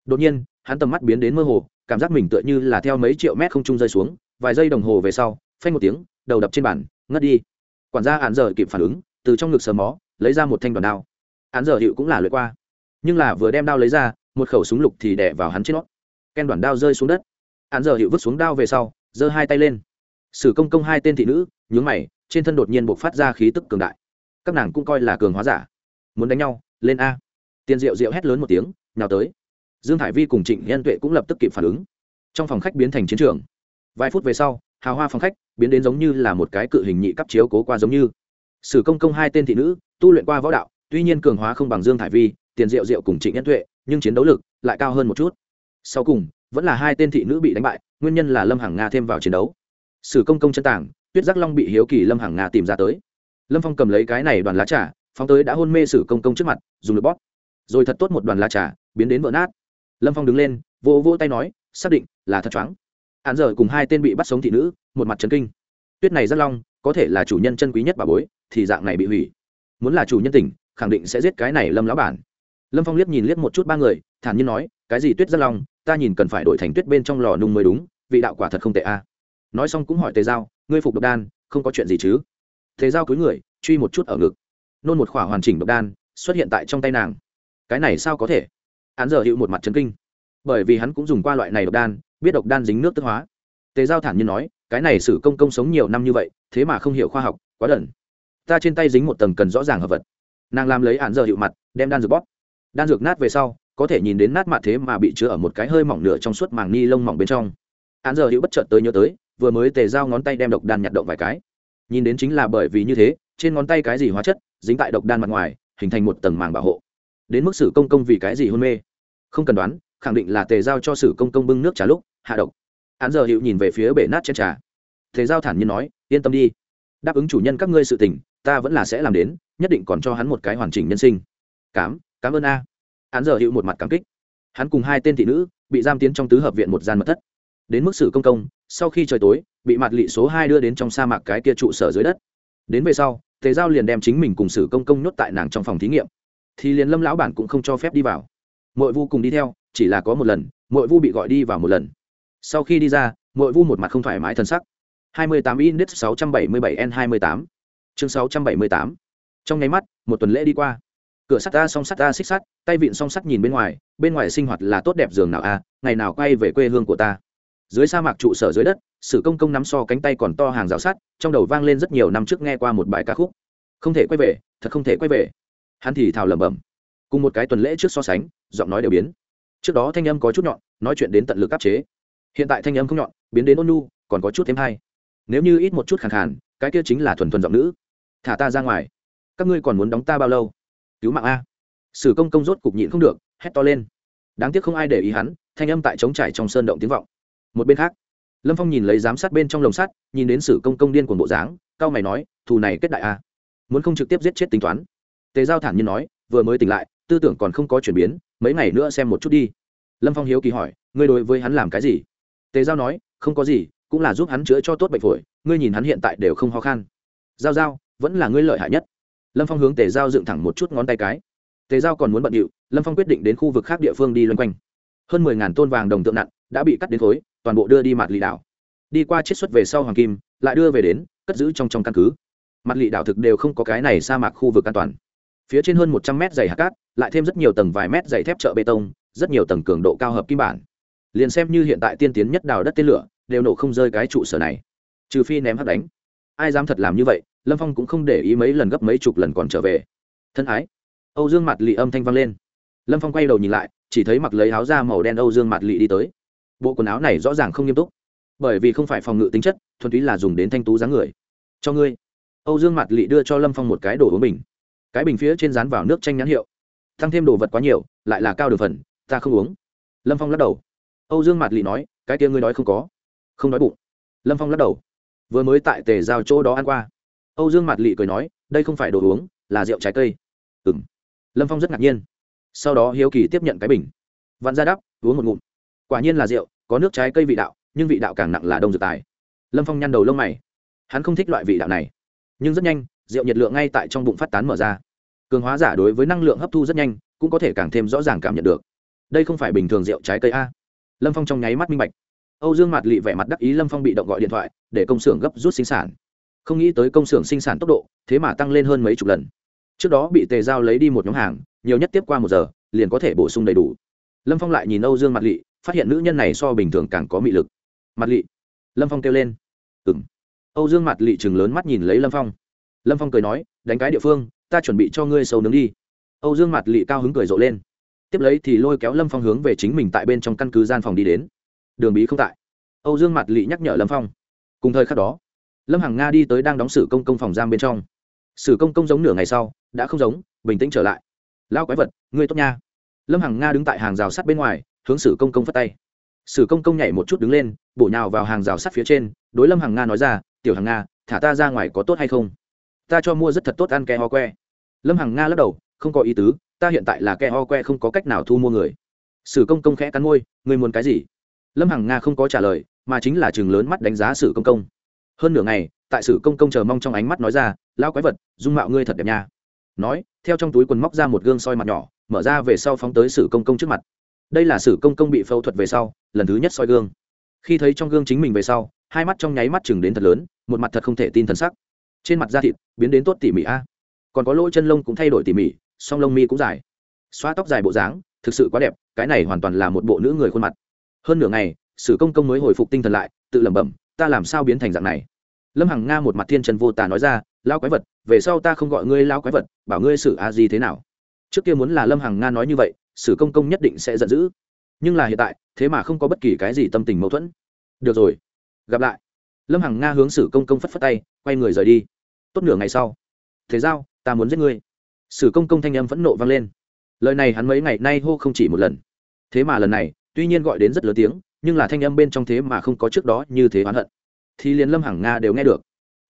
Đột nhiên, hắn tầm mắt biến đến mơ hồ, cảm giác mình tựa như là theo mấy triệu mét không trung rơi xuống, vài giây đồng hồ về sau, phanh một tiếng, đầu đập trên bàn, ngất đi. Quản gia hạn giờ kịp phản ứng, từ trong ngực sờ mó lấy ra một thanh đoàn đao. Hắn giờ hiệu cũng là lượt qua. Nhưng là vừa đem đao lấy ra, một khẩu súng lục thì đẻ vào hắn trên nót ken đoàn đao rơi xuống đất. Hắn giờ hiệu vứt xuống đao về sau, giơ hai tay lên. Sử công công hai tên thị nữ, nhướng mày, trên thân đột nhiên buộc phát ra khí tức cường đại. Các nàng cũng coi là cường hóa giả. Muốn đánh nhau, lên a. Tiền diệu diệu hét lớn một tiếng nào tới. Dương hải vi cùng trịnh nhân tuệ cũng lập tức kịp phản ứng. Trong phòng khách biến thành chiến trường. Vài phút về sau, hào hoa phòng khách biến đến giống như là một cái cự hình nhị cấp chiếu cố qua giống như. Sử công công hai tên thị nữ tu luyện qua võ đạo, tuy nhiên cường hóa không bằng dương thải vi, tiền diệu diệu cùng trịnh nhân tuệ, nhưng chiến đấu lực lại cao hơn một chút. Sau cùng, vẫn là hai tên thị nữ bị đánh bại, nguyên nhân là lâm hằng nga thêm vào chiến đấu. Sử công công chân tảng, tuyết giác long bị hiếu kỳ lâm hằng nga tìm ra tới. Lâm phong cầm lấy cái này đoàn lá trà, phóng tới đã hôn mê sử công công trước mặt, dùng lực bóp. Rồi thật tốt một đoàn lá trà, biến đến vỡ nát. Lâm phong đứng lên, vỗ vỗ tay nói, xác định là thật choáng. Hắn giờ cùng hai tên bị bắt sống thị nữ, một mặt trấn kinh. Tuyết này rất long, có thể là chủ nhân chân quý nhất bà bối, thì dạng này bị hủy muốn là chủ nhân tỉnh, khẳng định sẽ giết cái này lâm lão bản. Lâm phong liếc nhìn liếc một chút ba người, thản nhiên nói, cái gì tuyết rất long, ta nhìn cần phải đổi thành tuyết bên trong lò nung mới đúng, vị đạo quả thật không tệ a. Nói xong cũng hỏi tề giao, ngươi phục độc đan, không có chuyện gì chứ? Tề giao cúi người, truy một chút ở ngực. Nôn một khỏa hoàn chỉnh độc đan xuất hiện tại trong tay nàng. Cái này sao có thể? Hắn giờ hữu một mặt trấn kinh. Bởi vì hắn cũng dùng qua loại này độc đan, biết độc đan dính nước tức hóa. Tề giao thản nhiên nói, cái này sử công công sống nhiều năm như vậy, thế mà không hiểu khoa học, quá đần ta trên tay dính một tầng cần rõ ràng hợp vật. Nàng làm lấy hạn giờ hiệu mặt, đem đan dược bóp. Đan dược nát về sau, có thể nhìn đến nát mặt thế mà bị chứa ở một cái hơi mỏng nửa trong suốt màng ni lông mỏng bên trong. Hạn giờ hiệu bất chợt tới nhớ tới, vừa mới tề dao ngón tay đem độc đan nhặt động vài cái. Nhìn đến chính là bởi vì như thế, trên ngón tay cái gì hóa chất, dính tại độc đan mặt ngoài, hình thành một tầng màng bảo hộ. Đến mức sử công công vì cái gì hôn mê? Không cần đoán, khẳng định là tề giao cho sử công công bưng nước trà lúc, hạ độc. Hắn giờ hiệu nhìn về phía bể nát trên trà. Tề giao thản nhiên nói, yên tâm đi. Đáp ứng chủ nhân các ngươi sự tình ta vẫn là sẽ làm đến, nhất định còn cho hắn một cái hoàn chỉnh nhân sinh. Cám cảm ơn a. Hắn giờ hữu một mặt cảm kích. Hắn cùng hai tên thị nữ bị giam tiến trong tứ hợp viện một gian mật thất. Đến mức sử công công, sau khi trời tối, bị mặt lị số hai đưa đến trong sa mạc cái kia trụ sở dưới đất. Đến về sau, tề giao liền đem chính mình cùng sử công công nhốt tại nàng trong phòng thí nghiệm. Thì liền lâm lão bản cũng không cho phép đi vào. Mội vu cùng đi theo, chỉ là có một lần, mội vu bị gọi đi vào một lần. Sau khi đi ra, mội vu một mặt không thoải mái thân sắc. 28 index 677 n 28 chương 678 trong nháy mắt, một tuần lễ đi qua. Cửa sắt ta song sắt ta xích sắt, tay vịn song sắt nhìn bên ngoài bên ngoài sinh hoạt là tốt đẹp giường nào a, ngày nào quay về quê hương của ta. Dưới sa mạc trụ sở dưới đất, sử công công nắm so cánh tay còn to hàng rào sắt, trong đầu vang lên rất nhiều năm trước nghe qua một bài ca khúc. Không thể quay về, thật không thể quay về. Hắn thì thào lẩm bẩm. Cùng một cái tuần lễ trước so sánh, giọng nói đều biến. Trước đó thanh âm có chút nhọn, nói chuyện đến tận lực áp chế. Hiện tại thanh âm không nhọn, biến đến ôn nu còn có chút thêm hay. Nếu như ít một chút khàn khàn, cái kia chính là thuần thuần giọng nữ thả ta ra ngoài. Các ngươi còn muốn đóng ta bao lâu? Cứu mạng a. Sử công công rốt cục nhịn không được, hét to lên. Đáng tiếc không ai để ý hắn, thanh âm tại trống trải trong sơn động tiếng vọng. Một bên khác, lâm phong nhìn lấy giám sát bên trong lồng sắt, nhìn đến sử công công điên cuồng bộ dáng, cao mày nói, thù này kết đại a. Muốn không trực tiếp giết chết tính toán. Tề giao thản nhiên nói, vừa mới tỉnh lại, tư tưởng còn không có chuyển biến, mấy ngày nữa xem một chút đi. Lâm phong hiếu kỳ hỏi, ngươi đối với hắn làm cái gì? Tề giao nói, không có gì, cũng là giúp hắn chữa cho tốt bệnh phổi, ngươi nhìn hắn hiện tại đều không ho khan. Giao giao vẫn là ngươi lợi hại nhất. Lâm phong hướng tề giao dựng thẳng một chút ngón tay cái. Tề giao còn muốn bận điệu, lâm phong quyết định đến khu vực khác địa phương đi loanh quanh. Hơn mười ngàn tôn vàng đồng tượng nặng đã bị cắt đến khối, toàn bộ đưa đi mặt lì đảo. Đi qua chiết xuất về sau hoàng kim, lại đưa về đến, cất giữ trong trong căn cứ. Mặt lì đảo thực đều không có cái này sa mạc khu vực an toàn. Phía trên hơn một trăm mét dày hạt cát, lại thêm rất nhiều tầng vài mét dày thép chợ bê tông, rất nhiều tầng cường độ cao hợp kim bản. Liền xem như hiện tại tiên tiến nhất đào đất tên lửa, đều nổ không rơi cái trụ sở này. Trừ phi ném hắt đánh. Ai dám thật làm như vậy? Lâm phong cũng không để ý mấy lần gấp mấy chục lần còn trở về. Thân ái. Âu dương mặt lị âm thanh vang lên. Lâm phong quay đầu nhìn lại, chỉ thấy mặc lấy áo da màu đen âu dương mặt lị đi tới. Bộ quần áo này rõ ràng không nghiêm túc. Bởi vì không phải phòng ngự tính chất, thuần túy là dùng đến thanh tú dáng người. Cho ngươi. Âu dương mặt lị đưa cho lâm phong một cái đồ uống bình. Cái bình phía trên dán vào nước chanh nhãn hiệu. Tăng thêm đồ vật quá nhiều, lại là cao đường phần, ta không uống. Lâm phong lắc đầu. Âu dương mặt lị nói, cái kia ngươi nói không có. Không nói bụng. Lâm phong lắc đầu. Vừa mới tại tề giao chỗ đó ăn qua âu dương mặt lị cười nói, đây không phải đồ uống, là rượu trái cây. Ừ m lâm phong rất ngạc nhiên. Sau đó hiếu kỳ tiếp nhận cái bình. Vặn ra đắp uống một ngụm. Quả nhiên là rượu, có nước trái cây vị đạo, nhưng vị đạo càng nặng là đông dược tài. Lâm phong nhăn đầu lông mày. Hắn không thích loại vị đạo này. Nhưng rất nhanh, rượu nhiệt lượng ngay tại trong bụng phát tán mở ra. Cường hóa giả đối với năng lượng hấp thu rất nhanh, cũng có thể càng thêm rõ ràng cảm nhận được. Đây không phải bình thường rượu trái cây a. Lâm phong trong nháy mắt minh bạch. Âu dương mạt lị vẻ mặt đắc ý lâm phong bị động gọi điện thoại, để công xưởng gấp rút sinh sản không nghĩ tới công xưởng sinh sản tốc độ, thế mà tăng lên hơn mấy chục lần. Trước đó bị tề giao lấy đi một nhóm hàng, nhiều nhất tiếp qua một giờ, liền có thể bổ sung đầy đủ. Lâm phong lại nhìn âu dương mặt lị, phát hiện nữ nhân này so bình thường càng có mị lực. Mặt lị, lâm phong kêu lên. Ừng âu dương mặt lị chừng lớn mắt nhìn lấy lâm phong. Lâm phong cười nói, đánh cái địa phương, ta chuẩn bị cho ngươi sâu nướng đi. Âu dương mặt lị cao hứng cười rộ lên. Tiếp lấy thì lôi kéo lâm phong hướng về chính mình tại bên trong căn cứ gian phòng đi đến. Đường bí không tại. Âu dương mặt lị nhắc nhở lâm phong. Cùng thời khắc đó lâm hằng nga đi tới đang đóng sử công công phòng giam bên trong. Sử công công giống nửa ngày sau, đã không giống, bình tĩnh trở lại. Lao quái vật, ngươi tốt nha. Lâm hằng nga đứng tại hàng rào sắt bên ngoài, hướng sử công công phất tay. Sử công công nhảy một chút đứng lên, bổ nhào vào hàng rào sắt phía trên, đối lâm hằng nga nói ra, tiểu hằng nga, thả ta ra ngoài có tốt hay không? Ta cho mua rất thật tốt ăn ke ho que. Lâm hằng nga lắc đầu, không có ý tứ, ta hiện tại là ke ho que không có cách nào thu mua người. Sử công công khẽ cắn môi, ngươi muốn cái gì? Lâm hằng nga không có trả lời, mà chính là chừng lớn mắt đánh giá sử công công hơn nửa ngày, tại sử công công chờ mong trong ánh mắt nói ra lao quái vật, dung mạo ngươi thật đẹp nha. Nói, theo trong túi quần móc ra một gương soi mặt nhỏ, mở ra về sau phóng tới sử công công trước mặt. Đây là sử công công bị phẫu thuật về sau, lần thứ nhất soi gương. Khi thấy trong gương chính mình về sau, hai mắt trong nháy mắt chừng đến thật lớn, một mặt thật không thể tin thần sắc. Trên mặt da thịt, biến đến tốt tỉ mỉ a. Còn có lỗ chân lông cũng thay đổi tỉ mỉ, song lông mi cũng dài. Xóa tóc dài bộ dáng, thực sự quá đẹp, cái này hoàn toàn là một bộ nữ người khuôn mặt. Hơn nửa ngày, sử công công mới hồi phục tinh thần lại, tự lẩm bẩm ta làm sao biến thành dạng này? Lâm hằng nga một mặt thiên trần vô tà nói ra lao quái vật, về sau ta không gọi ngươi lao quái vật, bảo ngươi xử a di thế nào? Trước kia muốn là lâm hằng nga nói như vậy sử công công nhất định sẽ giận dữ. Nhưng là hiện tại, thế mà không có bất kỳ cái gì tâm tình mâu thuẫn. Được rồi, gặp lại. Lâm hằng nga hướng sử công công phất phất tay, quay người rời đi. Tốt nửa ngày sau. Thế giao, ta muốn giết ngươi. Sử công công thanh âm phẫn nộ vang lên. Lời này hắn mấy ngày nay hô không chỉ một lần. Thế mà lần này, tuy nhiên gọi đến rất lớn tiếng nhưng là thanh âm bên trong thế mà không có trước đó như thế oán hận. Thì liền lâm hằng nga đều nghe được.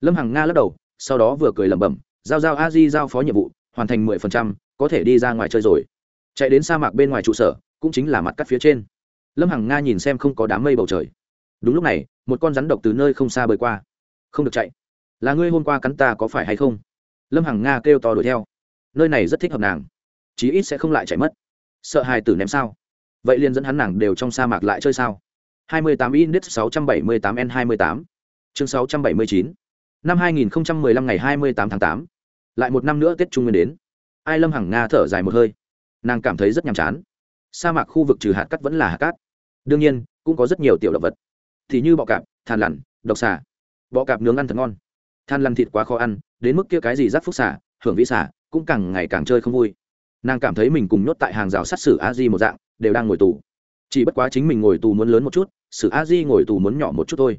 Lâm hằng nga lắc đầu, sau đó vừa cười lẩm bẩm, giao giao a di giao phó nhiệm vụ, hoàn thành mười phần trăm, có thể đi ra ngoài chơi rồi. Chạy đến sa mạc bên ngoài trụ sở, cũng chính là mặt cắt phía trên. Lâm hằng nga nhìn xem không có đám mây bầu trời. Đúng lúc này, một con rắn độc từ nơi không xa bơi qua. Không được chạy. Là ngươi hôm qua cắn ta có phải hay không? Lâm hằng nga kêu to đuổi theo. Nơi này rất thích hợp nàng. Chí ít sẽ không lại chạy mất. Sợ hài tử ném sao? Vậy liền dẫn hắn nàng đều trong sa mạc lại chơi sao? 28 index 678 n 28 chương 679 năm 2015 ngày 28 tháng 8 lại một năm nữa tết trung nguyên đến. Ai lâm hằng nga thở dài một hơi. Nàng cảm thấy rất nhàm chán. Sa mạc khu vực trừ hạt cát vẫn là hạt cát. Đương nhiên, cũng có rất nhiều tiểu động vật. Thì như bọ cạp, than lằn, độc xà. Bọ cạp nướng ăn thật ngon. Than lằn thịt quá khó ăn, đến mức kia cái gì rắc phúc xà, hưởng vĩ xà, cũng càng ngày càng chơi không vui. Nàng cảm thấy mình cùng nhốt tại hàng rào sát xử a di một dạng, đều đang ngồi tù chỉ bất quá chính mình ngồi tù muốn lớn một chút sự a di ngồi tù muốn nhỏ một chút thôi.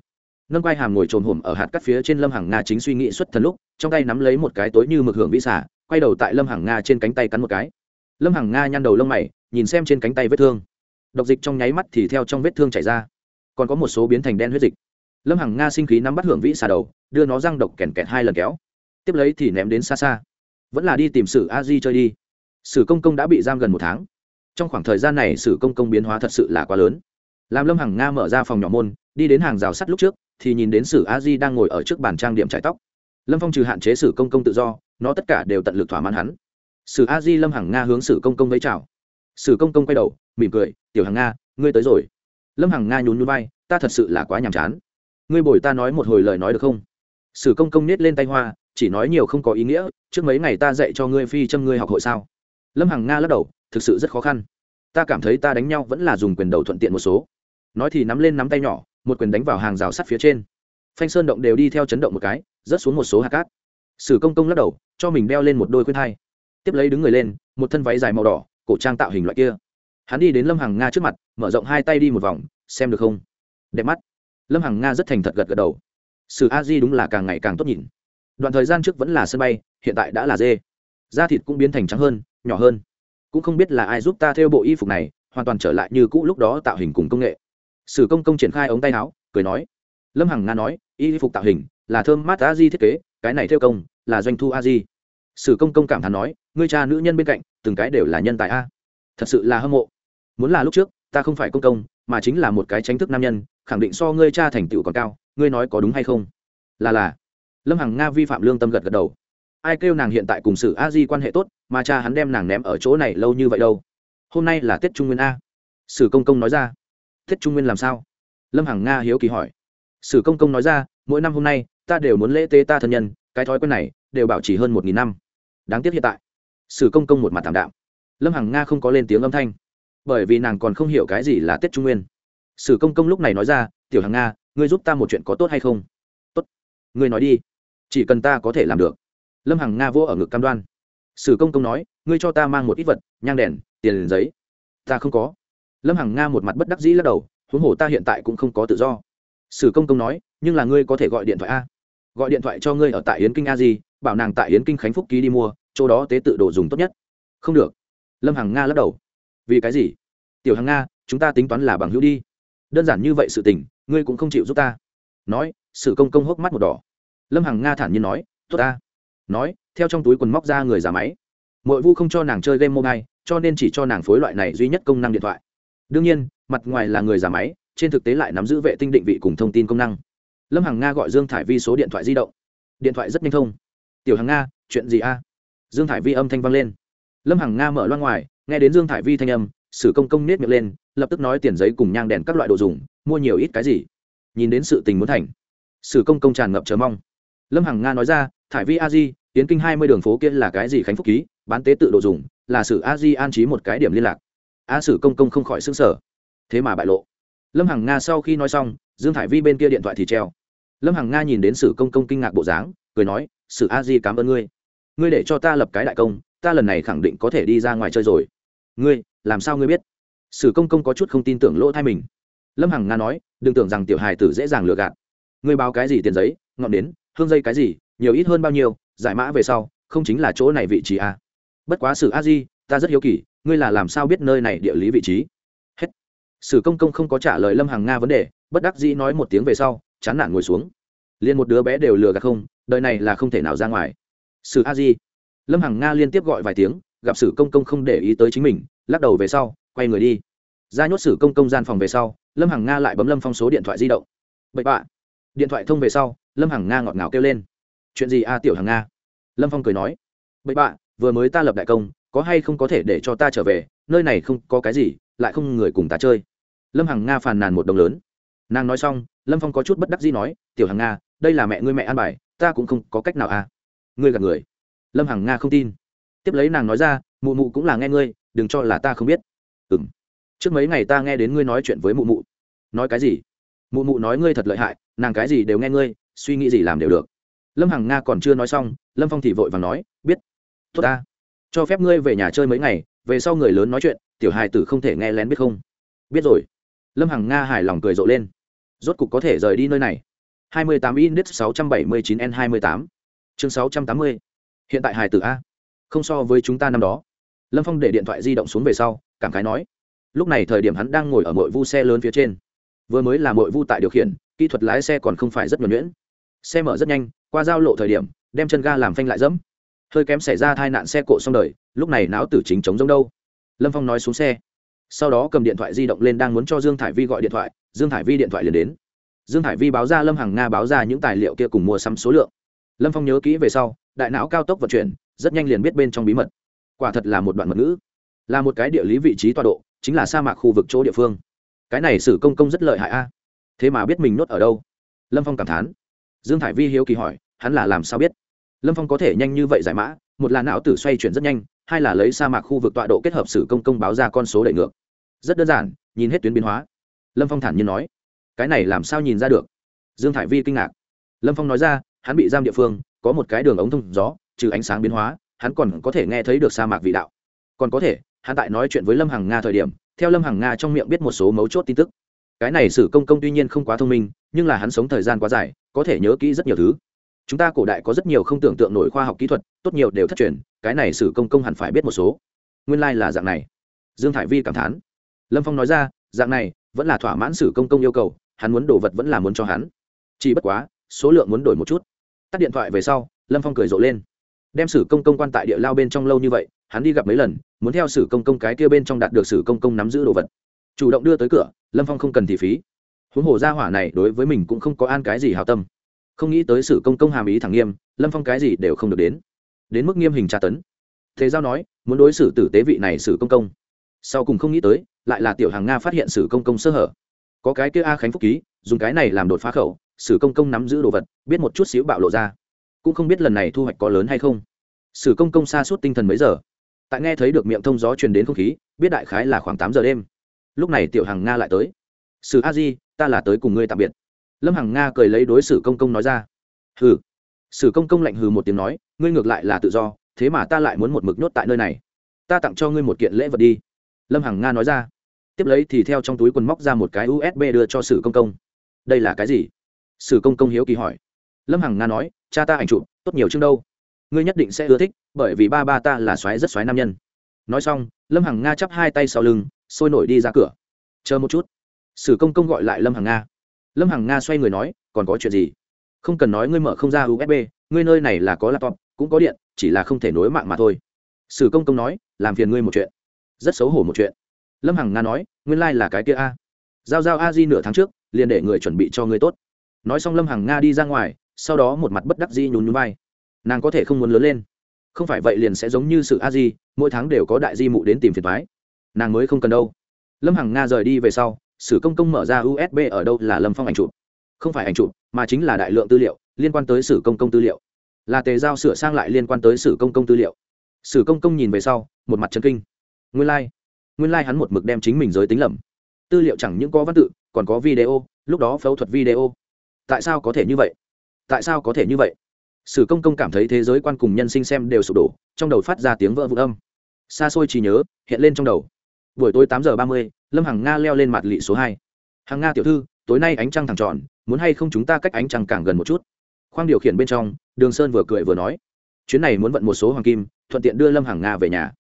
Nâng quai hàm ngồi trồn hổm ở hạt cắt phía trên lâm hàng nga chính suy nghĩ xuất thần lúc, trong tay nắm lấy một cái tối như mực hưởng vĩ xả quay đầu tại lâm hàng nga trên cánh tay cắn một cái. Lâm hàng nga nhăn đầu lông mày, nhìn xem trên cánh tay vết thương. Độc dịch trong nháy mắt thì theo trong vết thương chảy ra. Còn có một số biến thành đen huyết dịch. Lâm hàng nga sinh khí nắm bắt hưởng vĩ xả đầu, đưa nó răng độc kèn kẹt hai lần kéo. Tiếp lấy thì ném đến xa xa. Vẫn là đi tìm sử a di chơi đi. Sử công công đã bị giam gần một tháng trong khoảng thời gian này sử công công biến hóa thật sự là quá lớn. Làm lâm hằng nga mở ra phòng nhỏ môn, đi đến hàng rào sắt lúc trước, thì nhìn đến sử a di đang ngồi ở trước bàn trang điểm trải tóc. Lâm phong trừ hạn chế sử công công tự do, nó tất cả đều tận lực thỏa mãn hắn. Sử a di, lâm hằng nga hướng sử công công vẫy chào. Sử công công quay đầu, mỉm cười, tiểu hằng nga, ngươi tới rồi. Lâm hằng nga nhún nhún vai, ta thật sự là quá nhàm chán. Ngươi bồi ta nói một hồi lời nói được không? Sử công công nết lên tay hoa, chỉ nói nhiều không có ý nghĩa, trước mấy ngày ta dạy cho ngươi phi châm ngươi học hội sao? Lâm hằng nga lắc đầu thực sự rất khó khăn. Ta cảm thấy ta đánh nhau vẫn là dùng quyền đầu thuận tiện một số. Nói thì nắm lên nắm tay nhỏ, một quyền đánh vào hàng rào sắt phía trên. Phanh sơn động đều đi theo chấn động một cái, rớt xuống một số hạt cát. Sử công công lắc đầu, cho mình đeo lên một đôi khuyên thai. Tiếp lấy đứng người lên, một thân váy dài màu đỏ, cổ trang tạo hình loại kia. Hắn đi đến lâm hằng nga trước mặt, mở rộng hai tay đi một vòng, xem được không? Đẹp mắt. Lâm hằng nga rất thành thật gật gật đầu. Sử a di đúng là càng ngày càng tốt nhìn. Đoạn thời gian trước vẫn là sân bay, hiện tại đã là dê. Da thịt cũng biến thành trắng hơn, nhỏ hơn cũng không biết là ai giúp ta theo bộ y phục này, hoàn toàn trở lại như cũ lúc đó tạo hình cùng công nghệ. Sử công công triển khai ống tay áo, cười nói. Lâm hằng nga nói, y phục tạo hình là thơm mát a di thiết kế, cái này theo công là doanh thu a di. Sử công công cảm thán nói, ngươi cha nữ nhân bên cạnh, từng cái đều là nhân tài a. Thật sự là hâm mộ. Muốn là lúc trước, ta không phải công công, mà chính là một cái tránh thức nam nhân, khẳng định so ngươi cha thành tựu còn cao, ngươi nói có đúng hay không? Là là. Lâm hằng nga vi phạm lương tâm gật gật đầu. Ai kêu nàng hiện tại cùng sử a di quan hệ tốt mà cha hắn đem nàng ném ở chỗ này lâu như vậy đâu. Hôm nay là tết trung nguyên a. Sử công công nói ra. Tết trung nguyên làm sao? Lâm hằng nga hiếu kỳ hỏi. Sử công công nói ra, mỗi năm hôm nay, ta đều muốn lễ tế ta thân nhân, cái thói quen này đều bảo trì hơn một nghìn năm. Đáng tiếc hiện tại. Sử công công một mặt thảm đạm. Lâm hằng nga không có lên tiếng âm thanh. Bởi vì nàng còn không hiểu cái gì là tết trung nguyên. Sử công công lúc này nói ra, tiểu hằng nga, ngươi giúp ta một chuyện có tốt hay không? Tốt. Ngươi nói đi. Chỉ cần ta có thể làm được. Lâm hằng nga vô ở ngực cam đoan sử công công nói, ngươi cho ta mang một ít vật, nhang đèn, tiền giấy. Ta không có. Lâm hằng nga một mặt bất đắc dĩ lắc đầu, huống hồ ta hiện tại cũng không có tự do. Sử công công nói, nhưng là ngươi có thể gọi điện thoại a. Gọi điện thoại cho ngươi ở tại yến kinh a di, bảo nàng tại yến kinh khánh phúc ký đi mua, chỗ đó tế tự đồ dùng tốt nhất. Không được. Lâm hằng nga lắc đầu. Vì cái gì? Tiểu hằng nga, chúng ta tính toán là bằng hữu đi. Đơn giản như vậy sự tình, ngươi cũng không chịu giúp ta. Nói, sử công công hốc mắt một đỏ. Lâm hằng nga thản nhiên nói, tốt ta nói, theo trong túi quần móc ra người giả máy. Mỗi vu không cho nàng chơi game mobile, cho nên chỉ cho nàng phối loại này duy nhất công năng điện thoại. Đương nhiên, mặt ngoài là người giả máy, trên thực tế lại nắm giữ vệ tinh định vị cùng thông tin công năng. Lâm hằng nga gọi dương thải vi số điện thoại di động. Điện thoại rất nhanh thông. Tiểu hằng nga, chuyện gì a? Dương thải vi âm thanh vang lên. Lâm hằng nga mở loa ngoài, nghe đến dương thải vi thanh âm, sử công công nết miệng lên, lập tức nói tiền giấy cùng nhang đèn các loại đồ dùng, mua nhiều ít cái gì? Nhìn đến sự tình muốn thành, sử công công tràn ngập chờ mong lâm hằng nga nói ra, thải vi a di tiến kinh hai mươi đường phố kia là cái gì khánh phúc ký? Bán tế tự đồ dùng, là sử a di an trí một cái điểm liên lạc. A sử công công không khỏi xứng sở thế mà bại lộ. Lâm hằng nga sau khi nói xong, dương thải vi bên kia điện thoại thì treo. Lâm hằng nga nhìn đến sử công công kinh ngạc bộ dáng, cười nói, sử a di cảm ơn ngươi. Ngươi để cho ta lập cái đại công, ta lần này khẳng định có thể đi ra ngoài chơi rồi. Ngươi, làm sao ngươi biết? Sử công công có chút không tin tưởng lỗ thai mình. Lâm hằng nga nói, đừng tưởng rằng tiểu hài tử dễ dàng lừa gạt. Ngươi báo cái gì tiền giấy, ngọn đến hương dây cái gì, nhiều ít hơn bao nhiêu, giải mã về sau, không chính là chỗ này vị trí à. bất quá sử a di, ta rất hiếu kỳ, ngươi là làm sao biết nơi này địa lý vị trí? Hết. Sử công công không có trả lời lâm hằng nga vấn đề, bất đắc dĩ nói một tiếng về sau, chán nản ngồi xuống. Liền một đứa bé đều lừa gạt không, đời này là không thể nào ra ngoài. Sử a di. Lâm hằng nga liên tiếp gọi vài tiếng, gặp sử công công không để ý tới chính mình, lắc đầu về sau, quay người đi. Ra nhốt sử công công gian phòng về sau, lâm hằng nga lại bấm lâm phong số điện thoại di động. Bậy bạ điện thoại thông về sau, lâm hằng nga ngọt ngào kêu lên. Chuyện gì a, tiểu hằng nga? Lâm phong cười nói. Bậy bạ, vừa mới ta lập đại công, có hay không có thể để cho ta trở về? Nơi này không có cái gì, lại không người cùng ta chơi. Lâm hằng nga phàn nàn một đồng lớn. Nàng nói xong, lâm phong có chút bất đắc gì nói, tiểu hằng nga, đây là mẹ ngươi mẹ an bài, ta cũng không có cách nào à ngươi gặp người. Lâm hằng nga không tin. Tiếp lấy nàng nói ra, mụ mụ cũng là nghe ngươi, đừng cho là ta không biết. Ừ m trước mấy ngày ta nghe đến ngươi nói chuyện với mụ mụ. Nói cái gì? Mụ mụ nói ngươi thật lợi hại, nàng cái gì đều nghe ngươi, suy nghĩ gì làm đều được. Lâm hằng nga còn chưa nói xong, lâm phong thì vội và nói, biết, tốt ta. Cho phép ngươi về nhà chơi mấy ngày, về sau người lớn nói chuyện, tiểu hài tử không thể nghe lén biết không. Biết rồi. Lâm hằng nga hài lòng cười rộ lên. Rốt cục có thể rời đi nơi này. 28 index 679 n 28 chương 680 hiện tại hài tử a. Không so với chúng ta năm đó. Lâm phong để điện thoại di động xuống về sau, cảm khái nói. Lúc này thời điểm hắn đang ngồi ở mội vu xe lớn phía trên vừa mới là mội vu tại điều khiển, kỹ thuật lái xe còn không phải rất nhuẩn nhuyễn. Xe mở rất nhanh, qua giao lộ thời điểm, đem chân ga làm phanh lại dẫm. Hơi kém xảy ra tai nạn xe cộ xong đời, lúc này não tử chính chống giống đâu. Lâm phong nói xuống xe. Sau đó cầm điện thoại di động lên đang muốn cho dương thải vi gọi điện thoại, dương thải vi điện thoại liền đến. Dương thải vi báo ra lâm hằng nga báo ra những tài liệu kia cùng mua sắm số lượng. Lâm phong nhớ kỹ về sau, đại não cao tốc vận chuyển, rất nhanh liền biết bên trong bí mật. Quả thật là một đoạn mật ngữ. Là một cái địa lý vị trí tọa độ, chính là sa mạc khu vực chỗ địa phương cái này sử công công rất lợi hại a. Thế mà biết mình nốt ở đâu? Lâm phong cảm thán. Dương thải vi hiếu kỳ hỏi, hắn là làm sao biết? Lâm phong có thể nhanh như vậy giải mã, một là não tử xoay chuyển rất nhanh, hai là lấy sa mạc khu vực tọa độ kết hợp sử công công báo ra con số đẩy ngược. Rất đơn giản, nhìn hết tuyến biến hóa. Lâm phong thản nhiên nói, cái này làm sao nhìn ra được? Dương thải vi kinh ngạc. Lâm phong nói ra, hắn bị giam địa phương, có một cái đường ống thông gió, trừ ánh sáng biến hóa, hắn còn có thể nghe thấy được sa mạc vị đạo. Còn có thể, hắn tại nói chuyện với lâm hằng nga thời điểm theo lâm hằng nga trong miệng biết một số mấu chốt tin tức cái này sử công công tuy nhiên không quá thông minh nhưng là hắn sống thời gian quá dài có thể nhớ kỹ rất nhiều thứ chúng ta cổ đại có rất nhiều không tưởng tượng nổi khoa học kỹ thuật tốt nhiều đều thất truyền cái này sử công công hẳn phải biết một số nguyên lai、like、là dạng này dương thải vi cảm thán lâm phong nói ra dạng này vẫn là thỏa mãn sử công công yêu cầu hắn muốn đồ vật vẫn là muốn cho hắn chỉ bất quá số lượng muốn đổi một chút tắt điện thoại về sau lâm phong cười rộ lên đem sử công công quan tại địa lao bên trong lâu như vậy hắn đi gặp mấy lần, muốn theo sử công công cái kia bên trong đạt được sử công công nắm giữ đồ vật. Chủ động đưa tới cửa, lâm phong không cần thị phí. Huống hồ gia hỏa này đối với mình cũng không có an cái gì hào tâm. Không nghĩ tới sử công công hàm ý thẳng nghiêm, lâm phong cái gì đều không được đến. Đến mức nghiêm hình tra tấn. Thế giao nói, muốn đối xử tử tế vị này sử công công. Sau cùng không nghĩ tới, lại là tiểu hàng nga phát hiện sử công công sơ hở. Có cái kia a khánh phúc ký, dùng cái này làm đột phá khẩu, sử công công nắm giữ đồ vật, biết một chút xíu bạo lộ ra. Cũng không biết lần này thu hoạch có lớn hay không. Sử công công xa suốt tinh thần mấy giờ tại nghe thấy được miệng thông gió truyền đến không khí, biết đại khái là khoảng tám giờ đêm. Lúc này tiểu hằng nga lại tới. Sử a di, ta là tới cùng ngươi tạm biệt. Lâm hằng nga cười lấy đối xử công công nói ra. Hừ. Sử công công lạnh hừ một tiếng nói, ngươi ngược lại là tự do, thế mà ta lại muốn một mực nhốt tại nơi này. Ta tặng cho ngươi một kiện lễ vật đi. Lâm hằng nga nói ra. Tiếp lấy thì theo trong túi quần móc ra một cái usb đưa cho sử công công. Đây là cái gì? Sử công công hiếu kỳ hỏi. Lâm hằng nga nói, cha ta ảnh chụp, tốt nhiều chương đâu ngươi nhất định sẽ ưa thích, bởi vì ba ba ta là xoáy rất xoáy nam nhân. Nói xong, lâm hằng nga chắp hai tay sau lưng, sôi nổi đi ra cửa. Chờ một chút. Sử công công gọi lại lâm hằng nga. Lâm hằng nga xoay người nói, còn có chuyện gì? Không cần nói, ngươi mở không ra usb ngươi nơi này là có laptop, cũng có điện, chỉ là không thể nối mạng mà thôi. Sử công công nói, làm phiền ngươi một chuyện. Rất xấu hổ một chuyện. Lâm hằng nga nói, nguyên lai、like、là cái kia a. Giao giao a di nửa tháng trước, liền để người chuẩn bị cho ngươi tốt. Nói xong lâm hằng nga đi ra ngoài, sau đó một mặt bất đắc di nhún nhún vai nàng có thể không muốn lớn lên. Không phải vậy liền sẽ giống như sự a di, mỗi tháng đều có đại di mụ đến tìm phiền thoái nàng mới không cần đâu. Lâm hằng nga rời đi về sau, sử công công mở ra usb ở đâu là lâm phong ảnh chụp. Không phải ảnh chụp, mà chính là đại lượng tư liệu liên quan tới sử công công tư liệu. Là tề giao sửa sang lại liên quan tới sử công công tư liệu. Sử công công nhìn về sau, một mặt chân kinh. Nguyên lai、like. nguyên lai、like、hắn một mực đem chính mình giới tính lầm. Tư liệu chẳng những có văn tự, còn có video, lúc đó phẫu thuật video. Tại sao có thể như vậy? Tại sao có thể như vậy? Sử công công cảm thấy thế giới quan cùng nhân sinh xem đều sụp đổ, trong đầu phát ra tiếng vỡ vụn âm. Xa xôi chỉ nhớ, hiện lên trong đầu. Buổi tối tám giờ ba mươi, lâm hằng nga leo lên mặt lị số hai. Hằng nga tiểu thư, tối nay ánh trăng thẳng tròn, muốn hay không chúng ta cách ánh trăng càng gần một chút? Khoang điều khiển bên trong, đường sơn vừa cười vừa nói. Chuyến này muốn vận một số hoàng kim, thuận tiện đưa lâm hằng nga về nhà.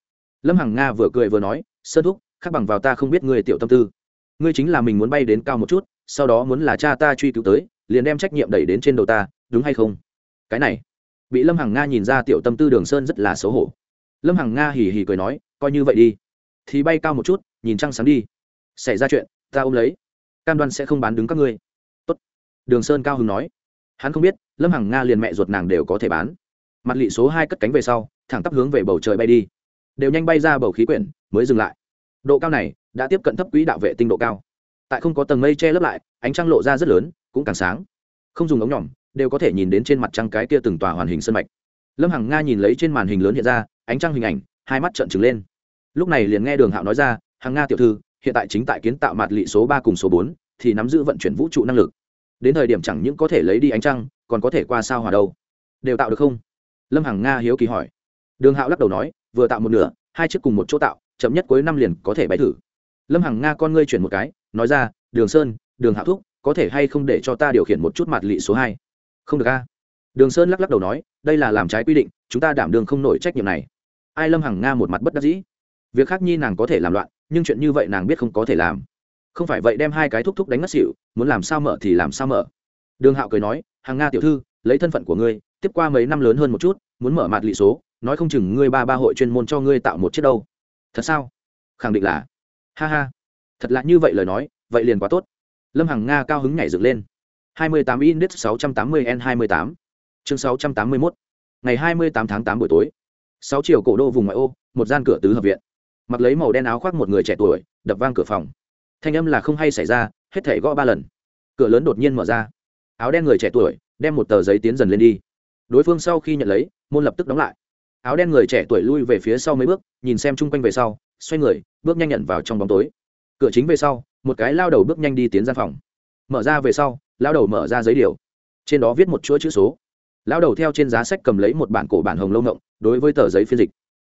Lâm hằng nga vừa cười vừa nói, sơn thúc, khác bằng vào ta không biết ngươi tiểu tâm tư. Ngươi chính là mình muốn bay đến cao một chút, sau đó muốn là cha ta truy cứu tới, liền đem trách nhiệm đẩy đến trên đầu ta, đúng hay không? Cái này. Bị lâm hằng nga nhìn ra tiểu tâm tư đường sơn rất là xấu hổ. Lâm hằng nga hì hì cười nói, coi như vậy đi. Thì bay cao một chút, nhìn trăng sáng đi. Xảy ra chuyện, ta ôm lấy. Cam đoan sẽ không bán đứng các ngươi. Tốt. đường sơn cao hứng nói. Hắn không biết, lâm hằng nga liền mẹ ruột nàng đều có thể bán. Mặt lị số hai cất cánh về sau, thẳng tắp hướng về bầu trời bay đi. Đều nhanh bay ra bầu khí quyển, mới dừng lại. Độ cao này, đã tiếp cận thấp quỹ đạo vệ tinh độ cao. Tại không có tầng mây che lấp lại, ánh trăng lộ ra rất lớn, cũng càng sáng. Không dùng ống nhỏm đều có thể nhìn đến trên mặt trăng cái kia từng tòa hoàn hình sân mạch. Lâm hằng nga nhìn lấy trên màn hình lớn hiện ra, ánh trăng hình ảnh, hai mắt trợn trừng lên. Lúc này liền nghe đường hạo nói ra, hằng nga tiểu thư, hiện tại chính tại kiến tạo mặt lị số ba cùng số bốn, thì nắm giữ vận chuyển vũ trụ năng lực. Đến thời điểm chẳng những có thể lấy đi ánh trăng, còn có thể qua sao hòa đâu. Đều tạo được không? Lâm hằng nga hiếu kỳ hỏi. Đường hạo lắc đầu nói, vừa tạo một nửa, hai chiếc cùng một chỗ tạo, chậm nhất cuối năm liền có thể bay thử. Lâm hằng nga con ngươi chuyển một cái, nói ra, đường sơn, đường hạo thúc, có thể hay không để cho ta điều khiển một chút mặt lị số hai? Không được a. Đường sơn lắc lắc đầu nói, đây là làm trái quy định, chúng ta đảm đường không nổi trách nhiệm này. Ai lâm hằng nga một mặt bất đắc dĩ. Việc khác nhi nàng có thể làm loạn, nhưng chuyện như vậy nàng biết không có thể làm. Không phải vậy đem hai cái thúc thúc đánh ngất xỉu, muốn làm sao mở thì làm sao mở. Đường hạo cười nói hàng nga tiểu thư, lấy thân phận của ngươi, tiếp qua mấy năm lớn hơn một chút, muốn mở mặt lị số, nói không chừng ngươi ba ba hội chuyên môn cho ngươi tạo một chiếc đâu. Thật sao? Khẳng định là. Ha ha. Thật lạ như vậy lời nói, vậy liền quá tốt. Lâm hằng nga cao hứng nhảy dựng lên. 28 index 680 n 28 chương 681 ngày 28 tháng 8 buổi tối. Sáu chiều cổ đô vùng ngoại ô, một gian cửa tứ hợp viện. Mặc lấy màu đen áo khoác một người trẻ tuổi, đập vang cửa phòng. Thanh âm là không hay xảy ra, hết thảy gõ ba lần. Cửa lớn đột nhiên mở ra. Áo đen người trẻ tuổi, đem một tờ giấy tiến dần lên đi. Đối phương sau khi nhận lấy, môn lập tức đóng lại. Áo đen người trẻ tuổi lui về phía sau mấy bước, nhìn xem chung quanh về sau, xoay người, bước nhanh nhận vào trong bóng tối. Cửa chính về sau, một cái lao đầu bước nhanh đi tiến ra phòng. Mở ra về sau lao đầu mở ra giấy điều. Trên đó viết một chuỗi chữ số. Lao đầu theo trên giá sách cầm lấy một bản cổ bản hồng lâu ngộng, đối với tờ giấy phiên dịch.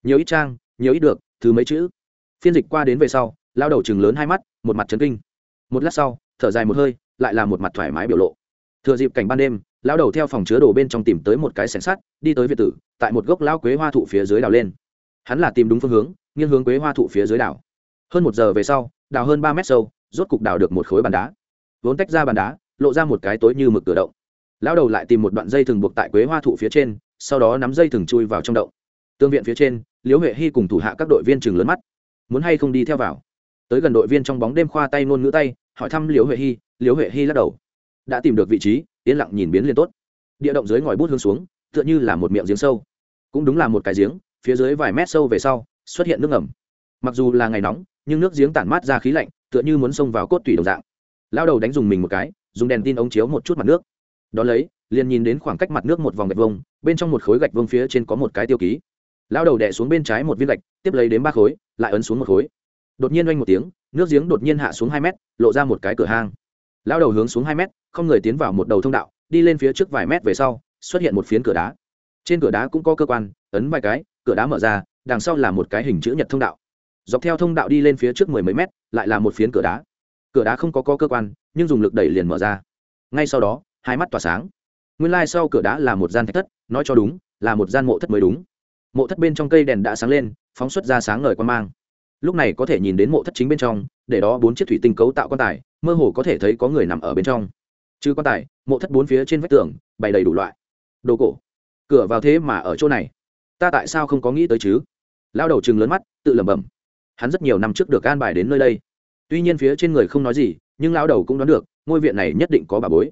Nhiều ít trang, nhiều ít được, thứ mấy chữ. Phiên dịch qua đến về sau lao đầu chừng lớn hai mắt, một mặt trấn kinh. Một lát sau, thở dài một hơi, lại là một mặt thoải mái biểu lộ. Thừa dịp cảnh ban đêm lao đầu theo phòng chứa đồ bên trong tìm tới một cái sẻng sắt, đi tới việt tử, tại một gốc lao quế hoa thụ phía dưới đào lên. Hắn là tìm đúng phương hướng, nghiêng hướng quế hoa thụ phía dưới đảo hơn một giờ về sau, đào hơn ba mét sâu, rốt cục đào được một khối bàn đá. Vốn tách ra bàn đá lộ ra một cái tối như mực cửa động. Lao đầu lại tìm một đoạn dây thừng buộc tại quế hoa thụ phía trên, sau đó nắm dây thừng chui vào trong động. Tương viện phía trên, liễu huệ hy cùng thủ hạ các đội viên chừng lớn mắt. Muốn hay không đi theo vào? Tới gần đội viên trong bóng đêm khoa tay nôn ngữ tay, hỏi thăm liễu huệ hy liễu huệ hy lắc đầu. Đã tìm được vị trí, yên lặng nhìn biến liền tốt. Địa động dưới ngòi bút hướng xuống, tựa như là một miệng giếng sâu. Cũng đúng là một cái giếng, phía dưới vài mét sâu về sau, xuất hiện nước ngầm. Mặc dù là ngày nóng, nhưng nước giếng tản mát ra khí lạnh, tựa như muốn xông vào cốt tủy đồng dạng. Lao đầu đánh dùng mình một cái dùng đèn tin ống chiếu một chút mặt nước. Đón lấy, liền nhìn đến khoảng cách mặt nước một vòng gạch vông bên trong một khối gạch vông phía trên có một cái tiêu ký. Lao đầu đẻ xuống bên trái một viên gạch, tiếp lấy đến ba khối, lại ấn xuống một khối. Đột nhiên oanh một tiếng, nước giếng đột nhiên hạ xuống hai mét, lộ ra một cái cửa hang. Lao đầu hướng xuống hai mét, không người tiến vào một đầu thông đạo, đi lên phía trước vài mét về sau, xuất hiện một phiến cửa đá. Trên cửa đá cũng có cơ quan, ấn vài cái, cửa đá mở ra, đằng sau là một cái hình chữ nhật thông đạo. Dọc theo thông đạo đi lên phía trước mười mấy mét, lại là một phiến cửa đá cửa đá không có, có cơ quan nhưng dùng lực đẩy liền mở ra. Ngay sau đó hai mắt tỏa sáng. Nguyên lai、like、sau cửa đá là một gian thạch thất nói cho đúng là một gian mộ thất mới đúng. Mộ thất bên trong cây đèn đã sáng lên phóng xuất ra sáng ngời quan mang. Lúc này có thể nhìn đến mộ thất chính bên trong để đó bốn chiếc thủy tinh cấu tạo quan tài mơ hồ có thể thấy có người nằm ở bên trong. Chứ quan tài mộ thất bốn phía trên vách tường bày đầy đủ loại. Đồ cổ. Cửa vào thế mà ở chỗ này. Ta tại sao không có nghĩ tới chứ? Lao đầu chừng lớn mắt tự lẩm bẩm. Hắn rất nhiều năm trước được an bài đến nơi đây tuy nhiên phía trên người không nói gì, nhưng lão đầu cũng đoán được, ngôi viện này nhất định có bà bối.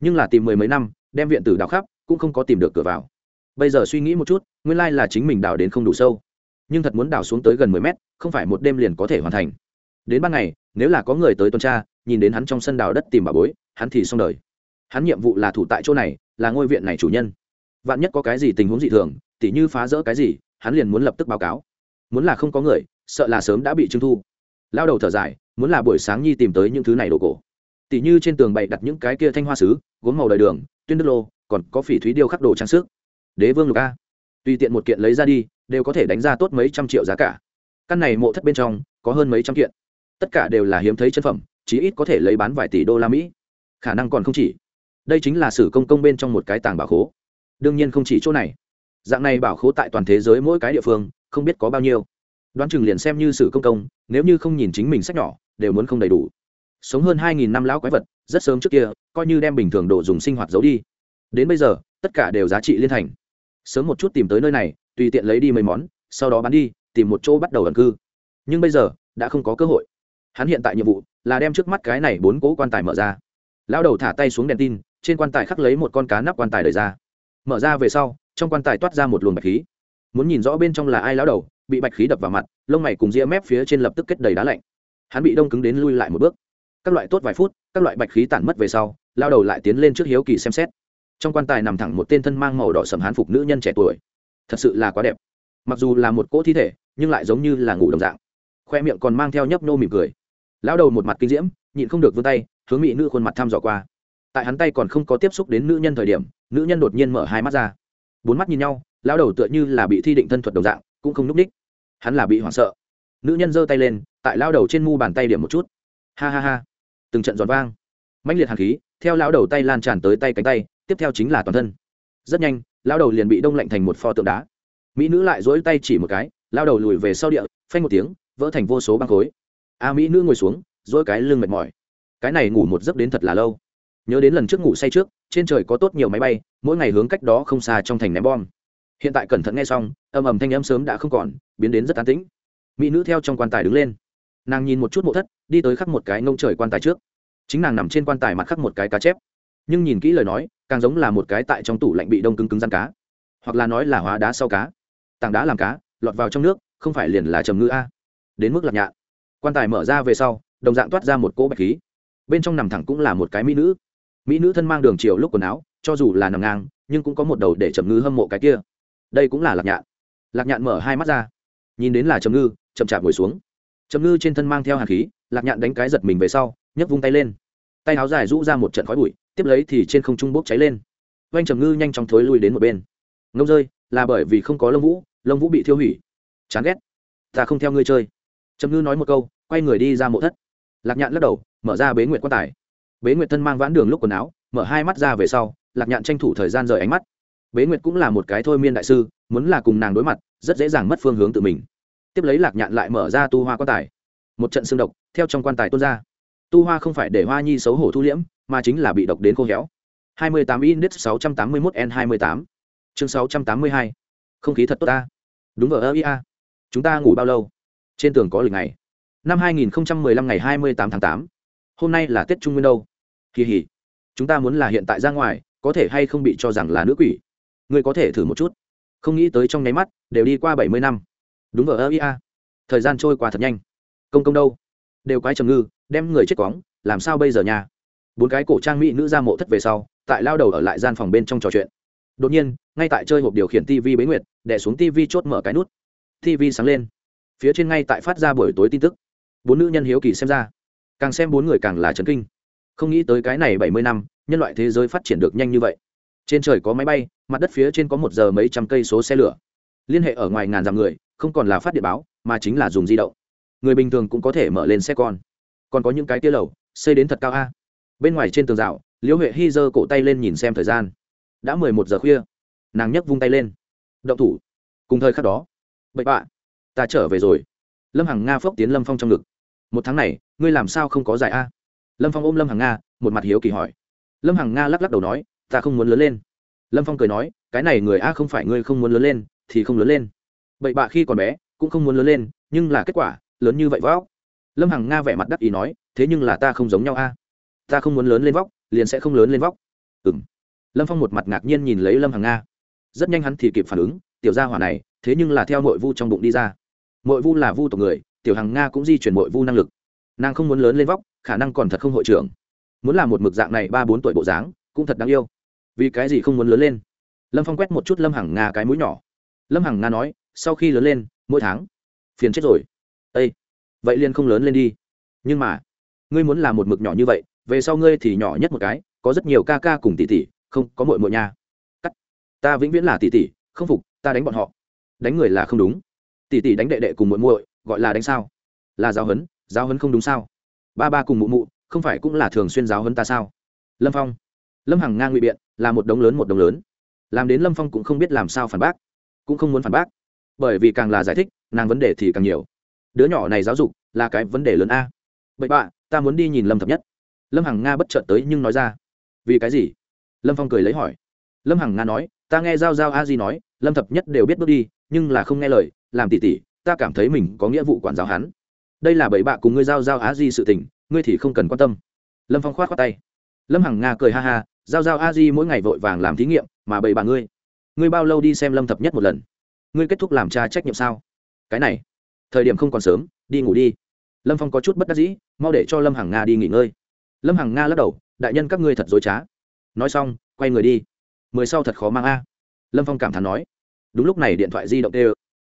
Nhưng là tìm mười mấy năm, đem viện tử đào khắp, cũng không có tìm được cửa vào. Bây giờ suy nghĩ một chút, nguyên lai là chính mình đào đến không đủ sâu. Nhưng thật muốn đào xuống tới gần mười mét, không phải một đêm liền có thể hoàn thành. Đến ban ngày, nếu là có người tới tuần tra, nhìn đến hắn trong sân đào đất tìm bà bối, hắn thì xong đời. Hắn nhiệm vụ là thủ tại chỗ này, là ngôi viện này chủ nhân. Vạn nhất có cái gì tình huống dị thường, tỉ như phá rỡ cái gì, hắn liền muốn lập tức báo cáo. Muốn là không có người, sợ là sớm đã bị trưng thu. Lao đầu thở dài muốn là buổi sáng nhi tìm tới những thứ này đồ cổ. Tỉ như trên tường bày đặt những cái kia thanh hoa sứ, gốm màu đời đường, tuyên đức lô, còn có phỉ thúy điêu khắc đồ trang sức. Đế vương lục a. Tùy tiện một kiện lấy ra đi, đều có thể đánh ra tốt mấy trăm triệu giá cả. Căn này mộ thất bên trong, có hơn mấy trăm kiện. Tất cả đều là hiếm thấy chân phẩm, chí ít có thể lấy bán vài tỷ đô la mỹ. Khả năng còn không chỉ. Đây chính là sử công công bên trong một cái tàng bảo khố. Đương nhiên không chỉ chỗ này. Dạng này bảo khố tại toàn thế giới mỗi cái địa phương, không biết có bao nhiêu. Đoán chừng liền xem như sử công công, nếu như không nhìn chính mình sách nhỏ đều muốn không đầy đủ. Sống hơn hai nghìn năm lão quái vật, rất sớm trước kia, coi như đem bình thường đồ dùng sinh hoạt giấu đi. Đến bây giờ, tất cả đều giá trị liên thành. Sớm một chút tìm tới nơi này, tùy tiện lấy đi mấy món, sau đó bán đi, tìm một chỗ bắt đầu ẩn cư. Nhưng bây giờ, đã không có cơ hội. Hắn hiện tại nhiệm vụ là đem trước mắt cái này bốn cỗ quan tài mở ra. Lão đầu thả tay xuống đèn tin, trên quan tài khắc lấy một con cá nắp quan tài đời ra. Mở ra về sau, trong quan tài toát ra một luồng bạch khí. Muốn nhìn rõ bên trong là ai lão đầu, bị bạch khí đập vào mặt, lông mày cùng ria mép phía trên lập tức kết đầy đá lạnh hắn bị đông cứng đến lui lại một bước. Các loại tốt vài phút, các loại bạch khí tản mất về sau, lao đầu lại tiến lên trước hiếu kỳ xem xét. Trong quan tài nằm thẳng một tên thân mang màu đỏ sầm hán phục nữ nhân trẻ tuổi. Thật sự là quá đẹp. Mặc dù là một cỗ thi thể, nhưng lại giống như là ngủ đồng dạng. Khoe miệng còn mang theo nhấp nô mỉm cười. Lão đầu một mặt kinh diễm, nhịn không được vươn tay, hướng mỹ nữ khuôn mặt thăm dò qua. Tại hắn tay còn không có tiếp xúc đến nữ nhân thời điểm, nữ nhân đột nhiên mở hai mắt ra. Bốn mắt nhìn nhau, lão đầu tựa như là bị thi định thân thuật đồng dạng, cũng không n ú c ních. Hắn là bị hoảng sợ nữ nhân giơ tay lên, tại lao đầu trên mu bàn tay điểm một chút. Ha ha ha. Từng trận giòn vang. Mạnh liệt hàn khí, theo lao đầu tay lan tràn tới tay cánh tay, tiếp theo chính là toàn thân. Rất nhanh lao đầu liền bị đông lạnh thành một pho tượng đá. Mỹ nữ lại dỗi tay chỉ một cái lao đầu lùi về sau địa, phanh một tiếng, vỡ thành vô số băng khối. A mỹ nữ ngồi xuống dỗi cái lưng mệt mỏi. Cái này ngủ một giấc đến thật là lâu. Nhớ đến lần trước ngủ say trước, trên trời có tốt nhiều máy bay, mỗi ngày hướng cách đó không xa trong thành ném bom. Hiện tại cẩn thận nghe xong, âm ầm thanh âm sớm đã không còn, biến đến rất tán tĩnh mỹ nữ theo trong quan tài đứng lên. Nàng nhìn một chút mộ thất, đi tới khắc một cái nông trời quan tài trước. Chính nàng nằm trên quan tài mặt khắc một cái cá chép. Nhưng nhìn kỹ lời nói, càng giống là một cái tại trong tủ lạnh bị đông cứng cứng rắn cá. Hoặc là nói là hóa đá sau cá. Tảng đá làm cá, lọt vào trong nước, không phải liền là trầm ngư a. Đến mức lạc nhạn. Quan tài mở ra về sau, đồng dạng toát ra một cỗ bạch khí. Bên trong nằm thẳng cũng là một cái mỹ nữ. Mỹ nữ thân mang đường chiều lúc quần áo, cho dù là nằm ngang, nhưng cũng có một đầu để trầm ngư hâm mộ cái kia. Đây cũng là lạc nhạn. Lạc nhạn mở hai mắt ra. Nhìn đến là trầm ngư chậm chạp ngồi xuống. Trầm ngư trên thân mang theo hạt khí, lạc nhạn đánh cái giật mình về sau, nhấc vung tay lên. Tay áo dài rũ ra một trận khói bụi, tiếp lấy thì trên không trung bốc cháy lên. Oanh trầm ngư nhanh chóng thối lui đến một bên. Ngông rơi, là bởi vì không có lông vũ lông vũ bị thiêu hủy. Chán ghét. Ta không theo ngươi chơi. Trầm ngư nói một câu, quay người đi ra mộ thất. Lạc nhạn lắc đầu, mở ra bế nguyện quan tài. Bế nguyện thân mang vãn đường lúc quần áo, mở hai mắt ra về sau, lạc nhạn tranh thủ thời gian rời ánh mắt. Bế nguyệt cũng là một cái thôi miên đại sư, muốn là cùng nàng đối mặt, rất dễ dàng mất phương hướng tự mình tiếp lấy lạc nhạn lại mở ra tu hoa quan tài. Một trận xương độc, theo trong quan tài tuôn ra. Tu hoa không phải để hoa nhi xấu hổ thu liễm, mà chính là bị độc đến khô héo. 28 index 681 n 28 chương 682 không khí thật tốt ta. Đúng ở ơ ia chúng ta ngủ bao lâu? Trên tường có lịch ngày. Năm 2015 ngày 28 tháng 8. hôm nay là tết trung nguyên đâu? Kỳ hỉ. Chúng ta muốn là hiện tại ra ngoài, có thể hay không bị cho rằng là nữ quỷ? Ngươi có thể thử một chút. Không nghĩ tới trong nháy mắt, đều đi qua 70 năm đúng vờ, ơ ia thời gian trôi qua thật nhanh. Công công đâu? Đều quái trầm ngư, đem người chết quóng, làm sao bây giờ nha? Bốn cái cổ trang mỹ nữ ra mộ thất về sau, tại lao đầu ở lại gian phòng bên trong trò chuyện. Đột nhiên, ngay tại chơi hộp điều khiển tv bế nguyệt đẻ xuống tv chốt mở cái nút. Tv sáng lên. Phía trên ngay tại phát ra buổi tối tin tức. Bốn nữ nhân hiếu kỳ xem ra. Càng xem bốn người càng là trấn kinh. Không nghĩ tới cái này bảy mươi năm, nhân loại thế giới phát triển được nhanh như vậy. Trên trời có máy bay, mặt đất phía trên có một giờ mấy trăm cây số xe lửa. Liên hệ ở ngoài ngàn dặm người không còn là phát điện báo, mà chính là dùng di động. Người bình thường cũng có thể mở lên xe con. Còn có những cái tia lầu, xây đến thật cao a. Bên ngoài trên tường rào, liễu huệ hy giơ cổ tay lên nhìn xem thời gian. Đã mười một giờ khuya. Nàng nhấc vung tay lên. Động thủ. Cùng thời khắc đó, bậy bạ, ta trở về rồi. Lâm hằng nga phốc tiến lâm phong trong ngực. Một tháng này, ngươi làm sao không có giải a? Lâm phong ôm lâm hằng nga, một mặt hiếu kỳ hỏi. Lâm hằng nga lắc lắc đầu nói, ta không muốn lớn lên. Lâm phong cười nói, cái này người a không phải ngươi không muốn lớn lên, thì không lớn lên bậy bạ khi còn bé, cũng không muốn lớn lên, nhưng là kết quả, lớn như vậy vóc. Lâm hằng nga vẻ mặt đắc ý nói, thế nhưng là ta không giống nhau a. Ta không muốn lớn lên vóc, liền sẽ không lớn lên vóc. Ừ m lâm phong một mặt ngạc nhiên nhìn lấy lâm hằng nga. Rất nhanh hắn thì kịp phản ứng, tiểu gia hỏa này, thế nhưng là theo nội vu trong bụng đi ra. Nội vu là vu tộc người, tiểu hằng nga cũng di chuyển nội vu năng lực. Nàng không muốn lớn lên vóc, khả năng còn thật không hội trưởng. Muốn làm một mực dạng này ba bốn tuổi bộ dáng, cũng thật đáng yêu. Vì cái gì không muốn lớn lên? Lâm phong quét một chút lâm hằng nga cái mũi nhỏ. Lâm hằng nga nói sau khi lớn lên, mỗi tháng, phiền chết rồi. Ây vậy liên không lớn lên đi. Nhưng mà, ngươi muốn làm một mực nhỏ như vậy, về sau ngươi thì nhỏ nhất một cái, có rất nhiều ca ca cùng tỷ tỷ, không, có mội mội nha. Cắt. Ta vĩnh viễn là tỷ tỷ, không phục, ta đánh bọn họ. Đánh người là không đúng. Tỷ tỷ đánh đệ đệ cùng muội muội, gọi là đánh sao? Là giáo huấn giáo huấn không đúng sao? Ba ba cùng mụ mụ, không phải cũng là thường xuyên giáo huấn ta sao? Lâm phong. Lâm hằng ngang ngụy biện, là một đống lớn một đống lớn. Làm đến lâm phong cũng không biết làm sao phản bác, cũng không muốn phản bác bởi vì càng là giải thích, nàng vấn đề thì càng nhiều. Đứa nhỏ này giáo dục là cái vấn đề lớn a. Bậy bạ, ta muốn đi nhìn lâm thập nhất. Lâm hằng nga bất chợt tới nhưng nói ra, vì cái gì? Lâm phong cười lấy hỏi. Lâm hằng nga nói, ta nghe giao giao a di nói, lâm thập nhất đều biết bước đi, nhưng là không nghe lời, làm tỉ tỉ, ta cảm thấy mình có nghĩa vụ quản giáo hắn. Đây là bảy bạ cùng ngươi giao giao a di sự tình, ngươi thì không cần quan tâm. Lâm phong khoát khoát tay. Lâm hằng nga cười ha ha, giao giao a di mỗi ngày vội vàng làm thí nghiệm, mà bảy bạ ngươi. Ngươi bao lâu đi xem lâm thập nhất một lần? Ngươi kết thúc làm cha trách nhiệm sao? Cái này, thời điểm không còn sớm, đi ngủ đi. Lâm phong có chút bất đắc dĩ, mau để cho lâm hằng nga đi nghỉ ngơi. Lâm hằng nga lắc đầu, đại nhân các ngươi thật dối trá. Nói xong, quay người đi. Mười sau thật khó mang a. Lâm phong cảm thán nói. Đúng lúc này điện thoại di động tê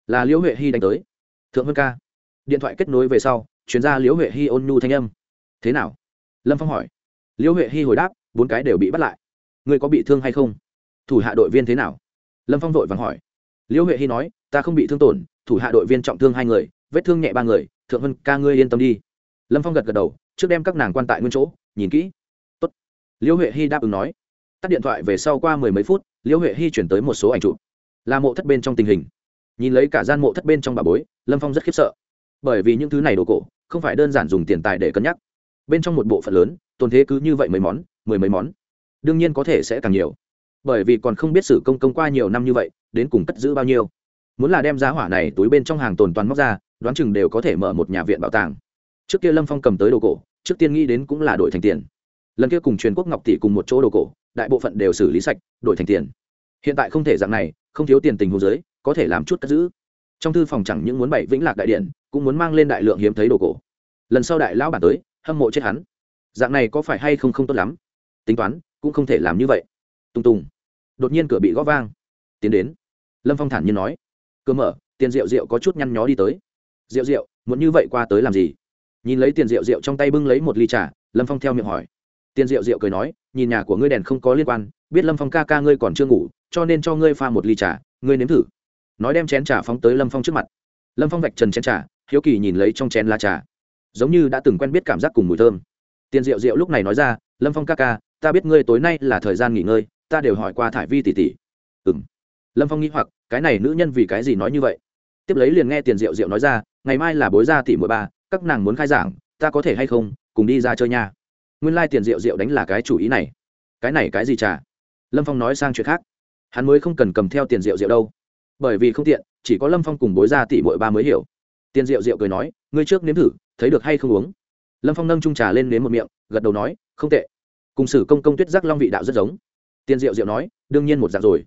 là liễu huệ hy đánh tới. Thượng vân ca. Điện thoại kết nối về sau chuyên gia liễu huệ hy ôn nhu thanh âm. Thế nào? Lâm phong hỏi. Liễu huệ hy hồi đáp, bốn cái đều bị bắt lại. Ngươi có bị thương hay không? Thủ hạ đội viên thế nào? Lâm phong vội vàng hỏi liễu huệ hy nói, ta không bị thương tổn, thủ hạ đội viên trọng thương hai người, vết thương nhẹ ba người, thượng vân ca ngươi yên tâm đi. Lâm phong gật gật đầu, trước đem các nàng quan tại nguyên chỗ, nhìn kỹ. Tốt. liễu huệ hy đáp ứng nói. Tắt điện thoại về sau qua mười mấy phút, liễu huệ hy chuyển tới một số ảnh chụp. Là mộ thất bên trong tình hình. Nhìn lấy cả gian mộ thất bên trong bà bối, lâm phong rất khiếp sợ. Bởi vì những thứ này đồ cổ, không phải đơn giản dùng tiền tài để cân nhắc. Bên trong một bộ phận lớn, tồn thế cứ như vậy mấy món, mười mấy món. Đương nhiên có thể sẽ càng nhiều bởi vì còn không biết sử công công qua nhiều năm như vậy, đến cùng cất giữ bao nhiêu. Muốn là đem giá hỏa này túi bên trong hàng tồn toàn móc ra, đoán chừng đều có thể mở một nhà viện bảo tàng. Trước kia lâm phong cầm tới đồ cổ, trước tiên nghĩ đến cũng là đổi thành tiền. Lần kia cùng truyền quốc ngọc tỷ cùng một chỗ đồ cổ, đại bộ phận đều xử lý sạch, đổi thành tiền. Hiện tại không thể dạng này, không thiếu tiền tình hồ dưới, có thể làm chút cất giữ. Trong thư phòng chẳng những muốn bày vĩnh lạc đại điện, cũng muốn mang lên đại lượng hiếm thấy đồ cổ. Lần sau đại lão bản tới, hâm mộ chết hắn. Dạng này có phải hay không không tốt lắm? Tính toán, cũng không thể làm như vậy. Tung tùng đột nhiên cửa bị gõ vang. Tiến đến. Lâm phong thản nhiên nói. Cửa mở, tiền rượu rượu có chút nhăn nhó đi tới. Rượu rượu muốn như vậy qua tới làm gì? Nhìn lấy tiền rượu rượu trong tay bưng lấy một ly trà, lâm phong theo miệng hỏi. Tiền rượu rượu cười nói, nhìn nhà của ngươi đèn không có liên quan, biết lâm phong ca ca ngươi còn chưa ngủ, cho nên cho ngươi pha một ly trà, ngươi nếm thử. Nói đem chén trà phóng tới lâm phong trước mặt. Lâm phong vạch trần chén trà, hiếu kỳ nhìn lấy trong chén lá trà. Giống như đã từng quen biết cảm giác cùng mùi thơm. Tiền rượu rượu lúc này nói ra, lâm phong ca ca, ta biết ngươi tối nay là thời gian nghỉ ngơi ta đều hỏi qua thải vi tỷ tỷ ừ m lâm phong nghĩ hoặc, cái này nữ nhân vì cái gì nói như vậy? Tiếp lấy liền nghe tiền diệu diệu nói ra, ngày mai là bối ra tỷ mười ba, các nàng muốn khai giảng, ta có thể hay không, cùng đi ra chơi nha. Nguyên lai、like、tiền diệu diệu đánh là cái chủ ý này. Cái này cái gì trà lâm phong nói sang chuyện khác. Hắn mới không cần cầm theo tiền rượu rượu đâu. Bởi vì không tiện, chỉ có lâm phong cùng bối ra tỷ bội ba mới hiểu. Tiền rượu rượu cười nói, ngươi trước nếm thử, thấy được hay không uống? Lâm phong nâng trung trà lên nếm một miệng, gật đầu nói, không tệ. Cùng sử công công tuyết giác long vị đạo rất giống. Tiên Diệu Diệu nói đương nhiên một dạng rồi.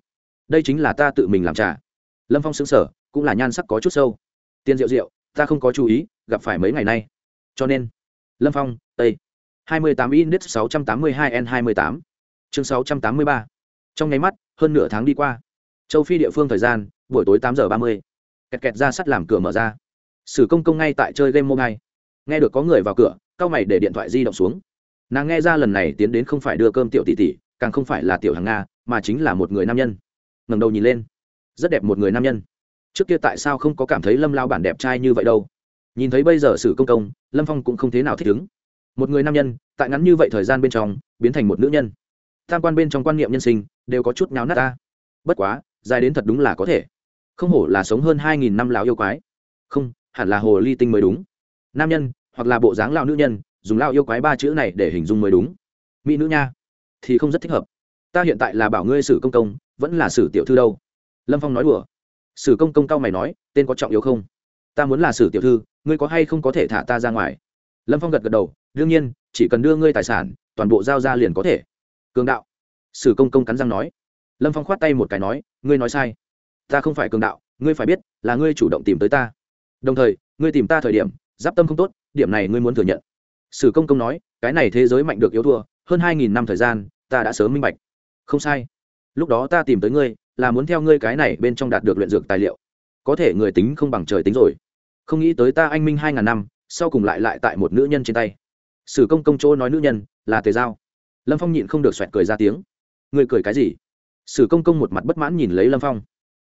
Đây chính là ta tự mình làm trà. Lâm phong xứng sở cũng là nhan sắc có chút sâu. Tiên Diệu Diệu, ta không có chú ý gặp phải mấy ngày nay. Cho nên lâm phong tây. hai mươi tám index sáu trăm tám mươi hai n hai mươi tám. Chương sáu trăm tám mươi ba. Trong nháy mắt hơn nửa tháng đi qua. Châu phi địa phương thời gian buổi tối tám giờ ba mươi. Kẹt kẹt ra sắt làm cửa mở ra. Sử công công ngay tại chơi game mobile. Nghe được có người vào cửa cao mày để điện thoại di động xuống. Nàng nghe ra lần này tiến đến không phải đưa cơm tiểu tỷ tỷ càng không phải là tiểu hàng nga, mà chính là một người nam nhân. Ngầm đầu nhìn lên. Rất đẹp một người nam nhân. Trước kia tại sao không có cảm thấy lâm lao bản đẹp trai như vậy đâu? Nhìn thấy bây giờ sử công công, lâm phong cũng không thế nào thích ứng. Một người nam nhân, tại ngắn như vậy thời gian bên trong, biến thành một nữ nhân. Tham quan bên trong quan niệm nhân sinh, đều có chút nháo nát ta. Bất quá, dài đến thật đúng là có thể. Không hổ là sống hơn hai nghìn năm lão yêu quái. Không, hẳn là hồ ly tinh mới đúng. Nam nhân, hoặc là bộ dáng lao nữ nhân, dùng lao yêu quái ba chữ này để hình dung mới đúng. Mỹ nữ nha thì không rất thích hợp. Ta hiện tại là bảo ngươi sử công công, vẫn là sử tiểu thư đâu? Lâm phong nói đùa. Sử công công cao mày nói, tên có trọng yếu không? Ta muốn là sử tiểu thư, ngươi có hay không có thể thả ta ra ngoài? Lâm phong gật gật đầu, đương nhiên, chỉ cần đưa ngươi tài sản, toàn bộ giao ra liền có thể. Cường đạo. Sử công công cắn răng nói. Lâm phong khoát tay một cái nói, ngươi nói sai. Ta không phải cường đạo, ngươi phải biết là ngươi chủ động tìm tới ta. Đồng thời, ngươi tìm ta thời điểm, giáp tâm không tốt, điểm này ngươi muốn thừa nhận. Sử công công nói, cái này thế giới mạnh được yếu thua hơn hai nghìn năm thời gian, ta đã sớm minh bạch. Không sai. Lúc đó ta tìm tới ngươi, là muốn theo ngươi cái này bên trong đạt được luyện dược tài liệu. Có thể người tính không bằng trời tính rồi. Không nghĩ tới ta anh minh hai ngàn năm, sau cùng lại lại tại một nữ nhân trên tay. Sử công công chỗ nói nữ nhân, là tề giao. Lâm phong nhịn không được xoẹt cười ra tiếng. Ngươi cười cái gì? Sử công công một mặt bất mãn nhìn lấy lâm phong.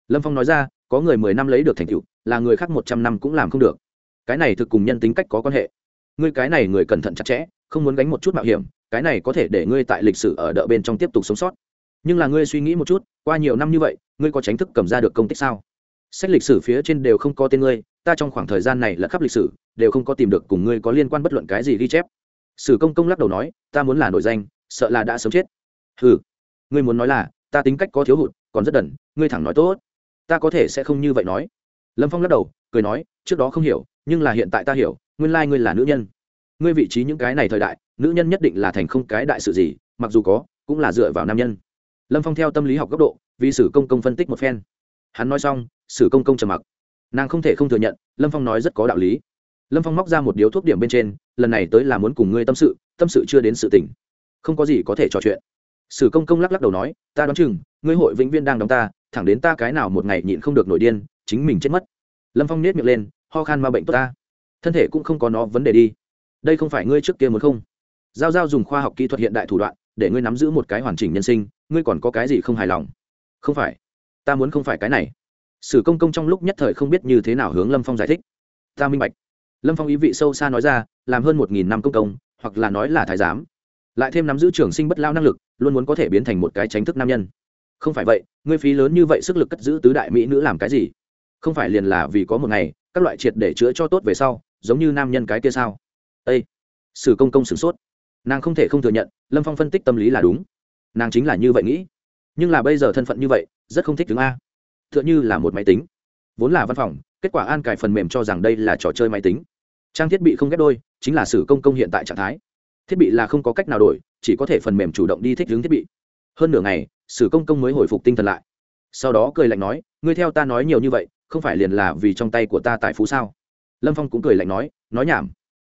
Lâm phong nói ra, có người mười năm lấy được thành tựu, là người khác một trăm năm cũng làm không được. Cái này thực cùng nhân tính cách có quan hệ. Ngươi cái này người cẩn thận chặt chẽ không muốn gánh một chút mạo hiểm, cái này có thể để ngươi tại lịch sử ở đợ bên trong tiếp tục sống sót. Nhưng là ngươi suy nghĩ một chút, qua nhiều năm như vậy, ngươi có tránh thức cầm ra được công tích sao? Sách lịch sử phía trên đều không có tên ngươi, ta trong khoảng thời gian này là khắp lịch sử, đều không có tìm được cùng ngươi có liên quan bất luận cái gì ghi chép. Sử công công lắc đầu nói, ta muốn là nổi danh, sợ là đã sớm chết. Ừ ngươi muốn nói là, ta tính cách có thiếu hụt, còn rất đần, ngươi thẳng nói tốt. Ta có thể sẽ không như vậy nói. Lâm phong lắc đầu, cười nói, trước đó không hiểu, nhưng là hiện tại ta hiểu, nguyên lai ngươi là nữ nhân ngươi vị trí những cái này thời đại, nữ nhân nhất định là thành không cái đại sự gì, mặc dù có, cũng là dựa vào nam nhân. Lâm phong theo tâm lý học góc độ, vì sử công công phân tích một phen. Hắn nói xong, sử công công trầm mặc. Nàng không thể không thừa nhận, lâm phong nói rất có đạo lý. Lâm phong móc ra một điếu thuốc điểm bên trên, lần này tới là muốn cùng ngươi tâm sự tâm sự chưa đến sự tỉnh không có gì có thể trò chuyện. Sử công công lắc lắc đầu nói, ta đoán chừng, ngươi hội vĩnh viên đang đóng ta, thẳng đến ta cái nào một ngày nhịn không được nổi điên, chính mình chết mất. Lâm phong nết miệng lên, ho khan ma bệnh tốt ta. Thân thể cũng không có nó vấn đề đi đây không phải ngươi trước kia muốn không? Giao giao dùng khoa học kỹ thuật hiện đại thủ đoạn, để ngươi nắm giữ một cái hoàn chỉnh nhân sinh, ngươi còn có cái gì không hài lòng? Không phải. Ta muốn không phải cái này. Sử công công trong lúc nhất thời không biết như thế nào hướng lâm phong giải thích. Ta minh bạch. Lâm phong ý vị sâu xa nói ra, làm hơn một nghìn năm công công, hoặc là nói là thái giám. Lại thêm nắm giữ trường sinh bất lao năng lực, luôn muốn có thể biến thành một cái tránh thức nam nhân. Không phải vậy, ngươi phí lớn như vậy sức lực cất giữ tứ đại mỹ nữ làm cái gì? Không phải liền là vì có một ngày, các loại triệt để chữa cho tốt về sau, giống như nam nhân cái kia sao? Ây sử công công sửng sốt. Nàng không thể không thừa nhận, lâm phong phân tích tâm lý là đúng. Nàng chính là như vậy nghĩ. Nhưng là bây giờ thân phận như vậy, rất không thích thứ a. T h ư ợ n h ư là một máy tính. Vốn là văn phòng, kết quả an cài phần mềm cho rằng đây là trò chơi máy tính. Trang thiết bị không ghép đôi, chính là sử công công hiện tại trạng thái. Thiết bị là không có cách nào đổi, chỉ có thể phần mềm chủ động đi thích hướng thiết bị. Hơn nửa ngày, sử công công mới hồi phục tinh thần lại. Sau đó cười lạnh nói, ngươi theo ta nói nhiều như vậy, không phải liền là vì trong tay của ta tại phú sao? Lâm phong cũng cười lạnh nói nói nhảm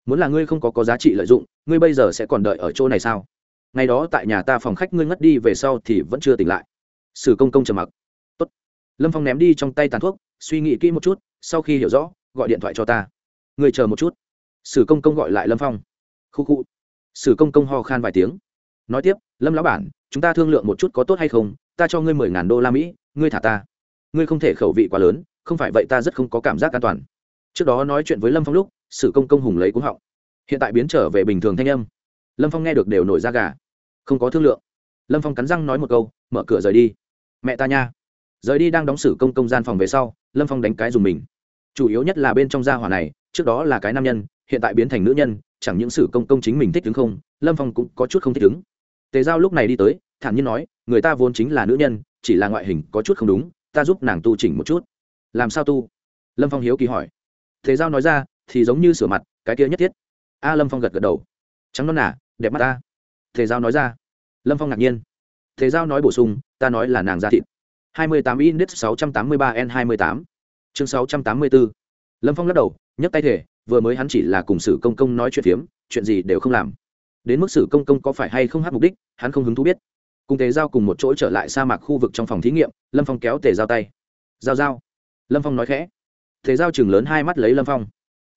muốn là ngươi không có có giá trị lợi dụng, ngươi bây giờ sẽ còn đợi ở chỗ này sao? Ngày đó tại nhà ta phòng khách ngươi ngất đi về sau thì vẫn chưa tỉnh lại. Sử công công trầm mặc. Tốt. lâm phong ném đi trong tay tàn thuốc, suy nghĩ kỹ một chút, sau khi hiểu rõ, gọi điện thoại cho ta. Ngươi chờ một chút. Sử công công gọi lại lâm phong. Khu khu. Sử công công ho khan vài tiếng. Nói tiếp, lâm lão bản, chúng ta thương lượng một chút có tốt hay không? Ta cho ngươi mười ngàn đô la mỹ, ngươi thả ta. Ngươi không thể khẩu vị quá lớn, không phải vậy ta rất không có cảm giác an toàn. Trước đó nói chuyện với lâm phong lúc sử công công hùng lấy cúng họng. Hiện tại biến trở về bình thường thanh âm. Lâm phong nghe được đều nổi da gà. Không có thương lượng. Lâm phong cắn răng nói một câu, mở cửa rời đi. Mẹ ta nha. Rời đi đang đóng sử công công gian phòng về sau, lâm phong đánh cái dùng mình. Chủ yếu nhất là bên trong gia hỏa này, trước đó là cái nam nhân, hiện tại biến thành nữ nhân, chẳng những sử công công chính mình thích đứng không, lâm phong cũng có chút không thích đứng. tề giao lúc này đi tới, thản nhiên nói, người ta vốn chính là nữ nhân, chỉ là ngoại hình có chút không đúng, ta giúp nàng tu chỉnh một chút. Làm sao tu? Lâm phong hiếu kỳ hỏi. Thế giao nói ra thì giống như sửa mặt, cái kia nhất thiết. A lâm phong gật gật đầu. Trắng non à đẹp mắt ta. Thể giao nói ra. Lâm phong ngạc nhiên. Thể giao nói bổ sung, ta nói là nàng da thịt. hai mươi tám index sáu trăm tám mươi ba n hai mươi tám. Chương sáu trăm tám mươi bốn lâm phong lắc đầu, nhấc tay thể vừa mới hắn chỉ là cùng sử công công nói chuyện phiếm, chuyện gì đều không làm. Đến mức sử công công có phải hay không hát mục đích, hắn không hứng thú biết. Cùng tề giao cùng một chỗ trở lại sa mạc khu vực trong phòng thí nghiệm, lâm phong kéo tề giao tay. Giao giao. Lâm phong nói khẽ. Tề giao chừng lớn hai mắt lấy lâm phong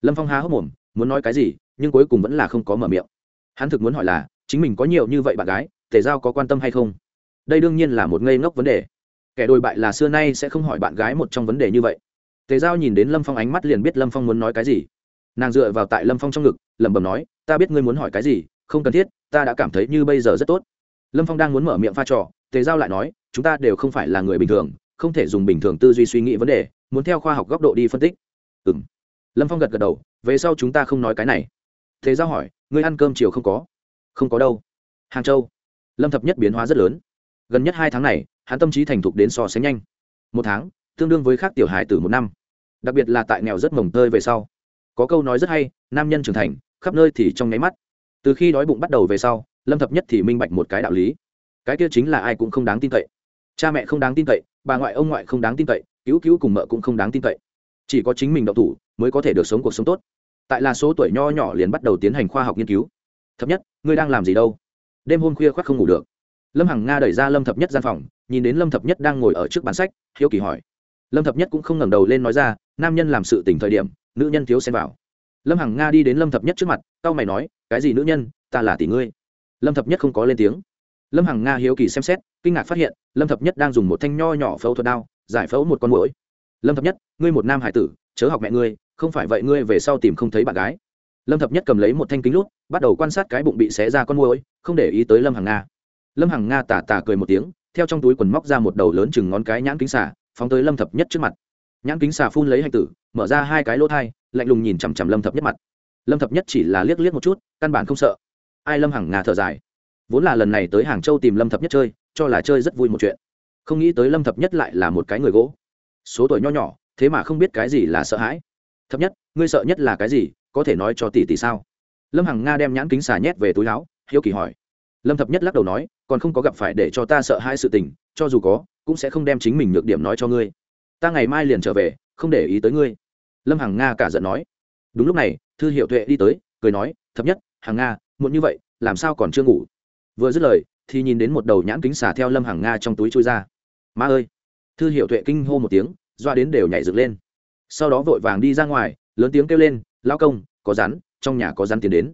lâm phong há hốc mồm, muốn nói cái gì, nhưng cuối cùng vẫn là không có mở miệng. Hắn thực muốn hỏi là, chính mình có nhiều như vậy bạn gái, tề giao có quan tâm hay không? Đây đương nhiên là một ngây ngốc vấn đề. Kẻ đồi bại là xưa nay sẽ không hỏi bạn gái một trong vấn đề như vậy. Tề giao nhìn đến lâm phong ánh mắt liền biết lâm phong muốn nói cái gì. Nàng dựa vào tại lâm phong trong ngực, lẩm bẩm nói, ta biết ngươi muốn hỏi cái gì, không cần thiết, ta đã cảm thấy như bây giờ rất tốt. Lâm phong đang muốn mở miệng pha trò, tề giao lại nói, chúng ta đều không phải là người bình thường, không thể dùng bình thường tư duy suy nghĩ vấn đề, muốn theo khoa học góc độ đi phân tích. Ừ m lâm phong gật gật đầu, về sau chúng ta không nói cái này. Thế giao hỏi, ngươi ăn cơm chiều không có? Không có đâu. Hàng châu. Lâm thập nhất biến hóa rất lớn. Gần nhất hai tháng này, hắn tâm trí thành thục đến so sánh nhanh. Một tháng, tương đương với khác tiểu hài từ một năm. Đặc biệt là tại nghèo rất mồng tơi về sau. Có câu nói rất hay, nam nhân trưởng thành, khắp nơi thì trong nháy mắt. Từ khi đói bụng bắt đầu về sau, lâm thập nhất thì minh bạch một cái đạo lý. Cái kia chính là ai cũng không đáng tin cậy. Cha mẹ không đáng tin cậy, bà ngoại ông ngoại không đáng tin cậy, cứu cứu cùng mợ cũng không đáng tin cậy. Chỉ có chính mình đậu thủ mới có thể được sống cuộc sống tốt. Tại là số tuổi nho nhỏ liền bắt đầu tiến hành khoa học nghiên cứu. Thập nhất, ngươi đang làm gì đâu? Đêm hôm khuya khoác không ngủ được. Lâm hằng nga đẩy ra lâm thập nhất gian phòng, nhìn đến lâm thập nhất đang ngồi ở trước bàn sách, hiếu kỳ hỏi. Lâm thập nhất cũng không ngẩng đầu lên nói ra, nam nhân làm sự tỉnh thời điểm, nữ nhân thiếu xen vào. Lâm hằng nga đi đến lâm thập nhất trước mặt c mày nói, cái gì nữ nhân, ta là tỷ ngươi. Lâm thập nhất không có lên tiếng. Lâm hằng nga hiếu kỳ xem xét, kinh ngạc phát hiện, lâm thập nhất đang dùng một thanh nho nhỏ phẫu thuật đao, giải phẫu một con mũi lâm thập nhất, ngươi một nam hải tử, chớ học mẹ ngươi không phải vậy ngươi về sau tìm không thấy bạn gái. Lâm thập nhất cầm lấy một thanh kính lút, bắt đầu quan sát cái bụng bị xé ra con mũi không để ý tới lâm hằng nga. Lâm hằng nga tà tà cười một tiếng, theo trong túi quần móc ra một đầu lớn chừng ngón cái nhãn kính xả phóng tới lâm thập nhất trước mặt. Nhãn kính xà phun lấy hạch tử, mở ra hai cái lỗ thai, lạnh lùng nhìn chằm chằm lâm thập nhất mặt. Lâm thập nhất chỉ là liếc liếc một chút, căn bản không sợ. Ai lâm hằng nga thở dài. Vốn là lần này tới hàng châu tìm lâm thập nhất chơi, cho là chơi rất vui một chuyện. Không nghĩ tới lâm thập nhất lại là một cái người gỗ. Số tuổi nho nhỏ, thế mà không biết cái gì là sợ hãi thập nhất, ngươi sợ nhất là cái gì? Có thể nói cho tỷ tỷ sao? Lâm hằng nga đem nhãn kính xà nhét về túi láo hiếu kỳ hỏi. Lâm thập nhất lắc đầu nói, còn không có gặp phải để cho ta sợ hai sự tình, cho dù có, cũng sẽ không đem chính mình nhược điểm nói cho ngươi. Ta ngày mai liền trở về, không để ý tới ngươi. Lâm hằng nga cả giận nói. Đúng lúc này, thư hiệu tuệ đi tới, cười nói, thập nhất, hằng nga, muộn như vậy, làm sao còn chưa ngủ? Vừa dứt lời, thì nhìn đến một đầu nhãn kính xả theo lâm hằng nga trong túi chui ra. Ma ơi! Thư hiệu tuệ kinh hô một tiếng, doa đến đều nhảy dựng lên sau đó vội vàng đi ra ngoài, lớn tiếng kêu lên lao công, có rắn, trong nhà có rắn tiến đến.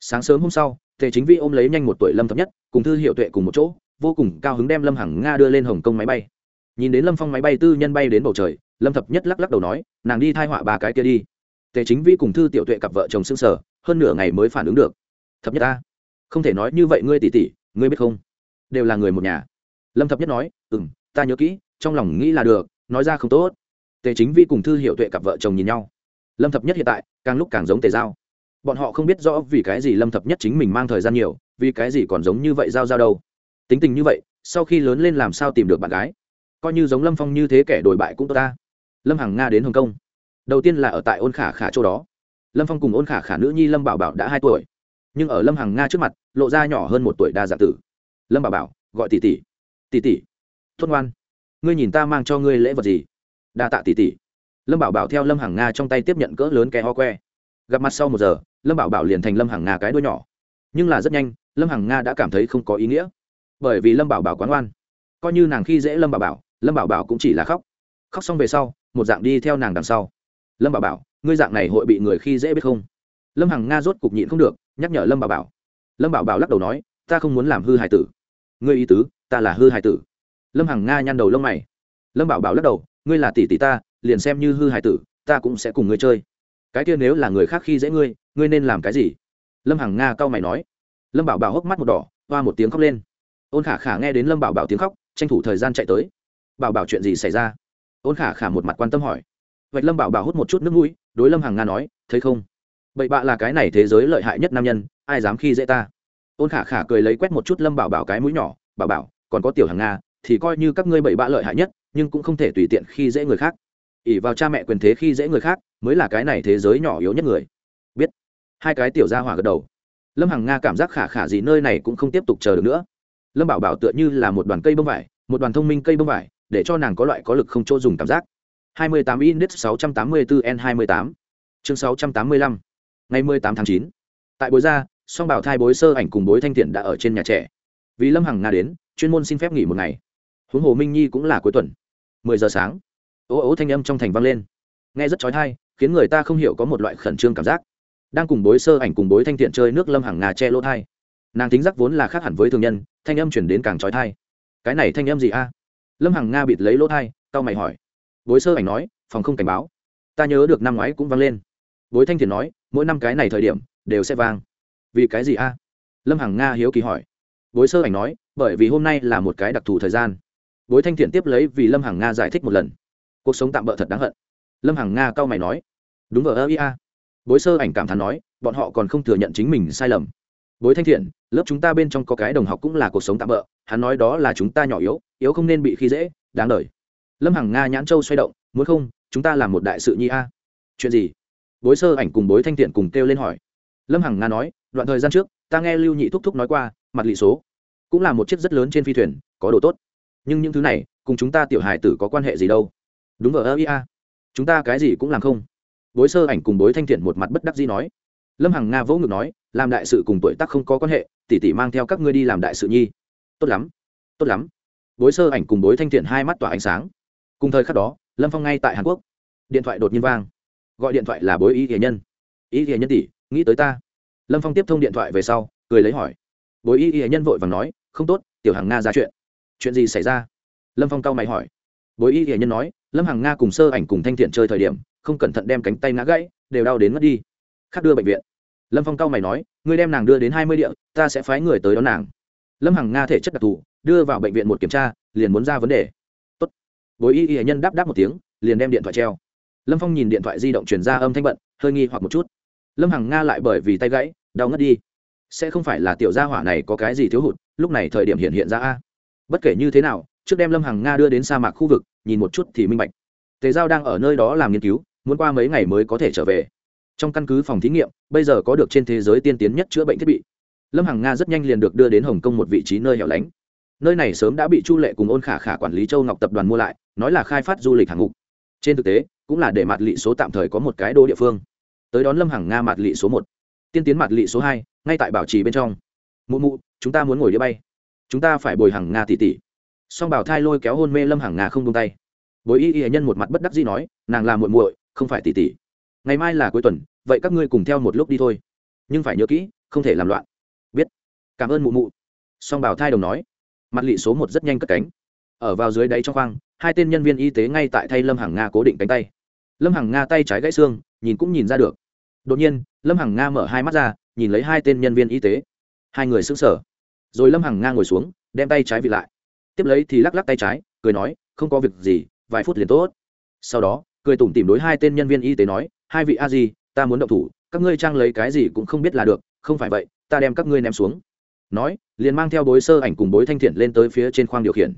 Sáng sớm hôm sau, tề chính vi ôm lấy nhanh một tuổi lâm thập nhất, cùng thư hiệu tuệ cùng một chỗ, vô cùng cao hứng đem lâm hằng nga đưa lên hồng kông máy bay. Nhìn đến lâm phong máy bay tư nhân bay đến bầu trời, lâm thập nhất lắc lắc đầu nói, nàng đi thai họa ba cái kia đi. Tề chính vi cùng thư tiểu tuệ cặp vợ chồng xương sở hơn nửa ngày mới phản ứng được. Thập nhất ta, không thể nói như vậy ngươi tỉ tỉ ngươi biết không? Đều là người một nhà. Lâm thập nhất nói ừ m ta nhớ kỹ, trong lòng nghĩ là được, nói ra không tốt tề chính vi cùng thư hiệu tuệ cặp vợ chồng nhìn nhau. Lâm thập nhất hiện tại, càng lúc càng giống tề giao. Bọn họ không biết rõ vì cái gì lâm thập nhất chính mình mang thời gian nhiều, vì cái gì còn giống như vậy giao giao đâu. Tính tình như vậy, sau khi lớn lên làm sao tìm được bạn gái? Coi như giống lâm phong như thế kẻ đổi bại cũng tốt ta. Lâm hằng nga đến hồng kông. Đầu tiên là ở tại ôn khả khả chỗ đó. Lâm phong cùng ôn khả khả nữ nhi lâm bảo bảo đã hai tuổi. Nhưng ở lâm hằng nga trước mặt, lộ ra nhỏ hơn một tuổi đa dạng tử. Lâm bảo bảo, gọi tỷ tỷ. Tỷ tỷ. Thốt ngoan. Ngươi nhìn ta mang cho ngươi lễ vật gì? Đa tạ tỷ tỷ lâm bảo bảo theo lâm hàng nga trong tay tiếp nhận cỡ lớn kẻ ho que. Gặp mặt sau một giờ, lâm bảo bảo liền thành lâm hàng nga cái đuôi nhỏ. Nhưng là rất nhanh, lâm hàng nga đã cảm thấy không có ý nghĩa. Bởi vì lâm bảo bảo quán oan. Coi như nàng khi dễ lâm bảo bảo, lâm bảo bảo cũng chỉ là khóc. Khóc xong về sau, một dạng đi theo nàng đằng sau. Lâm bảo bảo, ngươi dạng này hội bị người khi dễ biết không? Lâm hằng nga rốt cục nhịn không được, nhắc nhở lâm bảo bảo. Lâm bảo bảo lắc đầu nói, ta không muốn làm hư hài tử. Ngươi ý tứ, ta là hư hài tử. Lâm hằng nga nhăn đầu lông mày. Lâm bảo bảo lắc đầu ngươi là tỷ tỷ ta, liền xem như hư hài tử, ta cũng sẽ cùng ngươi chơi. Cái kia nếu là người khác khi dễ ngươi ngươi nên làm cái gì? Lâm hằng nga cau mày nói. Lâm bảo bảo hốc mắt một đỏ, hoa một tiếng khóc lên. Ôn khả khả nghe đến lâm bảo bảo tiếng khóc, tranh thủ thời gian chạy tới. Bảo bảo chuyện gì xảy ra? Ôn khả khả một mặt quan tâm hỏi. Vạch lâm bảo bảo hút một chút nước mũi, đối lâm hằng nga nói, thấy không? Bậy bạ là cái này thế giới lợi hại nhất nam nhân, ai dám khi dễ ta? Ôn khả khả cười lấy quét một chút lâm bảo bảo cái mũi nhỏ, bảo bảo, còn có tiểu Hằng nga, thì coi như các ngươi bậy bạ lợi hại nhất nhưng cũng không thể tùy tiện khi dễ người khác. ỉ vào cha mẹ quyền thế khi dễ người khác, mới là cái này thế giới nhỏ yếu nhất người. Biết. Hai cái tiểu gia hỏa gật đầu. Lâm hằng nga cảm giác khả khả gì nơi này cũng không tiếp tục chờ được nữa. Lâm bảo bảo tựa như là một đoàn cây bông vải, một đoàn thông minh cây bông vải, để cho nàng có loại có lực không chỗ dùng cảm giác. 28 index 684 n 28 chương 685 ngày 18 tháng 9 tại bối gia song bảo thai bối sơ ảnh cùng bối thanh thiện đã ở trên nhà trẻ. Vì lâm hằng nga đến, chuyên môn xin phép nghỉ một ngày. Huống hồ minh nhi cũng là cuối tuần. 10 giờ sáng. Ố ố thanh âm trong thành vang lên. Nghe rất trói thai khiến người ta không hiểu có một loại khẩn trương cảm giác. Đang cùng bối sơ ảnh cùng bối thanh thiện chơi nước lâm hằng nga che lỗ thai nàng tính giác vốn là khác hẳn với thường nhân, thanh âm chuyển đến càng trói thai cái này thanh âm gì a? Lâm hằng nga bịt lấy lỗ thai tao mày hỏi. Bối sơ ảnh nói, phòng không cảnh báo. Ta nhớ được năm ngoái cũng vang lên. Bối thanh thiện nói, mỗi năm cái này thời điểm, đều sẽ vang. Vì cái gì a? Lâm hằng nga hiếu kỳ hỏi. Bối sơ ảnh nói, bởi vì hôm nay là một cái đặc thù thời gian bối thanh thiện tiếp lấy vì lâm hằng nga giải thích một lần. Cuộc sống tạm bỡ thật đáng hận. Lâm hằng nga cau mày nói, đúng ở ơ ia bối sơ ảnh cảm thán nói, bọn họ còn không thừa nhận chính mình sai lầm. Bối thanh thiện, lớp chúng ta bên trong có cái đồng học cũng là cuộc sống tạm bỡ hắn nói đó là chúng ta nhỏ yếu yếu không nên bị khi dễ, đáng đời. Lâm hằng nga nhãn châu xoay động, muốn không, chúng ta làm một đại sự nhi a. Chuyện gì? Bối sơ ảnh cùng bối thanh thiện cùng kêu lên hỏi. Lâm hằng nga nói, đoạn thời gian trước, ta nghe lưu nhị thúc thúc nói qua, mặt lị số cũng là một chiếc rất lớn trên phi thuyền, có đồ tốt nhưng những thứ này, cùng chúng ta tiểu hài tử có quan hệ gì đâu? Đúng ở ơ ia chúng ta cái gì cũng làm không? Bối sơ ảnh cùng bối thanh thiện một mặt bất đắc dĩ nói. Lâm hằng nga vỗ ngực nói, làm đại sự cùng tuổi tác không có quan hệ, tỷ tỷ mang theo các ngươi đi làm đại sự nhi. Tốt lắm tốt lắm. Bối sơ ảnh cùng bối thanh thiện hai mắt tỏa ánh sáng. Cùng thời khắc đó, lâm phong ngay tại hàn quốc. Điện thoại đột nhiên vang. Gọi điện thoại là bối ý hiền nhân. Ý hiền nhân tỷ, nghĩ tới ta. Lâm phong tiếp thông điện thoại về sau, cười lấy hỏi. Bối ý hiền nhân vội và nói, không tốt, tiểu hàng nga ra chuyện chuyện gì xảy ra? Lâm phong cao mày hỏi. Bối y hiển nhân nói, lâm hằng nga cùng sơ ảnh cùng thanh thiện chơi thời điểm, không cẩn thận đem cánh tay ngã gãy, đều đau đến mất đi. Khác đưa bệnh viện. Lâm phong cao mày nói, ngươi đem nàng đưa đến hai mươi địa, ta sẽ phái người tới đón nàng. Lâm hằng nga thể chất đặc thù, đưa vào bệnh viện một kiểm tra, liền muốn ra vấn đề. Tốt. bối y y nhân đáp đáp một tiếng, liền đem điện thoại treo. Lâm phong nhìn điện thoại di động chuyển ra âm thanh bận, hơi nghi hoặc một chút. Lâm hằng nga lại bởi vì tay gãy, đau ngất đi. Sẽ không phải là tiểu gia hỏa này có cái gì thiếu hụt, lúc này thời điểm hiện hiện ra a bất kể như thế nào, trước đem lâm hằng nga đưa đến sa mạc khu vực, nhìn một chút thì minh bạch. Tề giao đang ở nơi đó làm nghiên cứu, muốn qua mấy ngày mới có thể trở về. Trong căn cứ phòng thí nghiệm, bây giờ có được trên thế giới tiên tiến nhất chữa bệnh thiết bị. Lâm hằng nga rất nhanh liền được đưa đến hồng kông một vị trí nơi hẻo lánh. Nơi này sớm đã bị chu lệ cùng ôn khả khả quản lý châu ngọc tập đoàn mua lại, nói là khai phát du lịch hạng mục. Trên thực tế, cũng là để mặt lị số tạm thời có một cái đô địa phương. Tới đón lâm hằng nga mặt lị số một. Tiên tiến mặt lị số hai, ngay tại bảo trì bên trong. Mụ mụ, chúng ta muốn ngồi đĩa bay chúng ta phải bồi hằng nga tỷ tỷ song bảo thai lôi kéo hôn mê lâm hằng nga không tung tay. Bối y y nhân một mặt bất đắc dĩ nói, nàng là muội muội, không phải tỷ tỷ ngày mai là cuối tuần, vậy các ngươi cùng theo một lúc đi thôi. Nhưng phải nhớ kỹ, không thể làm loạn. Biết. Cảm ơn mụ mụ. Song bảo thai đồng nói. Mặt lị số một rất nhanh cất cánh. Ở vào dưới đáy trong khoang, hai tên nhân viên y tế ngay tại thay lâm hằng nga cố định cánh tay. Lâm hằng nga tay trái gãy xương, nhìn cũng nhìn ra được. Đột nhiên, lâm hằng nga mở hai mắt ra, nhìn lấy hai tên nhân viên y tế. Hai người xứng sở rồi lâm hằng nga ngồi xuống, đem tay trái vị lại. Tiếp lấy thì lắc lắc tay trái, cười nói, không có việc gì, vài phút liền tốt. Sau đó, cười tủm tìm đối hai tên nhân viên y tế nói, hai vị a di, ta muốn động thủ, các ngươi trang lấy cái gì cũng không biết là được, không phải vậy, ta đem các ngươi ném xuống. Nói, liền mang theo bối sơ ảnh cùng bối thanh thiện lên tới phía trên khoang điều khiển.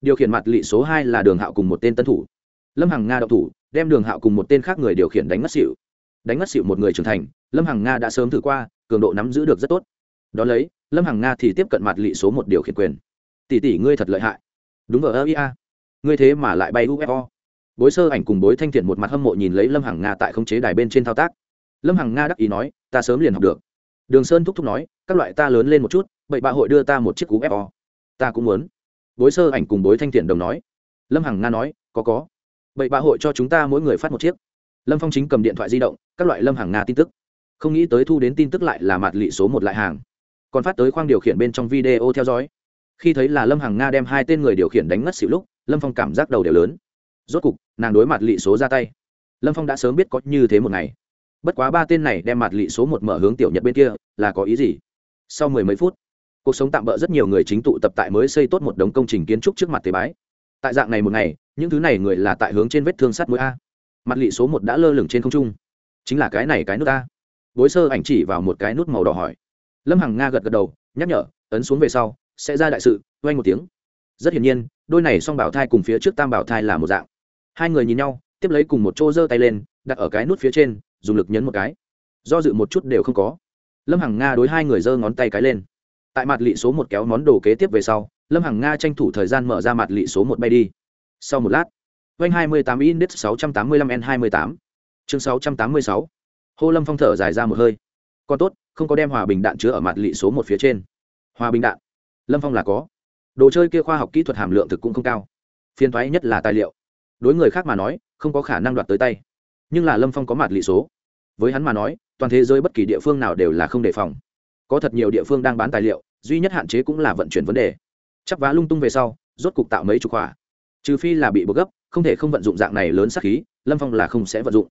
Điều khiển mặt lị số hai là đường hạo cùng một tên tân thủ. Lâm hằng nga động thủ, đem đường hạo cùng một tên khác người điều khiển đánh mất xịu đánh mất xịu một người trưởng thành, lâm hằng nga đã sớm thử qua, cường độ nắm giữ được rất tốt đ ó lấy, lâm hằng nga thì tiếp cận mặt lị số một điều khiển quyền. Tỷ tỷ ngươi thật lợi hại. Đúng ở ơ ia ngươi thế mà lại bay ufo bối sơ ảnh cùng bối thanh thiện một mặt hâm mộ nhìn lấy lâm hằng nga tại khống chế đài bên trên thao tác. Lâm hằng nga đắc ý nói, ta sớm liền học được. Đường sơn thúc thúc nói, các loại ta lớn lên một chút, bậy bạ hội đưa ta một chiếc ufo ta cũng muốn. Bối sơ ảnh cùng bối thanh thiện đồng nói. Lâm hằng nga nói, có có. Bậy bạ hội cho chúng ta mỗi người phát một chiếc. Lâm phong chính cầm điện thoại di động, các loại lâm hằng nga tin tức. Không nghĩ tới thu đến tin tức lại là mặt lị số một lại hàng còn phát tới khoang điều khiển bên trong video theo dõi. Khi thấy là lâm hằng nga đem hai tên người điều khiển đánh ngất xỉu lúc, lâm phong cảm giác đầu đều lớn. Rốt cục, nàng đối mặt lị số ra tay. Lâm phong đã sớm biết có như thế một ngày. Bất quá ba tên này đem mặt lị số một mở hướng tiểu nhật bên kia, là có ý gì? Sau mười mấy phút, cuộc sống tạm bỡ rất nhiều người chính tụ tập tại mới xây tốt một đống công trình kiến trúc trước mặt tế bái. Tại dạng này một ngày, những thứ này người là tại hướng trên vết thương sắt mũi a. Mặt lị số một đã lơ lửng trên không trung. Chính là cái này cái nút a. Bối sơ ảnh chỉ vào một cái nút màu đỏ hỏi lâm hằng nga gật gật đầu, nhắc nhở, ấn xuống về sau, sẽ ra đại sự. Vang một tiếng. Rất hiển nhiên, đôi này song bảo thai cùng phía trước tam bảo thai là một dạng. Hai người nhìn nhau, tiếp lấy cùng một chỗ giơ tay lên, đặt ở cái nút phía trên, dùng lực nhấn một cái. Do dự một chút đều không có. Lâm hằng nga đối hai người giơ ngón tay cái lên. Tại mặt lị số một kéo món đồ kế tiếp về sau, lâm hằng nga tranh thủ thời gian mở ra mặt lị số một bay đi. Sau một lát vanh hai mươi tám index sáu trăm tám mươi lăm n hai mươi tám. Chương sáu trăm tám mươi sáu. Hô lâm phong thở dài ra một hơi. Còn tốt không có đem hòa bình đạn chứa ở mặt lị số một phía trên. Hòa bình đạn? Lâm phong là có. Đồ chơi kia khoa học kỹ thuật hàm lượng thực cũng không cao. Phiên thoái nhất là tài liệu. Đối người khác mà nói, không có khả năng đoạt tới tay. Nhưng là lâm phong có mặt lị số. Với hắn mà nói, toàn thế giới bất kỳ địa phương nào đều là không đề phòng. Có thật nhiều địa phương đang bán tài liệu, duy nhất hạn chế cũng là vận chuyển vấn đề. Chắp vá lung tung về sau, rốt cục tạo mấy chục hỏa trừ phi là bị bực gấp, không thể không vận dụng dạng này lớn sắc khí, lâm phong là không sẽ vận dụng.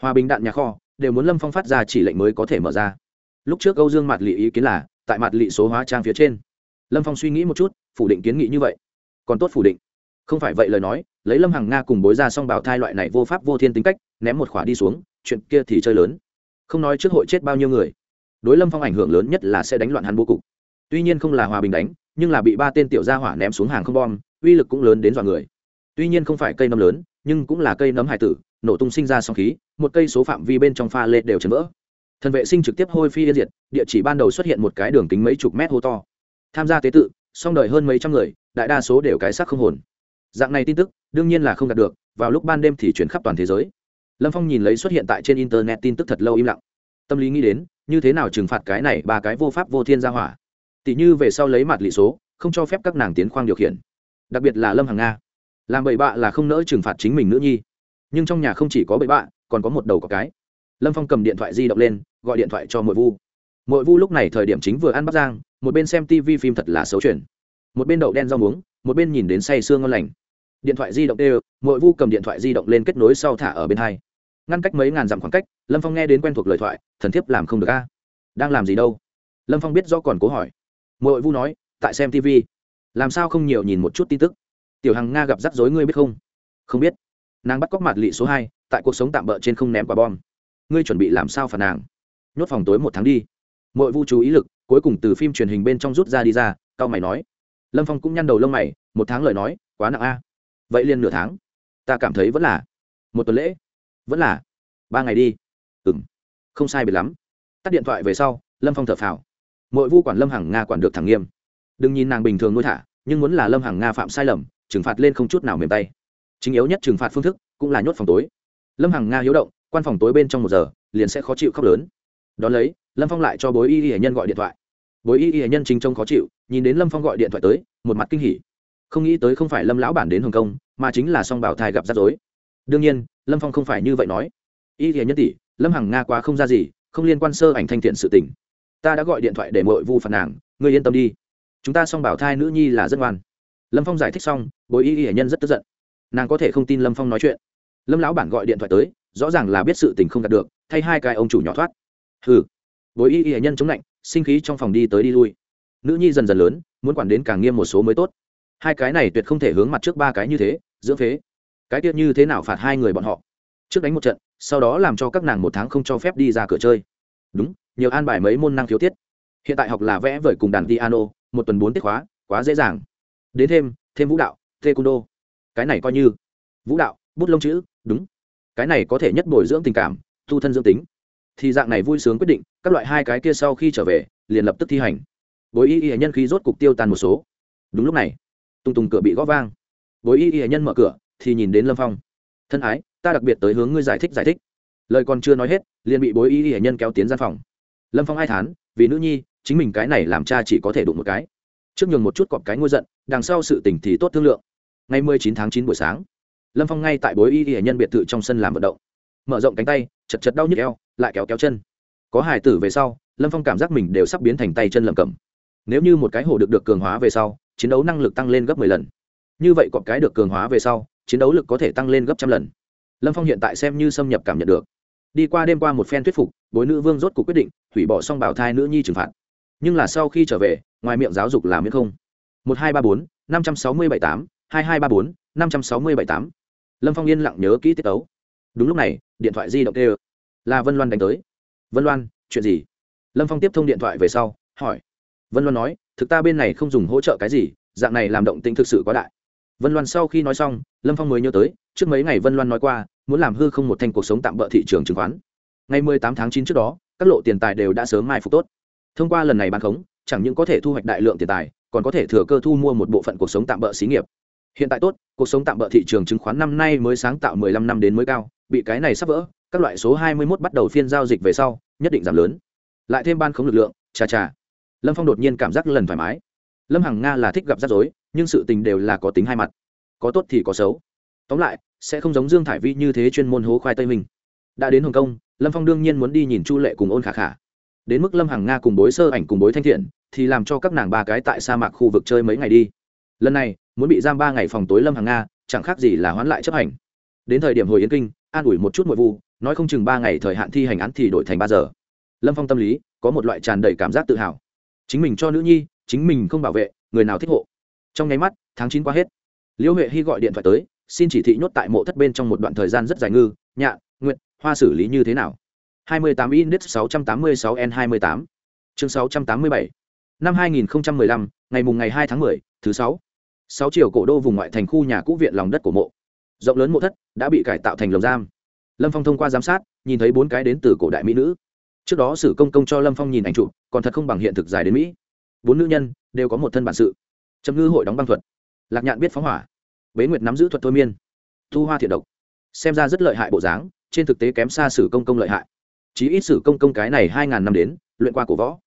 Hòa bình đạn nhà kho, đều muốn lâm phong phát ra chỉ lệnh mới có thể mở ra lúc trước âu dương mặt lị ý kiến là, tại mặt lị số hóa trang phía trên. Lâm phong suy nghĩ một chút, phủ định kiến nghị như vậy. Còn tốt phủ định. Không phải vậy lời nói, lấy lâm hằng nga cùng bối ra xong bảo thai loại này vô pháp vô thiên tính cách, ném một khỏa đi xuống, chuyện kia thì chơi lớn. Không nói trước hội chết bao nhiêu người. Đối lâm phong ảnh hưởng lớn nhất là sẽ đánh loạn hắn bố cục. Tuy nhiên không là hòa bình đánh, nhưng là bị ba tên tiểu gia hỏa ném xuống hàng không bom, uy lực cũng lớn đến dọa người. Tuy nhiên không phải cây nấm lớn, nhưng cũng là cây nấm hải tử, nổ tung sinh ra song khí, một cây số phạm vi bên trong pha lê đều chấn vỡ thần vệ sinh trực tiếp hôi phi yên diệt, địa chỉ ban đầu xuất hiện một cái đường kính mấy chục mét hô to. Tham gia tế tự song đời hơn mấy trăm người, đại đa số đều cái xác không hồn. Dạng này tin tức, đương nhiên là không đạt được, vào lúc ban đêm thì chuyển khắp toàn thế giới. Lâm phong nhìn lấy xuất hiện tại trên internet tin tức thật lâu im lặng. Tâm lý nghĩ đến, như thế nào trừng phạt cái này ba cái vô pháp vô thiên gia hỏa. Tỷ như về sau lấy mặt lị số, không cho phép các nàng tiến khoang điều khiển. Đặc biệt là lâm hàng nga. Làm bậy bạ là không nỡ trừng phạt chính mình nữ nhi. Nhưng trong nhà không chỉ có bậy bạ, còn có một đầu có cái. Lâm phong cầm điện thoại di động lên gọi điện thoại cho mội vu. Mội vu lúc này thời điểm chính vừa ăn bắp giang một bên xem tv phim thật là xấu chuyển. Một bên đậu đen rau muống, một bên nhìn đến say sương ngon lành. Điện thoại di động đều, mội vu cầm điện thoại di động lên kết nối sau thả ở bên hai. Ngăn cách mấy ngàn dặm khoảng cách, lâm phong nghe đến quen thuộc lời thoại, thần thiếp làm không được a. Đang làm gì đâu? Lâm phong biết do còn cố hỏi. Mội vu nói, tại xem tv làm sao không nhiều nhìn một chút tin tức? Tiểu hằng nga gặp rắc rối ngươi biết không? Không biết. Nàng bắt cóc mặt lị số hai, tại cuộc sống tạm bỡ trên không ném quả bom. Ngươi chuẩn bị làm sao phản nàng? Nhốt phòng tối một tháng đi. Mội vu chú ý lực, cuối cùng từ phim truyền hình bên trong rút ra đi ra cao mày nói. Lâm phong cũng nhăn đầu lông mày, một tháng lời nói, quá nặng a. Vậy liền nửa tháng. Ta cảm thấy vẫn là. Một tuần lễ. Vẫn là. Ba ngày đi. Ừ m không sai biệt lắm. Tắt điện thoại về sau, lâm phong thở phào. Mỗi vu quản lâm hằng nga quản được thẳng nghiêm. Đừng nhìn nàng bình thường nuôi thả, nhưng muốn là lâm hằng nga phạm sai lầm, trừng phạt lên không chút nào mềm tay. Chính yếu nhất trừng phạt phương thức cũng là nhốt phòng tối. Lâm hằng nga hiếu động, quan phòng tối bên trong một giờ, liền sẽ khó chịu khóc lớn đón lấy, lâm phong lại cho bối y y hệ nhân gọi điện thoại. Bối y y hệ nhân chính trông khó chịu, nhìn đến lâm phong gọi điện thoại tới, một mặt kinh hỉ. Không nghĩ tới không phải lâm lão bản đến hồng kông, mà chính là song bảo thai gặp rắc rối. Đương nhiên, lâm phong không phải như vậy nói. Y hệ nhân tỷ, lâm hằng nga quá không ra gì, không liên quan sơ ảnh thanh thiện sự tình. Ta đã gọi điện thoại để mội vu phạt nàng, ngươi yên tâm đi. Chúng ta song bảo thai nữ nhi là rất ngoan. Lâm phong giải thích xong, bối y y nhân rất tức giận. Nàng có thể không tin lâm phong nói chuyện. Lâm lão bản gọi điện thoại tới, rõ ràng là biết sự tình không đạt được, thay hai cái ông chủ nhỏ thoát hừ. Bối y y nhân chống lạnh, sinh khí trong phòng đi tới đi lui. Nữ nhi dần dần lớn, muốn quản đến càng nghiêm một số mới tốt. Hai cái này tuyệt không thể hướng mặt trước ba cái như thế, dưỡng phế. Cái tiết như thế nào phạt hai người bọn họ? Trước đánh một trận, sau đó làm cho các nàng một tháng không cho phép đi ra cửa chơi. Đúng, nhiều an bài mấy môn năng khiếu tiết. Hiện tại học là vẽ vời cùng đàn piano, một tuần bốn tiết khóa, quá dễ dàng. Đến thêm thêm vũ đạo, taekwondo. Cái này coi như. Vũ đạo, bút lông chữ, đúng. Cái này có thể nhất bồi dưỡng tình cảm, tu thân dưỡng tính thì dạng này vui sướng quyết định, các loại hai cái kia sau khi trở về, liền lập tức thi hành. Bối y y nhân khí rốt cục tiêu tan một số. Đúng lúc này, tung tùng cửa bị gõ vang. Bối y y nhân mở cửa, thì nhìn đến lâm phong. Thân ái, ta đặc biệt tới hướng ngươi giải thích giải thích. Lời còn chưa nói hết, liền bị bối y y nhân kéo tiến gian phòng. Lâm phong ai thán, vì nữ nhi, chính mình cái này làm cha chỉ có thể đụng một cái. Trước nhường một chút cọp cái ngôi giận, đằng sau sự tình thì tốt thương lượng. Ngày mười chín tháng chín buổi sáng, lâm phong ngay tại bối y y nhân biệt thự trong sân làm vận động. Mở rộng cánh tay, chật chật đau nhức eo lại kéo kéo chân. Có hài tử về sau, lâm phong cảm giác mình đều sắp biến thành tay chân lầm cầm nếu như một cái hồ được được cường hóa về sau, chiến đấu năng lực tăng lên gấp 10 lần. Như vậy cọp cái được cường hóa về sau, chiến đấu lực có thể tăng lên gấp trăm lần. Lâm phong hiện tại xem như xâm nhập cảm nhận được. Đi qua đêm qua một phen thuyết phục, bối nữ vương rốt cuộc quyết định, hủy bỏ xong bảo thai nữ nhi trừng phạt. Nhưng là sau khi trở về, ngoài miệng giáo dục làm miễn không. Một hai ba bốn, năm trăm sáu mươi bảy tám, hai hai ba bốn, năm trăm sáu mươi bảy tám. Lâm phong yên lặng nhớ kỹ tiết tấu. Đúng lúc này, điện thoại di động tê là vân loan đánh tới. Vân loan, chuyện gì? Lâm phong tiếp thông điện thoại về sau, hỏi. Vân loan nói, thực ta bên này không dùng hỗ trợ cái gì, dạng này làm động tĩnh thực sự quá đại. Vân loan sau khi nói xong, lâm phong mới nhớ tới, trước mấy ngày vân loan nói qua, muốn làm hư không một thành cuộc sống tạm bỡ thị trường chứng khoán. Ngày 18 tháng 9 trước đó, các lộ tiền tài đều đã sớm mai phục tốt. Thông qua lần này bán khống, chẳng những có thể thu hoạch đại lượng tiền tài, còn có thể thừa cơ thu mua một bộ phận cuộc sống tạm bỡ xí nghiệp. Hiện tại tốt, cuộc sống tạm bỡ thị trường chứng khoán năm nay mới sáng tạo 15 năm đến mới cao, bị cái này sắp vỡ các loại số 21 bắt đầu phiên giao dịch về sau, nhất định giảm lớn. Lại thêm ban khống lực lượng, chà chà. Lâm phong đột nhiên cảm giác lần thoải mái. Lâm hằng nga là thích gặp rắc rối, nhưng sự tình đều là có tính hai mặt. Có tốt thì có xấu. Tóm lại, sẽ không giống dương thải vi như thế chuyên môn hố khoai tây mình. Đã đến hồng kông, lâm phong đương nhiên muốn đi nhìn chu lệ cùng ôn khả khả. Đến mức lâm hằng nga cùng bối sơ ảnh cùng bối thanh thiện, thì làm cho các nàng ba cái tại sa mạc khu vực chơi mấy ngày đi. Lần này, muốn bị giam ba ngày phòng tối lâm hằng nga, chẳng khác gì là hoãn lại chấp hành. Đến thời điểm hồi yên kinh, an ủi một chút nội vụ nói không chừng ba ngày thời hạn thi hành án thì đổi thành ba giờ. Lâm phong tâm lý, có một loại tràn đầy cảm giác tự hào. Chính mình cho nữ nhi, chính mình không bảo vệ, người nào thích hộ. Trong nháy mắt, tháng chín qua hết. Liễu huệ hy gọi điện thoại tới, xin chỉ thị nhốt tại mộ thất bên trong một đoạn thời gian rất dài ngư, nhạ, nguyện, hoa xử lý như thế nào? 28 index 686 n 28 chương 687 năm 2015 ngày mùng ngày 2 tháng 10 thứ sáu. Sáu chiều cổ đô vùng ngoại thành khu nhà cũ viện lòng đất của mộ. Rộng lớn mộ thất đã bị cải tạo thành lồng giam lâm phong thông qua giám sát, nhìn thấy bốn cái đến từ cổ đại mỹ nữ. Trước đó sử công công cho lâm phong nhìn ảnh chụp, còn thật không bằng hiện thực dài đến mỹ. Bốn nữ nhân đều có một thân bản sự. Trầm ngư hội đóng băng thuật. Lạc nhạn biết phóng hỏa. Bế nguyệt nắm giữ thuật thôi miên. Thu hoa thiện độc. Xem ra rất lợi hại bộ dáng, trên thực tế kém xa sử công công lợi hại. Chí ít sử công công cái này hai ngàn năm đến, luyện qua cổ võ.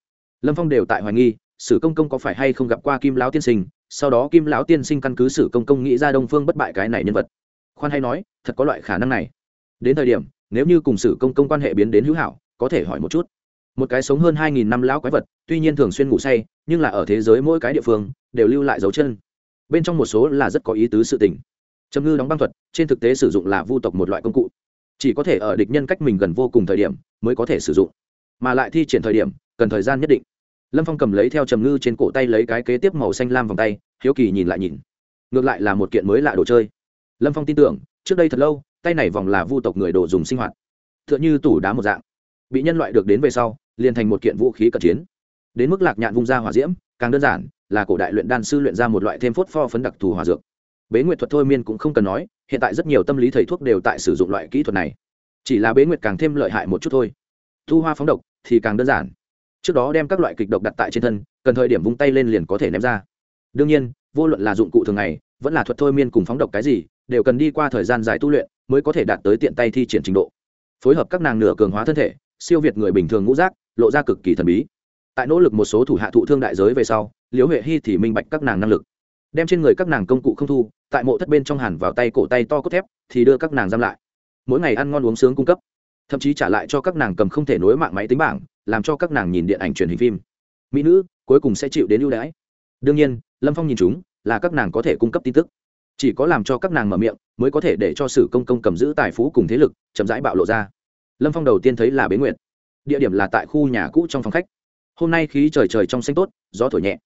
Lâm phong đều tại hoài nghi, sử công công có phải hay không gặp qua kim lão tiên sinh, sau đó kim lão tiên sinh căn cứ sử công công nghĩ ra đông phương bất bại cái này nhân vật. Khoan hay nói, thật có loại khả năng này đến thời điểm, nếu như cùng sử công công quan hệ biến đến hữu hảo, có thể hỏi một chút. Một cái sống hơn hai nghìn năm lão quái vật, tuy nhiên thường xuyên ngủ say, nhưng là ở thế giới mỗi cái địa phương, đều lưu lại dấu chân. Bên trong một số là rất có ý tứ sự tình. Trầm ngư đóng băng thuật, trên thực tế sử dụng là vu tộc một loại công cụ. Chỉ có thể ở địch nhân cách mình gần vô cùng thời điểm, mới có thể sử dụng. Mà lại thi triển thời điểm, cần thời gian nhất định. Lâm phong cầm lấy theo trầm ngư trên cổ tay lấy cái kế tiếp màu xanh lam vòng tay, hiếu kỳ nhìn lại nhìn. Ngược lại là một kiện mới lạ đồ chơi. Lâm phong tin tưởng, trước đây thật lâu tay này vòng là vu tộc người đồ dùng sinh hoạt. T h ư ợ n h ư tủ đá một dạng. Bị nhân loại được đến về sau, liền thành một kiện vũ khí cận chiến. Đến mức lạc nhạn vung ra hỏa diễm, càng đơn giản, là cổ đại luyện đan sư luyện ra một loại thêm phốt pho phấn đặc thù hỏa dược. Bế nguyệt thuật thôi miên cũng không cần nói, hiện tại rất nhiều tâm lý thầy thuốc đều tại sử dụng loại kỹ thuật này. Chỉ là bế nguyệt càng thêm lợi hại một chút thôi. Thu hoa phóng độc thì càng đơn giản. Trước đó đem các loại kịch độc đặt tại trên thân, cần thời điểm vung tay lên liền có thể ném ra. Đương nhiên, vô luận là dụng cụ thường ngày, vẫn là thuật thôi miên cùng phóng độc cái gì, đều cần đi qua thời gian dài tu luyện mới có thể đạt tới tiện tay thi triển trình độ. Phối hợp các nàng nửa cường hóa thân thể, siêu việt người bình thường ngũ giác, lộ ra cực kỳ thần bí. Tại nỗ lực một số thủ hạ thụ thương đại giới về sau, liễu huệ hy thì minh bạch các nàng năng lực. Đem trên người các nàng công cụ không thu, tại mộ thất bên trong hàn vào tay cổ tay to cốt thép, thì đưa các nàng giam lại. Mỗi ngày ăn ngon uống sướng cung cấp, thậm chí trả lại cho các nàng cầm không thể nối mạng máy tính bảng, làm cho các nàng nhìn điện ảnh truyền hình phim. Mỹ nữ, cuối cùng sẽ chịu đến ưu đãi. Đương nhiên, lâm phong nhìn chúng, là các nàng có thể cung cấp tin tức chỉ có làm cho các nàng mở miệng mới có thể để cho sử công công cầm giữ tài phú cùng thế lực chậm rãi bạo lộ ra. Lâm phong đầu tiên thấy là bế nguyện địa điểm là tại khu nhà cũ trong phòng khách. Hôm nay khí trời trời trong xanh tốt, gió thổi nhẹ.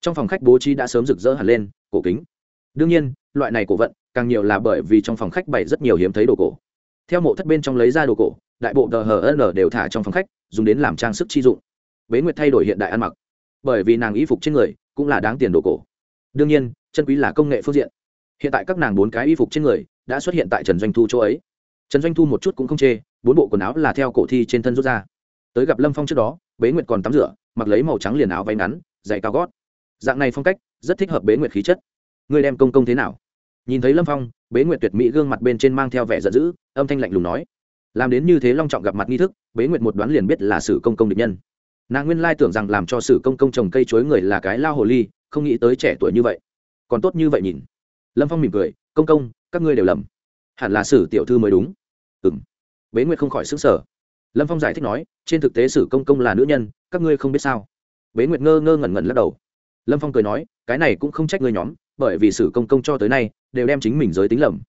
Trong phòng khách bố trí đã sớm rực rỡ hẳn lên, cổ kính. Đương nhiên, loại này cổ vận, càng nhiều là bởi vì trong phòng khách bày rất nhiều hiếm thấy đồ cổ. Theo mộ thất bên trong lấy ra đồ cổ, đại bộ đhn đều thả trong phòng khách, dùng đến làm trang sức chi dụng. Bế nguyệt thay đổi hiện đại ăn mặc. Bởi vì nàng y phục trên người cũng là đáng tiền đồ cổ. Đương nhiên, chân quý là công nghệ phương diện hiện tại các nàng bốn cái y phục trên người đã xuất hiện tại trần doanh thu chỗ ấy. Trần doanh thu một chút cũng không chê, bốn bộ quần áo là theo cổ thi trên thân rút ra. Tới gặp lâm phong trước đó, bế nguyệt còn tắm rửa, mặc lấy màu trắng liền áo váy ngắn dày cao gót. Dạng này phong cách rất thích hợp bế nguyệt khí chất. Người đem công công thế nào? Nhìn thấy lâm phong, bế nguyệt tuyệt mỹ gương mặt bên trên mang theo vẻ giận dữ, âm thanh lạnh lùng nói. Làm đến như thế long trọng gặp mặt nghi thức, bế nguyệt một đoán liền biết là sử công công địch nhân. Nàng nguyên lai tưởng rằng làm cho sử công công trồng cây chuối người là cái lao hồ ly, không nghĩ tới trẻ tuổi như vậy. Còn tốt như vậy nhìn lâm phong mỉm cười, công công, các ngươi đều lầm. Hẳn là sử tiểu thư mới đúng. Ừ m bế nguyệt không khỏi xứng sở lâm phong giải thích nói, trên thực tế sử công công là nữ nhân, các ngươi không biết sao? Bế nguyệt ngơ ngơ ngẩn ngẩn lắc đầu. Lâm phong cười nói, cái này cũng không trách ngươi nhóm, bởi vì sử công công cho tới nay đều đem chính mình giới tính lầm.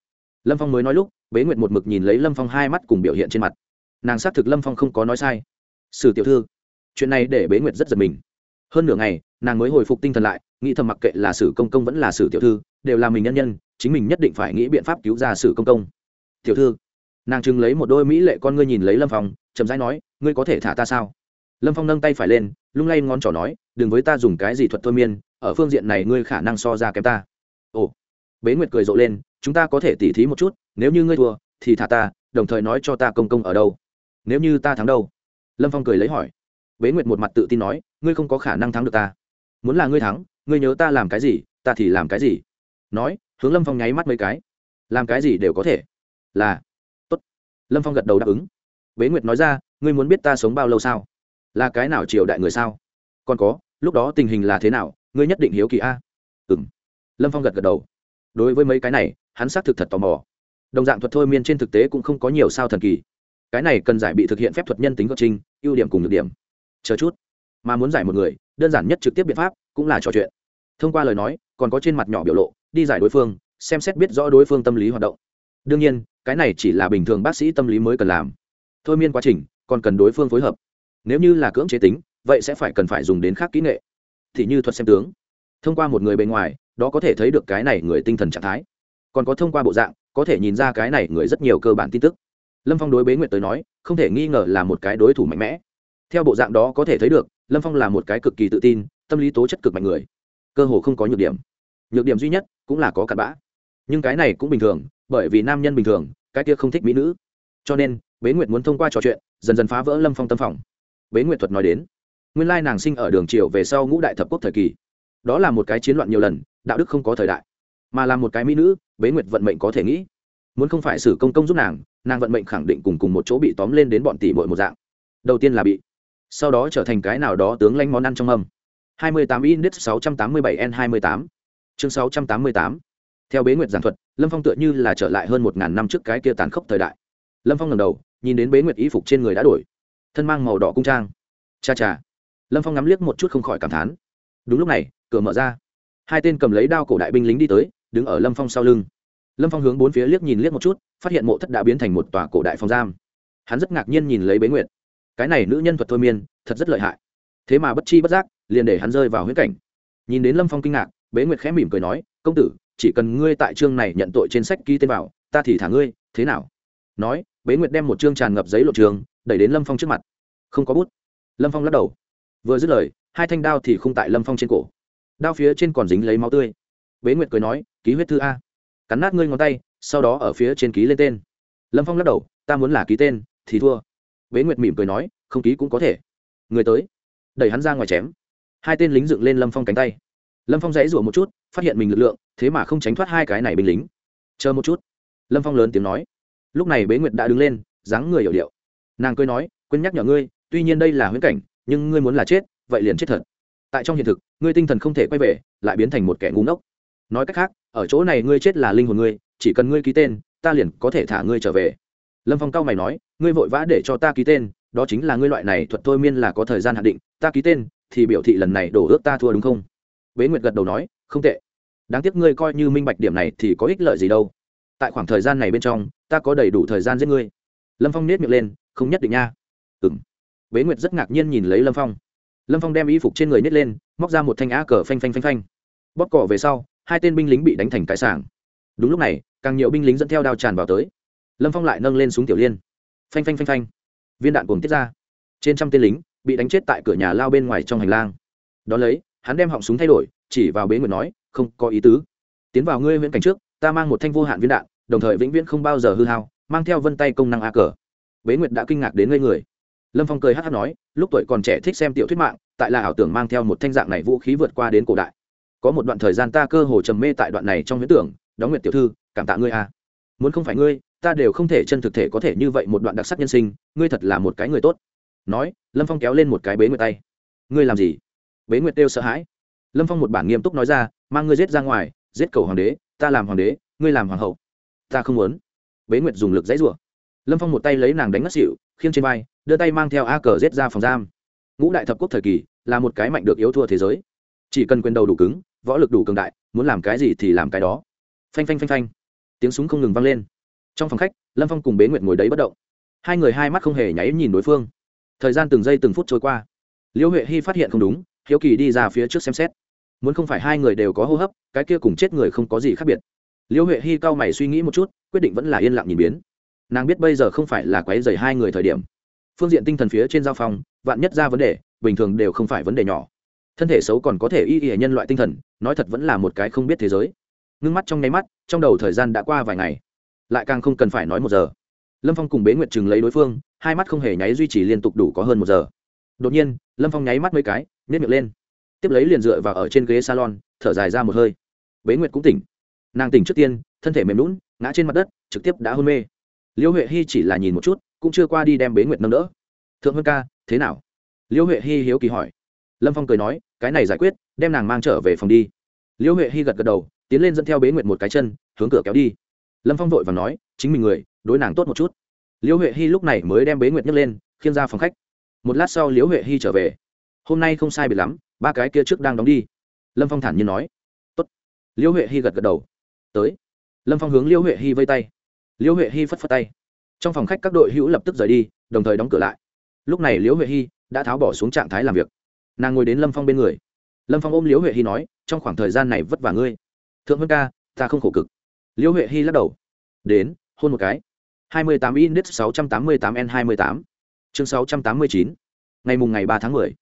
Lâm phong mới nói lúc, bế nguyệt một mực nhìn lấy lâm phong hai mắt cùng biểu hiện trên mặt. Nàng xác thực lâm phong không có nói sai. Sử tiểu thư. Chuyện này để bế nguyệt rất giật mình. Hơn nửa ngày, nàng mới hồi phục tinh thần lại, nghĩ thầm mặc kệ là sử công công vẫn là sử tiểu thư đều là mình nhân nhân, chính mình nhất định phải nghĩ biện pháp cứu ra sử công công. Tiểu thư, nàng chừng lấy một đôi mỹ lệ con ngươi nhìn lấy lâm phong, chậm rãi nói, ngươi có thể thả ta sao? Lâm phong nâng tay phải lên, lung lay ngón trỏ nói, đừng với ta dùng cái gì thuật thôi miên, ở phương diện này ngươi khả năng so ra kém ta. Ồ, bế nguyệt cười rộ lên, chúng ta có thể tỉ thí một chút, nếu như ngươi thua, thì thả ta, đồng thời nói cho ta công công ở đâu. Nếu như ta thắng đâu? Lâm phong cười lấy hỏi. Bế nguyệt một mặt tự tin nói, ngươi không có khả năng thắng được ta. Muốn là ngươi thắng, ngươi nhớ ta làm cái gì, ta thì làm cái gì nói, hướng lâm phong nháy mắt mấy cái. Làm cái gì đều có thể. Là. Tốt. Lâm phong gật đầu đáp ứng. Bế nguyệt nói ra, ngươi muốn biết ta sống bao lâu sao? Là cái nào triều đại người sao? Còn có, lúc đó tình hình là thế nào? Ngươi nhất định hiếu kỳ a. Ừ m lâm phong gật gật đầu. Đối với mấy cái này, hắn xác thực thật tò mò. Đồng dạng thuật thôi miên trên thực tế cũng không có nhiều sao thần kỳ. Cái này cần giải bị thực hiện phép thuật nhân tính gợi trinh ưu điểm cùng nhược điểm. Chờ chút. Mà muốn giải một người, đơn giản nhất trực tiếp biện pháp cũng là trò chuyện. Thông qua lời nói, còn có trên mặt nhỏ biểu lộ đi giải đối phương, xem xét biết rõ đối phương tâm lý hoạt động. Đương nhiên, cái này chỉ là bình thường bác sĩ tâm lý mới cần làm. Thôi miên quá trình, còn cần đối phương phối hợp. Nếu như là cưỡng chế tính, vậy sẽ phải cần phải dùng đến khác kỹ nghệ. Thì như thuật xem tướng. Thông qua một người bên ngoài, đó có thể thấy được cái này người tinh thần trạng thái. Còn có thông qua bộ dạng, có thể nhìn ra cái này người rất nhiều cơ bản tin tức. Lâm phong đối bế nguyệt tới nói, không thể nghi ngờ là một cái đối thủ mạnh mẽ. Theo bộ dạng đó có thể thấy được, lâm phong là một cái cực kỳ tự tin, tâm lý tố chất cực mạnh người. Cơ hồ không có nhược điểm. Nhược điểm duy nhất cũng là có cặn bã. Nhưng cái này cũng bình thường, bởi vì nam nhân bình thường, cái kia không thích mỹ nữ. Cho nên, bế nguyệt muốn thông qua trò chuyện, dần dần phá vỡ lâm phong tâm phòng. Bế nguyệt thuật nói đến, nguyên lai nàng sinh ở đường triều về sau ngũ đại thập quốc thời kỳ. Đó là một cái chiến loạn nhiều lần, đạo đức không có thời đại. Mà là một cái mỹ nữ, bế nguyệt vận mệnh có thể nghĩ. Muốn không phải xử công công giúp nàng nàng vận mệnh khẳng định cùng cùng một chỗ bị tóm lên đến bọn tỷ bội một dạng. Đầu tiên là bị, sau đó trở thành cái nào đó tướng lanh món ăn trong âm. 28 index 687 n 28 chương 688 theo bế nguyệt giảng thuật, lâm phong tựa như là trở lại hơn một ngàn năm trước cái kia tàn khốc thời đại. Lâm phong ngầm đầu, nhìn đến bế nguyệt y phục trên người đã đổi. Thân mang màu đỏ cung trang. Cha cha. Lâm phong ngắm liếc một chút không khỏi cảm thán. Đúng lúc này, cửa mở ra. Hai tên cầm lấy đao cổ đại binh lính đi tới, đứng ở lâm phong sau lưng. Lâm phong hướng bốn phía liếc nhìn liếc một chút, phát hiện mộ thất đã biến thành một tòa cổ đại phòng giam. Hắn rất ngạc nhiên nhìn lấy bế nguyệt. Cái này nữ nhân thuật thôi miên, thật rất lợi hại. Thế mà bất chi bất giác, liền để hắn rơi vào huyết cảnh. Nhìn đến lâm phong kinh ngạc bế nguyệt khẽ mỉm cười nói, công tử, chỉ cần ngươi tại chương này nhận tội trên sách ký tên vào, ta thì thả ngươi, thế nào? Nói, bế nguyệt đem một chương tràn ngập giấy lộ trường, đẩy đến lâm phong trước mặt. Không có bút. Lâm phong lắc đầu. Vừa dứt lời, hai thanh đao thì không tại lâm phong trên cổ. Đao phía trên còn dính lấy máu tươi. Bế nguyệt cười nói, ký huyết thư a. Cắn nát ngươi ngón tay, sau đó ở phía trên ký lên tên. Lâm phong lắc đầu, ta muốn là ký tên, thì thua. Bế nguyệt mỉm cười nói, không ký cũng có thể. Người tới. Đẩy hắn ra ngoài chém. Hai tên lính dựng lên lâm phong cánh tay lâm phong dãy rủa một chút, phát hiện mình lực lượng, thế mà không tránh thoát hai cái này binh lính. Chờ một chút. Lâm phong lớn tiếng nói. Lúc này bế nguyệt đã đứng lên, dáng người hiểu điệu. Nàng cười nói, quên nhắc nhở ngươi, tuy nhiên đây là huyễn cảnh, nhưng ngươi muốn là chết, vậy liền chết thật. Tại trong hiện thực, ngươi tinh thần không thể quay về, lại biến thành một kẻ ngu ngốc. Nói cách khác, ở chỗ này ngươi chết là linh hồn ngươi, chỉ cần ngươi ký tên, ta liền có thể thả ngươi trở về. Lâm phong cao mày nói, ngươi vội vã để cho ta ký tên, đó chính là ngươi loại này thuật thôi miên là có thời gian hạn định, ta ký tên thì biểu thị lần này đổ ước ta thua đúng không? Bế nguyệt gật đầu nói, không tệ. Đáng tiếc ngươi coi như minh bạch điểm này thì có ích lợi gì đâu. Tại khoảng thời gian này bên trong, ta có đầy đủ thời gian giết ngươi. Lâm phong nết miệng lên, không nhất định nha. Ừ m bế nguyệt rất ngạc nhiên nhìn lấy lâm phong. Lâm phong đem y phục trên người nhét lên, móc ra một thanh á cờ phanh phanh phanh phanh. Bóp cỏ về sau, hai tên binh lính bị đánh thành cái sảng. Đúng lúc này, càng nhiều binh lính dẫn theo đao tràn vào tới. Lâm phong lại nâng lên súng tiểu liên. Phanh phanh phanh phanh. Viên đạn cuồng tiết ra. Trên trăm tên lính bị đánh chết tại cửa nhà lao bên ngoài trong hành lang. Đón lấy hắn đem họng súng thay đổi, chỉ vào bế nguyệt nói, không có ý tứ. Tiến vào ngươi viễn cảnh trước, ta mang một thanh vô hạn viên đạn, đồng thời vĩnh viễn không bao giờ hư hao, mang theo vân tay công năng a cờ. Bế nguyệt đã kinh ngạc đến ngây người. Lâm phong cười hát hát nói, lúc tuổi còn trẻ thích xem tiểu thuyết mạng, tại là ảo tưởng mang theo một thanh dạng này vũ khí vượt qua đến cổ đại. Có một đoạn thời gian ta cơ hồ trầm mê tại đoạn này trong huyễn tưởng, đóng nguyệt tiểu thư, cảm tạ ngươi a. Muốn không phải ngươi, ta đều không thể chân thực thể có thể như vậy một đoạn đặc sắc nhân sinh, ngươi thật là một cái người tốt. Nói, lâm phong kéo lên một cái bế nguyệt tay. Ngươi làm gì? Bế nguyệt kêu sợ hãi. Lâm phong một bản nghiêm túc nói ra, mang ngươi giết ra ngoài, giết cầu hoàng đế, ta làm hoàng đế, ngươi làm hoàng hậu. Ta không muốn. Bế nguyệt dùng lực dãy rủa. Lâm phong một tay lấy nàng đánh ngất xịu khiêng trên vai, đưa tay mang theo a cờ giết ra phòng giam. Ngũ đại thập quốc thời kỳ, là một cái mạnh được yếu thua thế giới. Chỉ cần quyền đầu đủ cứng, võ lực đủ cường đại, muốn làm cái gì thì làm cái đó. Phanh phanh phanh phanh. Tiếng súng không ngừng vang lên. Trong phòng khách, lâm phong cùng bế nguyệt ngồi đấy bất động. Hai người hai mắt không hề nháy nhìn đối phương. Thời gian từng giây từng phút trôi qua. Liễu huệ hy phát hiện không đúng hiếu kỳ đi ra phía trước xem xét. Muốn không phải hai người đều có hô hấp, cái kia cùng chết người không có gì khác biệt. Liễu huệ hy cao mày suy nghĩ một chút, quyết định vẫn là yên lặng nhìn biến. Nàng biết bây giờ không phải là quấy dày hai người thời điểm. Phương diện tinh thần phía trên giao phong vạn nhất ra vấn đề, bình thường đều không phải vấn đề nhỏ. Thân thể xấu còn có thể y y nhân loại tinh thần, nói thật vẫn là một cái không biết thế giới. Ngưng mắt trong nháy mắt, trong đầu thời gian đã qua vài ngày. Lại càng không cần phải nói một giờ. Lâm phong cùng bế nguyệt chừng lấy đối phương, hai mắt không hề nháy duy trì liên tục đủ có hơn một giờ đột nhiên, lâm phong nháy mắt mấy cái nhét miệng lên. Tiếp lấy liền dựa vào ở trên ghế salon, thở dài ra một hơi. Bế nguyệt cũng tỉnh. Nàng tỉnh trước tiên, thân thể mềm lún ngã trên mặt đất, trực tiếp đã hôn mê. Liễu huệ hy chỉ là nhìn một chút, cũng chưa qua đi đem bế nguyệt nâng đỡ. Thượng vân ca, thế nào? Liễu huệ hy hiếu kỳ hỏi. Lâm phong cười nói, cái này giải quyết, đem nàng mang trở về phòng đi. Liễu huệ hy gật gật đầu, tiến lên dẫn theo bế nguyệt một cái chân, hướng cửa kéo đi. Lâm phong vội và nói, chính mình người, đối nàng tốt một chút. Liễu huệ hy lúc này mới đem bế nguyệt nhấc lên, khiêng ra phòng khách một lát sau liễu huệ hy trở về. Hôm nay không sai biệt lắm, ba cái kia trước đang đóng đi. Lâm phong thản nhiên nói. Tốt. liễu huệ hy gật gật đầu. Tới. Lâm phong hướng liễu huệ hy vây tay. Liễu huệ hy phất phất tay. Trong phòng khách các đội hữu lập tức rời đi, đồng thời đóng cửa lại. Lúc này liễu huệ hy đã tháo bỏ xuống trạng thái làm việc. Nàng ngồi đến lâm phong bên người. Lâm phong ôm liễu huệ hy nói, trong khoảng thời gian này vất vả ngươi. Thượng vân ca, ta không khổ cực. Liễu huệ hy lắc đầu. Đến, hôn một cái. 28 index 688 n 28 chương 689 ngày mùng ngày 3 tháng 10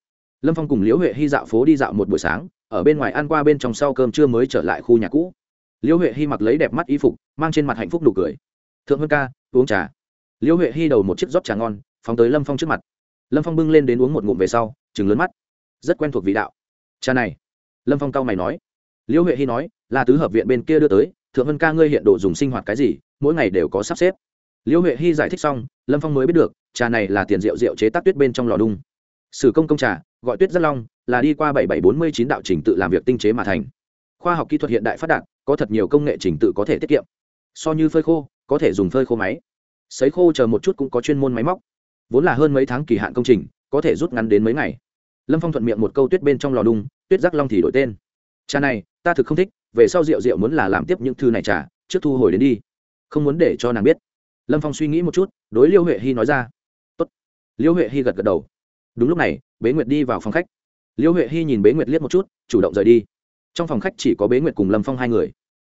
lâm phong cùng liễu huệ hy dạo phố đi dạo một buổi sáng, ở bên ngoài ăn qua bên trong sau cơm trưa mới trở lại khu nhà cũ. Liễu huệ hy mặc lấy đẹp mắt y phục, mang trên mặt hạnh phúc nụ cười. Thượng hơn ca, uống trà. Liễu huệ hy đầu một chiếc rót trà ngon, phóng tới lâm phong trước mặt. Lâm phong bưng lên đến uống một ngụm về sau chừng lớn mắt. Rất quen thuộc vị đạo. Trà này. Lâm phong cau mày nói. Liễu huệ hy nói, là tứ hợp viện bên kia đưa tới, thượng vân ca ngươi hiện đồ dùng sinh hoạt cái gì, mỗi ngày đều có sắp xếp. Liễu huệ hy giải thích xong, lâm phong mới biết được trà này là tiền rượu rượu chế tác tuyết bên trong lò đung. Sử công công trà, gọi tuyết rất long, là đi qua bảy bảy bốn mươi chín đạo trình tự làm việc tinh chế mà thành. Khoa học kỹ thuật hiện đại phát đạt, có thật nhiều công nghệ trình tự có thể tiết kiệm. So như phơi khô, có thể dùng phơi khô máy. Sấy khô chờ một chút cũng có chuyên môn máy móc. Vốn là hơn mấy tháng kỳ hạn công trình, có thể rút ngắn đến mấy ngày. Lâm phong thuận miệng một câu tuyết bên trong lò đung, tuyết giác long thì đổi tên. Trà này, ta thực không thích, về sau rượu rượu muốn là làm tiếp những thư này trà, trước thu hồi đến đi. Không muốn để cho nàng biết. Lâm phong suy nghĩ một chút, đối liêu huệ hy nói ra. Liễu huệ hy gật gật đầu. Đúng lúc này, bế nguyệt đi vào phòng khách. Liễu huệ hy nhìn bế nguyệt liếc một chút, chủ động rời đi. Trong phòng khách chỉ có bế nguyệt cùng lâm phong hai người.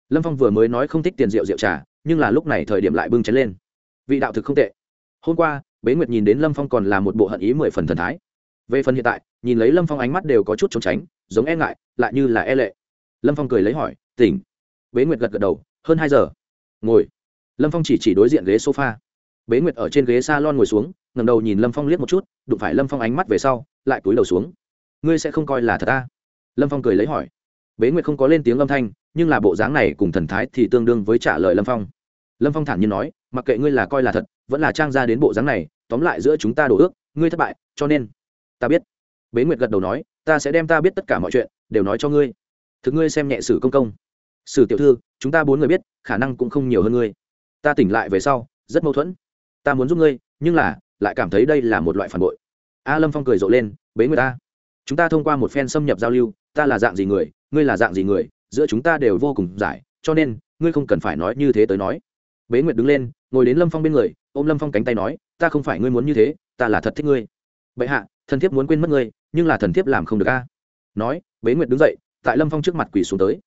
Lâm phong vừa mới nói không thích tiền rượu rượu trà, nhưng là lúc này thời điểm lại bưng chén lên. Vị đạo thực không tệ. Hôm qua, bế nguyệt nhìn đến lâm phong còn là một bộ hận ý mười phần thần thái. Về phần hiện tại, nhìn lấy lâm phong ánh mắt đều có chút trốn tránh, giống e ngại, lại như là e lệ. Lâm phong cười lấy hỏi, tỉnh. Bế nguyệt gật gật đầu, hơn hai giờ. Ngồi. Lâm phong chỉ chỉ đối diện ghế sofa. Bế nguyệt ở trên ghế s a lon ngồi xuống ngầm đầu nhìn lâm phong liếc một chút, đụng phải lâm phong ánh mắt về sau, lại túi đầu xuống. Ngươi sẽ không coi là thật ta? Lâm phong cười lấy hỏi. Bế nguyệt không có lên tiếng âm thanh, nhưng là bộ dáng này cùng thần thái thì tương đương với trả lời lâm phong. Lâm phong thản nhiên nói, mặc kệ ngươi là coi là thật, vẫn là trang ra đến bộ dáng này, tóm lại giữa chúng ta đổ ước, ngươi thất bại, cho nên ta biết. Bế nguyệt gật đầu nói, ta sẽ đem ta biết tất cả mọi chuyện, đều nói cho ngươi. Thực ngươi xem nhẹ sử công công. Sử tiểu thư, chúng ta bốn người biết, khả năng cũng không nhiều hơn ngươi. Ta tỉnh lại về sau, rất mâu thuẫn. Ta muốn giúp ngươi, nhưng là lại cảm thấy đây là một loại phản bội. A lâm phong cười rộ lên, bế người ta. Chúng ta thông qua một phen xâm nhập giao lưu, ta là dạng gì người, ngươi là dạng gì người, giữa chúng ta đều vô cùng giải, cho nên, ngươi không cần phải nói như thế tới nói. Bế nguyệt đứng lên, ngồi đến lâm phong bên người, ôm lâm phong cánh tay nói, ta không phải ngươi muốn như thế, ta là thật thích ngươi. Bệ hạ, thần thiếp muốn quên mất ngươi, nhưng là thần thiếp làm không được a. Nói, bế nguyệt đứng dậy, tại lâm phong trước mặt quỳ xuống tới.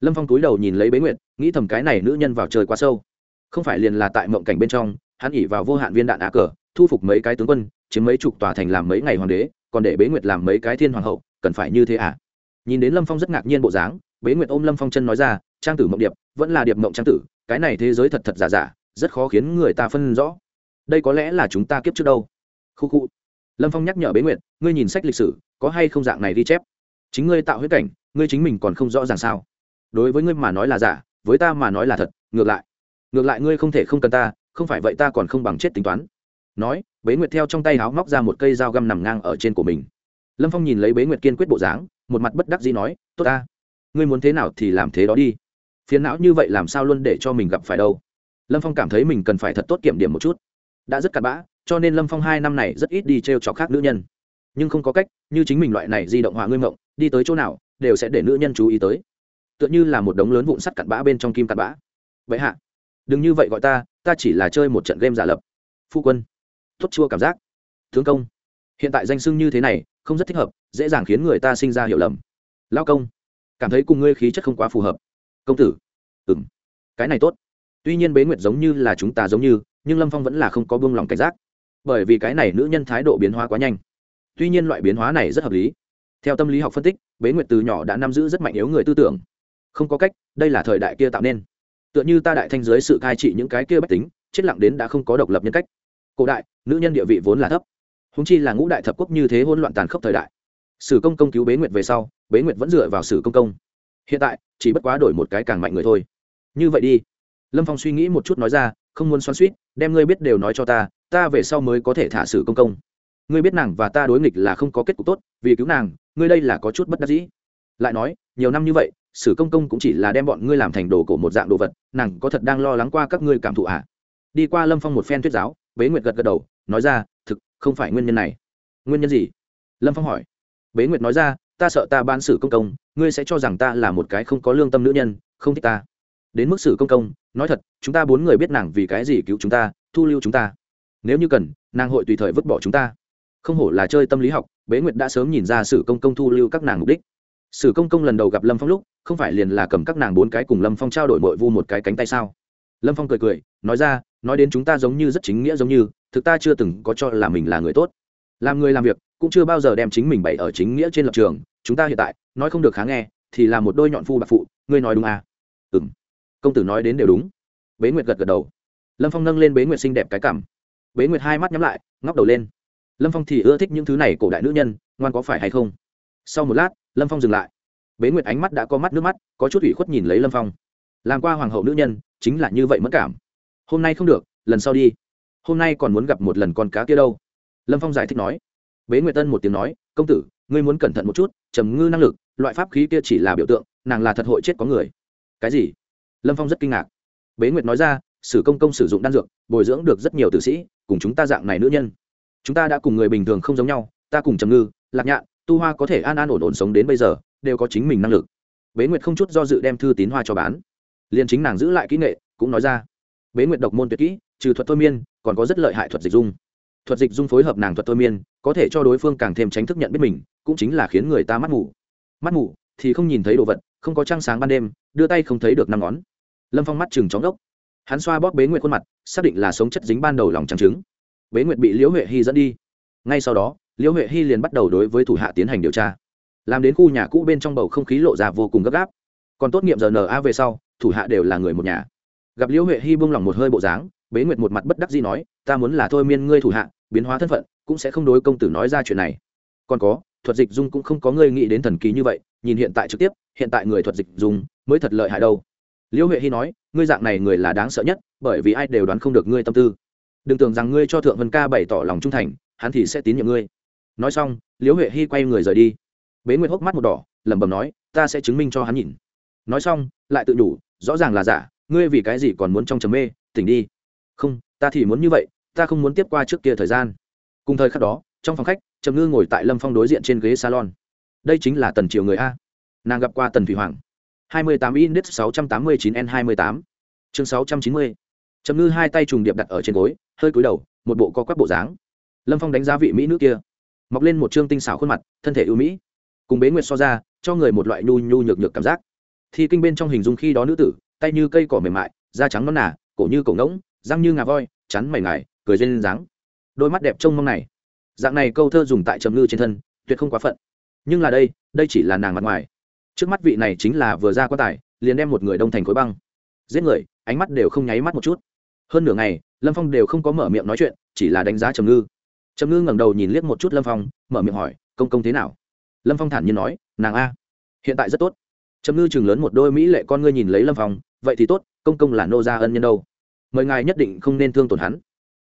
Lâm phong túi đầu nhìn lấy bế nguyệt, nghĩ thầm cái này nữ nhân vào trời quá sâu. Không phải liền là tại mộng cảnh bên trong, hắn ỉ vào vô hạn viên đạn á cờ thu phục mấy cái tướng quân, chiếm mấy chục tòa thành làm mấy ngày hoàng đế, còn để bế nguyệt làm mấy cái thiên hoàng hậu, cần phải như thế à? Nhìn đến lâm phong rất ngạc nhiên bộ dáng, bế nguyệt ôm lâm phong chân nói ra, trang tử mộng điệp, vẫn là điệp mộng trang tử, cái này thế giới thật thật giả giả, rất khó khiến người ta phân rõ. Đây có lẽ là chúng ta kiếp trước đâu. Khu khu. Lâm phong nhắc nhở bế nguyệt, ngươi nhìn sách lịch sử, có hay không dạng này ghi chép? Chính ngươi tạo huyết cảnh, ngươi chính mình còn không rõ ràng sao? Đối với ngươi mà nói là giả, với ta mà nói là thật, ngược lại. Ngược lại ngươi không thể không cần ta, không phải vậy ta còn không bằng chết tính toán nói, bế nguyệt theo trong tay háo móc ra một cây dao găm nằm ngang ở trên của mình. Lâm phong nhìn lấy bế nguyệt kiên quyết bộ dáng, một mặt bất đắc dĩ nói, tốt ta. Ngươi muốn thế nào thì làm thế đó đi. Phiến não như vậy làm sao luôn để cho mình gặp phải đâu. Lâm phong cảm thấy mình cần phải thật tốt kiểm điểm một chút. Đã rất cặn bã, cho nên lâm phong hai năm này rất ít đi t r e o chọc khác nữ nhân. Nhưng không có cách, như chính mình loại này di động hòa ngươi mộng, đi tới chỗ nào, đều sẽ để nữ nhân chú ý tới. Tựa như là một đống lớn vụn sắt cặn bã bên trong kim cặn bã. Vậy hạ, đừng như vậy gọi ta ta chỉ là chơi một trận game giả lập. Phu quân tốt chua cảm giác. Thương công, hiện tại danh sưng như thế này, không rất thích hợp, dễ dàng khiến người ta sinh ra hiểu lầm. Lao công, cảm thấy cùng ngươi khí chất không quá phù hợp. Công tử ừ m cái này tốt. Tuy nhiên bế nguyệt giống như là chúng ta giống như, nhưng lâm phong vẫn là không có buông lòng cảnh giác. Bởi vì cái này nữ nhân thái độ biến hóa quá nhanh. Tuy nhiên loại biến hóa này rất hợp lý. Theo tâm lý học phân tích, bế nguyệt từ nhỏ đã nắm giữ rất mạnh yếu người tư tưởng. Không có cách, đây là thời đại kia tạo nên. Tựa như ta đại thanh giới sự cai trị những cái kia bách tính, chết lặng đến đã không có độc lập nhân cách cổ đại, nữ nhân địa vị vốn là thấp. Húng chi là ngũ đại thập quốc như thế hỗn loạn tàn khốc thời đại. Sử công công cứu bế nguyệt về sau, bế nguyệt vẫn dựa vào sử công công. Hiện tại, chỉ bất quá đổi một cái càng mạnh người thôi. Như vậy đi. Lâm phong suy nghĩ một chút nói ra, không muốn xoắn suýt đem ngươi biết đều nói cho ta ta về sau mới có thể thả sử công công. Ngươi biết nàng và ta đối nghịch là không có kết cục tốt, vì cứu nàng, ngươi đây là có chút bất đắc dĩ. Lại nói, nhiều năm như vậy, sử công công cũng chỉ là đem bọn ngươi làm thành đồ cổ một dạng đồ vật, nàng có thật đang lo lắng qua các ngươi cảm thụ ạ à? đi qua lâm phong một phen thuyết giáo bế nguyệt gật gật đầu, nói ra, thực, không phải nguyên nhân này. Nguyên nhân gì? Lâm phong hỏi. Bế nguyệt nói ra, ta sợ ta ban xử công công, ngươi sẽ cho rằng ta là một cái không có lương tâm nữ nhân, không thích ta. Đến mức xử công công, nói thật, chúng ta bốn người biết nàng vì cái gì cứu chúng ta, thu lưu chúng ta. Nếu như cần, nàng hội tùy thời vứt bỏ chúng ta. Không hổ là chơi tâm lý học, bế nguyệt đã sớm nhìn ra sử công công thu lưu các nàng mục đích. Sử công công lần đầu gặp lâm phong lúc, không phải liền là cầm các nàng bốn cái cùng lâm phong trao đổi mội vu một cái cánh tay sao? Lâm phong cười cười, nói ra nói đến chúng ta giống như rất chính nghĩa giống như, thực ta chưa từng có cho là mình là người tốt. Làm người làm việc, cũng chưa bao giờ đem chính mình bày ở chính nghĩa trên lập trường. Chúng ta hiện tại, nói không được khá nghe, thì là một đôi nhọn phu bạc phụ, ngươi nói đúng à? ừ m công tử nói đến đều đúng. Bế nguyệt gật gật đầu. Lâm phong nâng lên bế nguyệt xinh đẹp cái cảm bế nguyệt hai mắt nhắm lại, ngóc đầu lên. Lâm phong thì ưa thích những thứ này cổ đại nữ nhân, ngoan có phải hay không? Sau một lát, lâm phong dừng lại. Bế nguyệt ánh mắt đã có mắt nước mắt, có chút ủy khuất nhìn lấy lâm phong. Làm qua hoàng hậu nữ nhân, chính là như vậy mất cảm hôm nay không được, lần sau đi. Hôm nay còn muốn gặp một lần con cá kia đâu. Lâm phong giải thích nói. Bế nguyệt tân một tiếng nói, công tử, ngươi muốn cẩn thận một chút, trầm ngư năng lực, loại pháp khí kia chỉ là biểu tượng, nàng là thật hội chết có người. Cái gì? Lâm phong rất kinh ngạc. Bế nguyệt nói ra, sử công công sử dụng đan dược, bồi dưỡng được rất nhiều tử sĩ, cùng chúng ta dạng này nữ nhân. Chúng ta đã cùng người bình thường không giống nhau, ta cùng trầm ngư, lạc nhạn, tu hoa có thể an an ổn ổn sống đến bây giờ, đều có chính mình năng lực. Bế nguyệt không chút do dự đem thư tín hoa cho bán. Liền chính nàng giữ lại kỹ nghệ, cũng nói ra bế nguyệt độc môn tuyệt kỹ, trừ thuật thôi miên, còn có rất lợi hại thuật dịch dung. Thuật dịch dung phối hợp nàng thuật thôi miên, có thể cho đối phương càng thêm tránh thức nhận biết mình, cũng chính là khiến người ta mắt mù. Mắt mù thì không nhìn thấy đồ vật, không có trăng sáng ban đêm, đưa tay không thấy được năm ngón. Lâm phong mắt chừng chóng ốc. Hắn xoa bóp bế nguyệt khuôn mặt, xác định là sống chất dính ban đầu lòng trắng trứng. Bế nguyệt bị liễu huệ hy dẫn đi. Ngay sau đó, liễu huệ hy liền bắt đầu đối với thủ hạ tiến hành điều tra. Làm đến khu nhà cũ bên trong bầu không khí lộ ra vô cùng gấp gáp. Còn tốt nghiệm giờ na về sau, thủ hạ đều là người một nhà gặp liễu huệ hy buông lỏng một hơi bộ dáng, bế nguyệt một mặt bất đắc dĩ nói, ta muốn là thôi miên ngươi thủ hạ, biến hóa thân phận, cũng sẽ không đối công tử nói ra chuyện này. Còn có, thuật dịch dung cũng không có ngươi nghĩ đến thần kỳ như vậy, nhìn hiện tại trực tiếp, hiện tại người thuật dịch dung mới thật lợi hại đâu. Liễu huệ hy nói, ngươi dạng này người là đáng sợ nhất, bởi vì ai đều đoán không được ngươi tâm tư. Đừng tưởng rằng ngươi cho thượng vân ca bày tỏ lòng trung thành, hắn thì sẽ tín nhiệm ngươi. Nói xong, liễu huệ hy quay người rời đi. Bế nguyệt hốc mắt một đỏ, lẩm bẩm nói, ta sẽ chứng minh cho hắn nhìn. Nói xong, lại tự đủ, rõ ràng là giả ngươi vì cái gì còn muốn trong trầm mê, tỉnh đi. Không, ta thì muốn như vậy, ta không muốn tiếp qua trước kia thời gian. Cùng thời khắc đó, trong phòng khách, trầm ngư ngồi tại lâm phong đối diện trên ghế salon. Đây chính là tần triều người a. Nàng gặp qua tần thủy hoàng. Hai mươi tám index sáu trăm tám mươi chín n hai mươi tám. Chương sáu trăm chín mươi. Trầm ngư hai tay trùng điệp đặt ở trên gối, hơi cúi đầu, một bộ co quắp bộ dáng. Lâm phong đánh giá vị mỹ nữ kia. Mọc lên một chương tinh xảo khuôn mặt, thân thể ưu mỹ. Cùng bế nguyệt so ra, cho người một loại nhu nhu nhược nhược cảm giác. Thi kinh bên trong hình dung khi đó nữ tử tay như cây cỏ mềm mại, da trắng non nà, cổ như cổ ngỗng, răng như ngà voi, chắn mày ngài, cười dên dáng. Đôi mắt đẹp trông mong này. Dạng này câu thơ dùng tại trầm ngư trên thân, tuyệt không quá phận. Nhưng là đây đây chỉ là nàng mặt ngoài. Trước mắt vị này chính là vừa ra quan tài, liền đem một người đông thành khối băng. Giết người, ánh mắt đều không nháy mắt một chút. Hơn nửa ngày, lâm phong đều không có mở miệng nói chuyện, chỉ là đánh giá trầm ngư. Trầm ngư ngẩng đầu nhìn liếc một chút lâm phong, mở miệng hỏi, công công thế nào? Lâm phong thản nhiên nói, nàng a, hiện tại rất tốt. Trầm ngư chừng lớn một đôi mỹ lệ con ngươi nhìn lấy lâm phong vậy thì tốt, công công là nô gia ân nhân đâu. Mời ngài nhất định không nên thương tổn hắn.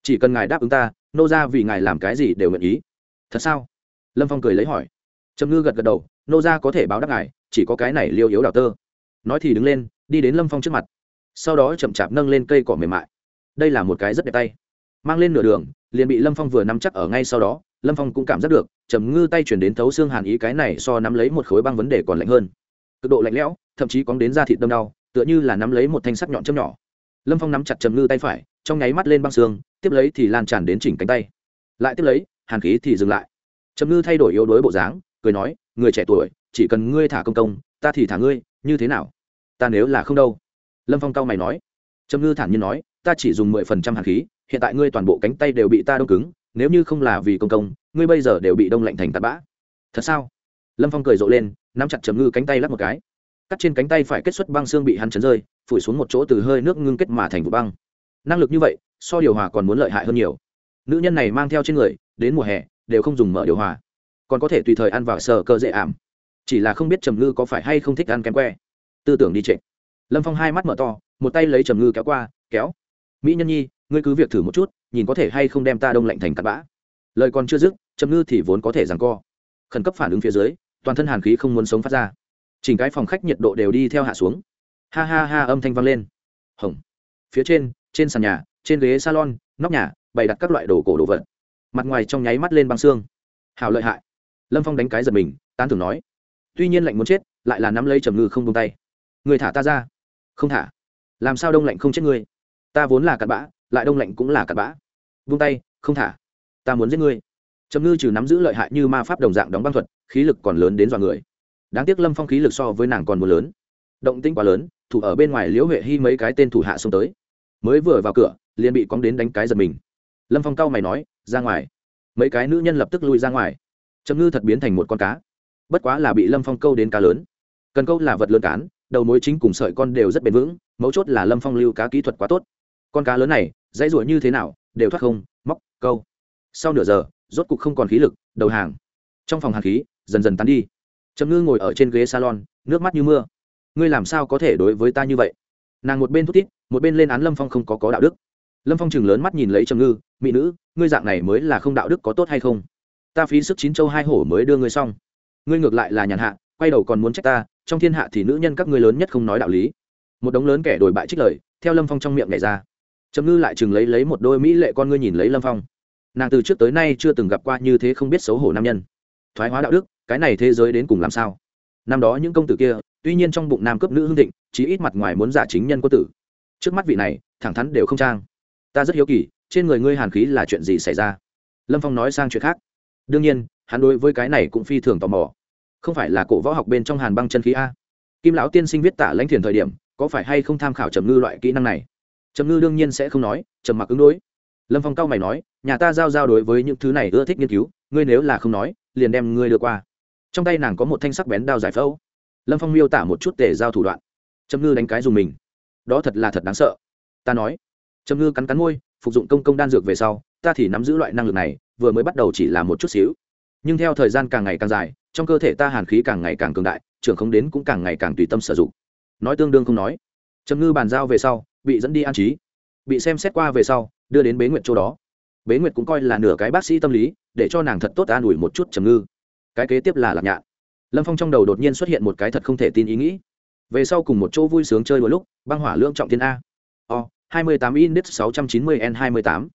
Chỉ cần ngài đáp ứng ta, nô gia vì ngài làm cái gì đều nguyện ý. Thật sao? Lâm phong cười lấy hỏi. Trầm ngư gật gật đầu, nô gia có thể báo đáp ngài, chỉ có cái này liêu yếu đào tơ. Nói thì đứng lên, đi đến lâm phong trước mặt. Sau đó chậm chạp nâng lên cây cỏ mềm mại. Đây là một cái rất đẹp tay. Mang lên nửa đường, liền bị lâm phong vừa nắm chắc ở ngay sau đó, lâm phong cũng cảm giác được, trầm ngư tay chuyển đến thấu xương hàn ý cái này so nắm lấy một khối băng vấn đề còn lạnh hơn. Cực độ lạnh lẽo, thậm chí cóng đến da thịt đâm đau tựa như là nắm lấy một thanh sắt nhọn châm nhỏ. Lâm phong nắm chặt trầm ngư tay phải, trong nháy mắt lên băng xương, tiếp lấy thì lan tràn đến chỉnh cánh tay. Lại tiếp lấy, hàn khí thì dừng lại. Trầm ngư thay đổi yếu đuối bộ dáng, cười nói, người trẻ tuổi, chỉ cần ngươi thả công công, ta thì thả ngươi, như thế nào? Ta nếu là không đâu. Lâm phong cao mày nói. Trầm ngư thản nhiên nói, ta chỉ dùng mười phần trăm hàn khí, hiện tại ngươi toàn bộ cánh tay đều bị ta đông cứng, nếu như không là vì công công, ngươi bây giờ đều bị đông lạnh thành tạt bã. Thật sao? Lâm phong cười rộ lên, nắm chặt trầm ngư cánh tay lắc một cái cắt trên cánh tay phải kết xuất băng xương bị hắn chấn rơi, phủi xuống một chỗ từ hơi nước ngưng kết mà thành vụ băng. Năng lực như vậy, so điều hòa còn muốn lợi hại hơn nhiều. Nữ nhân này mang theo trên người, đến mùa hè, đều không dùng mở điều hòa. Còn có thể tùy thời ăn vào sờ cơ dễ ảm. Chỉ là không biết trầm ngư có phải hay không thích ăn kém que. Tư tưởng đi trệ. Lâm phong hai mắt mở to, một tay lấy trầm ngư kéo qua, kéo. Mỹ nhân nhi, ngươi cứ việc thử một chút, nhìn có thể hay không đem ta đông lạnh thành cặn bã. Lời còn chưa dứt, trầm ngư thì vốn có thể rằng co. Khẩn cấp phản ứng phía dưới, toàn thân hàn khí không muốn sống phát ra chỉnh cái phòng khách nhiệt độ đều đi theo hạ xuống. Ha ha ha, âm thanh vang lên. Hồng. Phía trên trên sàn nhà, trên ghế salon, nóc nhà, bày đặt các loại đồ cổ đồ vật. Mặt ngoài trong nháy mắt lên băng xương. Hào lợi hại. Lâm phong đánh cái giật mình, tán thưởng nói. Tuy nhiên lạnh muốn chết, lại là nắm lấy trầm ngư không tung tay. Người thả ta ra. Không thả. Làm sao đông lạnh không chết ngươi? Ta vốn là cặn bã, lại đông lạnh cũng là cặn bã. Vung tay, không thả. Ta muốn giết ngươi. Trầm ngư trừ nắm giữ lợi hại như ma pháp đồng dạng đóng băng thuật, khí lực còn lớn đến dọa người đáng tiếc lâm phong khí lực so với nàng còn mưa lớn. Động tinh quá lớn, thủ ở bên ngoài liễu huệ hy mấy cái tên thủ hạ xông tới. Mới vừa vào cửa, liền bị cóng đến đánh cái giật mình. Lâm phong cau mày nói, ra ngoài. Mấy cái nữ nhân lập tức lui ra ngoài. Trầm ngư thật biến thành một con cá. Bất quá là bị lâm phong câu đến cá lớn. Cần câu là vật lớn cán, đầu mối chính cùng sợi con đều rất bền vững, mấu chốt là lâm phong lưu cá kỹ thuật quá tốt. Con cá lớn này, dãy ruổi như thế nào, đều thoát không, móc, câu. Sau nửa giờ, rốt cục không còn khí lực, đầu hàng. Trong phòng hàn khí, dần dần tán đi trầm ngư ngồi ở trên ghế salon, nước mắt như mưa. Ngươi làm sao có thể đối với ta như vậy? Nàng một bên thút tít một bên lên án lâm phong không có có đạo đức. Lâm phong chừng lớn mắt nhìn lấy trầm ngư, mỹ nữ, ngươi dạng này mới là không đạo đức có tốt hay không? Ta phí sức chín châu hai hổ mới đưa ngươi xong. Ngươi ngược lại là nhàn hạ, quay đầu còn muốn trách ta, trong thiên hạ thì nữ nhân các ngươi lớn nhất không nói đạo lý. Một đống lớn kẻ đổi bại trích lời, theo lâm phong trong miệng nhảy ra. Trầm ngư lại chừng lấy lấy một đôi mỹ lệ con ngươi nhìn lấy lâm phong. Nàng từ trước tới nay chưa từng gặp qua như thế không biết xấu hổ nam nhân. Thoái hóa đạo đức cái này thế giới đến cùng làm sao? Năm đó những công tử kia, tuy nhiên trong bụng nam cấp nữ hương thịnh, chí ít mặt ngoài muốn giả chính nhân quân tử. Trước mắt vị này, thẳng thắn đều không trang. Ta rất hiếu kỳ, trên người ngươi hàn khí là chuyện gì xảy ra? Lâm phong nói sang chuyện khác. Đương nhiên, hắn đối với cái này cũng phi thường tò mò. Không phải là cổ võ học bên trong hàn băng chân khí a? Kim lão tiên sinh viết tả lãnh thiền thời điểm, có phải hay không tham khảo trầm ngư loại kỹ năng này? Trầm ngư đương nhiên sẽ không nói, trầm mặc ứng đối. Lâm phong cao mày nói, nhà ta giao giao đối với những thứ này ưa thích nghiên cứu, ngươi nếu là không nói, liền đem ngươi đưa qua trong tay nàng có một thanh sắc bén đao giải phẫu. Lâm phong miêu tả một chút tề giao thủ đoạn. Trầm ngư đánh cái dùng mình. Đó thật là thật đáng sợ. Ta nói. Trầm ngư cắn cắn môi, phục dụng công công đan dược về sau, ta thì nắm giữ loại năng lực này, vừa mới bắt đầu chỉ là một chút xíu. Nhưng theo thời gian càng ngày càng dài, trong cơ thể ta hàn khí càng ngày càng cường đại, trưởng không đến cũng càng ngày càng tùy tâm sử dụng. Nói tương đương không nói. Trầm ngư bàn giao về sau, bị dẫn đi an trí. Bị xem xét qua về sau, đưa đến bế nguyệt chỗ đó. Bế nguyệt cũng coi là nửa cái bác sĩ tâm lý, để cho nàng thật tốt an ủi một chút trầm ngư cái kế tiếp là lạc nhạn. Lâm phong trong đầu đột nhiên xuất hiện một cái thật không thể tin ý nghĩ. Về sau cùng một chỗ vui sướng chơi một lúc, băng hỏa lương trọng thiên a. O, hai mươi tám index sáu trăm chín mươi n hai mươi tám.